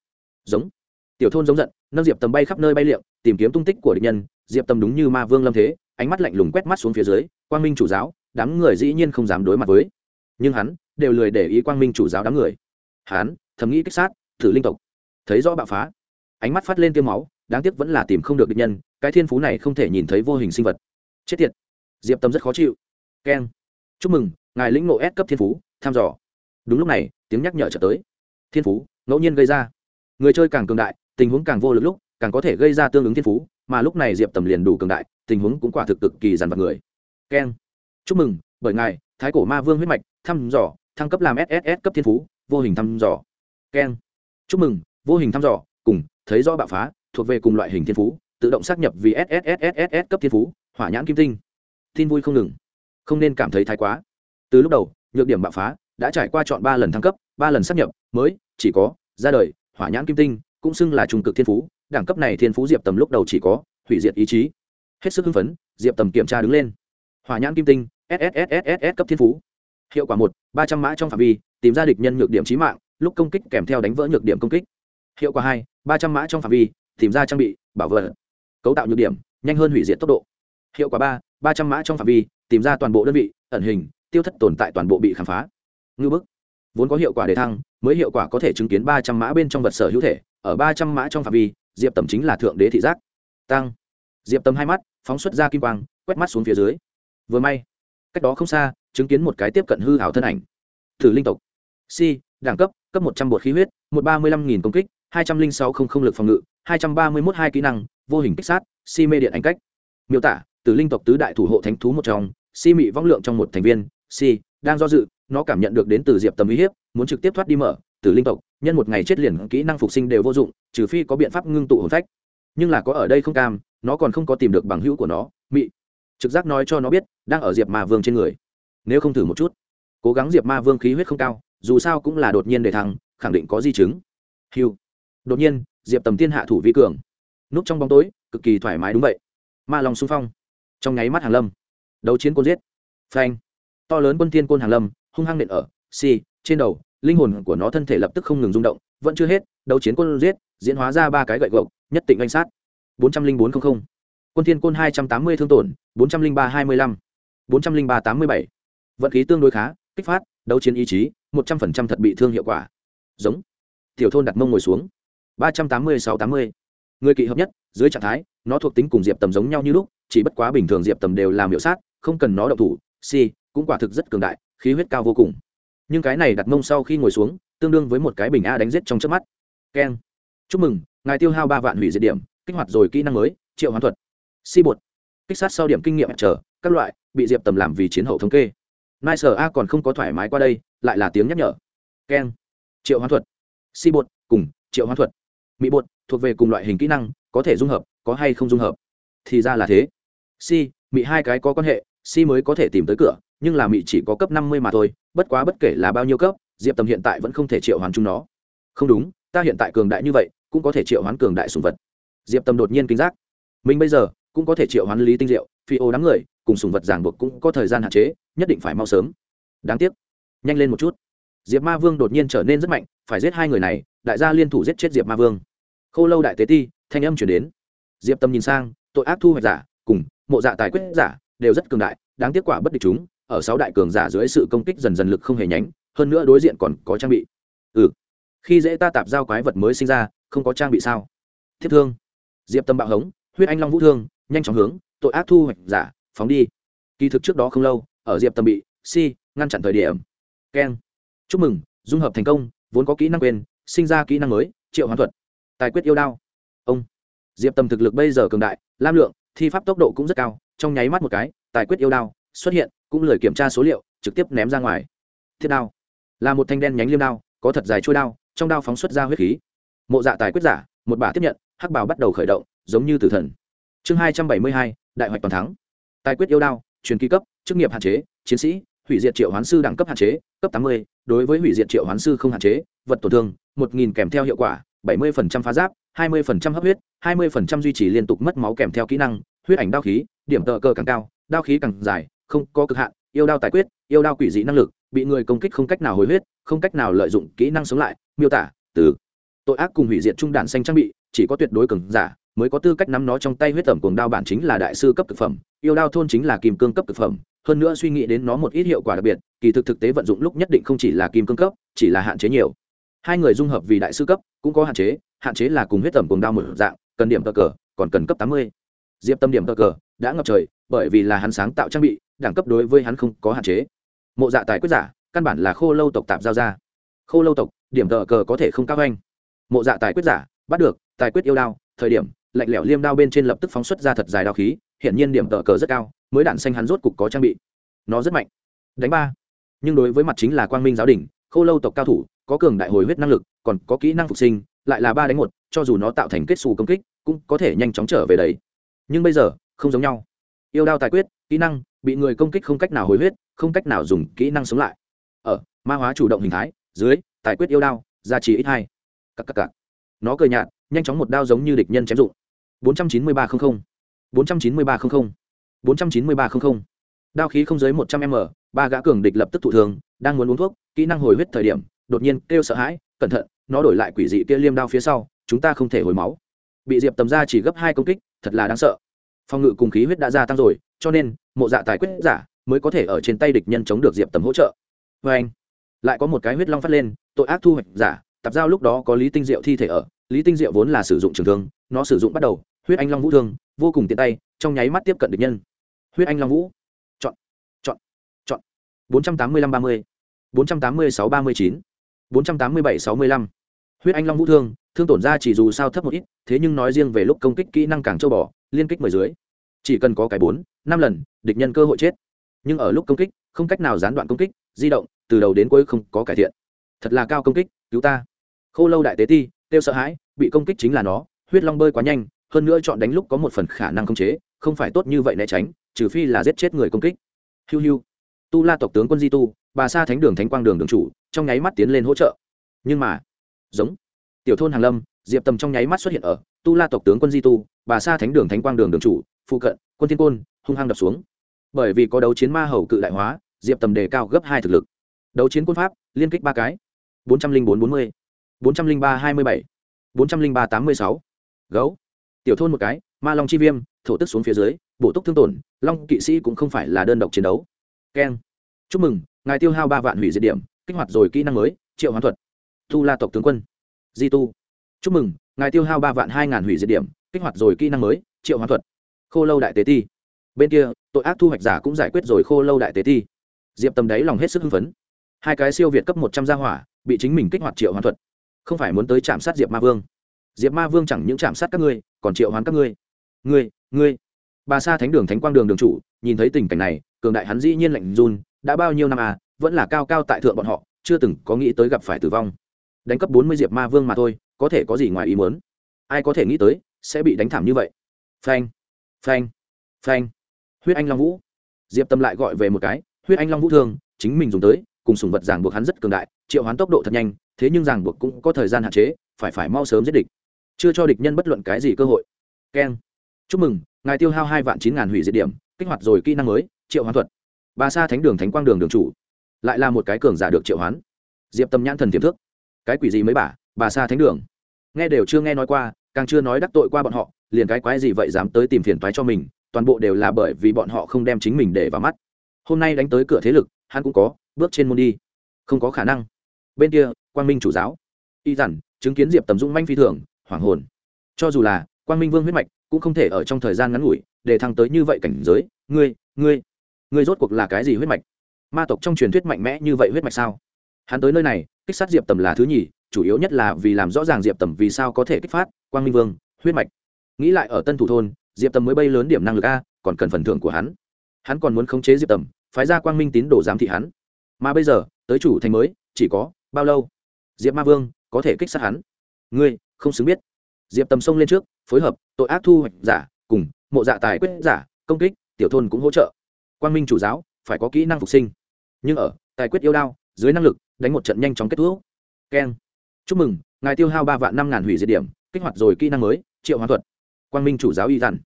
Giống. Tiểu thôn giống giận, nâng diệp tầm bay khắp nơi bay liệm tìm kiếm tung tích của địch nhân. Diệp tầm đúng như ma vương lâm thế, ánh mắt lạnh lùng quét mắt xuống phía dưới, quang minh chủ giáo, đám người dĩ nhiên không dám đối mặt với. Nhưng hắn đều lười để ý quang minh chủ giáo đám người. Hán, thầm nghĩ kích sát, thử linh tộc. Thấy rõ bạo phá, ánh mắt phát lên tiêu máu, đáng tiếc vẫn là tìm không được định nhân, cái thiên phú này không thể nhìn thấy vô hình sinh vật. Chết tiệt. Diệp tâm rất khó chịu. Keng. Chúc mừng, ngài lĩnh ngộ S cấp thiên phú, tham dò. Đúng lúc này, tiếng nhắc nhở trở tới. Thiên phú, ngẫu nhiên gây ra. Người chơi càng cường đại, tình huống càng vô lực lúc, càng có thể gây ra tương ứng thiên phú, mà lúc này diệp tầm liền đủ cường đại, tình huống cũng quả thực cực kỳ dằn vặt người. Keng. Chúc mừng, bởi ngài, thái cổ ma vương huyết mạch, thăm dò thăng cấp làm sss cấp thiên phú vô hình thăm dò keng chúc mừng vô hình thăm dò cùng thấy rõ bạo phá thuộc về cùng loại hình thiên phú tự động xác nhập vì sss cấp thiên phú hỏa nhãn kim tinh tin vui không ngừng không nên cảm thấy thái quá từ lúc đầu nhược điểm bạo phá đã trải qua chọn ba lần thăng cấp ba lần xác nhập mới chỉ có ra đời hỏa nhãn kim tinh cũng xưng là trung cực thiên phú đẳng cấp này thiên phú diệp tầm lúc đầu chỉ có hủy diệt ý chí hết sức hưng phấn diệp tầm kiểm tra đứng lên hỏa nhãn kim tinh sss cấp thiên phú hiệu quả một, ba trăm mã trong phạm vi, tìm ra địch nhân nhược điểm trí mạng, lúc công kích kèm theo đánh vỡ nhược điểm công kích. Hiệu quả hai, ba trăm mã trong phạm vi, tìm ra trang bị, bảo vật, cấu tạo nhược điểm, nhanh hơn hủy diệt tốc độ. Hiệu quả ba ba trăm mã trong phạm vi, tìm ra toàn bộ đơn vị, ẩn hình, tiêu thất tồn tại toàn bộ bị khám phá. Ngư bức, vốn có hiệu quả để thăng, mới hiệu quả có thể chứng kiến ba trăm mã bên trong vật sở hữu thể, ở ba trăm mã trong phạm vi, diệp tầm chính là thượng đế thị giác. Tăng. Diệp tầm hai mắt, phóng xuất ra kim quang, quét mắt xuống phía dưới. Vừa may, cách đó không xa chứng kiến một cái tiếp cận hư hảo thân ảnh. Thử linh tộc. C, đẳng cấp cấp một trăm bột khí huyết một ba mươi lăm nghìn công kích hai trăm linh sáu không không lực phòng ngự hai trăm ba mươi mốt hai kỹ năng vô hình kích sát si mê điện ảnh cách. Miêu tả từ linh tộc tứ đại thủ hộ thánh thú một trong si mị vong lượng trong một thành viên si đang do dự nó cảm nhận được đến từ diệp tầm uy hiếp muốn trực tiếp thoát đi mở từ linh tộc nhân một ngày chết liền kỹ năng phục sinh đều vô dụng trừ phi có biện pháp ngưng tụ hồn phách. Nhưng là có ở đây không cam nó còn không có tìm được bằng hữu của nó mị. Trực giác nói cho nó biết đang ở diệp ma vương trên người nếu không thử một chút. Cố gắng diệp ma vương khí huyết không cao, dù sao cũng là đột nhiên để thăng, khẳng định có di chứng. Hiu đột nhiên, diệp tầm tiên hạ thủ vi cường. Núp trong bóng tối, cực kỳ thoải mái đúng vậy. Ma lòng xung phong. Trong nháy mắt hàng lâm. Đấu chiến côn giết. Phanh. To lớn quân tiên côn hàng lâm, hung hăng nện ở si trên đầu, linh hồn của nó thân thể lập tức không ngừng rung động, vẫn chưa hết, đấu chiến côn giết, diễn hóa ra ba cái gậy gộc, nhất tịnh anh sát. Bốn trăm linh bốn trăm linh quân thiên côn hai trăm tám mươi thương tổn, bốn trăm linh ba hai mươi lăm. Bốn trăm linh ba tám mươi bảy vận khí tương đối khá, kích phát, đấu chiến ý chí, một trăm phần trăm thật bị thương hiệu quả. Giống. Tiểu thôn đặt mông ngồi xuống. ba trăm tám mươi sáu tám mươi. Người kỵ hợp nhất, dưới trạng thái, nó thuộc tính cùng diệp tầm giống nhau như lúc, chỉ bất quá bình thường diệp tầm đều làm hiệu sát, không cần nó đậu thủ, si, cũng quả thực rất cường đại, khí huyết cao vô cùng. Nhưng cái này đặt mông sau khi ngồi xuống, tương đương với một cái bình a đánh giết trong trước mắt. Keng chúc mừng, ngài tiêu hao ba vạn hủy diệt điểm, kích hoạt rồi kỹ năng mới, triệu hoán thuật. Si bột. Kích sát sau điểm kinh nghiệm chờ, các loại, bị diệp tầm làm vì chiến hậu thống kê nai sở a còn không có thoải mái qua đây, lại là tiếng nhắc nhở. Keng triệu hoán thuật, si bột, cùng triệu hoán thuật. Mỹ bột, thuộc về cùng loại hình kỹ năng, có thể dung hợp, có hay không dung hợp. Thì ra là thế. Si mỹ hai cái có quan hệ, si mới có thể tìm tới cửa, nhưng là mỹ chỉ có cấp năm mươi mà thôi, bất quá bất kể là bao nhiêu cấp, diệp tầm hiện tại vẫn không thể triệu hoán chúng nó. Không đúng, ta hiện tại cường đại như vậy, cũng có thể triệu hoán cường đại sùng vật. Diệp tầm đột nhiên kinh giác. Mình bây giờ cũng có thể triệu hoán lý tinh diệu, phi ô đám người cùng sùng vật giảng buộc cũng có thời gian hạn chế, nhất định phải mau sớm. Đáng tiếc. Nhanh lên một chút. Diệp ma vương đột nhiên trở nên rất mạnh, phải giết hai người này, đại gia liên thủ giết chết diệp ma vương. K h ô lâu đại tế ti, thanh âm chuyển đến. Diệp tâm nhìn sang, tội ác thu hoạch giả, cùng mộ dạ tài quyết giả, đều rất cường đại, đáng tiếc quả bất địch chúng, ở sáu đại cường giả dưới sự công kích dần dần lực không hề nhánh, hơn nữa đối diện còn có trang bị. Ừ. Khi dễ ta tạp giao quái vật mới sinh ra, không có trang bị sao? Thiết thương. Diệp tâm bạo hống, huyết anh long vũ thương, nhanh chóng hướng, tội ác thu hoạch giả phóng đi. Kỳ thực trước đó không lâu, ở diệp tâm bị, si, ngăn chặn thời điểm. Keng. Chúc mừng, dung hợp thành công, vốn có kỹ năng quyền sinh ra kỹ năng mới, triệu hoán thuật. Tài quyết yêu đao. Ông. Diệp tâm thực lực bây giờ cường đại, lam lượng, thi pháp tốc độ cũng rất cao, trong nháy mắt một cái, tài quyết yêu đao xuất hiện, cũng lười kiểm tra số liệu, trực tiếp ném ra ngoài. Thiết đao. Là một thanh đen nhánh liêm đao, có thật dài trôi đao, trong đao phóng xuất ra huyết khí. Mộ dạ tài quyết giả, một bả tiếp nhận, hắc bảo bắt đầu khởi động, giống như tử thần. Chương hai trăm bảy mươi hai, đại hoạch toàn thắng tài quyết yêu đao, truyền ký cấp, chức nghiệp hạn chế, chiến sĩ, hủy diệt triệu hoán sư đẳng cấp hạn chế, cấp tám mươi, đối với hủy diệt triệu hoán sư không hạn chế, vật tổn thương, một nghìn kèm theo hiệu quả, bảy mươi phần trăm phá giáp, hai mươi phần trăm hấp huyết, hai mươi phần trăm duy trì liên tục mất máu kèm theo kỹ năng, huyết ảnh đao khí, điểm tờ cơ càng cao, đao khí càng dài, không có cực hạn, yêu đao tài quyết, yêu đao quỷ dị năng lực, bị người công kích không cách nào hồi huyết, không cách nào lợi dụng kỹ năng sống lại, miêu tả từ tội ác cùng hủy diệt trung đạn xanh trang bị, chỉ có tuyệt đối cường giả mới có tư cách nắm nó trong tay huyết tẩm cuồng đao bản chính là đại sư cấp thực phẩm, yêu đao thôn chính là kim cương cấp thực phẩm, hơn nữa suy nghĩ đến nó một ít hiệu quả đặc biệt, kỳ thực thực tế vận dụng lúc nhất định không chỉ là kim cương cấp, chỉ là hạn chế nhiều. Hai người dung hợp vì đại sư cấp, cũng có hạn chế hạn chế là cùng huyết tẩm cuồng đao một dạng, cần điểm cờ cờ, còn cần cấp tám mươi. Diệp tâm điểm cờ cờ, đã ngập trời, bởi vì là hắn sáng tạo trang bị, đẳng cấp đối với hắn không có hạn chế. Mộ dạ tài quyết giả, căn bản là khô lâu tộc tạp giao ra. Khô lâu tộc, điểm cờ cờ có thể không cao anh mộ dạ tài quyết giả, bắt được, tài quyết yêu đao, thời điểm lạnh lẽo liêm đao bên trên lập tức phóng xuất ra thật dài đao khí hiện nhiên điểm tờ cờ rất cao, mới đạn xanh hắn rốt cục có trang bị. Nó rất mạnh. Đánh ba. Nhưng đối với mặt chính là quang minh giáo đình khô lâu tộc cao thủ, có cường đại hồi huyết năng lực, còn có kỹ năng phục sinh, lại là ba đánh một, cho dù nó tạo thành kết xù công kích, cũng có thể nhanh chóng trở về đấy. Nhưng bây giờ, không giống nhau. Yêu đao tài quyết, kỹ năng, bị người công kích không cách nào hồi huyết, không cách nào dùng kỹ năng sống lại. Ở, ma hóa chủ động hình thái, dưới, tài quyết yêu đao gia trì ít hai. Cặp cặp cặp nó cười nhạt, nhanh chóng một đao giống như địch nhân chém dụng. 49300 49300 49300 đao khí không dưới 100 m, ba gã cường địch lập tức thụ thường đang muốn uống thuốc, kỹ năng hồi huyết thời điểm, đột nhiên kêu sợ hãi, cẩn thận, nó đổi lại quỷ dị kia liêm đao phía sau, chúng ta không thể hồi máu. Bị diệp tầm ra chỉ gấp hai công kích, thật là đáng sợ. Phòng ngự cùng khí huyết đã gia tăng rồi, cho nên, mộ dạ tài quyết giả mới có thể ở trên tay địch nhân chống được diệp tầm hỗ trợ. Và anh, lại có một cái huyết long phát lên, tội ác thu hoạch giả tập giao lúc đó có lý tinh diệu thi thể ở, lý tinh diệu vốn là sử dụng trường thương, nó sử dụng bắt đầu huyết anh long vũ thương, vô cùng tiện tay, trong nháy mắt tiếp cận địch nhân. Huyết anh long vũ. Chọn chọn chọn. bốn trăm tám mươi lăm ba mươi, bốn trăm tám mươi sáu ba mươi chín, bốn trăm tám mươi bảy sáu mươi lăm. Huyết anh long vũ thương thương tổn ra chỉ dù sao thấp một ít, thế nhưng nói riêng về lúc công kích kỹ năng càng châu bò, liên kích mười dưới. Chỉ cần có cái bốn, năm lần, địch nhân cơ hội chết. Nhưng ở lúc công kích, không cách nào gián đoạn công kích, di động, từ đầu đến cuối không có cải thiện. Thật là cao công kích, cứu ta. Khô lâu đại tế ti tiêu sợ hãi, bị công kích chính là nó. Huyết long bơi quá nhanh hơn nữa chọn đánh lúc có một phần khả năng khống chế, không phải tốt như vậy né tránh, trừ phi là giết chết người công kích. Hiu hiu. Tu la tộc tướng quân di tu, bà sa thánh đường thánh quang đường đường chủ, trong nháy mắt tiến lên hỗ trợ. Nhưng mà, giống, tiểu thôn hàng lâm, diệp tầm trong nháy mắt xuất hiện ở, tu la tộc tướng quân di tu, bà sa thánh đường thánh quang đường đường chủ, phụ cận, quân thiên côn, hung hăng đập xuống. Bởi vì có đấu chiến ma hầu cự đại hóa, diệp tầm đề cao gấp hai thực lực. Đấu chiến quân pháp, liên kích ba cái. bốn trăm linh bốn bốn mươi, bốn trăm linh ba hai mươi bảy, bốn trăm linh ba tám mươi sáu. Gấu tiểu thôn một cái, ma long chi viêm, thổ tức xuống phía dưới, bổ túc thương tổn, long kỵ sĩ cũng không phải là đơn độc chiến đấu. Keng. Chúc mừng, ngài tiêu hao ba vạn hủy diệt điểm, kích hoạt rồi kỹ năng mới, triệu hoán thuật. Tu la tộc tướng quân. Di tu. Chúc mừng, ngài tiêu hao ba vạn hai ngàn hủy diệt điểm, kích hoạt rồi kỹ năng mới, triệu hoán thuật. Khô lâu đại tế ti. Bên kia, tội ác thu hoạch giả cũng giải quyết rồi khô lâu đại tế ti. Diệp tầm đáy lòng hết sức hưng phấn. Hai cái siêu việt cấp một trăm gia hỏa, bị chính mình kích hoạt triệu hoán thuật. Không phải muốn tới chạm sát diệp ma vương diệp ma vương chẳng những chạm sát các ngươi, còn triệu hoán các ngươi. Ngươi ngươi. Bà sa thánh đường thánh quang đường đường chủ, nhìn thấy tình cảnh này, cường đại hắn dĩ nhiên lạnh run, đã bao nhiêu năm à vẫn là cao cao tại thượng bọn họ, chưa từng có nghĩ tới gặp phải tử vong. Đánh cấp bốn mươi diệp ma vương mà thôi, có thể có gì ngoài ý muốn? Ai có thể nghĩ tới, sẽ bị đánh thảm như vậy? Phanh phanh phanh. Huyết anh long vũ. Diệp tâm lại gọi về một cái, huyết anh long vũ thương, chính mình dùng tới, cùng sùng vật giảng buộc hắn rất cường đại, triệu hoán tốc độ thật nhanh, thế nhưng giảng buộc cũng có thời gian hạn chế, phải phải mau sớm giết địch chưa cho địch nhân bất luận cái gì cơ hội. Keng chúc mừng, ngài tiêu hao hai vạn chín ngàn hủy diệt điểm, kích hoạt rồi kỹ năng mới, triệu hoán thuật. Bà sa thánh đường thánh quang đường đường chủ, lại là một cái cường giả được triệu hoán. Diệp tâm nhãn thần tiềm thức, cái quỷ gì mới bà bà sa thánh đường. Nghe đều chưa nghe nói qua, càng chưa nói đắc tội qua bọn họ, liền cái quái gì vậy dám tới tìm phiền toái cho mình, toàn bộ đều là bởi vì bọn họ không đem chính mình để vào mắt. Hôm nay đánh tới cửa thế lực, hắn cũng có, bước trên môn đi. Không có khả năng. Bên kia, quang minh chủ giáo. Y dặn, chứng kiến diệp tầm dũng manh phi thường hoảng hồn. Cho dù là quang minh vương huyết mạch cũng không thể ở trong thời gian ngắn ngủi để thăng tới như vậy cảnh giới. Ngươi ngươi ngươi rốt cuộc là cái gì huyết mạch? Ma tộc trong truyền thuyết mạnh mẽ như vậy huyết mạch sao? Hắn tới nơi này, kích sát diệp tầm là thứ nhì, chủ yếu nhất là vì làm rõ ràng diệp tầm vì sao có thể kích phát quang minh vương huyết mạch. Nghĩ lại ở tân thủ thôn, diệp tầm mới bay lớn điểm năng lực a, còn cần phần thưởng của hắn. Hắn còn muốn khống chế diệp tầm, phái ra quang minh tín đồ giám thị hắn. Mà bây giờ, tới chủ thành mới, chỉ có bao lâu? Diệp ma vương có thể kích sát hắn. Ngươi không xứng biết. Diệp tầm xông lên trước, phối hợp, tội ác thu hoạch giả, cùng mộ dạ tài quyết giả, công kích, tiểu thôn cũng hỗ trợ. Quang minh chủ giáo, phải có kỹ năng phục sinh. Nhưng ở, tài quyết yêu đao, dưới năng lực, đánh một trận nhanh chóng kết thúc. Keng. Chúc mừng, ngài tiêu hao ba vạn năm ngàn hủy diệt điểm, kích hoạt rồi kỹ năng mới, triệu hóa thuật. Quang minh chủ giáo y dặn.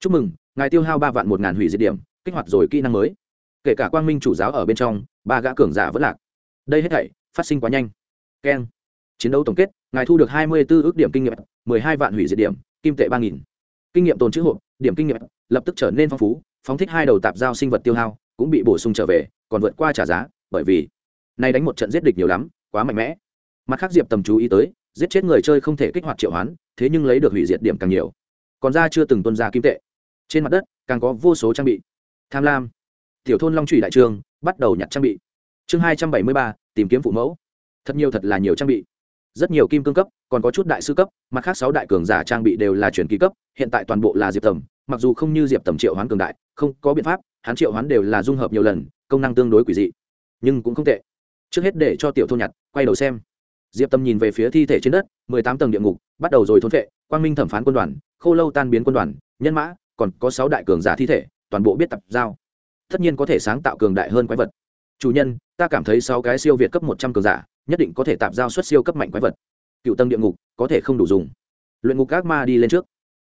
Chúc mừng, ngài tiêu hao ba vạn một ngàn hủy diệt điểm, kích hoạt rồi kỹ năng mới. Kể cả quang minh chủ giáo ở bên trong, ba gã cường giả vẫn lạc. Đây hết thảy, phát sinh quá nhanh. Keng. Chiến đấu tổng kết ngài thu được hai mươi 24 ước điểm kinh nghiệm mười hai vạn hủy diệt điểm kim tệ ba nghìn. Kinh nghiệm tồn trữ hộ, điểm kinh nghiệm lập tức trở nên phong phú phóng thích hai đầu tạp giao sinh vật tiêu hao cũng bị bổ sung trở về còn vượt qua trả giá bởi vì nay đánh một trận giết địch nhiều lắm quá mạnh mẽ. Mặt khác diệp tầm chú ý tới giết chết người chơi không thể kích hoạt triệu hoán thế nhưng lấy được hủy diệt điểm càng nhiều. Còn ra chưa từng tuân ra kim tệ. Trên mặt đất càng có vô số trang bị. Tham lam. Tiểu thôn long trụy đại trường bắt đầu nhặt trang bị. Chương hai trăm bảy mươi ba tìm kiếm phụ mẫu. Thật nhiều thật là nhiều trang bị rất nhiều kim cương cấp, còn có chút đại sư cấp, mặt khác sáu đại cường giả trang bị đều là truyền kỳ cấp, hiện tại toàn bộ là diệp tầm mặc dù không như diệp tầm triệu hoán cường đại, không có biện pháp, hắn triệu hoán đều là dung hợp nhiều lần, công năng tương đối quỷ dị, nhưng cũng không tệ. Trước hết để cho tiểu thôn nhặt quay đầu xem. Diệp tâm nhìn về phía thi thể trên đất, mười tám tầng địa ngục, bắt đầu rồi thôn vệ, quang minh thẩm phán quân đoàn, khô lâu tan biến quân đoàn, nhân mã, còn có sáu đại cường giả thi thể, toàn bộ biết tập giao. Tất nhiên có thể sáng tạo cường đại hơn quái vật chủ nhân, ta cảm thấy sáu cái siêu việt cấp một trăm cường giả, nhất định có thể tạp giao xuất siêu cấp mạnh quái vật. Cựu tâm địa ngục, có thể không đủ dùng. Luyện ngục các ma đi lên trước.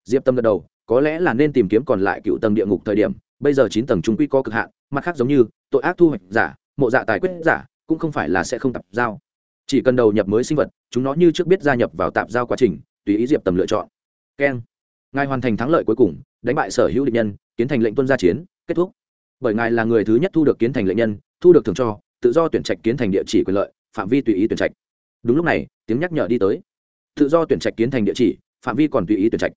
Diệp tâm gật đầu, có lẽ là nên tìm kiếm còn lại cựu tầng địa ngục thời điểm, bây giờ chín tầng trung quy có cực hạn, mặt khác giống như, tội ác thu hoạch giả, mộ dạ tài quyết giả, cũng không phải là sẽ không tạp giao. Chỉ cần đầu nhập mới sinh vật, chúng nó như trước biết gia nhập vào tạp giao quá trình, tùy ý diệp tầm lựa chọn. Keng. Ngài hoàn thành thắng lợi cuối cùng, đánh bại sở hữu địch nhân, kiến thành lệnh tuân gia chiến, kết thúc. Bởi ngài là người thứ nhất thu được kiến thành lệnh nhân thu được thưởng cho, tự do tuyển trạch kiến thành địa chỉ quyền lợi, phạm vi tùy ý tuyển trạch. Đúng lúc này, tiếng nhắc nhở đi tới. Tự do tuyển trạch kiến thành địa chỉ, phạm vi còn tùy ý tuyển trạch.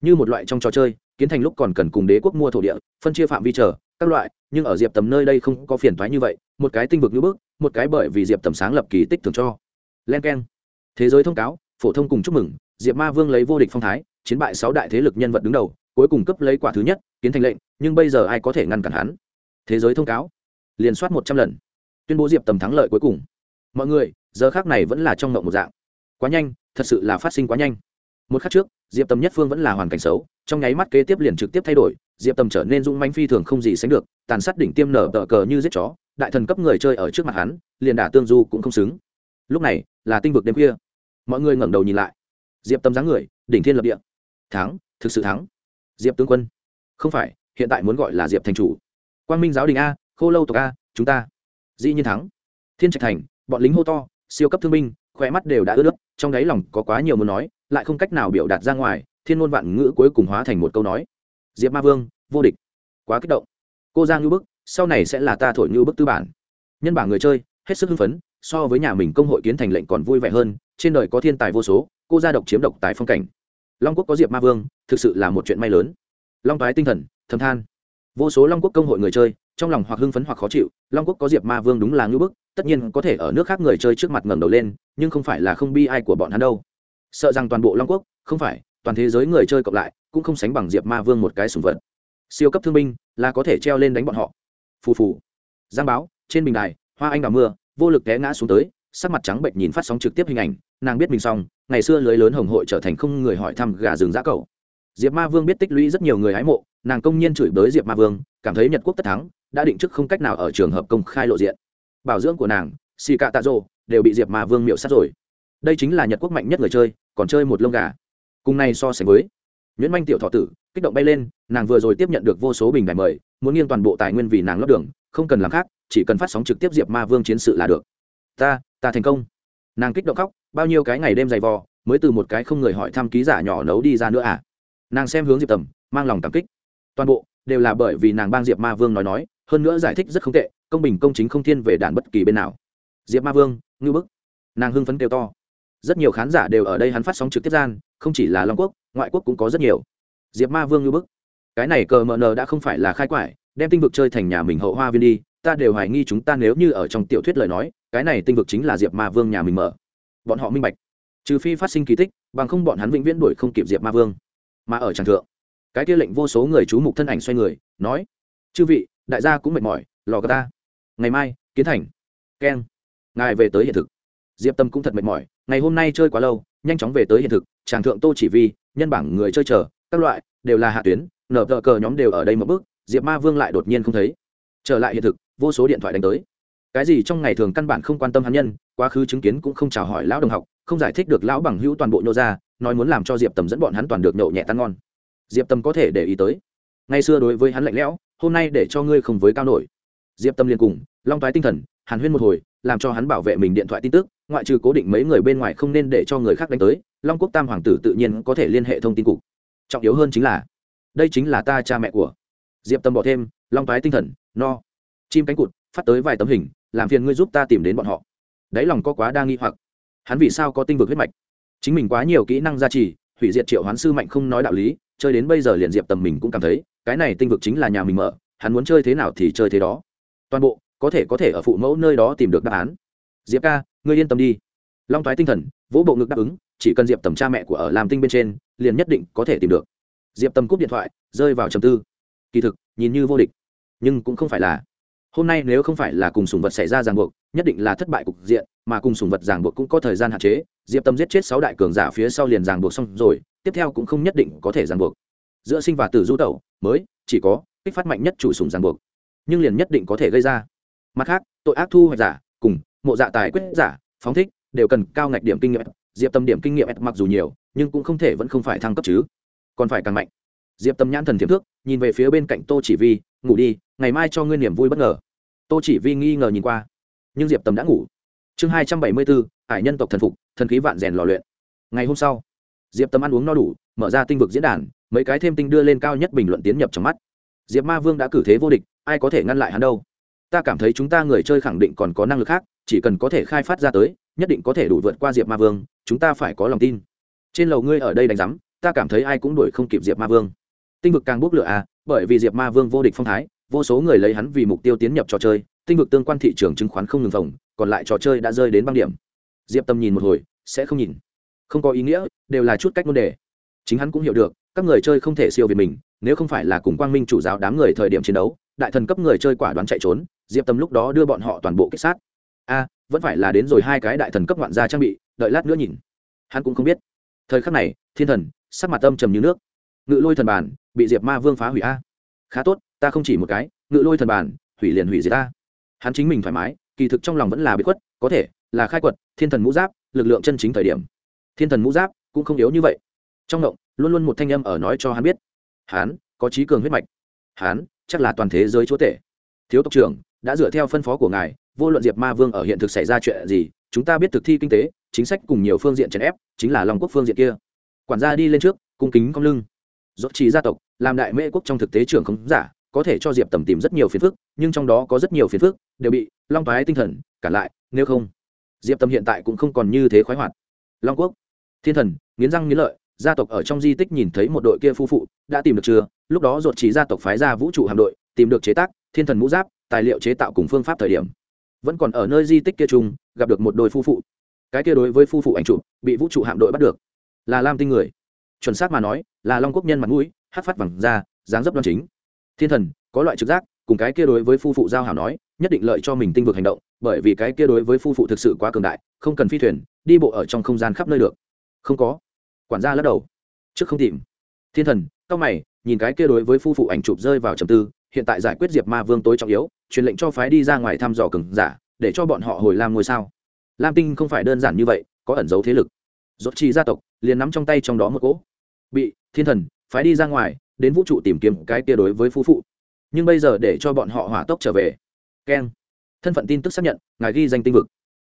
Như một loại trong trò chơi, kiến thành lúc còn cần cùng đế quốc mua thổ địa, phân chia phạm vi chờ, các loại, nhưng ở diệp tầm nơi đây không có phiền thoái như vậy, một cái tinh vực như bước một cái bởi vì diệp tầm sáng lập kỳ tích thường cho. Len k e n thế giới thông cáo, phổ thông cùng chúc mừng, diệp ma vương lấy vô địch phong thái, chiến bại sáu đại thế lực nhân vật đứng đầu, cuối cùng cấp lấy quả thứ nhất, kiến thành lệnh, nhưng bây giờ ai có thể ngăn cản hắn? Thế giới thông cáo liền soát một trăm lần. Tuyên bố diệp tầm thắng lợi cuối cùng. Mọi người, giờ khác này vẫn là trong ngộng một dạng. Quá nhanh, thật sự là phát sinh quá nhanh. Một khắc trước, diệp tầm nhất phương vẫn là hoàn cảnh xấu, trong nháy mắt kế tiếp liền trực tiếp thay đổi, diệp tầm trở nên dung manh phi thường không gì sánh được, tàn sát đỉnh tiêm nở tờ cờ như giết chó, đại thần cấp người chơi ở trước mặt hắn, liền đả tương du cũng không xứng. Lúc này, là tinh vực đêm khuya. Mọi người ngẩng đầu nhìn lại. Diệp tầm dáng người, đỉnh thiên lập địa. Thắng, thực sự thắng. Diệp tướng quân. Không phải, hiện tại muốn gọi là diệp thành chủ. Quang minh giáo đình a khô lâu tộc a, chúng ta. Dĩ nhiên thắng. Thiên trạch thành, bọn lính hô to, siêu cấp thương binh, khỏe mắt đều đã ướt nước, trong đáy lòng có quá nhiều muốn nói, lại không cách nào biểu đạt ra ngoài, thiên ngôn vạn ngữ cuối cùng hóa thành một câu nói. Diệp ma vương, vô địch. Quá kích động. Cô ra ngưu bức, sau này sẽ là ta thổi ngưu bức tư bản. Nhân bảng người chơi, hết sức hưng phấn, so với nhà mình công hội kiến thành lệnh còn vui vẻ hơn, trên đời có thiên tài vô số, cô gia độc chiếm độc tại phong cảnh. Long quốc có diệp ma vương, thực sự là một chuyện may lớn. Long toái tinh thần thâm than. Vô số long quốc công hội người chơi trong lòng hoặc hưng phấn hoặc khó chịu, long quốc có diệp ma vương đúng là ngưỡng bức, tất nhiên có thể ở nước khác người chơi trước mặt ngẩng đầu lên, nhưng không phải là không bi ai của bọn hắn đâu. Sợ rằng toàn bộ long quốc, không phải, toàn thế giới người chơi cộng lại, cũng không sánh bằng diệp ma vương một cái sùng vật. Siêu cấp thương binh, là có thể treo lên đánh bọn họ. Phù phù. Giang báo, trên bình đài, hoa anh đào mưa, vô lực té ngã xuống tới, sắc mặt trắng bệnh nhìn phát sóng trực tiếp hình ảnh, nàng biết mình xong, ngày xưa lưới lớn hồng hội trở thành không người hỏi thăm gà rừng giã cầu. Diệp ma vương biết tích lũy rất nhiều người hái mộ, nàng công nhiên chửi bới diệp ma vương, cảm thấy nhật quốc tất thắng đã định chức không cách nào ở trường hợp công khai lộ diện. Bảo dưỡng của nàng xì cạ tạ rô đều bị diệp ma vương miệu sát rồi. Đây chính là nhật quốc mạnh nhất người chơi, còn chơi một lông gà. Cùng này so sánh với nguyễn manh tiểu thọ tử, kích động bay lên, nàng vừa rồi tiếp nhận được vô số bình đại mời, muốn nghiêng toàn bộ tài nguyên vì nàng lót đường, không cần làm khác, chỉ cần phát sóng trực tiếp diệp ma vương chiến sự là được. Ta ta thành công. Nàng kích động khóc, bao nhiêu cái ngày đêm dày vò, mới từ một cái không người hỏi thăm ký giả nhỏ nấu đi ra nữa à? Nàng xem hướng diệp tầm, mang lòng cảm kích. Toàn bộ đều là bởi vì nàng bang diệp ma vương nói nói, hơn nữa giải thích rất không tệ, công bình công chính không thiên về đàn bất kỳ bên nào. Diệp ma vương, ngưu bức. Nàng hưng phấn kêu to. Rất nhiều khán giả đều ở đây hắn phát sóng trực tiếp gian, không chỉ là long quốc, ngoại quốc cũng có rất nhiều. Diệp ma vương ngưu bức. Cái này cờ mờ nờ đã không phải là khai quải, đem tinh vực chơi thành nhà mình hậu hoa viên đi, ta đều hoài nghi chúng ta nếu như ở trong tiểu thuyết lời nói, cái này tinh vực chính là diệp ma vương nhà mình mở. Bọn họ minh bạch. Trừ phi phát sinh kỳ tích, bằng không bọn hắn vĩnh viễn đuổi không kịp diệp ma vương. Mà ở tràng thượng cái kia lệnh vô số người chú mục thân ảnh xoay người, nói, chư vị, đại gia cũng mệt mỏi, lò gà ta. Ngày mai, kiến thành. Keng. Ngài về tới hiện thực. Diệp tâm cũng thật mệt mỏi, ngày hôm nay chơi quá lâu, nhanh chóng về tới hiện thực tràng thượng tô chỉ vi, nhân bảng người chơi chờ, các loại, đều là hạ tuyến, nở tờ cờ nhóm đều ở đây một bước. Diệp ma vương lại đột nhiên không thấy. Trở lại hiện thực, vô số điện thoại đánh tới. Cái gì trong ngày thường căn bản không quan tâm hắn nhân, quá khứ chứng kiến cũng không chào hỏi lão đồng học, không giải thích được lão bằng hữu toàn bộ nhô ra, nói muốn làm cho diệp tầm dẫn bọn hắn toàn được nhậu nhẹ tan ngon diệp Tâm có thể để ý tới. Ngày xưa đối với hắn lạnh lẽo, hôm nay để cho ngươi không với cao nổi. Diệp tâm liền cùng long toái tinh thần, hàn huyên một hồi, làm cho hắn bảo vệ mình điện thoại tin tức, ngoại trừ cố định mấy người bên ngoài không nên để cho người khác đánh tới, long quốc tam hoàng tử tự nhiên có thể liên hệ thông tin cục. Trọng yếu hơn chính là, đây chính là ta cha mẹ của. Diệp tâm bỏ thêm, long toái tinh thần, no. Chim cánh cụt, phát tới vài tấm hình, làm phiền ngươi giúp ta tìm đến bọn họ. Đáy lòng có quá đa nghi hoặc. Hắn vì sao có tinh vực huyết mạch? Chính mình quá nhiều kỹ năng gia trì, hủy diệt triệu hoán sư mạnh không nói đạo lý chơi đến bây giờ liền diệp tầm mình cũng cảm thấy, cái này tinh vực chính là nhà mình mở, hắn muốn chơi thế nào thì chơi thế đó. Toàn bộ, có thể có thể ở phụ mẫu nơi đó tìm được đáp án. Diệp ca, ngươi yên tâm đi. Long thoái tinh thần, vỗ bộ ngực đáp ứng, chỉ cần diệp tầm cha mẹ của ở làm tinh bên trên, liền nhất định có thể tìm được. Diệp tầm cúp điện thoại, rơi vào trầm tư. Kỳ thực, nhìn như vô địch, nhưng cũng không phải là. Hôm nay nếu không phải là cùng sùng vật xảy ra ràng buộc, nhất định là thất bại cục diện, mà cùng sùng vật ràng buộc cũng có thời gian hạn chế. Diệp tâm giết chết sáu đại cường giả phía sau liền ràng buộc xong rồi tiếp theo cũng không nhất định có thể ràng buộc. Giữa sinh và tử du tẩu, mới, chỉ có, kích phát mạnh nhất chủ sùng ràng buộc. Nhưng liền nhất định có thể gây ra. Mặt khác, tội ác thu hoạch giả, cùng, mộ dạ tài quyết giả, phóng thích, đều cần cao ngạch điểm kinh nghiệm. Diệp tâm điểm kinh nghiệm mặc dù nhiều, nhưng cũng không thể vẫn không phải thăng cấp chứ. Còn phải càng mạnh. Diệp tâm nhãn thần thiếm thước, nhìn về phía bên cạnh tô chỉ vi, ngủ đi, ngày mai cho ngươi niềm vui bất ngờ. Tô chỉ vi nghi ngờ nhìn qua, nhưng diệp tâm đã ngủ. Chương hai trăm bảy mươi bốn, hải nhân tộc thần phục, thần khí vạn rèn lò luyện. Ngày hôm sau diệp tâm ăn uống no đủ, mở ra tinh vực diễn đàn, mấy cái thêm tinh đưa lên cao nhất bình luận tiến nhập trong mắt. Diệp ma vương đã cử thế vô địch, ai có thể ngăn lại hắn đâu? Ta cảm thấy chúng ta người chơi khẳng định còn có năng lực khác, chỉ cần có thể khai phát ra tới, nhất định có thể đủ vượt qua diệp ma vương, chúng ta phải có lòng tin. Trên lầu ngươi ở đây đánh giám, ta cảm thấy ai cũng đuổi không kịp diệp ma vương. Tinh vực càng bốc lửa à bởi vì diệp ma vương vô địch phong thái, vô số người lấy hắn vì mục tiêu tiến nhập trò chơi, tinh vực tương quan thị trường chứng khoán không ngừng phòng còn lại trò chơi đã rơi đến băng điểm. Diệp tâm nhìn một hồi, sẽ không nhìn không có ý nghĩa, đều là chút cách ngôn đề. Chính hắn cũng hiểu được, các người chơi không thể siêu việt mình, nếu không phải là cùng quang minh chủ giáo đám người thời điểm chiến đấu, đại thần cấp người chơi quả đoán chạy trốn, diệp tâm lúc đó đưa bọn họ toàn bộ kích sát. A, vẫn phải là đến rồi hai cái đại thần cấp ngoạn gia trang bị, đợi lát nữa nhìn. Hắn cũng không biết. Thời khắc này, thiên thần, sắc mặt âm trầm như nước. Ngự lôi thần bản, bị diệp ma vương phá hủy a. Khá tốt, ta không chỉ một cái, ngự lôi thần bản, hủy liền hủy diệt ta. Hắn chính mình thoải mái, kỳ thực trong lòng vẫn là bị khuất, có thể là khai quật, thiên thần mũ giáp, lực lượng chân chính thời điểm thiên thần mũ giáp cũng không yếu như vậy. Trong động luôn luôn một thanh âm ở nói cho hắn biết. Hắn có trí cường huyết mạch. Hắn chắc là toàn thế giới chúa tể. Thiếu tộc trưởng, đã dựa theo phân phó của ngài, vô luận diệp ma vương ở hiện thực xảy ra chuyện gì, chúng ta biết thực thi kinh tế, chính sách cùng nhiều phương diện chèn ép, chính là lòng quốc phương diện kia. Quản gia đi lên trước, cung kính cong lưng. Dốt trí gia tộc, làm đại mễ quốc trong thực tế trưởng không giả, có thể cho diệp tầm tìm rất nhiều phiền phức, nhưng trong đó có rất nhiều phiền phức, đều bị long thoái tinh thần cản lại, nếu không, diệp tầm hiện tại cũng không còn như thế khoái hoạt long quốc. Thiên thần, nghiến răng nghiến lợi, gia tộc ở trong di tích nhìn thấy một đội kia phu phụ, đã tìm được chưa? Lúc đó ruột trí gia tộc phái ra vũ trụ hạm đội, tìm được chế tác, thiên thần mũ giáp, tài liệu chế tạo cùng phương pháp thời điểm. Vẫn còn ở nơi di tích kia chung, gặp được một đôi phu phụ. Cái kia đối với phu phụ ảnh chụp, bị vũ trụ hạm đội bắt được. Là lam tinh người. Chuẩn xác mà nói, là long quốc nhân mặt mũi, hát phát vẳng ra, dáng dấp đoan chính. Thiên thần, có loại trực giác, cùng cái kia đối với phu phụ giao hảo nói, nhất định lợi cho mình tinh vực hành động, bởi vì cái kia đối với phu phụ thực sự quá cường đại, không cần phi thuyền đi bộ ở trong không gian khắp nơi được. Không có. Quản gia lắc đầu. Trước không tìm. Thiên thần, cao mày, nhìn cái kia đối với phu phụ ảnh chụp rơi vào trầm tư, hiện tại giải quyết diệp ma vương tối trọng yếu, truyền lệnh cho phái đi ra ngoài thăm dò cừng giả, để cho bọn họ hồi lam ngôi sao. Lam tinh không phải đơn giản như vậy, có ẩn dấu thế lực. Dốt chi gia tộc, liền nắm trong tay trong đó một cỗ. Bị, thiên thần, phái đi ra ngoài, đến vũ trụ tìm kiếm cái kia đối với phu phụ. Nhưng bây giờ để cho bọn họ hỏa tốc trở về. Keng. Thân phận tin tức xác nhận, ngài ghi danh tinh vực.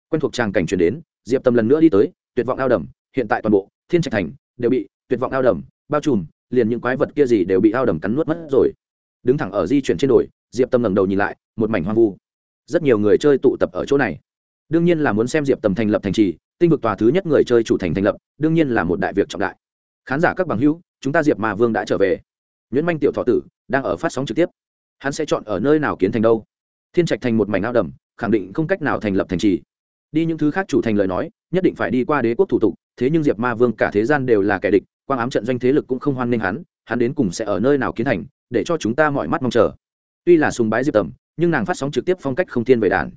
Quen thuộc tràng cảnh chuyển đến diệp tâm lần nữa đi tới, tuyệt vọng ao đầm, hiện tại toàn bộ, thiên trạch thành, đều bị tuyệt vọng ao đầm bao trùm, liền những quái vật kia gì đều bị ao đầm cắn nuốt mất rồi. Đứng thẳng ở di chuyển trên đồi, diệp tâm ngẩng đầu nhìn lại, một mảnh hoang vu. Rất nhiều người chơi tụ tập ở chỗ này. Đương nhiên là muốn xem diệp tầm thành lập thành trì, tinh vực tòa thứ nhất người chơi chủ thành thành lập, đương nhiên là một đại việc trọng đại. Khán giả các bằng hữu, chúng ta diệp mà vương đã trở về. Nguyễn manh tiểu thọ tử, đang ở phát sóng trực tiếp. Hắn sẽ chọn ở nơi nào kiến thành đâu? Thiên trạch thành một mảnh ao đầm, khẳng định không cách nào thành lập thành trì đi những thứ khác chủ thành lời nói, nhất định phải đi qua đế quốc thủ tục, thế nhưng diệp ma vương cả thế gian đều là kẻ địch, quang ám trận doanh thế lực cũng không hoan nghênh hắn hắn đến cùng sẽ ở nơi nào kiến thành, để cho chúng ta mọi mắt mong chờ. Tuy là sùng bái diệp tầm, nhưng nàng phát sóng trực tiếp phong cách không thiên về đàn.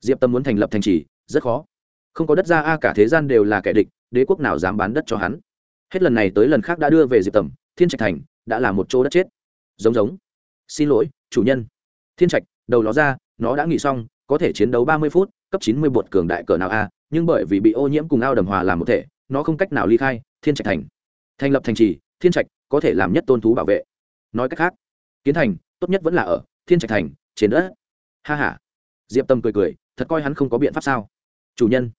Diệp tâm muốn thành lập thành trì, rất khó. Không có đất ra a cả thế gian đều là kẻ địch, đế quốc nào dám bán đất cho hắn. Hết lần này tới lần khác đã đưa về diệp tầm, thiên trạch thành đã là một chỗ đất chết. Giống giống. Xin lỗi, chủ nhân. Thiên trạch, đầu nó ra, nó đã nghỉ xong, có thể chiến đấu ba mươi phút cấp chín mươi bột cường đại cỡ nào a, nhưng bởi vì bị ô nhiễm cùng ao đầm hòa làm một thể, nó không cách nào ly khai, thiên trạch thành. Thành lập thành trì, thiên trạch có thể làm nhất tôn thú bảo vệ. Nói cách khác, kiến thành tốt nhất vẫn là ở thiên trạch thành, trên đất. Ha h a diệp tâm cười cười, thật coi hắn không có biện pháp sao. Chủ nhân,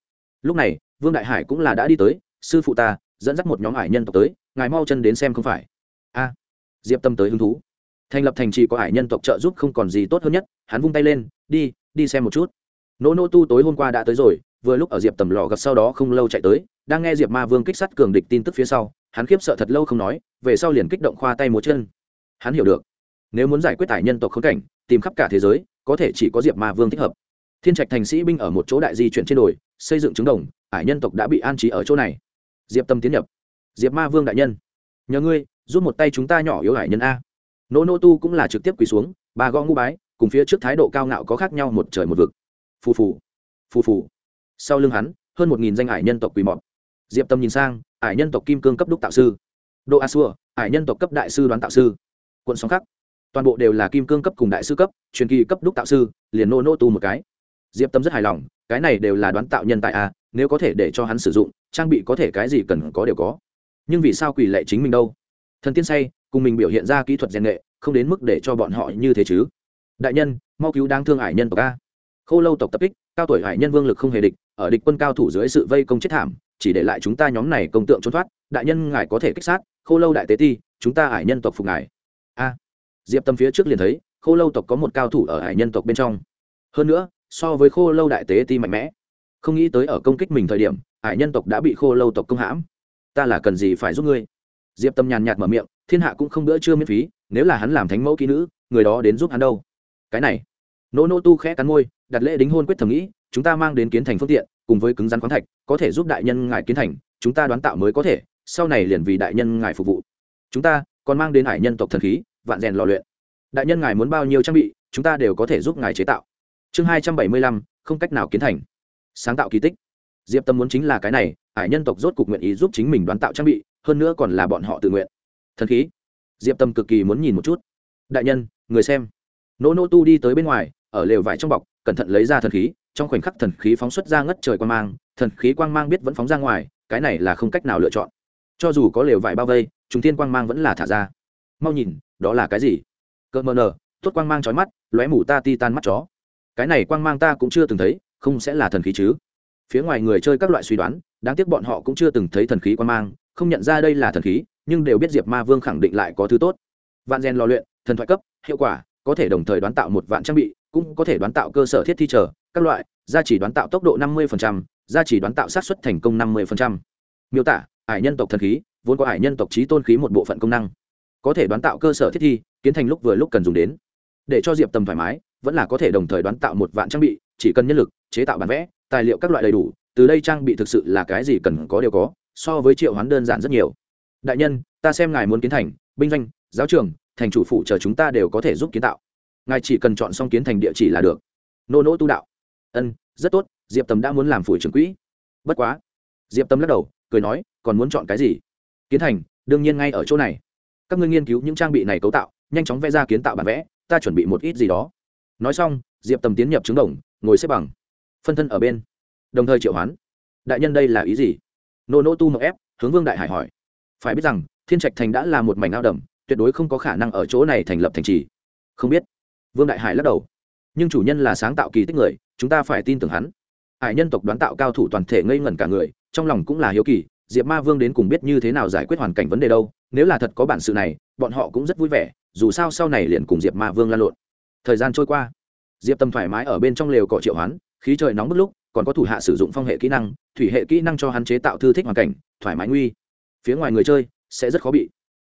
lúc này, vương đại hải cũng là đã đi tới, sư phụ ta, dẫn dắt một nhóm hải nhân tộc tới, ngài mau chân đến xem không phải. A. Diệp tâm tới hứng thú. Thành lập thành trì có hải nhân tộc trợ giúp không còn gì tốt hơn nhất, hắn vung tay lên, đi đi xem một chút nỗ nỗ tu tối hôm qua đã tới rồi, vừa lúc ở diệp tầm lò gặp sau đó không lâu chạy tới, đang nghe diệp ma vương kích sát cường địch tin tức phía sau, hắn khiếp sợ thật lâu không nói, về sau liền kích động khoa tay múa chân. Hắn hiểu được, nếu muốn giải quyết tài nhân tộc khống cảnh, tìm khắp cả thế giới, có thể chỉ có diệp ma vương thích hợp. Thiên trạch thành sĩ binh ở một chỗ đại di chuyển trên đồi, xây dựng trứng đồng, ải nhân tộc đã bị an trí ở chỗ này. Diệp tâm tiến nhập. Diệp ma vương đại nhân, nhờ ngươi, giúp một tay chúng ta nhỏ yếu ải nhân a. Nỗ nỗ tu cũng là trực tiếp quỳ xuống, ba gõ ngũ bái, cùng phía trước thái độ cao ngạo có khác nhau một trời một vực phù phù phù phù. Sau lưng hắn, hơn một nghìn danh ải nhân tộc quỳ mọt diệp tâm nhìn sang, ải nhân tộc kim cương cấp đúc tạo sư. Đô a xua, ải nhân tộc cấp đại sư đoán tạo sư. Quận sóng khắc. Toàn bộ đều là kim cương cấp cùng đại sư cấp, truyền kỳ cấp đúc tạo sư, liền nô nô tu một cái. Diệp tâm rất hài lòng, cái này đều là đoán tạo nhân tại a, nếu có thể để cho hắn sử dụng, trang bị có thể cái gì cần có đều có. Nhưng vì sao quỷ lệ chính mình đâu? Thần tiên say, cùng mình biểu hiện ra kỹ thuật rèn nghệ, không đến mức để cho bọn họ như thế chứ. Đại nhân, mau cứu đáng thương ải nhân tộc a khô lâu tộc tập kích, cao tuổi hải nhân vương lực không hề địch, ở địch quân cao thủ dưới sự vây công chết thảm, chỉ để lại chúng ta nhóm này công tượng trốn thoát, đại nhân ngài có thể kích sát, khô lâu đại tế ti, chúng ta hải nhân tộc phục ngài. A. Diệp tâm phía trước liền thấy, khô lâu tộc có một cao thủ ở hải nhân tộc bên trong. Hơn nữa, so với khô lâu đại tế ti mạnh mẽ. Không nghĩ tới ở công kích mình thời điểm, hải nhân tộc đã bị khô lâu tộc công hãm. Ta là cần gì phải giúp ngươi? Diệp tâm nhàn nhạt mở miệng, thiên hạ cũng không bữa chưa miễn phí, nếu là hắn làm thánh mẫu kỹ nữ, người đó đến giúp hắn đâu? Cái này. Nỗ nỗ tu khẽ cắn môi đặt lễ đính hôn quyết thầm nghĩ, chúng ta mang đến kiến thành phương tiện, cùng với cứng rắn khoáng thạch, có thể giúp đại nhân ngài kiến thành, chúng ta đoán tạo mới có thể, sau này liền vì đại nhân ngài phục vụ. Chúng ta còn mang đến hải nhân tộc thần khí, vạn rèn lò luyện. Đại nhân ngài muốn bao nhiêu trang bị, chúng ta đều có thể giúp ngài chế tạo. Chương hai trăm bảy mươi lăm, không cách nào kiến thành. Sáng tạo kỳ tích. Diệp tâm muốn chính là cái này, hải nhân tộc rốt cục nguyện ý giúp chính mình đoán tạo trang bị, hơn nữa còn là bọn họ tự nguyện. Thần khí. Diệp tâm cực kỳ muốn nhìn một chút. Đại nhân, người xem. Nỗ nỗ tu đi tới bên ngoài, ở lều vải trong bọc cẩn thận lấy ra thần khí, trong khoảnh khắc thần khí phóng xuất ra ngất trời quang mang, thần khí quang mang biết vẫn phóng ra ngoài, cái này là không cách nào lựa chọn. Cho dù có lều vải bao vây chúng tiên quang mang vẫn là thả ra. Mau nhìn, đó là cái gì? Cỡ mờ nờ, tốt quang mang trói mắt, lóe mủ ta ti tan mắt chó. Cái này quang mang ta cũng chưa từng thấy, không sẽ là thần khí chứ? Phía ngoài người chơi các loại suy đoán, đáng tiếc bọn họ cũng chưa từng thấy thần khí quang mang, không nhận ra đây là thần khí, nhưng đều biết diệp ma vương khẳng định lại có thứ tốt. Vạn gen lò luyện, thần thoại cấp, hiệu quả, có thể đồng thời đoán tạo một vạn trang bị cũng có thể đoán tạo cơ sở thiết thi trở, các loại, gia chỉ đoán tạo tốc độ năm mươi gia chỉ đoán tạo sát xuất thành công năm mươi miêu tả hải nhân tộc thần khí, vốn có hải nhân tộc trí tôn khí một bộ phận công năng. Có thể đoán tạo cơ sở thiết thi, kiến thành lúc vừa lúc cần dùng đến. Để cho diệp tầm thoải mái, vẫn là có thể đồng thời đoán tạo một vạn trang bị, chỉ cần nhân lực, chế tạo bản vẽ, tài liệu các loại đầy đủ, từ đây trang bị thực sự là cái gì cần có đều có, so với triệu hoán đơn giản rất nhiều. Đại nhân, ta xem ngài muốn kiến thành, binh doanh, giáo trường, thành chủ phụ chờ chúng ta đều có thể giúp kiến tạo ngài chỉ cần chọn xong kiến thành địa chỉ là được. Nô nỗ tu đạo. Ân, rất tốt, diệp tầm đã muốn làm phủi trưởng quỹ. Bất quá. Diệp tâm lắc đầu, cười nói, còn muốn chọn cái gì? Kiến thành, đương nhiên ngay ở chỗ này. Các ngươi nghiên cứu những trang bị này cấu tạo, nhanh chóng vẽ ra kiến tạo bản vẽ, ta chuẩn bị một ít gì đó. Nói xong, diệp tầm tiến nhập trứng đồng, ngồi xếp bằng. Phân thân ở bên. Đồng thời triệu hoán. Đại nhân đây là ý gì? Nô nô tu mậu ép, hướng vương đại hải hỏi. Phải biết rằng, thiên trạch thành đã là một mảnh ao đầm, tuyệt đối không có khả năng ở chỗ này thành lập thành trì. Không biết vương đại hải lắc đầu. Nhưng chủ nhân là sáng tạo kỳ tích người, chúng ta phải tin tưởng hắn. Hải nhân tộc đoán tạo cao thủ toàn thể ngây ngẩn cả người, trong lòng cũng là hiếu kỳ, diệp ma vương đến cùng biết như thế nào giải quyết hoàn cảnh vấn đề đâu, nếu là thật có bản sự này, bọn họ cũng rất vui vẻ, dù sao sau này liền cùng diệp ma vương lan lộn. Thời gian trôi qua, diệp tâm thoải mái ở bên trong lều cọ triệu hoán, khí trời nóng bức lúc, còn có thủ hạ sử dụng phong hệ kỹ năng, thủy hệ kỹ năng cho hắn chế tạo thư thích hoàn cảnh, thoải mái nguy. Phía ngoài người chơi, sẽ rất khó bị.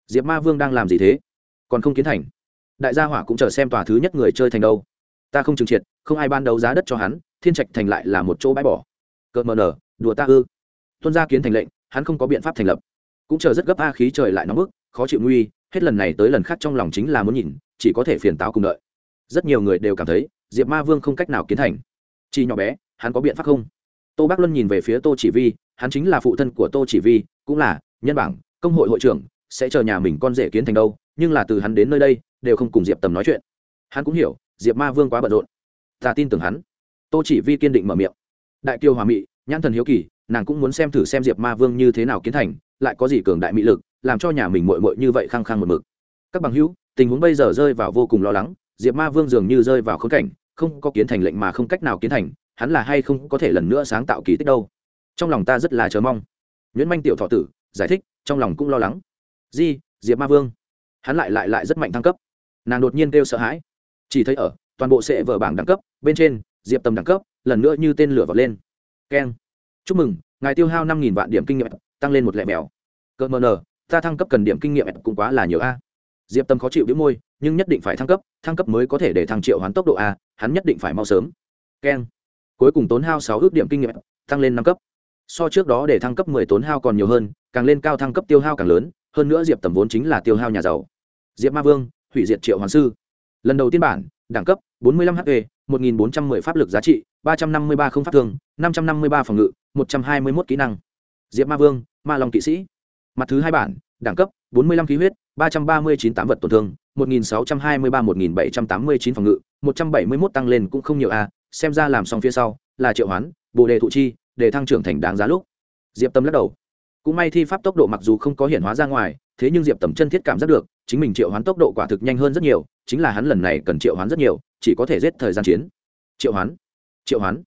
Diệp ma vương đang làm gì thế? Còn không kiến thành đại gia hỏa cũng chờ xem tòa thứ nhất người chơi thành đâu. Ta không trừng triệt, không ai ban đấu giá đất cho hắn, thiên trạch thành lại là một chỗ bãi bỏ. Cợt mờ nở, đùa ta ư. Tuân gia kiến thành lệnh, hắn không có biện pháp thành lập. Cũng chờ rất gấp a khí trời lại nóng bức, khó chịu nguy, hết lần này tới lần khác trong lòng chính là muốn nhìn, chỉ có thể phiền táo cùng đợi. Rất nhiều người đều cảm thấy, diệp ma vương không cách nào kiến thành. Chi nhỏ bé, hắn có biện pháp không? Tô bác luân nhìn về phía tô chỉ vi, hắn chính là phụ thân của tô chỉ vi, cũng là nhân bảng, công hội hội trưởng, sẽ chờ nhà mình con rể kiến thành đâu, nhưng là từ hắn đến nơi đây đều không cùng diệp tầm nói chuyện. Hắn cũng hiểu, diệp ma vương quá bận rộn. Ta tin tưởng hắn. Tô chỉ vi kiên định mở miệng. Đại kiều hòa mị, nhãn thần hiếu kỳ, nàng cũng muốn xem thử xem diệp ma vương như thế nào kiến thành, lại có gì cường đại mị lực, làm cho nhà mình mội mội như vậy khăng khăng một mực. Các bằng hữu, tình huống bây giờ rơi vào vô cùng lo lắng, diệp ma vương dường như rơi vào khốn cảnh, không có kiến thành lệnh mà không cách nào kiến thành, hắn là hay không có thể lần nữa sáng tạo kỳ tích đâu. Trong lòng ta rất là chờ mong. Nguyễn manh tiểu thọ tử, giải thích, trong lòng cũng lo lắng. Di, diệp ma vương. Hắn lại lại lại rất mạnh thăng cấp nàng đột nhiên kêu sợ hãi. Chỉ thấy ở, toàn bộ sệ vở bảng đẳng cấp, bên trên, diệp tầm đẳng cấp, lần nữa như tên lửa vọt lên. Keng. Chúc mừng, ngài tiêu hao năm vạn điểm kinh nghiệm, tăng lên một lẻ mèo. Cỡ mờ nờ, ta thăng cấp cần điểm kinh nghiệm cũng quá là nhiều a. Diệp tâm khó chịu đĩu môi, nhưng nhất định phải thăng cấp thăng cấp mới có thể để thăng triệu hoán tốc độ a, hắn nhất định phải mau sớm. Keng. Cuối cùng tốn hao sáu ước điểm kinh nghiệm, tăng lên năm cấp. So trước đó để thăng cấp mười tốn hao còn nhiều hơn, càng lên cao thăng cấp tiêu hao càng lớn, hơn nữa diệp tầm vốn chính là tiêu hao nhà giàu. Diệp ma vương hủy diệt triệu hoàng sư. Lần đầu tiên bản, đẳng cấp 45 hp 1410 pháp lực giá trị 353 không pháp thương 553 phòng ngự 121 kỹ năng. Diệp ma vương, ma long kỵ sĩ. Mặt thứ hai bản, đẳng cấp 45 khí huyết 339 tám vật tổn thương 1623 1789 phòng ngự 171 tăng lên cũng không nhiều a xem ra làm xong phía sau là triệu hoán, bồ đề thụ chi, để thăng trưởng thành đáng giá lúc. Diệp tâm lắc đầu. Cũng may thi pháp tốc độ mặc dù không có hiện hóa ra ngoài, thế nhưng diệp tầm chân thiết cảm giác được chính mình triệu hoán tốc độ quả thực nhanh hơn rất nhiều, chính là hắn lần này cần triệu hoán rất nhiều, chỉ có thể giết thời gian chiến. Triệu hoán triệu hoán,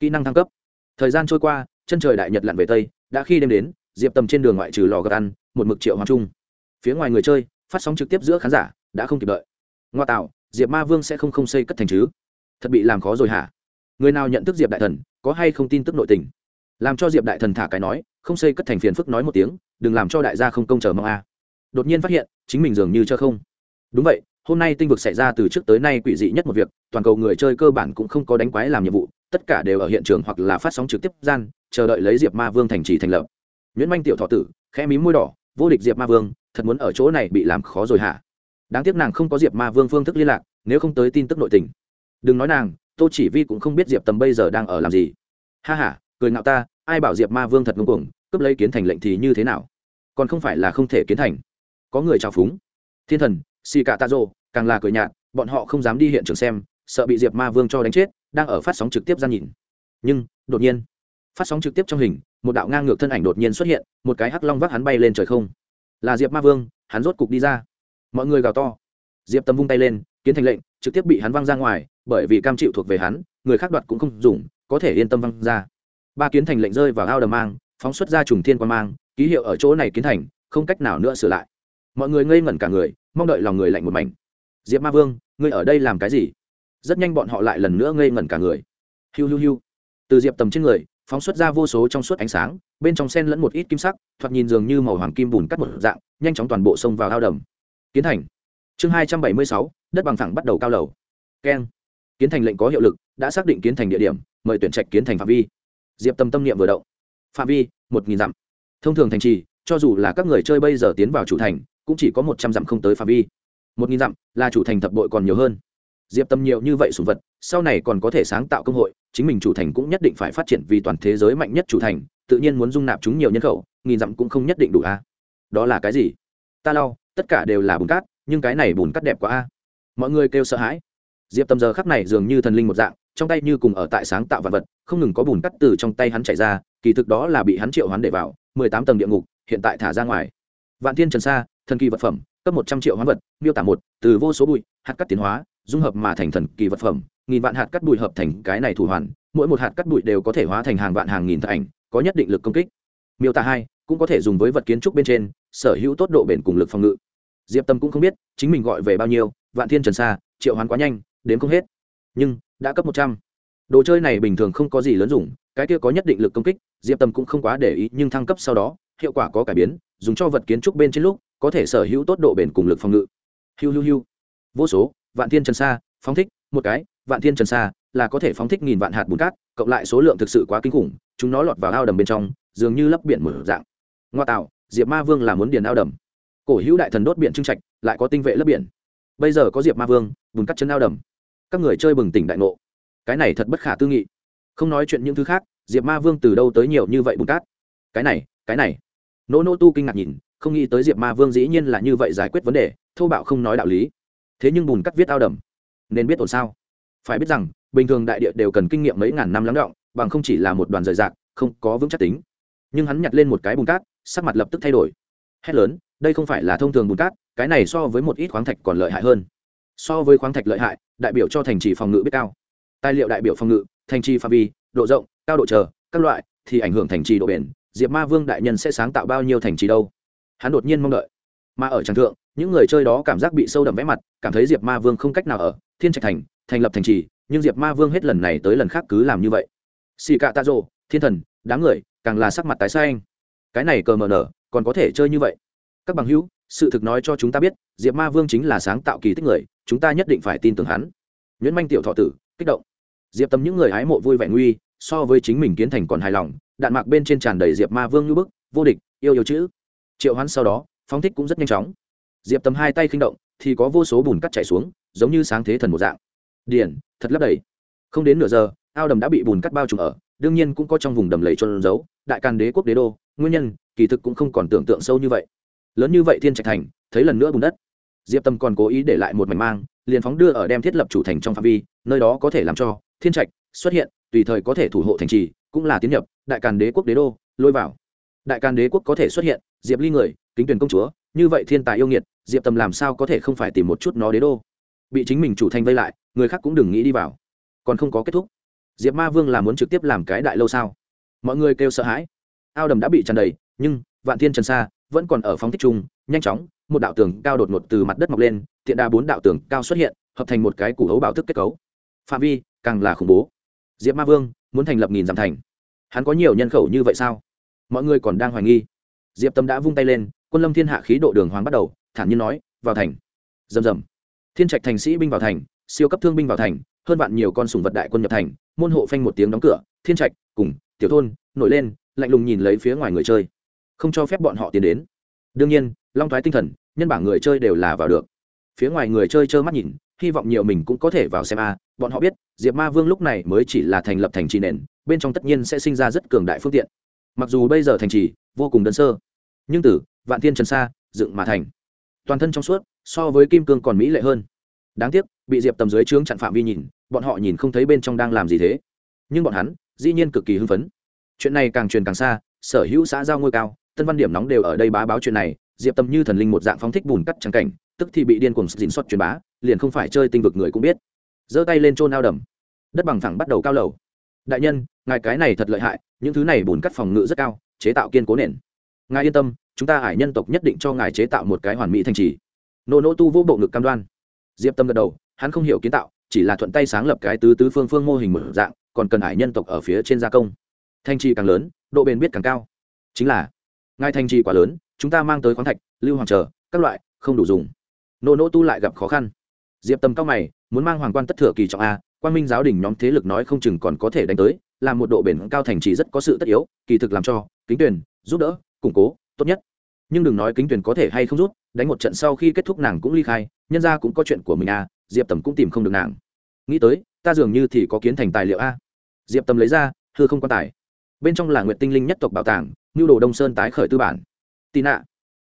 kỹ năng thăng cấp. Thời gian trôi qua, chân trời đại nhật lặn về tây, đã khi đêm đến, diệp tầm trên đường ngoại trừ lò gật ăn, một mực triệu hoán trung phía ngoài người chơi, phát sóng trực tiếp giữa khán giả, đã không kịp đợi. Ngoa tạo, diệp ma vương sẽ không không xây cất thành chứ? Thật bị làm khó rồi hả? Người nào nhận thức diệp đại thần, có hay không tin tức nội tình? Làm cho diệp đại thần thả cái nói, không xây cất thành phiền phức nói một tiếng, đừng làm cho đại gia không công chờ mong a đột nhiên phát hiện, chính mình dường như chưa không. Đúng vậy, hôm nay tinh vực xảy ra từ trước tới nay quỷ dị nhất một việc, toàn cầu người chơi cơ bản cũng không có đánh quái làm nhiệm vụ, tất cả đều ở hiện trường hoặc là phát sóng trực tiếp gian, chờ đợi lấy diệp ma vương thành trì thành lập. Nguyễn manh tiểu thọ tử, khẽ mí môi đỏ, vô địch diệp ma vương, thật muốn ở chỗ này bị làm khó rồi hả? Đáng tiếc nàng không có diệp ma vương phương thức liên lạc, nếu không tới tin tức nội tình. Đừng nói nàng, tô chỉ vi cũng không biết diệp tầm bây giờ đang ở làm gì. Ha h a cười ngạo ta, ai bảo diệp ma vương thật ngưng cuồng, cướp lấy kiến thành lệnh thì như thế nào? Còn không phải là không thể kiến thành có người trào phúng. Thiên thần, xì cả tạ rô càng là cười nhạt, bọn họ không dám đi hiện trường xem, sợ bị diệp ma vương cho đánh chết, đang ở phát sóng trực tiếp ra nhìn. Nhưng, đột nhiên, phát sóng trực tiếp trong hình, một đạo ngang ngược thân ảnh đột nhiên xuất hiện, một cái hắc long vác hắn bay lên trời không. Là diệp ma vương, hắn rốt cục đi ra. Mọi người gào to. Diệp tâm vung tay lên, kiến thành lệnh, trực tiếp bị hắn văng ra ngoài, bởi vì cam chịu thuộc về hắn, người khác đoạt cũng không dùng, có thể yên tâm văng ra. Ba kiến thành lệnh rơi vào ao đầm mang, phóng xuất ra trùng thiên quan mang, ký hiệu ở chỗ này kiến thành, không cách nào nữa sửa lại mọi người ngây ngẩn cả người, mong đợi lòng người lạnh một mảnh. Diệp ma vương, ngươi ở đây làm cái gì? Rất nhanh bọn họ lại lần nữa ngây ngẩn cả người. Hiu hiu hiu. Từ diệp tầm trên người, phóng xuất ra vô số trong suốt ánh sáng, bên trong sen lẫn một ít kim sắc, thoạt nhìn dường như màu hoàng kim bùn cắt một dạng, nhanh chóng toàn bộ sông vào ao đầm. Kiến thành. Chương hai trăm bảy mươi sáu, đất bằng thẳng bắt đầu cao lầu. Keng. Kiến thành lệnh có hiệu lực, đã xác định kiến thành địa điểm, mời tuyển trạch kiến thành phạm vi. Diệp tâm tâm niệm vừa động. Phạm vi, một nghìn dặm. Thông thường thành trì, cho dù là các người chơi bây giờ tiến vào chủ thành cũng chỉ có một trăm dặm không tới phạm vi. Một nghìn dặm là chủ thành thập bội còn nhiều hơn. Diệp tâm nhiều như vậy sùng vật, sau này còn có thể sáng tạo công hội, chính mình chủ thành cũng nhất định phải phát triển vì toàn thế giới mạnh nhất chủ thành, tự nhiên muốn dung nạp chúng nhiều nhân khẩu, nghìn dặm cũng không nhất định đủ a. Đó là cái gì? Ta lau, tất cả đều là bùn cát, nhưng cái này bùn cát đẹp quá a. Mọi người kêu sợ hãi. Diệp tâm giờ khắc này dường như thần linh một dạng, trong tay như cùng ở tại sáng tạo vật vật, không ngừng có bùn cắt từ trong tay hắn chạy ra, kỳ thực đó là bị hắn triệu hoán để vào, mười tám tầng địa ngục, hiện tại thả ra ngoài. Vạn thiên trần sa thần kỳ vật phẩm, cấp một trăm triệu hoán vật, miêu tả một, từ vô số bụi, hạt cắt tiến hóa, dung hợp mà thành thần kỳ vật phẩm, nghìn vạn hạt cắt bụi hợp thành cái này thủ hoàn, mỗi một hạt cắt bụi đều có thể hóa thành hàng vạn hàng nghìn thợ ảnh, có nhất định lực công kích. Miêu tả hai, cũng có thể dùng với vật kiến trúc bên trên, sở hữu tốt độ bền cùng lực phòng ngự. Diệp tâm cũng không biết, chính mình gọi về bao nhiêu, vạn thiên trần xa, triệu hoán quá nhanh đến không hết. Nhưng, đã cấp một trăm. Đồ chơi này bình thường không có gì lớn dùng, cái kia có nhất định lực công kích, diệp tâm cũng không quá để ý, nhưng thăng cấp sau đó, hiệu quả có cải biến, dùng cho vật kiến trúc bên trên lúc có thể sở hữu tốt độ bền cùng lực phòng ngự. Hiu hiu hiu. Vô số, vạn thiên trần sa phóng thích, một cái, vạn thiên trần sa là có thể phóng thích nghìn vạn hạt bùn cát, cộng lại số lượng thực sự quá kinh khủng, chúng nó lọt vào ao đầm bên trong, dường như lấp biển mở dạng. Ngoa tạo, diệp ma vương là muốn điền ao đầm. Cổ hữu đại thần đốt biển trưng trạch, lại có tinh vệ lấp biển. Bây giờ có diệp ma vương, bùn cắt chân ao đầm. Các người chơi bừng tỉnh đại ngộ. Cái này thật bất khả tư nghị. Không nói chuyện những thứ khác, diệp ma vương từ đâu tới nhiều như vậy bùn cát? Cái này cái này. Nỗ nỗ tu kinh ngạc nhìn không nghĩ tới diệp ma vương dĩ nhiên là như vậy giải quyết vấn đề, thô bạo không nói đạo lý. Thế nhưng bùn cắt viết ao đầm. Nên biết ổn sao? Phải biết rằng, bình thường đại địa đều cần kinh nghiệm mấy ngàn năm lắng động, bằng không chỉ là một đoàn rời rạc, không có vững chắc tính. Nhưng hắn nhặt lên một cái bùn cát, sắc mặt lập tức thay đổi. Hét lớn, đây không phải là thông thường bùn cát, cái này so với một ít khoáng thạch còn lợi hại hơn. So với khoáng thạch lợi hại, đại biểu cho thành trì phòng ngự biết cao. Tài liệu đại biểu phòng ngự, thành trì phạm vi, độ rộng, cao độ chờ, các loại, thì ảnh hưởng thành trì độ bền. Diệp ma vương đại nhân sẽ sáng tạo bao nhiêu thành trì đâu? Hắn đột nhiên mong đợi. Mà ở tràng thượng những người chơi đó cảm giác bị sâu đậm vẽ mặt cảm thấy diệp ma vương không cách nào ở thiên trạch thành thành lập thành trì nhưng diệp ma vương hết lần này tới lần khác cứ làm như vậy. Xì cạ tạ rộ thiên thần đám người càng là sắc mặt tái xanh, anh cái này cờ mờ nở còn có thể chơi như vậy. Các bằng hữu sự thực nói cho chúng ta biết diệp ma vương chính là sáng tạo kỳ tích người chúng ta nhất định phải tin tưởng hắn. Nguyễn manh tiểu thọ tử kích động. Diệp tâm những người hái mộ vui vẻ nguy so với chính mình kiến thành còn hài lòng đạn mạc bên trên tràn đầy diệp ma vương như bức vô địch yêu yêu chữ triệu hoán sau đó, phóng thích cũng rất nhanh chóng. Diệp tâm hai tay khinh động, thì có vô số bùn cắt chảy xuống, giống như sáng thế thần một dạng. Điển thật lấp đầy. Không đến nửa giờ, ao đầm đã bị bùn cắt bao trùm ở, đương nhiên cũng có trong vùng đầm lầy trôn giấu, đại càn đế quốc đế đô, nguyên nhân, kỳ thực cũng không còn tưởng tượng sâu như vậy. Lớn như vậy thiên trạch thành, thấy lần nữa bùn đất. Diệp tâm còn cố ý để lại một mảnh mang, liền phóng đưa ở đem thiết lập chủ thành trong phạm vi, nơi đó có thể làm cho thiên trạch xuất hiện, tùy thời có thể thủ hộ thành trì, cũng là tiến nhập đại càn đế quốc đế đô, lôi vào đại càn đế quốc có thể xuất hiện, diệp ly người, kính tuyển công chúa, như vậy thiên tài yêu nghiệt, diệp tâm làm sao có thể không phải tìm một chút nó đế đô? Bị chính mình chủ thành vây lại, người khác cũng đừng nghĩ đi vào. Còn không có kết thúc. Diệp ma vương là muốn trực tiếp làm cái đại lâu sao? Mọi người kêu sợ hãi. Ao đầm đã bị tràn đầy, nhưng vạn thiên trần Sa vẫn còn ở phóng thích chung, nhanh chóng, một đạo tường cao đột ngột từ mặt đất mọc lên tiện đa bốn đạo tường cao xuất hiện, hợp thành một cái củ hấu bảo thức kết cấu. Phạm vi càng là khủng bố. Diệp ma vương muốn thành lập nghìn dặm thành. Hắn có nhiều nhân khẩu như vậy sao? Mọi người còn đang hoài nghi. Diệp tâm đã vung tay lên, quân lâm thiên hạ khí độ đường hoàng bắt đầu, thản nhiên nói, vào thành. Rầm rầm. Thiên trạch thành sĩ binh vào thành, siêu cấp thương binh vào thành, hơn vạn nhiều con sùng vật đại quân nhập thành, môn hộ phanh một tiếng đóng cửa, thiên trạch, cùng, tiểu thôn, nổi lên, lạnh lùng nhìn lấy phía ngoài người chơi. Không cho phép bọn họ tiến đến. Đương nhiên, long thoái tinh thần, nhân bảng người chơi đều là vào được. Phía ngoài người chơi trơ mắt nhìn, hy vọng nhiều mình cũng có thể vào xem a. Bọn họ biết, diệp ma vương lúc này mới chỉ là thành lập thành trì nền, bên trong tất nhiên sẽ sinh ra rất cường đại phương tiện mặc dù bây giờ thành trì, vô cùng đơn sơ, nhưng tử vạn thiên trần sa, dựng mà thành. Toàn thân trong suốt, so với kim cương còn mỹ lệ hơn. Đáng tiếc, bị diệp tầm dưới trướng chặn phạm vi nhìn, bọn họ nhìn không thấy bên trong đang làm gì thế. Nhưng bọn hắn, dĩ nhiên cực kỳ hưng phấn. Chuyện này càng truyền càng xa, sở hữu xã giao ngôi cao, tân văn điểm nóng đều ở đây bá báo chuyện này, diệp tâm như thần linh một dạng phóng thích bùn cắt trắng cảnh, tức thì bị điên cuồng dình xuất truyền bá, liền không phải chơi tinh vực người cũng biết. Giơ tay lên trôn ao đầm. Đất bằng thẳng bắt đầu cao lầu đại nhân, ngài cái này thật lợi hại, những thứ này bùn cắt phòng ngự rất cao, chế tạo kiên cố nền. Ngài yên tâm, chúng ta hải nhân tộc nhất định cho ngài chế tạo một cái hoàn mỹ thành trì. Nô nô tu vô bộ ngực cam đoan. Diệp tâm gật đầu, hắn không hiểu kiến tạo, chỉ là thuận tay sáng lập cái tứ tứ phương phương mô hình mở dạng, còn cần hải nhân tộc ở phía trên gia công. Thành trì càng lớn, độ bền biết càng cao. Chính là, ngài thành trì quá lớn, chúng ta mang tới khoáng thạch, lưu hoàng chờ, các loại, không đủ dùng. Nô nô tu lại gặp khó khăn. Diệp tâm cao mày, muốn mang hoàng quan tất thừa kỳ trọng a quan minh giáo đình nhóm thế lực nói không chừng còn có thể đánh tới làm một độ bền cao thành trì rất có sự tất yếu, kỳ thực làm cho, kính tuyển, giúp đỡ, củng cố, tốt nhất. Nhưng đừng nói kính tuyển có thể hay không rút đánh một trận sau khi kết thúc nàng cũng ly khai, nhân ra cũng có chuyện của mình a diệp tầm cũng tìm không được nàng. Nghĩ tới, ta dường như thì có kiến thành tài liệu a diệp tầm lấy ra, hư không quan tài. Bên trong là nguyện tinh linh nhất tộc bảo tàng nhu đồ đông sơn tái khởi tư bản. Tị nạ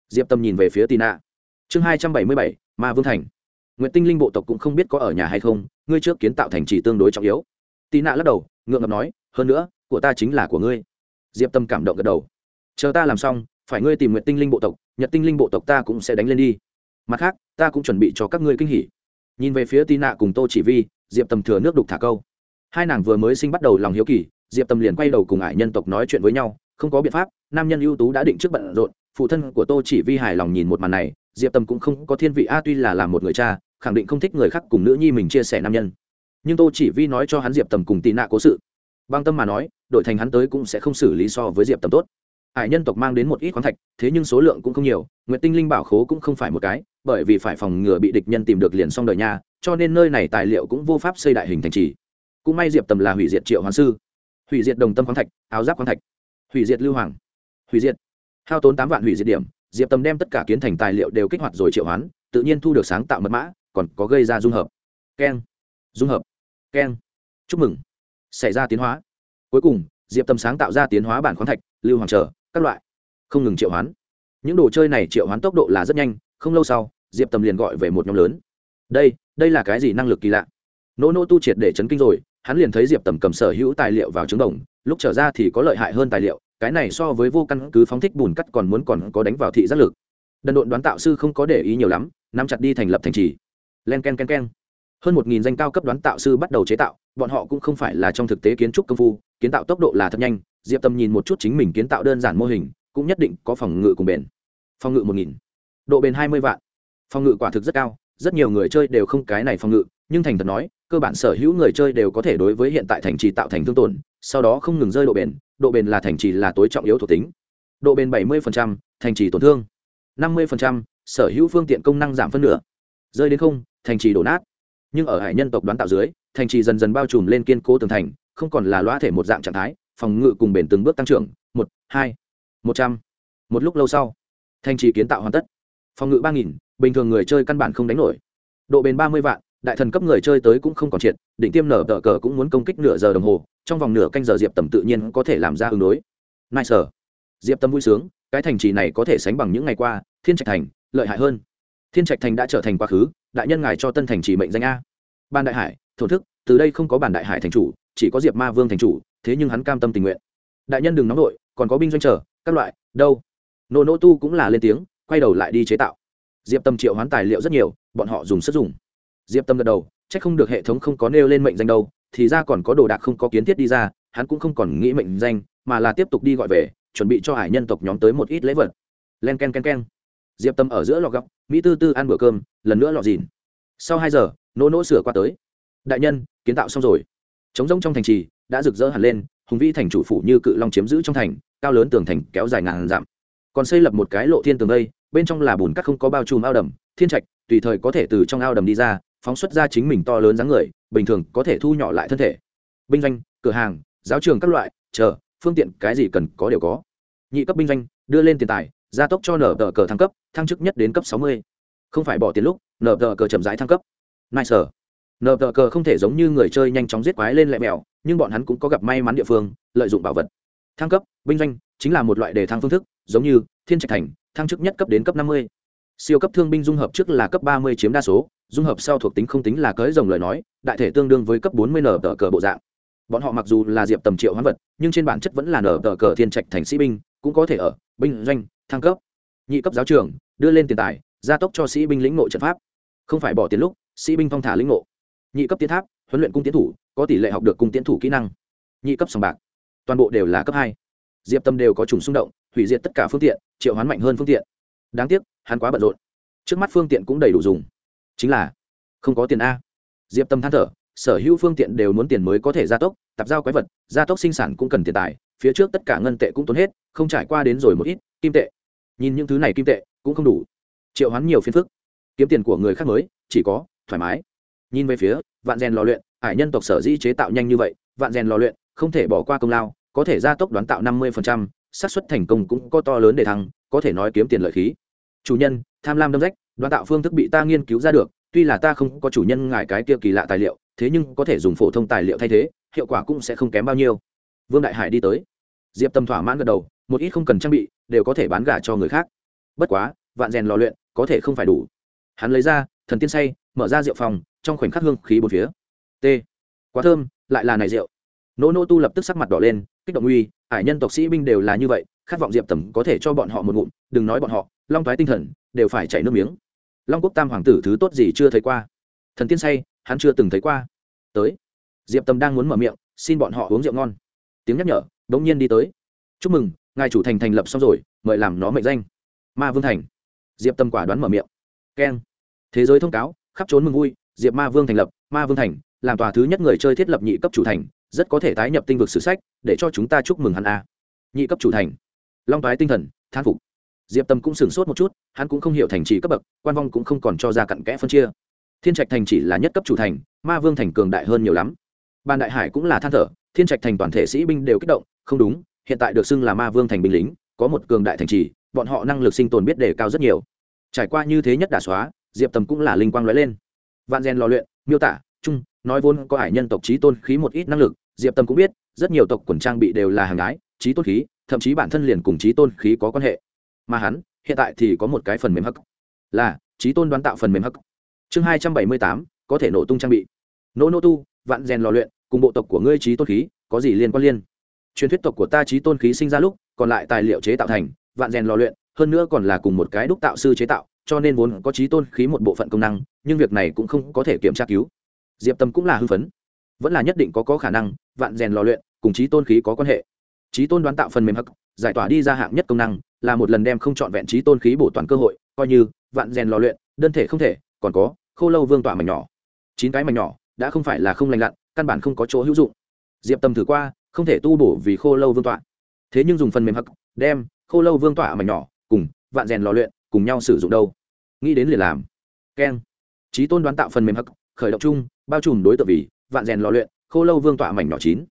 diệp tầm nhìn về phía tị nạ chương hai trăm bảy mươi bảy, ma vương thành nguyện tinh linh bộ tộc cũng không biết có ở nhà hay không, ngươi trước kiến tạo thành trì tương đối trọng yếu. Tì nạ lắc đầu, ngượng ngập nói, hơn nữa, của ta chính là của ngươi. Diệp tâm cảm động gật đầu. Chờ ta làm xong, phải ngươi tìm nguyện tinh linh bộ tộc, nhật tinh linh bộ tộc ta cũng sẽ đánh lên đi. Mặt khác, ta cũng chuẩn bị cho các ngươi kinh hỉ. Nhìn về phía tì nạ cùng tô chỉ vi, diệp Tâm thừa nước đục thả câu. Hai nàng vừa mới sinh bắt đầu lòng hiếu kỳ, diệp Tâm liền quay đầu cùng ải nhân tộc nói chuyện với nhau, không có biện pháp, nam nhân ưu tú đã định trước bận rộn, phụ thân của tô chỉ vi hài lòng nhìn một màn này, diệp Tâm cũng không có thiên vị, a tuy là làm một người cha khẳng định không thích người khác cùng nữ nhi mình chia sẻ nam nhân. Nhưng tô chỉ vi nói cho hắn diệp tầm cùng tị nạ cố sự. Băng tâm mà nói đội thành hắn tới cũng sẽ không xử lý so với diệp tầm tốt. Hải nhân tộc mang đến một ít khoáng thạch, thế nhưng số lượng cũng không nhiều nguyện tinh linh bảo khố cũng không phải một cái, bởi vì phải phòng ngừa bị địch nhân tìm được liền xong đời nha cho nên nơi này tài liệu cũng vô pháp xây đại hình thành trì. Cũng may diệp tầm là hủy diệt triệu hoàng sư. Hủy diệt đồng tâm khoáng thạch, áo giáp khoáng thạch. Hủy diệt lưu hoàng. Hủy diệt. Hao tốn tám vạn hủy diệt điểm, diệp tầm đem tất cả kiến thành tài liệu đều kích hoạt rồi triệu hoán, tự nhiên thu được sáng tạo mật mã còn có gây ra dung hợp. Keng. Dung hợp. Keng. Chúc mừng. Xảy ra tiến hóa. Cuối cùng, diệp tầm sáng tạo ra tiến hóa bản khoáng thạch, lưu hoàng trở, các loại. Không ngừng triệu hoán. Những đồ chơi này triệu hoán tốc độ là rất nhanh, không lâu sau, diệp tầm liền gọi về một nhóm lớn. Đây đây là cái gì năng lực kỳ lạ? Nỗ nỗ tu triệt để chấn kinh rồi, hắn liền thấy diệp tầm cầm sở hữu tài liệu vào trứng đồng, lúc trở ra thì có lợi hại hơn tài liệu, cái này so với vô căn cứ phóng thích bùn cắt còn muốn còn có đánh vào thị giác lực. Đần độn đoán tạo sư không có để ý nhiều lắm, nắm chặt đi thành lập thành trì len k e n k e n k e n hơn một nghìn danh cao cấp đoán tạo sư bắt đầu chế tạo, bọn họ cũng không phải là trong thực tế kiến trúc công phu, kiến tạo tốc độ là thật nhanh, diệp tâm nhìn một chút chính mình kiến tạo đơn giản mô hình, cũng nhất định có phòng ngự cùng bền. Phòng ngự một nghìn, độ bền hai mươi vạn. Phòng ngự quả thực rất cao, rất nhiều người chơi đều không cái này phòng ngự, nhưng thành thật nói, cơ bản sở hữu người chơi đều có thể đối với hiện tại thành trì tạo thành thương tổn, sau đó không ngừng rơi độ bền độ bền là thành trì là tối trọng yếu thuộc tính. Độ bền bảy mươi thành trì tổn thương năm mươi sở hữu phương tiện công năng giảm phân nửa. Rơi đến không thành trì đổ nát. Nhưng ở hải nhân tộc đoán tạo dưới, thành trì dần dần bao trùm lên kiên cố tường thành, không còn là loa thể một dạng trạng thái, phòng ngự cùng bền từng bước tăng trưởng. Một, hai, một trăm. Một lúc lâu sau, thành trì kiến tạo hoàn tất. Phòng ngự ba nghìn, bình thường người chơi căn bản không đánh nổi. Độ bền ba mươi vạn, đại thần cấp người chơi tới cũng không còn triệt định tiêm nở tờ cờ cũng muốn công kích nửa giờ đồng hồ, trong vòng nửa canh giờ diệp tầm tự nhiên có thể làm ra ứng đối. Nai sở diệp tâm vui sướng, cái thành trì này có thể sánh bằng những ngày qua, thiên trạch thành, lợi hại hơn thiên trạch thành đã trở thành quá khứ, đại nhân ngài cho tân thành chỉ mệnh danh a. Ban đại hải thổ thức, từ đây không có bản đại hải thành chủ, chỉ có diệp ma vương thành chủ, thế nhưng hắn cam tâm tình nguyện. Đại nhân đừng nóng nổi còn có binh doanh trở các loại, đâu? Nô nô tu cũng là lên tiếng, quay đầu lại đi chế tạo. Diệp tâm triệu hoán tài liệu rất nhiều, bọn họ dùng sức dùng. Diệp tâm gật đầu c h ắ c không được hệ thống không có nêu lên mệnh danh đâu, thì ra còn có đồ đạc không có kiến thiết đi ra, hắn cũng không còn nghĩ mệnh danh, mà là tiếp tục đi gọi về, chuẩn bị cho hải nhân tộc nhóm tới một ít lễ vật. Len k e n k e n k e n diệp tâm ở giữa lò góc mỹ tư tư ăn bữa cơm, lần nữa lọ dìn. Sau hai giờ nỗ nỗ sửa qua tới. Đại nhân, kiến tạo xong rồi. Trống rông trong thành trì, đã rực rỡ hẳn lên, hùng vĩ thành chủ phủ như cự long chiếm giữ trong thành, cao lớn tường thành kéo dài ngàn dặm. Còn xây lập một cái lộ thiên tường đây, bên trong là bùn cắt không có bao trùm ao đầm, thiên trạch, tùy thời có thể từ trong ao đầm đi ra, phóng xuất ra chính mình to lớn dáng người, bình thường có thể thu nhỏ lại thân thể. Binh doanh, cửa hàng, giáo trường các loại, chờ, phương tiện cái gì cần có đều có. Nhị cấp binh doanh, đưa lên tiền tài, gia tốc cho nở tờ cờ thăng cấp thăng chức nhất đến cấp sáu mươi. Không phải bỏ tiền lúc nở tờ cờ chậm rãi thăng cấp. Nai sở nở tờ cờ không thể giống như người chơi nhanh chóng giết quái lên lẹ mèo, nhưng bọn hắn cũng có gặp may mắn địa phương, lợi dụng bảo vật. Thăng cấp binh doanh chính là một loại đề thăng phương thức, giống như thiên trạch thành, thăng chức nhất cấp đến cấp năm mươi. Siêu cấp thương binh dung hợp trước là cấp ba mươi chiếm đa số, dung hợp sau thuộc tính không tính là cưới rồng lời nói, đại thể tương đương với cấp bốn mươi nở tờ cờ bộ dạng. Bọn họ mặc dù là diệp tầm triệu hoán vật, nhưng trên bản chất vẫn là nở tờ cờ thiên trạch thành sĩ binh, cũng có thể ở, binh doanh, thăng cấp nhị cấp giáo trường, đưa lên tiền tài, gia tốc cho sĩ binh lĩnh ngộ trận pháp. Không phải bỏ tiền lúc, sĩ binh phong thả lĩnh ngộ. Nhị cấp tiến tháp, huấn luyện cung tiến thủ, có tỷ lệ học được cung tiến thủ kỹ năng. Nhị cấp sòng bạc, toàn bộ đều là cấp hai. Diệp tâm đều có trùng xung động, hủy diệt tất cả phương tiện, triệu hoán mạnh hơn phương tiện. Đáng tiếc, hắn quá bận rộn. Trước mắt phương tiện cũng đầy đủ dùng. Chính là, không có tiền a. Diệp tâm than thở, sở hữu phương tiện đều muốn tiền mới có thể gia tốc, tạp giao quái vật, gia tốc sinh sản cũng cần tiền tài, phía trước tất cả ngân tệ cũng tốn hết, không trải qua đến rồi một ít, kim tệ nhìn những thứ này kim tệ, cũng không đủ. Triệu hoán nhiều phiền phức. Kiếm tiền của người khác mới, chỉ có thoải mái. Nhìn về phía, vạn rèn lò luyện hải nhân tộc sở dĩ chế tạo nhanh như vậy, vạn rèn lò luyện, không thể bỏ qua công lao, có thể gia tốc đoán tạo năm mươi xác suất thành công cũng có to lớn để thăng, có thể nói kiếm tiền lợi khí. Chủ nhân, tham lam đâm rách, đoán tạo phương thức bị ta nghiên cứu ra được, tuy là ta không có chủ nhân ngại cái kia kỳ lạ tài liệu, thế nhưng có thể dùng phổ thông tài liệu thay thế, hiệu quả cũng sẽ không kém bao nhiêu. Vương đại hải đi tới. Diệp tâm thỏa mãn gật đầu một ít không cần trang bị, đều có thể bán gà cho người khác. Bất quá, vạn rèn lò luyện có thể không phải đủ. Hắn lấy ra, thần tiên say, mở ra rượu phòng, trong khoảnh khắc hương khí bốn phía. T. Quá thơm, lại là này rượu. Nỗ nỗ tu lập tức sắc mặt đỏ lên, kích động uy hải nhân tộc sĩ binh đều là như vậy, khát vọng diệp tầm có thể cho bọn họ một ngụm, đừng nói bọn họ, long thoái tinh thần, đều phải chảy nước miếng. Long quốc tam hoàng tử thứ tốt gì chưa thấy qua? Thần tiên say, hắn chưa từng thấy qua. Tới. Diệp tầm đang muốn mở miệng, xin bọn họ uống rượu ngon. Tiếng nhắc nhở đ ỗ n g nhiên đi tới. Chúc mừng ngài chủ thành thành lập xong rồi, mời làm nó mệnh danh. Ma vương thành. Diệp tâm quả đoán mở miệng. Keng. Thế giới thông cáo, khắp trốn mừng vui, diệp ma vương thành lập, ma vương thành, làm tòa thứ nhất người chơi thiết lập nhị cấp chủ thành, rất có thể tái nhập tinh vực sử sách, để cho chúng ta chúc mừng hắn a. Nhị cấp chủ thành. Long tái tinh thần, thán phục. Diệp tâm cũng sửng sốt một chút, hắn cũng không hiểu thành trì cấp bậc, quan vong cũng không còn cho ra cặn kẽ phân chia. Thiên trạch thành chỉ là nhất cấp chủ thành, ma vương thành cường đại hơn nhiều lắm. Ban đại hải cũng là than thở, thiên trạch thành toàn thể sĩ binh đều kích động, không đúng hiện tại được xưng là ma vương thành binh lính, có một cường đại thành trì, bọn họ năng lực sinh tồn biết đề cao rất nhiều. Trải qua như thế nhất đả xóa, diệp tầm cũng là linh quang lóe lên. Vạn gen lò luyện, miêu tả, chung, nói vốn có hải nhân tộc trí tôn khí một ít năng lực, diệp tầm cũng biết, rất nhiều tộc quần trang bị đều là hàng ái trí tôn khí, thậm chí bản thân liền cùng trí tôn khí có quan hệ. Mà hắn, hiện tại thì có một cái phần mềm hắc, là trí tôn đoán tạo phần mềm hắc. Chương hai trăm bảy mươi tám, có thể nổ tung trang bị. Nỗ nô tu, vạn rèn lò luyện, cùng bộ tộc của ngươi trí tôn khí, có gì liên quan liên? Truyền thuyết tộc của ta trí tôn khí sinh ra lúc, còn lại tài liệu chế tạo thành, vạn rèn lò luyện, hơn nữa còn là cùng một cái đúc tạo sư chế tạo, cho nên vốn có trí tôn khí một bộ phận công năng, nhưng việc này cũng không có thể kiểm tra cứu. Diệp tâm cũng là hư phấn. Vẫn là nhất định có có khả năng, vạn rèn lò luyện cùng trí tôn khí có quan hệ. Trí tôn đoán tạo phần mềm hắc, giải tỏa đi ra hạng nhất công năng, là một lần đem không chọn vẹn trí tôn khí bổ toàn cơ hội, coi như vạn rèn lò luyện, đơn thể không thể, còn có khô lâu vương tỏa mảnh nhỏ. Chín cái mảnh nhỏ, đã không phải là không lành lặn, căn bản không có chỗ hữu dụng. Diệp tâm thử qua không thể tu bổ vì khô lâu vương tọa. Thế nhưng dùng phần mềm hắc, đem khô lâu vương tọa mảnh nhỏ, cùng vạn rèn lò luyện cùng nhau sử dụng đâu? Nghĩ đến liền làm. Keng. Trí tôn đoán tạo phần mềm hắc, khởi động chung, bao trùm đối tượng vì vạn rèn lò luyện, khô lâu vương tọa mảnh nhỏ chín.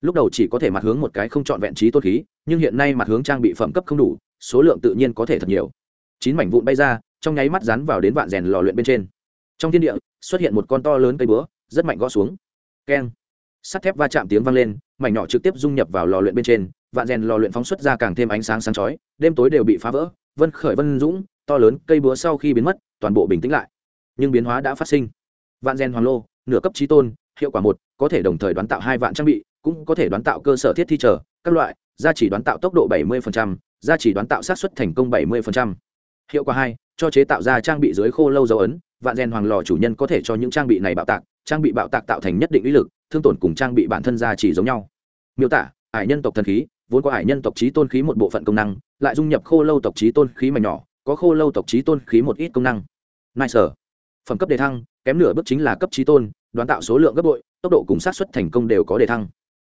Lúc đầu chỉ có thể mặt hướng một cái không chọn vẹn trí tôn khí, nhưng hiện nay mặt hướng trang bị phẩm cấp không đủ, số lượng tự nhiên có thể thật nhiều. Chín mảnh vụn bay ra, trong nháy mắt rắn vào đến vạn rèn lò luyện bên trên. Trong thiên địa, xuất hiện một con to lớn cây búa, rất mạnh gõ xuống. Keng sắt thép va chạm tiếng vang lên mảnh nhỏ trực tiếp dung nhập vào lò luyện bên trên vạn rèn lò luyện phóng xuất ra càng thêm ánh sáng sáng chói đêm tối đều bị phá vỡ vân khởi vân dũng to lớn cây búa sau khi biến mất toàn bộ bình tĩnh lại nhưng biến hóa đã phát sinh vạn rèn hoàng lô nửa cấp trí tôn hiệu quả một có thể đồng thời đoán tạo hai vạn trang bị cũng có thể đoán tạo cơ sở thiết thi trở các loại gia chỉ đoán tạo tốc độ 70%, gia chỉ đoán tạo sát xuất thành công 70%. hiệu quả hai cho chế tạo ra trang bị dưới khô lâu dấu ấn vạn gen hoàng lò chủ nhân có thể cho những trang bị này bạo tạc trang bị bạo tạc tạo thành nhất định uy lực thương tổn cùng trang bị bản thân ra chỉ giống nhau. Miêu tả, ải nhân tộc thần khí, vốn có hải nhân tộc trí tôn khí một bộ phận công năng, lại dung nhập khô lâu tộc trí tôn khí mà nhỏ, có khô lâu tộc trí tôn khí một ít công năng. Nice sở. Phẩm cấp đề thăng, kém nửa bước chính là cấp trí tôn, đoán tạo số lượng gấp bội, tốc độ cùng sát xuất thành công đều có đề thăng.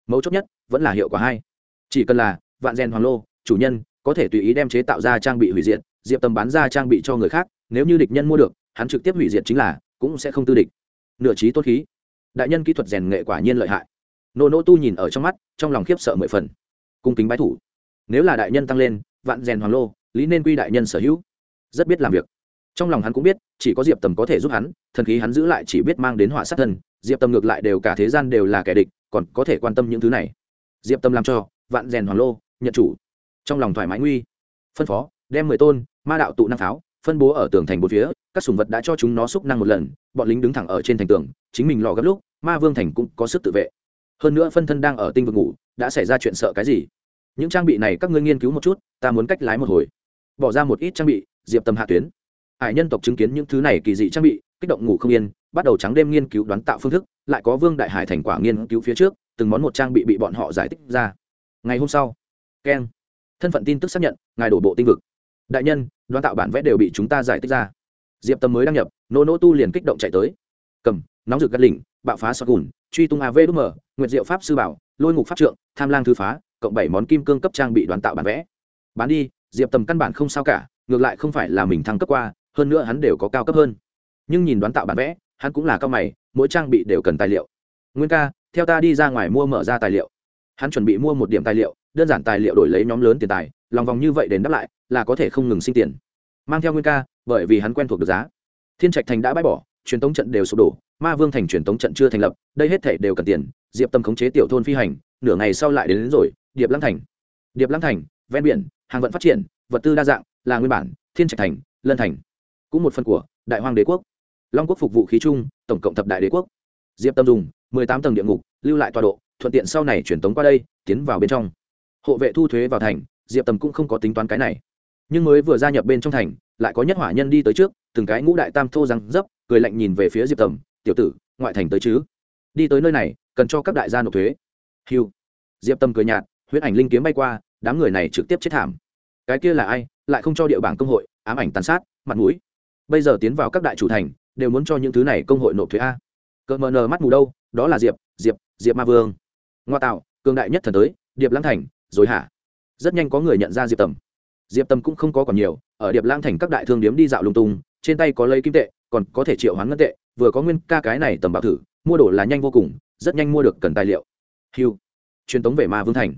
Mấu chốt nhất, vẫn là hiệu quả hai. Chỉ cần là vạn rèn hoàng lô, chủ nhân, có thể tùy ý đem chế tạo ra trang bị hủy diệt, diệp tâm bán ra trang bị cho người khác, nếu như địch nhân mua được, hắn trực tiếp hủy diệt chính là, cũng sẽ không tư địch. Nửa trí tôn khí đại nhân kỹ thuật rèn nghệ quả nhiên lợi hại. Nô nô tu nhìn ở trong mắt, trong lòng khiếp sợ mười phần. Cung kính bái thủ. Nếu là đại nhân tăng lên, vạn rèn hoàng lô, lý nên quy đại nhân sở hữu. Rất biết làm việc. Trong lòng hắn cũng biết, chỉ có diệp tầm có thể giúp hắn, thần khí hắn giữ lại chỉ biết mang đến họa sát thân diệp tầm ngược lại đều cả thế gian đều là kẻ địch, còn có thể quan tâm những thứ này. Diệp tâm làm cho, vạn rèn hoàng lô, nhận chủ. Trong lòng thoải mái nguy. Phân phó, đem mười tôn, ma đạo tụ năng pháo phân bố ở tường thành bốn phía các sùng vật đã cho chúng nó xúc năng một lần, bọn lính đứng thẳng ở trên thành tường, chính mình lò gấp lúc, ma vương thành cũng có sức tự vệ. Hơn nữa phân thân đang ở tinh vực ngủ, đã xảy ra chuyện sợ cái gì? Những trang bị này các ngươi nghiên cứu một chút, ta muốn cách lái một hồi. Bỏ ra một ít trang bị, diệp tâm hạ tuyến. Hải nhân tộc chứng kiến những thứ này kỳ dị trang bị, kích động ngủ không yên, bắt đầu trắng đêm nghiên cứu đoán tạo phương thức, lại có vương đại hải thành quả nghiên cứu phía trước, từng món một trang bị bị bọn họ giải thích ra. Ngày hôm sau keng thân phận tin tức xác nhận, ngài đổ bộ tinh vực. Đại nhân, đoán tạo bản vẽ đều bị chúng ta giải thích ra diệp tâm mới đăng nhập, nô nô tu liền kích động chạy tới. Cầm, nóng rực gắt lỉnh, bạo phá sọt gùn, truy tung av đúc mở, nguyệt diệu pháp sư bảo, lôi ngục pháp trượng, tham lang thư phá, cộng bảy món kim cương cấp trang bị đoán tạo bản vẽ. Bán đi, diệp tầm căn bản không sao cả, ngược lại không phải là mình thăng cấp qua, hơn nữa hắn đều có cao cấp hơn. Nhưng nhìn đoán tạo bản vẽ, hắn cũng là cao mày, mỗi trang bị đều cần tài liệu. Nguyên ca, theo ta đi ra ngoài mua mở ra tài liệu. Hắn chuẩn bị mua một điểm tài liệu, đơn giản tài liệu đổi lấy nhóm lớn tiền tài, lòng vòng như vậy đến đáp lại, là có thể không ngừng sinh tiền. Mang theo nguyên ca bởi vì hắn quen thuộc được giá. Thiên trạch thành đã bãi bỏ truyền tống trận đều sụp đổ ma vương thành truyền tống trận chưa thành lập đây hết thể đều cần tiền diệp tâm khống chế tiểu thôn phi hành nửa ngày sau lại đến, đến rồi điệp lăng thành. Điệp lăng thành ven biển hàng vận phát triển vật tư đa dạng là nguyên bản thiên trạch thành lân thành. Cũng một phần của đại hoàng đế quốc. Long quốc phục vụ khí trung tổng cộng thập đại đế quốc. Diệp tâm dùng mười tám tầng địa ngục lưu lại tọa độ thuận tiện sau này truyền tống qua đây tiến vào bên trong. Hộ vệ thu thuế vào thành diệp tầm cũng không có tính toán cái này nhưng mới vừa gia nhập bên trong thành, lại có nhất hỏa nhân đi tới trước, từng cái ngũ đại tam thô răng dấp, cười lạnh nhìn về phía diệp tầm, tiểu tử, ngoại thành tới chứ? Đi tới nơi này, cần cho các đại gia nộp thuế. Hiu diệp tâm cười nhạt huyết ảnh linh kiếm bay qua, đám người này trực tiếp chết thảm. Cái kia là ai? Lại không cho địa bảng công hội, ám ảnh tàn sát, mặt mũi. Bây giờ tiến vào các đại chủ thành, đều muốn cho những thứ này công hội nộp thuế a. Cỡ mờ nờ mắt mù đâu, đó là diệp diệp diệp ma vương. Ngoa tạo, cường đại nhất thần tới, điệp lãng thành, rồi hả? Rất nhanh có người nhận ra diệp tầm diệp Tâm cũng không có còn nhiều, ở điệp Lang thành các đại thương điếm đi dạo lung tung, trên tay có lấy kim tệ, còn có thể triệu hoán ngân tệ, vừa có nguyên ca cái này tầm bạo thử, mua đồ là nhanh vô cùng, rất nhanh mua được cần tài liệu. Hiu, truyền tống về ma vương thành.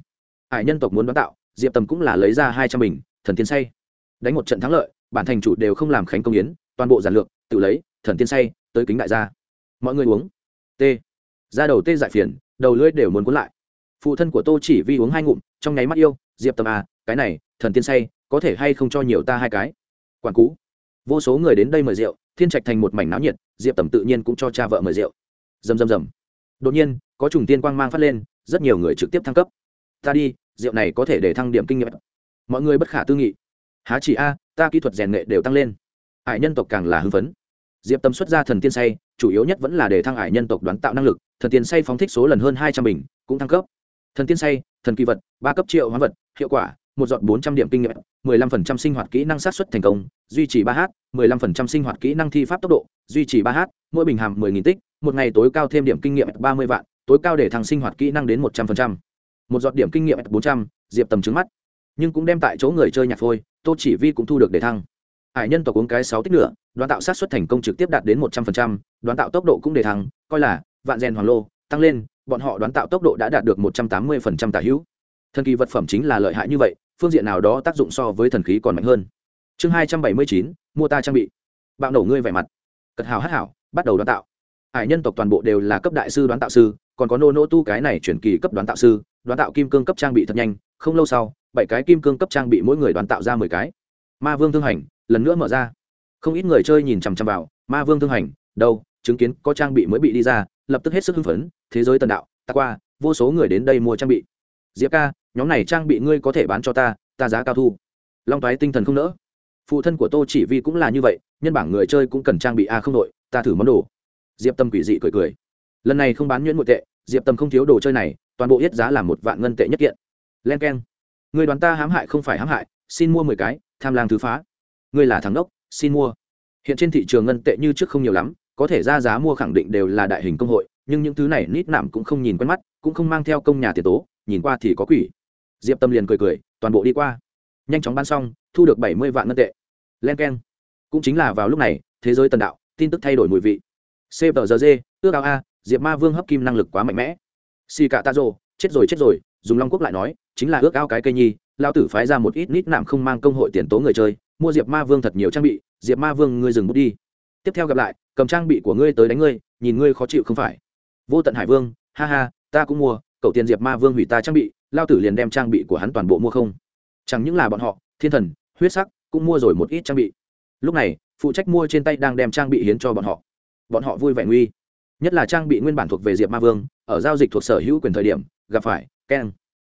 Hải nhân tộc muốn đón tạo, diệp tầm cũng là lấy ra hai trăm bình, thần tiên say. Đánh một trận thắng lợi, bản thành chủ đều không làm khánh công yến, toàn bộ giản lược, tự lấy, thần tiên say, tới kính đại gia. Mọi người uống. T. Ra đầu tê dại phiền, đầu lưỡi đều muốn cuốn lại. Phụ thân của tô chỉ vi uống hai ngụm, trong nháy mắt yêu, diệp tầm à cái này, thần tiên say có thể hay không cho nhiều ta hai cái? Quản cũ, vô số người đến đây mời rượu thiên trạch thành một mảnh náo nhiệt diệp tầm tự nhiên cũng cho cha vợ mời rượu. Rầm rầm rầm. Đột nhiên có trùng tiên quang mang phát lên rất nhiều người trực tiếp thăng cấp. Ta đi rượu này có thể để thăng điểm kinh nghiệm. Mọi người bất khả tư nghị. Há chỉ a ta kỹ thuật rèn nghệ đều tăng lên. Hải nhân tộc càng là hưng phấn. Diệp tâm xuất ra thần tiên say chủ yếu nhất vẫn là để thăng hải nhân tộc đoán tạo năng lực thần tiên say phóng thích số lần hơn hai trăm bình cũng thăng cấp. Thần tiên say thần kỳ vật ba cấp triệu hóa vật hiệu quả một dọn bốn trăm điểm kinh nghiệm, mười lăm phần trăm sinh hoạt kỹ năng sát xuất thành công, duy trì ba h mười lăm phần trăm sinh hoạt kỹ năng thi pháp tốc độ, duy trì ba h mỗi bình hàm mười nghìn tích, một ngày tối cao thêm điểm kinh nghiệm ba mươi vạn, tối cao để thăng sinh hoạt kỹ năng đến một trăm phần trăm. Một giọt điểm kinh nghiệm bốn trăm, diệp tầm trứng mắt. Nhưng cũng đem tại chỗ người chơi nhạc phôi, tô chỉ vi cũng thu được để thăng. Hải nhân tộc uống cái sáu tích nữa đoán tạo sát xuất thành công trực tiếp đạt đến một trăm phần trăm, đoán tạo tốc độ cũng để thăng, coi là vạn rèn hoàng lô, tăng lên, bọn họ đoán tạo tốc độ đã đạt được một trăm tám mươi phần trăm tả hữu. Thần kỳ vật phẩm chính là lợi hại như vậy phương diện nào đó tác dụng so với thần khí còn mạnh hơn. Chương hai trăm bảy mươi chín, mua ta trang bị. Bạo nổ ngươi vẻ mặt. Cật hào hát hảo, bắt đầu đoán tạo. Hải nhân tộc toàn bộ đều là cấp đại sư đoán tạo sư, còn có nô nô tu cái này chuyển kỳ cấp đoán tạo sư, đoán tạo kim cương cấp trang bị thật nhanh, không lâu sau, bảy cái kim cương cấp trang bị mỗi người đoán tạo ra mười cái. Ma vương thương hành, lần nữa mở ra. Không ít người chơi nhìn chằm chằm vào, ma vương thương hành, đâu, chứng kiến có trang bị mới bị đi ra, lập tức hết sức hưng phấn, thế giới tần đạo, ta qua, vô số người đến đây mua trang bị. Diệp ca nhóm này trang bị ngươi có thể bán cho ta ta giá cao thu. Long toái tinh thần không nỡ. Phụ thân của tô chỉ vi cũng là như vậy, nhân bảng người chơi cũng cần trang bị a không đội, ta thử món đồ. Diệp tâm quỷ dị cười cười. Lần này không bán nhuyễn nội tệ, diệp tâm không thiếu đồ chơi này, toàn bộ hết giá là một vạn ngân tệ nhất kiện. Len k e n người đoán ta hãm hại không phải hãm hại, xin mua mười cái, tham lang thứ phá. Ngươi là thằng đốc, xin mua. Hiện trên thị trường ngân tệ như trước không nhiều lắm, có thể ra giá mua khẳng định đều là đại hình công hội, nhưng những thứ này nít nạm cũng không nhìn quen mắt, cũng không mang theo công nhà tiền tố, nhìn qua thì có quỷ diệp tâm liền cười cười, toàn bộ đi qua. Nhanh chóng bán xong, thu được bảy mươi vạn ngân tệ. Len k e n cũng chính là vào lúc này, thế giới tần đạo, tin tức thay đổi mùi vị. Cpg ước ao a, diệp ma vương hấp kim năng lực quá mạnh mẽ. Si cả ta rồ chết rồi chết rồi, dùng long quốc lại nói, chính là ước ao cái cây nhi, lao tử phái ra một ít nít nạm không mang công hội tiền tố người chơi, mua diệp ma vương thật nhiều trang bị, diệp ma vương ngươi dừng bút đi. Tiếp theo gặp lại, cầm trang bị của ngươi tới đánh ngươi, nhìn ngươi khó chịu không phải. Vô tận hải vương, ha ha, ta cũng mua, cậu tiền diệp ma vương hủy ta trang bị lao tử liền đem trang bị của hắn toàn bộ mua không? Chẳng những là bọn họ, thiên thần, huyết sắc, cũng mua rồi một ít trang bị. Lúc này, phụ trách mua trên tay đang đem trang bị hiến cho bọn họ. Bọn họ vui vẻ nguy. Nhất là trang bị nguyên bản thuộc về diệp ma vương, ở giao dịch thuộc sở hữu quyền thời điểm, gặp phải, keng.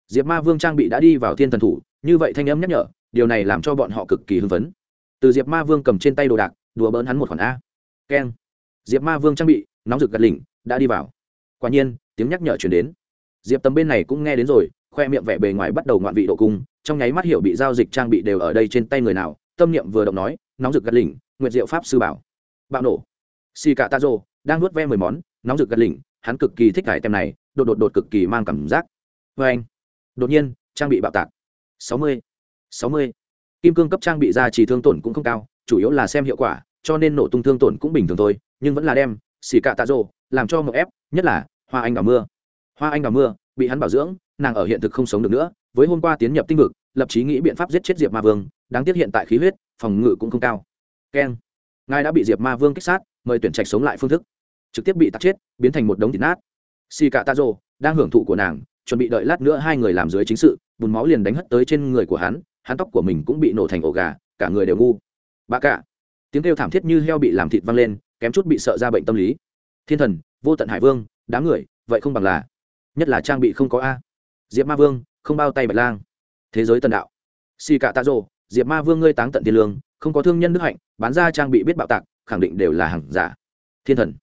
Diệp ma vương trang bị đã đi vào thiên thần thủ, như vậy thanh âm nhắc nhở, điều này làm cho bọn họ cực kỳ hưng phấn. Từ diệp ma vương cầm trên tay đồ đạc, đùa bỡn hắn một khoản a. Keng. Diệp ma vương trang bị, nóng rực gật lỉnh, đã đi vào. Quả nhiên, tiếng nhắc nhở chuyển đến. Diệp tầm bên này cũng nghe đến rồi khoe miệng vẻ bề ngoài bắt đầu ngoạn vị độ cung, trong nháy mắt hiểu bị giao dịch trang bị đều ở đây trên tay người nào, tâm niệm vừa động nói, nóng rực gật lỉnh, nguyệt diệu pháp sư bảo. Bạo nổ. Xì cả ta rô đang nuốt ve mười món, nóng rực gật lỉnh, hắn cực kỳ thích cải tem này, đột đột đột cực kỳ mang cảm giác. Vê anh. Đột nhiên, trang bị bạo tạc. Sáu mươi. Sáu mươi. Kim cương cấp trang bị ra chỉ thương tổn cũng không cao, chủ yếu là xem hiệu quả, cho nên nổ tung thương tổn cũng bình thường thôi, nhưng vẫn là đem xì cả tạ rô làm cho một ép, nhất là hoa anh đào mưa. Hoa anh đào mưa bị hắn bảo dưỡng, nàng ở hiện thực không sống được nữa, với hôm qua tiến nhập tinh vực, lập chí nghĩ biện pháp giết chết diệp ma vương, đáng tiếc hiện tại khí huyết, phòng ngự cũng không cao. Keng. Ngài đã bị diệp ma vương kích sát, mời tuyển trạch sống lại phương thức. Trực tiếp bị tắt chết, biến thành một đống thịt nát. Xì cả tạ rồ đang hưởng thụ của nàng, chuẩn bị đợi lát nữa hai người làm dưới chính sự, bùn máu liền đánh hất tới trên người của hắn hắn tóc của mình cũng bị nổ thành ổ gà, cả người đều ngu. Bà cả. Tiếng kêu thảm thiết như heo bị làm thịt văng lên, kém chút bị sợ ra bệnh tâm lý. Thiên thần, vô tận hải vương, đám người, vậy không bằng là nhất là trang bị không có a. Diệp ma vương, không bao tay bạch lang. Thế giới tần đạo. Xì cả tạ rồ diệp ma vương ngươi táng tận tiền lương, không có thương nhân đức hạnh, bán ra trang bị biết bạo tạc, khẳng định đều là hàng giả. Thiên thần.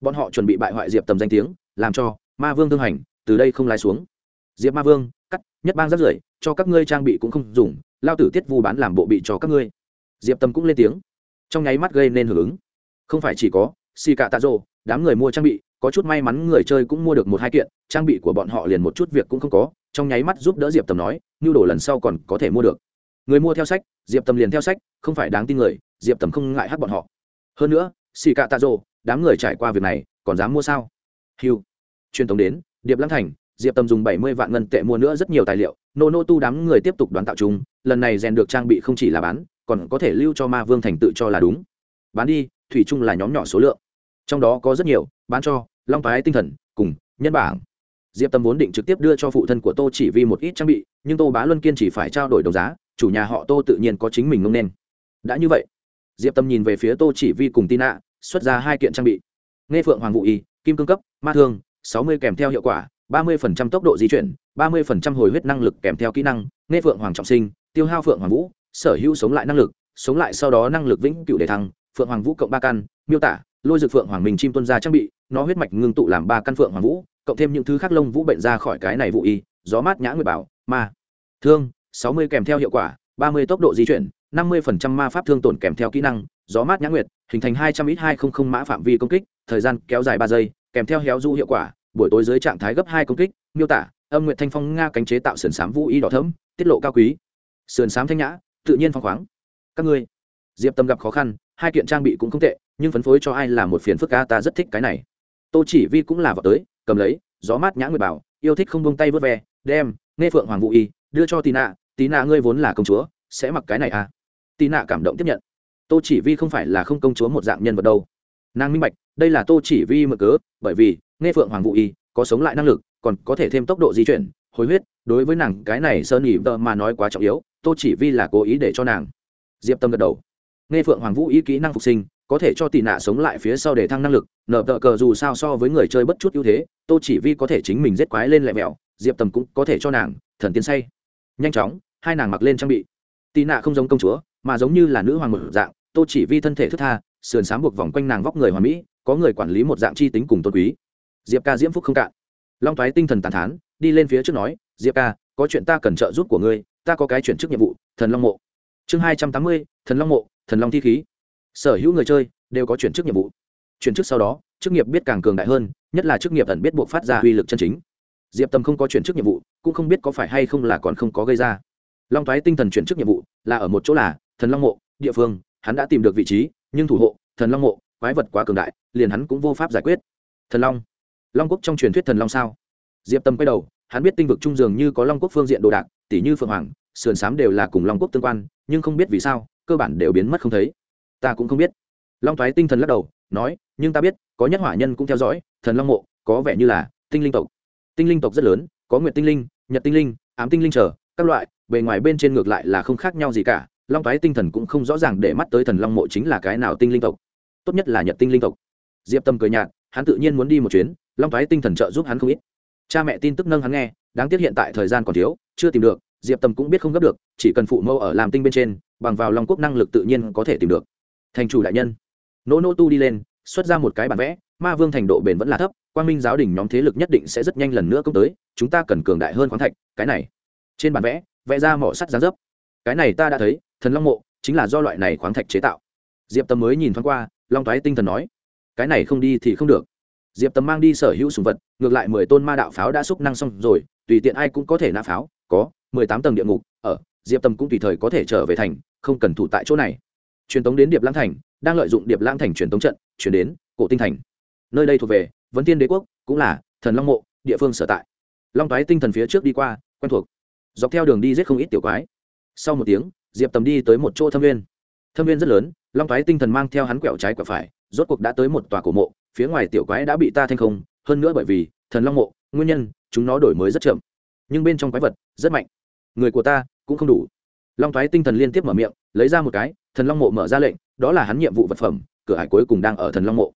Bọn họ chuẩn bị bại hoại diệp tầm danh tiếng, làm cho ma vương thương hành, từ đây không lái xuống. Diệp ma vương, cắt, nhất bang rất rưởi, cho các ngươi trang bị cũng không dùng, lao tử tiết vu bán làm bộ bị cho các ngươi. Diệp tâm cũng lên tiếng. Trong nháy mắt gây nên hưởng ứng. Không phải chỉ có xì cả tạ rồ đám người mua trang bị có chút may mắn người chơi cũng mua được một hai kiện, trang bị của bọn họ liền một chút việc cũng không có, trong nháy mắt giúp đỡ diệp tầm nói nhu đồ lần sau còn có thể mua được. Người mua theo sách, diệp tầm liền theo sách, không phải đáng tin người, diệp tầm không ngại hát bọn họ. Hơn nữa xì cạ tạ rộ đám người trải qua việc này, còn dám mua sao? Hiu truyền thống đến, điệp lăng thành, diệp tầm dùng bảy mươi vạn ngân tệ mua nữa rất nhiều tài liệu, nô nô tu đám người tiếp tục đoán tạo chúng, lần này rèn được trang bị không chỉ là bán, còn có thể lưu cho ma vương thành tự cho là đúng. Bán đi, thủy chung là nhóm nhỏ số lượng. Trong đó có rất nhiều, bán cho long phái tinh thần, cùng nhân bảng. Diệp tâm vốn định trực tiếp đưa cho phụ thân của tô chỉ vì một ít trang bị, nhưng tô bá luân kiên chỉ phải trao đổi đồng giá, chủ nhà họ tô tự nhiên có chính mình ngông nên. Đã như vậy, diệp tâm nhìn về phía tô chỉ vi cùng tina, xuất ra hai kiện trang bị. Nghe phượng hoàng vũ y, kim cương cấp, ma thương, sáu mươi kèm theo hiệu quả, ba mươi phần trăm tốc độ di chuyển, ba mươi phần trăm hồi huyết năng lực kèm theo kỹ năng. Nghe phượng hoàng trọng sinh, tiêu hao phượng hoàng vũ, sở hữu sống lại năng lực, sống lại sau đó năng lực vĩnh cựu để thăng. Phượng hoàng vũ cộng ba căn, miêu tả, lôi dược phượng hoàng mình chim tuân ra trang bị nó huyết mạch ngưng tụ làm ba căn phượng hoàng vũ, cộng thêm những thứ khác lông vũ bệnh ra khỏi cái này vũ y, gió mát nhã người bảo, ma thương, sáu mươi kèm theo hiệu quả, ba mươi tốc độ di chuyển, năm mươi phần trăm ma pháp thương tổn kèm theo kỹ năng, gió mát nhã nguyệt, hình thành hai trăm ít hai không không mã phạm vi công kích, thời gian kéo dài ba giây, kèm theo héo du hiệu quả, buổi tối dưới trạng thái gấp hai công kích, miêu tả, âm nguyện thanh phong nga cánh chế tạo sườn sám vũ y đỏ thấm tiết lộ cao quý. Sườn sám thanh nhã, tự nhiên phong khoáng. Các ngươi, diệp tâm gặp khó khăn, hai kiện trang bị cũng không tệ, nhưng phấn phối cho ai là một phiền phức ca ta rất thích cái này tô chỉ vi cũng là vào tới, cầm lấy, gió mát nhã người bảo, yêu thích không bông tay vớt ve, đem, nghe phượng hoàng vũ y, đưa cho tì nạ tì nạ ngươi vốn là công chúa, sẽ mặc cái này à? Tì nạ cảm động tiếp nhận. Tô chỉ vi không phải là không công chúa một dạng nhân vật đâu. Nàng minh bạch, đây là tô chỉ vi mở cớ, bởi vì, nghe phượng hoàng vũ y, có sống lại năng lực, còn có thể thêm tốc độ di chuyển, hồi huyết, đối với nàng cái này sơn nhỉ tờ mà nói quá trọng yếu, tô chỉ vi là cố ý để cho nàng. Diệp tâm gật đầu. Nghe phượng hoàng vũ ý kỹ năng phục sinh có thể cho tị nạ sống lại phía sau để thăng năng lực nở tờ cờ dù sao so với người chơi bất chút ưu thế, tô chỉ vi có thể chính mình giết quái lên lẹ mẹo diệp tầm cũng có thể cho nàng, thần tiên say. Nhanh chóng, hai nàng mặc lên trang bị. Tị nạ không giống công chúa, mà giống như là nữ hoàng một dạng, tô chỉ vi thân thể thức tha, sườn sám buộc vòng quanh nàng vóc người hoàn mỹ, có người quản lý một dạng chi tính cùng tôn quý. Diệp ca diễm phúc không cạn. Long thoái tinh thần tàn thán, đi lên phía trước nói, diệp ca, có chuyện ta cần trợ giúp của ngươi, ta có cái chuyển chức nhiệm vụ, thần long mộ. Chương hai trăm tám mươi, thần long mộ, thần long thi khí sở hữu người chơi đều có chuyển chức nhiệm vụ. Chuyển chức sau đó, chức nghiệp biết càng cường đại hơn, nhất là chức nghiệp ẩn biết buộc phát ra uy lực chân chính. Diệp tâm không có chuyển chức nhiệm vụ, cũng không biết có phải hay không là còn không có gây ra. Long thoái tinh thần chuyển chức nhiệm vụ là ở một chỗ là thần long mộ, địa phương, hắn đã tìm được vị trí, nhưng thủ hộ, thần long mộ, quái vật quá cường đại, liền hắn cũng vô pháp giải quyết. Thần long long quốc trong truyền thuyết thần long sao? Diệp tâm quay đầu, hắn biết tinh vực trung dường như có long quốc phương diện đồ đạc tỷ như phượng hoàng, sườn s á m đều là cùng long quốc tương quan, nhưng không biết vì sao, cơ bản đều biến mất không thấy ta cũng không biết. Long thoái tinh thần lắc đầu, nói, nhưng ta biết, có nhất hỏa nhân cũng theo dõi, thần long mộ, có vẻ như là tinh linh tộc. Tinh linh tộc rất lớn, có nguyện tinh linh, nhật tinh linh, ám tinh linh trở, các loại, bề ngoài bên trên ngược lại là không khác nhau gì cả. Long thoái tinh thần cũng không rõ ràng để mắt tới thần long mộ chính là cái nào tinh linh tộc. Tốt nhất là nhật tinh linh tộc. Diệp tâm cười nhạt, hắn tự nhiên muốn đi một chuyến, long thoái tinh thần trợ giúp hắn không ít. Cha mẹ tin tức nâng hắn nghe, đáng tiếc hiện tại thời gian còn thiếu, chưa tìm được, diệp tâm cũng biết không gấp được, chỉ cần phụ mẫu ở làm tinh bên trên, bằng vào long quốc năng lực tự nhiên có thể tìm được thành chủ đại nhân. Nỗ nỗ tu đi lên, xuất ra một cái bản vẽ, ma vương thành độ bền vẫn là thấp, quang minh giáo đình nhóm thế lực nhất định sẽ rất nhanh lần nữa công tới, chúng ta cần cường đại hơn khoáng thạch, cái này. Trên bản vẽ vẽ ra mỏ sắt giá dấp. Cái này ta đã thấy, thần long mộ, chính là do loại này khoáng thạch chế tạo. Diệp tâm mới nhìn thoáng qua, long thoái tinh thần nói, cái này không đi thì không được. Diệp tâm mang đi sở hữu sùng vật, ngược lại mười tôn ma đạo pháo đã xúc năng xong rồi, tùy tiện ai cũng có thể nã pháo, có mười tám tầng địa ngục, ở, diệp tâm cũng tùy thời có thể trở về thành, không cần thủ tại chỗ này truyền tống đến điệp lãng thành, đang lợi dụng điệp lãng thành truyền tống trận, chuyển đến cổ tinh thành. Nơi đây thuộc về vấn tiên đế quốc, cũng là thần long mộ, địa phương sở tại. Long toái tinh thần phía trước đi qua, quen thuộc. Dọc theo đường đi giết không ít tiểu quái. Sau một tiếng, diệp tầm đi tới một chỗ thâm viên. Thâm viên rất lớn, long toái tinh thần mang theo hắn quẹo trái quẹo phải, rốt cuộc đã tới một tòa cổ mộ, phía ngoài tiểu quái đã bị ta thanh không, hơn nữa bởi vì thần long mộ, nguyên nhân, chúng nó đổi mới rất chậm. Nhưng bên trong quái vật rất mạnh. Người của ta cũng không đủ long toái tinh thần liên tiếp mở miệng, lấy ra một cái, thần long mộ mở ra lệnh, đó là hắn nhiệm vụ vật phẩm, cửa hải cuối cùng đang ở thần long mộ.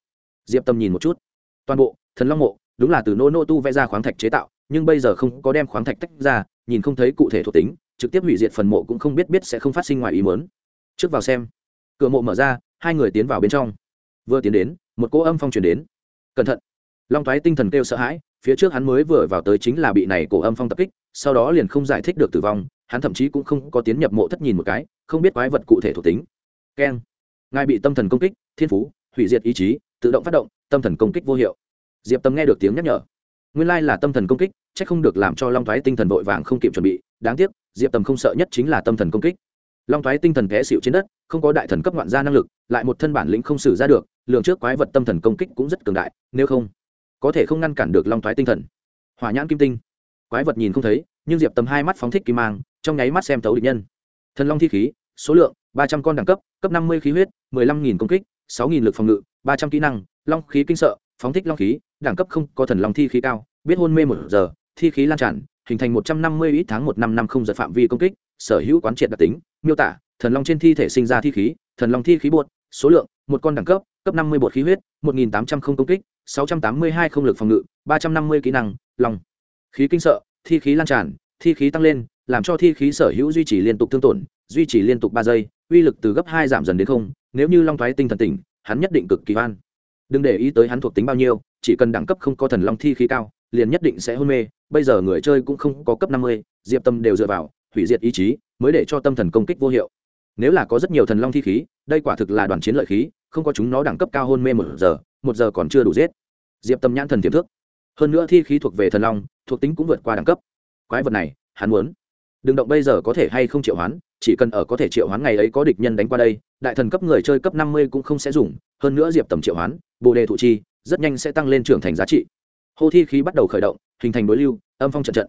Diệp tâm nhìn một chút. Toàn bộ, thần long mộ, đúng là từ nô nô tu vẽ ra khoáng thạch chế tạo, nhưng bây giờ không có đem khoáng thạch tách ra, nhìn không thấy cụ thể thuộc tính, trực tiếp hủy diệt phần mộ cũng không biết biết sẽ không phát sinh ngoài ý mớn trước vào xem. Cửa mộ mở ra, hai người tiến vào bên trong. Vừa tiến đến, một cỗ âm phong truyền đến. Cẩn thận. Long thoái tinh thần kêu sợ hãi, phía trước hắn mới vừa vào tới chính là bị này cổ âm phong tập kích, sau đó liền không giải thích được tử vong hắn thậm chí cũng không có tiến nhập mộ thất nhìn một cái, không biết quái vật cụ thể thuộc tính. Keng. Ngài bị tâm thần công kích, thiên phú, hủy diệt ý chí, tự động phát động, tâm thần công kích vô hiệu. Diệp tâm nghe được tiếng nhắc nhở. Nguyên lai là tâm thần công kích c h ắ c không được làm cho long thoái tinh thần vội vàng không kịp chuẩn bị. Đáng tiếc, diệp tâm không sợ nhất chính là tâm thần công kích. Long thoái tinh thần té xịu trên đất, không có đại thần cấp ngoạn gia năng lực, lại một thân bản lĩnh không xử ra được lượng trước quái vật tâm thần công kích cũng rất cường đại, nếu không, có thể không ngăn cản được long thoái tinh thần. Hỏa nhãn kim tinh. Quái vật nhìn không thấy nhưng diệp tầm hai mắt phóng thích kim mang, trong nháy mắt xem thấu địch nhân. Thần long thi khí, số lượng, ba trăm con đẳng cấp cấp năm mươi khí huyết, mười lăm nghìn công kích, sáu nghìn lực phòng ngự, ba trăm kỹ năng, long khí kinh sợ, phóng thích long khí, đẳng cấp không có thần long thi khí cao, biết hôn mê một giờ, thi khí lan tràn, hình thành một trăm năm mươi ít tháng một năm năm không giật phạm vi công kích, sở hữu quán triệt đặc tính, miêu tả, thần long trên thi thể sinh ra thi khí, thần long thi khí bột, số lượng, một con đẳng cấp cấp năm mươi bột khí huyết, một nghìn tám trăm không công kích, sáu trăm tám mươi hai không lực phòng ngự, ba trăm năm mươi kỹ năng lòng khí kinh sợ thi khí lan tràn, thi khí tăng lên, làm cho thi khí sở hữu duy trì liên tục thương tổn, duy trì liên tục ba giây, uy lực từ gấp hai giảm dần đến không, nếu như long thoái tinh thần tỉnh, hắn nhất định cực kỳ oan. Đừng để ý tới hắn thuộc tính bao nhiêu, chỉ cần đẳng cấp không có thần long thi khí cao, liền nhất định sẽ hôn mê, bây giờ người chơi cũng không có cấp năm mươi, diệp tâm đều dựa vào, hủy diệt ý chí, mới để cho tâm thần công kích vô hiệu. Nếu là có rất nhiều thần long thi khí, đây quả thực là đoàn chiến lợi khí, không có chúng nó đẳng cấp cao hôn mê một giờ một giờ còn chưa đủ giết. Diệp tâm nhãn thần tiềm thức hơn nữa thi khí thuộc về thần long, thuộc tính cũng vượt qua đẳng cấp. Quái vật này, hắn muốn. Đừng động bây giờ có thể hay không triệu hoán, chỉ cần ở có thể triệu hoán ngày ấy có địch nhân đánh qua đây, đại thần cấp người chơi cấp năm mươi cũng không sẽ dùng, hơn nữa diệp tầm triệu hoán, bồ đề thụ chi, rất nhanh sẽ tăng lên trưởng thành giá trị. Hô thi khí bắt đầu khởi động, hình thành đối lưu, âm phong trận trận.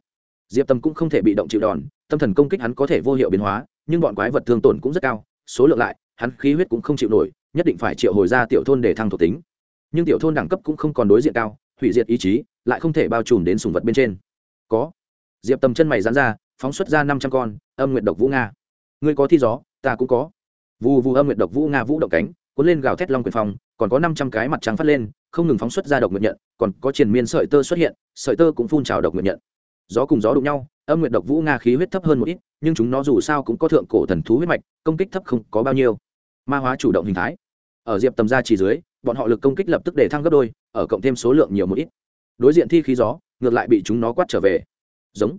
Diệp tầm cũng không thể bị động chịu đòn, tâm thần công kích hắn có thể vô hiệu biến hóa, nhưng bọn quái vật thương tổn cũng rất cao, số lượng lại, hắn khí huyết cũng không chịu nổi, nhất định phải triệu hồi ra tiểu thôn để thăng thuộc tính. Nhưng tiểu thôn đẳng cấp cũng không còn đối diện cao hủy diệt ý chí, lại không thể bao trùm đến sùng vật bên trên. Có. Diệp tầm chân mày dán ra, phóng xuất ra năm trăm con, âm nguyện độc vũ nga. Ngươi có thi gió, ta cũng có. Vù vù âm nguyện độc vũ nga vũ động cánh, cuốn lên gào thét long quyền phòng còn có năm trăm cái mặt trắng phát lên, không ngừng phóng xuất ra độc nguyện nhận, còn có triền miên sợi tơ xuất hiện, sợi tơ cũng phun trào độc nguyện nhận. Gió cùng gió đụng nhau, âm nguyện độc vũ nga khí huyết thấp hơn một ít, nhưng chúng nó dù sao cũng có thượng cổ thần thú huyết mạch, công kích thấp không có bao nhiêu. Ma hóa chủ động hình thái. Ở diệp tầm ra chỉ dưới bọn họ lực công kích lập tức để thăng gấp đôi ở cộng thêm số lượng nhiều một ít. Đối diện thi khí gió ngược lại bị chúng nó quát trở về. Giống.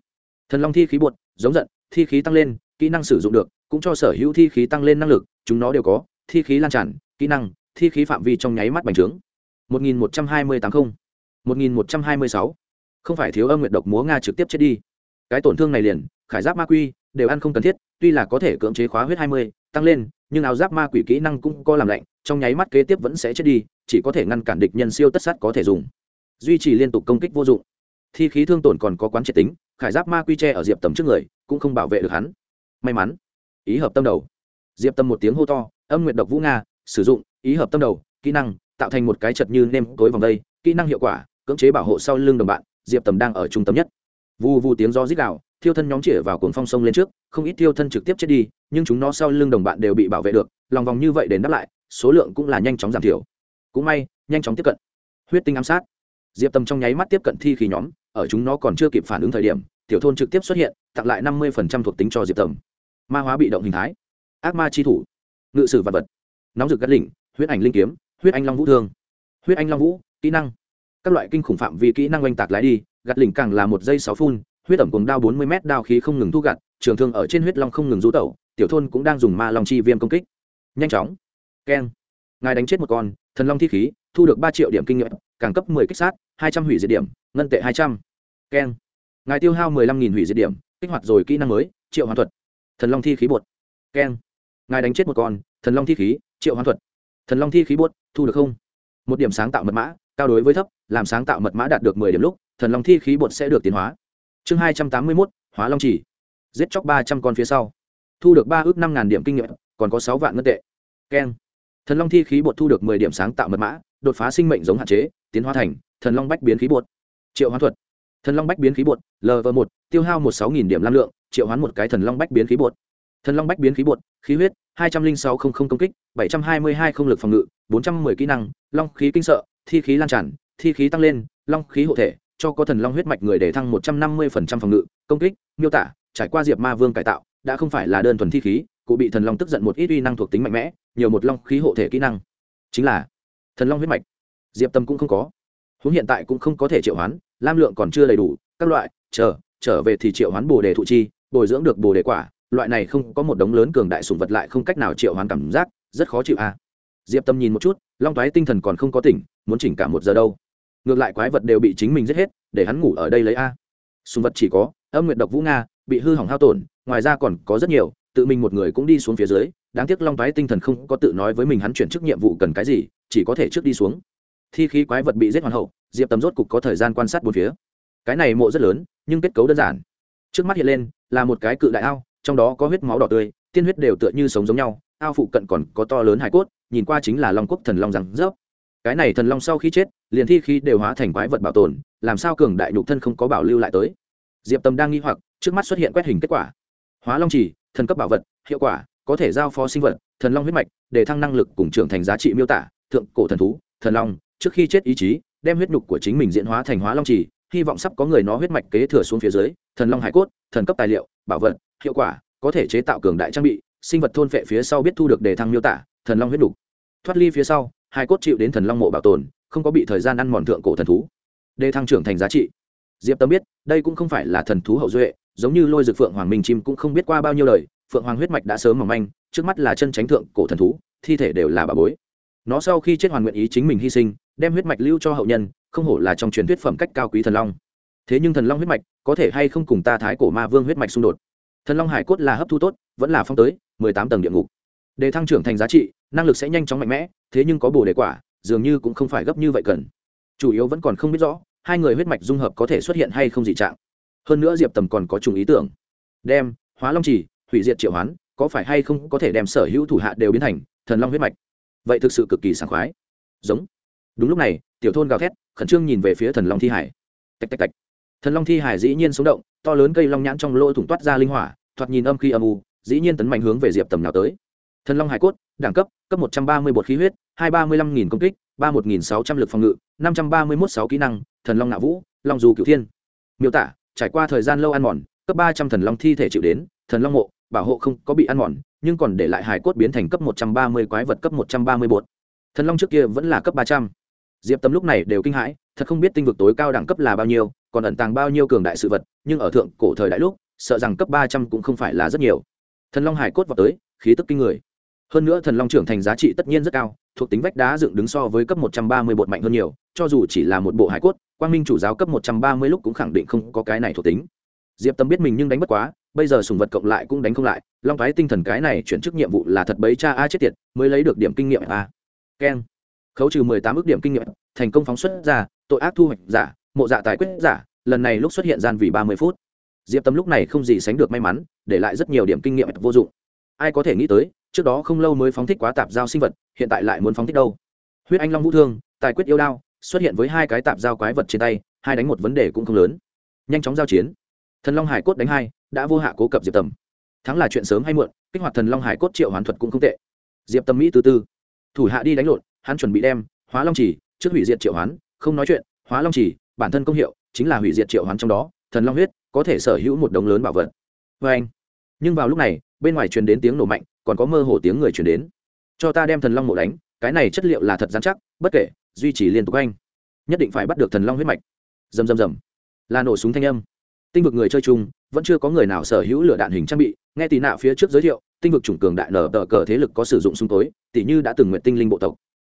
Thần long thi khí buột, giống giận thi khí tăng lên kỹ năng sử dụng được cũng cho sở hữu thi khí tăng lên năng lực chúng nó đều có thi khí lan tràn kỹ năng thi khí phạm vi trong nháy mắt bành trướng. 1128 1126 không phải thiếu âm nguyệt độc múa nga trực tiếp chết đi. Cái tổn thương này liền khải giáp ma quy đều ăn không cần thiết tuy là có thể cưỡng chế khóa huyết 20, tăng lên nhưng áo giáp ma quỷ kỹ năng cũng có làm lạnh trong nháy mắt kế tiếp vẫn sẽ chết đi chỉ có thể ngăn cản địch nhân siêu tất sát có thể dùng. Duy trì liên tục công kích vô dụng. Thi khí thương tổn còn có quán triệt tính khải giáp ma quy tre ở diệp tầm trước người cũng không bảo vệ được hắn. May mắn. Ý hợp tâm đầu. Diệp tâm một tiếng hô to âm nguyệt độc vũ nga sử dụng ý hợp tâm đầu kỹ năng tạo thành một cái chật như nêm tối vòng đây kỹ năng hiệu quả cưỡng chế bảo hộ sau lưng đồng bạn diệp tầm đang ở trung tâm nhất vù vù tiếng gió rít gạo thiêu thân nhóm chĩa vào cuồng phong sông lên trước, không ít thiêu thân trực tiếp chết đi, nhưng chúng nó sau lưng đồng bạn đều bị bảo vệ được, lòng vòng như vậy để đáp lại, số lượng cũng là nhanh chóng giảm thiểu. Cũng may, nhanh chóng tiếp cận. Huyết tinh ám sát. Diệp tầm trong nháy mắt tiếp cận thi khí nhóm, ở chúng nó còn chưa kịp phản ứng thời điểm, tiểu thôn trực tiếp xuất hiện, tặng lại năm mươi thuộc tính cho diệp tầm. Ma hóa bị động hình thái. Ác ma chi thủ. Ngự sử vật vật. Nóng rực gắt lỉnh, huyết ảnh linh kiếm, huyết anh long vũ thương. Huyết anh long vũ, kỹ năng. Các loại kinh khủng phạm vi kỹ năng oanh tạc lái đi gạt lỉnh càng là một giây sáu phun, huyết ẩm cùng đao bốn mươi m đao khí không ngừng thu gặt, trường thương ở trên huyết long không ngừng rú tẩu, tiểu thôn cũng đang dùng ma long chi viêm công kích. Nhanh chóng. Keng. Ngài đánh chết một con, thần long thi khí, thu được ba triệu điểm kinh nghiệm, càng cấp mười kích sát, hai trăm hủy diệt điểm, ngân tệ hai trăm. Keng. Ngài tiêu hao mười lăm nghìn hủy diệt điểm, kích hoạt rồi kỹ năng mới, triệu hoàn thuật. Thần long thi khí bột. Keng. Ngài đánh chết một con, thần long thi khí, triệu hoàn thuật. Thần long thi khí bột, thu được không? Một điểm sáng tạo mật mã, cao đối với thấp, làm sáng tạo mật mã đạt được mười điểm lúc thần long thi khí bột sẽ được tiến hóa. Chương hai trăm tám mươi mốt, hóa long chỉ. Giết chóc ba trăm con phía sau. Thu được ba ước năm ngàn điểm kinh nghiệm, còn có sáu vạn ngân tệ. Keng. Thần long thi khí bột thu được mười điểm sáng tạo mật mã, đột phá sinh mệnh giống hạn chế, tiến hóa thành thần long bách biến khí bột. Triệu hoán thuật. Thần long bách biến khí bột lv một, tiêu hao một sáu nghìn điểm lam lượng, triệu hoán một cái thần long bách biến khí bột. Thần long bách biến khí bột, khí huyết, hai trăm linh sáu không không công kích, bảy trăm hai mươi hai không lực phòng ngự, bốn trăm mười kỹ năng, long khí kinh sợ, thi khí lan tràn, thi khí tăng lên, long khí hộ thể cho có thần long huyết mạch người để thăng một trăm năm mươi phần trăm phòng ngự, công kích, miêu tả, trải qua diệp ma vương cải tạo, đã không phải là đơn thuần thi khí, cụ bị thần long tức giận một ít uy năng thuộc tính mạnh mẽ, nhiều một long khí hộ thể kỹ năng. Chính là thần long huyết mạch, diệp tâm cũng không có. Huống hiện tại cũng không có thể triệu hoán, lam lượng còn chưa đầy đủ, các loại, chờ, trở về thì triệu hoán bồ đề thụ chi, bồi dưỡng được bồ đề quả, loại này không có một đống lớn cường đại sùng vật lại không cách nào triệu hoán cảm giác, rất khó chịu a. À. diệp tâm nhìn một chút, long toái tinh thần còn không có tỉnh, muốn chỉnh cả một giờ đâu ngược lại quái vật đều bị chính mình giết hết, để hắn ngủ ở đây lấy a. Sùng vật chỉ có, âm nguyệt độc vũ nga, bị hư hỏng hao tổn, ngoài ra còn có rất nhiều, tự mình một người cũng đi xuống phía dưới, đáng tiếc long thái tinh thần không có tự nói với mình hắn chuyển chức nhiệm vụ cần cái gì, chỉ có thể trước đi xuống. Thi khí quái vật bị giết hoàn hậu, diệp tầm rốt cục có thời gian quan sát bốn phía. Cái này mộ rất lớn, nhưng kết cấu đơn giản. Trước mắt hiện lên, là một cái cự đại ao, trong đó có huyết máu đỏ tươi, tiên huyết đều tựa như sống giống nhau, ao phụ cận còn có to lớn hải cốt, nhìn qua chính là long quốc thần long rằng rớp cái này thần long sau khi chết, liền thi khí đều hóa thành quái vật bảo tồn, làm sao cường đại nhục thân không có bảo lưu lại tới? Diệp tâm đang nghi hoặc, trước mắt xuất hiện quét hình kết quả. Hóa long chỉ, thần cấp bảo vật, hiệu quả, có thể giao phó sinh vật, thần long huyết mạch, để thăng năng lực cùng trưởng thành giá trị miêu tả, thượng cổ thần thú, thần long, trước khi chết ý chí, đem huyết nhục của chính mình diễn hóa thành hóa long chỉ, hy vọng sắp có người nó huyết mạch kế thừa xuống phía dưới, thần long hải cốt, thần cấp tài liệu, bảo vật, hiệu quả, có thể chế tạo cường đại trang bị, sinh vật thôn phệ phía sau biết thu được đề thăng miêu tả, thần long huyết nhục. Thoát ly phía sau hai cốt chịu đến thần long mộ bảo tồn, không có bị thời gian ăn mòn thượng cổ thần thú. Đề thăng trưởng thành giá trị. Diệp tâm biết, đây cũng không phải là thần thú hậu duệ, giống như lôi dược phượng hoàng minh chim cũng không biết qua bao nhiêu lời phượng hoàng huyết mạch đã sớm mỏng manh, trước mắt là chân tránh thượng cổ thần thú, thi thể đều là bà bối. Nó sau khi chết hoàn nguyện ý chính mình hy sinh, đem huyết mạch lưu cho hậu nhân, không hổ là trong truyền thuyết phẩm cách cao quý thần long. Thế nhưng thần long huyết mạch, có thể hay không cùng ta thái cổ ma vương huyết mạch xung đột? Thần long hải cốt là hấp thu tốt, vẫn là phong tới, mười tám tầng địa ngục. Để thăng trưởng thành giá trị năng lực sẽ nhanh chóng mạnh mẽ, thế nhưng có bồ đề quả, dường như cũng không phải gấp như vậy cần. Chủ yếu vẫn còn không biết rõ, hai người huyết mạch dung hợp có thể xuất hiện hay không dị trạng. Hơn nữa diệp tầm còn có trùng ý tưởng. Đem, hóa long trì, hủy diệt triệu hoán, có phải hay không có thể đem sở hữu thủ hạ đều biến thành thần long huyết mạch? Vậy thực sự cực kỳ sảng khoái. Giống. Đúng lúc này, tiểu thôn gào thét, khẩn trương nhìn về phía thần long thi hải. Tạch tạch tạch. Thần long thi hải dĩ nhiên sống động, to lớn cây long nhãn trong lỗ thủng toát ra linh hỏa, thoạt nhìn âm khi âm u, dĩ nhiên tấn mạnh hướng về diệp tầm nào tới. Thần long hải cốt đẳng cấp cấp một trăm ba mươi bột khí huyết, hai ba mươi lăm nghìn công kích, ba một nghìn sáu trăm l ự c phòng ngự, năm trăm ba mươi mốt sáu kỹ năng, thần long nạ vũ, long dù cựu thiên. Miêu tả, trải qua thời gian lâu ăn mòn, cấp ba trăm thần long thi thể chịu đến, thần long mộ, bảo hộ không có bị ăn mòn, nhưng còn để lại hải cốt biến thành cấp một trăm ba mươi quái vật cấp một trăm ba mươi bột. Thần long trước kia vẫn là cấp ba trăm. Diệp tâm lúc này đều kinh hãi, thật không biết tinh vực tối cao đẳng cấp là bao nhiêu, còn ẩn tàng bao nhiêu cường đại sự vật, nhưng ở thượng cổ thời đại lúc, sợ rằng cấp ba trăm cũng không phải là rất nhiều. Thần long hải cốt vào tới, khí tức kinh người hơn nữa thần long trưởng thành giá trị tất nhiên rất cao, thuộc tính vách đá dựng đứng so với cấp một trăm ba mươi bột mạnh hơn nhiều, cho dù chỉ là một bộ hải cốt, quang minh chủ giáo cấp một trăm ba mươi lúc cũng khẳng định không có cái này thuộc tính. Diệp tâm biết mình nhưng đánh bất quá, bây giờ sùng vật cộng lại cũng đánh không lại, long thái tinh thần cái này chuyển chức nhiệm vụ là thật bấy cha a chết tiệt, mới lấy được điểm kinh nghiệm a. Keng. Khấu trừ mười tám ước điểm kinh nghiệm, thành công phóng xuất ra, tội ác thu hoạch giả, mộ dạ tài quyết giả, lần này lúc xuất hiện gian vì ba mươi phút. Diệp tâm lúc này không gì sánh được may mắn, để lại rất nhiều điểm kinh nghiệm vô dụng. Ai có thể nghĩ tới trước đó không lâu mới phóng thích quá tạp giao sinh vật, hiện tại lại muốn phóng thích đâu. Huyết anh long vũ thương, tài quyết yêu đao, xuất hiện với hai cái tạp giao quái vật trên tay, hai đánh một vấn đề cũng không lớn. Nhanh chóng giao chiến. Thần long hải cốt đánh hai, đã vô hạ cố cập diệp tầm. Thắng là chuyện sớm hay muộn, kích hoạt thần long hải cốt triệu hoàn thuật cũng không tệ. Diệp tâm mỹ từ từ thủ hạ đi đánh lộn, hắn chuẩn bị đem hóa long chỉ trước hủy diệt triệu hoán, không nói chuyện, hóa long chỉ, bản thân công hiệu chính là hủy diệt triệu hoán trong đó, thần long huyết có thể sở hữu một đống lớn bảo vật. Vê anh nhưng vào lúc này, bên ngoài truyền đến tiếng nổ mạnh còn có mơ hồ tiếng người chuyển đến. Cho ta đem thần long mộ đánh, cái này chất liệu là thật dán chắc, bất kể, duy trì liên tục anh. Nhất định phải bắt được thần long huyết mạch. Rầm rầm rầm. Là nổ súng thanh âm. Tinh vực người chơi chung, vẫn chưa có người nào sở hữu lửa đạn hình trang bị, nghe tì nạ phía trước giới thiệu, tinh vực chủng cường đại nở tờ cờ thế lực có sử dụng súng tối tỷ như đã từng nguyện tinh linh bộ tộc.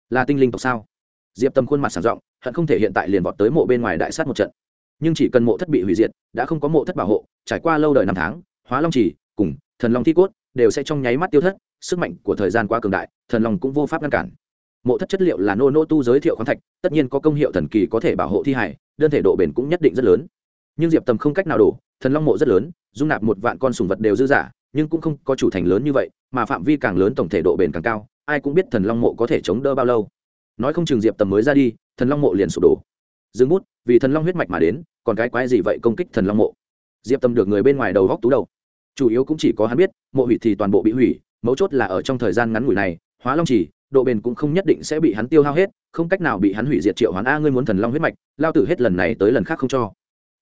Là tinh linh tộc sao? Diệp tâm khuôn mặt sảng rộng, hận không thể hiện tại liền vọt tới mộ bên ngoài đại sát một trận. Nhưng chỉ cần mộ thất bị hủy diệt, đã không có mộ thất bảo hộ, trải qua lâu đời năm tháng, hóa long trì, cùng thần long thi cốt đều sẽ trong nháy mắt tiêu thất, sức mạnh của thời gian quá cường đại, thần long cũng vô pháp ngăn cản. Mộ thất chất liệu là nô nô tu giới thiệu khoáng thạch, tất nhiên có công hiệu thần kỳ có thể bảo hộ thi hải đơn thể độ bền cũng nhất định rất lớn. Nhưng diệp tầm không cách nào đổ, thần long mộ rất lớn, dung nạp một vạn con sùng vật đều dư giả, nhưng cũng không có chủ thành lớn như vậy, mà phạm vi càng lớn tổng thể độ bền càng cao, ai cũng biết thần long mộ có thể chống đỡ bao lâu. Nói không chừng diệp tầm mới ra đi, thần long mộ liền sụp đổ. Dừng bút, vì thần long huyết mạch mà đến, còn cái quái gì vậy công kích thần long mộ? Diệp tầm được người bên ngoài đầu góc tú đầu chủ yếu cũng chỉ có hắn biết, mộ hủy thì toàn bộ bị hủy, mấu chốt là ở trong thời gian ngắn ngủi này, hóa long chỉ độ bền cũng không nhất định sẽ bị hắn tiêu hao hết, không cách nào bị hắn hủy diệt triệu hoán. A, ngươi muốn thần long huyết mạch, lao tử hết lần này tới lần khác không cho.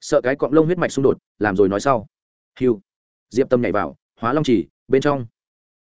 Sợ cái cọng lông huyết mạch xung đột, làm rồi nói sau. Hiu diệp tâm nhảy vào, hóa long chỉ bên trong.